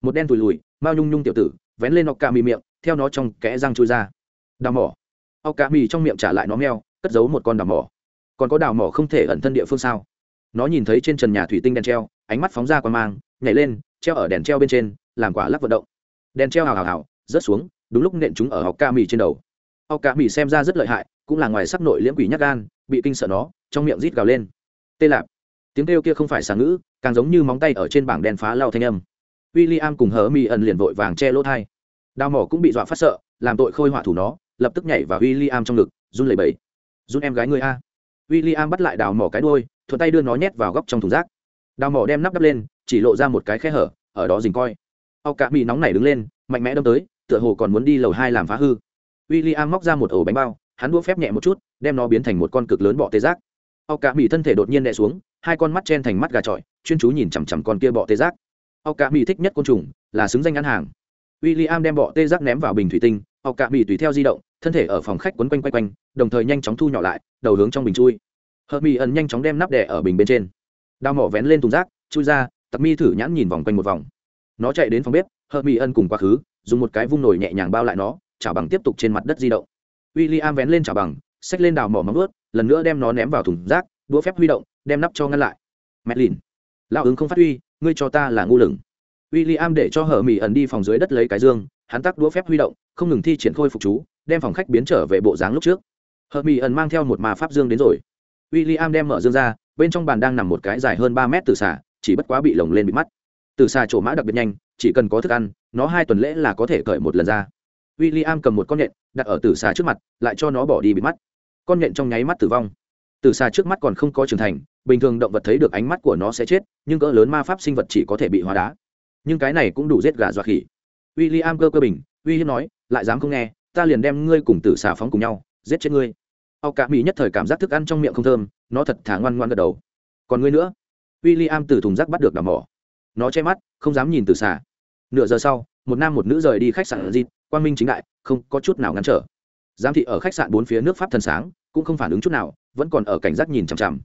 A: Một đen tùi lùi Mao nhung nhung tiểu tử, vén lên ọc cà mì miệng, theo nó trong kẽ răng chui ra. Đào mỏ. Ọc cà mì trong miệng trả lại nó meo, cất giấu một con đào mỏ. Còn có đào mỏ không thể ẩn thân địa phương sao? Nó nhìn thấy trên trần nhà thủy tinh đèn treo, ánh mắt phóng ra qua mang, nhảy lên, treo ở đèn treo bên trên, làm quả lắc vận động. Đèn treo hào hào hào, rớt xuống, đúng lúc nện chúng ở học ca mì trên đầu. Học ca mì xem ra rất lợi hại, cũng là ngoài sắc nội liễm quỷ nhắc gan, bị kinh sợ nó, trong miệng rít gào lên. Tê lạp tiếng kêu kia không phải sáng ngữ, càng giống như móng tay ở trên bảng đèn phá lao thanh âm. W i l l i am cùng hờ mi ẩn liền vội vàng che lỗ thai. Đào mỏ cũng bị dọa phát sợ, làm tội khôi họa thủ nó, lập tức nhảy vào w i l l i am trong ngực, run lẩy bẩy. Run em gái người a. W i l l i am bắt lại đào mỏ cái đôi thuận tay đưa nó nhét vào góc trong thùng rác. Đào mỏ đem nắp đắp lên, chỉ lộ ra một cái khe hở, ở đó dình coi. Ao cả bị nóng nảy đứng lên, mạnh mẽ đâm tới, tựa hồ còn muốn đi lầu hai làm phá hư. W i l l i am móc ra một ổ bánh bao, hắn đua phép nhẹ một chút, đem nó biến thành một con cực lớn bọ tê giác ọc cả bị thân thể đột nhiên đè xuống, hai con mắt chen thành mắt gà trọi, chuyên chú nhìn chằm chằm con kia bọ tê giác. Ọc cả bị thích nhất côn trùng, là xứng danh ăn hàng. W i l l i am đem bọ tê giác ném vào bình thủy tinh ọc cả bị tùy theo di động, thân thể ở phòng khách quấn quanh quanh quanh, đồng thời nhanh chóng thu nhỏ lại, đầu hướng trong bình chui. Hợp mỹ ẩn nhanh chóng đem nắp đè ở bình bên trên. Đao mỏ vén lên thùng rác, chui ra tặc mi thử nhãn nhìn vòng quanh một vòng. Nó chạy đến phòng bếp hợp mỹ ân cùng quá khứ, dùng một cái vung nồi nhẹ nhàng bao lại nó, chảo bằng tiếp tục trên mặt đất di động. W i l l i am vén lên chảo bằng, xách lên đào mỏ móng ướt lần nữa đem nó ném vào thùng rác, đũa phép huy động, đem nắp cho ngăn lại. Mẹ lìn, lão ứng không phát huy, ngươi cho ta là ngu lửng. W i l l i am để cho hở mỹ ẩn đi phòng dưới đất lấy cái dương, hắn tắc đũa phép huy động, không ngừng thi triển khôi phục chú, đem phòng khách biến trở về bộ dáng lúc trước. Hở mỹ ẩn mang theo một mà pháp dương đến rồi. W i l l i am đem mở dương ra, bên trong bàn đang nằm một cái dài hơn ba mét từ xả chỉ bất quá bị lồng lên bị mắt. Từ xà trổ mã đặc biệt nhanh, chỉ cần có thức ăn, nó hai tuần lễ là có thể cởi một lần ra. W i l l i am cầm một con nhện, đặt ở từ xà trước mặt, lại cho nó bỏ đi bị mắt con nhện trong nháy mắt tử vong. Tử xà trước mắt còn không có trưởng thành, bình thường động vật thấy được ánh mắt của nó sẽ chết, nhưng cỡ lớn ma pháp sinh vật chỉ có thể bị hóa đá. Nhưng cái này cũng đủ giết gà dọa khỉ. W i l l i am cơ cơ bình, uy hiếp nói, lại dám không nghe, ta liền đem ngươi cùng tử xà phóng cùng nhau, giết chết ngươi. Ao cả mỹ nhất thời cảm giác thức ăn trong miệng không thơm, nó thật thả ngoan ngoan gật đầu. Còn ngươi nữa? W i l l i am từ thùng rác bắt được đào mỏ. Nó che mắt, không dám nhìn tử xà. Nửa giờ sau, một nam một nữ rời đi khách sạn dịp quang minh chính đại, không có chút nào ngăn trở. Giám thị ở khách sạn bốn phía nước pháp thần sáng cũng không phản ứng chút nào, vẫn còn ở cảnh giác nhìn chằm chằm.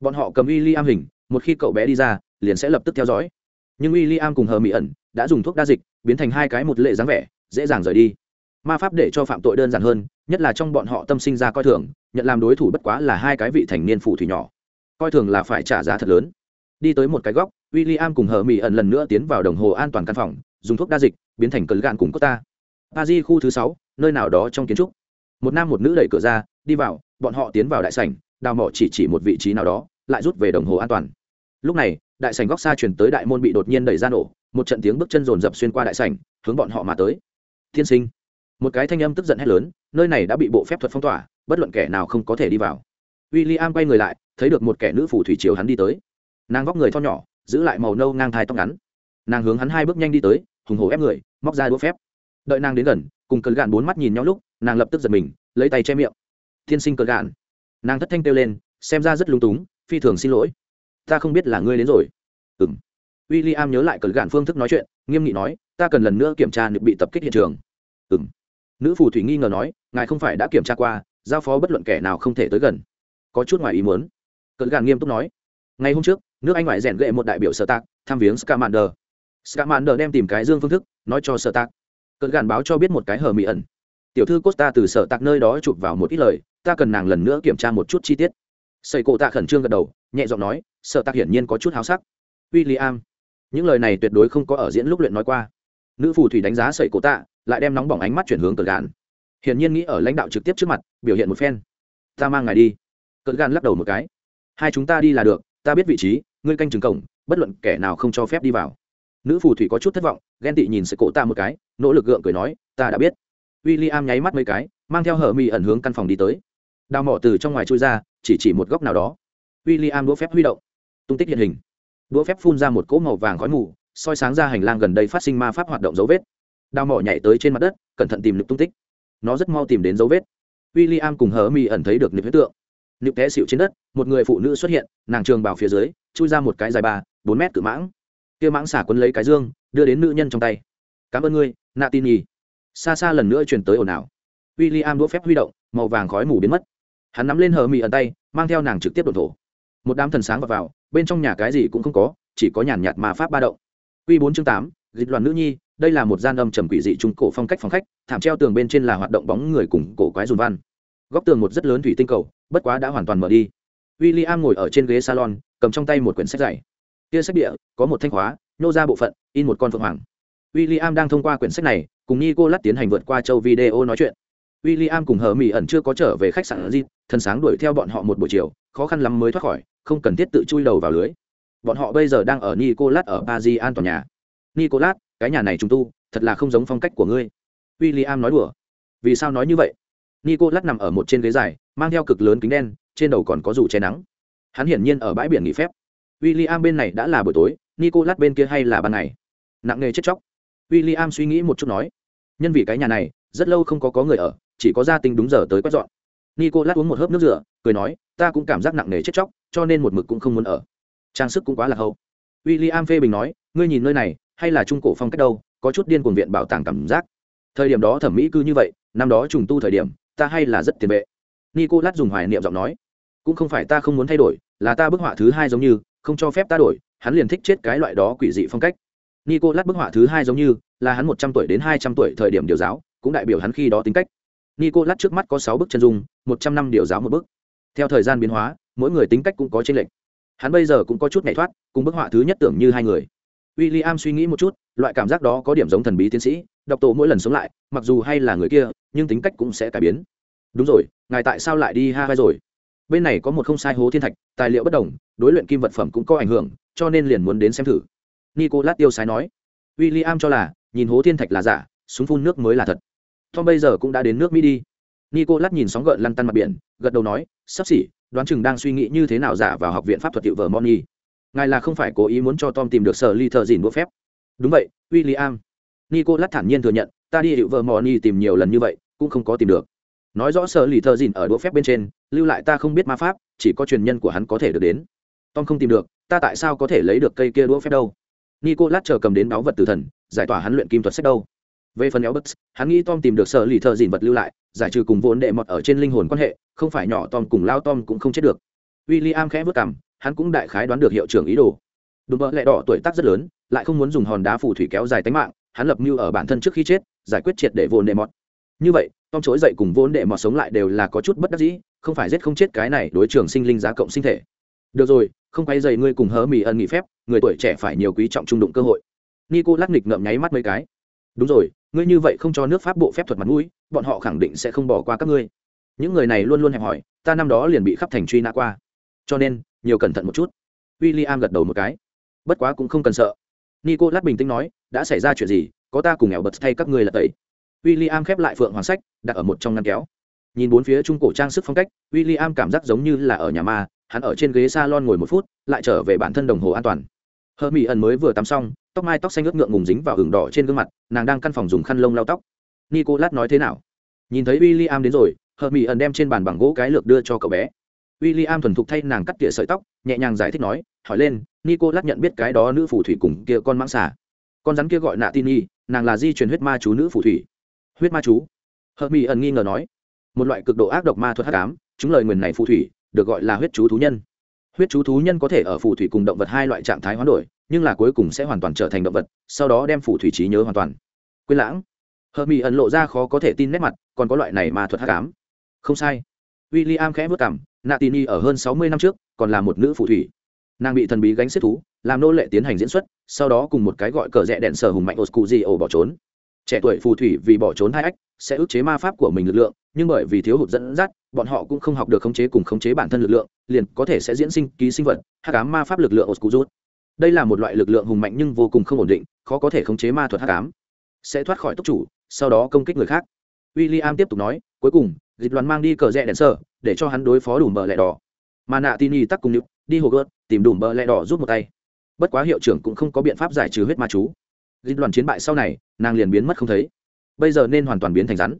A: Bọn họ cầm w i l l i am hình, một khi cậu bé đi ra, liền sẽ lập tức theo dõi. Nhưng w i l l i am cùng hờ mỹ ẩn, đã dùng thuốc đa dịch, biến thành hai cái một lệ dáng vẻ, dễ dàng rời đi. Ma pháp để cho phạm tội đơn giản hơn, nhất là trong bọn họ tâm sinh ra coi thường, nhận làm đối thủ bất quá là hai cái vị thành niên phụ thủy nhỏ. Coi thường là phải trả giá thật lớn. Đi tới một cái góc w i l l i am cùng hờ mỹ ẩn lần nữa tiến vào đồng hồ an toàn căn phòng, dùng thuốc đa dịch, biến thành cấn gạn cùng costa pa di khu thứ sáu, nơi nào đó trong kiến trúc. Một nam một nữ đẩy cửa ra đi vào, bọn họ tiến vào đại sảnh, đào mỏ chỉ chỉ một vị trí nào đó, lại rút về đồng hồ an toàn. Lúc này, đại sảnh góc xa chuyển tới đại môn bị đột nhiên đẩy ra nổ, một trận tiếng bước chân rồn rập xuyên qua đại sảnh, hướng bọn họ mà tới. Thiên sinh. Một cái thanh âm tức giận hét lớn, nơi này đã bị bộ phép thuật phong tỏa, bất luận kẻ nào không có thể đi vào. W i l l i am quay người lại, thấy được một kẻ nữ phủ thủy chiều hắn đi tới. Nàng vóc người tho nhỏ, giữ lại màu nâu ngang thai tóc ngắn. Nàng hướng hắn hai bước nhanh đi tới, hùng hổ ép người, móc ra đũa phép. Đợi nàng đến gần, cùng cấn gạn bốn mắt nhìn nhau lúc, nàng lập tức giật mình, lấy tay che miệng tiên sinh cờ gạn. Nàng thất thanh kêu lên, xem ra rất lung túng, phi thường xin lỗi. Ta không biết là ngươi đến rồi. Ừng w i l l i am nhớ lại cờ gạn phương thức nói chuyện, nghiêm nghị nói, ta cần lần nữa kiểm tra bị tập kích hiện trường. Ừng nữ phù thủy nghi ngờ nói, ngài không phải đã kiểm tra qua, giao phó bất luận kẻ nào không thể tới gần. Có chút ngoài ý muốn. Cờ gạn nghiêm túc nói, ngày hôm trước, nước anh ngoại rèn gệ một đại biểu sở tạc, tham viếng scamander. Scamander đem tìm cái dương phương thức, nói cho sở tạc. Cờ gạn báo cho biết một cái hờ mỹ ẩn. Tiểu thư costa từ sở tạc nơi đó chụp vào một ít lời ta cần nàng lần nữa kiểm tra một chút chi tiết. Xây cổ tạ khẩn trương gật đầu nhẹ giọng nói sợ tạc hiển nhiên có chút háo sắc. William, những lời này tuyệt đối không có ở diễn lúc luyện nói qua. Nữ phù thủy đánh giá sậy cổ tạ lại đem nóng bỏng ánh mắt chuyển hướng cờ gàn hiển nhiên nghĩ ở lãnh đạo trực tiếp trước mặt biểu hiện một phen. Ta mang ngài đi. Cờ gàn lắc đầu một cái. Hai chúng ta đi là được ta biết vị trí ngươi canh chừng cổng bất luận kẻ nào không cho phép đi vào. Nữ phù thủy có chút thất vọng ghen tị nhìn sậy cổ ta một cái nỗ lực gượng cười nói ta đã biết. W i l l i am nháy mắt mấy cái mang theo hở mi ẩn hướng căn phòng đi tới đào mỏ từ trong ngoài chui ra, chỉ chỉ một góc nào đó. W i l l i am đũa phép huy động, tung tích hiện hình. Đũa phép phun ra một cỗ màu vàng khói mù, soi sáng ra hành lang gần đây phát sinh ma pháp hoạt động dấu vết. Đào mỏ nhảy tới trên mặt đất, cẩn thận tìm được tung tích. Nó rất mau tìm đến dấu vết. W i l l i am cùng hở mi ẩn thấy được niệm huyết tượng. Niệm té xịu trên đất, một người phụ nữ xuất hiện, nàng trường bảo phía dưới, chui ra một cái dài ba, bốn mét cự mãng. Kia mãng xả quấn lấy cái dương, đưa đến nữ nhân trong tay. Cảm ơn ngươi nạ tin nhì xa xa lần nữa truyền tới ồn ào. W i l l i am đũa phép huy động, màu vàng khói mù biến mất hắn nắm lên hờ mì ẩn tay mang theo nàng trực tiếp đột thổ. Một đám thần sáng vào, vào bên trong nhà cái gì cũng không có chỉ có nhàn nhạt mà pháp ba động. Q bốn chương tám dịch đoàn nữ nhi đây là một gian âm trầm quỷ dị trung cổ phong cách phòng khách thảm treo tường bên trên là hoạt động bóng người cùng cổ quái dùn văn. Góc tường một rất lớn thủy tinh cầu bất quá đã hoàn toàn mở đi. W i l l i am ngồi ở trên ghế salon cầm trong tay một quyển sách dày tia sách địa có một thanh khóa nhô ra bộ phận in một con phượng hoàng. W i l l i am đang thông qua quyển sách này cùng nico lắt tiến hành vượt qua châu video nói chuyện w i l l i am cùng hờ mỹ ẩn chưa có trở về khách sạn di thần sáng đuổi theo bọn họ một buổi chiều, khó khăn lắm mới thoát khỏi, không cần thiết tự chui đầu vào lưới. Bọn họ bây giờ đang ở nicolas ở paris an toàn nhà. Nicolas, cái nhà này chúng tu, thật là không giống phong cách của ngươi. W i l l i am nói đùa. Vì sao nói như vậy? Nicolas nằm ở một trên ghế dài, mang theo cực lớn kính đen, trên đầu còn có dù che nắng. Hắn hiển nhiên ở bãi biển nghỉ phép. W i l l i am bên này đã là buổi tối, nicolas bên kia hay là ban ngày? Nặng nề chết chóc. W i l l i am suy nghĩ một chút nói. Nhân vì cái nhà này, rất lâu không có có người ở chỉ có gia tinh đúng giờ tới quét dọn. Nico lát uống một hớp nước rửa, cười nói, ta cũng cảm giác nặng nề chết chóc, cho nên một mực cũng không muốn ở. Trang sức cũng quá là hậu. W i l l i am phê bình nói, ngươi nhìn nơi này, hay là trung cổ phong cách đâu, có chút điên cuồng viện bảo tàng cảm giác. Thời điểm đó thẩm mỹ cư như vậy, năm đó trùng tu thời điểm, ta hay là rất tiền vệ. Nico lát dùng hoài niệm giọng nói, cũng không phải ta không muốn thay đổi, là ta bức họa thứ hai giống như, không cho phép ta đổi, hắn liền thích chết cái loại đó quỷ dị phong cách. Nico lát bức họa thứ hai giống như, là hắn một trăm tuổi đến hai trăm tuổi thời điểm điều giáo, cũng đại biểu hắn khi đó tính cách nico lát trước mắt có sáu bức chân dung, một trăm năm điều giáo một bức theo thời gian biến hóa, mỗi người tính cách cũng có chênh lệch. Hắn bây giờ cũng có chút nhảy thoát, cùng bức họa thứ nhất tưởng như hai người. W i l l i am suy nghĩ một chút, loại cảm giác đó có điểm giống thần bí tiến sĩ, độc tổ mỗi lần sống lại, mặc dù hay là người kia, nhưng tính cách cũng sẽ cải biến. Đúng rồi, ngài tại sao lại đi ha vai rồi? Bên này có một không sai hố thiên thạch, tài liệu bất đồng, đối luyện kim vật phẩm cũng có ảnh hưởng, cho nên liền muốn đến xem thử. Nicolas tiêu sái nói. W i l l i am cho là, nhìn hố thiên thạch là giả, súng phun nước mới là thật tom bây giờ cũng đã đến nước mỹ đi. Nico nhìn sóng gợn lăn tăn mặt biển, gật đầu nói, sắp xỉ, đoán chừng đang suy nghĩ như thế nào giả vào học viện pháp thuật hiệu vờ moni. Ngài là không phải cố ý muốn cho tom tìm được sở ly thợ dìn đũa phép. Đúng vậy w i l l i am nico thản nhiên thừa nhận, ta đi hiệu vợ moni tìm nhiều lần như vậy, cũng không có tìm được. Nói rõ sở lì thợ dìn ở đũa phép bên trên, lưu lại ta không biết ma pháp, chỉ có truyền nhân của hắn có thể được đến. Tom không tìm được, ta tại sao có thể lấy được cây kia đũa phép đâu? Nico chờ cầm đến báu vật tử thần, giải tỏa hắn luyện kim thuật sách đâu về phần éo bất hắn nghĩ tom tìm được sở lì thợ dìn vật lưu lại, giải trừ cùng vốn đệ mọt ở trên linh hồn quan hệ, không phải nhỏ tom cùng lao tom cũng không chết được. W i l l i am khẽ vất cảm hắn cũng đại khái đoán được hiệu trưởng ý đồ. Đùm bợ lẹ đỏ tuổi tác rất lớn, lại không muốn dùng hòn đá phù thủy kéo dài tính mạng, hắn lập mưu ở bản thân trước khi chết, giải quyết triệt để vốn đệ mọt. Như vậy, tom chối dậy cùng vốn đệ mọt sống lại đều là có chút bất đắc dĩ, không phải giết không chết cái này đối trường sinh linh giá cộng sinh thể. Được rồi, không quay dày ngươi cùng hớ mì ân nghỉ phép, người tuổi trẻ phải nhiều quý trọng trung đụng cơ hội. Nico lắc nghịch ngậm nháy mắt mấy cái. Đúng rồi ngươi như vậy không cho nước pháp bộ phép thuật mặt mũi, bọn họ khẳng định sẽ không bỏ qua các ngươi. Những người này luôn luôn hẹp hỏi, ta năm đó liền bị khắp thành truy nã qua. Cho nên, nhiều cẩn thận một chút. W i l l i am gật đầu một cái. Bất quá cũng không cần sợ. Nico lát bình tĩnh nói, đã xảy ra chuyện gì, có ta cùng nghèo bật thay các ngươi là tẩy. W i l l i am khép lại phượng hoàng sách, đặt ở một trong ngăn kéo. Nhìn bốn phía trung cổ trang sức phong cách w i l l i am cảm giác giống như là ở nhà ma, hắn ở trên ghế s a lon ngồi một phút, lại trở về bản thân đồng hồ an toàn. Hơ mỹ ẩn mới vừa tắm xong tóc mai tóc xanh ướt ngượng ngùng dính vào hừng đỏ trên gương mặt, nàng đang căn phòng dùng khăn lông lau tóc. Nicolas nói thế nào? Nhìn thấy w i l l i am đến rồi hờ mỹ ẩn đem trên bàn bằng gỗ cái lược đưa cho cậu bé. W i l l i am thuần thục thay nàng cắt tỉa sợi tóc, nhẹ nhàng giải thích nói, hỏi lên, nicolas nhận biết cái đó nữ phù thủy cùng kia con mãng xà? Con rắn kia gọi nạ tin y nàng là di truyền huyết ma chú nữ phù thủy. Huyết ma chú? Hờ mỹ ẩn nghi ngờ nói. Một loại cực độ ác độc ma thuật hắc ám, chúng lời nguyền này phù thủy, được gọi là huyết chú thú nhân. Huyết chú thú nhân có thể ở phù thủy cùng động vật hai loại trạng thái hoán đổi nhưng là cuối cùng sẽ hoàn toàn trở thành động vật, sau đó đem phù thủy trí nhớ hoàn toàn. Quên lãng. Hờ mỹ ẩn lộ ra khó có thể tin nét mặt, còn có loại này ma thuật hắc ám. Không sai. W i l l i am khẽ vất cảm nạ tini ở hơn sáu mươi năm trước, còn là một nữ phù thủy. Nàng bị thần bí gánh xếp thú, làm nô lệ tiến hành diễn xuất, sau đó cùng một cái gọi cờ rẽ đèn sở hùng mạnh ô cụ di ổ bỏ trốn. Trẻ tuổi phù thủy vì bỏ trốn hai ách, sẽ ức chế ma pháp của mình lực lượng, nhưng bởi vì thiếu hụt dẫn dắt, bọn họ cũng không học được khống chế cùng khống chế bản thân lực lượng, liền có thể sẽ diễn sinh ký sinh vật hát cám ma pháp lực lượng ô cụ rút đây là một loại lực lượng hùng mạnh nhưng vô cùng không ổn định, khó có thể khống chế ma thuật hát cám sẽ thoát khỏi tốc chủ, sau đó công kích người khác. W i l l i am tiếp tục nói, cuối cùng, dịch đoàn mang đi cờ rẽ đèn sơ để cho hắn đối phó đủ bờ lẹ đỏ. Mà nạ tin y tắc cùng nhựu đi hồ gớt tìm đủ bờ lẹ đỏ rút một tay. Bất quá hiệu trưởng cũng không có biện pháp giải trừ huyết ma chú. Dịch đoàn chiến bại sau này, nàng liền biến mất không thấy. Bây giờ nên hoàn toàn biến thành rắn.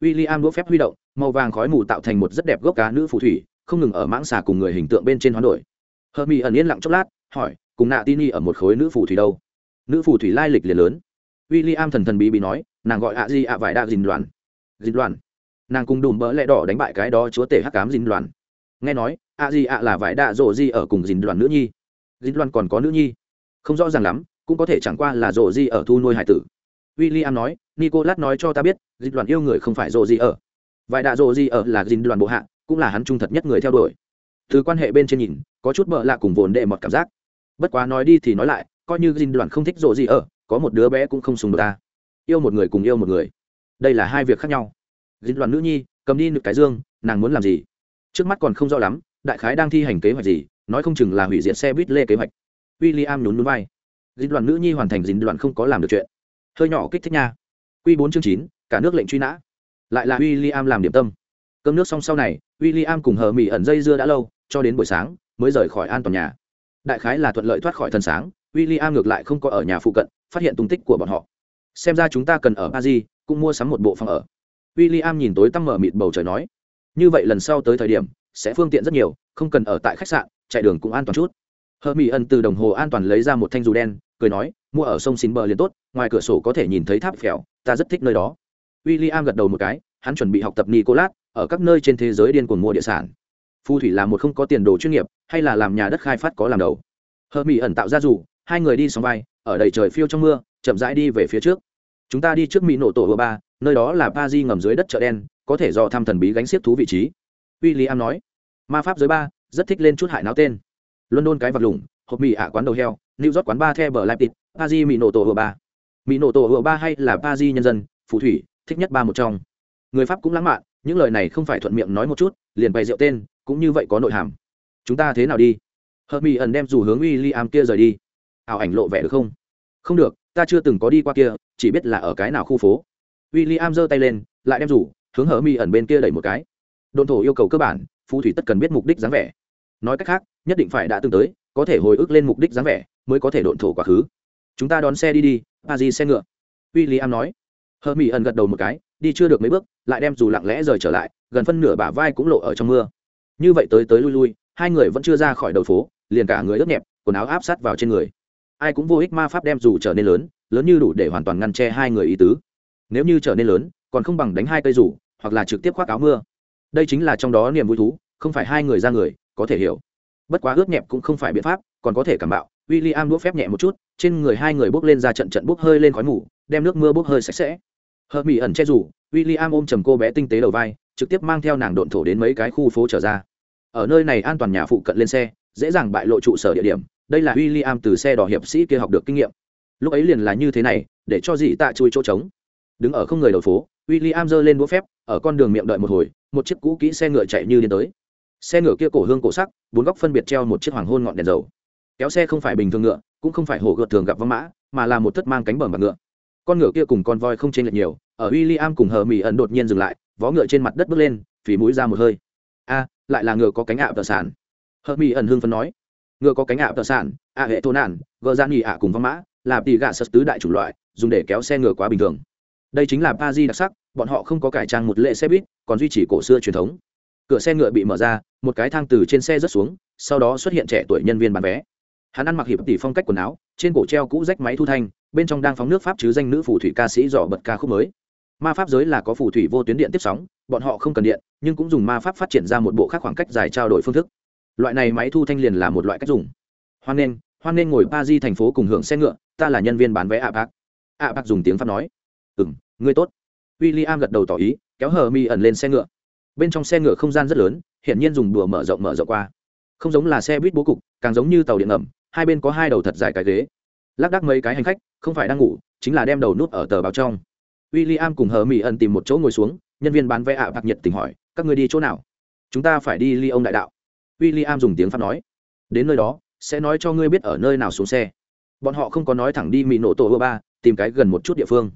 A: W i l l i am đũa phép huy động, màu vàng khói mù tạo thành một rất đẹp gốc cá nữ phù thủy, không ngừng ở mãng xà cùng người hình tượng bên trên hoán đổi. Hờ mỹ ẩn yên lặng chốc lát, hỏi cùng nạ tin y ở một khối nữ phù thủy đâu. Nữ phù thủy lai lịch liền lớn. W i l l i am thần thần bí bí nói, nàng gọi ạ di ạ vải đa dình đoàn dình đoàn nàng cùng đùm bỡ lẽ đỏ đánh bại cái đó chúa tể hắc cám dình đoàn nghe nói, ạ di ạ là vải đa rộ di ở cùng dình đoàn nữ nhi. Dình đoàn còn có nữ nhi. Không rõ ràng lắm, cũng có thể chẳng qua là rộ di ở thu nuôi hải tử. W i l l i am nói, nicolas nói cho ta biết dình đoàn yêu người không phải rộ di ở. Vải đa rộ di ở là dình đoàn bộ hạ, cũng là hắn trung thật nhất người theo đuổi. Từ quan hệ bên trên nhìn, có chút bợ lạ cùng vồn đệ một cảm giác bất quá nói đi thì nói lại, coi như dinh đoàn không thích rộ gì ở, có một đứa bé cũng không sùng được ta. Yêu một người cùng yêu một người. Đây là hai việc khác nhau. Dinh đoàn nữ nhi, cầm đi nực cái dương, nàng muốn làm gì? Trước mắt còn không rõ lắm, đại khái đang thi hành kế hoạch gì, nói không chừng là hủy diệt xe buýt lê kế hoạch. W i l l i am nhún núi vai. Dinh đoàn nữ nhi hoàn thành dinh đoàn không có làm được chuyện. Hơi nhỏ kích thích nha. Q bốn chương chín, cả nước lệnh truy nã. Lại là w i l l i am làm điểm tâm. Cơm nước xong sau này w i l l i am cùng hờ mỹ ẩn dây dưa đã lâu, cho đến buổi sáng, mới rời khỏi an toàn nhà đại khái là thuận lợi thoát khỏi thần sáng w i l l i am ngược lại không có ở nhà phụ cận, phát hiện tung tích của bọn họ. Xem ra chúng ta cần ở paris, cũng mua sắm một bộ phòng ở. W i l l i am nhìn tối tăm mở mịt bầu trời nói, như vậy lần sau tới thời điểm, sẽ phương tiện rất nhiều, không cần ở tại khách sạn, chạy đường cũng an toàn chút. Hờ mỹ ẩn từ đồng hồ an toàn lấy ra một thanh dù đen, cười nói, mua ở sông xin bờ liền tốt, ngoài cửa sổ có thể nhìn thấy tháp phèo, ta rất thích nơi đó. W i l l i am gật đầu một cái, hắn chuẩn bị học tập nicolas, ở các nơi trên thế giới điên cuồng mua địa sản phù thủy là một không có tiền đồ chuyên nghiệp hay là làm nhà đất khai phát có làm đầu. Hờ mỹ ẩn tạo ra dù hai người đi sóng vai ở đầy trời phiêu trong mưa chậm rãi đi về phía trước. Chúng ta đi trước mỹ nổ tổ hựa ba nơi đó là ba di ngầm dưới đất chợ đen có thể do thăm thần bí gánh xiết thú vị trí. W i l l i am nói ma pháp giới ba rất thích lên chút hại náo tên. London cái vật lủng hộp mì ạ quán đầu heo new york quán ba the bờ Leipzig, tịt ba di mỹ nổ tổ hựa ba. Mỹ nổ tổ hựa ba hay là ba di nhân dân phù thủy thích nhất ba một trong. Người pháp cũng lãng mạn những lời này không phải thuận miệng nói một chút liền bày rượu tên cũng như vậy có nội hàm. Chúng ta thế nào đi? Hờ mỹ ẩn đem dù hướng w i l l i am kia rời đi. Ảo ảnh lộ vẻ được không? Không được, ta chưa từng có đi qua kia, chỉ biết là ở cái nào khu phố. W i l l i am giơ tay lên, lại đem rủ hướng hờ mỹ ẩn bên kia đẩy một cái. Đồn thổ yêu cầu cơ bản phù thủy tất cần biết mục đích dáng vẻ. Nói cách khác, nhất định phải đã từng tới, có thể hồi ức lên mục đích dáng vẻ, mới có thể độn thổ quá khứ. Chúng ta đón xe đi đi a di xe ngựa. W i l l i am nói. Hờ mỹ ẩn gật đầu một cái, đi chưa được mấy bước, lại đem dù lặng lẽ rời trở lại, gần phân nửa bả vai cũng lộ ở trong mưa như vậy tới tới lui lui, hai người vẫn chưa ra khỏi đầu phố, liền cả người ướt nhẹp, quần áo áp sát vào trên người. Ai cũng vô ích ma pháp đem dù trở nên lớn lớn như đủ để hoàn toàn ngăn che hai người ý tứ. Nếu như trở nên lớn, còn không bằng đánh hai cây rủ hoặc là trực tiếp khoác áo mưa. Đây chính là trong đó niềm vui thú, không phải hai người ra người, có thể hiểu. Bất quá ướt nhẹp cũng không phải biện pháp, còn có thể cảm bạo. W i l l i am đũa phép nhẹ một chút, trên người hai người bốc lên ra trận trận bốc hơi lên khói mù, đem nước mưa bốc hơi sạch sẽ. Hờ mỹ ẩn che rủ w i l l i am ôm chầm cô bé tinh tế đầu vai, trực tiếp mang theo nàng độn thổ đến mấy cái khu phố trở ra ở nơi này an toàn nhà phụ cận lên xe, dễ dàng bại lộ trụ sở địa điểm. Đây là w i l l i am từ xe đỏ hiệp sĩ kia học được kinh nghiệm. Lúc ấy liền là như thế này, để cho dị tạ chui chỗ trống. Đứng ở không người đầu phố w i l l i am giơ lên đũa phép, ở con đường miệng đợi một hồi, một chiếc cũ kỹ xe ngựa chạy như đến tới. Xe ngựa kia cổ hương cổ sắc, bốn góc phân biệt treo một chiếc hoàng hôn ngọn đèn dầu. Kéo xe không phải bình thường ngựa, cũng không phải hổ gợt thường gặp văng mã, mà là một thất mang cánh bờm bạc ngựa. Con ngựa kia cùng con voi không chênh lệch nhiều, ở w i l l i am cùng hờ mỹ ẩn đột nhiên dừng lại, vó ngựa trên mặt đất bước lên, phì mũi ra một hơi lại là ngựa có cánh ạ tờ sản hợp mỹ ẩn hương phấn nói, ngựa có cánh ạ tờ sản ạ hệ thôn nạn gờ Gian nghỉ ạ cùng văn mã, là tỷ gạ sật tứ đại chủng loại, dùng để kéo xe ngựa quá bình thường. Đây chính là pa di đặc sắc, bọn họ không có cải trang một lệ xe buýt, còn duy trì cổ xưa truyền thống. Cửa xe ngựa bị mở ra, một cái thang từ trên xe rớt xuống, sau đó xuất hiện trẻ tuổi nhân viên bán vé. Hắn ăn mặc hiệp tỷ phong cách quần áo, trên cổ treo cũ rách máy thu thanh, bên trong đang phóng nước pháp chứ danh nữ phù thủy ca sĩ dò bật ca khúc mới ma pháp giới là có phù thủy vô tuyến điện tiếp sóng, bọn họ không cần điện, nhưng cũng dùng ma pháp phát triển ra một bộ khác khoảng cách dài trao đổi phương thức. Loại này máy thu thanh liền là một loại cách dùng. Hoan nghênh hoan nghênh ngồi pa di thành phố cùng hưởng xe ngựa, ta là nhân viên bán vé ạ bác ạ bác dùng tiếng pháp nói. Ừ m ngươi tốt. W i l l i am gật đầu tỏ ý, kéo hờ mi ẩn lên xe ngựa. Bên trong xe ngựa không gian rất lớn, hiển nhiên dùng đùa mở rộng mở rộng qua. Không giống là xe buýt bố cục, càng giống như tàu điện ngầm, hai bên có hai đầu thật dài cái ghế. Lác đác mấy cái hành khách, không phải đang ngủ, chính là đem đầu nút ở tờ báo trong w i l l i am cùng hờ mỹ ẩn tìm một chỗ ngồi xuống, nhân viên bán vé ạ bạc nhiệt tình hỏi, các người đi chỗ nào? Chúng ta phải đi ly ông đại đạo. W i l l i am dùng tiếng pháp nói, đến nơi đó, sẽ nói cho ngươi biết ở nơi nào xuống xe. Bọn họ không có nói thẳng đi mỹ nổ tổ ba, tìm cái gần một chút địa phương.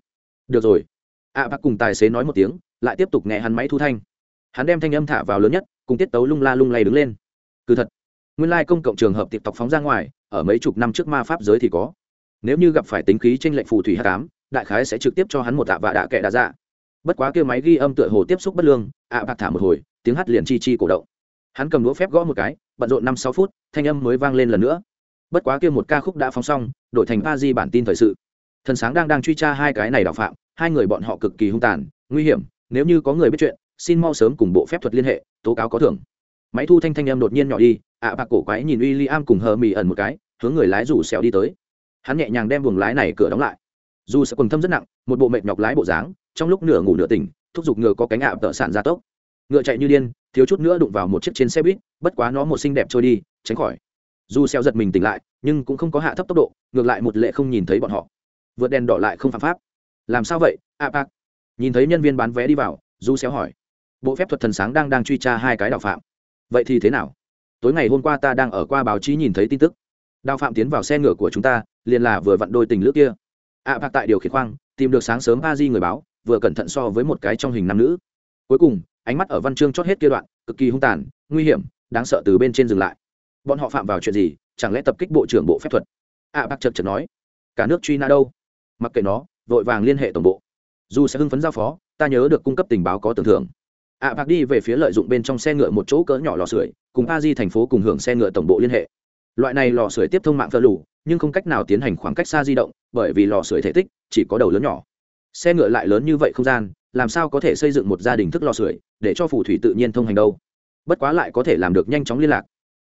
A: Được rồi. ạ bạc cùng tài xế nói một tiếng, lại tiếp tục nghe hắn máy thu thanh. Hắn đem thanh âm thả vào lớn nhất, cùng tiết tấu lung la lung lay đứng lên. Cứ thật, nguyên lai công cộng trường hợp tiệp tộc phóng ra ngoài, ở mấy chục năm trước ma pháp giới thì có. Nếu như gặp phải tính khí chênh lệch phù thủy h tám đại khái sẽ trực tiếp cho hắn một tạ vạ đạ kệ đạ dạ. Bất quá kêu máy ghi âm tựa hồ tiếp xúc bất lương, ạ bạc thả một hồi, tiếng hát liền chi chi cổ động. Hắn cầm đũa phép gõ một cái, bận rộn năm sáu phút, thanh âm mới vang lên lần nữa. Bất quá kêu một ca khúc đã phóng xong, đổi thành pa di bản tin thời sự. Thần sáng đang đang truy tra hai cái này đạo phạm, hai người bọn họ cực kỳ hung tàn, nguy hiểm, nếu như có người biết chuyện, xin mau sớm cùng bộ phép thuật liên hệ, tố cáo có thưởng. Máy thu thanh thanh âm đột nhiên nhỏ đi, ạ bạc cổ quái nhìn w i l l i am cùng hờ mì ẩn một cái, hướng người lái rủ xèo đi tới. Hắn nhẹ nhàng đem buồng lái này cửa đóng lại dù sẽ quần thâm rất nặng, một bộ mệt nhọc lái bộ dáng, trong lúc nửa ngủ nửa tỉnh, thúc giục ngựa có cánh ạ tợ sản ra tốc. Ngựa chạy như điên, thiếu chút nữa đụng vào một chiếc trên xe buýt, bất quá nó một xinh đẹp trôi đi, tránh khỏi. Dù xeo giật mình tỉnh lại, nhưng cũng không có hạ thấp tốc độ, ngược lại một lệ không nhìn thấy bọn họ. Vượt đèn đỏ lại không phạm pháp. Làm sao vậy a bác? nhìn thấy nhân viên bán vé đi vào du xéo hỏi. Bộ phép thuật thần sáng đang đang truy tra hai cái đạo phạm. Vậy thì thế nào? Tối ngày hôm qua ta đang ở qua báo chí nhìn thấy tin tức. Đạo phạm tiến vào xe ngựa của chúng ta, liền là vừa vặn đôi tình lữ kia a bạc tại điều khiển khoang tìm được sáng sớm a di người báo vừa cẩn thận so với một cái trong hình nam nữ. Cuối cùng ánh mắt ở văn chương chót hết kia đoạn cực kỳ hung tàn nguy hiểm đáng sợ từ bên trên dừng lại. Bọn họ phạm vào chuyện gì chẳng lẽ tập kích bộ trưởng bộ phép thuật? ạ à, bác chật chật nói cả nước truy nã đâu? Mặc kệ nó vội vàng liên hệ tổng bộ. Dù sẽ hưng phấn giao phó ta nhớ được cung cấp tình báo có tưởng thưởng. ạ à, bác đi về phía lợi dụng bên trong xe ngựa một chỗ cỡ nhỏ lò sưởi cùng a di thành phố cùng hưởng xe ngựa tổng bộ liên hệ loại này lò sưởi tiếp thông mạng phơ lủ nhưng không cách nào tiến hành khoảng cách xa di động bởi vì lò sưởi thể tích chỉ có đầu lớn nhỏ. Xe ngựa lại lớn như vậy không gian làm sao có thể xây dựng một gia đình thức lò sưởi để cho phù thủy tự nhiên thông hành đâu? Bất quá lại có thể làm được nhanh chóng liên lạc.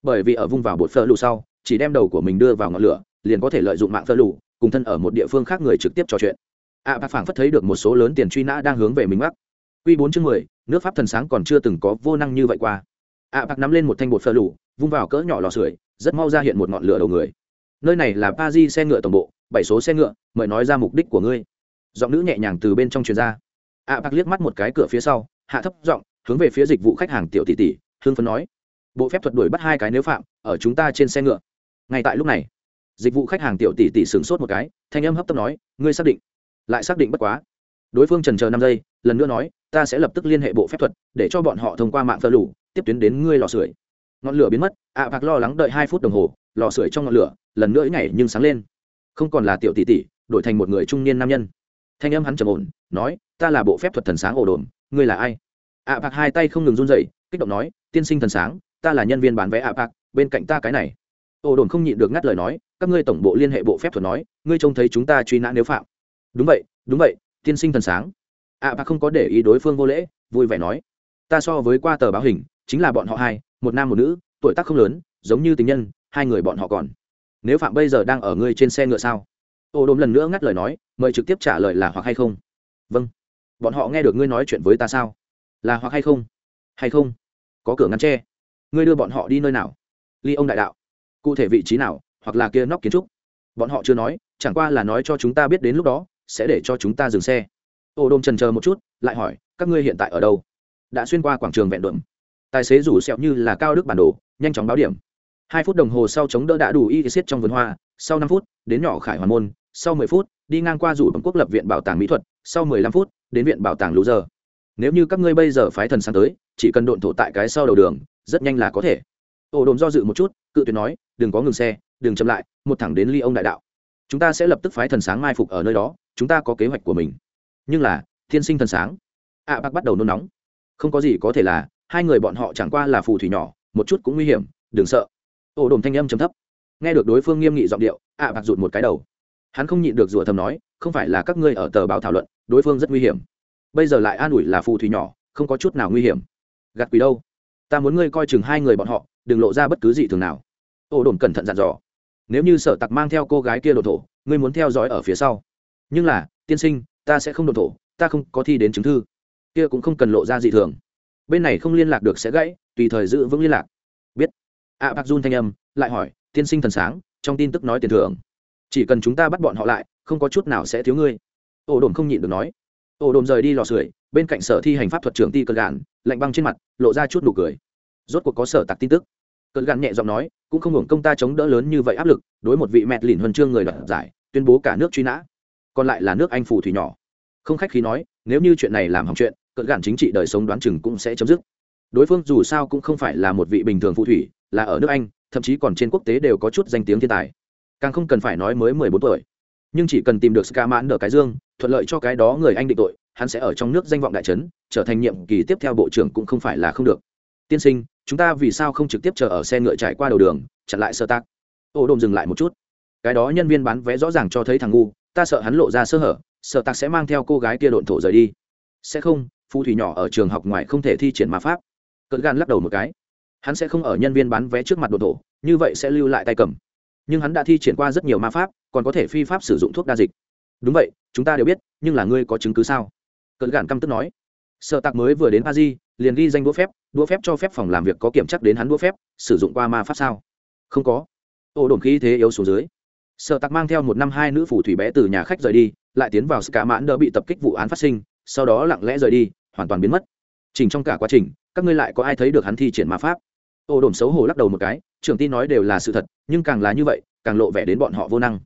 A: Bởi vì ở vung vào bột phơ lù sau chỉ đem đầu của mình đưa vào ngọn lửa liền có thể lợi dụng mạng phơ lù cùng thân ở một địa phương khác người trực tiếp trò chuyện. A à, bạc phảng phất thấy được một số lớn tiền truy nã đang hướng về mình mắc. Q bốn chương mười nước pháp thần sáng còn chưa từng có vô năng như vậy qua. A à, bạc nắm lên một thanh bột phơ lù vung vào cỡ nhỏ lò sưởi rất mau ra hiện một ngọn lửa đầu người. Nơi này là pa di xe ngựa tổng bộ, bảy số xe ngựa, mời nói ra mục đích của ngươi. Giọng nữ nhẹ nhàng từ bên trong truyền ra. A bạc liếc mắt một cái cửa phía sau, hạ thấp giọng, hướng về phía dịch vụ khách hàng tiểu tỷ tỷ hương phấn nói. Bộ phép thuật đuổi bắt hai cái nếu phạm, ở chúng ta trên xe ngựa. Ngay tại lúc này, dịch vụ khách hàng tiểu tỷ tỷ sửng sốt một cái, thanh âm hấp tấp nói, ngươi xác định? Lại xác định bất quá. Đối phương trần chờ năm giây, lần nữa nói, ta sẽ lập tức liên hệ bộ phép thuật, để cho bọn họ thông qua mạng phơ lủ tiếp tuyến đến ngươi lò sưởi ngọn lửa biến mất, ạ à bạc lo lắng đợi hai phút đồng hồ, lò sưởi trong ngọn lửa, lần nữa nhảy nhưng sáng lên. Không còn là tiểu tỷ tỷ, đổi thành một người trung niên nam nhân. Thanh âm hắn trầm ổn, nói, ta là bộ phép thuật thần sáng ổ đồn, ngươi là ai? ạ à bạc hai tay không ngừng run dậy kích động nói, tiên sinh thần sáng, ta là nhân viên bán vé ạ bạc bên cạnh ta cái này. Ổ đồn không nhịn được ngắt lời nói, các ngươi tổng bộ liên hệ bộ phép thuật nói, ngươi trông thấy chúng ta truy nã nếu phạm. Đúng vậy đúng vậy, tiên sinh thần sáng. ạ bạc không có để ý đối phương vô lễ, vui vẻ nói, ta so với qua tờ báo hình, chính là bọn họ hai một nam một nữ, tuổi tác không lớn, giống như tình nhân, hai người bọn họ còn. Nếu phạm bây giờ đang ở ngươi trên xe ngựa sao? Ô đồm lần nữa ngắt lời nói, mời trực tiếp trả lời là hoặc hay không? Vâng. Bọn họ nghe được ngươi nói chuyện với ta sao? Là hoặc hay không? Hay không? Có cửa ngăn tre ngươi đưa bọn họ đi nơi nào? Ly ông đại đạo. Cụ thể vị trí nào, hoặc là kia nóc kiến trúc? Bọn họ chưa nói, chẳng qua là nói cho chúng ta biết đến lúc đó, sẽ để cho chúng ta dừng xe. Ô đôm trần chờ một chút, lại hỏi, các ngươi hiện tại ở đâu? Đã xuyên qua quảng trường vẹn đượm tài xế rủ sẹo như là cao đức bản đồ nhanh chóng báo điểm. Hai phút đồng hồ sau chống đỡ đã đủ y xiết trong vườn hoa sau năm phút đến nhỏ khải hoàn môn sau mười phút đi ngang qua rủ bằng quốc lập viện bảo tàng mỹ thuật sau mười lăm phút đến viện bảo tàng lũ giờ. Nếu như các ngươi bây giờ phái thần sang tới chỉ cần độn thổ tại cái sau đầu đường rất nhanh là có thể. Ổ đồn do dự một chút cự tuyệt nói đừng có ngừng xe đừng chậm lại một thẳng đến ly ông đại đạo. Chúng ta sẽ lập tức phái thần sáng mai phục ở nơi đó chúng ta có kế hoạch của mình. Nhưng là thiên sinh thần sáng. Ạ à, bác bắt đầu nôn nóng. Không có gì có thể là hai người bọn họ chẳng qua là phù thủy nhỏ một chút cũng nguy hiểm đừng sợ. Ổ đồn thanh âm chấm thấp. Nghe được đối phương nghiêm nghị giọng điệu ạ à, bạc rụt một cái đầu. Hắn không nhịn được rủa thầm nói không phải là các ngươi ở tờ báo thảo luận đối phương rất nguy hiểm. Bây giờ lại an ủi là phù thủy nhỏ không có chút nào nguy hiểm. Gạt quỷ đâu? Ta muốn ngươi coi chừng hai người bọn họ đừng lộ ra bất cứ gì thường nào. Ổ đồn cẩn thận dặn dò. Nếu như sở tặc mang theo cô gái kia đồn thổ ngươi muốn theo dõi ở phía sau. Nhưng là tiên sinh ta sẽ không đồn thổ ta không có thi đến chứng thư. Kia cũng không cần lộ ra dị thường bên này không liên lạc được sẽ gãy tùy thời giữ vững liên lạc. Biết. A à, bạc dun thanh âm lại hỏi tiên sinh thần sáng trong tin tức nói tiền thưởng. Chỉ cần chúng ta bắt bọn họ lại không có chút nào sẽ thiếu ngươi. Ổ đồn không nhịn được nói. Ổ đồn rời đi lò sưởi bên cạnh sở thi hành pháp thuật trưởng ti cờ gạn lạnh băng trên mặt lộ ra chút nụ cười. Rốt cuộc có sở tặc tin tức. Cờ gạn nhẹ giọng nói cũng không hưởng công ta chống đỡ lớn như vậy áp lực đối một vị mẹt lìn huân chương người đoạt giải tuyên bố cả nước truy nã. Còn lại là nước anh phù thủy nhỏ. Không khách khí nói nếu như chuyện này làm hỏng chuyện cận gạn chính trị đời sống đoán chừng cũng sẽ chấm dứt. Đối phương dù sao cũng không phải là một vị bình thường phù thủy, là ở nước anh, thậm chí còn trên quốc tế đều có chút danh tiếng thiên tài. Càng không cần phải nói mới mười bốn tuổi. Nhưng chỉ cần tìm được ska mãn ở cái dương, thuận lợi cho cái đó người anh định tội, hắn sẽ ở trong nước danh vọng đại trấn trở thành nhiệm kỳ tiếp theo bộ trưởng cũng không phải là không được. Tiên sinh, chúng ta vì sao không trực tiếp chờ ở xe ngựa trải qua đầu đường, chặn lại sơ tác? Ô đồn dừng lại một chút. Cái đó nhân viên bán vé rõ ràng cho thấy thằng ngu, ta sợ hắn lộ ra sơ hở sợ tạc sẽ mang theo cô gái kia độn thổ rời đi. Sẽ không phù thủy nhỏ ở trường học ngoài không thể thi triển ma pháp. Cận gan lắc đầu một cái. Hắn sẽ không ở nhân viên bán vé trước mặt đồ thổ, như vậy sẽ lưu lại tay cầm. Nhưng hắn đã thi triển qua rất nhiều ma pháp, còn có thể phi pháp sử dụng thuốc đa dịch. Đúng vậy, chúng ta đều biết, nhưng là ngươi có chứng cứ sao? Cận gan căm tức nói. Sợ tạc mới vừa đến a di liền ghi danh đũa phép đũa phép cho phép phòng làm việc có kiểm chắc đến hắn đũa phép, sử dụng qua ma pháp sao? Không có. Ô đồn khí thế yếu xuống dưới. Sợ tặc mang theo một năm hai nữ phù thủy bé từ nhà khách rời đi, lại tiến vào ska mãn đỡ bị tập kích vụ án phát sinh, sau đó lặng lẽ rời đi hoàn toàn biến mất. Chỉnh trong cả quá trình, các ngươi lại có ai thấy được hắn thi triển ma pháp? Ô đồn xấu hổ lắc đầu một cái, trưởng tin nói đều là sự thật, nhưng càng là như vậy, càng lộ vẻ đến bọn họ vô năng.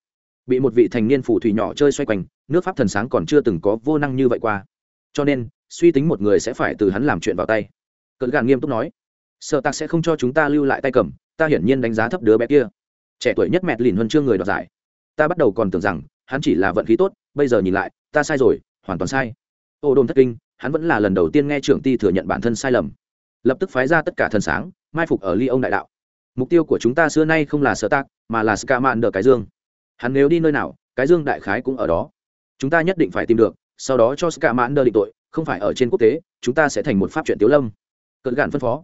A: Bị một vị thành niên phù thủy nhỏ chơi xoay quanh, nước pháp thần sáng còn chưa từng có vô năng như vậy qua. Cho nên, suy tính một người sẽ phải từ hắn làm chuyện vào tay. Cận gàn nghiêm túc nói, sợ tạc sẽ không cho chúng ta lưu lại tay cầm, ta hiển nhiên đánh giá thấp đứa bé kia. Trẻ tuổi nhất mẹt lìn huân chương người đoạt giải. Ta bắt đầu còn tưởng rằng, hắn chỉ là vận khí tốt, bây giờ nhìn lại, ta sai rồi, hoàn toàn sai. Ô đồn thất kinh hắn vẫn là lần đầu tiên nghe trưởng ti thừa nhận bản thân sai lầm. Lập tức phái ra tất cả thần sáng, mai phục ở ly ông đại đạo. Mục tiêu của chúng ta xưa nay không là sở tác mà là ska mạn đờ cái dương. Hắn nếu đi nơi nào, cái dương đại khái cũng ở đó. Chúng ta nhất định phải tìm được, sau đó cho ska mạn đờ định tội, không phải ở trên quốc tế, chúng ta sẽ thành một pháp chuyện tiếu lâm. Cận gạn phân phó.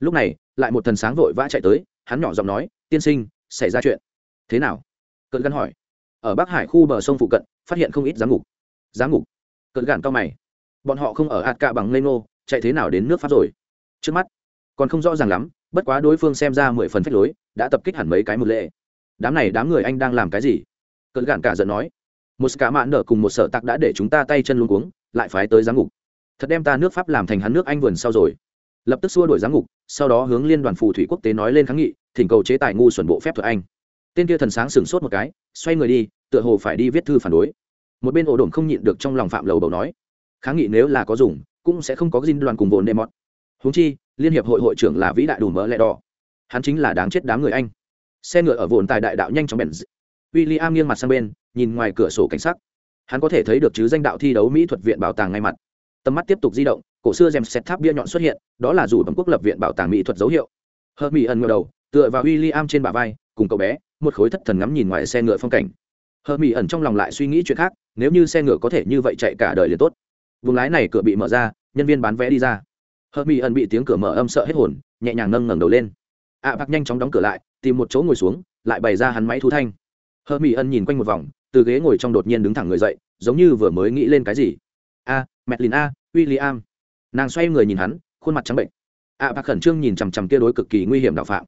A: Lúc này, lại một thần sáng vội vã chạy tới, hắn nhỏ giọng nói, tiên sinh, xảy ra chuyện. Thế nào? Cận gạn hỏi. Ở bắc hải khu bờ sông phụ cận, phát hiện không ít giám ngục. Giám ngục? Cận gạn cao mày bọn họ không ở hạt cạ bằng ngây ngô chạy thế nào đến nước pháp rồi? Trước mắt, còn không rõ ràng lắm, bất quá đối phương xem ra mười phần phách lối, đã tập kích hẳn mấy cái một lệ. Đám này đám người anh đang làm cái gì? Cận gạn cả giận nói. Một cả mạn nở cùng một sở tặc đã để chúng ta tay chân luôn cuống, lại phái tới giám ngục. Thật đem ta nước pháp làm thành hắn nước anh vườn sau rồi. Lập tức xua đuổi giám ngục, sau đó hướng liên đoàn phù thủy quốc tế nói lên kháng nghị, thỉnh cầu chế tài ngu xuẩn bộ phép thuật anh. Tên kia thần sáng sửng sốt một cái, xoay người đi, tựa hồ phải đi viết thư phản đối. Một bên ổ đồn không nhịn được trong lòng phạm lầu đầu nói kháng nghị nếu là có dùng, cũng sẽ không có dinh đoàn cùng vốn đệm mọt. Húng chi, liên hiệp hội hội trưởng là vĩ đại đủ mỡ lẹ đỏ. Hắn chính là đáng chết đám người anh. Xe ngựa ở vồn tài đại đạo nhanh chóng bèn w i l l i am nghiêng mặt sang bên, nhìn ngoài cửa sổ cảnh sắc. Hắn có thể thấy được chứ danh đạo thi đấu mỹ thuật viện bảo tàng ngay mặt. Tầm mắt tiếp tục di động, cổ xưa rèm xét tháp bia nhọn xuất hiện, đó là dù bấm quốc lập viện bảo tàng mỹ thuật dấu hiệu. Hơ mỹ ẩn ngờ đầu, tựa vào w i l l i am trên bả vai, cùng cậu bé, một khối thất thần ngắm nhìn ngoài xe ngựa phong cảnh. Hơ mỹ ẩn trong lòng lại suy nghĩ chuyện khác, nếu như xe ngựa có thể như vậy chạy cả đời liền tốt vùng lái này cửa bị mở ra nhân viên bán vé đi ra. Hợp mỹ ẩn bị tiếng cửa mở âm sợ hết hồn nhẹ nhàng nâng ngẩng đầu lên. Ạ à, bạc nhanh chóng đóng cửa lại tìm một chỗ ngồi xuống lại bày ra hắn máy thu thanh. Hợp mỹ ẩn nhìn quanh một vòng từ ghế ngồi trong đột nhiên đứng thẳng người dậy giống như vừa mới nghĩ lên cái gì. A à, mẹt lìn a w i l l i am nàng xoay người nhìn hắn khuôn mặt trắng bệnh ạ à, bạc khẩn trương nhìn chằm chằm kia đối cực kỳ nguy hiểm đạo phạm.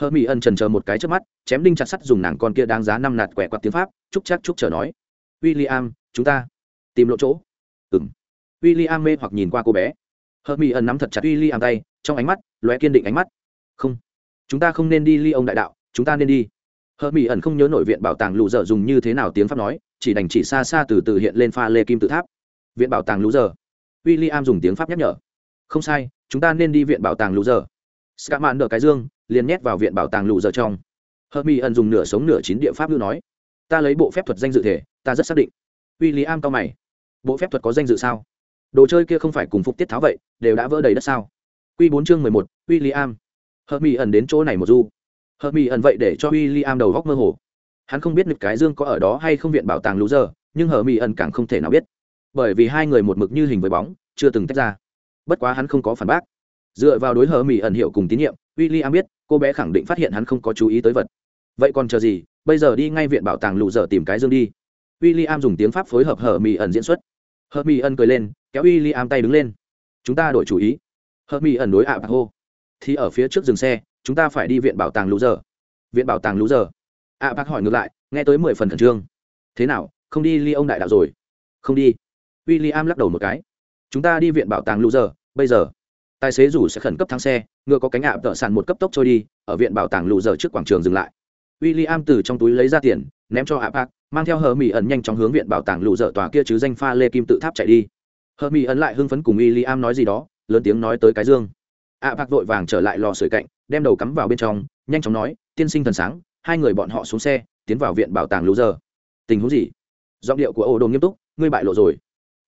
A: Hơ mỹ ân trần chờ một cái trước mắt chém đinh chặt sắt dùng nàng con kia đáng giá năm nạt quẻ quạt tiếng pháp chúc chắc chúc chờ nói. W i l l i am chúng ta tìm lộ chỗ. Ừ m w i l l i am mê hoặc nhìn qua cô bé. Hơ mỹ ẩn nắm thật chặt w i l l i am tay, trong ánh mắt lóe kiên định ánh mắt. Không, chúng ta không nên đi ly ông đại đạo, chúng ta nên đi. Hơ mỹ ẩn không nhớ nội viện bảo tàng lũ dở dùng như thế nào tiếng pháp nói, chỉ đành chỉ xa xa từ từ hiện lên pha lê kim tự tháp. Viện bảo tàng lũ dở w i l l i am dùng tiếng pháp nhắc nhở. Không sai, chúng ta nên đi viện bảo tàng lũ dở ska mạn đỡ cái dương, liền nhét vào viện bảo tàng lũ dở trong. Hợp mỹ ẩn dùng nửa sống nửa chín địa pháp ngữ nói, ta lấy bộ phép thuật danh dự thể, ta rất xác định. W i l l i am cao mày. Bộ phép thuật có danh dự sao? Đồ chơi kia không phải cùng phục tiết tháo vậy, đều đã vỡ đầy đất sao? Q bốn chương mười một w i am mỹ ẩn đến chỗ này một du. Hợp mỹ ẩn vậy để cho w i am đầu góc mơ hồ. Hắn không biết nực cái dương có ở đó hay không viện bảo tàng lũ giờ nhưng hợp mỹ ẩn càng không thể nào biết. Bởi vì hai người một mực như hình với bóng, chưa từng tách ra. Bất quá hắn không có phản bác. Dựa vào đối hợp mỹ ẩn hiệu cùng tín nhiệm w i am biết, cô bé khẳng định phát hiện hắn không có chú ý tới vật. Vậy còn chờ gì? Bây giờ đi ngay viện bảo tàng lũ giờ tìm cái dương đi. W i am dùng tiếng pháp phối hợp hờ mỹ ẩn diễn xuất. Hờ mỹ ẩn cười lên kéo w i l l i am tay đứng lên. Chúng ta đổi chủ ý. Hợp mỹ ẩn đối ạ bạc hô. Thì ở phía trước dừng xe, chúng ta phải đi viện bảo tàng lũ giờ. Viện bảo tàng lũ giờ. Ạ bạc hỏi ngược lại, nghe tới mười phần khẩn trương. Thế nào, không đi ly ông đại đạo rồi? Không đi. W i l l i am lắc đầu một cái. Chúng ta đi viện bảo tàng lũ giờ, bây giờ. Tài xế rủ sẽ khẩn cấp thang xe, ngựa có cánh ạ tợ sàn một cấp tốc trôi đi, ở viện bảo tàng lũ giờ trước quảng trường dừng lại. W i l l i am từ trong túi lấy ra tiền, ném cho ạ bạc mang theo hờ mỹ ẩn nhanh chóng hướng viện bảo tàng lũ giờ tòa kia chứ danh pha lê kim tự tháp chạy đi hờ mỹ ẩn lại hưng phấn cùng w i l l i am nói gì đó lớn tiếng nói tới cái dương. Ạ bạc vội vàng trở lại lò sưởi cạnh đem đầu cắm vào bên trong nhanh chóng nói tiên sinh thần sáng hai người bọn họ xuống xe tiến vào viện bảo tàng lũ giờ. Tình huống gì? Giọng điệu của ô đồn nghiêm túc ngươi bại lộ rồi.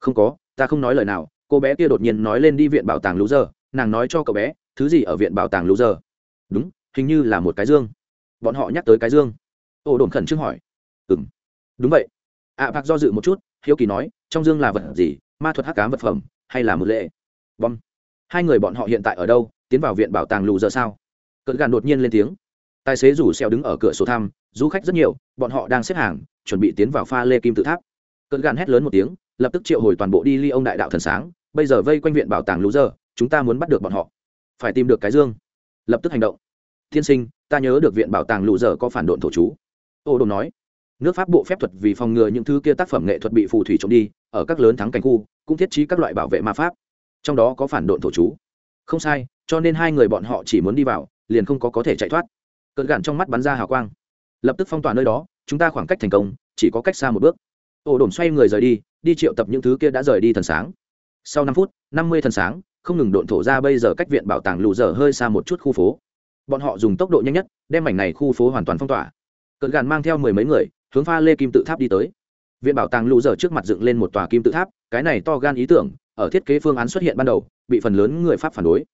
A: Không có ta không nói lời nào. Cô bé kia đột nhiên nói lên đi viện bảo tàng lũ giờ nàng nói cho cậu bé thứ gì ở viện bảo tàng lũ giờ? Đúng hình như là một cái dương. Bọn họ nhắc tới cái dương. Ô đồn khẩn trương hỏi. Ừ m đúng vậy. Ạ à, bạc do dự một chút hiếu kỳ nói trong dương là vật gì? Ma thuật hắc cám vật phẩm, hay là một lệ? Bom. Hai người bọn họ hiện tại ở đâu? Tiến vào viện bảo tàng lù giờ sao? Cỡ gàn đột nhiên lên tiếng. Tài xế rủ xeo đứng ở cửa sổ thăm, du khách rất nhiều, bọn họ đang xếp hàng, chuẩn bị tiến vào pha lê kim tự tháp. Cỡ gàn hét lớn một tiếng, lập tức triệu hồi toàn bộ đi ly ông đại đạo thần sáng. Bây giờ vây quanh viện bảo tàng lù giờ, chúng ta muốn bắt được bọn họ. Phải tìm được cái dương. Lập tức hành động. Thiên sinh, ta nhớ được viện bảo tàng lù giờ có phản độn thổ chú. Ô đồn nói nước pháp bộ phép thuật vì phòng ngừa những thứ kia tác phẩm nghệ thuật bị phù thủy trộm đi, ở các lớn thắng cảnh khu, cũng thiết trí các loại bảo vệ ma pháp. Trong đó có phản độn thổ chú. Không sai, cho nên hai người bọn họ chỉ muốn đi vào, liền không có có thể chạy thoát. Cơn gạn trong mắt bắn ra hào quang. Lập tức phong tỏa nơi đó, chúng ta khoảng cách thành công, chỉ có cách xa một bước. Ổ đổm xoay người rời đi đi triệu tập những thứ kia đã rời đi thần sáng. Sau năm phút, năm mươi thần sáng, không ngừng độn thổ ra bây giờ cách viện bảo tàng lù dở hơi xa một chút khu phố. Bọn họ dùng tốc độ nhanh nhất, đem mảnh này khu phố hoàn toàn phong tỏa. Cận gạn mang theo mười mấy người hướng pha lê kim tự tháp đi tới. Viện bảo tàng lũ dở trước mặt dựng lên một tòa kim tự tháp, cái này to gan ý tưởng, ở thiết kế phương án xuất hiện ban đầu, bị phần lớn người pháp phản đối.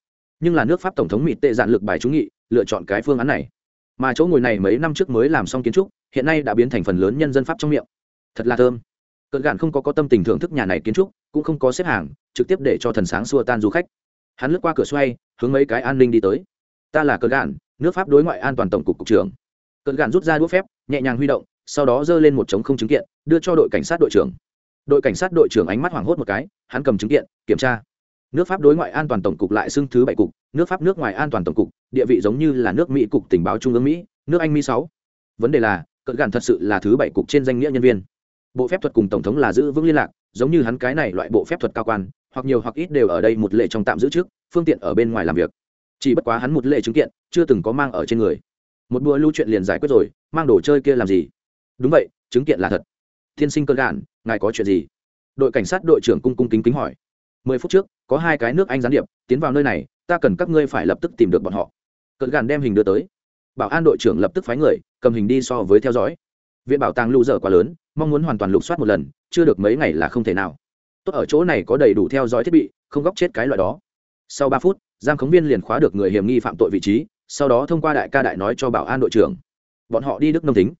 A: Nhưng là nước pháp tổng thống mỹ tệ dạn lực bài trúng nghị, lựa chọn cái phương án này. Mà chỗ ngồi này mấy năm trước mới làm xong kiến trúc, hiện nay đã biến thành phần lớn nhân dân pháp trong miệng. Thật là thơm. Cận gạn không có có tâm tình thưởng thức nhà này kiến trúc, cũng không có xếp hàng, trực tiếp để cho thần sáng xua tan du khách. Hắn lướt qua cửa xoay, hướng mấy cái an ninh đi tới. Ta là cận gạn, nước pháp đối ngoại an toàn tổng cục cục trưởng. Cận gạn rút ra đũa phép, nhẹ nhàng huy động sau đó giơ lên một trống không chứng kiện, đưa cho đội cảnh sát đội trưởng. Đội cảnh sát đội trưởng ánh mắt hoảng hốt một cái, hắn cầm chứng kiện, kiểm tra. Nước pháp đối ngoại an toàn tổng cục lại xưng thứ bảy cục, nước pháp nước ngoài an toàn tổng cục, địa vị giống như là nước mỹ cục tình báo trung ương mỹ, nước anh mỹ sáu. Vấn đề là, cận gạn thật sự là thứ bảy cục trên danh nghĩa nhân viên. Bộ phép thuật cùng tổng thống là giữ vững liên lạc, giống như hắn cái này loại bộ phép thuật cao quan, hoặc nhiều hoặc ít đều ở đây một lệ trong tạm giữ trước, phương tiện ở bên ngoài làm việc. Chỉ bất quá hắn một lệ chứng kiện, chưa từng có mang ở trên người. Một bữa lưu chuyện liền giải quyết rồi, mang đồ chơi kia làm gì? Đúng vậy, chứng kiện là thật. Tiên sinh cơn gạn, ngài có chuyện gì? Đội cảnh sát đội trưởng cung cung kính kính hỏi. Mười phút trước, có hai cái nước anh gián điệp, tiến vào nơi này, ta cần các ngươi phải lập tức tìm được bọn họ. Cận gàn đem hình đưa tới. Bảo an đội trưởng lập tức phái người, cầm hình đi so với theo dõi. Viện bảo tàng lưu dở quá lớn, mong muốn hoàn toàn lục soát một lần, chưa được mấy ngày là không thể nào. Tốt ở chỗ này có đầy đủ theo dõi thiết bị, không góc chết cái loại đó. Sau ba phút, giam khống viên liền khóa được người hiểm nghi phạm tội vị trí, sau đó thông qua đại ca đại nói cho bảo an đội trưởng. Bọn họ đi đức nông tính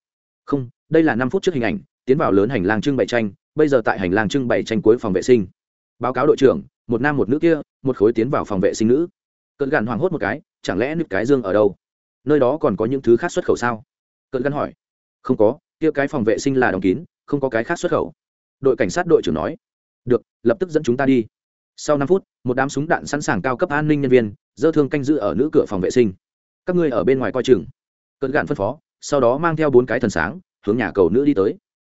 A: không, đây là năm phút trước hình ảnh, tiến vào lớn hành lang trưng bày tranh, bây giờ tại hành lang trưng bày tranh cuối phòng vệ sinh. Báo cáo đội trưởng, một nam một nữ kia, một khối tiến vào phòng vệ sinh nữ. Cận gàn hoảng hốt một cái, chẳng lẽ nứt cái dương ở đâu? Nơi đó còn có những thứ khác xuất khẩu sao? Cận gắn hỏi. Không có, kia cái phòng vệ sinh là đóng kín, không có cái khác xuất khẩu. Đội cảnh sát đội trưởng nói. Được, lập tức dẫn chúng ta đi. Sau năm phút, một đám súng đạn sẵn sàng cao cấp an ninh nhân viên, dơ thương canh giữ ở nữ cửa phòng vệ sinh. Các ngươi ở bên ngoài coi chừng. Cận gạn phân phó sau đó mang theo bốn cái thần sáng, hướng nhà cầu nữ đi tới.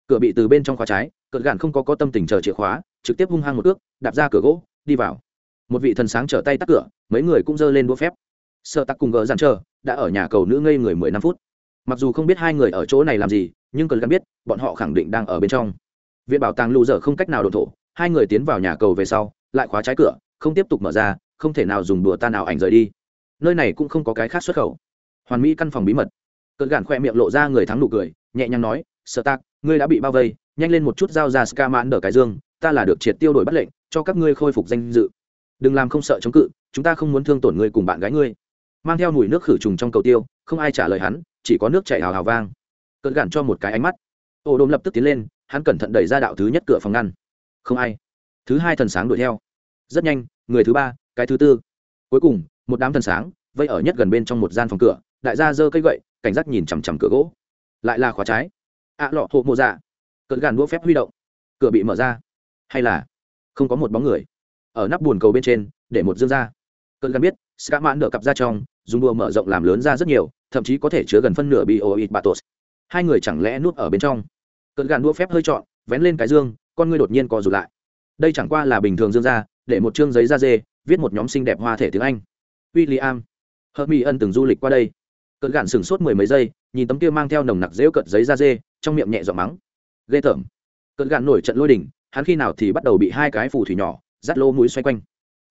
A: Cửa bị từ bên trong khóa trái cợt gạn không có có tâm tình chờ chìa khóa, trực tiếp hung hăng một ước đạp ra cửa gỗ, đi vào. Một vị thần sáng trở tay tắt cửa, mấy người cũng giơ lên đũa phép. Sợ tắc cùng gỡ dàn chờ, đã ở nhà cầu nữ ngây người mười năm phút. Mặc dù không biết hai người ở chỗ này làm gì, nhưng cần gắn biết, bọn họ khẳng định đang ở bên trong. Viện bảo tàng lù dở không cách nào đổ thổ, hai người tiến vào nhà cầu về sau, lại khóa trái cửa, không tiếp tục mở ra, không thể nào dùng đùa ta nào ảnh rời đi. Nơi này cũng không có cái khác xuất khẩu. Hoàn mỹ căn phòng bí mật cơn gạn khoe miệng lộ ra người thắng nụ cười, nhẹ nhàng nói sợ tạc, ngươi đã bị bao vây, nhanh lên một chút giao ra ska mãn đỡ cái dương, ta là được triệt tiêu đổi bắt lệnh, cho các ngươi khôi phục danh dự. Đừng làm không sợ chống cự, chúng ta không muốn thương tổn ngươi cùng bạn gái ngươi. Mang theo mùi nước khử trùng trong cầu tiêu, không ai trả lời hắn, chỉ có nước chảy hào hào vang. Cơn gạn cho một cái ánh mắt. Ô đôm lập tức tiến lên, hắn cẩn thận đẩy ra đạo thứ nhất cửa phòng ngăn. Không ai. Thứ hai thần sáng đuổi theo. Rất nhanh, người thứ ba, cái thứ tư. Cuối cùng, một đám thần sáng, vây ở nhất gần bên trong một gian phòng cửa, đại gia giơ cây gậy cảnh giác nhìn chằm chằm cửa gỗ. Lại là khóa trái. Ạ lọ, hộ mộ dạ. Cận gàn đũa phép huy động. Cửa bị mở ra. Hay là không có một bóng người? Ở nắp buồn cầu bên trên, để một dương ra. Cận gàn biết ska mãn đỡ cặp ra trong, dùng đua mở rộng làm lớn ra rất nhiều, thậm chí có thể chứa gần phân nửa bioit batos hai người chẳng lẽ nuốt ở bên trong? Cận gàn đũa phép hơi trọn, vén lên cái dương, con ngươi đột nhiên co rụt lại. Đây chẳng qua là bình thường dương ra để một chương giấy da dê, viết một nhóm xinh đẹp hoa thể tiếng anh. William. Hermi ân từng du lịch qua đây cợt gạn sừng sốt mười mấy giây, nhìn tấm kia mang theo nồng nặc dễu cợt giấy da dê, trong miệng nhẹ giọng mắng. Ghê tởm. cợt gạn nổi trận lôi đỉnh, hắn khi nào thì bắt đầu bị hai cái phù thủy nhỏ dắt lô mũi xoay quanh.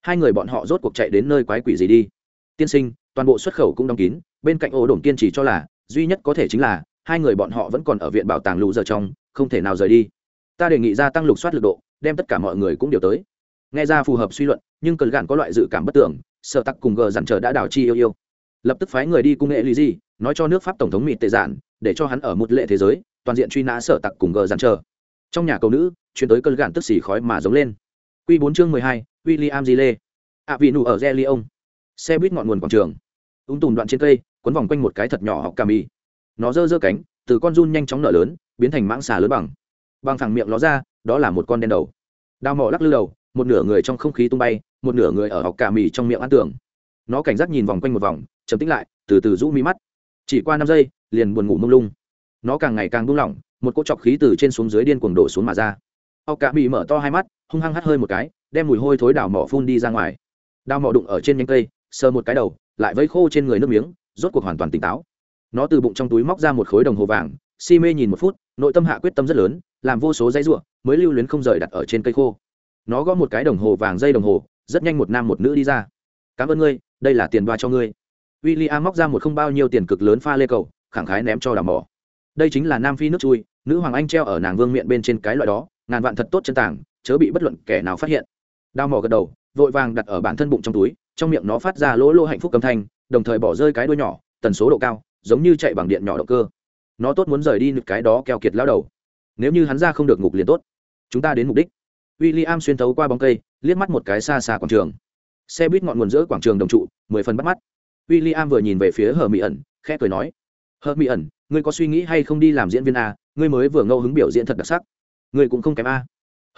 A: Hai người bọn họ rốt cuộc chạy đến nơi quái quỷ gì đi? Tiên sinh, toàn bộ xuất khẩu cũng đóng kín, bên cạnh ổ đồn kiên trì cho là, duy nhất có thể chính là hai người bọn họ vẫn còn ở viện bảo tàng lũ giờ trong, không thể nào rời đi. Ta đề nghị gia tăng lục soát lực độ, đem tất cả mọi người cũng điều tới. Nghe ra phù hợp suy luận, nhưng cần gạn có loại dự cảm bất tưởng, sợ tắc cùng gờ dặn chờ đã đảo chi yêu yêu lập tức phái người đi cung nghệ lý gì nói cho nước pháp tổng thống mỹ tệ giản, để cho hắn ở một lệ thế giới, toàn diện truy nã sở tặc cùng gờ giàn chờ trong nhà cầu nữ, chuyển tới cơn gạn tức xỉ khói mà giống lên. Q bốn chương mười hai, william gile ạ à, vị nụ ở re ông xe buýt ngọn nguồn quảng trường. Ung tùn đoạn trên cây quấn vòng quanh một cái thật nhỏ học cà mì. Nó giơ giơ cánh, từ con run nhanh chóng nở lớn, biến thành mãng xà lớn bằng. Bằng thẳng miệng nó ra, đó là một con đen đầu. Đao mỏ lắc lư đầu, một nửa người trong không khí tung bay, một nửa người ở học cà mì trong miệng ăn tưởng nó cảnh giác nhìn vòng quanh một vòng chấm tính lại, từ từ rũ mi mắt. Chỉ qua năm giây, liền buồn ngủ mông lung. Nó càng ngày càng buông lỏng, một cỗ chọc khí từ trên xuống dưới điên cuồng đổ xuống mà ra. Ao cả bị mở to hai mắt, hung hăng hắt hơi một cái, đem mùi hôi thối đào mỏ phun đi ra ngoài. Đào mỏ đụng ở trên nhánh cây, sờ một cái đầu, lại vây khô trên người nước miếng, rốt cuộc hoàn toàn tỉnh táo. Nó từ bụng trong túi móc ra một khối đồng hồ vàng, si mê nhìn một phút, nội tâm hạ quyết tâm rất lớn, làm vô số dây ruộng mới lưu luyến không rời đặt ở trên cây khô. Nó gõ một cái đồng hồ vàng dây đồng hồ, rất nhanh một nam một nữ đi ra. Cảm ơn ngươi đây là tiền đoa cho ngươi. W i l l i am móc ra một không bao nhiêu tiền cực lớn pha lê cầu, khẳng khái ném cho đào mỏ. Đây chính là nam phi nước chui, nữ hoàng anh treo ở nàng vương miệng bên trên cái loại đó, ngàn vạn thật tốt chân tảng, chớ bị bất luận kẻ nào phát hiện. Đào mỏ gật đầu, vội vàng đặt ở bản thân bụng trong túi, trong miệng nó phát ra lỗ lỗ hạnh phúc cầm thanh, đồng thời bỏ rơi cái đuôi nhỏ, tần số độ cao, giống như chạy bằng điện nhỏ động cơ. Nó tốt muốn rời đi nực cái đó keo kiệt lao đầu. Nếu như hắn ra không được ngục liền tốt. Chúng ta đến mục đích. W i l l i am xuyên thấu qua bóng cây, liếc mắt một cái xa xa quảng trường xe buýt ngọn nguồn giữa quảng trường đồng trụ, mười phần bắt mắt. W i l l i am vừa nhìn về phía hờ mỹ ẩn, khẽ cười nói, hờ mỹ ẩn, ngươi có suy nghĩ hay không đi làm diễn viên a? Ngươi mới vừa ngẫu hứng biểu diễn thật đặc sắc. Ngươi cũng không kém a.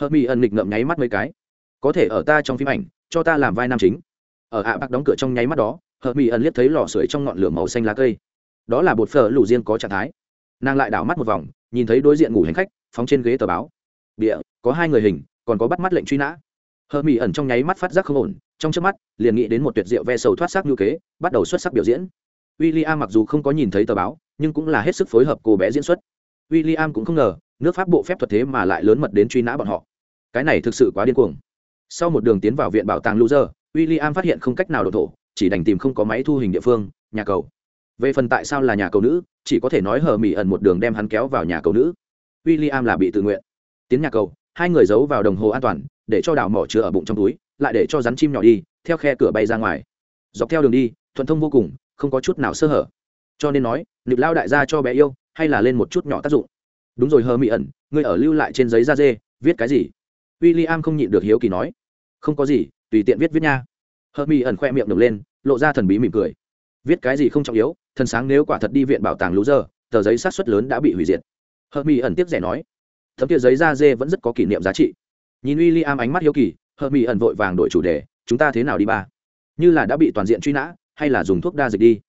A: Hờ mỹ ẩn nghịch ngậm nháy mắt mấy cái. Có thể ở ta trong phim ảnh, cho ta làm vai nam chính. Ở ạ bạc đóng cửa trong nháy mắt đó, hờ mỹ ẩn liếc thấy lò sưởi trong ngọn lửa màu xanh lá cây. Đó là bột phở lù riêng có trạng thái. Nàng lại đảo mắt một vòng, nhìn thấy đối diện ngủ hành khách, phóng trên ghế tờ báo. Bịa, có hai người hình, còn có bắt mắt lệnh truy nã. Hờ mỹ ẩn trong nháy mắt phát giác không ổn trong trước mắt, liền nghĩ đến một tuyệt diệu ve sầu thoát sắc như kế, bắt đầu xuất sắc biểu diễn. W i l l i am mặc dù không có nhìn thấy tờ báo, nhưng cũng là hết sức phối hợp cô bé diễn xuất. W i l l i am cũng không ngờ, nước pháp bộ phép thuật thế mà lại lớn mật đến truy nã bọn họ. Cái này thực sự quá điên cuồng. Sau một đường tiến vào viện bảo tàng loser w i l l i am phát hiện không cách nào đổ thổ, chỉ đành tìm không có máy thu hình địa phương, nhà cầu. Về phần tại sao là nhà cầu nữ, chỉ có thể nói hờ mỹ ẩn một đường đem hắn kéo vào nhà cầu nữ. W i l l i am là bị tự nguyện. Tiến nhà cầu, hai người giấu vào đồng hồ an toàn, để cho đào mỏ chứa ở bụng trong túi lại để cho rắn chim nhỏ đi, theo khe cửa bay ra ngoài. Dọc theo đường đi, thuận thông vô cùng, không có chút nào sơ hở. Cho nên nói, nịp lao đại gia cho bé yêu, hay là lên một chút nhỏ tác dụng. Đúng rồi, hờ mỹ ẩn, ngươi ở lưu lại trên giấy da dê, viết cái gì? W i l l i am không nhịn được hiếu kỳ nói. Không có gì, tùy tiện viết viết nha. Hờ mỹ ẩn khoe miệng được lên, lộ ra thần bí mỉm cười. Viết cái gì không trọng yếu, thần sáng nếu quả thật đi viện bảo tàng lú giờ tờ giấy sát xuất lớn đã bị hủy diệt. Hờ mỹ ẩn tiếp rẻ nói. Thấm kia giấy da dê vẫn rất có kỷ niệm giá trị. Nhìn w i l l i am ánh mắt hiếu kỳ hờ mỹ ẩn vội vàng đổi chủ đề, chúng ta thế nào đi ba? Như là đã bị toàn diện truy nã, hay là dùng thuốc đa dịch đi?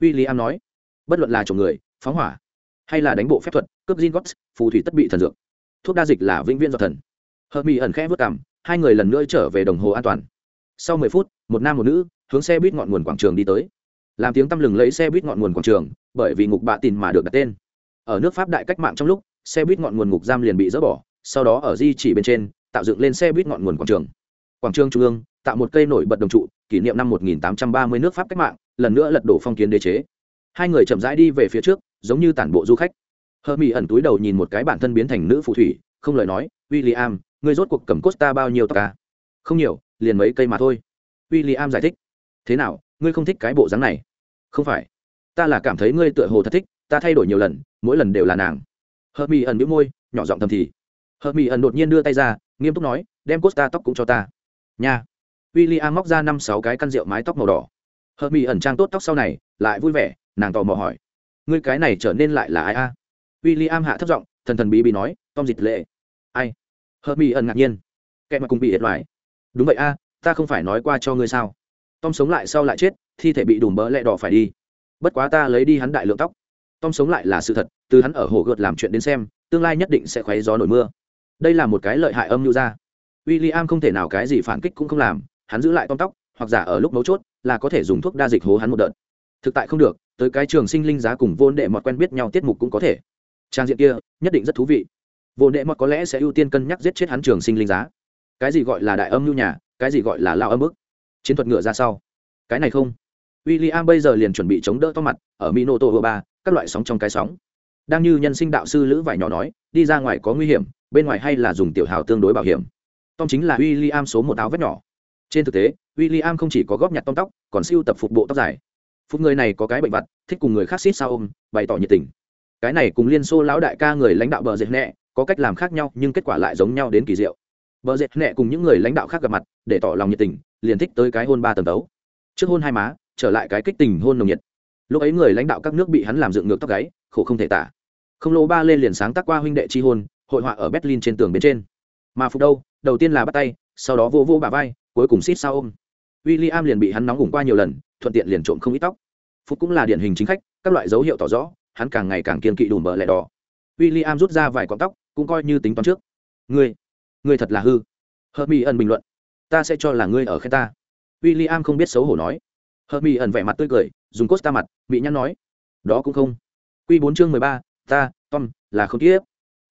A: W i l l i am nói, bất luận là chồng người, phóng hỏa, hay là đánh bộ phép thuật, cướp gin gót phù thủy tất bị thần dược. Thuốc đa dịch là vĩnh viễn do thần. Hờ mỹ ẩn khẽ vất cảm hai người lần nữa trở về đồng hồ an toàn. Sau mười phút, một nam một nữ hướng xe buýt ngọn nguồn quảng trường đi tới. Làm tiếng tăm lừng lấy xe buýt ngọn nguồn quảng trường, bởi vì ngục bạ tìm mà được đặt tên. Ở nước pháp đại cách mạng trong lúc, xe buýt ngọn nguồn ngục giam liền bị dỡ bỏ, sau đó ở di chỉ bên trên, tạo dựng lên xe buýt ngọn nguồn quảng trường quảng trường trung ương tạo một cây nổi bật đồng trụ kỷ niệm năm 1830 nước pháp cách mạng lần nữa lật đổ phong kiến đế chế. Hai người chậm rãi đi về phía trước giống như tản bộ du khách. Hơ mỹ ẩn túi đầu nhìn một cái bản thân biến thành nữ phù thủy không lời nói William, ngươi rốt cuộc cầm costa bao nhiêu tóc à? không nhiều liền mấy cây mà thôi. William giải thích. Thế nào ngươi không thích cái bộ dáng này? Không phải. Ta là cảm thấy ngươi tựa hồ thật thích ta thay đổi nhiều lần mỗi lần đều là nàng. Hơ mỹ ẩn đĩu môi nhỏ giọng thầm thì. Hơ mỹ ẩn đột nhiên đưa tay ra nghiêm túc nói đem costa tóc cũng cho ta nha. W i l l i am móc ra năm sáu cái căn rượu mái tóc màu đỏ. Hờ mỹ ẩn trang tốt tóc sau này, lại vui vẻ, nàng tò mò hỏi. Ngươi cái này trở nên lại là ai a? W i l l i am hạ thấp giọng, thần thần bí bí nói, tom dịch lệ. Ai? Hờ mỹ ẩn ngạc nhiên. Kẻ mà cùng bị hiệt loại đúng vậy a, ta không phải nói qua cho ngươi sao? Tom sống lại sau lại chết, thi thể bị đùm bỡ lẹ đỏ phải đi. Bất quá ta lấy đi hắn đại lượng tóc. Tom sống lại là sự thật, từ hắn ở hồ gợt làm chuyện đến xem, tương lai nhất định sẽ khoáy gió nổi mưa. Đây là một cái lợi hại âm mưu ra w i l l i am không thể nào cái gì phản kích cũng không làm, hắn giữ lại tóm tóc, hoặc giả ở lúc mấu chốt là có thể dùng thuốc đa dịch hố hắn một đợt. Thực tại không được, tới cái trường sinh linh giá cùng vô đệ mọt quen biết nhau tiết mục cũng có thể. Trang diện kia, nhất định rất thú vị. Vô đệ mọt có lẽ sẽ ưu tiên cân nhắc giết chết hắn trường sinh linh giá. Cái gì gọi là đại âm nhu nhà, cái gì gọi là lao âm ức chiến thuật ngựa ra sau. Cái này không. W i l l i am bây giờ liền chuẩn bị chống đỡ to mặt, ở Minoto nô ba, các loại sóng trong cái sóng. Đang như nhân sinh đạo sư lữ vải nhỏ nói, đi ra ngoài có nguy hiểm, bên ngoài hay là dùng tiểu hào tương đối bảo hiểm tom chính là w i l l i am số một áo vét nhỏ. Trên thực tế w i l l i am không chỉ có góp nhặt tom tóc, còn siêu tập phục bộ tóc dài. Phục người này có cái bệnh vặt, thích cùng người khác xít sao ôm, bày tỏ nhiệt tình. Cái này cùng liên xô lão đại ca người lãnh đạo bờ dệt nẹ, có cách làm khác nhau, nhưng kết quả lại giống nhau đến kỳ diệu. Bờ dệt nẹ cùng những người lãnh đạo khác gặp mặt, để tỏ lòng nhiệt tình, liền thích tới cái hôn ba tầng tấu. Trước hôn hai má, trở lại cái kích tình hôn nồng nhiệt. Lúc ấy người lãnh đạo các nước bị hắn làm dựng ngược tóc gáy, khổ không thể tả. Không lâu ba lên liền sáng tác qua huynh đệ chi hôn, hội họa ở berlin trên tường bên trên mà phục đâu, đầu tiên là bắt tay, sau đó vô vô bà vai, cuối cùng xít sao ôm. W i l l i am liền bị hắn nóng ủng qua nhiều lần, thuận tiện liền trộm không ít tóc. Phục cũng là điển hình chính khách, các loại dấu hiệu tỏ rõ, hắn càng ngày càng kiên kỵ đủ mở lẻ đỏ. W i l l i am rút ra vài con tóc, cũng coi như tính toán trước. Ngươi ngươi thật là hư. Hờ mỹ ẩn bình luận. Ta sẽ cho là ngươi ở khen ta. W i l l i am không biết xấu hổ nói. Hờ mỹ ẩn vẻ mặt tươi cười, dùng cốt ta mặt bị nhăn nói. Đó cũng không. Q bốn chương mười ba, ta, tom, là không tiếp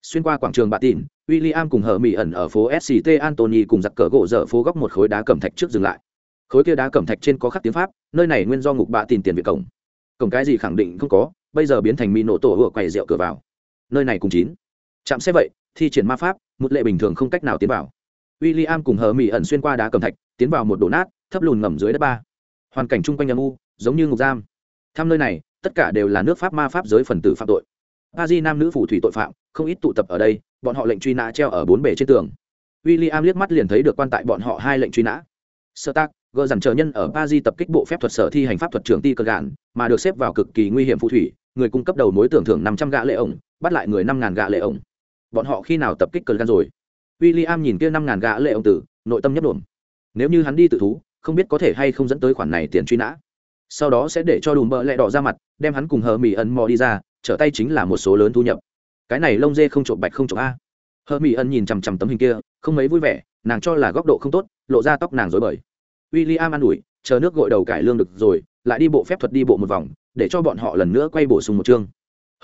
A: xuyên qua quảng trường bạ tìn William cùng hờ mỹ ẩn ở phố sct antony cùng giặc cờ gỗ dở phố góc một khối đá cẩm thạch trước dừng lại. Khối kia đá cẩm thạch trên có khắc tiếng pháp, nơi này nguyên do ngục bạ tìn tiền viện cổng. Cổng cái gì khẳng định không có, bây giờ biến thành mỹ nổ tổ hựa quầy rượu cửa vào. Nơi này cùng chín. Chạm xe vậy, thi triển ma pháp, một lệ bình thường không cách nào tiến vào. William cùng hờ mỹ ẩn xuyên qua đá cẩm thạch, tiến vào một đổ nát, thấp lùn ngầm dưới đất ba. Hoàn cảnh chung quanh âm u, giống như ngục giam. Thăm nơi này, tất cả đều là nước pháp ma pháp giới phần tử phạm tội. Ba di nam nữ phù thủy tội phạm, không ít tụ tập ở đây, bọn họ lệnh truy nã treo ở bốn bể trên tường. W i l l i am liếc mắt liền thấy được quan tại bọn họ hai lệnh truy nã. Sơ tác gờ dằn chờ nhân ở ba di tập kích bộ phép thuật sở thi hành pháp thuật trưởng ti cơ gạn, mà được xếp vào cực kỳ nguy hiểm phù thủy, người cung cấp đầu mối tưởng thưởng năm trăm gạ lệ ổng, bắt lại người năm ngàn gạ lệ ổng. Bọn họ khi nào tập kích cờ gạn rồi? W i l l i am nhìn kia năm ngàn gạ lệ ổng tử, nội tâm nhấp đồn nếu như hắn đi tự thú, không biết có thể hay không dẫn tới khoản này tiền truy nã. Sau đó sẽ để cho đùm bợ lẹ đỏ ra mặt, đem hắn cùng hờ mỹ ẩn mò đi ra trở tay chính là một số lớn thu nhập. Cái này lông dê không trộm bạch không trộm a. Hờ mỹ ân nhìn chằm chằm tấm hình kia, không mấy vui vẻ, nàng cho là góc độ không tốt, lộ ra tóc nàng dối bời. W i l l i am an ủi, chờ nước gội đầu cải lương được rồi, lại đi bộ phép thuật đi bộ một vòng, để cho bọn họ lần nữa quay bổ sung một chương.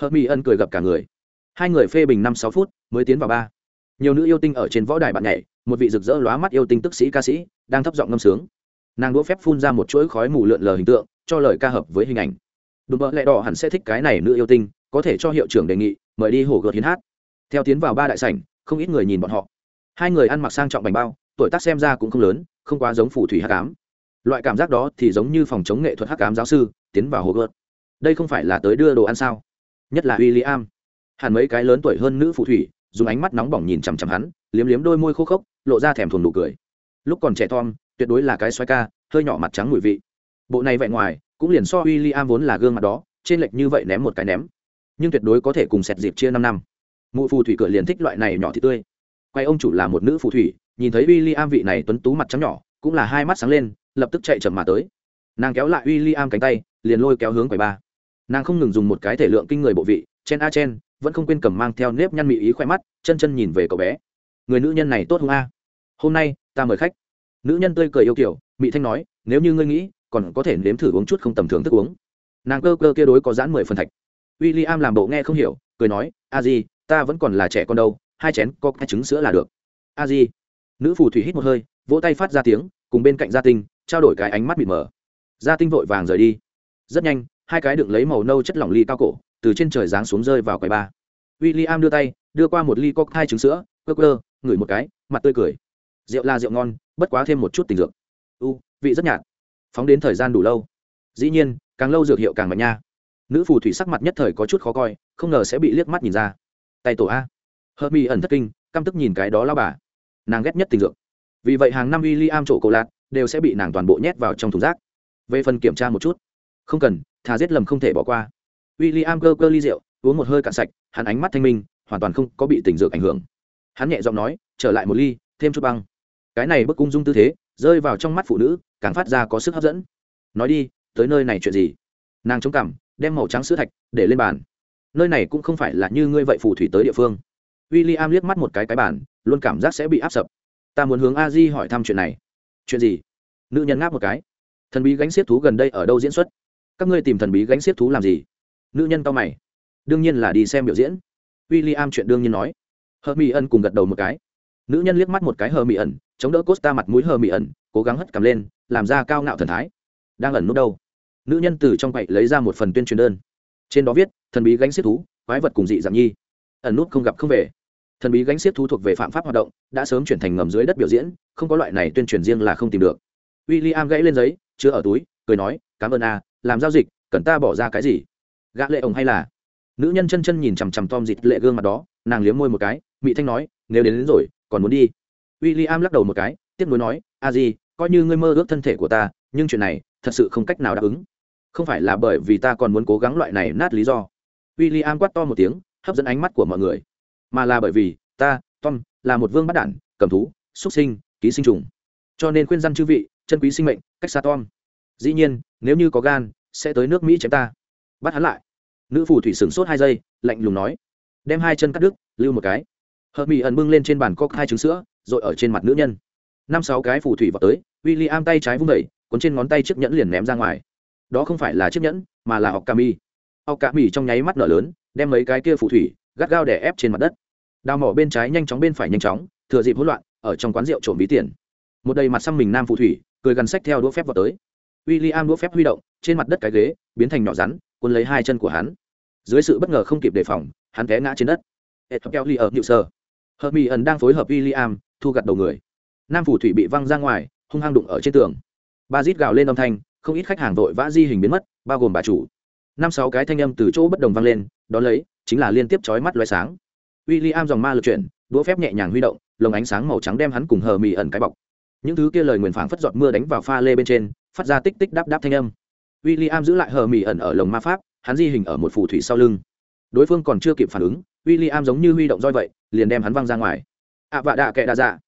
A: Hờ mỹ ân cười gặp cả người. Hai người phê bình năm sáu phút, mới tiến vào ba. Nhiều nữ yêu tinh ở trên võ đài bạn nhảy, một vị rực rỡ lóa mắt yêu tinh tức sĩ ca sĩ, đang thấp giọng ngâm sướng. Nàng đũa phép phun ra một chuỗi khói mù lượn lờ hình tượng, cho lời ca hợp với hình ảnh đùm bợ lẹ đỏ hẳn sẽ thích cái này nữ yêu tinh, có thể cho hiệu trưởng đề nghị, mời đi hồ gợt hiến hát. Theo tiến vào ba đại sảnh, không ít người nhìn bọn họ. Hai người ăn mặc sang trọng bành bao, tuổi tác xem ra cũng không lớn, không quá giống phù thủy hát cám loại cảm giác đó thì giống như phòng chống nghệ thuật hát cám giáo sư, tiến vào hồ gợt. Đây không phải là tới đưa đồ ăn sao? Nhất là w i l l i am hẳn mấy cái lớn tuổi hơn nữ phù thủy, dùng ánh mắt nóng bỏng nhìn chằm chằm hắn, liếm liếm đôi môi khô khốc, lộ ra thèm thuồng nụ cười. Lúc còn trẻ thom tuyệt đối là cái xoay ca, hơi nhỏ mặt trắng mùi vị. Bộ này vẹn ngoài cũng liền so w i l l i am vốn là gương mặt đó, trên lệch như vậy ném một cái ném. Nhưng tuyệt đối có thể cùng sẹt dịp chia năm năm. Mụ phù thủy cửa liền thích loại này nhỏ thì tươi. Quay ông chủ là một nữ phù thủy, nhìn thấy w i l l i am vị này tuấn tú mặt trắng nhỏ, cũng là hai mắt sáng lên, lập tức chạy chậm mà tới. Nàng kéo lại w i l l i am cánh tay, liền lôi kéo hướng quầy ba. Nàng không ngừng dùng một cái thể lượng kinh người bộ vị, chen a chen, vẫn không quên cầm mang theo nếp nhăn mị ý khoe mắt, chân chân nhìn về cậu bé. Người nữ nhân này tốt không a. Hôm nay, ta mời khách. Nữ nhân tươi cười yêu kiểu, mị thanh nói, nếu như ngươi nghĩ còn có thể nếm thử uống chút không tầm thường thức uống. Nàng cơ cơ kia đối có giãn mười phần thạch. W i l l i am làm bộ nghe không hiểu, cười nói, a di, ta vẫn còn là trẻ con đâu, hai chén có hai trứng sữa là được. A di. Nữ phù thủy hít một hơi, vỗ tay phát ra tiếng, cùng bên cạnh gia tinh, trao đổi cái ánh mắt bị mở gia tinh vội vàng rời đi. Rất nhanh, hai cái đựng lấy màu nâu chất lỏng ly cao cổ, từ trên trời giáng xuống rơi vào quầy ba w i l l i am đưa tay, đưa qua một ly coc hai trứng sữa, cơ cơ, ngửi một cái, mặt tươi cười. Rượu là rượu ngon, bất quá thêm một chút tình dược. U, vị rất nhạt phóng đến thời gian đủ lâu. Dĩ nhiên, càng lâu dược hiệu càng mạnh nha. Nữ phù thủy sắc mặt nhất thời có chút khó coi, không ngờ sẽ bị liếc mắt nhìn ra. Tay tổ a. Hớt mi ẩn thất kinh, căm tức nhìn cái đó lao bà. Nàng ghét nhất tình dược. Vì vậy hàng năm w i l l i am trổ cầu lạc đều sẽ bị nàng toàn bộ nhét vào trong thùng rác. Về phần kiểm tra một chút. Không cần, thà giết lầm không thể bỏ qua. W i l l i am cơ cơ ly rượu, uống một hơi cạn sạch, hắn ánh mắt thanh minh, hoàn toàn không có bị tình dược ảnh hưởng. Hắn nhẹ giọng nói, trở lại một ly, thêm chút băng cái này bức cung dung tư thế, rơi vào trong mắt phụ nữ, càng phát ra có sức hấp dẫn. Nói đi, tới nơi này chuyện gì? Nàng chống cằm, đem màu trắng sữa thạch để lên bàn. Nơi này cũng không phải là như ngươi vậy phù thủy tới địa phương. W i l l i am liếc mắt một cái cái bàn, luôn cảm giác sẽ bị áp sập. Ta muốn hướng a di hỏi thăm chuyện này. Chuyện gì? Nữ nhân ngáp một cái. Thần bí gánh xiết thú gần đây ở đâu diễn xuất? Các ngươi tìm thần bí gánh xiết thú làm gì? Nữ nhân cao mày. Đương nhiên là đi xem biểu diễn. W i l l i am chuyện đương nhiên nói. Hờ mỹ ẩn cùng gật đầu một cái. Nữ nhân liếc mắt một cái hờ mỹ ẩn chống đỡ costa mặt mũi hờ mị ẩn cố gắng hất cầm lên làm ra cao ngạo thần thái. Đang ẩn nút đâu? Nữ nhân từ trong quậy lấy ra một phần tuyên truyền đơn. Trên đó viết thần bí gánh xiết thú quái vật cùng dị dạng nhi. Ẩn nút không gặp không về. Thần bí gánh xiết thú thuộc về phạm pháp hoạt động đã sớm chuyển thành ngầm dưới đất biểu diễn không có loại này tuyên truyền riêng là không tìm được. W i l l i am gãy lên giấy chứa ở túi cười nói cảm ơn a làm giao dịch cần ta bỏ ra cái gì? Gã lệ ổng hay là? Nữ nhân chân chân nhìn chằm chằm tom dịt lệ gương mặt đó nàng liếm môi một cái mỹ thanh nói nếu đến, đến rồi còn muốn đi w i l l i am lắc đầu một cái tiếp nối nói, a di, coi như ngươi mơ ước thân thể của ta, nhưng chuyện này thật sự không cách nào đáp ứng. Không phải là bởi vì ta còn muốn cố gắng loại này nát lý do. W i l l i am quát to một tiếng, hấp dẫn ánh mắt của mọi người. Mà là bởi vì ta, tom, là một vương bắt đản, cầm thú xuất sinh, ký sinh trùng. Cho nên khuyên dân chư vị, chân quý sinh mệnh, cách xa tom. Dĩ nhiên, nếu như có gan, sẽ tới nước mỹ chém ta. Bắt hắn lại. Nữ phù thủy sửng sốt hai giây, lạnh lùng nói. Đem hai chân cắt đứt, lưu một cái. Hợp mỹ ẩn bưng lên trên bàn cóc hai trứng sữa rồi ở trên mặt nữ nhân. Năm sáu cái phù thủy vào tới w i l l i am tay trái vung đẩy, cuốn trên ngón tay chiếc nhẫn liền ném ra ngoài. Đó không phải là chiếc nhẫn, mà là học cà mi học cà mi trong nháy mắt nở lớn, đem mấy cái kia phù thủy gắt gao đè ép trên mặt đất. Đào mỏ bên trái nhanh chóng bên phải nhanh chóng, thừa dịp hỗn loạn, ở trong quán rượu trộm ví tiền. Một đầy mặt xăm mình nam phù thủy, cười gần sách theo đũa phép vào tới. W i l l i am đũa phép huy động, trên mặt đất cái ghế, biến thành nhỏ rắn, cuốn lấy hai chân của hắn. Dưới sự bất ngờ không kịp đề phòng, hắn té ngã trên đất. Ed keo ở nhự sơ hợp mỹ ẩn đang phối hợp w i l l i am thu gặt đầu người. Nam phù thủy bị văng ra ngoài, hung hăng đụng ở trên tường. Ba rít gào lên âm thanh, không ít khách hàng vội vã di hình biến mất, bao gồm bà chủ. Năm sáu cái thanh âm từ chỗ bất đồng vang lên, đó lấy, chính là liên tiếp chói mắt loé sáng. W i l l i am dòng ma lượt chuyển, đũa phép nhẹ nhàng huy động, lồng ánh sáng màu trắng đem hắn cùng hờ mì ẩn cái bọc. Những thứ kia lời nguyền phảng phất giọt mưa đánh vào pha lê bên trên, phát ra tích tích đáp đáp thanh âm. W i l l i am giữ lại hờ mì ẩn ở lồng ma pháp, hắn di hình ở một phù thủy sau lưng. Đối phương còn chưa kịp phản ứng w i l l i am giống như huy động roi vậy, liền đem hắn văng ra ngoài ạ à, vạ đạ kệ đa dạ.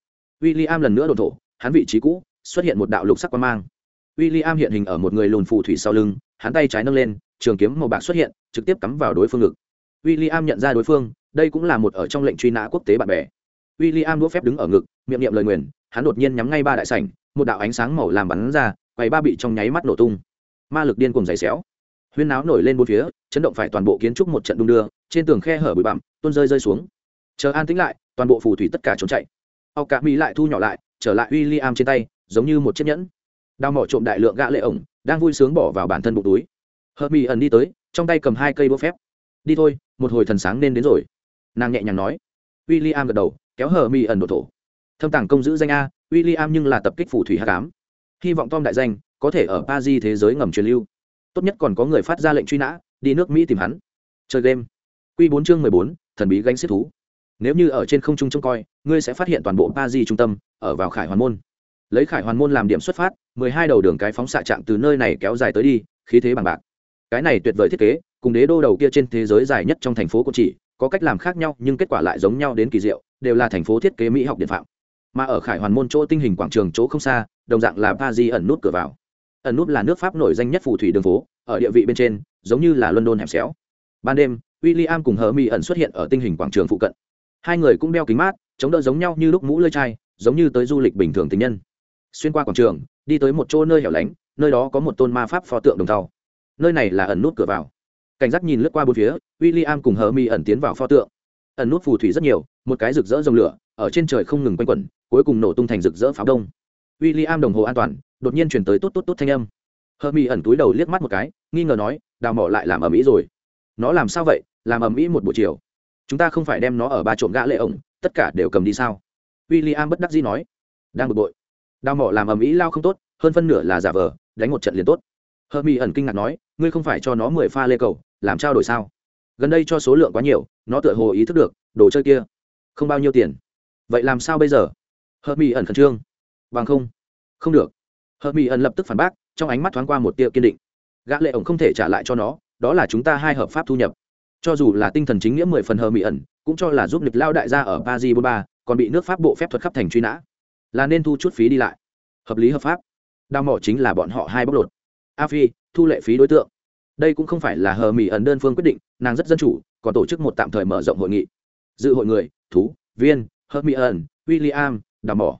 A: W i l l i am lần nữa đồn thổ hắn vị trí cũ xuất hiện một đạo lục sắc quan mang. W i l l i am hiện hình ở một người lùn phù thủy sau lưng hắn tay trái nâng lên trường kiếm màu bạc xuất hiện trực tiếp cắm vào đối phương ngực. W i l l i am nhận ra đối phương đây cũng là một ở trong lệnh truy nã quốc tế bạn bè. W i l l i am đũa phép đứng ở ngực miệng niệm lời nguyền hắn đột nhiên nhắm ngay ba đại sảnh một đạo ánh sáng màu làm bắn ra quầy ba bị trong nháy mắt nổ tung. Ma lực điên cùng giày xéo. Huyên náo nổi lên bốn phía chấn động phải toàn bộ kiến trúc một trận đung đưa trên tường khe hở bụi bặm tuôn rơi rơi xuống chờ an tĩnh lại, toàn bộ phù thủy tất cả trốn chạy. Ao cả mỹ lại thu nhỏ lại, trở lại w i l l i am trên tay, giống như một chiếc nhẫn. Đao mỏ trộm đại lượng gã lệ ổng, đang vui sướng bỏ vào bản thân bụng túi. Hợp mỹ ẩn đi tới, trong tay cầm hai cây búa phép. Đi thôi, một hồi thần sáng nên đến rồi. Nàng nhẹ nhàng nói. W i l l i am gật đầu, kéo hờ mỹ ẩn đổ thổ. Thâm tàng công giữ danh a w i l l i am nhưng là tập kích phù thủy hạ cám hy vọng tom đại danh có thể ở pa di thế giới ngầm truyền lưu. Tốt nhất còn có người phát ra lệnh truy nã, đi nước mỹ tìm hắn. Chơi game. Q bốn chương mười bốn, thần bí gánh xếp thú nếu như ở trên không trung trông coi, ngươi sẽ phát hiện toàn bộ pa di trung tâm ở vào khải hoàn môn. Lấy khải hoàn môn làm điểm xuất phát, mười hai đầu đường cái phóng xạ chạm từ nơi này kéo dài tới đi, khí thế bằng bạc. Cái này tuyệt vời thiết kế, cùng đế đô đầu kia trên thế giới dài nhất trong thành phố của chỉ, có cách làm khác nhau, nhưng kết quả lại giống nhau đến kỳ diệu, đều là thành phố thiết kế mỹ học điện phạm. Mà ở khải hoàn môn chỗ tinh hình quảng trường chỗ không xa, đồng dạng là pa di ẩn nút cửa vào. Ẩn nút là nước pháp nổi danh nhất phù thủy đường phố, ở địa vị bên trên, giống như là london hẻm xéo. Ban đêm w i l l i am cùng hờ mỹ ẩn xuất hiện ở tinh hình quảng trường phụ cận hai người cũng đeo kính mát, chống đỡ giống nhau như lúc mũ lơi chai, giống như tới du lịch bình thường tình nhân. Xuyên qua quảng trường, đi tới một chỗ nơi hẻo lánh, nơi đó có một tôn ma pháp pho tượng đồng tàu nơi này là ẩn nút cửa vào. Cảnh giác nhìn lướt qua bốn phía w i l l i am cùng hờ mi ẩn tiến vào pho tượng. Ẩn nút phù thủy rất nhiều, một cái rực rỡ dòng lửa, ở trên trời không ngừng quanh quẩn, cuối cùng nổ tung thành rực rỡ pháo đông. W i l l i am đồng hồ an toàn, đột nhiên chuyển tới tốt tốt tốt thanh âm. Hờ mi ẩn túi đầu liếc mắt một cái, nghi ngờ nói, đào mỏ lại làm ở mỹ rồi. Nó làm sao vậy? Làm ở mỹ một buổi chiều chúng ta không phải đem nó ở ba trộm gã lệ ổng, tất cả đều cầm đi sao? W i l l i am bất đắc dĩ nói. Đang bực bội. Đào mỏ làm ầm ĩ lao không tốt, hơn phân nửa là giả vờ, đánh một trận liền tốt. Hơ mỹ ẩn kinh ngạc nói, ngươi không phải cho nó mười pha lê cầu, làm trao đổi sao? Gần đây cho số lượng quá nhiều, nó tựa hồ ý thức được, đồ chơi kia, không bao nhiêu tiền. Vậy làm sao bây giờ? Hơ mỹ ẩn khẩn trương. Bằng không không được. Hơ mỹ ẩn lập tức phản bác, trong ánh mắt thoáng qua một tia kiên định. Gã lệ ổng không thể trả lại cho nó, đó là chúng ta hai hợp pháp thu nhập cho dù là tinh thần chính nghĩa mười phần hờ mỹ ẩn, cũng cho là giúp lịch lao đại gia ở paris ba còn bị nước pháp bộ phép thuật khắp thành truy nã. Là nên thu chút phí đi lại. Hợp lý hợp pháp. Đào mỏ chính là bọn họ hai bóc lột. A phi, thu lệ phí đối tượng. Đây cũng không phải là hờ mỹ ẩn đơn phương quyết định, nàng rất dân chủ, còn tổ chức một tạm thời mở rộng hội nghị. Dự hội người, thú, viên, hờ mỹ ẩn, william đào mỏ.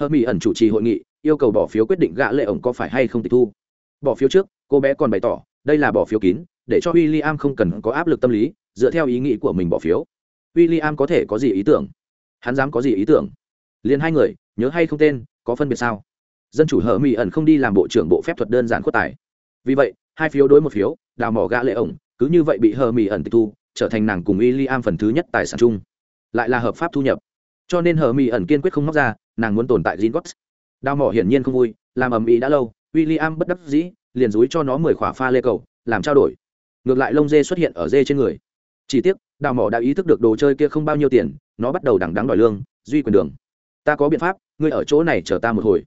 A: Hờ mỹ ẩn chủ trì hội nghị, yêu cầu bỏ phiếu quyết định gã lệ ổng có phải hay không tịch thu. Bỏ phiếu trước, cô bé còn bày tỏ đây là bỏ phiếu kín, để cho William không cần có áp lực tâm lý, dựa theo ý nghĩ của mình bỏ phiếu. William có thể có gì ý tưởng? Hắn dám có gì ý tưởng? Liên hai người, nhớ hay không tên, có phân biệt sao? Dân chủ hờ mỹ ẩn không đi làm bộ trưởng bộ phép thuật đơn giản khuất tài. Vì vậy, hai phiếu đối một phiếu, đào mỏ gã lệ ổng, cứ như vậy bị hờ mỹ ẩn tịch thu, trở thành nàng cùng w i am phần thứ nhất tài sản chung. Lại là hợp pháp thu nhập. Cho nên hờ mỹ ẩn kiên quyết không móc ra, nàng muốn tồn tại gin gót đào mỏ hiển nhiên không vui, làm ầm ĩ đã lâu, William am bất đắc dĩ liền dúi cho nó mười khỏa pha lê cầu, làm trao đổi. Ngược lại lông dê xuất hiện ở dê trên người. Chỉ tiếc, đào mỏ đã ý thức được đồ chơi kia không bao nhiêu tiền, nó bắt đầu đằng đắng đòi lương, duy quyền đường. Ta có biện pháp, ngươi ở chỗ này chờ ta một hồi.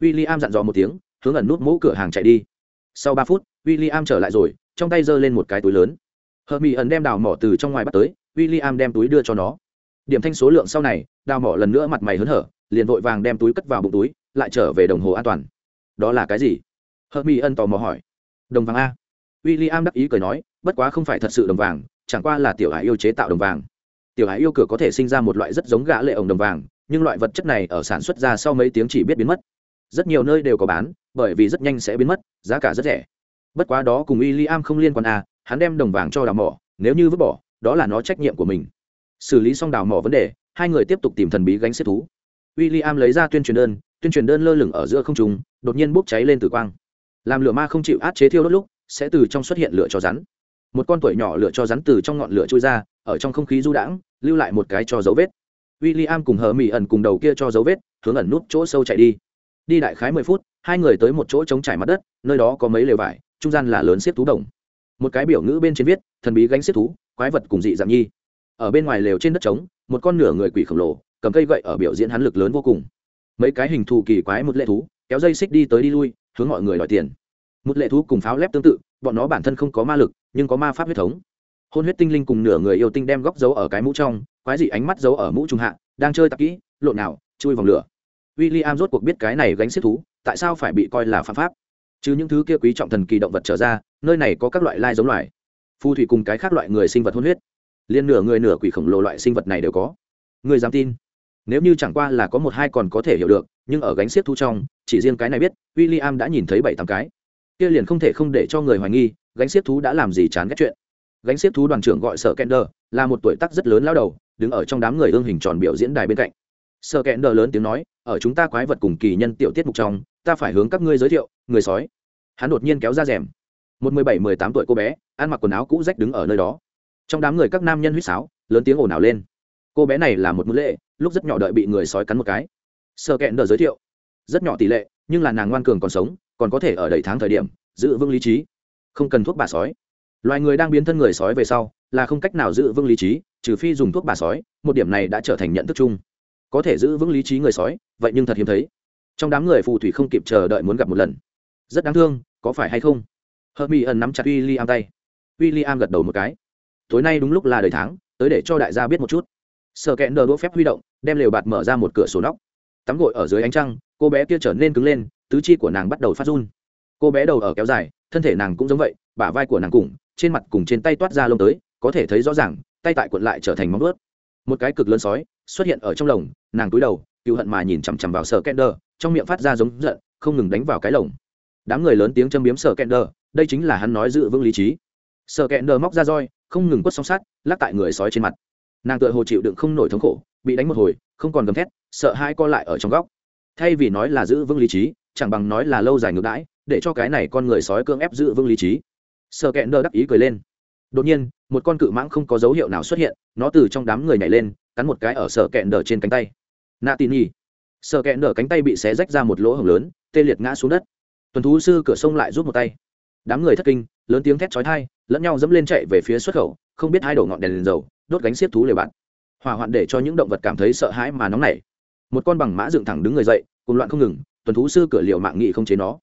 A: W i l l i am dặn dò một tiếng, hướng ẩn nút mũ cửa hàng chạy đi. Sau ba phút w i l l i am trở lại rồi, trong tay giơ lên một cái túi lớn. Hờ mỹ ẩn đem đào mỏ từ trong ngoài bắt tới w i l l i am đem túi đưa cho nó. Điểm thanh số lượng sau này, đào mỏ lần nữa mặt mày hớn hở, liền vội vàng đem túi cất vào bụng túi, lại trở về đồng hồ an toàn. Đó là cái gì? Hờ mỹ ân tò mò hỏi. Đồng vàng a. W i l l i am đắc ý cười nói, bất quá không phải thật sự đồng vàng, chẳng qua là tiểu hải yêu chế tạo đồng vàng. Tiểu hải yêu cửa có thể sinh ra một loại rất giống gã lệ ổng đồng vàng, nhưng loại vật chất này ở sản xuất ra sau mấy tiếng chỉ biết biến mất. Rất nhiều nơi đều có bán, bởi vì rất nhanh sẽ biến mất, giá cả rất rẻ. Bất quá đó cùng w i l l i am không liên quan à hắn đem đồng vàng cho đào mỏ, nếu như vứt bỏ, đó là nó trách nhiệm của mình. Xử lý xong đào mỏ vấn đề, hai người tiếp tục tìm thần bí gánh xếp thú. W i l l i am lấy ra tuyên truyền đơn, tuyên truyền đơn lơ lửng ở giữa không trung, đột nhiên bốc cháy lên tử quang làm lửa ma không chịu át chế thiêu đốt lúc, sẽ từ trong xuất hiện lửa cho rắn. Một con tuổi nhỏ lửa cho rắn từ trong ngọn lửa trôi ra, ở trong không khí du đãng, lưu lại một cái cho dấu vết. W i l l i am cùng hờ mỹ ẩn cùng đầu kia cho dấu vết, hướng ẩn nút chỗ sâu chạy đi. Đi đại khái mười phút, hai người tới một chỗ trống trải mặt đất, nơi đó có mấy lều vải, trung gian là lớn xếp thú đồng. Một cái biểu ngữ bên trên viết, thần bí gánh xếp thú, quái vật cùng dị dạng nhi. Ở bên ngoài lều trên đất trống, một con nửa người quỷ khổng lồ, cầm cây gậy ở biểu diễn hắn lực lớn vô cùng. Mấy cái hình thù kỳ quái một lệ thú, kéo dây xích đi tới đi lui hướng mọi người đòi tiền. Một lệ thú cùng pháo lép tương tự, bọn nó bản thân không có ma lực, nhưng có ma pháp huyết thống. Hôn huyết tinh linh cùng nửa người yêu tinh đem góc giấu ở cái mũ trong, quái dị ánh mắt giấu ở mũ trung hạ, đang chơi tạp kỹ, lộn nào, chui vòng lửa. W i l l i am rốt cuộc biết cái này gánh xếp thú, tại sao phải bị coi là phạm pháp? Chứ những thứ kia quý trọng thần kỳ động vật trở ra, nơi này có các loại lai giống loài. Phù thủy cùng cái khác loại người sinh vật hôn huyết. Liên nửa người nửa quỷ khổng lồ loại sinh vật này đều có. Người dám tin? Nếu như chẳng qua là có một hai còn có thể hiểu được nhưng ở gánh xiếc thu trong, chỉ riêng cái này biết w i l l i am đã nhìn thấy bảy tám cái. Kia liền không thể không để cho người hoài nghi, gánh xiếc thú đã làm gì chán ghét chuyện. Gánh xiếc thú đoàn trưởng gọi sở kender, là một tuổi tác rất lớn lao đầu, đứng ở trong đám người ương hình tròn biểu diễn đài bên cạnh. Sở kender lớn tiếng nói, ở chúng ta quái vật cùng kỳ nhân tiểu tiết mục trong, ta phải hướng các ngươi giới thiệu, người sói. Hắn đột nhiên kéo ra rèm. Một mười bảy, mười tám tuổi cô bé, ăn mặc quần áo cũ rách đứng ở nơi đó. Trong đám người các nam nhân huýt sáo, lớn tiếng ồn ào lên. Cô bé này là một mưu lệ lúc rất nhỏ đợi bị người sói cắn một cái sơ kẹn đờ giới thiệu. Rất nhỏ tỷ lệ, nhưng là nàng ngoan cường còn sống, còn có thể ở đầy tháng thời điểm, giữ vững lý trí. Không cần thuốc bà sói. Loài người đang biến thân người sói về sau, là không cách nào giữ vững lý trí, trừ phi dùng thuốc bà sói, một điểm này đã trở thành nhận thức chung. Có thể giữ vững lý trí người sói, vậy nhưng thật hiếm thấy. Trong đám người phù thủy không kịp chờ đợi muốn gặp một lần. Rất đáng thương, có phải hay không? Hợp mỹ ẩn nắm chặt w i l l i am tay. W i l l i am gật đầu một cái. Tối nay đúng lúc là đời tháng, tới để cho đại gia biết một chút. Sợ kẹn đờ đỗ phép huy động, đem lều bạt mở ra một cửa sổ nóc tắm gội ở dưới ánh trăng, cô bé kia trở nên cứng lên, tứ chi của nàng bắt đầu phát run. Cô bé đầu ở kéo dài, thân thể nàng cũng giống vậy, bả vai của nàng cùng, trên mặt cùng trên tay toát ra lông tới, có thể thấy rõ ràng, tay tại cuộn lại trở thành móng ướt một cái cực lớn sói xuất hiện ở trong lồng, nàng túi đầu cựu hận mà nhìn chằm chằm vào sợ kẹn đờ trong miệng phát ra giống giận, không ngừng đánh vào cái lồng. Đám người lớn tiếng châm biếm sợ kẹn đờ đây chính là hắn nói dự vững lý trí. Sợ kẹn đờ móc ra roi, không ngừng quất song sát lắc tại người sói trên mặt. Nàng tựa hồ chịu đựng không nổi thống khổ, bị đánh một hồi, không còn gầm thét sợ hãi co lại ở trong góc. Thay vì nói là giữ vững lý trí, chẳng bằng nói là lâu dài ngược đãi, để cho cái này con người sói cưỡng ép giữ vững lý trí. Sợ kẹn đơ đắc ý cười lên. Đột nhiên, một con cự mãng không có dấu hiệu nào xuất hiện, nó từ trong đám người nhảy lên, cắn một cái ở sợ kẹn đờ trên cánh tay. Nạ tin nhi sợ kẹn đờ cánh tay bị xé rách ra một lỗ hồng lớn, tê liệt ngã xuống đất. Tuần thú sư cửa sông lại rút một tay. Đám người thất kinh, lớn tiếng thét chói thai lẫn nhau dẫm lên chạy về phía xuất khẩu, không biết hai đầu ngọn đèn liền dầu, đốt gánh xiết thú lều bạn. Hỏa hoạn để cho những động vật cảm thấy sợ hãi mà nóng nảy một con bằng mã dựng thẳng đứng người dậy, cùng loạn không ngừng, tuần thú sư cửa liều mạng nghị không chế nó.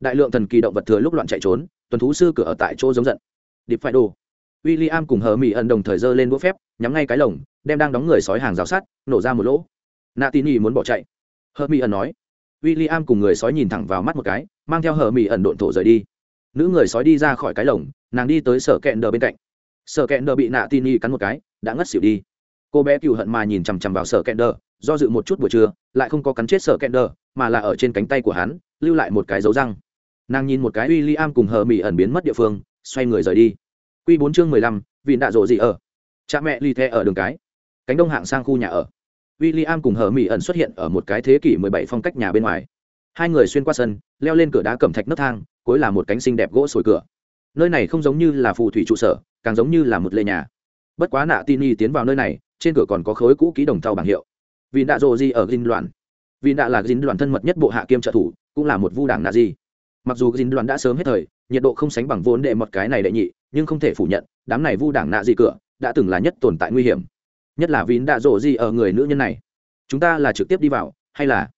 A: Đại lượng thần kỳ động vật thừa lúc loạn chạy trốn, tuần thú sư cửa ở tại chỗ giống giận. Điệp phải đồ. W i l l i am cùng hờ mỹ ẩn đồng thời dơ lên đũa phép, nhắm ngay cái lồng, đem đang đóng người sói hàng rào sát, nổ ra một lỗ. Nạ tín y muốn bỏ chạy. Hờ mỹ ẩn nói. W i l l i am cùng người sói nhìn thẳng vào mắt một cái, mang theo hờ mỹ ẩn độn thổ rời đi. Nữ người sói đi ra khỏi cái lồng, nàng đi tới sở kẹn đờ bên cạnh. Sở kẹn đờ bị nạ tin y cắn một cái, đã ngất xỉu đi. Cô bé cựu hận mà nhìn chằm chằm vào sở kẹn đờ do dự một chút buổi trưa, lại không có cắn chết sở kẹn đờ, mà là ở trên cánh tay của hắn, lưu lại một cái dấu răng. Nàng nhìn một cái w i l l i am cùng hờ mỹ ẩn biến mất địa phương, xoay người rời đi. Q bốn chương mười lăm vì đạ rộ gì ở? Cha mẹ ly the ở đường cái. Cánh đông hạng sang khu nhà ở. W i l l i am cùng hờ mỹ ẩn xuất hiện ở một cái thế kỷ mười bảy phong cách nhà bên ngoài. Hai người xuyên qua sân, leo lên cửa đá cẩm thạch nấc thang, cuối là một cánh xinh đẹp gỗ sồi cửa. Nơi này không giống như là phù thủy trụ sở, càng giống như là một lệ nhà. Bất quá nạ tin y tiến vào nơi này, trên cửa còn có khối cũ ký đồng thau bảng hiệu vì đạ rồ di ở dinh đoàn vì đạ là dinh đoàn thân mật nhất bộ hạ kiêm trợ thủ, cũng là một vu đảng nạ gì. mặc dù dinh đoàn đã sớm hết thời, nhiệt độ không sánh bằng vốn đệ một cái này đệ nhị, nhưng không thể phủ nhận, đám này vu đảng nạ gì cửa, đã từng là nhất tồn tại nguy hiểm. Nhất là vì đạ rồ di ở người nữ nhân này. Chúng ta là trực tiếp đi vào, hay là?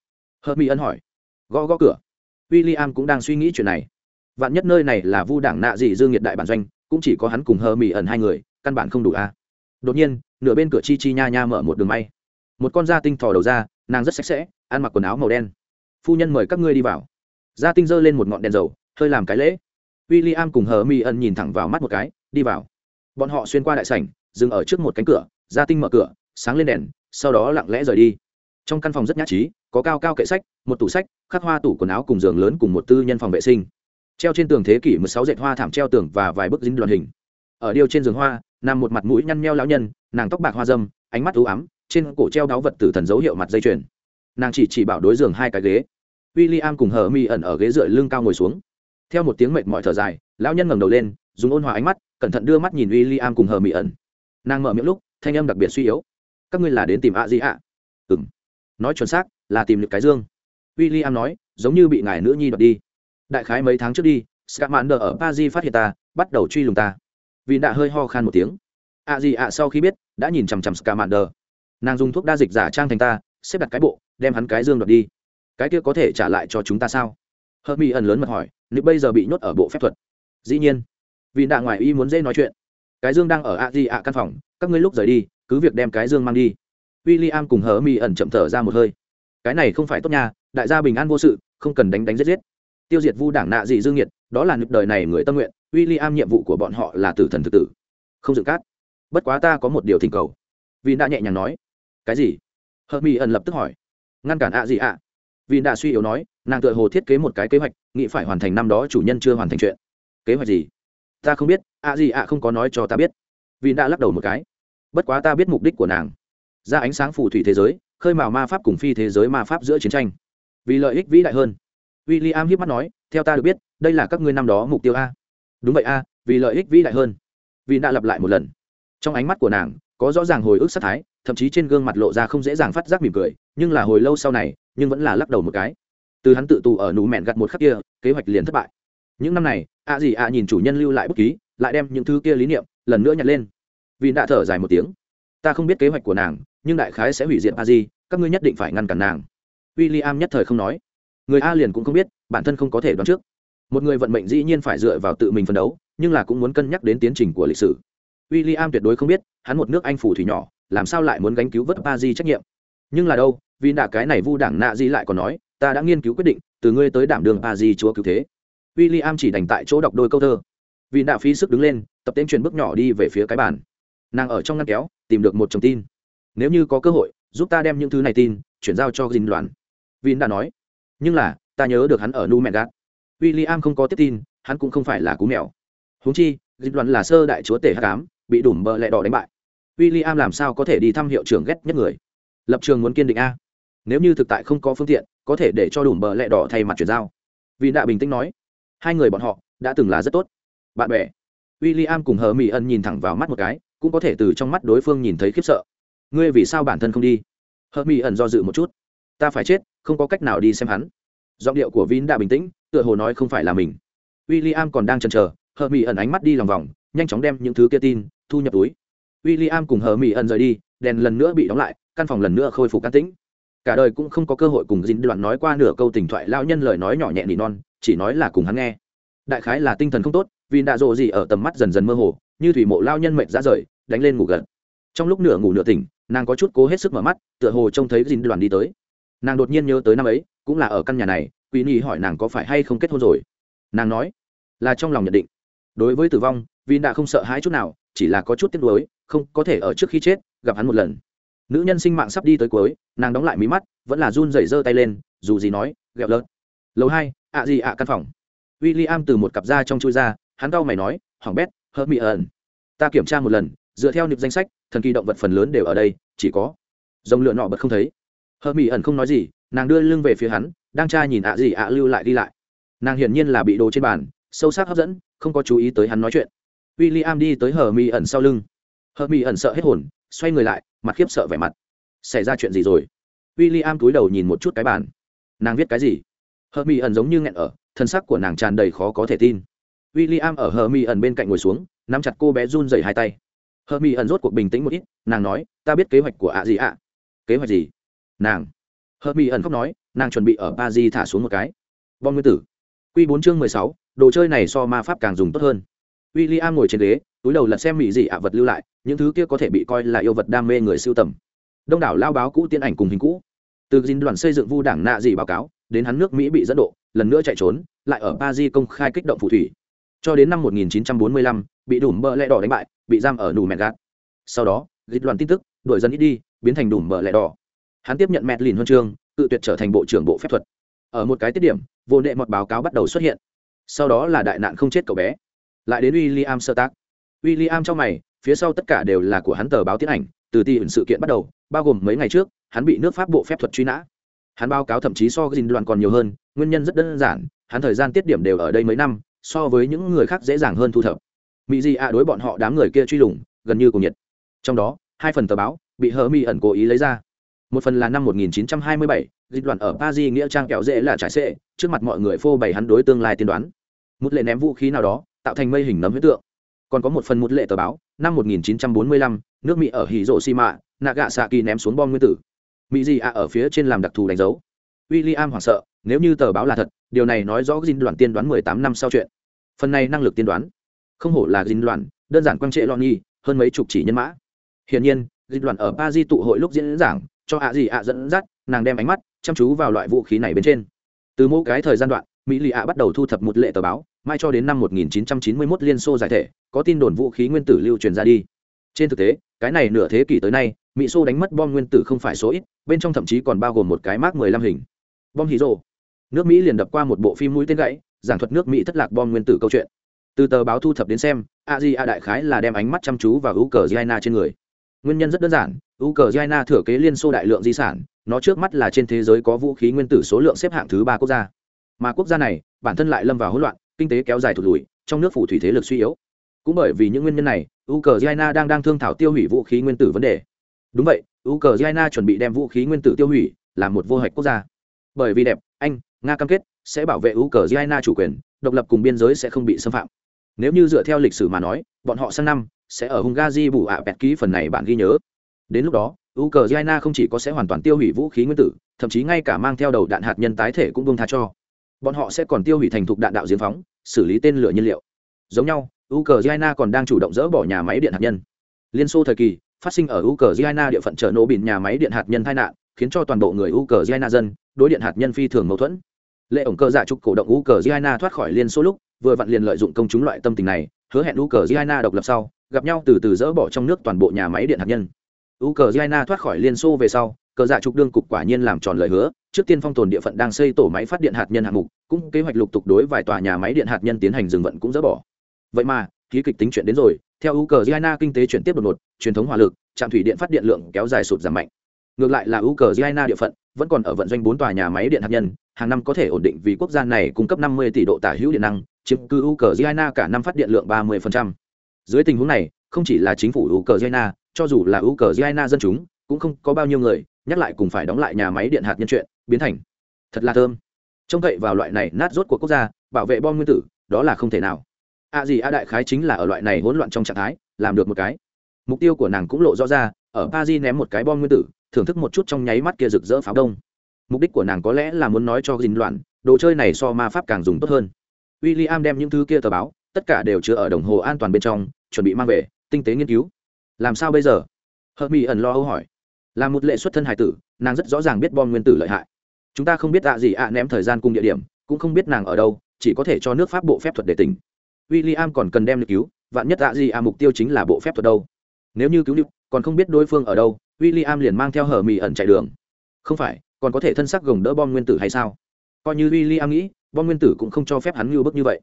A: Hợp mỹ ân hỏi. Gõ gõ cửa. W i l l i am cũng đang suy nghĩ chuyện này. Vạn nhất nơi này là vu đảng nạ gì dương nhiệt đại bản doanh, cũng chỉ có hắn cùng hờ mỹ ẩn hai người, căn bản không đủ a. Đột nhiên, nửa bên cửa chi chi nha nha mở một đường may một con da tinh thò đầu ra, nàng rất sạch sẽ, ăn mặc quần áo màu đen. Phu nhân mời các ngươi đi vào. Da tinh giơ lên một ngọn đèn dầu, hơi làm cái lễ. W i l l i am cùng hờ mi ân nhìn thẳng vào mắt một cái, đi vào. Bọn họ xuyên qua đại sảnh, dừng ở trước một cánh cửa, da tinh mở cửa, sáng lên đèn, sau đó lặng lẽ rời đi. Trong căn phòng rất nhã trí, có cao cao kệ sách, một tủ sách, khắc hoa tủ quần áo cùng giường lớn cùng một tư nhân phòng vệ sinh. Treo trên tường thế kỷ một sáu dệt hoa thảm treo tường và vài bức dính đoàn hình. Ở điêu trên giường hoa, nằm một mặt mũi nhăn nheo lão nhân, nàng tóc bạc hoa dâm ánh mắt ưu ám trên cổ treo đáo vật tử thần dấu hiệu mặt dây chuyền. Nàng chỉ chỉ bảo đối giường hai cái ghế. W i l l i am cùng hờ mi ẩn ở ghế dựa lưng cao ngồi xuống. Theo một tiếng mệt mỏi thở dài, lão nhân ngẩng đầu lên, dùng ôn hòa ánh mắt, cẩn thận đưa mắt nhìn w i l l i am cùng hờ mi ẩn. Nàng mở miệng lúc, thanh âm đặc biệt suy yếu. Các ngươi là đến tìm ạ gì ạ? Ừ m nói chuẩn xác, là tìm được cái dương. W i l l i am nói, giống như bị ngài nữ nhi đoạt đi. Đại khái mấy tháng trước đi, scamander ở paris phát hiện ta, bắt đầu truy lùng ta. Vì đã hơi ho khan một tiếng. Ạ gì ạ? sau khi biết, đã nhìn chằm chằm scamander nàng dùng thuốc đa dịch giả trang thành ta, xếp đặt cái bộ, đem hắn cái dương đoạt đi. Cái kia có thể trả lại cho chúng ta sao? Hợp mỹ ẩn lớn mật hỏi nếu bây giờ bị nhốt ở bộ phép thuật? Dĩ nhiên. Vì đạ ngoài y muốn dễ nói chuyện. Cái dương đang ở a di ạ căn phòng, các ngươi lúc rời đi, cứ việc đem cái dương mang đi. W i l l i am cùng hờ mỹ ẩn chậm thở ra một hơi. Cái này không phải tốt nha, đại gia bình an vô sự, không cần đánh đánh giết giết. Tiêu diệt vu đảng nạ dị dương nhiệt, đó là nực đời này người tâm nguyện w i l l i am nhiệm vụ của bọn họ là tử thần thực tử. Không dựng cát. Bất quá ta có một điều thỉnh cầu. Vì đã nhẹ nhàng nói cái gì? Hờ mỹ ẩn lập tức hỏi. Ngăn cản ạ gì ạ? Vì đã suy yếu nói, nàng tựa hồ thiết kế một cái kế hoạch, nghĩ phải hoàn thành năm đó chủ nhân chưa hoàn thành chuyện. Kế hoạch gì? Ta không biết, ạ gì ạ không có nói cho ta biết. Vì đã lắc đầu một cái. Bất quá ta biết mục đích của nàng. Ra ánh sáng phù thủy thế giới, khơi mào ma pháp cùng phi thế giới ma pháp giữa chiến tranh. Vì lợi ích vĩ đại hơn. W i l l i am hiếp mắt nói, theo ta được biết, đây là các ngươi năm đó mục tiêu a. Đúng vậy a, vì lợi ích vĩ đại hơn. Vì đã lặp lại một lần. Trong ánh mắt của nàng, có rõ ràng hồi ức sát thái thậm chí trên gương mặt lộ ra không dễ dàng phát giác mỉm cười, nhưng là hồi lâu sau này, nhưng vẫn là lắc đầu một cái. Từ hắn tự tù ở nụ mẹn gặt một khắc kia, kế hoạch liền thất bại. Những năm này, ạ gì ạ nhìn chủ nhân lưu lại bút ký, lại đem những thứ kia lý niệm, lần nữa nhặt lên. Vì đã thở dài một tiếng. Ta không biết kế hoạch của nàng, nhưng đại khái sẽ hủy diệt a di, các ngươi nhất định phải ngăn cản nàng. W i l l i am nhất thời không nói. Người a liền cũng không biết, bản thân không có thể đoán trước. Một người vận mệnh dĩ nhiên phải dựa vào tự mình phấn đấu, nhưng là cũng muốn cân nhắc đến tiến trình của lịch sử w i l l i am tuyệt đối không biết, hắn một nước anh phủ thủy nhỏ, làm sao lại muốn gánh cứu vớt ba di trách nhiệm? Nhưng là đâu, vì đả cái này vu đảng nạ di lại còn nói, ta đã nghiên cứu quyết định, từ ngươi tới đảm đường ba di chúa cứu thế. W i l l i am chỉ đành tại chỗ đọc đôi câu thơ. Vì đạ phí sức đứng lên, tập tên truyền bước nhỏ đi về phía cái bàn. Nàng ở trong ngăn kéo, tìm được một chồng tin. Nếu như có cơ hội, giúp ta đem những thứ này tin, chuyển giao cho dinh Loan. vin đã nói. Nhưng là, ta nhớ được hắn ở nu mẹ gác. w i l l i am không có tiếp tin, hắn cũng không phải là cú mèo. Húng chi, dinh Loan là sơ đại chúa tể hát cám bị đủm bờ lẹ đỏ đánh bại. W i l l i am làm sao có thể đi thăm hiệu trưởng ghét nhất người? Lập trường muốn kiên định a. Nếu như thực tại không có phương tiện, có thể để cho đủm bờ lẹ đỏ thay mặt chuyển giao. Vì đã bình tĩnh nói. Hai người bọn họ đã từng là rất tốt. Bạn bè. W i l l i am cùng hờ mỹ ân nhìn thẳng vào mắt một cái, cũng có thể từ trong mắt đối phương nhìn thấy khiếp sợ. Ngươi vì sao bản thân không đi? Hờ mỹ ẩn do dự một chút. Ta phải chết, không có cách nào đi xem hắn. Giọng điệu của vin đã bình tĩnh, tựa hồ nói không phải là mình. W i l l i am còn đang chần chờ, hờ mỹ ẩn ánh mắt đi lòng vòng, nhanh chóng đem những thứ kia tin thu nhập túi. W i l l i am cùng hờ mỹ ẩn rời đi, đèn lần nữa bị đóng lại, căn phòng lần nữa khôi phục can tĩnh. Cả đời cũng không có cơ hội cùng dính đoạn nói qua nửa câu tình thoại lao nhân lời nói nhỏ nhẹ nỉ non, chỉ nói là cùng hắn nghe. Đại khái là tinh thần không tốt, vì đạ rộ gì ở tầm mắt dần dần mơ hồ, như thủy mộ lao nhân mệt ra rời, đánh lên ngủ gật. Trong lúc nửa ngủ nửa tỉnh, nàng có chút cố hết sức mở mắt, tựa hồ trông thấy dính đoàn đi tới. Nàng đột nhiên nhớ tới năm ấy, cũng là ở căn nhà này, quý nhi hỏi nàng có phải hay không kết hôn rồi. Nàng nói, là trong lòng nhận định. Đối với tử vong, vì đã không sợ hãi chút nào chỉ là có chút tiếc nuối, không có thể ở trước khi chết gặp hắn một lần. Nữ nhân sinh mạng sắp đi tới cuối, nàng đóng lại mí mắt, vẫn là run rẩy giơ tay lên, dù gì nói ghẹo lớn. lầu hai, ạ gì ạ, căn phòng. W i l l i am từ một cặp da trong chui ra, hắn cau mày nói, hoàng bét hớt mỹ ẩn. Ta kiểm tra một lần, dựa theo nịp danh sách, thần kỳ động vật phần lớn đều ở đây, chỉ có dòng lựa nọ bật không thấy. Hớt mỹ ẩn không nói gì, nàng đưa lưng về phía hắn, đang tra nhìn ạ gì ạ lưu lại đi lại. Nàng hiển nhiên là bị đồ trên bàn, sâu sắc hấp dẫn, không có chú ý tới hắn nói chuyện w i l l i am đi tới hờ mi ẩn sau lưng. Hờ mi ẩn sợ hết hồn, xoay người lại, mặt khiếp sợ vẻ mặt. Xảy ra chuyện gì rồi? W i l l i am túi đầu nhìn một chút cái bàn. Nàng viết cái gì? Hờ mi ẩn giống như nghẹn ở, thân sắc của nàng tràn đầy khó có thể tin. W i l l i am ở hờ mi ẩn bên cạnh ngồi xuống, nắm chặt cô bé run dày hai tay. Hờ mi ẩn rốt cuộc bình tĩnh một ít, nàng nói, ta biết kế hoạch của ạ gì ạ. Kế hoạch gì? Nàng. Hờ mi ẩn khóc nói, nàng chuẩn bị ở ba di thả xuống một cái. Bom nguyên tử. Q bốn chương mười sáu, đồ chơi này so ma pháp càng dùng tốt hơn w i l l i am ngồi trên ghế túi đầu lật xem mỹ dị ạ vật lưu lại những thứ kia có thể bị coi là yêu vật đam mê người siêu tầm. Đông đảo lao báo cũ tiên ảnh cùng hình cũ. Từ dinh đoàn xây dựng vu đảng nạ dị báo cáo đến hắn nước mỹ bị dẫn độ lần nữa chạy trốn lại ở paris công khai kích động phù thủy. Cho đến năm 1945, bị đủm bờ lẹ đỏ đánh bại bị giam ở nù mẹt gạt. Sau đó dịch đoàn tin tức đổi dân ít đi biến thành đủm bờ lẹ đỏ. Hắn tiếp nhận mẹt lìn huân chương tự tuyệt trở thành bộ trưởng bộ phép thuật. Ở một cái tiết điểm vô nệ một báo cáo bắt đầu xuất hiện. Sau đó là đại nạn không chết cậu bé lại đến w i l l i am sơ tác. W i l l i am trong mày phía sau tất cả đều là của hắn tờ báo tiến ảnh từ tỷ ẩn sự kiện bắt đầu bao gồm mấy ngày trước hắn bị nước pháp bộ phép thuật truy nã. Hắn báo cáo thậm chí so với dình đoàn còn nhiều hơn nguyên nhân rất đơn giản hắn thời gian tiết điểm đều ở đây mấy năm so với những người khác dễ dàng hơn thu thập. Mỹ di ạ đối bọn họ đám người kia truy lùng gần như cùng nhiệt. Trong đó hai phần tờ báo bị hờ mi ẩn cố ý lấy ra. Một phần là năm 1927, dịch đoàn ở paris nghĩa trang kẹo dễ là trải xệ trước mặt mọi người phô bày hắn đối tương lai tiên đoán. Một lệ ném vũ khí nào đó tạo thành mây hình nấm huyết tượng. Còn có một phần một lệ tờ báo năm 1945, nước mỹ ở hì rộ xi mạ nạ xạ kỳ ném xuống bom nguyên tử. Mỹ di ạ ở phía trên làm đặc thù đánh dấu. William hoảng sợ nếu như tờ báo là thật điều này nói rõ dinh đoàn tiên đoán 18 năm sau chuyện. Phần này năng lực tiên đoán. Không hổ là dinh đoàn đơn giản quang trệ lo nghi hơn mấy chục chỉ nhân mã. Hiển nhiên dinh đoàn ở paris tụ hội lúc diễn giảng cho ạ gì ạ dẫn dắt nàng đem ánh mắt chăm chú vào loại vũ khí này bên trên. Từ mỗi cái thời gian đoạn mỹ lì ạ bắt đầu thu thập một lệ tờ báo mai cho đến năm 1991 liên xô giải thể, có tin đồn vũ khí nguyên tử lưu truyền ra đi. Trên thực tế, cái này nửa thế kỷ tới nay, mỹ xô đánh mất bom nguyên tử không phải số ít, bên trong thậm chí còn bao gồm một cái mark 15 hình. Bom hì rồ nước mỹ liền đập qua một bộ phim mũi tên gãy, giảng thuật nước mỹ thất lạc bom nguyên tử câu chuyện. Từ tờ báo thu thập đến xem, a di a đại khái là đem ánh mắt chăm chú vào u cờ giana trên người. Nguyên nhân rất đơn giản u cờ giana thừa kế liên xô đại lượng di sản, nó trước mắt là trên thế giới có vũ khí nguyên tử số lượng xếp hạng thứ ba quốc gia. Mà quốc gia này, bản thân lại lâm vào hỗn loạn kinh tế kéo dài thụt lùi, trong nước phủ thủy thế lực suy yếu. Cũng bởi vì những nguyên nhân này, ukraine đang đang thương thảo tiêu hủy vũ khí nguyên tử vấn đề. Đúng vậy, ukraine chuẩn bị đem vũ khí nguyên tử tiêu hủy, là một vô hạch quốc gia. Bởi vì đẹp, anh, nga cam kết sẽ bảo vệ ukraine chủ quyền, độc lập cùng biên giới sẽ không bị xâm phạm. Nếu như dựa theo lịch sử mà nói, bọn họ sang năm sẽ ở hungary bù ạ bẹt ký phần này bạn ghi nhớ. Đến lúc đó, ukraine không chỉ có sẽ hoàn toàn tiêu hủy vũ khí nguyên tử, thậm chí ngay cả mang theo đầu đạn hạt nhân tái thể cũng bông tha cho. Bọn họ sẽ còn tiêu hủy thành thục đạn đạo diễn phóng xử lý tên lửa nhiên liệu. Giống nhau, ukraine còn đang chủ động dỡ bỏ nhà máy điện hạt nhân. Liên xô thời kỳ, phát sinh ở ukraine địa phận chợ nổ bìn nhà máy điện hạt nhân tai nạn, khiến cho toàn bộ người ukraine dân đối điện hạt nhân phi thường mâu thuẫn. Lệ ổng cơ dạ trục cổ động ukraine thoát khỏi liên xô lúc, vừa vặn liền lợi dụng công chúng loại tâm tình này, hứa hẹn ukraine độc lập sau, gặp nhau từ từ dỡ bỏ trong nước toàn bộ nhà máy điện hạt nhân. Ukraine thoát khỏi liên xô về sau cờ dạ trục đương cục quả nhiên làm tròn lời hứa trước tiên phong tồn địa phận đang xây tổ máy phát điện hạt nhân hạng mục, cũng kế hoạch lục tục đối vài tòa nhà máy điện hạt nhân tiến hành dừng vận cũng dỡ bỏ vậy mà ký kịch tính chuyện đến rồi, theo ukraine kinh tế chuyển tiếp đột ngột, truyền thống hỏa lực, trạm thủy điện phát điện lượng kéo dài sụt giảm mạnh ngược lại là ukraine địa phận, vẫn còn ở vận doanh bốn tòa nhà máy điện hạt nhân, hàng năm có thể ổn định vì quốc gia này cung cấp 50 tỷ độ tả hữu điện năng, chiếm cứ ukraine cả năm phát điện lượng 30%. dưới tình huống này, không chỉ là chính phủ ukraine, cho dù là ukraine dân chúng cũng không có bao nhiêu người, nhắc lại cùng phải đóng lại nhà máy điện hạt nhân chuyện, biến thành thật là thơm. Trông cậy vào loại này nát rốt của quốc gia, bảo vệ bom nguyên tử, đó là không thể nào. A gì a đại khái chính là ở loại này hỗn loạn trong trạng thái, làm được một cái. Mục tiêu của nàng cũng lộ rõ ra, ở paris ném một cái bom nguyên tử, thưởng thức một chút trong nháy mắt kia rực rỡ pháo đông. Mục đích của nàng có lẽ là muốn nói cho dình loạn, đồ chơi này so ma pháp càng dùng tốt hơn. W i l l i am đem những thứ kia tờ báo, tất cả đều chứa ở đồng hồ an toàn bên trong, chuẩn bị mang về, tinh tế nghiên cứu. Làm sao bây giờ? Hợp mỹ ẩn lo âu hỏi là một lệ xuất thân hải tử, nàng rất rõ ràng biết bom nguyên tử lợi hại. Chúng ta không biết ạ gì ạ ném thời gian cùng địa điểm, cũng không biết nàng ở đâu, chỉ có thể cho nước pháp bộ phép thuật để tỉnh. W i l l i am còn cần đem được cứu, vạn nhất ạ gì ạ mục tiêu chính là bộ phép thuật đâu. Nếu như cứu được, còn không biết đối phương ở đâu w i l l i am liền mang theo hở mì ẩn chạy đường. Không phải, còn có thể thân sắc gồng đỡ bom nguyên tử hay sao? Coi như w i l l i am nghĩ, bom nguyên tử cũng không cho phép hắn ngưu bức như vậy.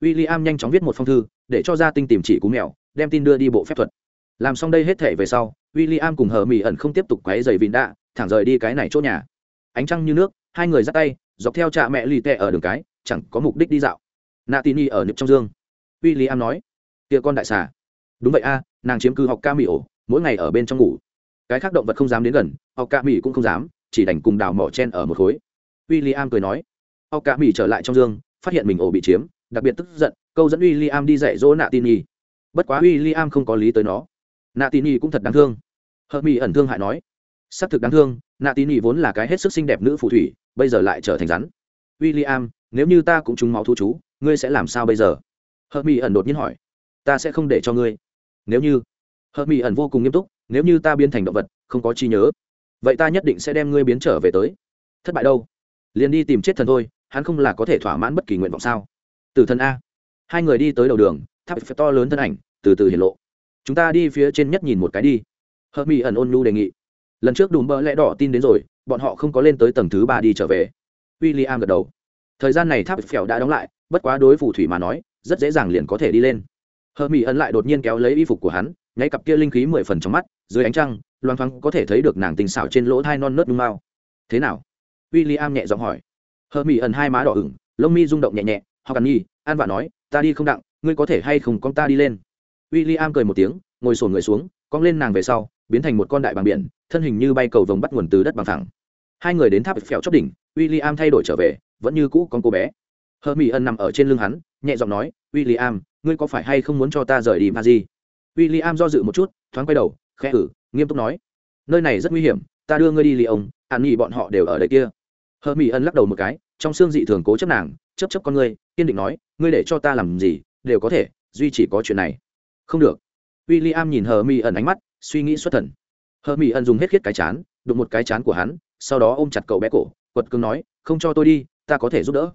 A: W i l l i am nhanh chóng viết một phong thư, để cho gia tinh tìm chỉ cú mèo, đem tin đưa đi bộ phép thuật. Làm xong đây hết thể về sau w i l l i am cùng hờ mỹ ẩn không tiếp tục quáy dày vịn đạ thẳng rời đi cái này chỗ nhà. Ánh trăng như nước, hai người dắt tay, dọc theo cha mẹ lì tệ ở đường cái, chẳng có mục đích đi dạo. Nạ y ở nực trong dương. W i l l i am nói tia con đại xà. Đúng vậy a, nàng chiếm cư học ca mỹ ổ mỗi ngày ở bên trong ngủ. Cái khác động vật không dám đến gần học ca mỹ cũng không dám, chỉ đành cùng đào mỏ chen ở một khối. W i l l i am cười nói học ca mỹ trở lại trong dương, phát hiện mình ổ bị chiếm, đặc biệt tức giận, câu dẫn w i l l i am đi dạy dỗ nạ y bất quá w i l l i am không có lý tới nó nạ tín y cũng thật đáng thương. Hờ mỹ ẩn thương hại nói xác thực đáng thương, nạ tín y vốn là cái hết sức xinh đẹp nữ phù thủy, bây giờ lại trở thành rắn. W i l l i am nếu như ta cũng trúng máu thu chú, ngươi sẽ làm sao bây giờ? Hờ mỹ ẩn đột nhiên hỏi, ta sẽ không để cho ngươi. Nếu như? Hờ mỹ ẩn vô cùng nghiêm túc, nếu như ta biến thành động vật, không có chi nhớ, vậy ta nhất định sẽ đem ngươi biến trở về tới. Thất bại đâu? Liền đi tìm chết thần thôi, hắn không là có thể thỏa mãn bất kỳ nguyện vọng sao? Từ thần a. Hai người đi tới đầu đường, tháp phép to lớn thân ảnh, từ từ hiện lộ chúng ta đi phía trên nhất nhìn một cái đi. Hợp mỹ ẩn ôn nhu đề nghị. Lần trước đùm bơ lẽ đỏ tin đến rồi, bọn họ không có lên tới tầng thứ ba đi trở về. W i l l i am gật đầu. Thời gian này tháp phèo đã đóng lại, bất quá đối phù thủy mà nói, rất dễ dàng liền có thể đi lên. Hợp mỹ ẩn lại đột nhiên kéo lấy y phục của hắn, nháy cặp kia linh khí mười phần trong mắt, dưới ánh trăng, loang thoáng có thể thấy được nàng tình xảo trên lỗ thai non nớt nhung mao. Thế nào? W i l l i am nhẹ giọng hỏi. Hờ mỹ ẩn hai má đỏ ửng, lông mi rung động nhẹ nhẹ họ cần nhi, an vả nói, ta đi không đặng, ngươi có thể hay không con ta đi lên? W i l l i am cười một tiếng, ngồi sổn người xuống, cong lên nàng về sau, biến thành một con đại bằng biển, thân hình như bay cầu vồng bắt nguồn từ đất bằng thẳng hai người đến tháp phèo chóp đỉnh w i l l i am thay đổi trở về, vẫn như cũ con cô bé. Hermione mỹ nằm ở trên lưng hắn, nhẹ giọng nói w i l l i am ngươi có phải hay không muốn cho ta rời đi mà gì w i l l i am do dự một chút, thoáng quay đầu, khẽ ử nghiêm túc nói, nơi này rất nguy hiểm, ta đưa ngươi đi lì ông hạn nghị bọn họ đều ở đây kia. Hermione mỹ ân lắc đầu một cái, trong xương dị thường cố chấp nàng chấp chấp con ngươi, kiên định nói, ngươi để cho ta làm gì, đều có thể, duy chỉ có chuyện này không được. W i l l i am nhìn hờ mi ẩn ánh mắt, suy nghĩ xuất thần. Hờ mi ân dùng hết khiết cái chán, đụng một cái chán của hắn, sau đó ôm chặt cậu bé cổ, quật cưng nói, không cho tôi đi, ta có thể giúp đỡ.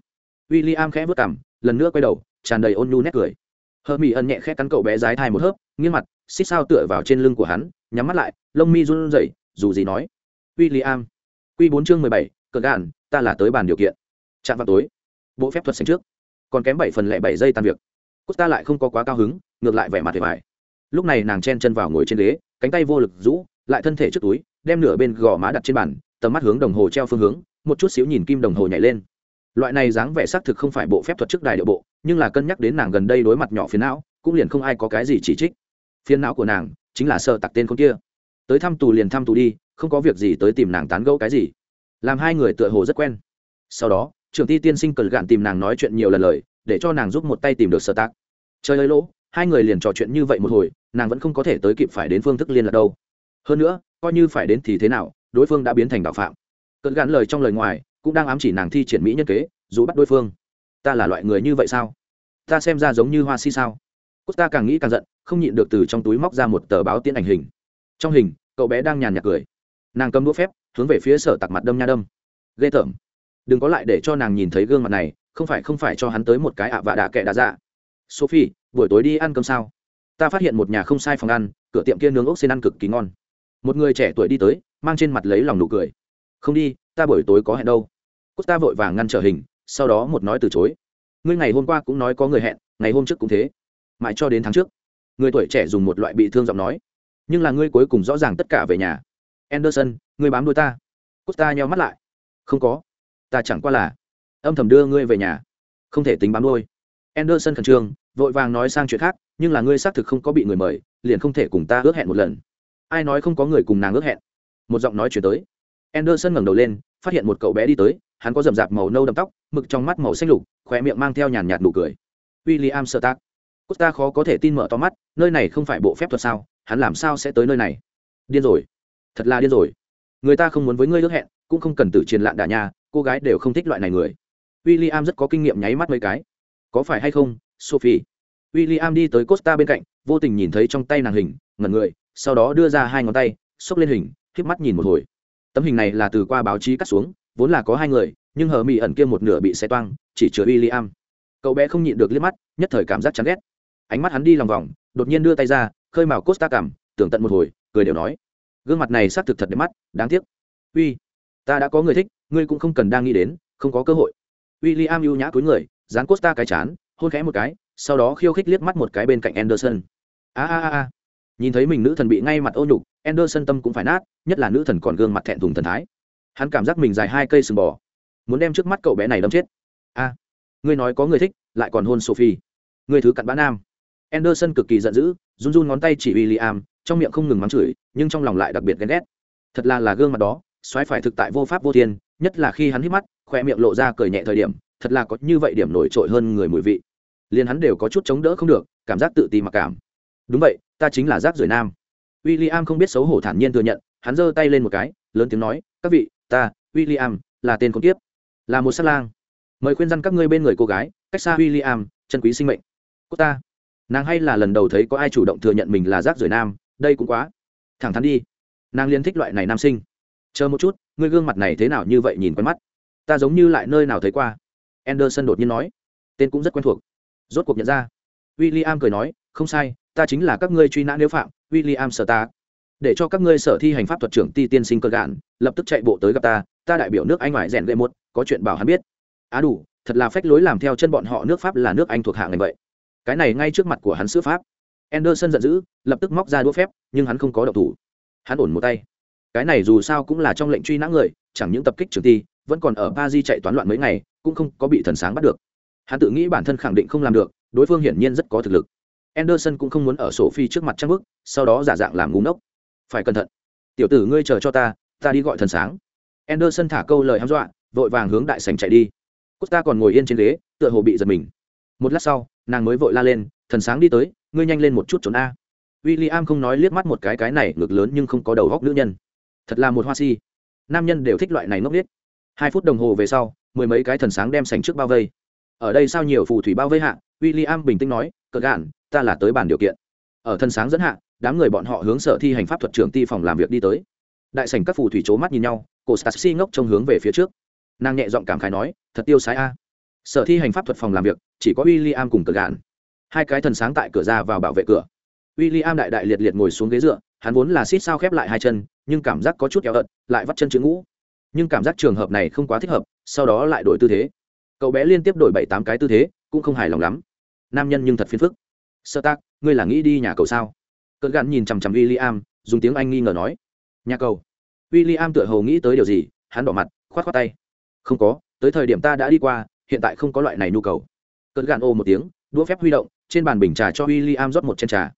A: W i l l i am khẽ vớt cảm lần nữa quay đầu, tràn đầy ôn nhu nét cười. Hờ mi ân nhẹ khẽ cắn cậu bé dái thai một hớp, nghiêng mặt, xích sao tựa vào trên lưng của hắn, nhắm mắt lại, lông mi run rẩy, dù gì nói. W i l l i am q bốn chương mười bảy, cờ gàn ta là tới bàn điều kiện. Chạm vào tối. Bộ phép thuật xanh trước. Còn kém bảy phần lẻ bảy giây tan việc ta lại không có quá cao hứng, ngược lại vẻ mặt vẻ vải lúc này nàng chen chân vào ngồi trên ghế, cánh tay vô lực rũ, lại thân thể trước túi, đem nửa bên gò má đặt trên bàn, tầm mắt hướng đồng hồ treo phương hướng, một chút xíu nhìn kim đồng hồ nhảy lên. Loại này dáng vẻ xác thực không phải bộ phép thuật trước đài điệu bộ, nhưng là cân nhắc đến nàng gần đây đối mặt nhỏ phiền não, cũng liền không ai có cái gì chỉ trích. Phiền não của nàng chính là sợ tặc tên con kia. Tới thăm tù liền thăm tù đi, không có việc gì tới tìm nàng tán gẫu cái gì. Làm hai người tựa hồ rất quen. Sau đó, trưởng ti tiên sinh cần gạn tìm nàng nói chuyện nhiều lần lời để cho nàng giúp một tay tìm được sở tác chơi ơi lỗ, hai người liền trò chuyện như vậy một hồi, nàng vẫn không có thể tới kịp phải đến phương thức liên lạc đâu. Hơn nữa, coi như phải đến thì thế nào, đối phương đã biến thành đạo phạm. Cận gắn lời trong lời ngoài, cũng đang ám chỉ nàng thi triển mỹ nhân kế, dù bắt đối phương. Ta là loại người như vậy sao? Ta xem ra giống như hoa si sao? Ta càng nghĩ càng giận, không nhịn được từ trong túi móc ra một tờ báo tiên ảnh hình. Trong hình, cậu bé đang nhàn nhạt cười. Nàng cầm đũa phép, hướng về phía sở tặc mặt đâm nha đâm. Ghê tởm. Đừng có lại để cho nàng nhìn thấy gương mặt này không phải không phải cho hắn tới một cái ạ vạ đạ kệ đạ dạ. Sophie, buổi tối đi ăn cơm sao? Ta phát hiện một nhà không sai phòng ăn, cửa tiệm kia nướng ốc xin ăn cực kỳ ngon. Một người trẻ tuổi đi tới, mang trên mặt lấy lòng nụ cười. Không đi, ta buổi tối có hẹn đâu. Ta vội vàng ngăn trở hình, sau đó một nói từ chối. Ngươi ngày hôm qua cũng nói có người hẹn, ngày hôm trước cũng thế. Mãi cho đến tháng trước, người tuổi trẻ dùng một loại bị thương giọng nói. Nhưng là ngươi cuối cùng rõ ràng tất cả về nhà. Anderson, ngươi bám đuôi ta. Costa nheo mắt lại. Không có. Ta chẳng qua là âm thầm đưa ngươi về nhà. Không thể tính bám đuôi. Anderson khẩn trương, vội vàng nói sang chuyện khác, nhưng là ngươi xác thực không có bị người mời, liền không thể cùng ta ước hẹn một lần. Ai nói không có người cùng nàng ước hẹn? Một giọng nói chuyển tới. Anderson ngẩng đầu lên, phát hiện một cậu bé đi tới, hắn có rậm rạp màu nâu đậm tóc, mực trong mắt màu xanh lục khỏe miệng mang theo nhàn nhạt nụ cười. W i l l i am sơ tác costa khó có thể tin mở to mắt, nơi này không phải bộ phép thuật sao, hắn làm sao sẽ tới nơi này? Điên rồi. Thật là điên rồi. Người ta không muốn với ngươi ước hẹn, cũng không cần tự truyền lạn đà nhà cô gái đều không thích loại này người w i l l i am rất có kinh nghiệm nháy mắt mấy cái. Có phải hay không, sophie? W i l l i am đi tới costa bên cạnh, vô tình nhìn thấy trong tay nàng hình, ngẩn người, sau đó đưa ra hai ngón tay, xốc lên hình khép mắt nhìn một hồi. Tấm hình này là từ qua báo chí cắt xuống, vốn là có hai người, nhưng hờ mỹ ẩn kia một nửa bị xe toang, chỉ chứa w i l l i am cậu bé không nhịn được liếc mắt, nhất thời cảm giác chán ghét. Ánh mắt hắn đi lòng vòng, đột nhiên đưa tay ra, khơi mào costa cảm, tưởng tận một hồi, cười đều nói. Gương mặt này xác thực thật đẹp mắt, đáng tiếc. Uy, ta đã có người thích, ngươi cũng không cần đang nghĩ đến, không có cơ hội w i l l i am ưu nhã cuối người, dán costa cái chán, hôn khẽ một cái, sau đó khiêu khích liếc mắt một cái bên cạnh anderson. A a a nhìn thấy mình nữ thần bị ngay mặt ô nhục, anderson tâm cũng phải nát, nhất là nữ thần còn gương mặt thẹn thùng thần thái. Hắn cảm giác mình dài hai cây sừng bò. Muốn đem trước mắt cậu bé này đâm chết. A. Ngươi nói có người thích, lại còn hôn sophie. Ngươi thứ cặn bã nam. Anderson cực kỳ giận dữ, run run ngón tay chỉ w i l l i am trong miệng không ngừng mắng chửi, nhưng trong lòng lại đặc biệt ghen ghét. Thật là là gương mặt đó xoáy phải thực tại vô pháp vô thiên, nhất là khi hắn hít mắt, khoe miệng lộ ra cười nhẹ thời điểm, thật là có như vậy điểm nổi trội hơn người mùi vị. Liền hắn đều có chút chống đỡ không được, cảm giác tự ti mặc cảm. Đúng vậy, ta chính là rác rưởi nam. W i l l i am không biết xấu hổ thản nhiên thừa nhận, hắn giơ tay lên một cái, lớn tiếng nói, các vị, ta w i l l i am là tên con tiếp là một sát lang. Mời khuyên răn các ngươi bên người cô gái, cách xa w i l l i am chân quý sinh mệnh. Cô ta. Nàng hay là lần đầu thấy có ai chủ động thừa nhận mình là rác rưởi nam, đây cũng quá thẳng thắn đi. Nàng liên thích loại này nam sinh chờ một chút, ngươi gương mặt này thế nào như vậy nhìn quen mắt? Ta giống như lại nơi nào thấy qua. Anderson đột nhiên nói. Tên cũng rất quen thuộc. Rốt cuộc nhận ra. W i l l i am cười nói, không sai, ta chính là các ngươi truy nã nếu phạm w i l l i am sở ta để cho các ngươi sở thi hành pháp thuật trưởng ti tiên sinh cơ gạn, lập tức chạy bộ tới gặp ta ta đại biểu nước anh ngoại rèn gậy một, có chuyện bảo hắn biết. Á đủ, thật là phách lối làm theo chân bọn họ nước pháp là nước anh thuộc hạng này vậy. Cái này ngay trước mặt của hắn sữa pháp. Anderson giận dữ, lập tức móc ra đũa phép, nhưng hắn không có động thủ. Hắn ổn một tay cái này dù sao cũng là trong lệnh truy nã người, chẳng những tập kích trường ti vẫn còn ở pa di chạy toán loạn mấy ngày, cũng không có bị thần sáng bắt được. Hắn tự nghĩ bản thân khẳng định không làm được, đối phương hiển nhiên rất có thực lực. Anderson cũng không muốn ở sổ phi trước mặt trang bức sau đó giả dạng làm ngúng ốc phải cẩn thận. Tiểu tử ngươi chờ cho ta ta đi gọi thần sáng. Anderson thả câu lời hăm dọa, vội vàng hướng đại sành chạy đi. Costa còn ngồi yên trên ghế, tựa hồ bị giật mình. Một lát sau, nàng mới vội la lên, thần sáng đi tới, ngươi nhanh lên một chút trốn a. W i l l i am không nói liếc mắt một cái cái này ngược lớn nhưng không có đầu góc nữ nhân thật là một hoa si. Nam nhân đều thích loại này ngốc n hai phút đồng hồ về sau, mười mấy cái thần sáng đem sành trước bao vây. Ở đây sao nhiều phù thủy bao vây hạ w i l l i am bình tĩnh nói, cờ gạn, ta là tới bàn điều kiện. Ở thần sáng dẫn hạ, đám người bọn họ hướng sở thi hành pháp thuật trưởng ti phòng làm việc đi tới. Đại sảnh các phù thủy c mắt nhìn nhau cổ Stassi ngốc trông hướng về phía trước. Nàng nhẹ giọng cảm khái nói, thật tiêu sái a. Sở thi hành pháp thuật phòng làm việc, chỉ có w i l l i am cùng cờ gạn. Hai cái thần sáng tại cửa ra vào bảo vệ cửa. W i l l i am đại đại liệt liệt ngồi xuống ghế dựa hắn vốn là xít sao khép lại hai chân, nhưng cảm giác có chút kéo ợt, lại vắt chân chữ ngũ. Nhưng cảm giác trường hợp này không quá thích hợp, sau đó lại đổi tư thế. Cậu bé liên tiếp đổi bảy tám cái tư thế, cũng không hài lòng lắm. Nam nhân nhưng thật phiền phức. Sơ tác ngươi là nghĩ đi nhà cầu sao? Cơn gạn nhìn chằm chằm w i l l i am dùng tiếng anh nghi ngờ nói. Nhà cầu w i l l i am tựa hầu nghĩ tới điều gì, hắn đỏ mặt k h o á t khoác tay. Không có, tới thời điểm ta đã đi qua, hiện tại không có loại này nhu cầu. Cơn gạn ô một tiếng, đũa phép huy động, trên bàn bình trà cho w i l l i am rót một chén trà.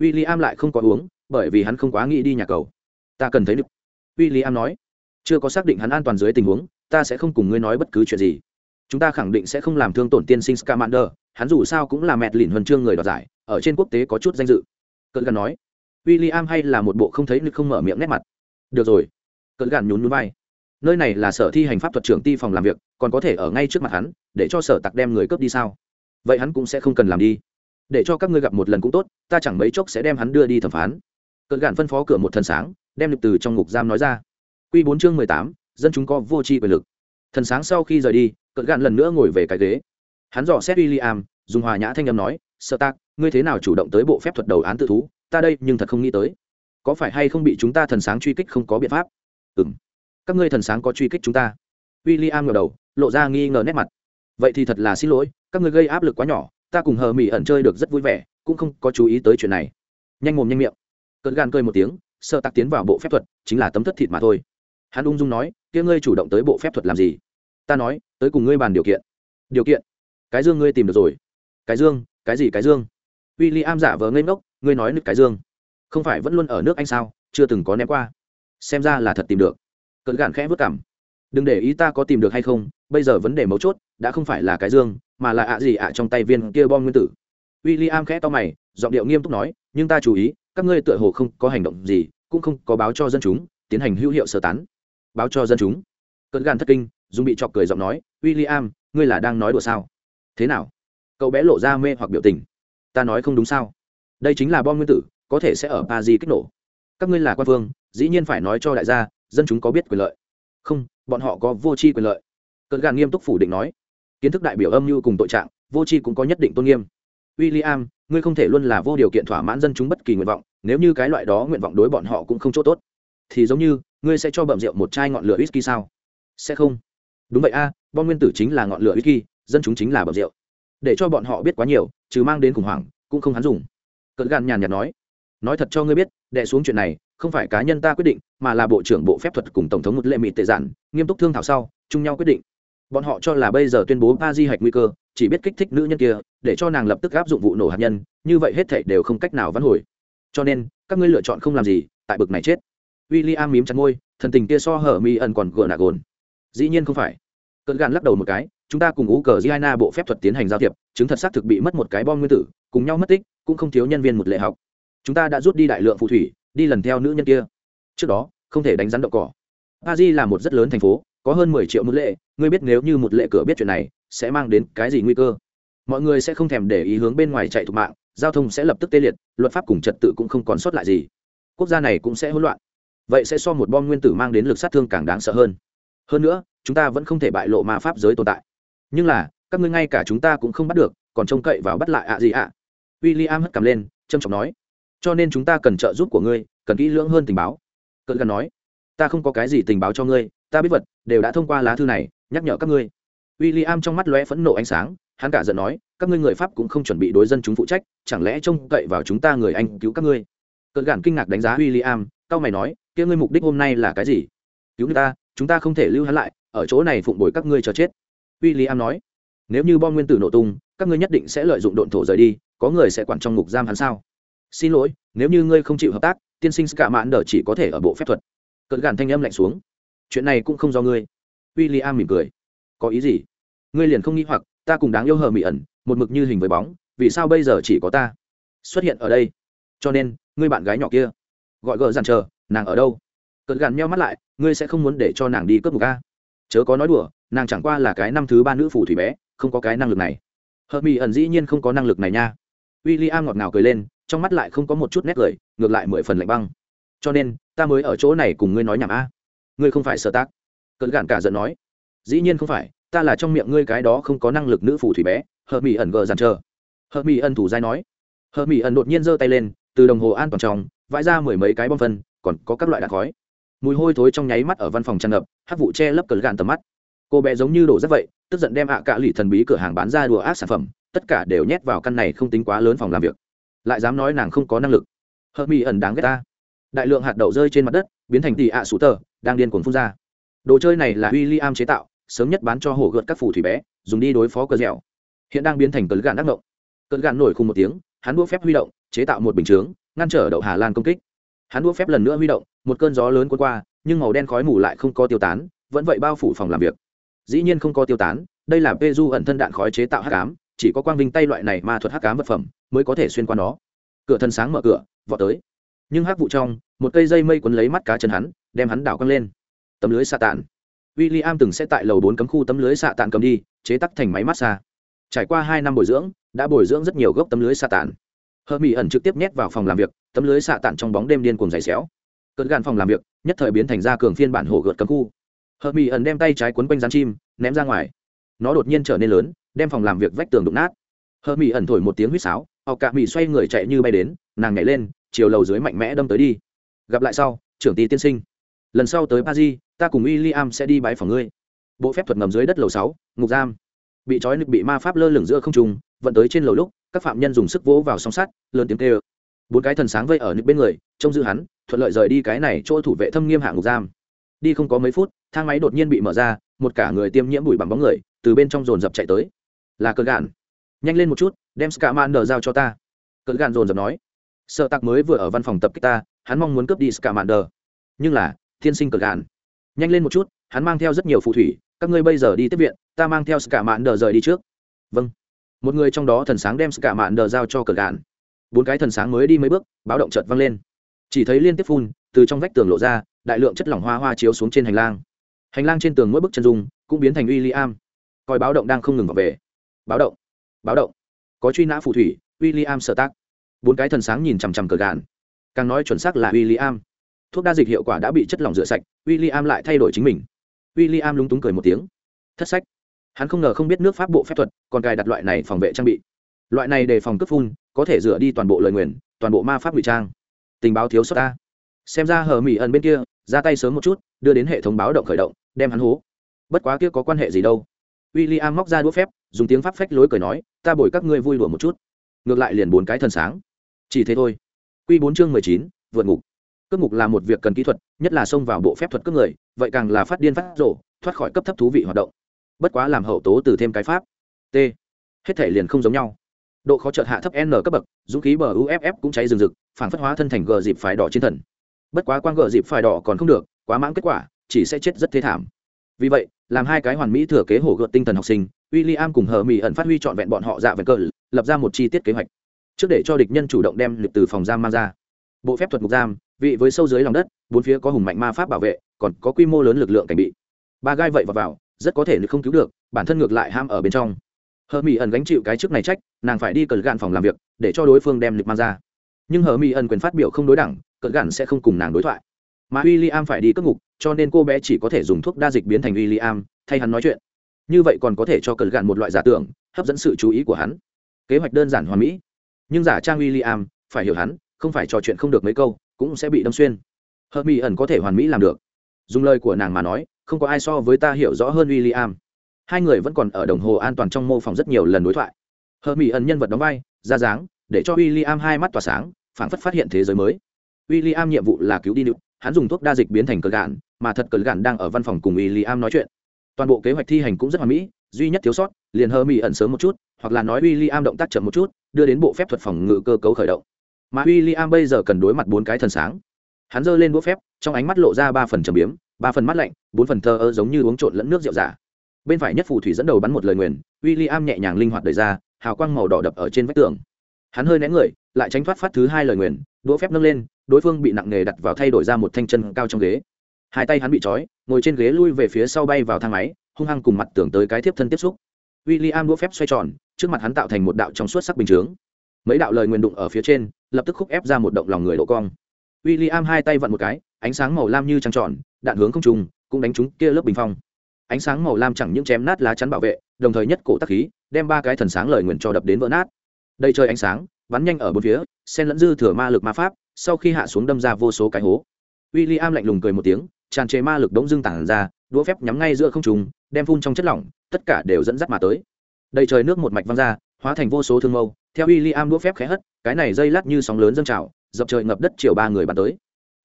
A: W i l l i am lại không có uống bởi vì hắn không quá nghĩ đi nhà cầu. Ta cần thấy được w i l l i am nói. Chưa có xác định hắn an toàn dưới tình huống, ta sẽ không cùng ngươi nói bất cứ chuyện gì. Chúng ta khẳng định sẽ không làm thương tổn tiên sinh scamander, hắn dù sao cũng là mẹt lìn huân chương người đoạt giải, ở trên quốc tế có chút danh dự. Cận gần nói. W i l l i am hay là một bộ không thấy lực không mở miệng nét mặt. Được rồi. Cận gần nhún núi bay nơi này là sở thi hành pháp thuật trưởng ti phòng làm việc, còn có thể ở ngay trước mặt hắn, để cho sở tặc đem người cướp đi sao? Vậy hắn cũng sẽ không cần làm đi. Để cho các ngươi gặp một lần cũng tốt, ta chẳng mấy chốc sẽ đem hắn đưa đi thẩm phán cơn gạn phân phó cửa một thần sáng đem lực từ trong ngục giam nói ra. Quy bốn chương mười tám dân chúng có vô tri quyền lực. Thần sáng sau khi rời đi cơn gạn lần nữa ngồi về cái ghế. Hắn dò xét William, dùng hòa nhã thanh âm nói sợ tác ngươi thế nào chủ động tới bộ phép thuật đầu án tự thú? Ta đây nhưng thật không nghĩ tới. Có phải hay không bị chúng ta thần sáng truy kích không có biện pháp? Ừm, các ngươi thần sáng có truy kích chúng ta? William ngẩng đầu lộ ra nghi ngờ nét mặt. Vậy thì thật là xin lỗi các ngươi gây áp lực quá nhỏ ta cùng hờ Mị ẩn chơi được rất vui vẻ cũng không có chú ý tới chuyện này. Nhanh mồm nhanh miệng cơn gan cười một tiếng, sợ tặc tiến vào bộ phép thuật, chính là tấm thất thịt mà thôi. Hắn ung dung nói, kia ngươi chủ động tới bộ phép thuật làm gì? Ta nói, tới cùng ngươi bàn điều kiện. Điều kiện? Cái dương ngươi tìm được rồi. Cái dương? Cái gì cái dương? W i l l i am giả vờ ngây ngốc, ngươi nói nước cái dương. Không phải vẫn luôn ở nước anh sao? Chưa từng có ném qua. Xem ra là thật tìm được. Cận gạn khẽ vất cảm đừng để ý ta có tìm được hay không, bây giờ vấn đề mấu chốt, đã không phải là cái dương, mà là ạ gì ạ trong tay viên kia bom nguyên tử w i l l i am khẽ to mày, giọng điệu nghiêm túc nói, nhưng ta chú ý, các ngươi tựa hồ không có hành động gì, cũng không có báo cho dân chúng, tiến hành hữu hiệu sơ tán. Báo cho dân chúng? Cận gan thất kinh, dùng bị chọc cười giọng nói w i l l i am ngươi là đang nói đùa sao? Thế nào? Cậu bé lộ ra mê hoặc biểu tình. Ta nói không đúng sao? Đây chính là bom nguyên tử, có thể sẽ ở pa di kích nổ. Các ngươi là quan phương dĩ nhiên phải nói cho đại gia, dân chúng có biết quyền lợi. Không, bọn họ có vô tri quyền lợi. Cơn gan nghiêm túc phủ định nói. Kiến thức đại biểu âm mưu cùng tội trạng, vô tri cũng có nhất định tôn nghiêm. William, ngươi không thể luôn là vô điều kiện thỏa mãn dân chúng bất kỳ nguyện vọng nếu như cái loại đó nguyện vọng đối bọn họ cũng không chỗ tốt thì giống như ngươi sẽ cho bậm rượu một chai ngọn lửa whisky sao? Sẽ không. Đúng vậy a bom nguyên tử chính là ngọn lửa whisky dân chúng chính là bậm rượu. Để cho bọn họ biết quá nhiều chứ mang đến khủng hoảng cũng không hắn dùng. Cận gan nhàn nhạt nói nói thật cho ngươi biết đệ xuống chuyện này không phải cá nhân ta quyết định mà là bộ trưởng bộ phép thuật cùng tổng thống một lệ mỹ tệ giản nghiêm túc thương thảo sau chung nhau quyết định bọn họ cho là bây giờ tuyên bố ba di hạch nguy cơ, chỉ biết kích thích nữ nhân kia, để cho nàng lập tức áp dụng vụ nổ hạt nhân, như vậy hết thảy đều không cách nào vãn hồi. Cho nên, các ngươi lựa chọn không làm gì, tại bực này chết. W i l l i am mím chặt môi, thần tình kia so hở mi ẩn còn gờ nạc gồn. Dĩ nhiên không phải. Cơn gàn lắc đầu một cái, chúng ta cùng ú cờ giana bộ phép thuật tiến hành giao thiệp, chứng thật xác thực bị mất một cái bom nguyên tử, cùng nhau mất tích, cũng không thiếu nhân viên một lệ học. Chúng ta đã rút đi đại lượng phù thủy, đi lần theo nữ nhân kia. Trước đó, không thể đánh rắn đậu cỏ. Paris là một rất lớn thành phố có hơn mười triệu một lệ, ngươi biết nếu như một lệ cửa biết chuyện này, sẽ mang đến cái gì nguy cơ? Mọi người sẽ không thèm để ý hướng bên ngoài chạy thục mạng, giao thông sẽ lập tức tê liệt, luật pháp cùng trật tự cũng không còn sót lại gì. Quốc gia này cũng sẽ hỗn loạn. Vậy sẽ so một bom nguyên tử mang đến lực sát thương càng đáng sợ hơn. Hơn nữa, chúng ta vẫn không thể bại lộ ma pháp giới tồn tại. Nhưng là, các ngươi ngay cả chúng ta cũng không bắt được, còn trông cậy vào bắt lại ạ gì ạ? À. w i l l i am hất cầm lên trâm trọng nói. Cho nên chúng ta cần trợ giúp của ngươi, cần kỹ lưỡng hơn tình báo. Cận gần nói. Ta không có cái gì tình báo cho ngươi ta biết vật, đều đã thông qua lá thư này, nhắc nhở các ngươi. W i l l i am trong mắt lóe phẫn nộ ánh sáng, hắn cả giận nói, các ngươi người pháp cũng không chuẩn bị đối dân chúng phụ trách, chẳng lẽ trông cậy vào chúng ta người anh cứu các ngươi? Cơn gạn kinh ngạc đánh giá w i l l i am cao mày nói, kia ngươi mục đích hôm nay là cái gì? Cứu người ta, chúng ta không thể lưu hắn lại, ở chỗ này phụng bồi các ngươi cho chết. W i l l i am nói, nếu như bom nguyên tử nổ tung, các ngươi nhất định sẽ lợi dụng độn thổ rời đi, có người sẽ quản trong ngục giam hắn sao? Xin lỗi, nếu như ngươi không chịu hợp tác, tiên sinh cả mãn đờ chỉ có thể ở bộ phép thuật. Cận gàn thanh âm lạnh xuống chuyện này cũng không do ngươi. W i l l i am mỉm cười. Có ý gì? Ngươi liền không nghĩ hoặc, ta cùng đáng yêu hờ mỹ ẩn, một mực như hình với bóng, vì sao bây giờ chỉ có ta? Xuất hiện ở đây. Cho nên, ngươi bạn gái nhỏ kia. Gọi gờ dằn chờ, nàng ở đâu? Cận gàn meo mắt lại, ngươi sẽ không muốn để cho nàng đi cướp một ca à? chớ có nói đùa, nàng chẳng qua là cái năm thứ ba nữ phủ thủy bé, không có cái năng lực này. Hờ mỹ ẩn dĩ nhiên không có năng lực này nha. W i l l i am ngọt ngào cười lên, trong mắt lại không có một chút nét cười ngược lại mười phần lạnh băng. Cho nên, ta mới ở chỗ này cùng ngươi nói nhảm a ngươi không phải sở tác. Cận gạn cả giận nói, dĩ nhiên không phải, ta là trong miệng ngươi cái đó không có năng lực nữ phủ thủy bé, Hợp mỹ ẩn gờ dàn chờ Hợp mỹ ẩn thủ giai nói, Hợp mỹ ẩn đột nhiên giơ tay lên, từ đồng hồ an toàn trong, vãi ra mười mấy cái bom phân, còn có các loại đạn khói. Mùi hôi thối trong nháy mắt ở văn phòng tràn ngập hắc vụ che lấp cờ gạn tầm mắt. Cô bé giống như đổ rất vậy, tức giận đem ạ à cả lì thần bí cửa hàng bán ra đùa ác sản phẩm, tất cả đều nhét vào căn này không tính quá lớn phòng làm việc. Lại dám nói nàng không có năng lực. Hợp mỹ ẩn đáng ghét ta. Đại lượng hạt đậu rơi trên mặt đất, biến thành tỷ ạ à sủ tờ đang điên cuồng phun ra. Đồ chơi này là w i l l i am chế tạo, sớm nhất bán cho hổ gợt các phù thủy bé, dùng đi đối phó cờ dẻo. Hiện đang biến thành cờ gạn đắc ngộng. Cờ gạn nổi khung một tiếng, hắn đua phép huy động, chế tạo một bình chướng, ngăn trở đậu hà lan công kích. Hắn đua phép lần nữa huy động, một cơn gió lớn cuốn qua, nhưng màu đen khói mù lại không có tiêu tán, vẫn vậy bao phủ phòng làm việc. Dĩ nhiên không có tiêu tán, đây là pê du ẩn thân đạn khói chế tạo hắc ám, chỉ có quang vinh tay loại này ma thuật hắc ám vật phẩm mới có thể xuyên qua nó. Cửa thân sáng mở cửa, vọt tới. Nhưng hắc vụ trong, một cây dây mây quấn lấy mắt cá chân hắn đem hắn đảo căng lên. Tấm lưới xạ tàn w i l l i am từng sẽ tại lầu bốn cấm khu tấm lưới xạ tàn cầm đi, chế tắc thành máy massage. Trải qua hai năm bồi dưỡng, đã bồi dưỡng rất nhiều gốc tấm lưới xạ tàn hơ mỹ ẩn trực tiếp nhét vào phòng làm việc, tấm lưới xạ tàn trong bóng đêm điên cùng giày xéo. Cất gan phòng làm việc, nhất thời biến thành ra cường phiên bản hổ gợt cấm khu. Hơ mỹ ẩn đem tay trái quấn quanh rán chim, ném ra ngoài. Nó đột nhiên trở nên lớn, đem phòng làm việc vách tường đụng nát. Hơ mỹ ẩn thổi một tiếng huýt sáo họ cạ mỹ xoay người chạy như bay đến, nàng nhảy lên, chiều lầu dưới mạnh mẽ đâm tới đi. Gặp lại sau, trưởng ty tiên sinh lần sau tới paris, ta cùng w i l l i am sẽ đi bái phòng ngươi. Bộ phép thuật ngầm dưới đất lầu sáu, ngục giam. Bị trói nực bị ma pháp lơ lửng giữa không trùng vận tới trên lầu lúc, các phạm nhân dùng sức vỗ vào song sắt, lớn tiếng kêu. Bốn cái thần sáng vây ở nực bên người, trông giữ hắn, thuận lợi rời đi cái này chỗ thủ vệ thâm nghiêm hạng ngục giam. Đi không có mấy phút, thang máy đột nhiên bị mở ra, một cả người tiêm nhiễm bụi bằng bóng người, từ bên trong dồn dập chạy tới. Là cơn gạn. Nhanh lên một chút, đem scamander giao cho ta. Cơn gạn dồn dập nói. Sợ tặc mới vừa ở văn phòng tập kích ta, hắn mong muốn cướp đi scamander. Nhưng là tiên sinh Cực gạn. Nhanh lên một chút, hắn mang theo rất nhiều phù thủy, các ngươi bây giờ đi tiếp viện, ta mang theo cả mạn đờ rời đi trước. Vâng. Một người trong đó thần sáng đem cả mạn đờ giao cho Cực gạn. Bốn cái thần sáng mới đi mấy bước, báo động chợt vang lên. Chỉ thấy liên tiếp phun, từ trong vách tường lộ ra, đại lượng chất lỏng hoa hoa chiếu xuống trên hành lang. Hành lang trên tường mỗi bức chân dung, cũng biến thành uy i am coi báo động đang không ngừng vào về. Báo động. Báo động. Có truy nã phù thủy w i l l i am sợ tác. Bốn cái thần sáng nhìn chằm chằm cờ gàn càng nói chuẩn xác là w i l l i am thuốc đa dịch hiệu quả đã bị chất lỏng rửa sạch w i l l i am lại thay đổi chính mình. W i l l i am lúng túng cười một tiếng. Thất sách. Hắn không ngờ không biết nước pháp bộ phép thuật, còn cài đặt loại này phòng vệ trang bị. Loại này để phòng cướp phun, có thể rửa đi toàn bộ lời nguyền, toàn bộ ma pháp ngụy trang. Tình báo thiếu sót ta. Xem ra hờ mỹ ẩn bên kia, ra tay sớm một chút, đưa đến hệ thống báo động khởi động, đem hắn hố. Bất quá kia có quan hệ gì đâu? W i l l i am móc ra đũa phép, dùng tiếng pháp phách lối cười nói, ta bồi các ngươi vui đùa một chút. Ngược lại liền bốn cái thần sáng. Chỉ thế thôi. Q bốn chương mười chín, vượt ngục cướp ngục là một việc cần kỹ thuật, nhất là xông vào bộ phép thuật cướp người, vậy càng là phát điên phát rổ thoát khỏi cấp thấp thú vị hoạt động. Bất quá làm hậu tố từ thêm cái pháp. T. Hết thể liền không giống nhau. Độ khó chợt hạ thấp n cấp bậc, dũng khí bờ uff cũng cháy rừng rực, phản phất hóa thân thành gờ dịp phải đỏ chiến thần. Bất quá quang gờ dịp phải đỏ còn không được, quá mãng kết quả, chỉ sẽ chết rất thế thảm. Vì vậy, làm hai cái hoàn mỹ thừa kế hổ gợt tinh thần học sinh w i l l i am cùng hờ mỹ ẩn phát huy trọn vẹn bọn họ dạ vẹn cờ lập ra một chi tiết kế hoạch. Trước để cho địch nhân chủ động đem lực từ phòng giam mang ra bộ phép thuật mục giam vị với sâu dưới lòng đất bốn phía có hùng mạnh ma pháp bảo vệ còn có quy mô lớn lực lượng cảnh bị. Ba gai vậy vào, vào rất có thể không cứu được bản thân ngược lại ham ở bên trong. Hờ mỹ ẩn gánh chịu cái trước này trách nàng phải đi cờ gạn phòng làm việc để cho đối phương đem lực mang ra. Nhưng hờ mỹ ẩn quyền phát biểu không đối đẳng cờ gạn sẽ không cùng nàng đối thoại. Mà w i l l i am phải đi cất ngục cho nên cô bé chỉ có thể dùng thuốc đa dịch biến thành w i l l i am thay hắn nói chuyện. Như vậy còn có thể cho cờ gạn một loại giả tưởng hấp dẫn sự chú ý của hắn. Kế hoạch đơn giản hoàn mỹ. Nhưng giả trang w i l l i am phải hiểu hắn không phải trò chuyện không được mấy câu, cũng sẽ bị đâm xuyên. Hợp mỹ ẩn có thể hoàn mỹ làm được. Dùng lời của nàng mà nói, không có ai so với ta hiểu rõ hơn w i l l i am hai người vẫn còn ở đồng hồ an toàn trong mô phỏng rất nhiều lần đối thoại. Hợp mỹ ẩn nhân vật đóng vai, ra dáng, để cho w i l l i am hai mắt tỏa sáng, phảng phất phát hiện thế giới mới. W i l l i am nhiệm vụ là cứu đi nữ, hắn dùng thuốc đa dịch biến thành cờ gạn, mà thật cờ gạn đang ở văn phòng cùng w i l l i am nói chuyện. Toàn bộ kế hoạch thi hành cũng rất hoàn mỹ, duy nhất thiếu sót, liền hơ mỹ ẩn sớm một chút, hoặc là nói w i l l i am động tác chậm một chút, đưa đến bộ phép thuật phòng ngự cơ cấu khởi động mà w i l l i am bây giờ cần đối mặt bốn cái thần sáng. Hắn giơ lên đũa phép, trong ánh mắt lộ ra ba phần trầm biếm, ba phần mắt lạnh, bốn phần thơ ơ giống như uống trộn lẫn nước rượu giả. Bên phải nhất phù thủy dẫn đầu bắn một lời nguyền w i l l i am nhẹ nhàng linh hoạt đời ra, hào quang màu đỏ đập ở trên vách tường. Hắn hơi né người, lại tránh thoát phát thứ hai lời nguyền, đũa phép nâng lên, đối phương bị nặng nề đặt vào thay đổi ra một thanh chân cao trong ghế. Hai tay hắn bị trói, ngồi trên ghế lui về phía sau bay vào thang máy, hung hăng cùng mặt tưởng tới cái tiếp thân tiếp xúc. W i l l i am đũa phép xoay tròn, trước mặt hắn tạo thành một đạo trong suốt sắc bình chướng mấy đạo lời nguyền đụng ở phía trên, lập tức khúc ép ra một động lòng người độ cong. W i l l i am hai tay vặn một cái, ánh sáng màu lam như trăng tròn, đạn hướng không trùng cũng đánh trúng kia lớp bình phong. Ánh sáng màu lam chẳng những chém nát lá chắn bảo vệ, đồng thời nhất cổ tắc khí, đem ba cái thần sáng lời nguyền cho đập đến vỡ nát. Đây chơi ánh sáng, bắn nhanh ở bốn phía sen lẫn dư thừa ma lực ma pháp, sau khi hạ xuống đâm ra vô số cái hố. W i l l i am lạnh lùng cười một tiếng, tràn trề ma lực đống dưng tản ra, đũa phép nhắm ngay giữa không trùng đem phun trong chất lỏng, tất cả đều dẫn dắt mà tới. Đầy trời nước một mạch văng ra, hóa thành vô số thương mâu theo w i l l i am đũa phép khẽ hất, cái này dây lát như sóng lớn dâng trào, dập trời ngập đất chiều ba người bắn tới.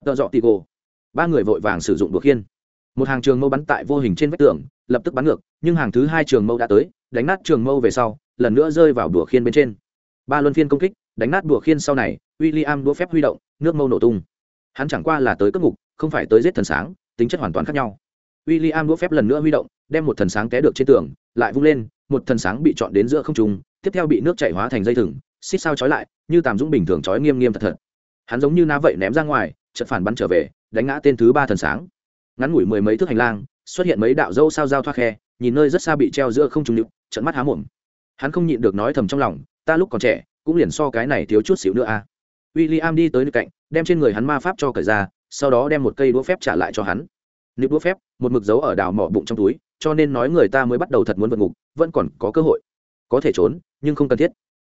A: Tợ dọ tì gồ ba người vội vàng sử dụng đũa khiên. Một hàng trường mâu bắn tại vô hình trên vách tường, lập tức bắn ngược, nhưng hàng thứ hai trường mâu đã tới, đánh nát trường mâu về sau, lần nữa rơi vào đũa khiên bên trên. Ba luân phiên công kích, đánh nát đũa khiên sau này w i l l i am đũa phép huy động, nước mâu nổ tung. Hắn chẳng qua là tới cất ngục, không phải tới giết thần sáng, tính chất hoàn toàn khác nhau. W i l l i am đũa phép lần nữa huy động, đem một thần sáng té được trên tường, lại vung lên, một thần sáng bị chọn đến giữa không trung tiếp theo bị nước chảy hóa thành dây thừng, xích sao trói lại, như tàm dũng bình thường trói nghiêm nghiêm thật thật. Hắn giống như ná vậy ném ra ngoài chật phản bắn trở về, đánh ngã tên thứ ba thần sáng. Ngắn ngủi mười mấy thước hành lang, xuất hiện mấy đạo dâu sao giao thoa khe, nhìn nơi rất xa bị treo giữa không trung nhựu trận mắt há mồm. Hắn không nhịn được nói thầm trong lòng, ta lúc còn trẻ, cũng liền so cái này thiếu chút xíu nữa a. À. w i l l i am đi tới nơi cạnh, đem trên người hắn ma pháp cho cởi ra, sau đó đem một cây đũa phép trả lại cho hắn. Nếu đũa phép, một mực dấu ở đào mỏ bụng trong túi, cho nên nói người ta mới bắt đầu thật muốn vượt ngục, vẫn còn có cơ hội. Có thể trốn nhưng không cần thiết.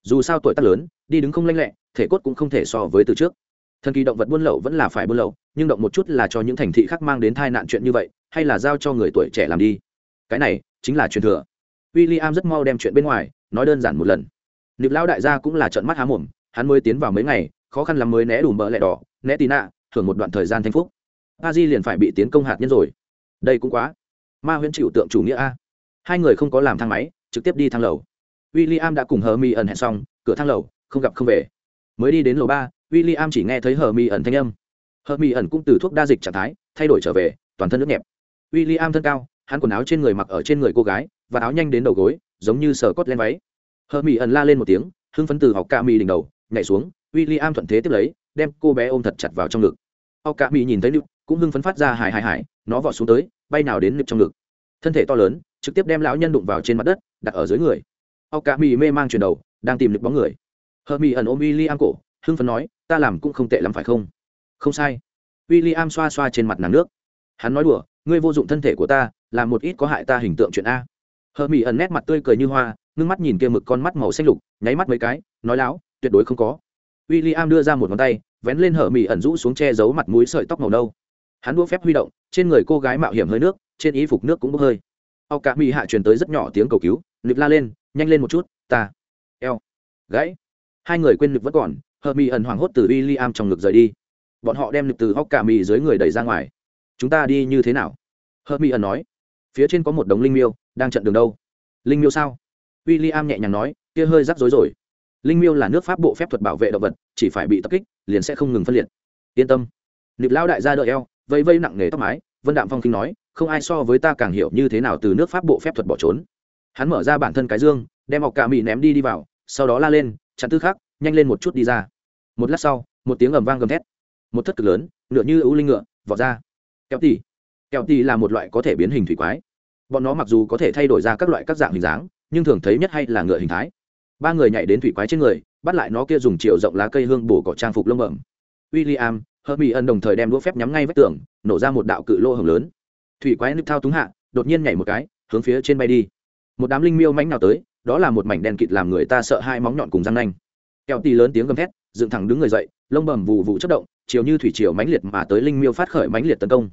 A: Dù sao tuổi tác lớn, đi đứng không lanh lẹ, thể cốt cũng không thể so với từ trước. Thần kỳ động vật buôn lậu vẫn là phải buôn lậu, nhưng động một chút là cho những thành thị khác mang đến tai nạn chuyện như vậy, hay là giao cho người tuổi trẻ làm đi. Cái này chính là truyền thừa. W i l l i am rất mau đem chuyện bên ngoài nói đơn giản một lần. Nịp lão đại gia cũng là trận mắt há mồm, hắn mới tiến vào mấy ngày, khó khăn lắm mới né đủ mỡ lẹ đỏ, né tì nạ thường một đoạn thời gian thanh phúc. A di liền phải bị tiến công hạt nhân rồi. Đây cũng quá. Ma huyễn chịu tượng chủ nghĩa a. Hai người không có làm thang máy, trực tiếp đi thang lầu w i l l i am đã cùng hờ mi ẩn hẹn xong, cửa thang lầu, không gặp không về. Mới đi đến lầu ba w i l l i am chỉ nghe thấy hờ mi ẩn thanh âm. Hờ mi ẩn cũng từ thuốc đa dịch trạng thái, thay đổi trở về, toàn thân nước nhẹp. W i l l i am thân cao, hắn quần áo trên người mặc ở trên người cô gái, và áo nhanh đến đầu gối, giống như sờ cốt lên váy. Hờ mi ẩn la lên một tiếng, hưng phấn từ học ca mi đỉnh đầu, nhảy xuống w i l l i am thuận thế tiếp lấy, đem cô bé ôm thật chặt vào trong ngực. Học ca mi nhìn thấy nữ cũng hưng phấn phát ra hải hải hải nó vọt xuống tới, bay nào đến nực trong ngực. Thân thể to lớn, trực tiếp đem lão nhân đụng vào trên mặt đất, đặt ở dưới người ọc cả mì mê mang chuyển đầu, đang tìm được bóng người. Hờ mì ẩn ôm w i l l i am cổ, hưng phấn nói, ta làm cũng không tệ lắm phải không? Không sai. W i l l i am xoa xoa trên mặt nàng nước. Hắn nói đùa, ngươi vô dụng thân thể của ta, làm một ít có hại ta hình tượng chuyện a. Hờ mì ẩn nét mặt tươi cười như hoa, ngưng mắt nhìn kia mực con mắt màu xanh lục, nháy mắt mấy cái, nói láo, tuyệt đối không có. W i l l i am đưa ra một ngón tay, vén lên hở mì ẩn rũ xuống che giấu mặt mũi sợi tóc màu nâu. Hắn đua phép huy động, trên người cô gái mạo hiểm hơi nước, trên y phục nước cũng bốc hơi. Ao cả hạ truyền tới rất nhỏ tiếng cầu cứu, nịp la lên nhanh lên một chút, ta, eo, gãy. Hai người quên lực vẫn còn, hợp mỹ ẩn hoảng hốt từ w i l l i am trong ngực rời đi. Bọn họ đem lực từ hóc cả mỹ dưới người đẩy ra ngoài. Chúng ta đi như thế nào? Hợp mỹ ẩn nói. Phía trên có một đống linh miêu, đang chặn đường đâu? Linh miêu sao? W i l l i am nhẹ nhàng nói, kia hơi rắc rối rồi. Linh miêu là nước pháp bộ phép thuật bảo vệ động vật, chỉ phải bị tập kích, liền sẽ không ngừng phân liệt. Yên tâm. Nịp lao đại gia đợi eo vây vây nặng nề tóc mái, vân đạm phong kinh nói, không ai so với ta càng hiểu như thế nào từ nước pháp bộ phép thuật bỏ trốn hắn mở ra bản thân cái dương đem học cả mỹ ném đi đi vào sau đó la lên chặn tư khắc nhanh lên một chút đi ra. Một lát sau một tiếng ầm vang gầm thét. Một thất cực lớn ngựa như ưu linh ngựa vọt ra. Kẹo tỉ. Kẹo tỉ là một loại có thể biến hình thủy quái. Bọn nó mặc dù có thể thay đổi ra các loại các dạng hình dáng nhưng thường thấy nhất hay là ngựa hình thái. Ba người nhảy đến thủy quái trên người bắt lại nó kia dùng chiều rộng lá cây hương bổ cỏ trang phục lông bẩm. William, Hermione đồng thời đem đũa phép nhắm ngay vách tường, nổ ra một đạo cự lô hồng lớn. Thủy quái nứt thao túng hạ, đột nhiên nhảy một cái, hướng phía trên bay đi. Một đám linh miêu mãnh nào tới, đó là một mảnh đen kịt làm người ta sợ hai móng nhọn cùng răng nanh. Kẹo tì lớn tiếng gầm thét, dựng thẳng đứng người dậy, lông bầm vụ vụ chớp động, chiều như thủy chiều mãnh liệt mà tới linh miêu phát khởi mãnh liệt tấn công.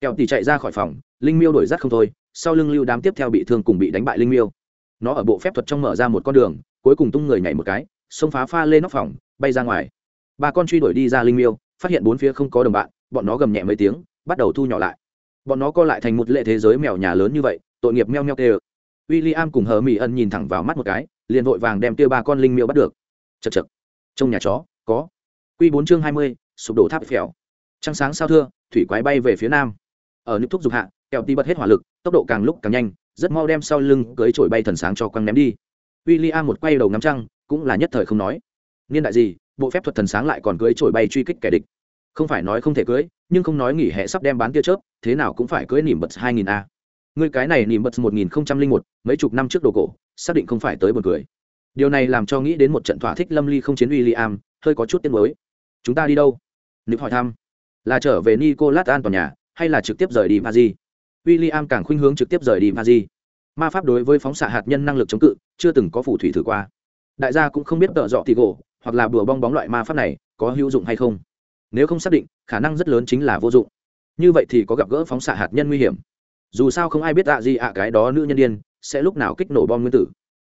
A: Kẹo tì chạy ra khỏi phòng, linh miêu đổi rắt không thôi, sau lưng lưu đám tiếp theo bị thương cùng bị đánh bại linh miêu nó ở bộ phép thuật trong mở ra một con đường cuối cùng tung người nhảy một cái xông phá pha lên nóc phòng bay ra ngoài ba con truy đuổi đi ra linh miêu phát hiện bốn phía không có đồng bạn bọn nó gầm nhẹ mấy tiếng bắt đầu thu nhỏ lại bọn nó co lại thành một lệ thế giới mèo nhà lớn như vậy tội nghiệp meo meo tê w i l l i am cùng hờ mỹ ân nhìn thẳng vào mắt một cái, liền vội vàng đem tiêu ba con linh miêu bắt được. Chật chật trong nhà chó, có. Q bốn chương hai mươi, sụp đổ tháp phèo. Trăng sáng sao thưa, thủy quái bay về phía nam. Ở nước thúc dục hạ, kẹo ti bật hết hỏa lực, tốc độ càng lúc càng nhanh, rất mau đem sau lưng cưới trổi bay thần sáng cho quăng ném đi. W i l l i am một quay đầu ngắm trăng, cũng là nhất thời không nói. Niên đại gì, bộ phép thuật thần sáng lại còn cưới trổi bay truy kích kẻ địch. Không phải nói không thể cưới, nhưng không nói nghỉ hè sắp đem bán tia chớp, thế nào cũng phải cưới nỉm bật hai nghìn a người cái này nỉm bật một nghìn không trăm linh một, mấy chục năm trước đồ cổ, xác định không phải tới buồn cười. Điều này làm cho nghĩ đến một trận thỏa thích lâm ly không chiến uy liam hơi có chút tiếc mới chúng ta đi đâu? Nịp hỏi thăm. Là trở về nicolas an toàn nhà, hay là trực tiếp rời đi paris William càng khuynh hướng trực tiếp rời đi paris ma pháp đối với phóng xạ hạt nhân năng lực chống cự, chưa từng có phù thủy thử qua. Đại gia cũng không biết tợ dọ thì gỗ, hoặc là bừa bong bóng loại ma pháp này, có hữu dụng hay không. Nếu không xác định, khả năng rất lớn chính là vô dụng. Như vậy thì có gặp gỡ phóng xạ hạt nhân nguy hiểm dù sao không ai biết ạ gì ạ, cái đó nữ nhân điên, sẽ lúc nào kích nổ bom nguyên tử.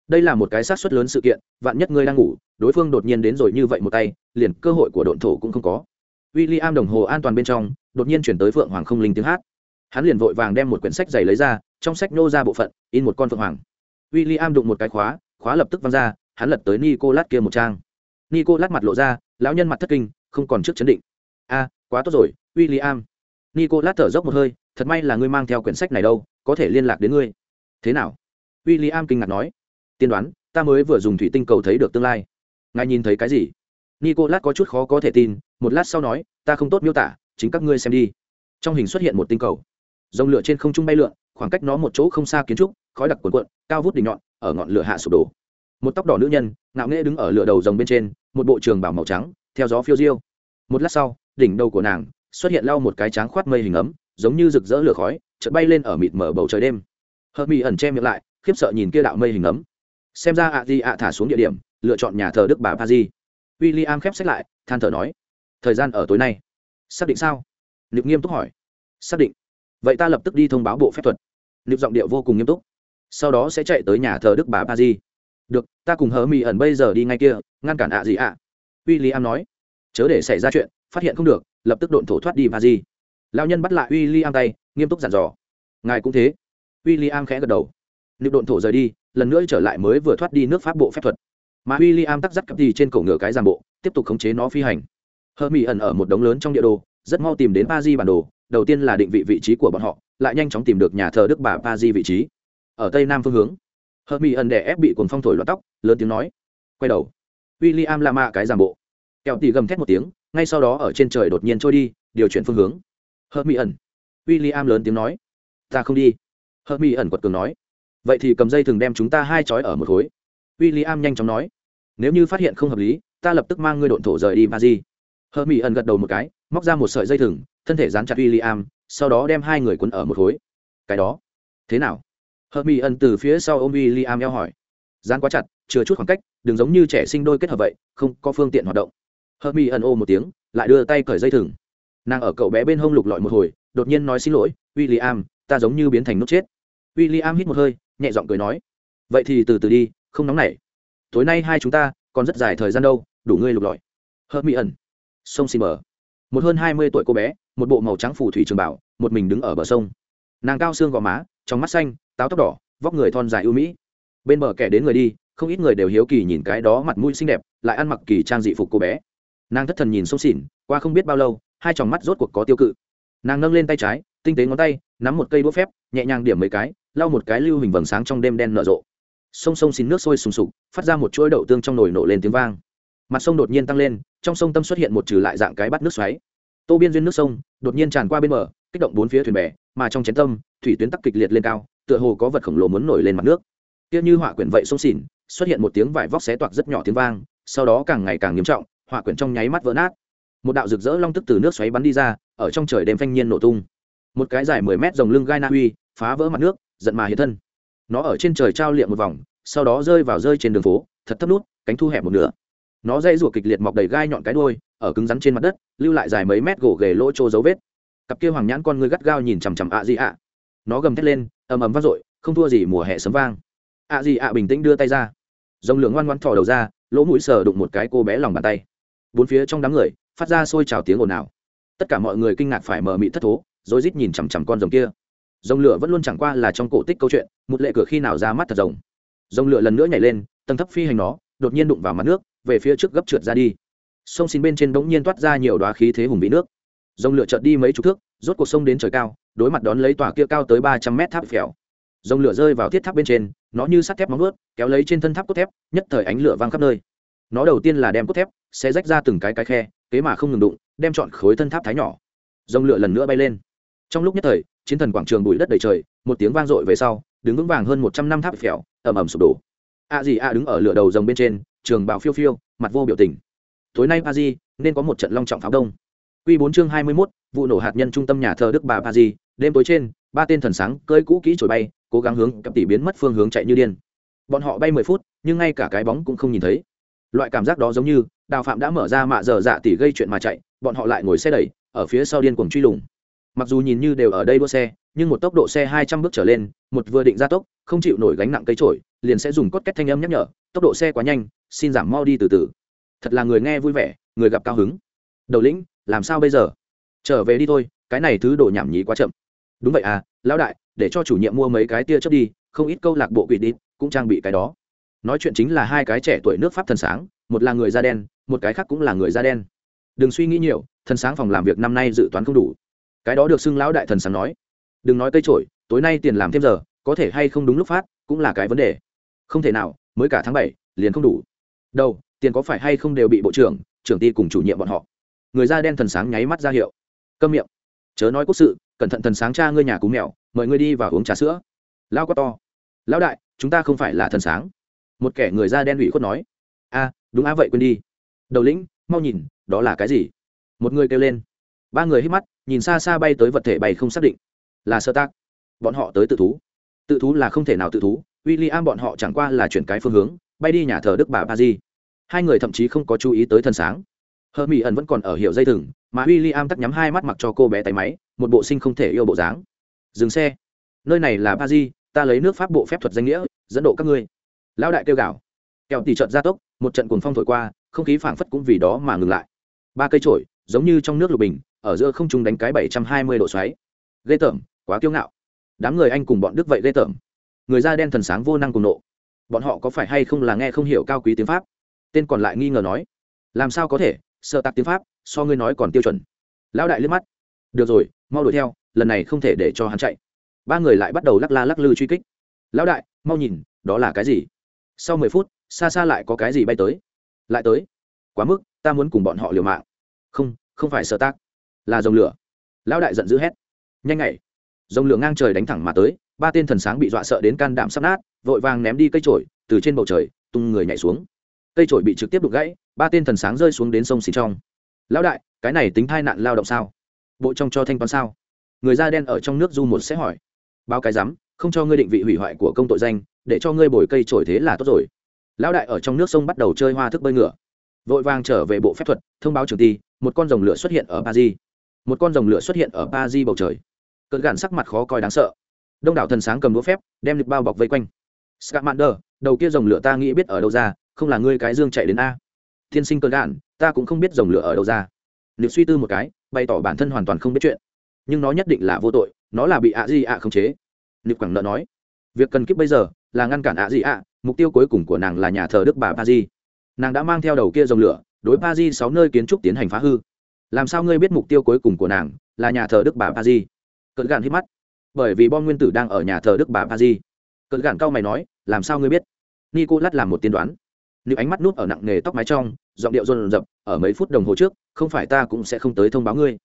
A: Đây là một cái sát xuất lớn sự kiện, vạn nhất ngươi đang ngủ, đối phương đột nhiên đến rồi như vậy một tay, liền cơ hội của độn thổ cũng không có. W i l l i am đồng hồ an toàn bên trong, đột nhiên chuyển tới phượng hoàng không linh tiếng hát. Hắn liền vội vàng đem một quyển sách dày lấy ra, trong sách nô ra bộ phận, in một con phượng hoàng. W i l l i am đụng một cái khóa khóa lập tức văng ra, hắn lật tới nico lát kia một trang. Nico lát mặt lộ ra, lão nhân mặt thất kinh, không còn trước chấn định. A quá tốt rồi w i l l i am nico lát thở dốc một hơi thật may là ngươi mang theo quyển sách này đâu, có thể liên lạc đến ngươi. Thế nào? W i l l i am kinh ngạc nói. Tiên đoán, ta mới vừa dùng thủy tinh cầu thấy được tương lai. Ngài nhìn thấy cái gì? Nicolas có chút khó có thể tin, một lát sau nói, ta không tốt miêu tả, chính các ngươi xem đi. Trong hình xuất hiện một tinh cầu. Dòng lửa trên không trung bay lượn, khoảng cách nó một chỗ không xa kiến trúc, khói đặc cuộn cuộn, cao vút đỉnh nhọn, ở ngọn lửa hạ sụp đổ. Một tóc đỏ nữ nhân, ngạo nghễ đứng ở lửa đầu rồng bên trên, một bộ trường bảo màu trắng, theo gió phiêu diêu. Một lát sau, đỉnh đầu của nàng xuất hiện lau một cái tráng khoát mây hình ấm giống như rực rỡ lửa khói, chợt bay lên ở mịt mở bầu trời đêm. Hờ mỹ ẩn che miệng lại, khiếp sợ nhìn kia đạo mây hình ấm. Xem ra ạ di ạ thả xuống địa điểm, lựa chọn nhà thờ đức bà pa di w i l l i am khép sách lại, than thở nói, thời gian ở tối nay. Xác định sao? Liệu nghiêm túc hỏi. Xác định. Vậy ta lập tức đi thông báo bộ phép thuật. Liệu giọng điệu vô cùng nghiêm túc. Sau đó sẽ chạy tới nhà thờ đức bà pa di được, ta cùng hờ mỹ ẩn bây giờ đi ngay kia, ngăn cản ạ gì ạ. W i l l i am nói. Chớ để xảy ra chuyện, phát hiện không được, lập tức độn thổ thoát đi pa di lao nhân bắt lại w i l l i am tay, nghiêm túc dặn dò. Ngài cũng thế. W i l l i am khẽ gật đầu. Liệu độn thổ rời đi, lần nữa trở lại mới vừa thoát đi nước pháp bộ phép thuật. Mà w i l l i am tắc dắt cặp đi trên cổ ngựa cái giàn bộ, tiếp tục khống chế nó phi hành. Hơ mỹ ẩn ở một đống lớn trong địa đồ, rất mau tìm đến pa di bản đồ, đầu tiên là định vị vị trí của bọn họ, lại nhanh chóng tìm được nhà thờ đức bà pa di vị trí. Ở tây nam phương hướng hơ mỹ ẩn đè ép bị cuồng phong thổi loạt tóc, lớn tiếng nói. Quay đầu. W i l l i am la mạ cái giàn bộ. Kẹo tỉ gầm thét một tiếng, ngay sau đó ở trên trời đột nhiên trôi đi, điều chuyển phương hướng hơ mỹ ẩn. W i l l i am lớn tiếng nói. Ta không đi. Hơ mỹ ẩn quật cường nói. Vậy thì cầm dây thừng đem chúng ta hai chói ở một khối. W i l l i am nhanh chóng nói. Nếu như phát hiện không hợp lý, ta lập tức mang ngươi độn thổ rời đi ba di hơ mỹ ẩn gật đầu một cái, móc ra một sợi dây thừng, thân thể dán chặt w i l l i am sau đó đem hai người quấn ở một khối. Cái đó, thế nào? Hơ mỹ ẩn từ phía sau ôm w i l l i am eo hỏi. Dán quá chặt, chừa chút khoảng cách, đừng giống như trẻ sinh đôi kết hợp vậy, không có phương tiện hoạt động. Hơ mỹ ẩn ô một tiếng, lại đưa tay cởi dây thừng nàng ở cậu bé bên hông lục lọi một hồi, đột nhiên nói xin lỗi w i l l i am ta giống như biến thành nút chết. W i l l i am hít một hơi, nhẹ giọng cười nói, vậy thì từ từ đi, không nóng nảy. Tối nay hai chúng ta còn rất dài thời gian đâu, đủ ngươi lục lọi. Hớt mỹ ẩn. Sông xin mờ. Một hơn hai mươi tuổi cô bé, một bộ màu trắng phủ thủy trường bảo, một mình đứng ở bờ sông. Nàng cao xương gò má, trong mắt xanh, táo tóc đỏ, vóc người thon dài ưu mỹ. Bên bờ kẻ đến người đi, không ít người đều hiếu kỳ nhìn cái đó mặt mũi xinh đẹp, lại ăn mặc kỳ trang dị phục cô bé. Nàng thất thần nhìn sông xỉn, qua không biết bao lâu hai tròng mắt rốt cuộc có tiêu cự. Nàng nâng lên tay trái, tinh tế ngón tay, nắm một cây đũa phép, nhẹ nhàng điểm mấy cái, lau một cái lưu hình vầng sáng trong đêm đen nở rộ. Sông sông xin nước sôi sùng sục, phát ra một chuỗi đậu tương trong nồi nổ lên tiếng vang. Mặt sông đột nhiên tăng lên, trong sông tâm xuất hiện một trừ lại dạng cái bắt nước xoáy. Tô biên duyên nước sông, đột nhiên tràn qua bên bờ, kích động bốn phía thuyền bè, mà trong chén tâm, thủy tuyến tắc kịch liệt lên cao, tựa hồ có vật khổng lồ muốn nổi lên mặt nước. Kia như họa quyển vậy sông xỉn, xuất hiện một tiếng vải vóc xé toạc rất nhỏ tiếng vang, sau đó càng ngày càng nghiêm trọng họa quyển trong nháy mắt vỡ nát một đạo rực rỡ long tức từ nước xoáy bắn đi ra, ở trong trời đêm phanh nhiên nổ tung. Một cái dài mười mét dòng lưng gai na uy, phá vỡ mặt nước, giận mà hiện thân. Nó ở trên trời trao liệm một vòng, sau đó rơi vào rơi trên đường phố, thật thấp nút, cánh thu hẹp một nửa. Nó dây rủa kịch liệt mọc đầy gai nhọn cái đuôi, ở cứng rắn trên mặt đất, lưu lại dài mấy mét gỗ ghề lỗ trô dấu vết. Cặp kia hoàng nhãn con ngươi gắt gao nhìn chằm chằm ạ gì ạ. Nó gầm thét lên, ầm ầm vang dội, không thua gì mùa hè sấm vang. Ạ gì ạ bình tĩnh đưa tay ra. Dòng lửa ngoan ngoan thò đầu ra, lỗ mũi sờ đụng một cái cô bé lòng bàn tay. Bốn phía trong đám người phát ra xôi trào tiếng ồn ào. Tất cả mọi người kinh ngạc phải mờ mị thất thố rồi rít nhìn chằm chằm con rồng kia. Rồng lửa vẫn luôn chẳng qua là trong cổ tích câu chuyện, một lệ cửa khi nào ra mắt thật rồng. Rồng lửa lần nữa nhảy lên, tầng thấp phi hành nó, đột nhiên đụng vào mặt nước, về phía trước gấp trượt ra đi. Sông xin bên trên bỗng nhiên toát ra nhiều đoá khí thế hùng vĩ nước. Rồng lửa chợt đi mấy chục thước, rốt cuộc sông đến trời cao, đối mặt đón lấy tòa kia cao tới ba trăm mét tháp phèo. Rồng lửa rơi vào thiết tháp bên trên, nó như sắt thép móng ướt kéo lấy trên thân tháp cốt thép, nhất thời ánh lửa vang khắp nơi. Nó đầu tiên là đem cốt thép sẽ rách ra từng cái cái khe kế mà không ngừng đụng, đem chọn khối thân tháp thái nhỏ Dông lửa lần nữa bay lên. Trong lúc nhất thời, chiến thần quảng trường bụi đất đầy trời, một tiếng vang dội về sau, đứng vững vàng hơn một trăm năm tháp phèo ẩm ẩm sụp đổ. A gì a đứng ở lửa đầu rồng bên trên, trường bào phiêu phiêu, mặt vô biểu tình. Tối nay a di, nên có một trận long trọng pháo đông. Q bốn chương hai mươi mốt, vụ nổ hạt nhân trung tâm nhà thờ đức bà a di. Đêm tối trên, ba tên thần sáng cơi cũ kỹ trồi bay, cố gắng hướng cặp tỷ biến mất phương hướng chạy như điên. Bọn họ bay mười phút, nhưng ngay cả cái bóng cũng không nhìn thấy loại cảm giác đó giống như, đào phạm đã mở ra mạ dở dạ tỷ gây chuyện mà chạy, bọn họ lại ngồi xe đẩy, ở phía sau điên cuồng truy lùng. Mặc dù nhìn như đều ở đây đua xe, nhưng một tốc độ xe hai trăm bước trở lên, một vừa định gia tốc, không chịu nổi gánh nặng cây trổi liền sẽ dùng cốt cách thanh âm nhắc nhở, tốc độ xe quá nhanh, xin giảm mau đi từ từ. Thật là người nghe vui vẻ, người gặp cao hứng. Đầu lĩnh, làm sao bây giờ? Trở về đi thôi, cái này thứ đồ nhảm nhí quá chậm. Đúng vậy à lão đại, để cho chủ nhiệm mua mấy cái tia chớp đi, không ít câu lạc bộ quỷ đi, cũng trang bị cái đó nói chuyện chính là hai cái trẻ tuổi nước pháp thần sáng, một là người da đen, một cái khác cũng là người da đen. Đừng suy nghĩ nhiều, thần sáng phòng làm việc năm nay dự toán không đủ. Cái đó được xưng lão đại thần sáng nói. Đừng nói cây trổi tối nay tiền làm thêm giờ, có thể hay không đúng lúc phát, cũng là cái vấn đề. Không thể nào, mới cả tháng bảy, liền không đủ. Đâu, tiền có phải hay không đều bị bộ trưởng trưởng ty cùng chủ nhiệm bọn họ. Người da đen thần sáng nháy mắt ra hiệu. Câm miệng. Chớ nói quốc sự, cẩn thận thần sáng cha ngươi nhà cú mèo, mời ngươi đi và uống trà sữa. Lao quá to. Lão đại, chúng ta không phải là thần sáng một kẻ người da đen ủy khuất nói, a, đúng á, vậy quên đi. Đầu lĩnh, mau nhìn, đó là cái gì? Một người kêu lên. Ba người hít mắt, nhìn xa xa bay tới vật thể bay không xác định. Là sơ tác. Bọn họ tới tự thú. Tự thú là không thể nào tự thú w i l l i am bọn họ chẳng qua là chuyển cái phương hướng, bay đi nhà thờ đức bà ba di. Hai người thậm chí không có chú ý tới thân sáng. Hờ mỹ ẩn vẫn còn ở hiệu dây thừng, mà w i l l i am tắt nhắm hai mắt mặc cho cô bé tay máy, một bộ sinh không thể yêu bộ dáng. Dừng xe. Nơi này là ba di, ta lấy nước pháp bộ phép thuật danh nghĩa, dẫn độ các ngươi lão đại kêu gào. Kẹo tỉ trận gia tốc, một trận cuồng phong thổi qua, không khí phảng phất cũng vì đó mà ngừng lại. Ba cây trổi giống như trong nước lục bình, ở giữa không trung đánh cái bảy trăm hai mươi độ xoáy. Ghê tởm, quá kiêu ngạo. Đám người anh cùng bọn đức vậy ghê tởm. Người da đen thần sáng vô năng cùng nộ. Bọn họ có phải hay không là nghe không hiểu cao quý tiếng pháp? Tên còn lại nghi ngờ nói. Làm sao có thể, sợ tạc tiếng pháp, so ngươi nói còn tiêu chuẩn. Lão đại liếc mắt. Được rồi, mau đuổi theo, lần này không thể để cho hắn chạy. Ba người lại bắt đầu lắc la lắc lư truy kích. Lão đại, mau nhìn, đó là cái gì? Sau mười phút, xa xa lại có cái gì bay tới? Lại tới? Quá mức, ta muốn cùng bọn họ liều mạng. Không không phải sợ tác. Là dòng lửa. Lão đại giận dữ hét. Nhanh ngày dòng lửa ngang trời đánh thẳng mà tới, ba tên thần sáng bị dọa sợ đến can đảm sắp nát, vội vàng ném đi cây trổi từ trên bầu trời, tung người nhảy xuống. Cây trổi bị trực tiếp đục gãy, ba tên thần sáng rơi xuống đến sông xì trong lão đại, cái này tính thai nạn lao động sao? Bộ trong cho thanh toán sao? Người da đen ở trong nước du một sẽ hỏi. Báo cái rắm không cho ngươi định vị hủy hoại của công tội danh để cho ngươi bồi cây trổi thế là tốt rồi. Lão đại ở trong nước sông bắt đầu chơi hoa thức bơi ngựa. Vội vàng trở về bộ phép thuật, thông báo trường ti một con rồng lửa xuất hiện ở ba di một con rồng lửa xuất hiện ở ba di bầu trời. Cơn gạn sắc mặt khó coi đáng sợ. Đông đảo thần sáng cầm đũa phép, đem lịch bao bọc vây quanh. Scamander, đầu kia rồng lửa ta nghĩ biết ở đâu ra, không là ngươi cái dương chạy đến a. Thiên sinh cơn gạn ta cũng không biết rồng lửa ở đâu ra. Nếu suy tư một cái, bày tỏ bản thân hoàn toàn không biết chuyện. Nhưng nó nhất định là vô tội, nó là bị ạ gì ạ khống chế. Nịp quảng nợ nói, việc cần kiếp bây giờ là ngăn cản ạ gì ạ, mục tiêu cuối cùng của nàng là nhà thờ đức bà pa di nàng đã mang theo đầu kia dòng lửa, đối pa di sáu nơi kiến trúc tiến hành phá hư. Làm sao ngươi biết mục tiêu cuối cùng của nàng là nhà thờ đức bà pa di cận gạn hít mắt. Bởi vì bom nguyên tử đang ở nhà thờ đức bà pa di cận gạn cao mày nói, làm sao ngươi biết? Nico lắt làm một tiên đoán. Nếu ánh mắt nút ở nặng nghề tóc mái trong, giọng điệu rôn rập, ở mấy phút đồng hồ trước, không phải ta cũng sẽ không tới thông báo ngươi.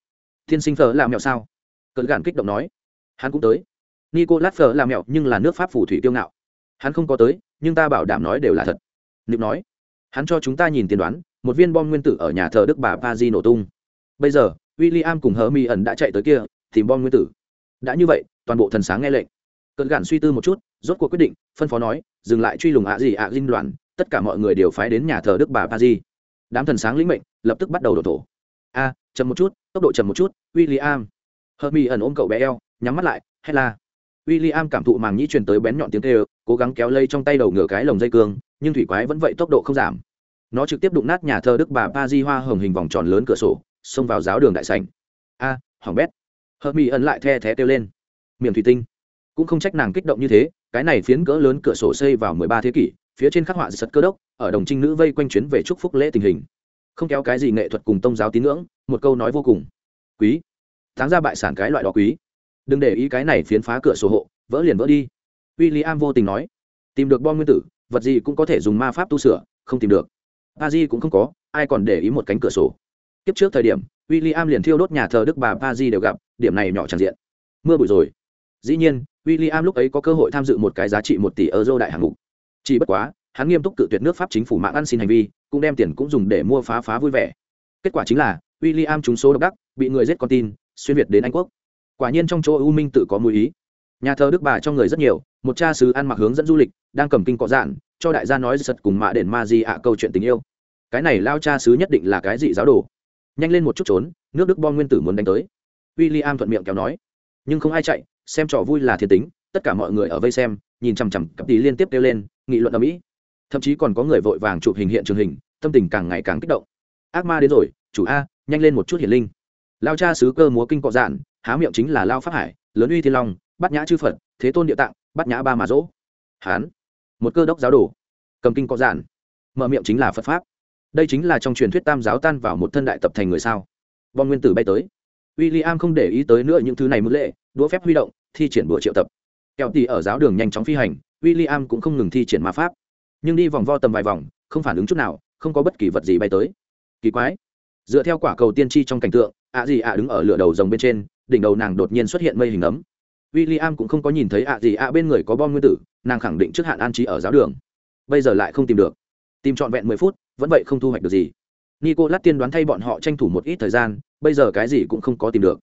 A: Thiên sinh thờ làm mẹo sao? Cận gạn kích động nói. Hắn cũng tới. Nico lát phở làm mẹo nhưng là nước pháp phù thủy tiêu ngạo hắn không có tới nhưng ta bảo đảm nói đều là thật. Nịp nói hắn cho chúng ta nhìn tiên đoán một viên bom nguyên tử ở nhà thờ đức bà pa di nổ tung. Bây giờ w i l l i am cùng hờ mi ẩn đã chạy tới kia tìm bom nguyên tử. Đã như vậy toàn bộ thần sáng nghe lệnh. Cận gản suy tư một chút rốt cuộc quyết định phân phó nói dừng lại truy lùng ạ gì ạ dinh đoàn tất cả mọi người đều phái đến nhà thờ đức bà pa di đám thần sáng lĩnh mệnh lập tức bắt đầu đổ thổ. A chậm một chút tốc độ chậm một chút w i l l i am hờ mi ẩn ôm cậu bé eo nhắm mắt lại hét la. William cảm thụ màng nhĩ truyền tới bén nhọn tiếng kêu, cố gắng kéo lây trong tay đầu ngựa cái lồng dây cương, nhưng thủy quái vẫn vậy tốc độ không giảm. Nó trực tiếp đụng nát nhà thờ Đức bà Pazi hoa hồng hình vòng tròn lớn cửa sổ, xông vào giáo đường đại sảnh. A, à, hỏng bét. Hợp Mỹ ẩn lại the thé kêu lên. Miệng thủy tinh. Cũng không trách nàng kích động như thế, cái này phiến cỡ lớn cửa sổ xây vào 13 thế kỷ, phía trên khắc họa sật cơ đốc, ở đồng trinh nữ vây quanh chuyến về chúc phúc lễ tình hình. Không kéo cái gì nghệ thuật cùng tôn giáo tín ngưỡng, một câu nói vô cùng quý. Tháng ra bại sản cái loại đó quý. Đừng để ý cái này phiến phá cửa sổ hộ, vỡ liền vỡ đi w i l l i am vô tình nói, tìm được bom nguyên tử, vật gì cũng có thể dùng ma pháp tu sửa, không tìm được. Pa di cũng không có, ai còn để ý một cánh cửa sổ. Kiếp trước thời điểm w i l l i am liền thiêu đốt nhà thờ đức bà pa di đều gặp, điểm này nhỏ tràn diện. Mưa bụi rồi. Dĩ nhiên w i l l i am lúc ấy có cơ hội tham dự một cái giá trị một tỷ euro đại hạng mục. Chỉ bất quá, hắn nghiêm túc cự tuyệt nước pháp chính phủ mạng ăn xin hành vi, cũng đem tiền cũng dùng để mua phá phá vui vẻ. Kết quả chính là w i l l i am trúng số độc đắc, bị người giết con tin, xuyên việt đến anh quốc. Quả nhiên trong chỗ u minh tự có mùi ý nhà thờ đức bà cho người rất nhiều, một cha sứ ăn mặc hướng dẫn du lịch, đang cầm kinh cọ dạn cho đại gia nói sật cùng mạ đền ma di ạ câu chuyện tình yêu. Cái này lao cha sứ nhất định là cái gì giáo đồ. Nhanh lên một chút trốn, nước đức bom nguyên tử muốn đánh tới. W i l l i am thuận miệng kéo nói. Nhưng không ai chạy, xem trò vui là thiên tính, tất cả mọi người ở vây xem, nhìn chằm chằm, cặp tí liên tiếp kêu lên, nghị luận ở mỹ thậm chí còn có người vội vàng chụp hình hiện trường hình, tâm tình càng ngày càng kích động. Ác ma đến rồi, chủ a, nhanh lên một chút hiển linh. Lao cha sứ cơ múa kinh cọ dạn há miệng chính là lao pháp hải, lớn uy thiên long Bát nhã chư phật, thế tôn địa tạng, bát nhã ba mà dỗ. Hán. Một cơ đốc giáo đồ. Cầm kinh có giản. Mở miệng chính là phật pháp. Đây chính là trong truyền thuyết tam giáo tan vào một thân đại tập thành người sao. Bom nguyên tử bay tới. W i l l i am không để ý tới nữa những thứ này mức lệ, đũa phép huy động, thi triển bùa triệu tập. Kẹo tì ở giáo đường nhanh chóng phi hành w i l l i am cũng không ngừng thi triển ma pháp. Nhưng đi vòng vo tầm vài vòng, không phản ứng chút nào, không có bất kỳ vật gì bay tới. Kỳ quái. Dựa theo quả cầu tiên tri trong cảnh tượng, ạ gì ạ đứng ở lửa đầu rồng bên trên, đỉnh đầu nàng đột nhiên xuất hiện mây hình ấm. William cũng không có nhìn thấy ạ gì ạ bên người có bom nguyên tử, nàng khẳng định trước hạn an trí ở giáo đường. Bây giờ lại không tìm được. Tìm trọn vẹn mười phút, vẫn vậy không thu hoạch được gì. Nicolas tiên đoán thay bọn họ tranh thủ một ít thời gian, bây giờ cái gì cũng không có tìm được.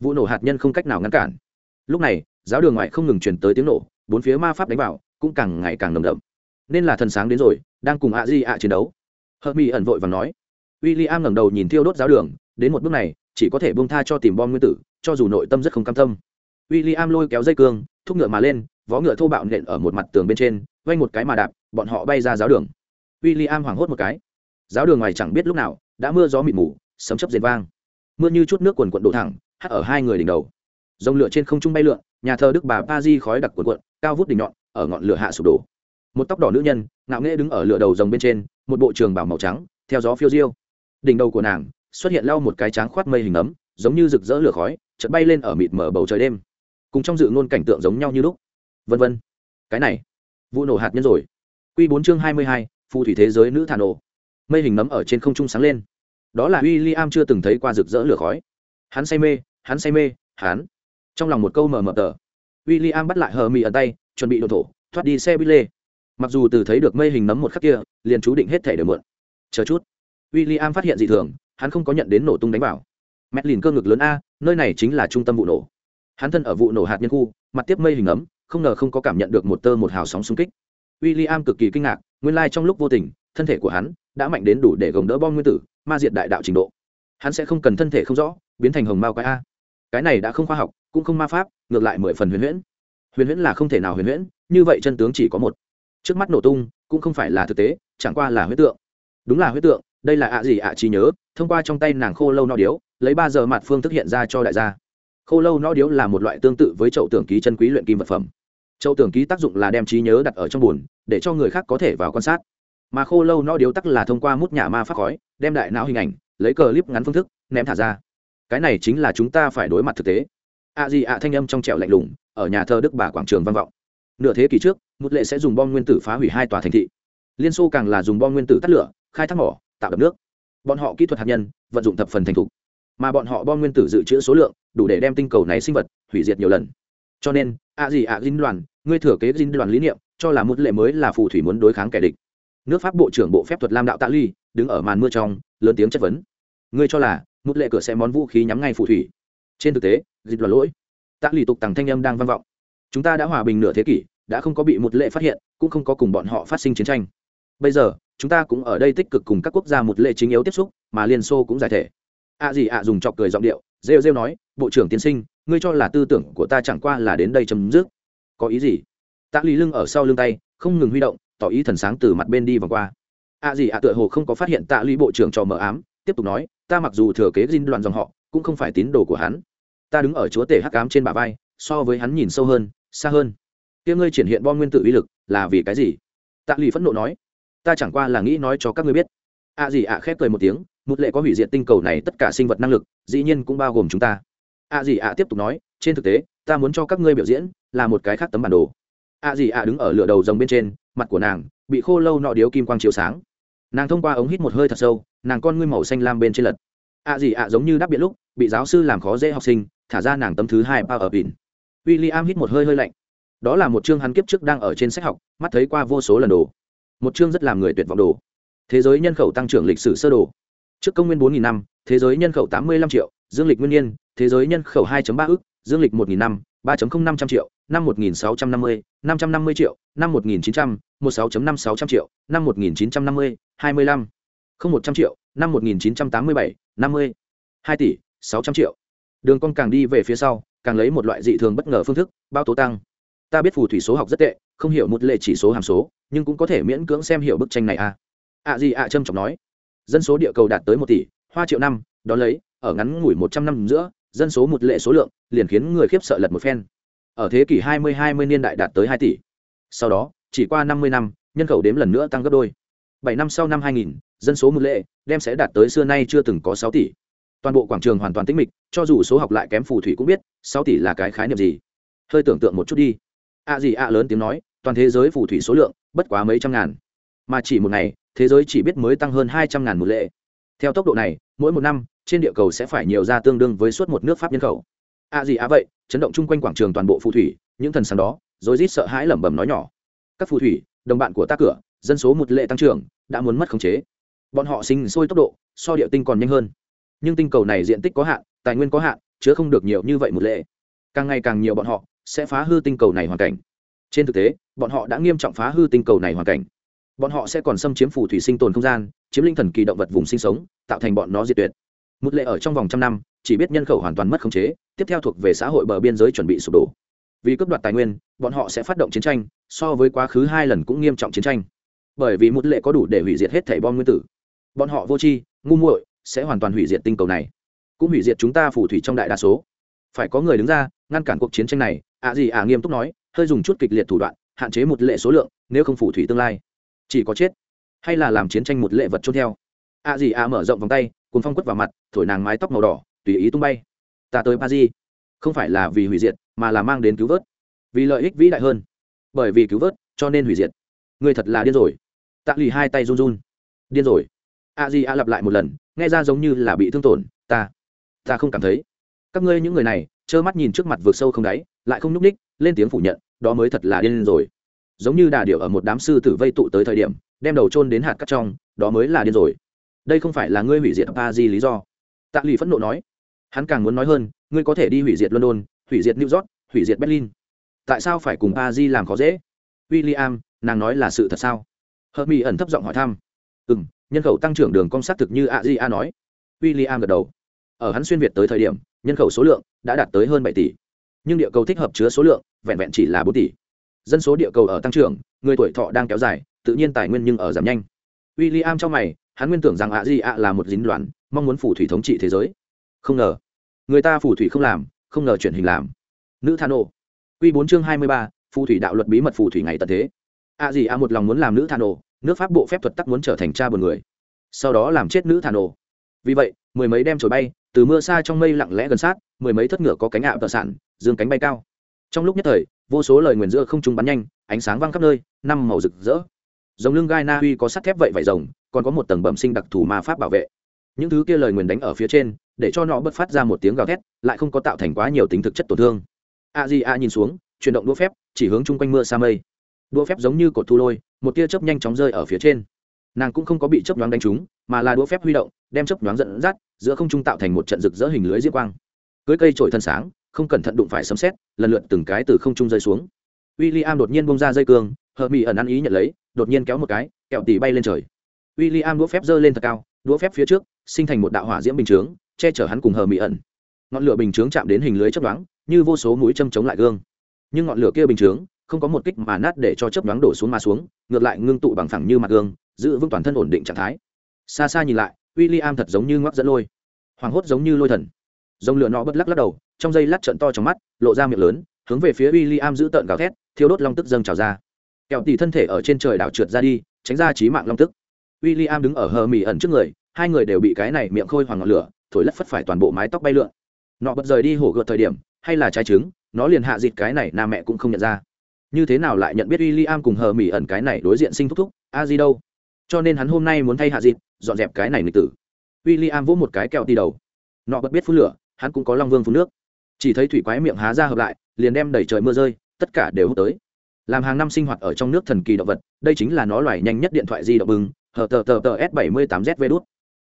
A: Vụ nổ hạt nhân không cách nào ngăn cản. Lúc này, giáo đường ngoại không ngừng truyền tới tiếng nổ, bốn phía ma pháp đánh vào, cũng càng ngày càng nồng đậm. Nên là thần sáng đến rồi, đang cùng ạ gì ạ chiến đấu. Hermione ẩn vội và nói. William ngẩng đầu nhìn thiêu đốt giáo đường, đến một bước này, chỉ có thể buông tha cho tìm bom nguyên tử, cho dù nội tâm rất không cam tâm. William lôi kéo dây cương, thúc ngựa mà lên, vó ngựa thô bạo nện ở một mặt tường bên trên, vây một cái mà đạp, bọn họ bay ra giáo đường. William hoảng hốt một cái. Giáo đường ngoài chẳng biết lúc nào đã mưa gió mịt mù, sấm chớp diệt vang. Mưa như chút nước quần quận đổ thẳng, hắt ở hai người đỉnh đầu. Dòng lửa trên không trung bay lượn, nhà thờ Đức bà Paris khói đặc quần cuộn, cao vút đỉnh nhọn, ở ngọn lửa hạ sụp đổ. Một tóc đỏ nữ nhân, ngạo nghễ đứng ở lửa đầu rồng bên trên, một bộ trường bảo màu trắng, theo gió phiêu diêu. Đỉnh đầu của nàng xuất hiện lau một cái trắng khoát mây hình ấm, giống như rực rỡ lửa khói, chợt bay lên ở mịt mờ bầu trời đêm cùng trong dự ngôn cảnh tượng giống nhau như lúc. Vân vân. Cái này, vụ nổ hạt nhân rồi. Q bốn chương hai mươi hai, phù thủy thế giới nữ thả nổ. Mây hình nấm ở trên không trung sáng lên. Đó là w i l l i am chưa từng thấy qua rực rỡ lửa khói. Hắn say mê, hắn say mê, hắn. Trong lòng một câu mờ mờ tờ. W i l l i am bắt lại hờ mì ẩn tay, chuẩn bị đổ thổ, thoát đi xe buýt lê mặc dù từ thấy được mây hình nấm một khắc kia, liền chú định hết thể để mượn chờ chút. W i l l i am phát hiện dị thường, hắn không có nhận đến nổ tung đánh vào. Mét lìn cơ ngực lớn a, nơi này chính là trung tâm vụ nổ hắn thân ở vụ nổ hạt nhân khu, mặt tiếp mây hình ấm, không ngờ không có cảm nhận được một tơ một hào sóng xung kích. W i l l i am cực kỳ kinh ngạc, nguyên lai trong lúc vô tình, thân thể của hắn đã mạnh đến đủ để gồng đỡ bom nguyên tử, ma diệt đại đạo trình độ. Hắn sẽ không cần thân thể không rõ, biến thành hồng mao cái a. Cái này đã không khoa học, cũng không ma pháp, ngược lại mười phần huyền huyễn. Huyền huyễn là không thể nào huyền huyễn, như vậy chân tướng chỉ có một. Trước mắt nổ tung, cũng không phải là thực tế, chẳng qua là huyết tượng. Đúng là huyết tượng, đây là ạ gì ạ trí nhớ, thông qua trong tay nàng khô lâu no điếu, lấy ba giờ mặt phương thức hiện ra cho đại gia khô lâu no điếu là một loại tương tự với chậu tưởng ký chân quý luyện kim vật phẩm. Chậu tưởng ký tác dụng là đem trí nhớ đặt ở trong bùn để cho người khác có thể vào quan sát. Mà khô lâu no điếu tắc là thông qua mút nhà ma phát khói, đem đại não hình ảnh, lấy cờ clip ngắn phương thức, ném thả ra. Cái này chính là chúng ta phải đối mặt thực tế. Ạ gì ạ thanh âm trong trẻo lạnh lùng, ở nhà thờ đức bà quảng trường văn vọng. Nửa thế kỷ trước, một lệ sẽ dùng bom nguyên tử phá hủy hai tòa thành thị. Liên xô càng là dùng bom nguyên tử tắt lửa, khai thác mỏ, tạo đập nước. Bọn họ kỹ thuật hạt nhân, vận dụng thập phần thành thục mà bọn họ bom nguyên tử dự trữ số lượng, đủ để đem tinh cầu này sinh vật hủy diệt nhiều lần. Cho nên, ạ gì ạ dinh đoàn, ngươi thừa kế dinh đoàn lý niệm, cho là một lệ mới là phù thủy muốn đối kháng kẻ địch. Nước pháp bộ trưởng bộ phép thuật lam đạo tạ ly, đứng ở màn mưa trong, lớn tiếng chất vấn. Ngươi cho là, một lệ cửa sẽ món vũ khí nhắm ngay phù thủy. Trên thực tế dịch đoàn lỗi. Tạ lì tục tằng thanh âm đang vang vọng. Chúng ta đã hòa bình nửa thế kỷ, đã không có bị một lệ phát hiện, cũng không có cùng bọn họ phát sinh chiến tranh. Bây giờ, chúng ta cũng ở đây tích cực cùng các quốc gia một lệ chính yếu tiếp xúc, mà liên xô cũng giải thể ạ gì ạ dùng chọc cười giọng điệu, rêu rêu nói, bộ trưởng tiến sinh, ngươi cho là tư tưởng của ta chẳng qua là đến đây chấm dứt. Có ý gì? Tạ lý lưng ở sau lưng tay, không ngừng huy động, tỏ ý thần sáng từ mặt bên đi vòng qua. Ạ gì ạ tựa hồ không có phát hiện tạ lý bộ trưởng trò mờ ám, tiếp tục nói, ta mặc dù thừa kế dinh đoàn dòng họ, cũng không phải tín đồ của hắn. Ta đứng ở chúa tể hắc cám trên bà vai, so với hắn nhìn sâu hơn, xa hơn. Kia ngươi triển hiện bom nguyên tử uy lực, là vì cái gì? Tạ lì phẫn nộ nói, ta chẳng qua là nghĩ nói cho các ngươi biết. Ạ gì ạ khép cười một tiếng một lệ có hủy diệt tinh cầu này tất cả sinh vật năng lực, dĩ nhiên cũng bao gồm chúng ta. Ạ gì ạ tiếp tục nói, trên thực tế, ta muốn cho các ngươi biểu diễn là một cái khác tấm bản đồ. Ạ gì ạ đứng ở lửa đầu rồng bên trên, mặt của nàng bị khô lâu nọ điếu kim quang chiếu sáng. Nàng thông qua ống hít một hơi thật sâu, nàng con ngươi màu xanh lam bên trên lật. Ạ gì ạ giống như đáp biện lúc, bị giáo sư làm khó dễ học sinh, thả ra nàng tấm thứ hai ba ở bỉn w i l l i am hít một hơi hơi lạnh. Đó là một chương hắn kiếp trước đang ở trên sách học, mắt thấy qua vô số lần đồ. Một chương rất làm người tuyệt vọng đồ. Thế giới nhân khẩu tăng trưởng lịch sử sơ đồ trước công nguyên bốn nghìn năm, thế giới nhân khẩu tám mươi năm triệu, dương lịch nguyên nhiên thế giới nhân khẩu hai ba ước, dương lịch một nghìn năm, ba năm trăm triệu, năm một nghìn sáu trăm năm mươi, năm trăm năm mươi triệu, năm một nghìn chín trăm, một sáu năm sáu trăm triệu, năm một nghìn chín trăm năm mươi, hai mươi lăm, không một trăm triệu, năm một nghìn chín trăm tám mươi bảy, năm mươi, hai tỷ, sáu trăm triệu. Đường con càng đi về phía sau, càng lấy một loại dị thường bất ngờ phương thức bao tố tăng. Ta biết phù thủy số học rất tệ, không hiểu một lệ chỉ số hàm số, nhưng cũng có thể miễn cưỡng xem hiểu bức tranh này à. Ạ gì ạ trâm trọng nói dân số địa cầu đạt tới một tỷ, hoa triệu năm đó lấy, ở ngắn ngủi một trăm năm giữa, dân số một lệ số lượng, liền khiến người khiếp sợ lật một phen. Ở thế kỷ hai mươi hai mươi niên đại đạt tới hai tỷ. Sau đó, chỉ qua năm mươi năm, nhân khẩu đếm lần nữa tăng gấp đôi. Bảy năm sau năm hai nghìn, dân số một lệ, đem sẽ đạt tới xưa nay chưa từng có sáu tỷ. Toàn bộ quảng trường hoàn toàn tĩnh mịch, cho dù số học lại kém phù thủy cũng biết, sáu tỷ là cái khái niệm gì. Hơi tưởng tượng một chút đi. Ạ gì ạ lớn tiếng nói, toàn thế giới phù thủy số lượng, bất quá mấy trăm ngàn. Mà chỉ một ngày thế giới chỉ biết mới tăng hơn hai trăm ngàn một lệ. Theo tốc độ này, mỗi một năm, trên địa cầu sẽ phải nhiều ra tương đương với suốt một nước pháp nhân khẩu. À gì à vậy, chấn động chung quanh quảng trường toàn bộ phù thủy, những thần sáng đó rồi rít sợ hãi lẩm bẩm nói nhỏ. Các phù thủy, đồng bạn của ta cửa, dân số một lệ tăng trưởng, đã muốn mất khống chế. Bọn họ sinh sôi tốc độ, so địa tinh còn nhanh hơn. Nhưng tinh cầu này diện tích có hạn, tài nguyên có hạn, chứa không được nhiều như vậy một lệ. Càng ngày càng nhiều bọn họ sẽ phá hư tinh cầu này hoàn cảnh. Trên thực tế, bọn họ đã nghiêm trọng phá hư tinh cầu này hoàn cảnh bọn họ sẽ còn xâm chiếm phù thủy sinh tồn không gian, chiếm linh thần kỳ động vật vùng sinh sống, tạo thành bọn nó diệt tuyệt. Một lệ ở trong vòng trăm năm, chỉ biết nhân khẩu hoàn toàn mất khống chế, tiếp theo thuộc về xã hội bờ biên giới chuẩn bị sụp đổ. Vì cướp đoạt tài nguyên, bọn họ sẽ phát động chiến tranh, so với quá khứ hai lần cũng nghiêm trọng chiến tranh. Bởi vì một lệ có đủ để hủy diệt hết thảy bom nguyên tử. Bọn họ vô tri, ngu muội, sẽ hoàn toàn hủy diệt tinh cầu này. Cũng hủy diệt chúng ta phù thủy trong đại đa số. Phải có người đứng ra, ngăn cản cuộc chiến tranh này, ạ gì ạ nghiêm túc nói, hơi dùng chút kịch liệt thủ đoạn, hạn chế một lệ số lượng, nếu không phù thủy tương lai chỉ có chết. Hay là làm chiến tranh một lệ vật trôn theo. À gì à mở rộng vòng tay cùng phong quất vào mặt, thổi nàng mái tóc màu đỏ, tùy ý tung bay. Ta tới Paris. Di không phải là vì hủy diệt, mà là mang đến cứu vớt. Vì lợi ích vĩ đại hơn. Bởi vì cứu vớt, cho nên hủy diệt. Người thật là điên rồi. Tạ lì hai tay run run. Điên rồi. A di a lặp lại một lần, nghe ra giống như là bị thương tổn. Ta ta không cảm thấy. Các ngươi những người này, trơ mắt nhìn trước mặt vượt sâu không đáy, lại không nhúc ních lên tiếng phủ nhận, đó mới thật là điên rồi giống như đà điểu ở một đám sư tử vây tụ tới thời điểm, đem đầu trôn đến hạt cắt trong, đó mới là điên rồi. Đây không phải là ngươi hủy diệt pa di lý do. Tạ lì phẫn nộ nói. Hắn càng muốn nói hơn, ngươi có thể đi hủy diệt london, hủy diệt new york, hủy diệt berlin. Tại sao phải cùng pa di làm khó dễ? W i l l i am nàng nói là sự thật sao? Hợp mỹ ẩn thấp giọng hỏi thăm. Ừ m nhân khẩu tăng trưởng đường cong sát thực như a di a nói. W i l l i am gật đầu. Ở hắn xuyên việt tới thời điểm, nhân khẩu số lượng đã đạt tới hơn bảy tỷ. Nhưng địa cầu thích hợp chứa số lượng, vẹn vẹn chỉ là bốn tỷ dân số địa cầu ở tăng trưởng người tuổi thọ đang kéo dài tự nhiên tài nguyên nhưng ở giảm nhanh. W i l l i am trong mày hắn nguyên tưởng rằng ạ di a là một dính đoán mong muốn phủ thủy thống trị thế giới. Không ngờ người ta phủ thủy không làm không ngờ chuyển hình làm. Nữ thà ô. q bốn chương hai mươi ba phù thủy đạo luật bí mật phù thủy ngày tận thế. Ạ gì a một lòng muốn làm nữ thà ô, nước pháp bộ phép thuật tắc muốn trở thành cha buồn người. Sau đó làm chết nữ thà ô. vì vậy mười mấy đem trồi bay từ mưa xa trong mây lặng lẽ gần sát mười mấy thất ngựa có cánh ạ tợ sản dương cánh bay cao trong lúc nhất thời, vô số lời nguyền giữa không trung bắn nhanh, ánh sáng văng khắp nơi, năm màu rực rỡ. Dòng lưng gai na huy có sắt thép vậy vải rồng, còn có một tầng bẩm sinh đặc thù ma pháp bảo vệ. Những thứ kia lời nguyền đánh ở phía trên, để cho nó bật phát ra một tiếng gào thét, lại không có tạo thành quá nhiều tính thực chất tổn thương. A di a nhìn xuống, chuyển động đũa phép, chỉ hướng chung quanh mưa sa mây. Đũa phép giống như cột thu lôi, một tia chớp nhanh chóng rơi ở phía trên. Nàng cũng không có bị chớp nhoáng đánh trúng, mà là đũa phép huy động, đem chớp nhoáng dẫn dắt, giữa không trung tạo thành một trận rực rỡ hình lưới diễm quang. Cưới cây trổi thân sáng không cẩn thận đụng phải sấm xét lần lượt từng cái từ không trung rơi xuống. W i l l i am đột nhiên bông ra dây cương hờ mỹ ẩn ăn ý nhận lấy, đột nhiên kéo một cái, kẹo tỉ bay lên trời. W i l l i am đũa phép giơ lên thật cao, đũa phép phía trước, sinh thành một đạo hỏa diễm bình chướng, che chở hắn cùng hờ mỹ ẩn. Ngọn lửa bình chướng chạm đến hình lưới chấp đoán như vô số mũi châm chống lại gương. Nhưng ngọn lửa kia bình chướng, không có một kích mà nát để cho chớp nhoáng đổ xuống mà xuống, ngược lại ngưng tụ bằng phẳng như mặt gương, giữ vững toàn thân ổn định trạng thái. Xa xa nhìn lại w i l l i am thật giống như ngoắc dẫn lôi. Hoảng hốt giống như lôi thần. Dòng lửa nọ bất lắc lắc đầu trong dây lát trận to trong mắt, lộ ra miệng lớn, hướng về phía w i l l i am giữ tợn gào thét, thiêu đốt long tức dâng trào ra. Kẹo tỉ thân thể ở trên trời đảo trượt ra đi, tránh ra trí mạng long tức. W i l l i am đứng ở hờ mỹ ẩn trước người, hai người đều bị cái này miệng khôi hoàng ngọn lửa, thổi lất phất phải toàn bộ mái tóc bay lượn. Nọ bật rời đi hổ gợt thời điểm, hay là trái trứng, nó liền hạ dịt cái này nam mẹ cũng không nhận ra. Như thế nào lại nhận biết w i l l i am cùng hờ mỹ ẩn cái này đối diện sinh thúc thúc, a di đâu? Cho nên hắn hôm nay muốn thay hạ dịt, dọn dẹp cái này nghịch tử. W i l l i am vỗ một cái kẹo đi đầu. Nọ bật biết phun lửa, hắn cũng có long vương phun nước chỉ thấy thủy quái miệng há ra hợp lại, liền đem đẩy trời mưa rơi, tất cả đều hút tới. Làm hàng năm sinh hoạt ở trong nước thần kỳ động vật, đây chính là nó loài nhanh nhất điện thoại di động bừng hờ tờ tờ tờ s 7 8 z v đút.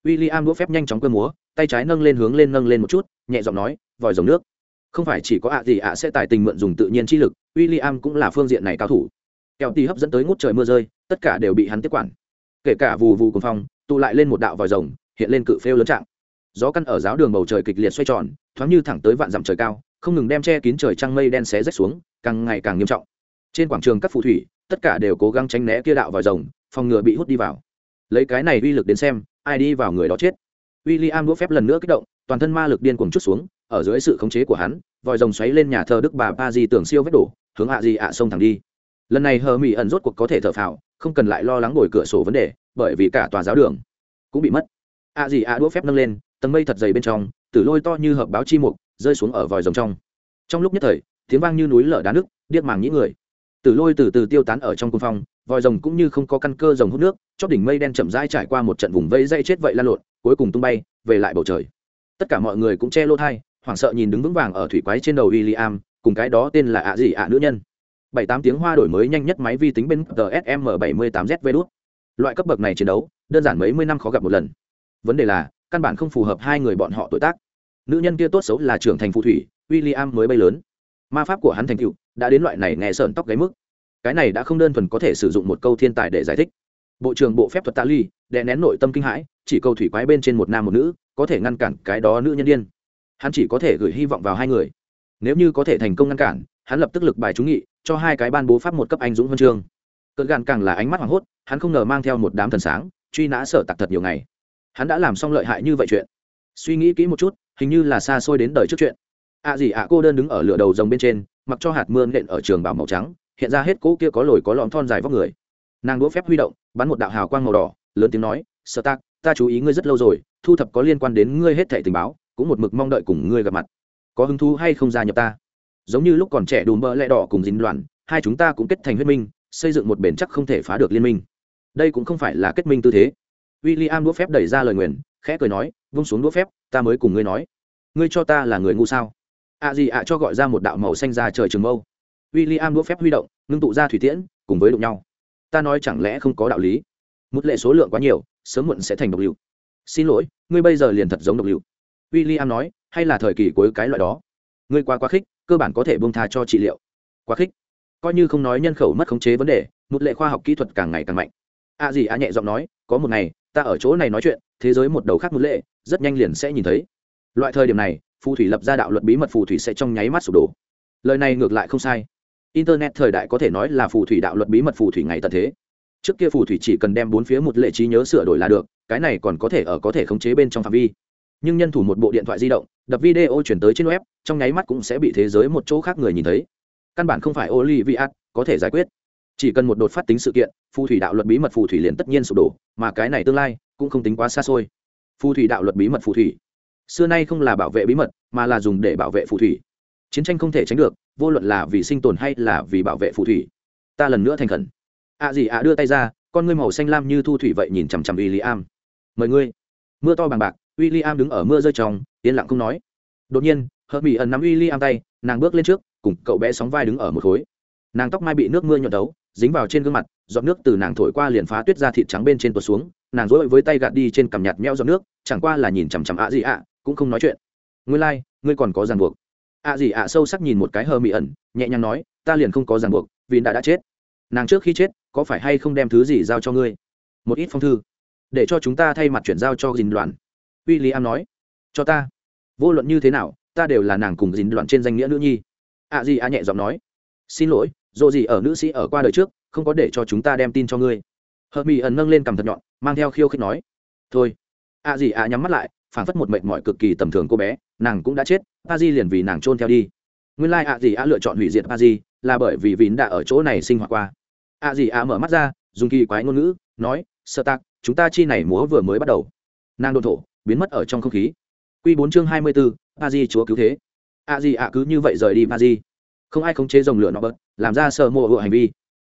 A: W i l l i am đũa phép nhanh chóng cơ múa, tay trái nâng lên hướng lên nâng lên một chút, nhẹ giọng nói, vòi dòng nước. Không phải chỉ có ạ gì ạ sẽ tài tình mượn dùng tự nhiên chi lực w i l l i am cũng là phương diện này cao thủ. Kẹo tì hấp dẫn tới ngút trời mưa rơi, tất cả đều bị hắn tiếp quản. Kể cả vù vù cùng phong, tụ lại lên một đạo vòi rồng, hiện lên cự phêu lớn trạng gió căn ở giáo đường bầu trời kịch liệt xoay tròn, thoáng như thẳng tới vạn dặm trời cao, không ngừng đem che kín trời trăng mây đen xé rách xuống, càng ngày càng nghiêm trọng. Trên quảng trường các phù thủy, tất cả đều cố gắng tránh né kia đạo vòi rồng, phòng ngừa bị hút đi vào. Lấy cái này uy lực đến xem, ai đi vào người đó chết. W i l l i am đũa phép lần nữa kích động, toàn thân ma lực điên cuồng chút xuống, ở dưới sự khống chế của hắn, vòi rồng xoáy lên nhà thờ đức bà ba di tưởng siêu vết đổ, hướng hạ di ạ sông thẳng đi. Lần này hờ mỹ ẩn rốt cuộc có thể thở phào, không cần lại lo lắng ngồi cửa sổ vấn đề, bởi vì cả tòa giáo đường cũng bị mất. ạ gì ạ đũa phép nâng lên tầng mây thật dày bên trong tử lôi to như hợp báo chi mục rơi xuống ở vòi rồng trong. Trong lúc nhất thời tiếng vang như núi lở đá nước điếc màng nhĩ người. Tử lôi từ từ tiêu tán ở trong cung phong vòi rồng cũng như không có căn cơ rồng hút nước chót đỉnh mây đen chậm rãi trải qua một trận vùng vây dây chết vậy lan lộn cuối cùng tung bay về lại bầu trời. Tất cả mọi người cũng che lỗ thai hoảng sợ nhìn đứng vững vàng ở thủy quái trên đầu William, cùng cái đó tên là ạ gì ạ nữ nhân. Bảy tám tiếng hoa đổi mới nhanh nhất máy vi tính bên tsm 78 zv đút. Loại cấp bậc này chiến đấu đơn giản mấy mươi năm khó gặp một lần. Vấn đề là căn bản không phù hợp hai người bọn họ tuổi tác. Nữ nhân kia tốt xấu là trưởng thành phù thủy, William mới bay lớn. Ma pháp của hắn thành tựu, đã đến loại này nghe sợn tóc gáy mức. Cái này đã không đơn thuần có thể sử dụng một câu thiên tài để giải thích. Bộ trưởng bộ phép thuật Tali ly, đè nén nội tâm kinh hãi, chỉ câu thủy quái bên trên một nam một nữ, có thể ngăn cản cái đó nữ nhân điên. Hắn chỉ có thể gửi hy vọng vào hai người. Nếu như có thể thành công ngăn cản, hắn lập tức lực bài trúng nghị, cho hai cái ban bố pháp một cấp anh dũng huân chương. Cơn gàn càng là ánh mắt hoảng hốt, hắn không ngờ mang theo một đám thần sáng, truy nã sở tặc thật nhiều ngày hắn đã làm xong lợi hại như vậy chuyện. Suy nghĩ kỹ một chút, hình như là xa xôi đến đời trước chuyện. Ạ à gì ạ, cô đơn đứng ở lửa đầu rồng bên trên, mặc cho hạt mưa nện ở trường bảo màu trắng, hiện ra hết cỗ kia có lồi có lõm thon dài vóc người. Nàng đũa phép huy động, bắn một đạo hào quang màu đỏ, lớn tiếng nói sơ tác ta chú ý ngươi rất lâu rồi, thu thập có liên quan đến ngươi hết thẻ tình báo, cũng một mực mong đợi cùng ngươi gặp mặt. Có hứng thú hay không gia nhập ta? Giống như lúc còn trẻ đùm bỡ lẽ đỏ cùng dính loạn, hai chúng ta cũng kết thành huyết minh, xây dựng một bền chắc không thể phá được liên minh. Đây cũng không phải là kết minh tư thế w i l l i am đũa phép đẩy ra lời nguyền, khẽ cười nói, vung xuống đũa phép, ta mới cùng ngươi nói. Ngươi cho ta là người ngu sao? Ạ à gì ạ cho gọi ra một đạo màu xanh ra trời trường mâu. W i l l i am đũa phép huy động, ngưng tụ ra thủy tiễn, cùng với đụng nhau. Ta nói chẳng lẽ không có đạo lý? Một lệ số lượng quá nhiều, sớm muộn sẽ thành độc lưu. Xin lỗi, ngươi bây giờ liền thật giống độc lưu. W i l l i am nói, hay là thời kỳ cuối cái loại đó? Ngươi quá quá khích, cơ bản có thể bông tha cho trị liệu. Quá khích? Coi như không nói nhân khẩu mất khống chế vấn đề, một lệ khoa học kỹ thuật càng ngày càng mạnh. A à gì a nhẹ giọng nói, có một ngày ta ở chỗ này nói chuyện, thế giới một đầu khác một lệ, rất nhanh liền sẽ nhìn thấy. Loại thời điểm này, phù thủy lập ra đạo luật bí mật phù thủy sẽ trong nháy mắt sụp đổ. Lời này ngược lại không sai. Internet thời đại có thể nói là phù thủy đạo luật bí mật phù thủy ngày tận thế. Trước kia phù thủy chỉ cần đem bốn phía một lệ trí nhớ sửa đổi là được, cái này còn có thể ở có thể khống chế bên trong phạm vi. Nhưng nhân thủ một bộ điện thoại di động, đập video chuyển tới trên web, trong nháy mắt cũng sẽ bị thế giới một chỗ khác người nhìn thấy. Căn bản không phải olivia, có thể giải quyết chỉ cần một đột phát tính sự kiện, phù thủy đạo luật bí mật phù thủy liền tất nhiên sụp đổ, mà cái này tương lai cũng không tính quá xa xôi. Phù thủy đạo luật bí mật phù thủy. Xưa nay không là bảo vệ bí mật, mà là dùng để bảo vệ phù thủy. Chiến tranh không thể tránh được, vô luận là vì sinh tồn hay là vì bảo vệ phù thủy. Ta lần nữa thành khẩn. Ạ à gì ạ đưa tay ra, con ngươi màu xanh lam như thu thủy vậy nhìn chằm chằm w i l l i am mời ngươi. Mưa to bằng bạc w i l l i am đứng ở mưa rơi tròng yên lặng không nói. Đột nhiên hờ mỹ ẩn nắm w i l l i am tay, nàng bước lên trước, cùng cậu bé sóng vai đứng ở một khối. Nàng tóc mai bị nước mưa nhuộn đấu dính vào trên gương mặt giọt nước từ nàng thổi qua liền phá tuyết ra thịt trắng bên trên tuột xuống nàng dối với tay gạt đi trên cằm nhạt meo giọt nước chẳng qua là nhìn chằm chằm ạ gì ạ cũng không nói chuyện. Ngươi lai、like, ngươi còn có ràng buộc. ạ gì ạ sâu sắc nhìn một cái hờ mị ẩn nhẹ nhàng nói ta liền không có ràng buộc vì đã đã chết. Nàng trước khi chết có phải hay không đem thứ gì giao cho ngươi? Một ít phong thư. Để cho chúng ta thay mặt chuyển giao cho dình đoàn w i l l i am nói. Cho ta. Vô luận như thế nào ta đều là nàng cùng dình đoàn trên danh nghĩa nữ nhi. ạ gì ạ nhẹ giọng nói. Xin lỗi dồ gì ở nữ sĩ ở qua đời trước, không có để cho chúng ta đem tin cho ngươi. Hờ mỹ ẩn nâng lên cầm thật nhọn, mang theo khiêu khích nói. Thôi. Ạ gì ạ nhắm mắt lại phản phất một mệnh mọi cực kỳ tầm thường cô bé, nàng cũng đã chết pa di liền vì nàng trôn theo đi. Nguyên lai ạ gì ạ lựa chọn hủy diệt pa di, là bởi vì vín đã ở chỗ này sinh hoạt qua. Ạ gì ạ mở mắt ra, dùng kỳ quái ngôn ngữ, nói, sơ tạc, chúng ta chi này múa vừa mới bắt đầu. Nàng đồn thổ, biến mất ở trong không khí. Q bốn chương hai mươi bốn pa di chúa cứu thế. Ạ gì ạ cứ như vậy rời đi pa di không ai khống chế dòng lửa nó bớt, làm ra sợ mộ hộ hành vi.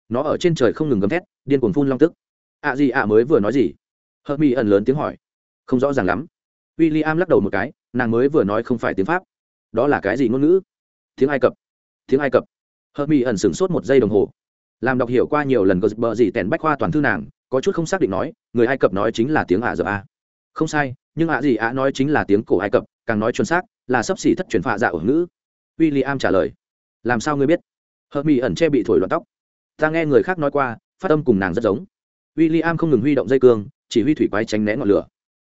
A: Nó ở trên trời không ngừng gầm thét, điên cuồng phun long tức. Ạ gì ạ mới vừa nói gì? Hờ mi ẩn lớn tiếng hỏi. Không rõ ràng lắm. W i l l i am lắc đầu một cái, nàng mới vừa nói không phải tiếng pháp. Đó là cái gì ngôn ngữ? Tiếng ai cập. Tiếng ai cập. Hờ mi ẩn sửng sốt một giây đồng hồ. Làm đọc hiểu qua nhiều lần gờ bờ gì tèn bách khoa toàn thư nàng, có chút không xác định nói, người ai cập nói chính là tiếng ả rập a. Không sai, nhưng ạ gì ạ nói chính là tiếng cổ ai cập, càng nói chuẩn xác, là sấp xỉ thất truyền phạ dạ ở ngữ. W i l l i am trả lời làm sao ngươi biết? Hờ mỹ ẩn che bị thổi loạn tóc. Ta nghe người khác nói qua, phát âm cùng nàng rất giống. W i l l i am không ngừng huy động dây cương, chỉ huy thủy quái tránh né ngọn lửa.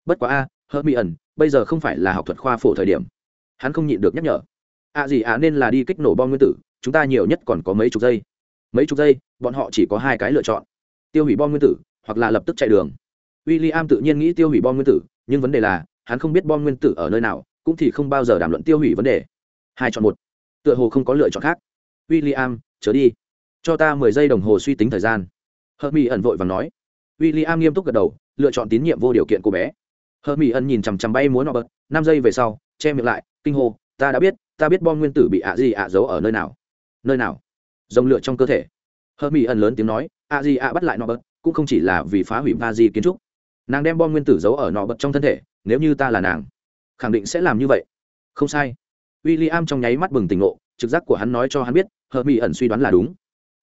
A: Bất quá a hờ mỹ ẩn, bây giờ không phải là học thuật khoa phổ thời điểm. Hắn không nhịn được nhắc nhở. À gì à nên là đi kích nổ bom nguyên tử, chúng ta nhiều nhất còn có mấy chục giây. Mấy chục giây, bọn họ chỉ có hai cái lựa chọn. Tiêu hủy bom nguyên tử, hoặc là lập tức chạy đường. W i l l i am tự nhiên nghĩ tiêu hủy bom nguyên tử, nhưng vấn đề là, hắn không biết bom nguyên tử ở nơi nào, cũng thì không bao giờ đàm luận tiêu hủy vấn đề. Hai chọn một tựa hồ không có lựa chọn khác. W i l l i am chớ đi. Cho ta mười giây đồng hồ suy tính thời gian. Hờ mỹ ẩn vội và nói. W i l l i am nghiêm túc gật đầu, lựa chọn tín nhiệm vô điều kiện cô bé. Hờ mỹ ẩn nhìn chằm chằm bay muốn nọ bật năm giây về sau, che miệng lại, kinh hô, ta đã biết, ta biết bom nguyên tử bị ạ gì ạ giấu ở nơi nào. Nơi nào? Dòng lửa trong cơ thể. Hờ mỹ ẩn lớn tiếng nói ạ gì ạ bắt lại nọ bật cũng không chỉ là vì phá hủy ba di kiến trúc. Nàng đem bom nguyên tử giấu ở nọ bật trong thân thể, nếu như ta là nàng, khẳng định sẽ làm như vậy. Không sai w i l l i am trong nháy mắt bừng tỉnh ngộ, trực giác của hắn nói cho hắn biết hờ mỹ ẩn suy đoán là đúng.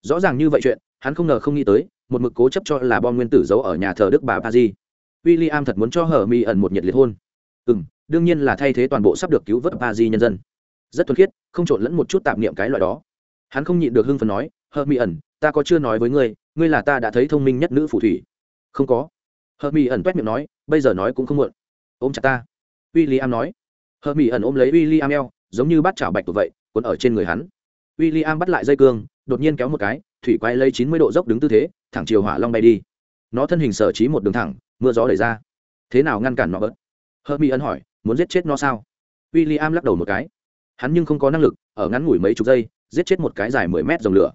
A: Rõ ràng như vậy chuyện, hắn không ngờ không nghĩ tới, một mực cố chấp cho là bom nguyên tử giấu ở nhà thờ đức bà pa di w i l l i am thật muốn cho hờ mỹ ẩn một nhiệt liệt hôn. Ừ m đương nhiên là thay thế toàn bộ sắp được cứu vớt pa di nhân dân. Rất thuần khiết, không trộn lẫn một chút tạp niệm cái loại đó. Hắn không nhịn được hưng phần nói hờ mỹ ẩn, ta có chưa nói với ngươi ngươi là ta đã thấy thông minh nhất nữ phù thủy. Không có. Hờ mỹ ẩn quét miệng nói, bây giờ nói cũng không muộn. Ôm chặt ta. W i l l i am nói. Hờ mỹ ẩn ôm lấy w i l l i am eo giống như bát chảo bạch tuộc vậy, cuốn ở trên người hắn. W i l l i am bắt lại dây cương, đột nhiên kéo một cái, thủy quay lấy chín mươi độ dốc đứng tư thế, thẳng chiều hỏa long bay đi. Nó thân hình sở trí một đường thẳng, mưa gió đẩy ra. Thế nào ngăn cản nó bớt? Hơ mi ân hỏi, muốn giết chết nó sao? W i l l i am lắc đầu một cái. Hắn nhưng không có năng lực, ở ngắn ngủi mấy chục giây, giết chết một cái dài mười mét dòng lửa.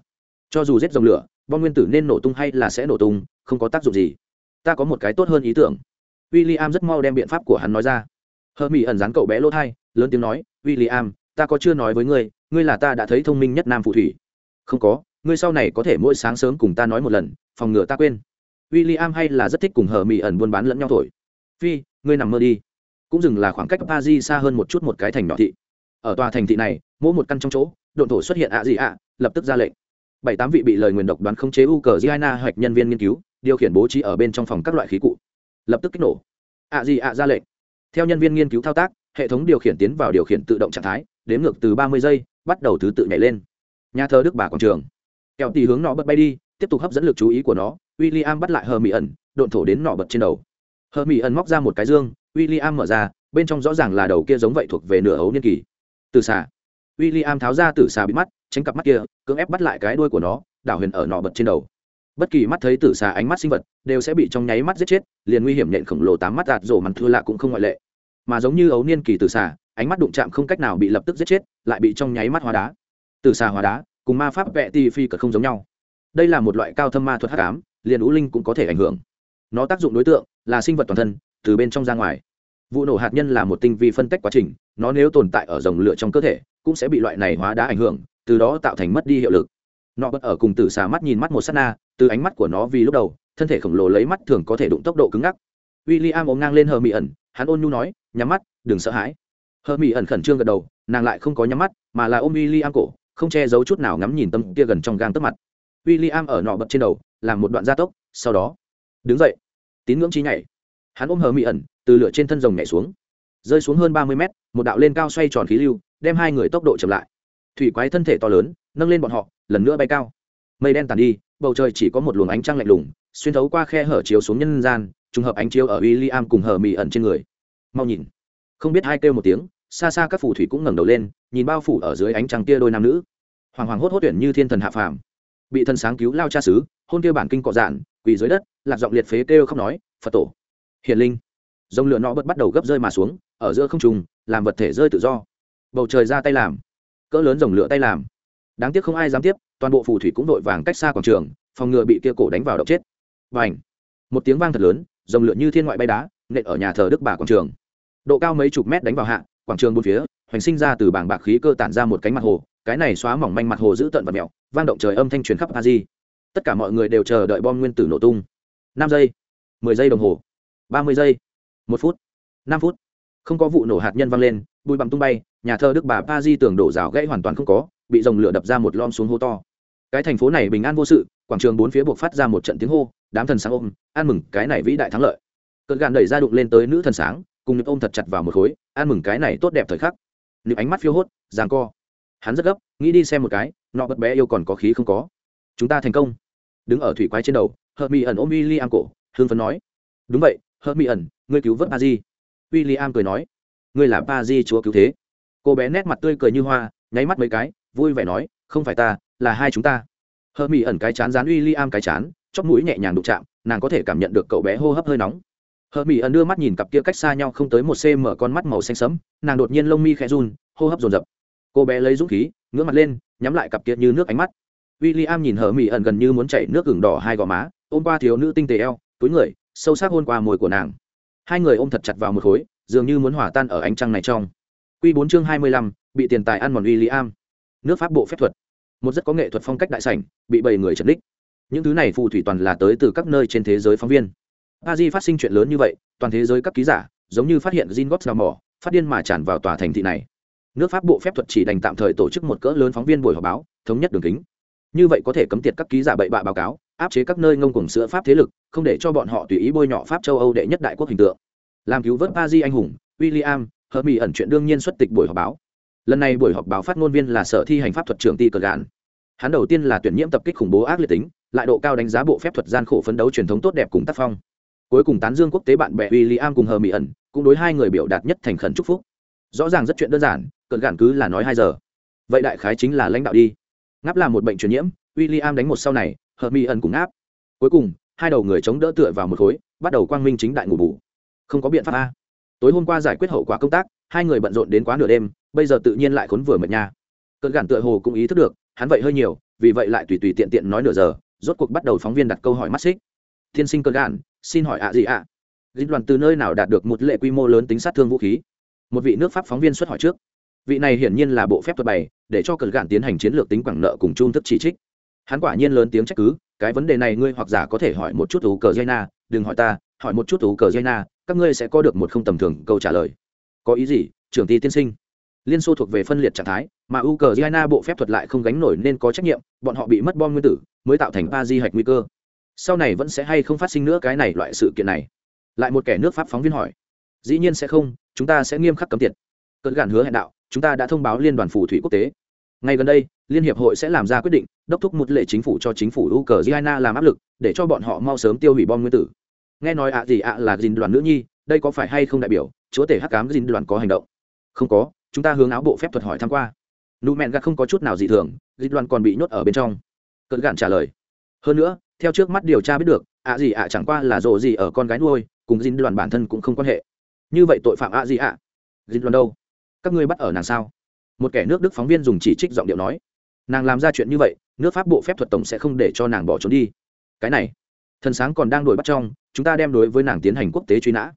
A: Cho dù giết dòng lửa, bom nguyên tử nên nổ tung hay là sẽ nổ tung, không có tác dụng gì. Ta có một cái tốt hơn ý tưởng. W i l l i am rất mau đem biện pháp của hắn nói ra. Hơ mi ẩn dán cậu bé lỗ thai, lớn tiếng nói w i l l i am ta có chưa nói với ngươi ngươi là ta đã thấy thông minh nhất nam phù thủy. Không có, ngươi sau này có thể mỗi sáng sớm cùng ta nói một lần, phòng ngừa ta quên. W i l l i am hay là rất thích cùng hờ mỹ ẩn buôn bán lẫn nhau thổi. Phi, ngươi nằm mơ đi. Cũng dừng là khoảng cách pa di xa hơn một chút một cái thành nhỏ thị. Ở tòa thành thị này, mỗi một căn trong chỗ, độn thổ xuất hiện ạ gì ạ, lập tức ra lệnh. Bảy tám vị bị lời nguyền độc đoán không chế u cờ giana hoạch nhân viên nghiên cứu, điều khiển bố trí ở bên trong phòng các loại khí cụ. Lập tức kích nổ. ạ gì ạ ra lệnh. Theo nhân viên nghiên cứu thao tác hệ thống điều khiển tiến vào điều khiển tự động trạng thái đếm ngược từ ba mươi giây, bắt đầu thứ tự nhảy lên. Nhà thờ đức bà quảng trường. Kẹo tì hướng nọ bật bay đi, tiếp tục hấp dẫn lực chú ý của nó w i l l i am bắt lại hờ mỹ ẩn độn thổ đến nọ bật trên đầu. Hờ mỹ ẩn móc ra một cái dương w i l l i am mở ra, bên trong rõ ràng là đầu kia giống vậy thuộc về nửa ấu niên kỳ. Từ xà. W i l l i am tháo ra từ xà bị mắt, tránh cặp mắt kia, cưỡng ép bắt lại cái đuôi của nó, đảo huyền ở nọ bật trên đầu. Bất kỳ mắt thấy tử xà ánh mắt sinh vật, đều sẽ bị trong nháy mắt giết chết, liền nguy hiểm nhện khổng lồ tám mắt đạt rổ mặn thưa lạ cũng không ngoại lệ mà giống như ấu niên kỳ tử xà, ánh mắt đụng chạm không cách nào bị lập tức giết chết, lại bị trong nháy mắt hóa đá. Tử xà hóa đá, cùng ma pháp vẹ ti phi cật không giống nhau. Đây là một loại cao thâm ma thuật hắc ám, liền ú linh cũng có thể ảnh hưởng. Nó tác dụng đối tượng là sinh vật toàn thân, từ bên trong ra ngoài. Vụ nổ hạt nhân là một tinh vi phân tách quá trình, nó nếu tồn tại ở dòng lửa trong cơ thể, cũng sẽ bị loại này hóa đá ảnh hưởng, từ đó tạo thành mất đi hiệu lực. Nó bất ở cùng tử xà mắt nhìn mắt một s á t na, từ ánh mắt của nó vì lúc đầu, thân thể khổng lồ lấy mắt thường có thể đụng tốc độ cứng ngắc w i l l i am ôm ngang lên hờ mỹ ẩn, hắn ôn nhu nói, nhắm mắt, đừng sợ hãi. Hờ mỹ ẩn khẩn trương gật đầu, nàng lại không có nhắm mắt, mà là ôm w i l l i am cổ, không che giấu chút nào ngắm nhìn tâm kia gần trong gang tấp mặt. W i l l i am ở nọ bật trên đầu, làm một đoạn gia tốc, sau đó, đứng dậy, tín ngưỡng trí nhảy. Hắn ôm hờ mỹ ẩn, từ lửa trên thân rồng nhảy xuống, rơi xuống hơn ba mươi mét, một đạo lên cao xoay tròn khí lưu, đem hai người tốc độ chậm lại. Thủy quái thân thể to lớn, nâng lên bọn họ, lần nữa bay cao. Mây đen tàn đi, bầu trời chỉ có một luồng ánh trăng lạnh lùng, xuyên thấu qua khe hở chiếu xuống nhân gian trùng hợp ánh chiếu ở w i l l i am cùng hờ mỹ ẩn trên người. Mau nhìn. Không biết hai kêu một tiếng, xa xa các phù thủy cũng ngẩng đầu lên, nhìn bao phủ ở dưới ánh trăng kia đôi nam nữ. Hoàng hoàng hốt hốt tuyển như thiên thần hạ phàm. Bị thần sáng cứu lao cha xứ, hôn kêu bản kinh cọ dạn, quỳ dưới đất, lạc giọng liệt phế kêu không nói, phật tổ. Hiền linh. Dòng lửa nọ bật bắt đầu gấp rơi mà xuống, ở giữa không trùng làm vật thể rơi tự do. Bầu trời ra tay làm. Cỡ lớn dòng lửa tay làm. Đáng tiếc không ai dám tiếp, toàn bộ phù thủy cũng đội vàng cách xa quảng trường, phòng ngừa bị kia cổ đánh vào động chết. Và ảnh một tiếng vang thật lớn dòng lửa như thiên ngoại bay đá, nện ở nhà thờ đức bà quảng trường. Độ cao mấy chục mét đánh vào hạ, quảng trường bốn phía, hoành sinh ra từ bảng bạc khí cơ tản ra một cánh mặt hồ, cái này xóa mỏng manh mặt hồ giữ tận vật mèo vang động trời âm thanh truyền khắp a di tất cả mọi người đều chờ đợi bom nguyên tử nổ tung. Năm giây, mười giây đồng hồ, ba mươi giây, một phút, năm phút. Không có vụ nổ hạt nhân vang lên, bụi bặm tung bay, nhà thờ đức bà pa di tường đổ rào gãy hoàn toàn không có, bị dòng lửa đập ra một lom xuống hô to. Cái thành phố này bình an vô sự, quảng trường bốn phía buộc phát ra một trận tiếng hô đám thần sáng ôm ăn mừng cái này vĩ đại thắng lợi. Cợt gạn đẩy ra đụng lên tới nữ thần sáng, cùng nhịp ôm thật chặt vào một khối ăn mừng cái này tốt đẹp thời khắc. Nhịp ánh mắt phiêu hốt giang co. Hắn rất gấp, nghĩ đi xem một cái, nọ bật bé yêu còn có khí không có. Chúng ta thành công. Đứng ở thủy quái trên đầu hờ mỹ ẩn ôm w i l l i am cổ hương phấn nói. Đúng vậy hờ mỹ ẩn, ngươi cứu vớt ba di w i l l i am cười nói. Ngươi là ba di chúa cứu thế. Cô bé nét mặt tươi cười như hoa, nháy mắt mấy cái, vui vẻ nói, không phải ta, là hai chúng ta. Hờ mỹ ẩn cái chán dán w i l l i am cái chán chóp mũi nhẹ nhàng đụng chạm, nàng có thể cảm nhận được cậu bé hô hấp hơi nóng. Hờ mỹ ẩn đưa mắt nhìn cặp kia cách xa nhau không tới một cm con mắt màu xanh sẫm, nàng đột nhiên lông mi khẽ run, hô hấp dồn dập. Cô bé lấy dũng khí ngưỡng mặt lên, nhắm lại cặp kia như nước ánh mắt. W i l l i am nhìn hờ mỹ ẩn gần như muốn chảy nước gừng đỏ hai gò má, ôm qua thiếu nữ tinh tế eo, túi người, sâu sắc hôn qua môi của nàng. Hai người ôm thật chặt vào một khối, dường như muốn hỏa tan ở ánh trăng này trong. Q bốn chương hai mươi lăm, bị tiền tài ăn mòn w i l l i am nước pháp bộ phép thuật. Một rất có nghệ thuật phong cách đại sảnh, bị bảy người trật đích những thứ này phù thủy toàn là tới từ các nơi trên thế giới phóng viên. A di phát sinh chuyện lớn như vậy, toàn thế giới các ký giả, giống như phát hiện gin gót ra mỏ phát điên mà tràn vào tòa thành thị này. Nước pháp bộ phép thuật chỉ đành tạm thời tổ chức một cỡ lớn phóng viên buổi họp báo, thống nhất đường kính. Như vậy có thể cấm tiệt các ký giả bậy bạ báo cáo, áp chế các nơi ngông cùng sữa pháp thế lực, không để cho bọn họ tùy ý bôi nhọ pháp châu âu đệ nhất đại quốc hình tượng. Làm cứu vớt a di anh hùng, william, hợp mỹ ẩn chuyện đương nhiên xuất tịch buổi họp báo. Lần này buổi họp báo phát ngôn viên là sở thi hành pháp thuật trưởng ti cờ gạn. Hắn đầu tiên là tuyển nhiễm tập kích khủng bố ác liệt tính lại độ cao đánh giá bộ phép thuật gian khổ phấn đấu truyền thống tốt đẹp cùng tác phong. Cuối cùng tán dương quốc tế bạn bè William cùng hờ mỹ ẩn, cũng đối hai người biểu đạt nhất thành khẩn chúc phúc. Rõ ràng rất chuyện đơn giản cận gạn cứ là nói hai giờ. Vậy đại khái chính là lãnh đạo đi. Ngáp là một bệnh truyền nhiễm, William đánh một sau này hờ mỹ ẩn cùng ngáp. Cuối cùng, hai đầu người chống đỡ tựa vào một khối, bắt đầu quang minh chính đại ngủ bù. Không có biện pháp a. Tối hôm qua giải quyết hậu quả công tác, hai người bận rộn đến quá nửa đêm, bây giờ tự nhiên lại khốn vừa mệt nha. Cơn gạn tựa hồ cũng ý thức được, hắn vậy hơi nhiều, vì vậy lại tùy tùy tiện tiện nói nửa giờ rốt cuộc bắt đầu phóng viên đặt câu hỏi mắt xích. Tiên sinh cơ gạn xin hỏi ạ gì ạ? À? đoàn từ nơi nào đạt được một lệ quy mô lớn tính sát thương vũ khí? Một vị nước pháp phóng viên xuất hỏi trước. Vị này hiển nhiên là bộ phép thuật bày, để cho cờ gạn tiến hành chiến lược tính quảng nợ cùng trung thức chỉ trích. Hắn quả nhiên lớn tiếng trách cứ, cái vấn đề này ngươi hoặc giả có thể hỏi một chút ú cờ jaina đừng hỏi ta, hỏi một chút ú cờ jaina các ngươi sẽ có được một không tầm thường câu trả lời. Có ý gì, trưởng ty tiên sinh? Liên xô thuộc về phân liệt trạng thái, mà ukraine bộ phép thuật lại không gánh nổi nên có trách nhiệm, bọn họ bị mất bom nguyên tử, mới tạo thành ba di hạch nguy cơ. Sau này vẫn sẽ hay không phát sinh nữa cái này loại sự kiện này? Lại một kẻ nước pháp phóng viên hỏi. Dĩ nhiên sẽ không, chúng ta sẽ nghiêm khắc cấm tiệt. Cận gạn hứa hẹn đạo, chúng ta đã thông báo liên đoàn phù thủy quốc tế. Ngay gần đây, liên hiệp hội sẽ làm ra quyết định, đốc thúc một lệ chính phủ cho chính phủ ukraine làm áp lực, để cho bọn họ mau sớm tiêu hủy bom nguyên tử. Nghe nói ạ gì ạ là dìn đoàn nữ nhi, đây có phải hay không đại biểu? Chúa tể hắc cám dìn đoàn có hành động. Không có chúng ta hướng áo bộ phép thuật hỏi tham q u a nụ mẹn gạt không có chút nào dị thường dịch đoàn còn bị nhốt ở bên trong cận gạn trả lời hơn nữa theo trước mắt điều tra biết được ạ gì ạ chẳng qua là rộ gì ở con gái nuôi cùng Dinh đoàn bản thân cũng không quan hệ như vậy tội phạm ạ gì ạ Dinh đoàn đâu các ngươi bắt ở nàng sao một kẻ nước đức phóng viên dùng chỉ trích giọng điệu nói nàng làm ra chuyện như vậy nước pháp bộ phép thuật tổng sẽ không để cho nàng bỏ trốn đi cái này thần sáng còn đang đuổi bắt trong chúng ta đem đối với nàng tiến hành quốc tế truy nã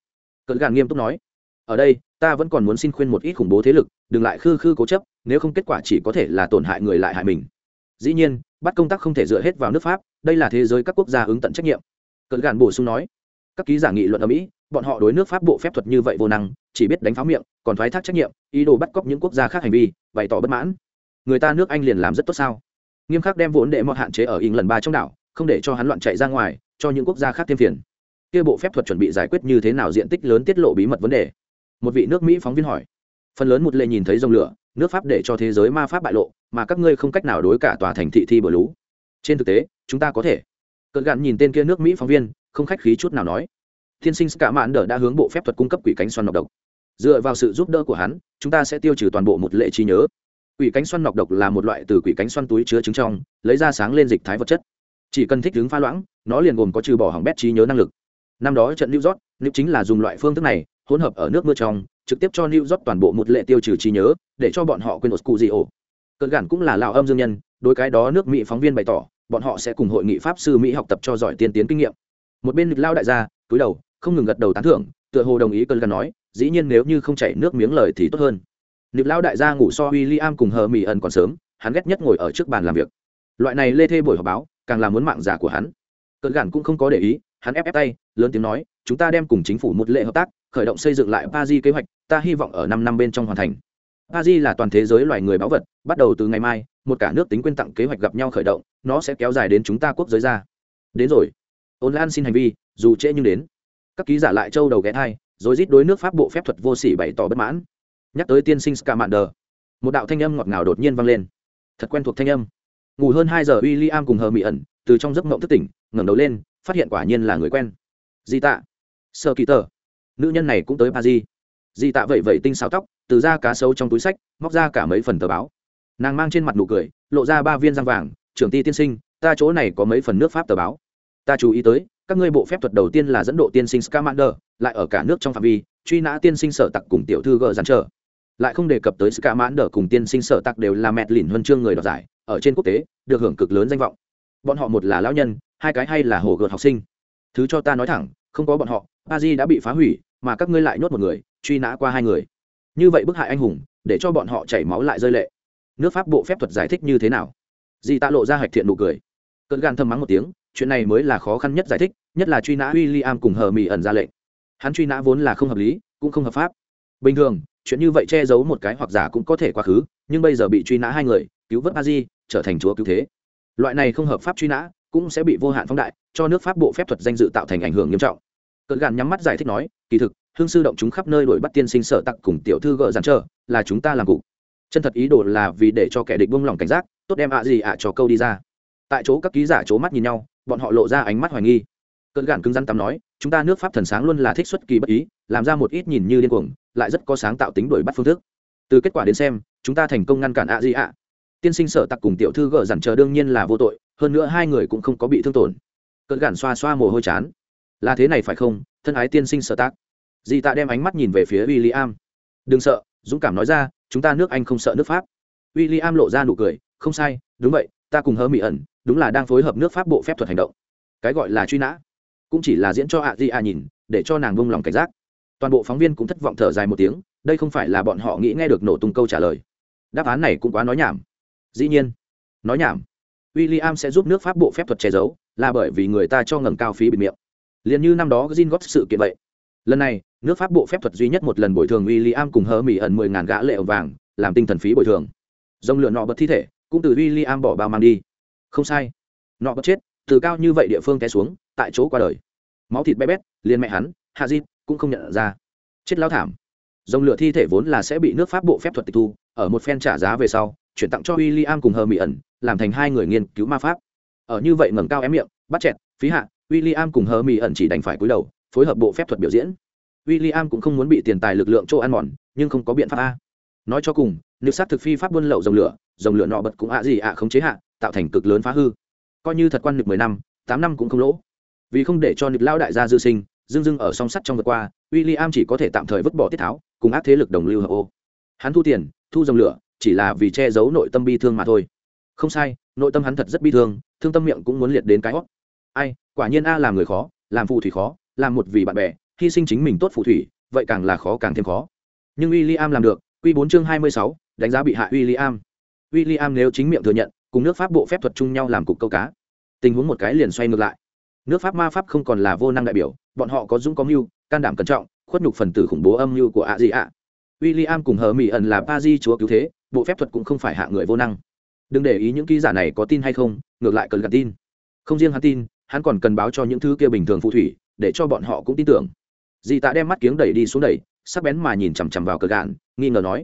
A: cận gạn nghiêm túc nói ở đây, ta vẫn còn muốn xin khuyên một ít khủng bố thế lực, đừng lại khư khư cố chấp, nếu không kết quả chỉ có thể là tổn hại người lại hại mình. Dĩ nhiên, bắt công tác không thể dựa hết vào nước pháp, đây là thế giới các quốc gia ứng tận trách nhiệm. Cận gàn bổ sung nói, các ký giả nghị luận ở mỹ, bọn họ đối nước pháp bộ phép thuật như vậy vô năng, chỉ biết đánh pháo miệng, còn thoái thác trách nhiệm, ý đồ bắt cóc những quốc gia khác hành vi, bày tỏ bất mãn. Người ta nước anh liền làm rất tốt sao? Nghiêm khắc đem vốn để mọi hạn chế ở ing lần ba trong đảo, không để cho hắn loạn chạy ra ngoài, cho những quốc gia khác thêm phiền. Kia bộ phép thuật chuẩn bị giải quyết như thế nào diện tích lớn tiết lộ bí mật vấn đề một vị nước mỹ phóng viên hỏi. Phần lớn một lệ nhìn thấy dòng lửa, nước pháp để cho thế giới ma pháp bại lộ, mà các ngươi không cách nào đối cả tòa thành thị thi bờ lú. Trên thực tế, chúng ta có thể. Cận gạn nhìn tên kia nước mỹ phóng viên, không khách khí chút nào nói. Tiên sinh cả mạn đờ đã hướng bộ phép thuật cung cấp quỷ cánh xoăn nọc độc. Dựa vào sự giúp đỡ của hắn, chúng ta sẽ tiêu trừ toàn bộ một lệ trí nhớ. Quỷ cánh xoăn nọc độc là một loại từ quỷ cánh xoăn túi chứa trứng trong, lấy ra sáng lên dịch thái vật chất. Chỉ cần thích đứng pha loãng, nó liền gồm có trừ bỏ hỏng bét trí nhớ năng lực. Năm đó trận new york nếu chính là dùng loại phương thức này hỗn hợp ở nước mưa trong, trực tiếp cho new york toàn bộ một lệ tiêu trừ trí nhớ, để cho bọn họ quên một cụ gì ổ. Cơn gản cũng là lão âm dương nhân, đối cái đó nước mỹ phóng viên bày tỏ, bọn họ sẽ cùng hội nghị pháp sư mỹ học tập cho giỏi tiên tiến kinh nghiệm. Một bên lịch lao đại gia túi đầu, không ngừng gật đầu tán thưởng, tựa hồ đồng ý cơn gản nói, dĩ nhiên nếu như không chảy nước miếng lời thì tốt hơn. Lịch lao đại gia ngủ so w i am cùng hờ mỹ ẩn còn sớm, hắn ghét nhất ngồi ở trước bàn làm việc. Loại này lê thê buổi họp báo, càng là muốn mạng giả của hắn. Cơn gản cũng không có để ý hắn ép ép tay, lớn tiếng nói, chúng ta đem cùng chính phủ một lệ hợp tác, khởi động xây dựng lại Pa-di kế hoạch, ta hy vọng ở năm năm bên trong hoàn thành. Pa-di là toàn thế giới loài người báu vật, bắt đầu từ ngày mai, một cả nước tính quyên tặng kế hoạch gặp nhau khởi động, nó sẽ kéo dài đến chúng ta quốc giới ra. Đến rồi. Ôn lan xin hành vi, dù trễ nhưng đến. Các ký giả lại châu đầu ghé thai, rồi rít đối nước pháp bộ phép thuật vô sỉ bày tỏ bất mãn. Nhắc tới tiên sinh scamander, một đạo thanh âm ngọt ngào đột nhiên vang lên. Thật quen thuộc thanh âm. Ngủ hơn hai giờ w i l l i am cùng hờ mỹ ẩn từ trong giấc mộng thức tỉnh, ngẩng đầu lên phát hiện quả nhiên là người quen. Di tạ. Sơ kỳ tờ. Nữ nhân này cũng tới ba di di tạ vậy vậy tinh xào tóc, từ ra cá sâu trong túi sách, móc ra cả mấy phần tờ báo. Nàng mang trên mặt nụ cười, lộ ra ba viên răng vàng, trưởng ti tiên sinh, ta chỗ này có mấy phần nước pháp tờ báo. Ta chú ý tới, các ngươi bộ phép thuật đầu tiên là dẫn độ tiên sinh scamander, lại ở cả nước trong phạm vi, truy nã tiên sinh sở tặc cùng tiểu thư gờ giàn trở. Lại không đề cập tới scamander cùng tiên sinh sở tặc đều là mẹt lìn huân chương người đoạt giải, ở trên quốc tế, được hưởng cực lớn danh vọng. Bọn họ một là lão nhân hai cái hay là hồ gợt học sinh? Thứ cho ta nói thẳng, không có bọn họ, a di đã bị phá hủy, mà các ngươi lại nhốt một người, truy nã qua hai người. Như vậy bức hại anh hùng, để cho bọn họ chảy máu lại rơi lệ. Nước pháp bộ phép thuật giải thích như thế nào? Di tạ lộ ra hạch thiện nụ cười. Cơn gan thầm mắng một tiếng, chuyện này mới là khó khăn nhất giải thích, nhất là truy nã w i l l i am cùng hờ mỹ ẩn ra lệnh. Hắn truy nã vốn là không hợp lý, cũng không hợp pháp. Bình thường, chuyện như vậy che giấu một cái hoặc giả cũng có thể quá khứ, nhưng bây giờ bị truy nã hai người, cứu vớt a di, trở thành chúa cứu thế. Loại này không hợp pháp truy nã cũng sẽ bị vô hạn phóng đại, cho nước pháp bộ phép thuật danh dự tạo thành ảnh hưởng nghiêm trọng. Cơn gàn nhắm mắt giải thích nói, kỳ thực, hương sư động chúng khắp nơi đuổi bắt tiên sinh sở tặc cùng tiểu thư gợ dàn trở là chúng ta làm cụ. Chân thật ý đồ là vì để cho kẻ địch buông lỏng cảnh giác, tốt đem ạ gì ạ cho câu đi ra. Tại chỗ các ký giả c mắt nhìn nhau, bọn họ lộ ra ánh mắt hoài nghi. Cơn gạn cứng rắn tắm nói, chúng ta nước pháp thần sáng luôn là thích xuất kỳ bất ý, làm ra một ít nhìn như điên cuồng, lại rất có sáng tạo tính đổi bắt phương thức. Từ kết quả đến xem, chúng ta thành công ngăn cản ạ gì ạ. Tiên sinh sở tặc cùng tiểu thư gợ dằn chờ đương nhiên là vô tội hơn nữa hai người cũng không có bị thương tổn. Cơn gản xoa xoa mồ hôi chán. Là thế này phải không? Thân ái tiên sinh sợ tác. Dì tạ đem ánh mắt nhìn về phía w i l l i am đừng sợ, dũng cảm nói ra, chúng ta nước anh không sợ nước pháp. W i l l i am lộ ra nụ cười, không sai, đúng vậy, ta cùng hơ mỹ ẩn, đúng là đang phối hợp nước pháp bộ phép thuật hành động. Cái gọi là truy nã, cũng chỉ là diễn cho ạ di a nhìn, để cho nàng vung lòng cảnh giác. Toàn bộ phóng viên cũng thất vọng thở dài một tiếng, đây không phải là bọn họ nghĩ nghe được nổ tung câu trả lời. Đáp án này cũng quá nói nhảm. Dĩ nhiên, nói nhảm w i l l i am sẽ giúp nước pháp bộ phép thuật che giấu, là bởi vì người ta cho ngầm cao phí bịt miệng. Liên như năm đó gin góp sự kiện vậy. Lần này, nước pháp bộ phép thuật duy nhất một lần bồi thường w i l l i am cùng hơ mỹ ẩn mười ngàn gã lệ vàng, làm tinh thần phí bồi thường. Dòng lửa nọ bật thi thể, cũng từ w i l l i am bỏ bao mang đi. Không sai. Nọ bật chết, từ cao như vậy địa phương té xuống, tại chỗ qua đời. Máu thịt bé bét, liền mẹ hắn, hạ di cũng không nhận ra. Chết lao thảm. Dòng lửa thi thể vốn là sẽ bị nước pháp bộ phép thuật tịch thu, ở một phen trả giá về sau chuyển tặng cho w i l l i am cùng hờ mỹ ẩn làm thành hai người nghiên cứu ma pháp ở như vậy ngẩng cao ém miệng bắt chẹt phí hạ w i l l i am cùng hờ mỹ ẩn chỉ đành phải cúi đầu phối hợp bộ phép thuật biểu diễn William cũng không muốn bị tiền tài lực lượng chỗ ăn mòn, nhưng không có biện pháp a. Nói cho cùng, nếu sát thực phi pháp buôn lậu dòng lửa, dòng lửa nọ bật cũng ạ gì ạ không chế hạ, tạo thành cực lớn phá hư. Coi như thật quan lực mười năm, tám năm cũng không lỗ. Vì không để cho nịch lao đại gia dư sinh, dưng dưng ở song sắt trong vượt qua, William chỉ có thể tạm thời vứt bỏ tiết tháo, cùng ác thế lực đồng lưu hợp ô. Hắn thu tiền, thu dòng lửa, chỉ là vì che giấu nội tâm bi thương mà thôi. Không sai, nội tâm hắn thật rất bi thương, thương tâm miệng cũng muốn liệt đến cái hót. Ai, quả nhiên a làm người khó, làm phù thủy khó, làm một vì bạn bè, hy sinh chính mình tốt phù thủy vậy càng là khó càng thêm khó. Nhưng w i l l i am làm được q bốn chương hai mươi sáu đánh giá bị hại w i l l i am w i l l i am nếu chính miệng thừa nhận cùng nước pháp bộ phép thuật chung nhau làm cục câu cá. Tình huống một cái liền xoay ngược lại. Nước pháp ma pháp không còn là vô năng đại biểu bọn họ có dũng có mưu can đảm cẩn trọng khuất nhục phần tử khủng bố âm mưu của ạ gì ạ w i l l i am cùng hờ mỹ ẩn là pa di chúa cứu thế bộ phép thuật cũng không phải hạ người vô năng. Đừng để ý những ký giả này có tin hay không, ngược lại cần gạt tin. Không riêng hắn tin, hắn còn cần báo cho những thứ kia bình thường phù thủy, để cho bọn họ cũng tin tưởng. Dì tạ đem mắt kiếng đẩy đi xuống đẩy, sắc bén mà nhìn chằm chằm vào cờ gạn, nghi ngờ nói.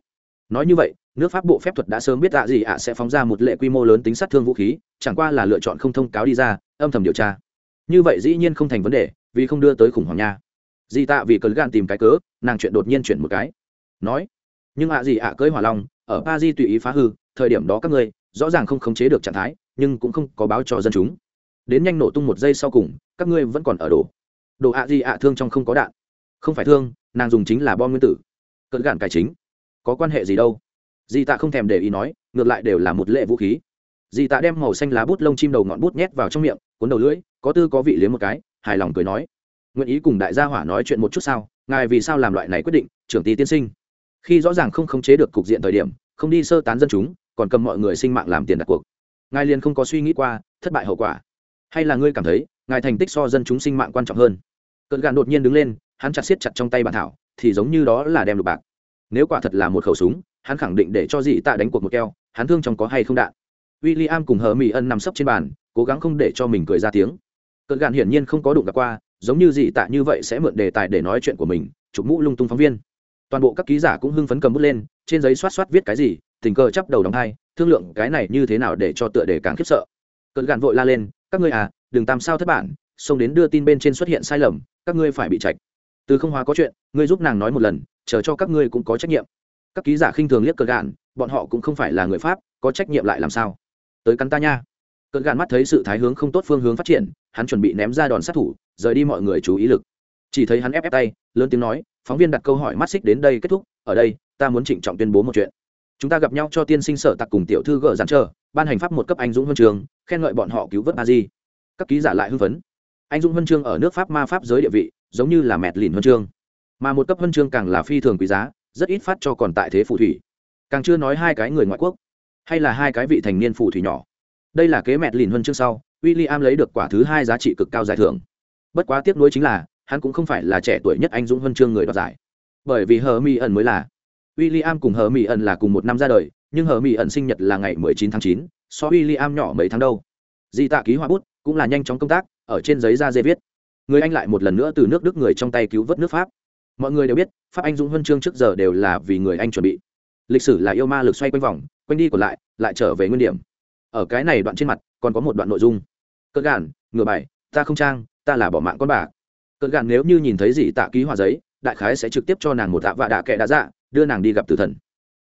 A: Nói như vậy, nước pháp bộ phép thuật đã sớm biết tạ gì ạ sẽ phóng ra một lệ quy mô lớn tính sát thương vũ khí, chẳng qua là lựa chọn không thông cáo đi ra, âm thầm điều tra. Như vậy dĩ nhiên không thành vấn đề, vì không đưa tới khủng hoảng nha. Dì tạ vì cờ gạn tìm cái cớ, nàng chuyện đột nhiên chuyển một cái. Nói, nhưng ạ gì ạ cưới hỏa long ở paris tùy ý phá hư, thời điểm đó các ngươi rõ ràng không khống chế được trạng thái, nhưng cũng không có báo cho dân chúng. Đến nhanh nổ tung một giây sau cùng, các ngươi vẫn còn ở đổ. Đồ ạ gì ạ thương trong không có đạn. Không phải thương, nàng dùng chính là bom nguyên tử. Cận gạn cải chính. Có quan hệ gì đâu? Di tạ không thèm để ý nói, ngược lại đều là một lệ vũ khí. Di tạ đem màu xanh lá bút lông chim đầu ngọn bút nhét vào trong miệng, cuốn đầu lưỡi, có tư có vị liếm một cái, hài lòng cười nói. Nguyện ý cùng đại gia hỏa nói chuyện một chút sao? Ngài vì sao làm loại này quyết định, trưởng ty tiên sinh? Khi rõ ràng không khống chế được cục diện thời điểm, không đi sơ tán dân chúng, còn cầm mọi người sinh mạng làm tiền đặt cuộc. Ngài liền không có suy nghĩ qua, thất bại hậu quả. Hay là ngươi cảm thấy, ngài thành tích so dân chúng sinh mạng quan trọng hơn? Cận gạn đột nhiên đứng lên, hắn chặt siết chặt trong tay bản thảo, thì giống như đó là đem lục bạc. Nếu quả thật là một khẩu súng, hắn khẳng định để cho dị tạ đánh cuộc một keo, hắn thương trong có hay không đạn? W i l l i am cùng hờ mỹ ân nằm sấp trên bàn, cố gắng không để cho mình cười ra tiếng. Cận gạn hiển nhiên không có đụng gặp qua, giống như dị tạ như vậy sẽ mượn đề tài để nói chuyện của mình, chụp mũ lung tung phóng viên toàn bộ các ký giả cũng hưng phấn cầm bút lên, trên giấy xoát xoát viết cái gì, tình cờ chắp đầu đóng hai thương lượng cái này như thế nào để cho tựa đề càng khiếp sợ. Cận gạn vội la lên, các ngươi à đừng tam sao thất bản, xông đến đưa tin bên trên xuất hiện sai lầm, các ngươi phải bị trạch. Từ không hóa có chuyện, ngươi giúp nàng nói một lần, chờ cho các ngươi cũng có trách nhiệm. Các ký giả khinh thường liếc cờ gạn bọn họ cũng không phải là người pháp, có trách nhiệm lại làm sao? Tới cắn ta nha. Cận gạn mắt thấy sự thái hướng không tốt phương hướng phát triển, hắn chuẩn bị ném ra đòn sát thủ, rời đi mọi người chú ý lực chỉ thấy hắn ép ép tay, lớn tiếng nói, phóng viên đặt câu hỏi mắt xích đến đây kết thúc, ở đây, ta muốn trịnh trọng tuyên bố một chuyện. Chúng ta gặp nhau cho tiên sinh sở tặc cùng tiểu thư gỡ dàn chờ. ban hành pháp một cấp anh dũng huân trường, khen ngợi bọn họ cứu vớt a di. Các ký giả lại hưng phấn. Anh dũng huân chương ở nước pháp ma pháp giới địa vị, giống như là mẹt lìn huân chương. Mà một cấp huân chương càng là phi thường quý giá, rất ít phát cho còn tại thế phù thủy. Càng chưa nói hai cái người ngoại quốc, hay là hai cái vị thành niên phù thủy nhỏ. Đây là kế mẹt lìn huân chương sau w i l l i am lấy được quả thứ hai giá trị cực cao giải thưởng. Bất quá tiếc nuối chính là hắn cũng không phải là trẻ tuổi nhất anh dũng huân chương người đoạt giải. Bởi vì hờ mỹ ẩn mới là. W i l l i am cùng hờ mỹ ẩn là cùng một năm ra đời nhưng hờ mỹ ẩn sinh nhật là ngày 19 tháng 9, so w i l l i am nhỏ mấy tháng đâu. Di tạ ký hoa bút cũng là nhanh chóng công tác ở trên giấy da dê viết. Người anh lại một lần nữa từ nước đức người trong tay cứu vớt nước pháp. Mọi người đều biết pháp anh dũng huân chương trước giờ đều là vì người anh chuẩn bị. Lịch sử là yêu ma lực xoay quanh vòng quanh đi còn lại lại trở về nguyên điểm. Ở cái này đoạn trên mặt còn có một đoạn nội dung. Cỡ gản ngừa bài ta không trang ta là bỏ mạng con bà cơn gạn nếu như nhìn thấy gì tạ ký hòa giấy, đại khái sẽ trực tiếp cho nàng một tạ vạ đạ kệ đã dạ đưa nàng đi gặp tử thần.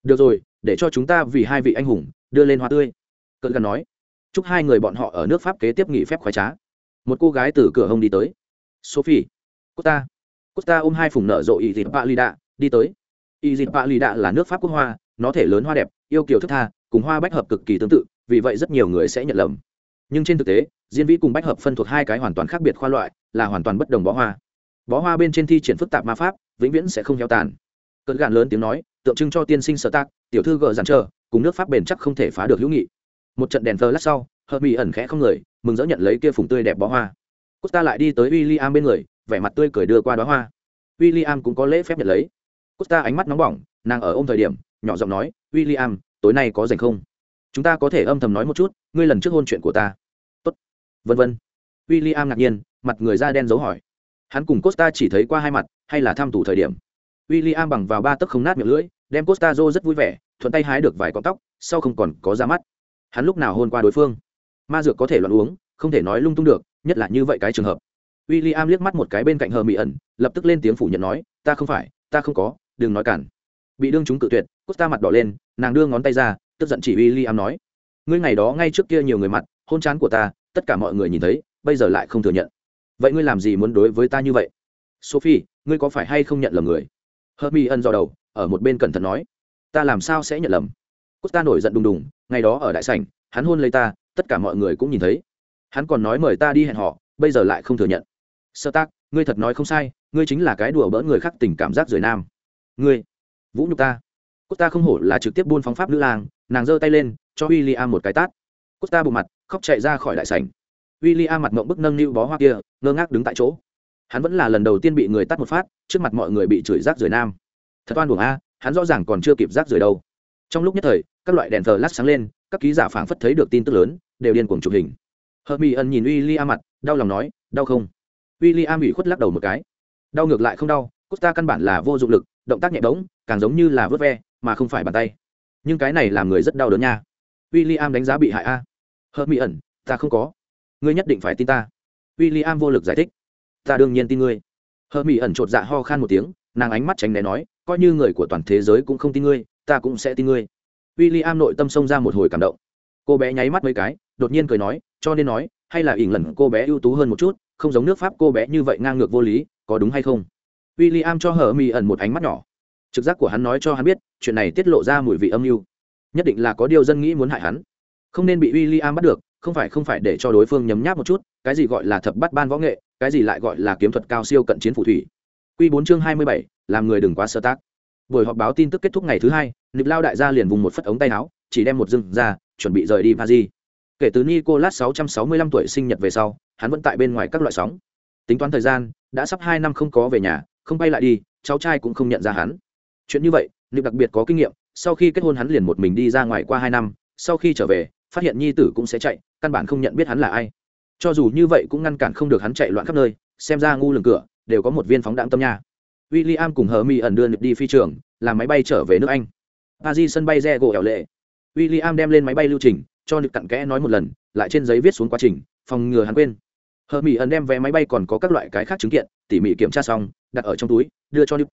A: Được rồi, để cho chúng ta vì hai vị anh hùng, đưa lên hoa tươi. Cơn gạn nói. Chúc hai người bọn họ ở nước pháp kế tiếp nghỉ phép khoái trá. Một cô gái từ cửa hông đi tới. Sophie. Costa. Costa ôm hai phùng nở rộ y dịp palida đi tới. Y dịp palida là nước pháp quốc hoa, nó thể lớn hoa đẹp, yêu kiều thức tha, cùng hoa bách hợp cực kỳ tương tự, vì vậy rất nhiều người sẽ nhận lầm. Nhưng trên thực tế diên vĩ cùng bách hợp phân thuộc hai cái hoàn toàn khác biệt khoa loại, là hoàn toàn bất đồng bó hoa. Bó hoa bên trên thi triển phức tạp ma pháp, vĩnh viễn sẽ không heo tàn. Cơn gạn lớn tiếng nói, tượng trưng cho tiên sinh sở tác tiểu thư gờ dàn trờ cùng nước pháp bền chắc không thể phá được hữu nghị. Một trận đèn thờ lát sau, hợp mỹ ẩn khẽ không người, mừng dỡ nhận lấy kia phùng tươi đẹp bó hoa. Costa lại đi tới w i l l i am bên người, vẻ mặt tươi cười đưa qua đó hoa. W i l l i am cũng có lễ phép nhận lấy. Costa ánh mắt nóng bỏng, nàng ở ôm thời điểm, nhỏ giọng nói w i l l i am tối nay có dành không? Chúng ta có thể âm thầm nói một chút, ngươi lần trước hôn chuyện của ta vân vân. W i l l i am ngạc nhiên, mặt người da đen dấu hỏi. Hắn cùng costa chỉ thấy qua hai mặt, hay là tham thủ thời điểm? W i l l i am bằng vào ba tấc không nát miệng lưỡi, đem costa rô rất vui vẻ, thuận tay hái được vài cọng tóc, sau không còn có ra mắt. Hắn lúc nào hôn qua đối phương? Ma dược có thể loạn uống, không thể nói lung tung được, nhất là như vậy cái trường hợp. W i l l i am liếc mắt một cái bên cạnh hờ mỹ ẩn, lập tức lên tiếng phủ nhận nói, ta không phải, ta không có, đừng nói cản. Bị đương chúng cự tuyệt, costa mặt đỏ lên, nàng đưa ngón tay ra, tức giận chỉ w i l l i am nói, ngươi ngày đó ngay trước kia nhiều người mặt, hôn chán của ta tất cả mọi người nhìn thấy, bây giờ lại không thừa nhận. Vậy ngươi làm gì muốn đối với ta như vậy? Sophie, ngươi có phải hay không nhận lầm người? Hờ mỹ dò đầu, ở một bên cẩn thận nói. Ta làm sao sẽ nhận lầm? Costa nổi giận đùng đùng, ngày đó ở đại sảnh, hắn hôn lấy ta, tất cả mọi người cũng nhìn thấy. Hắn còn nói mời ta đi hẹn họ, bây giờ lại không thừa nhận. Sơ tác, ngươi thật nói không sai, ngươi chính là cái đùa bỡ người khác tình cảm giác rời nam. Ngươi, vũ nhục ta. Cốt ta không hổ là trực tiếp buôn phóng pháp nữ lang, nàng giơ tay lên, cho w i l l i am một cái tát. Cốt ta bộ mặt khóc chạy ra khỏi đại sảnh. W i l l i am mặt mộng bức nâng niu bó hoa kia, ngơ ngác đứng tại chỗ. Hắn vẫn là lần đầu tiên bị người tắt một phát, trước mặt mọi người bị chửi rác rưởi nam. Thật oan buồng a, hắn rõ ràng còn chưa kịp rác rưởi đâu. Trong lúc nhất thời, các loại đèn thờ lát sáng lên, các ký giả phảng phất thấy được tin tức lớn, đều điên cuồng chụp hình. Hợp mỹ ẩn nhìn w i l l i am mặt, đau lòng nói, đau không? W i l l i am ủy khuất lắc đầu một cái. Đau ngược lại không đau, costa căn bản là vô dụng lực, động tác nhẹ bóng càng giống như là vớt ve, mà không phải bàn tay. Nhưng cái này làm người rất đau đớn nha. W i l l i am đánh giá bị hại a hớt mỹ ẩn, ta không có. Ngươi nhất định phải tin ta. W i l l i am vô lực giải thích. Ta đương nhiên tin ngươi. Hớt mỹ ẩn chột dạ ho khan một tiếng, nàng ánh mắt tránh né nói, coi như người của toàn thế giới cũng không tin ngươi, ta cũng sẽ tin ngươi. W i l l i am nội tâm xông ra một hồi cảm động. Cô bé nháy mắt mấy cái, đột nhiên cười nói, cho nên nói, hay là ỉn lần cô bé ưu tú hơn một chút, không giống nước pháp cô bé như vậy ngang ngược vô lý, có đúng hay không? W i l l i am cho hờ mỹ ẩn một ánh mắt nhỏ. Trực giác của hắn nói cho hắn biết, chuyện này tiết lộ ra mùi vị âm mưu. Nhất định là có điều dân nghĩ muốn hại hắn không nên bị w i l l i am bắt được, không phải không phải để cho đối phương nhấm nháp một chút, cái gì gọi là thập bắt ban võ nghệ, cái gì lại gọi là kiếm thuật cao siêu cận chiến phù thủy. Q bốn chương hai mươi bảy, làm người đừng quá sơ tác. Buổi họp báo tin tức kết thúc ngày thứ hai, nịp lao đại gia liền vùng một phất ống tay áo, chỉ đem một dưng ra, chuẩn bị rời đi paris. Kể từ nicolas 665 tuổi sinh nhật về sau, hắn vẫn tại bên ngoài các loại sóng. Tính toán thời gian, đã sắp hai năm không có về nhà, không bay lại đi, cháu trai cũng không nhận ra hắn. Chuyện như vậy, nịp đặc biệt có kinh nghiệm, sau khi kết hôn hắn liền một mình đi ra ngoài qua hai năm, sau khi trở về phát hiện nhi tử cũng sẽ chạy, căn bản không nhận biết hắn là ai. Cho dù như vậy cũng ngăn cản không được hắn chạy loạn khắp nơi, xem ra ngu lường cửa, đều có một viên phóng đạn tâm nha. W i l l i am cùng hờ mi ẩn đưa nịp đi phi trường, làm máy bay trở về nước anh. Paris sân bay re gỗ ẻo lệ. W i l l i am đem lên máy bay lưu trình, cho nịp cặn kẽ nói một lần, lại trên giấy viết xuống quá trình, phòng ngừa hắn quên. Hờ mỹ ẩn đem vé máy bay còn có các loại cái khác chứng kiện, tỉ mỉ kiểm tra xong, đặt ở trong túi, đưa cho nịp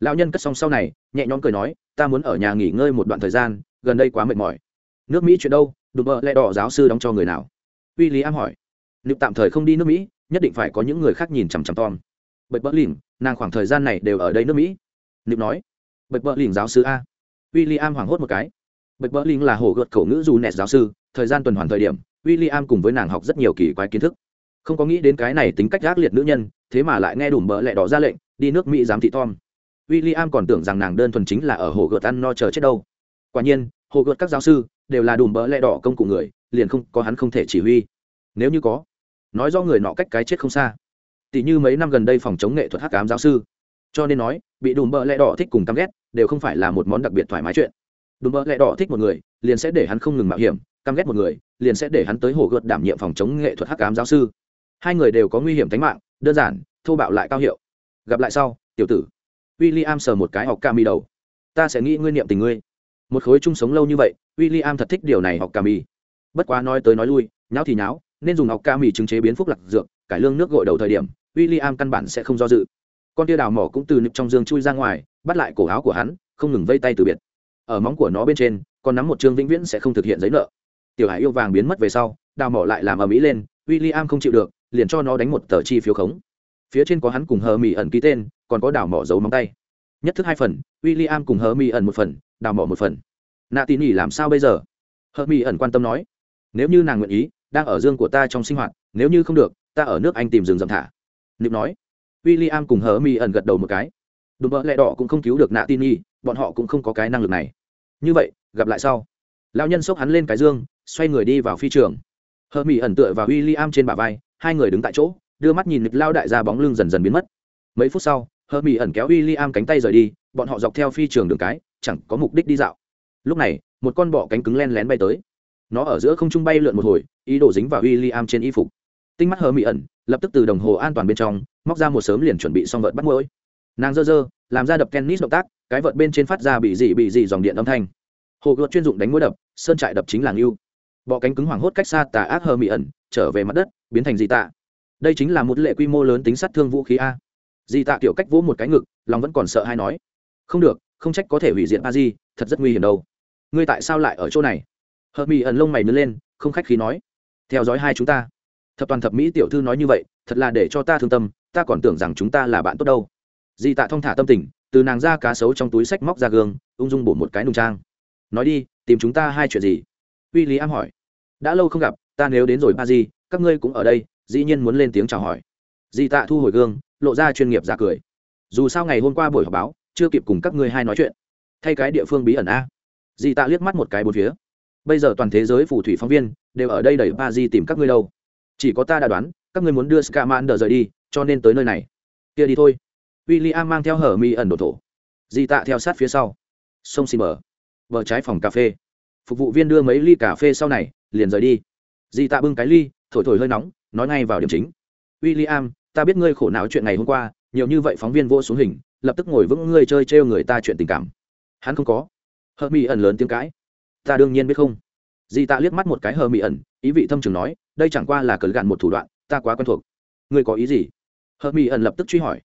A: lão nhân cất xong sau này, nhẹ nhõm cười nói, ta muốn ở nhà nghỉ ngơi một đoạn thời gian, gần đây quá mệt mỏi. Nước mỹ chuyện đâu? Đùm bợ lẹ đỏ giáo sư đóng cho người nào? W i l l i am hỏi. Nếu tạm thời không đi nước mỹ, nhất định phải có những người khác nhìn chằm chằm tom. Bật bỡ lỉnh nàng khoảng thời gian này đều ở đây nước mỹ. Nếu nói. Bật bỡ lỉnh giáo sư a. W i l l i am hoảng hốt một cái. Bật bỡ lỉnh là hồ gợt khẩu ngữ dù nẹt giáo sư, thời gian tuần hoàn thời điểm w i l l i am cùng với nàng học rất nhiều kỳ quái kiến thức. Không có nghĩ đến cái này tính cách gác liệt nữ nhân, thế mà lại nghe đủ bợ lẹ đỏ ra lệnh, đi nước mỹ giám thị tom. W i l l i am còn tưởng rằng nàng đơn thuần chính là ở hồ gợt ăn no chờ chết đâu. Quả nhiên hồ gợt các giáo sư đều là đùm bỡ lẹ đỏ công cụ người, liền không, có hắn không thể chỉ huy. Nếu như có, nói do người nọ cách cái chết không xa. Tỷ như mấy năm gần đây phòng chống nghệ thuật hắc cám giáo sư. Cho nên nói, bị đùm bỡ lẹ đỏ thích cùng căm ghét đều không phải là một món đặc biệt thoải mái chuyện. Đùm bỡ lẹ đỏ thích một người, liền sẽ để hắn không ngừng mạo hiểm, căm ghét một người, liền sẽ để hắn tới hồ gợt đảm nhiệm phòng chống nghệ thuật hắc cám giáo sư. Hai người đều có nguy hiểm tính mạng, đơn giản, thô bạo lại cao hiệu. Gặp lại sau, tiểu tử. W i l l i am sờ một cái học ca mi đầu. Ta sẽ nghĩ ngươi niệm tình ngươi một khối chung sống lâu như vậy w i l l i am thật thích điều này học ca mi bất quá nói tới nói lui, nháo thì nháo, nên dùng học ca mi chứng chế biến phúc lạc dược, cải lương nước gội đầu thời điểm w i l l i am căn bản sẽ không do dự. Con tia đào mỏ cũng từ nực trong giường chui ra ngoài, bắt lại cổ áo của hắn, không ngừng vây tay từ biệt. Ở móng của nó bên trên, còn nắm một chương vĩnh viễn sẽ không thực hiện giấy nợ. Tiểu hải yêu vàng biến mất về sau, đào mỏ lại làm ở mỹ lên w i l l i am không chịu được, liền cho nó đánh một tờ chi phiếu khống. Phía trên có hắn cùng hờ mỹ ẩn ký tên, còn có đào mỏ dấu móng tay. Nhất thức hai phần w i l l i am cùng hờ mỹ ẩn một phần đào mỏ một phần. Nạ tỉ nỉ làm sao bây giờ? Hờ mỹ ẩn quan tâm nói. Nếu như nàng nguyện ý, đang ở dương của ta trong sinh hoạt, nếu như không được, ta ở nước anh tìm rừng rậm thả. Nịp nói. W i l l i am cùng hờ mi ẩn gật đầu một cái. Đùm bỡ lẹ đỏ cũng không cứu được nạ tin nhi bọn họ cũng không có cái năng lực này. Như vậy, gặp lại sau. Lao nhân xốc hắn lên cái dương, xoay người đi vào phi trường. Hờ mỹ ẩn tựa vào w i l l i am trên bả vai, hai người đứng tại chỗ, đưa mắt nhìn lịch lao đại ra bóng lưng dần dần biến mất. Mấy phút sau, hờ mỹ ẩn kéo w i l l i am cánh tay rời đi, bọn họ dọc theo phi trường đường cái chẳng có mục đích đi dạo. Lúc này, một con bọ cánh cứng len lén bay tới. Nó ở giữa không trung bay lượn một hồi, ý đồ dính vào w i l l i am trên y phục. Tinh mắt hờ mỹ ẩn, lập tức từ đồng hồ an toàn bên trong, móc ra một sớm liền chuẩn bị xong vợt bắt mũi nàng dơ dơ, làm ra đập tennis động tác, cái vợt bên trên phát ra bị dị bị dị dòng điện âm thanh. Hồ gợt chuyên dụng đánh mũi đập, sơn trại đập chính là ngưu. Bọ cánh cứng hoảng hốt cách xa tà ác hờ mỹ ẩn, trở về mặt đất, biến thành dị tạ. Đây chính là một lệ quy mô lớn tính sát thương vũ khí a. Dị tạ kiểu cách vỗ một cái ngực, lòng vẫn còn sợ hay nói. Không được không trách có thể hủy diệt a di thật rất nguy hiểm đâu. Ngươi tại sao lại ở chỗ này? Hợp mỹ ẩn lông mày nứt lên, không khách khí nói. Theo dõi hai chúng ta. Thập toàn thập mỹ tiểu thư nói như vậy, thật là để cho ta thương tâm, ta còn tưởng rằng chúng ta là bạn tốt đâu. Di tạ thong thả tâm tình, từ nàng ra cá sấu trong túi sách móc ra gương, ung dung bổ một cái nung trang. Nói đi, tìm chúng ta hai chuyện gì? Uy lý am hỏi. Đã lâu không gặp, ta nếu đến rồi ba di các ngươi cũng ở đây, dĩ nhiên muốn lên tiếng chào hỏi. Di tạ thu hồi gương, lộ ra chuyên nghiệp giả cười. Dù sao ngày hôm qua buổi họp báo chưa kịp cùng các ngươi hai nói chuyện. Thay cái địa phương bí ẩn a. Di tạ liếc mắt một cái bốn phía. Bây giờ toàn thế giới phù thủy phóng viên đều ở đây đẩy ba di tìm các ngươi đâu. Chỉ có ta đã đoán, các ngươi muốn đưa scamander rời đi, cho nên tới nơi này. Kia đi thôi. W i l l i am mang theo hở mi ẩn đồ thổ. Di tạ theo sát phía sau. Sông xin mở. Vợ trái phòng cà phê. Phục vụ viên đưa mấy ly cà phê sau này, liền rời đi. Di tạ bưng cái ly, thổi thổi hơi nóng, nói ngay vào điểm chính. W i l l i am ta biết ngươi khổ não chuyện ngày hôm qua, nhiều như vậy phóng viên vô xuống hình lập tức ngồi vững ngươi chơi trêu người ta chuyện tình cảm. Hắn không có. Hờ mỹ ẩn lớn tiếng cãi. Ta đương nhiên biết không. Di tạ liếc mắt một cái hờ mỹ ẩn, ý vị thâm trường nói, đây chẳng qua là cờ gạn một thủ đoạn, ta quá quen thuộc. Ngươi có ý gì? Hờ mỹ ẩn lập tức truy hỏi.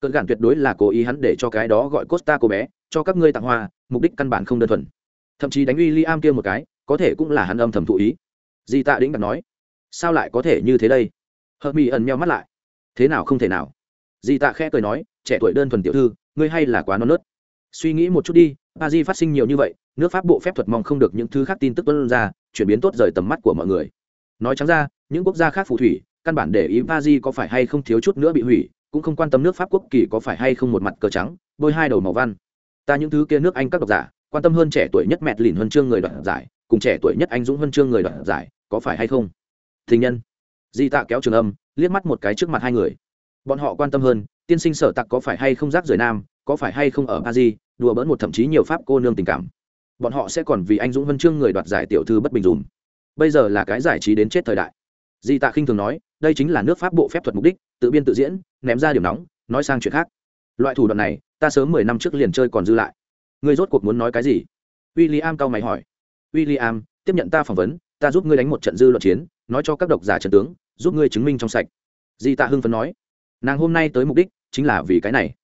A: Cờ gạn tuyệt đối là cố ý hắn để cho cái đó gọi costa cô bé, cho các ngươi tặng hoa, mục đích căn bản không đơn thuần. Thậm chí đánh uy li am kia một cái, có thể cũng là hắn âm thầm thụ ý. Di tạ đĩnh đặt nói, sao lại có thể như thế đây? Hờ mỹ ẩn meo mắt lại. Thế nào không thể nào? Di tạ khẽ cười nói, trẻ tuổi đơn thuần tiểu thư, ngươi hay là quá non nớt. Suy nghĩ một chút đi ba di phát sinh nhiều như vậy, nước pháp bộ phép thuật mong không được những thứ khác tin tức tuân ra, chuyển biến tốt rời tầm mắt của mọi người. Nói trắng ra, những quốc gia khác phù thủy, căn bản để ý ba di có phải hay không thiếu chút nữa bị hủy, cũng không quan tâm nước pháp quốc kỳ có phải hay không một mặt cờ trắng, bôi hai đầu màu văn. Ta những thứ kia nước anh các độc giả, quan tâm hơn trẻ tuổi nhất mẹt lìn huân chương người đoạt giải, cùng trẻ tuổi nhất anh dũng huân chương người đoạt giải, có phải hay không? Thình nhân. Di tạ kéo trường âm, liếc mắt một cái trước mặt hai người bọn họ quan tâm hơn, tiên sinh sở tặc có phải hay không rác rời nam, có phải hay không ở ba di đùa bỡn một thậm chí nhiều pháp cô nương tình cảm. Bọn họ sẽ còn vì anh dũng huân chương người đoạt giải tiểu thư bất bình dùm bây giờ là cái giải trí đến chết thời đại. Di tạ khinh thường nói, đây chính là nước pháp bộ phép thuật mục đích, tự biên tự diễn, ném ra điểm nóng, nói sang chuyện khác. Loại thủ đoạn này, ta sớm mười năm trước liền chơi còn dư lại. Ngươi rốt cuộc muốn nói cái gì? W i l l i am cao mày hỏi. W i l l i am tiếp nhận ta phỏng vấn, ta giúp ngươi đánh một trận dư luận chiến, nói cho các độc giả trận tướng, giúp ngươi chứng minh trong sạch. Di tạ hưng phấn nói nàng hôm nay tới mục đích chính là vì cái này.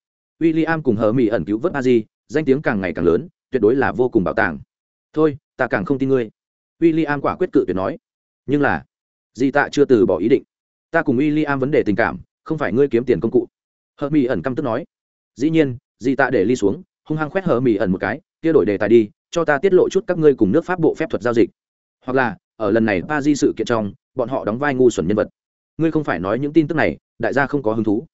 A: W i l l i am cùng hờ mỹ ẩn cứu vớt a di danh tiếng càng ngày càng lớn, tuyệt đối là vô cùng bảo tàng. Thôi, ta càng không tin ngươi. W i l l i am quả quyết cự tuyệt nói. Nhưng là, di tạ chưa từ bỏ ý định. Ta cùng w i l l i am vấn đề tình cảm, không phải ngươi kiếm tiền công cụ. Hờ mỹ ẩn căm tức nói. Dĩ nhiên, di tạ để ly xuống, hung hăng khoét hờ mỹ ẩn một cái, kia đổi đề tài đi, cho ta tiết lộ chút các ngươi cùng nước pháp bộ phép thuật giao dịch. Hoặc là, ở lần này ba di sự kiện trong, bọn họ đóng vai ngu xuẩn nhân vật. Ngươi không phải nói những tin tức này đại gia không có hứng thú.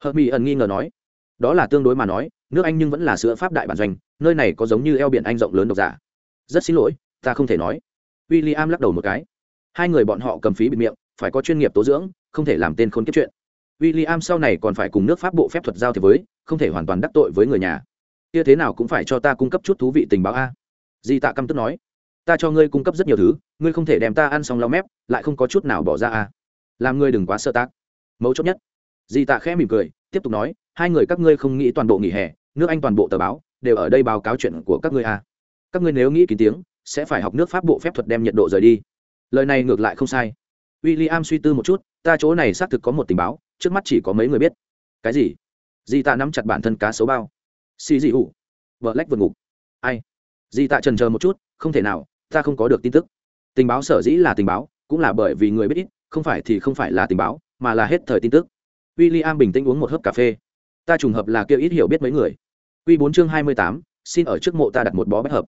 A: Hợp mỹ ẩn nghi ngờ nói, đó là tương đối mà nói, nước anh nhưng vẫn là sữa pháp đại bản doanh, nơi này có giống như eo biển anh rộng lớn độc giả. Rất xin lỗi, ta không thể nói. W i l l i am lắc đầu một cái. Hai người bọn họ cầm phí bịt miệng, phải có chuyên nghiệp tố dưỡng, không thể làm tên khốn kiếp chuyện. W i l l i am sau này còn phải cùng nước pháp bộ phép thuật giao thế với, không thể hoàn toàn đắc tội với người nhà. Kia thế nào cũng phải cho ta cung cấp chút thú vị tình báo a. Di tạ căm tức nói, ta cho ngươi cung cấp rất nhiều thứ, ngươi không thể đem ta ăn xong lau mép, lại không có chút nào bỏ ra a. Làm ngươi đừng quá sơ tác mấu chốt nhất. Di tạ khẽ mỉm cười, tiếp tục nói, hai người các ngươi không nghĩ toàn bộ nghỉ hè, nước anh toàn bộ tờ báo, đều ở đây báo cáo chuyện của các ngươi à? các ngươi nếu nghĩ kín tiếng, sẽ phải học nước pháp bộ phép thuật đem nhiệt độ rời đi. Lời này ngược lại không sai. W i l l i am suy tư một chút, ta chỗ này xác thực có một tình báo, trước mắt chỉ có mấy người biết. Cái gì? Di tạ nắm chặt bản thân cá sấu bao. Xì dị ủ vợ lách vượt ngục. Ai? Di tạ trần chờ một chút, không thể nào, ta không có được tin tức. Tình báo sở dĩ là tình báo, cũng là bởi vì người biết ít, không phải thì không phải là tình báo mà là hết thời tin tức. W i l l i am bình tĩnh uống một hớp cà phê. Ta trùng hợp là kêu ít hiểu biết mấy người. Q bốn chương hai mươi tám, xin ở trước mộ ta đặt một bó bách hợp.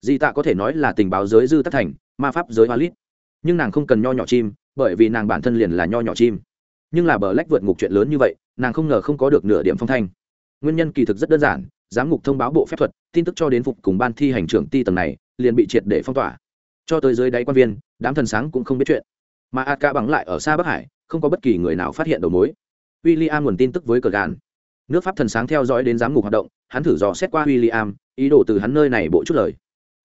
A: Di tạ có thể nói là tình báo giới dư tất thành, ma pháp giới hoa lít nhưng nàng không cần nho nhỏ chim, bởi vì nàng bản thân liền là nho nhỏ chim. Nhưng là bờ lách vượt ngục chuyện lớn như vậy, nàng không ngờ không có được nửa điểm phong thanh. Nguyên nhân kỳ thực rất đơn giản, giám ngục thông báo bộ phép thuật, tin tức cho đến phục cùng ban thi hành trưởng ti tầng này, liền bị triệt để phong tỏa. Cho tới dưới đáy quan viên, đám thần sáng cũng không biết chuyện. Mà a ca bằng lại ở xa bắc hải không có bất kỳ người nào phát hiện đầu mối. W i l l i am nguồn tin tức với cờ gàn. Nước pháp thần sáng theo dõi đến giám ngục hoạt động, hắn thử dò xét qua w i l l i am ý đồ từ hắn nơi này bộ chút lời.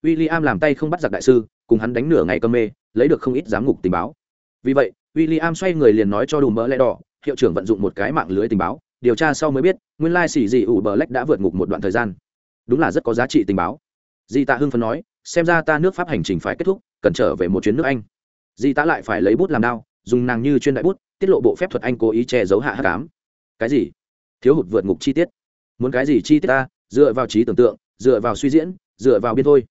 A: W i l l i am làm tay không bắt giặc đại sư, cùng hắn đánh nửa ngày cơm mê, lấy được không ít giám ngục tình báo. Vì vậy w i l l i am xoay người liền nói cho đủ mỡ lẽ đỏ hiệu trưởng vận dụng một cái mạng lưới tình báo, điều tra sau mới biết, nguyên lai xỉ dị ủ bờ lách đã vượt ngục một đoạn thời gian. Đúng là rất có giá trị tình báo. Di tạ hưng phấn nói, xem ra ta nước pháp hành trình phải kết thúc, cần trở về một chuyến nước anh. Di tạ lại phải lấy bút làm đao dùng nàng như chuyên đại bút, tiết lộ bộ phép thuật anh cố ý che giấu hạ hát cám cái gì? Thiếu hụt vượt ngục chi tiết. Muốn cái gì chi tiết ta? Dựa vào trí tưởng tượng, dựa vào suy diễn, dựa vào biên thôi.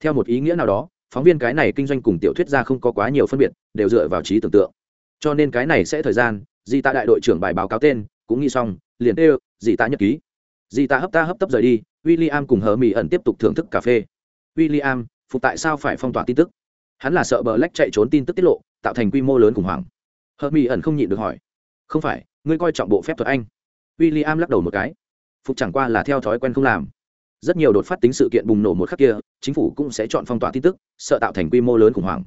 A: Theo một ý nghĩa nào đó, phóng viên cái này kinh doanh cùng tiểu thuyết ra không có quá nhiều phân biệt, đều dựa vào trí tưởng tượng. Cho nên cái này sẽ thời gian di tạ đại đội trưởng bài báo cáo tên, cũng nghĩ xong, liền ê di tạ nhật ký. Di tạ hấp ta hấp tấp rời đi w i l l i am cùng hờ mỹ ẩn tiếp tục thưởng thức cà phê. W i l l i am phục tại sao phải phong tỏa tin tức? Hắn là sợ bờ lách chạy trốn tin tức tiết lộ, tạo thành quy mô lớn khủng hoảng. Hờ mỹ ẩn không nhịn được hỏi, không phải, ngươi coi trọng bộ phép thuật anh? W i l l i am lắc đầu một cái, phục chẳng qua là theo thói quen không làm. Rất nhiều đột phát tính sự kiện bùng nổ một khắc kia, chính phủ cũng sẽ chọn phong tỏa tin tức, sợ tạo thành quy mô lớn khủng hoảng.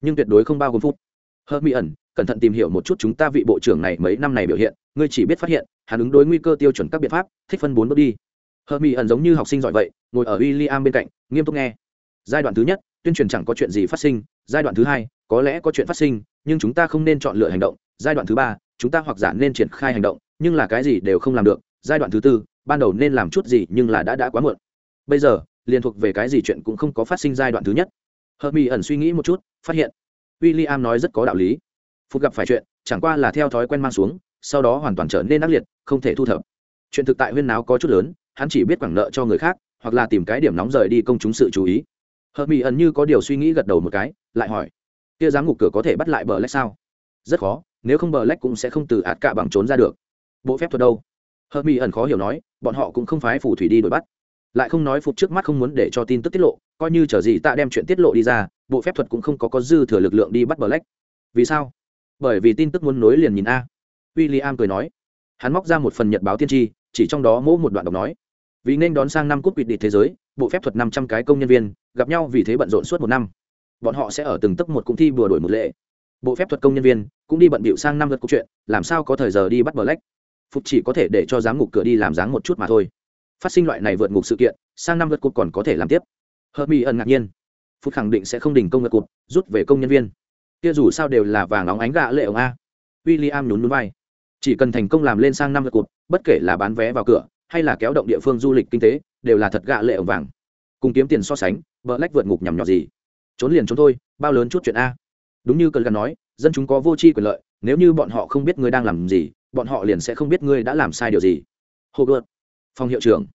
A: Nhưng tuyệt đối không bao gồm phút hờ mỹ ẩn, cẩn thận tìm hiểu một chút chúng ta vị bộ trưởng này mấy năm này biểu hiện, ngươi chỉ biết phát hiện, hắn ứng đối nguy cơ tiêu chuẩn các biện pháp, thích phân bốn bước đi. Hờ mỹ ẩn giống như học sinh giỏi vậy, ngồi ở w i l l i am bên cạnh, nghiêm túc nghe. Giai đoạn thứ nhất tuyên truyền chẳng có chuyện gì phát sinh, giai đoạn thứ hai, có lẽ có chuyện phát sinh, nhưng chúng ta không nên chọn lựa hành động. Giai đoạn thứ ba, chúng ta hoặc giả nên triển khai hành động, nhưng là cái gì đều không làm được. Giai đoạn thứ tư, ban đầu nên làm chút gì nhưng là đã đã quá muộn. Bây giờ, liền thuộc về cái gì chuyện cũng không có phát sinh giai đoạn thứ nhất. Hợp mỹ ẩn suy nghĩ một chút, phát hiện w i l l i am nói rất có đạo lý. Phục gặp phải chuyện, chẳng qua là theo thói quen mang xuống, sau đó hoàn toàn trở nên ác liệt, không thể thu thập. Chuyện thực tại huyên náo có chút lớn, hắn chỉ biết quảng nợ cho người khác, hoặc là tìm cái điểm nóng rời đi công chúng sự chú ý hờ mỹ ẩn như có điều suy nghĩ gật đầu một cái, lại hỏi kia giám ngục cửa có thể bắt lại bờ lách sao? Rất khó, nếu không bờ lách cũng sẽ không từ ạt cả bằng trốn ra được. Bộ phép thuật đâu? Hờ mỹ ẩn khó hiểu nói, bọn họ cũng không phái phù thủy đi đuổi bắt. Lại không nói phục trước mắt không muốn để cho tin tức tiết lộ, coi như chờ gì ta đem chuyện tiết lộ đi ra, bộ phép thuật cũng không có có dư thừa lực lượng đi bắt bờ lách vì sao? Bởi vì tin tức muốn nối liền nhìn a. W i l l i am cười nói. Hắn móc ra một phần nhật báo tiên tri, chỉ trong đó mỗ một đoạn đọc nói vì nên đón sang năm cúp quỵt địch thế giới, bộ phép thuật năm trăm cái công nhân viên, gặp nhau vì thế bận rộn suốt một năm. Bọn họ sẽ ở từng tấc một cũng thi vừa đổi một lệ. Bộ phép thuật công nhân viên cũng đi bận bịu sang năm lượt câu chuyện, làm sao có thời giờ đi bắt bờ lách phục chỉ có thể để cho giám ngục cửa đi làm dáng một chút mà thôi. Phát sinh loại này vượt ngục sự kiện, sang năm lượt cột còn có thể làm tiếp. Hợp mỹ ẩn ngạc nhiên. Phục khẳng định sẽ không đình công lượt cột rút về công nhân viên. Kia dù sao đều là vàng óng ánh gạ lệ ông a. W i l l i am nhún núi vai. Chỉ cần thành công làm lên sang năm lượt cột bất kể là bán vé vào cửa hay là kéo động địa phương du lịch kinh tế, đều là thật gạ lệ ổng vàng. Cùng kiếm tiền so sánh vợ lách vượt ngục nhằm nhọt gì? Trốn liền trốn thôi, bao lớn chút chuyện a. Đúng như cần gắn nói, dân chúng có vô tri quyền lợi, nếu như bọn họ không biết ngươi đang làm gì, bọn họ liền sẽ không biết ngươi đã làm sai điều gì. Hồ gợt phòng hiệu trưởng.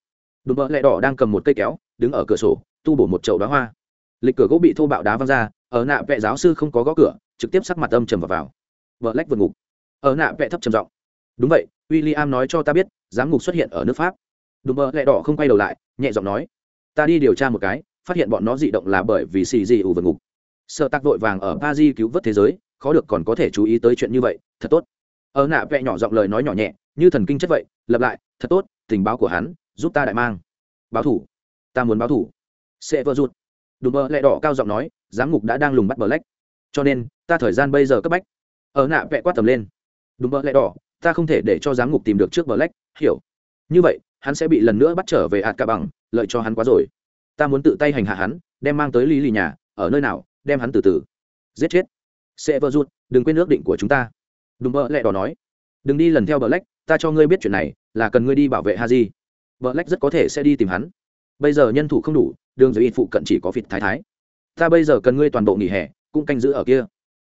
A: Đùm bợ lẹ đỏ đang cầm một cây kéo, đứng ở cửa sổ, tu bổ một chậu đóa hoa. Lịch cửa gỗ bị thô bạo đá văng ra, ở nạ vệ giáo sư không có gõ cửa, trực tiếp sắc mặt âm trầm vào vào. Vợ lách vượt ngục. Ở nạ vệ thấp trầm giọng đúng vậy w i l l i am nói cho ta biết, giám ngục xuất hiện ở nước pháp. Đùm bơ lẹ đỏ không quay đầu lại, nhẹ giọng nói, ta đi điều tra một cái, phát hiện bọn nó dị động là bởi vì xì dị ủ vượt ngục. Sợ tắc vội vàng ở pa di cứu vớt thế giới, khó được còn có thể chú ý tới chuyện như vậy, thật tốt. Ở nạ vẹ nhỏ giọng lời nói nhỏ nhẹ, như thần kinh chất vậy lặp lại, thật tốt, tình báo của hắn, giúp ta đại mang. Báo thủ, ta muốn báo thủ. Sẽ vỡ rụt. Đùm bơ lẹ đỏ cao giọng nói, giám ngục đã đang lùng bắt bờ lách cho nên, ta thời gian bây giờ cấp bách. Ở nạ vẹ quát tầm lên. Đùm bơ lẹ đỏ ta không thể để cho giám ngục tìm được trước bờ lách, hiểu. Như vậy, hắn sẽ bị lần nữa bắt trở về ạt cả bằng, lợi cho hắn quá rồi. Ta muốn tự tay hành hạ hắn, đem mang tới lý lì nhà, ở nơi nào, đem hắn từ từ. Giết chết. Sẽ vỡ đừng quên ước định của chúng ta. Đúng bơ lẹ đỏ nói. Đừng đi lần theo bờ lách, ta cho ngươi biết chuyện này, là cần ngươi đi bảo vệ ha di lách rất có thể sẽ đi tìm hắn. Bây giờ nhân thủ không đủ, đường Dưới ít phụ cận chỉ có vịt thái thái. Ta bây giờ cần ngươi toàn bộ nghỉ hè, cũng canh giữ ở kia.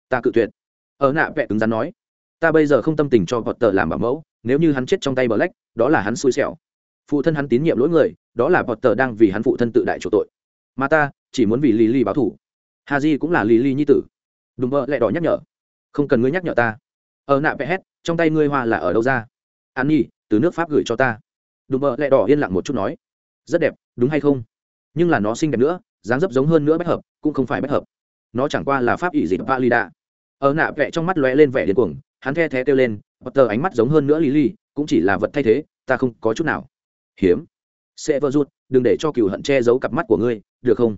A: Ta cự tuyệt. Ở nạ vẹ cứng rắn nói ta bây giờ không tâm tình cho vọt tờ làm bảo mẫu, nếu như hắn chết trong tay bờ lách đó là hắn xui xẻo. Phụ thân hắn tín nhiệm lỗi người, đó là vọt tờ đang vì hắn phụ thân tự đại chủ tội. Mà ta, chỉ muốn vì lý lý báo thủ hà di cũng là lý lý nhi tử. Đùm bơ lại đỏ nhắc nhở. Không cần ngươi nhắc nhở ta. Ở nạ vẽ hét, trong tay ngươi hoa là ở đâu ra? An nhi, từ nước pháp gửi cho ta. Đùm bơ lại đỏ yên lặng một chút nói. Rất đẹp, đúng hay không? Nhưng là nó xinh đẹp nữa, dáng dấp giống hơn nữa bách hợp, cũng không phải bách hợp. Nó chẳng qua là pháp ỷ dịch valida. Ở nạ vẽ trong mắt lóe lên vẻ điên cuồng hắn the thé kêu lên bật tờ ánh mắt giống hơn nữa lý lý cũng chỉ là vật thay thế, ta không có chút nào. Hiếm. Sẽ vơ rút đừng để cho cừu hận che giấu cặp mắt của ngươi, được không?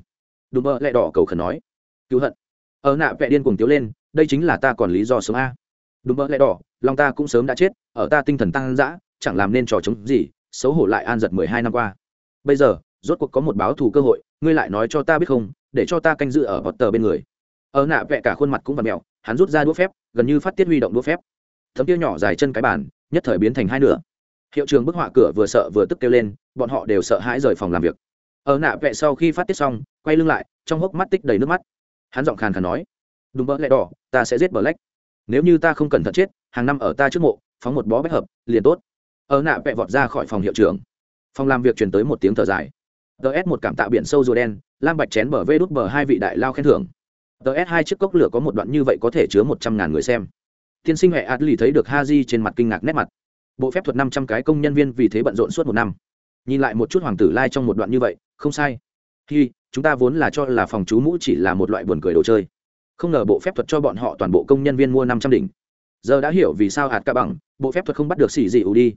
A: Đùm bơ lại đỏ cầu khẩn nói. Cựu hận. Ở nạ vẽ điên cuồng tiếu lên, đây chính là ta còn lý do sớm a. Đùm bơ lại đỏ, lòng ta cũng sớm đã chết, ở ta tinh thần tăng dã, chẳng làm nên trò chống gì, xấu hổ lại an giật mười hai năm qua. Bây giờ, rốt cuộc có một báo thù cơ hội, ngươi lại nói cho ta biết không, để cho ta canh giữ ở bọt tờ bên người. Ở nạ vẽ cả khuôn mặt cũng vặt mẹo hắn rút ra đũa phép, gần như phát tiết huy động đũa phép. Thấm tiêu nhỏ dài chân cái bàn, nhất thời biến thành hai nửa. Hiệu trường bức họa cửa vừa sợ vừa tức kêu lên, bọn họ đều sợ hãi rời phòng làm việc. Ở nạ vẹ sau khi phát tiết xong, quay lưng lại, trong hốc mắt tích đầy nước mắt. Hắn giọng khàn khàn nói đúng bỡ lẽ đỏ, ta sẽ giết bờ lách. Nếu như ta không cẩn thận chết, hàng năm ở ta trước mộ, phóng một bó bách hợp, liền tốt. Ở nạ vẹ vọt ra khỏi phòng hiệu trưởng. Phòng làm việc truyền tới một tiếng thở dài. Ts một cảm tạ biển sâu rùa đen, lam bạch chén bờ vê đút bờ hai vị đại lao khen thưởng ts hai chiếc cốc lửa có một đoạn như vậy có thể chứa một trăm ngàn người xem. Tiên sinh huệ lì thấy được ha di trên mặt kinh ngạc nét mặt. Bộ phép thuật năm trăm cái công nhân viên vì thế bận rộn suốt một năm. Nhìn lại một chút hoàng tử lai trong một đoạn như vậy, không sai. Hi, chúng ta vốn là cho là phòng chú mũ chỉ là một loại buồn cười đồ chơi. Không ngờ bộ phép thuật cho bọn họ toàn bộ công nhân viên mua năm trăm đỉnh. Giờ đã hiểu vì sao hạt ca bằng, bộ phép thuật không bắt được xì dị ủ đi.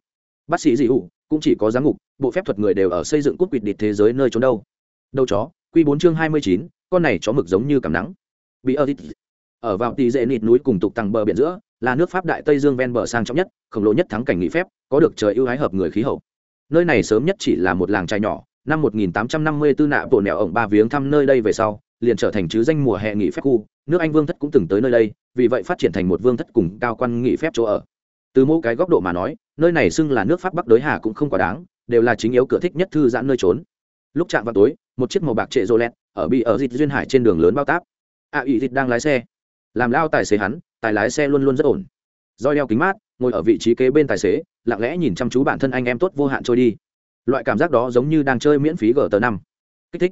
A: Bắt xì dị ủ cũng chỉ có giám ngục, bộ phép thuật người đều ở xây dựng cút quỵt địch thế giới nơi trốn đâu. Đâu chó q bốn chương hai mươi chín, con này chó mực giống như cảm nắng bị ở ở vào tỷ dễ nịt núi cùng tục tầng bờ biển giữa, là nước pháp đại tây dương ven bờ sang trọng nhất, khổng lồ nhất thắng cảnh nghỉ phép, có được trời ưu ái hợp người khí hậu. Nơi này sớm nhất chỉ là một làng trai nhỏ, năm 1854 nạ bộ nẻo ổng ba viếng thăm nơi đây về sau, liền trở thành chứ danh mùa hè nghỉ phép khu, nước anh vương thất cũng từng tới nơi đây, vì vậy phát triển thành một vương thất cùng cao quan nghỉ phép chỗ ở. Từ mỗi cái góc độ mà nói, nơi này xưng là nước pháp bắc đối hà cũng không quá đáng, đều là chính yếu cửa thích nhất thư giãn nơi trốn. Lúc chạm vào tối, một chiếc màu bạc trệ rô lẹt ở bị ở dịch duyên hải trên đường lớn bao táp a ý thịt đang lái xe. Làm lao tài xế hắn, tài lái xe luôn luôn rất ổn. Roi đeo kính mát, ngồi ở vị trí kế bên tài xế, lặng lẽ nhìn chăm chú bản thân anh em tốt vô hạn trôi đi. Loại cảm giác đó giống như đang chơi miễn phí gờ tờ năm. Kích thích.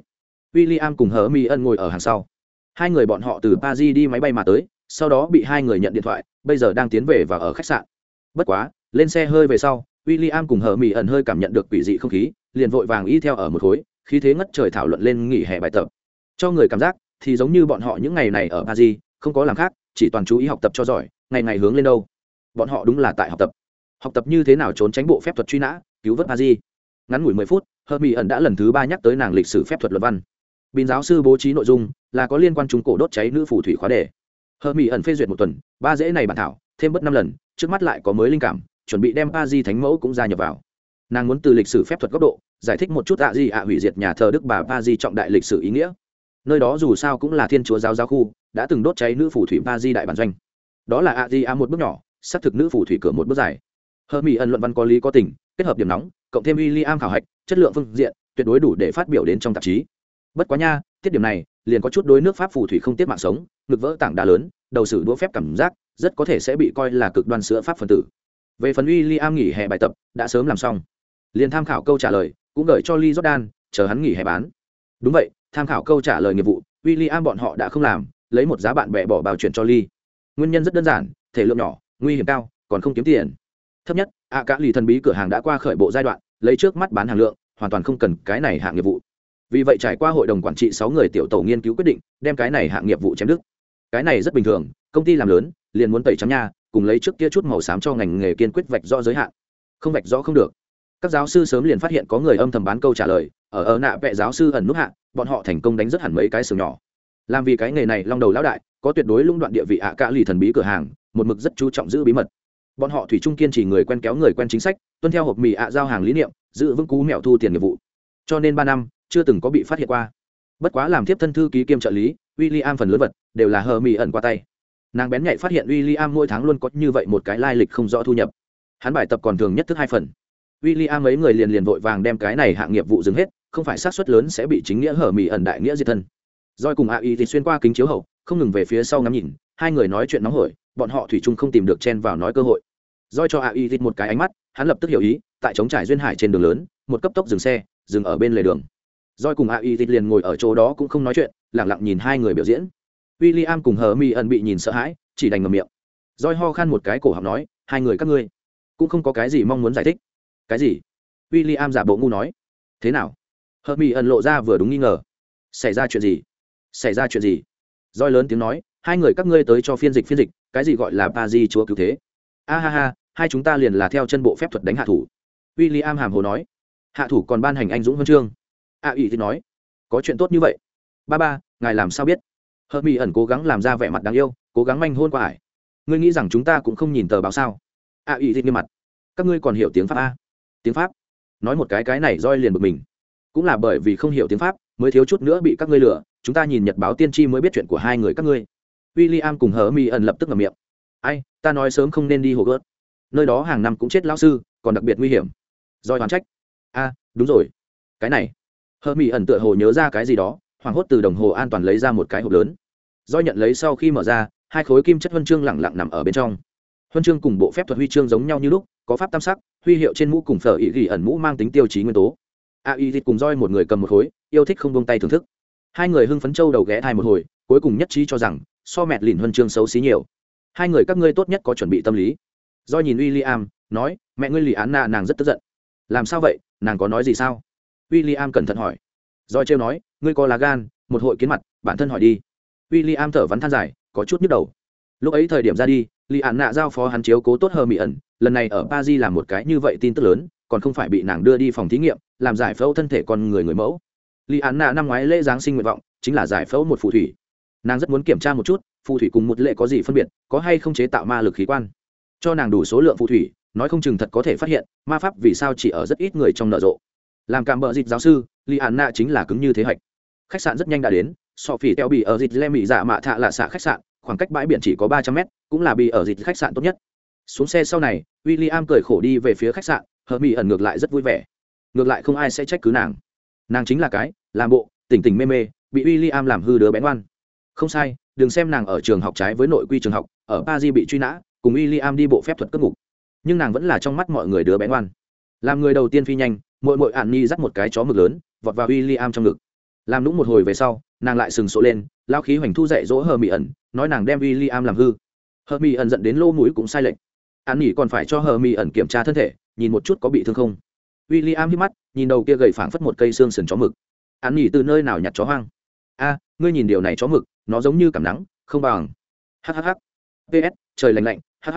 A: William cùng hờ mi ân ngồi ở hàng sau. Hai người bọn họ từ paris đi máy bay mà tới, sau đó bị hai người nhận điện thoại, bây giờ đang tiến về và ở khách sạn. Bất quá, lên xe hơi về sau, William cùng hờ mi ẩn hơi cảm nhận được quỷ dị không khí, liền vội vàng y theo ở một khối, khí thế ngất trời thảo luận lên nghỉ hè bài tập. Cho người cảm giác thì giống như bọn họ những ngày này ở paris, không có làm khác, chỉ toàn chú ý học tập cho giỏi, ngày ngày hướng lên đâu. Bọn họ đúng là tại học tập. Học tập như thế nào trốn tránh bộ phép thuật truy nã, cứu vớt paris. Ngắn ngủi mười phút hờ mỹ ẩn đã lần thứ ba nhắc tới nàng lịch sử phép thuật luật văn. Bin giáo sư bố trí nội dung là có liên quan chúng cổ đốt cháy nữ phù thủy khóa đề. Hờ mỹ ẩn phê duyệt một tuần, ba dễ này bản thảo, thêm bất năm lần, trước mắt lại có mới linh cảm, chuẩn bị đem paris thánh mẫu cũng gia nhập vào. Nàng muốn từ lịch sử phép thuật góc độ, giải thích một chút ạ gì ạ hủy diệt nhà thờ đức bà paris trọng đại lịch sử ý nghĩa nơi đó dù sao cũng là thiên chúa giáo giáo khu, đã từng đốt cháy nữ phù thủy ba di đại bản doanh. Đó là a di a một bước nhỏ, xác thực nữ phù thủy cửa một bước dài. Hơ mỹ ẩn luận văn có lý có tình, kết hợp điểm nóng, cộng thêm William khảo hạch, chất lượng phương diện, tuyệt đối đủ để phát biểu đến trong tạp chí. Bất quá nha, tiết điểm này, liền có chút đối nước pháp phù thủy không tiết mạng sống, ngực vỡ tảng đá lớn, đầu sử đũa phép cảm giác, rất có thể sẽ bị coi là cực đoan sữa pháp phần tử. Về phần William nghỉ hè bài tập, đã sớm làm xong. Liền tham khảo câu trả lời, cũng gửi cho lee jordan, chờ hắn nghỉ hè bán. Đúng vậy tham khảo câu trả lời nghiệp vụ, William bọn họ đã không làm, lấy một giá bạn bè bỏ bao chuyển cho lee. Nguyên nhân rất đơn giản, thể lượng nhỏ, nguy hiểm cao, còn không kiếm tiền. Thấp nhất, ạ cả lì thần bí cửa hàng đã qua khởi bộ giai đoạn, lấy trước mắt bán hàng lượng, hoàn toàn không cần cái này hạng nghiệp vụ. Vì vậy trải qua hội đồng quản trị sáu người tiểu tổ nghiên cứu quyết định, đem cái này hạng nghiệp vụ chém đứt. Cái này rất bình thường, công ty làm lớn, liền muốn tẩy trắng nha, cùng lấy trước kia chút màu xám cho ngành nghề kiên quyết vạch rõ giới hạn. Không vạch rõ không được. Các giáo sư sớm liền phát hiện có người âm thầm bán câu trả lời ở ở nạ vệ giáo sư ẩn nút hạ, bọn họ thành công đánh rất hẳn mấy cái sừng nhỏ. Làm vì cái nghề này long đầu lão đại, có tuyệt đối lũng đoạn địa vị ạ cả lì thần bí cửa hàng, một mực rất chú trọng giữ bí mật. Bọn họ thủy trung kiên chỉ người quen kéo người quen chính sách, tuân theo hộp mì ạ giao hàng lý niệm, giữ vững cú mẹo thu tiền nghiệp vụ. Cho nên ba năm, chưa từng có bị phát hiện qua. Bất quá làm tiếp thân thư ký kiêm trợ lý w i l l i am phần lớn vật đều là hờ mì ẩn qua tay. Nàng bén nhạy phát hiện w i l l i am mỗi tháng luôn có như vậy một cái lai lịch không rõ thu nhập. Hắn bài tập còn thường nhất thức hai phần. W i l l i am mấy người liền liền vội vàng đem cái này hạng nghiệp vụ dừng hết không phải xác suất lớn sẽ bị chính nghĩa hở mì ẩn đại nghĩa diệt thân. Doi cùng a y thì xuyên qua kính chiếu hậu, không ngừng về phía sau ngắm nhìn, hai người nói chuyện nóng hổi, bọn họ thủy chung không tìm được chen vào nói cơ hội. Doi cho a y thịt một cái ánh mắt, hắn lập tức hiểu ý, tại chống trải duyên hải trên đường lớn, một cấp tốc dừng xe, dừng ở bên lề đường. Doi cùng a y thịt liền ngồi ở chỗ đó cũng không nói chuyện lẳng lặng nhìn hai người biểu diễn. William cùng hở mi ẩn bị nhìn sợ hãi, chỉ đành ngậm miệng. Doi ho khan một cái cổ họng nói, hai người các ngươi, cũng không có cái gì mong muốn giải thích. Cái gì? William giả bộ ngu nói. Thế nào? Hợp mỹ ẩn lộ ra vừa đúng nghi ngờ. Xảy ra chuyện gì? Xảy ra chuyện gì? Roi lớn tiếng nói, hai người các ngươi tới cho phiên dịch phiên dịch, cái gì gọi là ba di chúa cứu thế? A ha ha, hai chúng ta liền là theo chân bộ phép thuật đánh hạ thủ. W i l l i am hàm hồ nói. Hạ thủ còn ban hành anh dũng huân chương. A ủy thì nói. Có chuyện tốt như vậy. Ba ba, ngài làm sao biết? Hợp mỹ ẩn cố gắng làm ra vẻ mặt đáng yêu, cố gắng manh hôn qua ải. Ngươi nghĩ rằng chúng ta cũng không nhìn tờ báo sao? A ủy thì nghiêm mặt. Các ngươi còn hiểu tiếng pháp a tiếng pháp. Nói một cái cái này roi liền bực mình cũng là bởi vì không hiểu tiếng pháp, mới thiếu chút nữa bị các ngươi lừa, chúng ta nhìn nhật báo tiên tri mới biết chuyện của hai người các ngươi. W i l l i am cùng hờ mi ẩn lập tức ngầm miệng. Ai, ta nói sớm không nên đi hồ gớt. Nơi đó hàng năm cũng chết lão sư, còn đặc biệt nguy hiểm. Doi hoàn trách. A, đúng rồi. Cái này. Hờ mi ẩn tựa hồ nhớ ra cái gì đó, hoảng hốt từ đồng hồ an toàn lấy ra một cái hộp lớn. Doi nhận lấy sau khi mở ra, hai khối kim chất huân chương lẳng lặng nằm ở bên trong. Huân chương cùng bộ phép thuật huy chương giống nhau như lúc, có pháp tam sắc, huy hiệu trên mũ cùng phở ý ghi ẩn mũ mang tính tiêu chí nguyên tố a y thịt cùng roi một người cầm một khối, yêu thích không bông tay thưởng thức. Hai người hưng phấn châu đầu ghé thai một hồi, cuối cùng nhất trí cho rằng, so mẹt lìn huân chương xấu xí nhiều. Hai người các ngươi tốt nhất có chuẩn bị tâm lý. Do nhìn w i l l i am nói, mẹ ngươi lì án nà, nàng rất tức giận. Làm sao vậy? Nàng có nói gì sao? W i l l i am cẩn thận hỏi. Do trêu nói, ngươi có lá gan, một hội kiến mặt, bản thân hỏi đi. W i l l i am thở vắn than dài, có chút nhức đầu. Lúc ấy thời điểm ra đi, lì án nạ giao phó hắn chiếu cố tốt hơn mỹ ẩn lần này ở ba di làm một cái như vậy tin tức lớn, còn không phải bị nàng đưa đi phòng thí nghiệm làm giải phẫu thân thể con người người mẫu Li Án Nạ năm ngoái lễ giáng sinh nguyện vọng chính là giải phẫu một phù thủy. Nàng rất muốn kiểm tra một chút, phù thủy cùng một lệ có gì phân biệt, có hay không chế tạo ma lực khí quan. Cho nàng đủ số lượng phù thủy, nói không chừng thật có thể phát hiện, ma pháp vì sao chỉ ở rất ít người trong nợ rộ. Làm cảm bợ dịch giáo sư, Li Án Nạ chính là cứng như thế hạch. Khách sạn rất nhanh đã đến, Sophie Teo bị ở dịch Lem Mỹ dạ mạ thạ là xạ khách sạn, khoảng cách bãi biển chỉ có ba trăm mét, cũng là bị ở dịch khách sạn tốt nhất. Xuống xe sau này, William cười khổ đi về phía khách sạn, Hợp Mỹ ẩn ngược lại rất vui vẻ. Ngược lại không ai sẽ trách cứ nàng. Nàng chính là cái, làm bộ, tỉnh tỉnh mê mê, bị w i l l i am làm hư đứa bén oan không sai, đừng xem nàng ở trường học trái với nội quy trường học, ở paris bị truy nã, cùng w i l l i am đi bộ phép thuật cất ngục. Nhưng nàng vẫn là trong mắt mọi người đứa bén oan làm người đầu tiên phi nhanh mỗi mỗi ạn nhi dắt một cái chó mực lớn, vọt vào w i l l i am trong ngực. Làm đúng một hồi về sau, nàng lại sừng sộ lên, lao khí hoành thu dạy dỗ hờ mỹ ẩn nói nàng đem w i l l i am làm hư. Hờ mỹ ẩn dẫn đến lô mũi cũng sai lệch. Ạn nghỉ còn phải cho hờ mỹ ẩn kiểm tra thân thể, nhìn một chút có bị thương không w i l l i am hít mắt, nhìn đầu kia gầy phảng phất một cây xương sườn chó mực. An nghỉ từ nơi nào nhặt chó hoang? A, ngươi nhìn điều này chó mực, nó giống như cảm nắng, không bằng. Hhh ps trời lạnh lạnh hh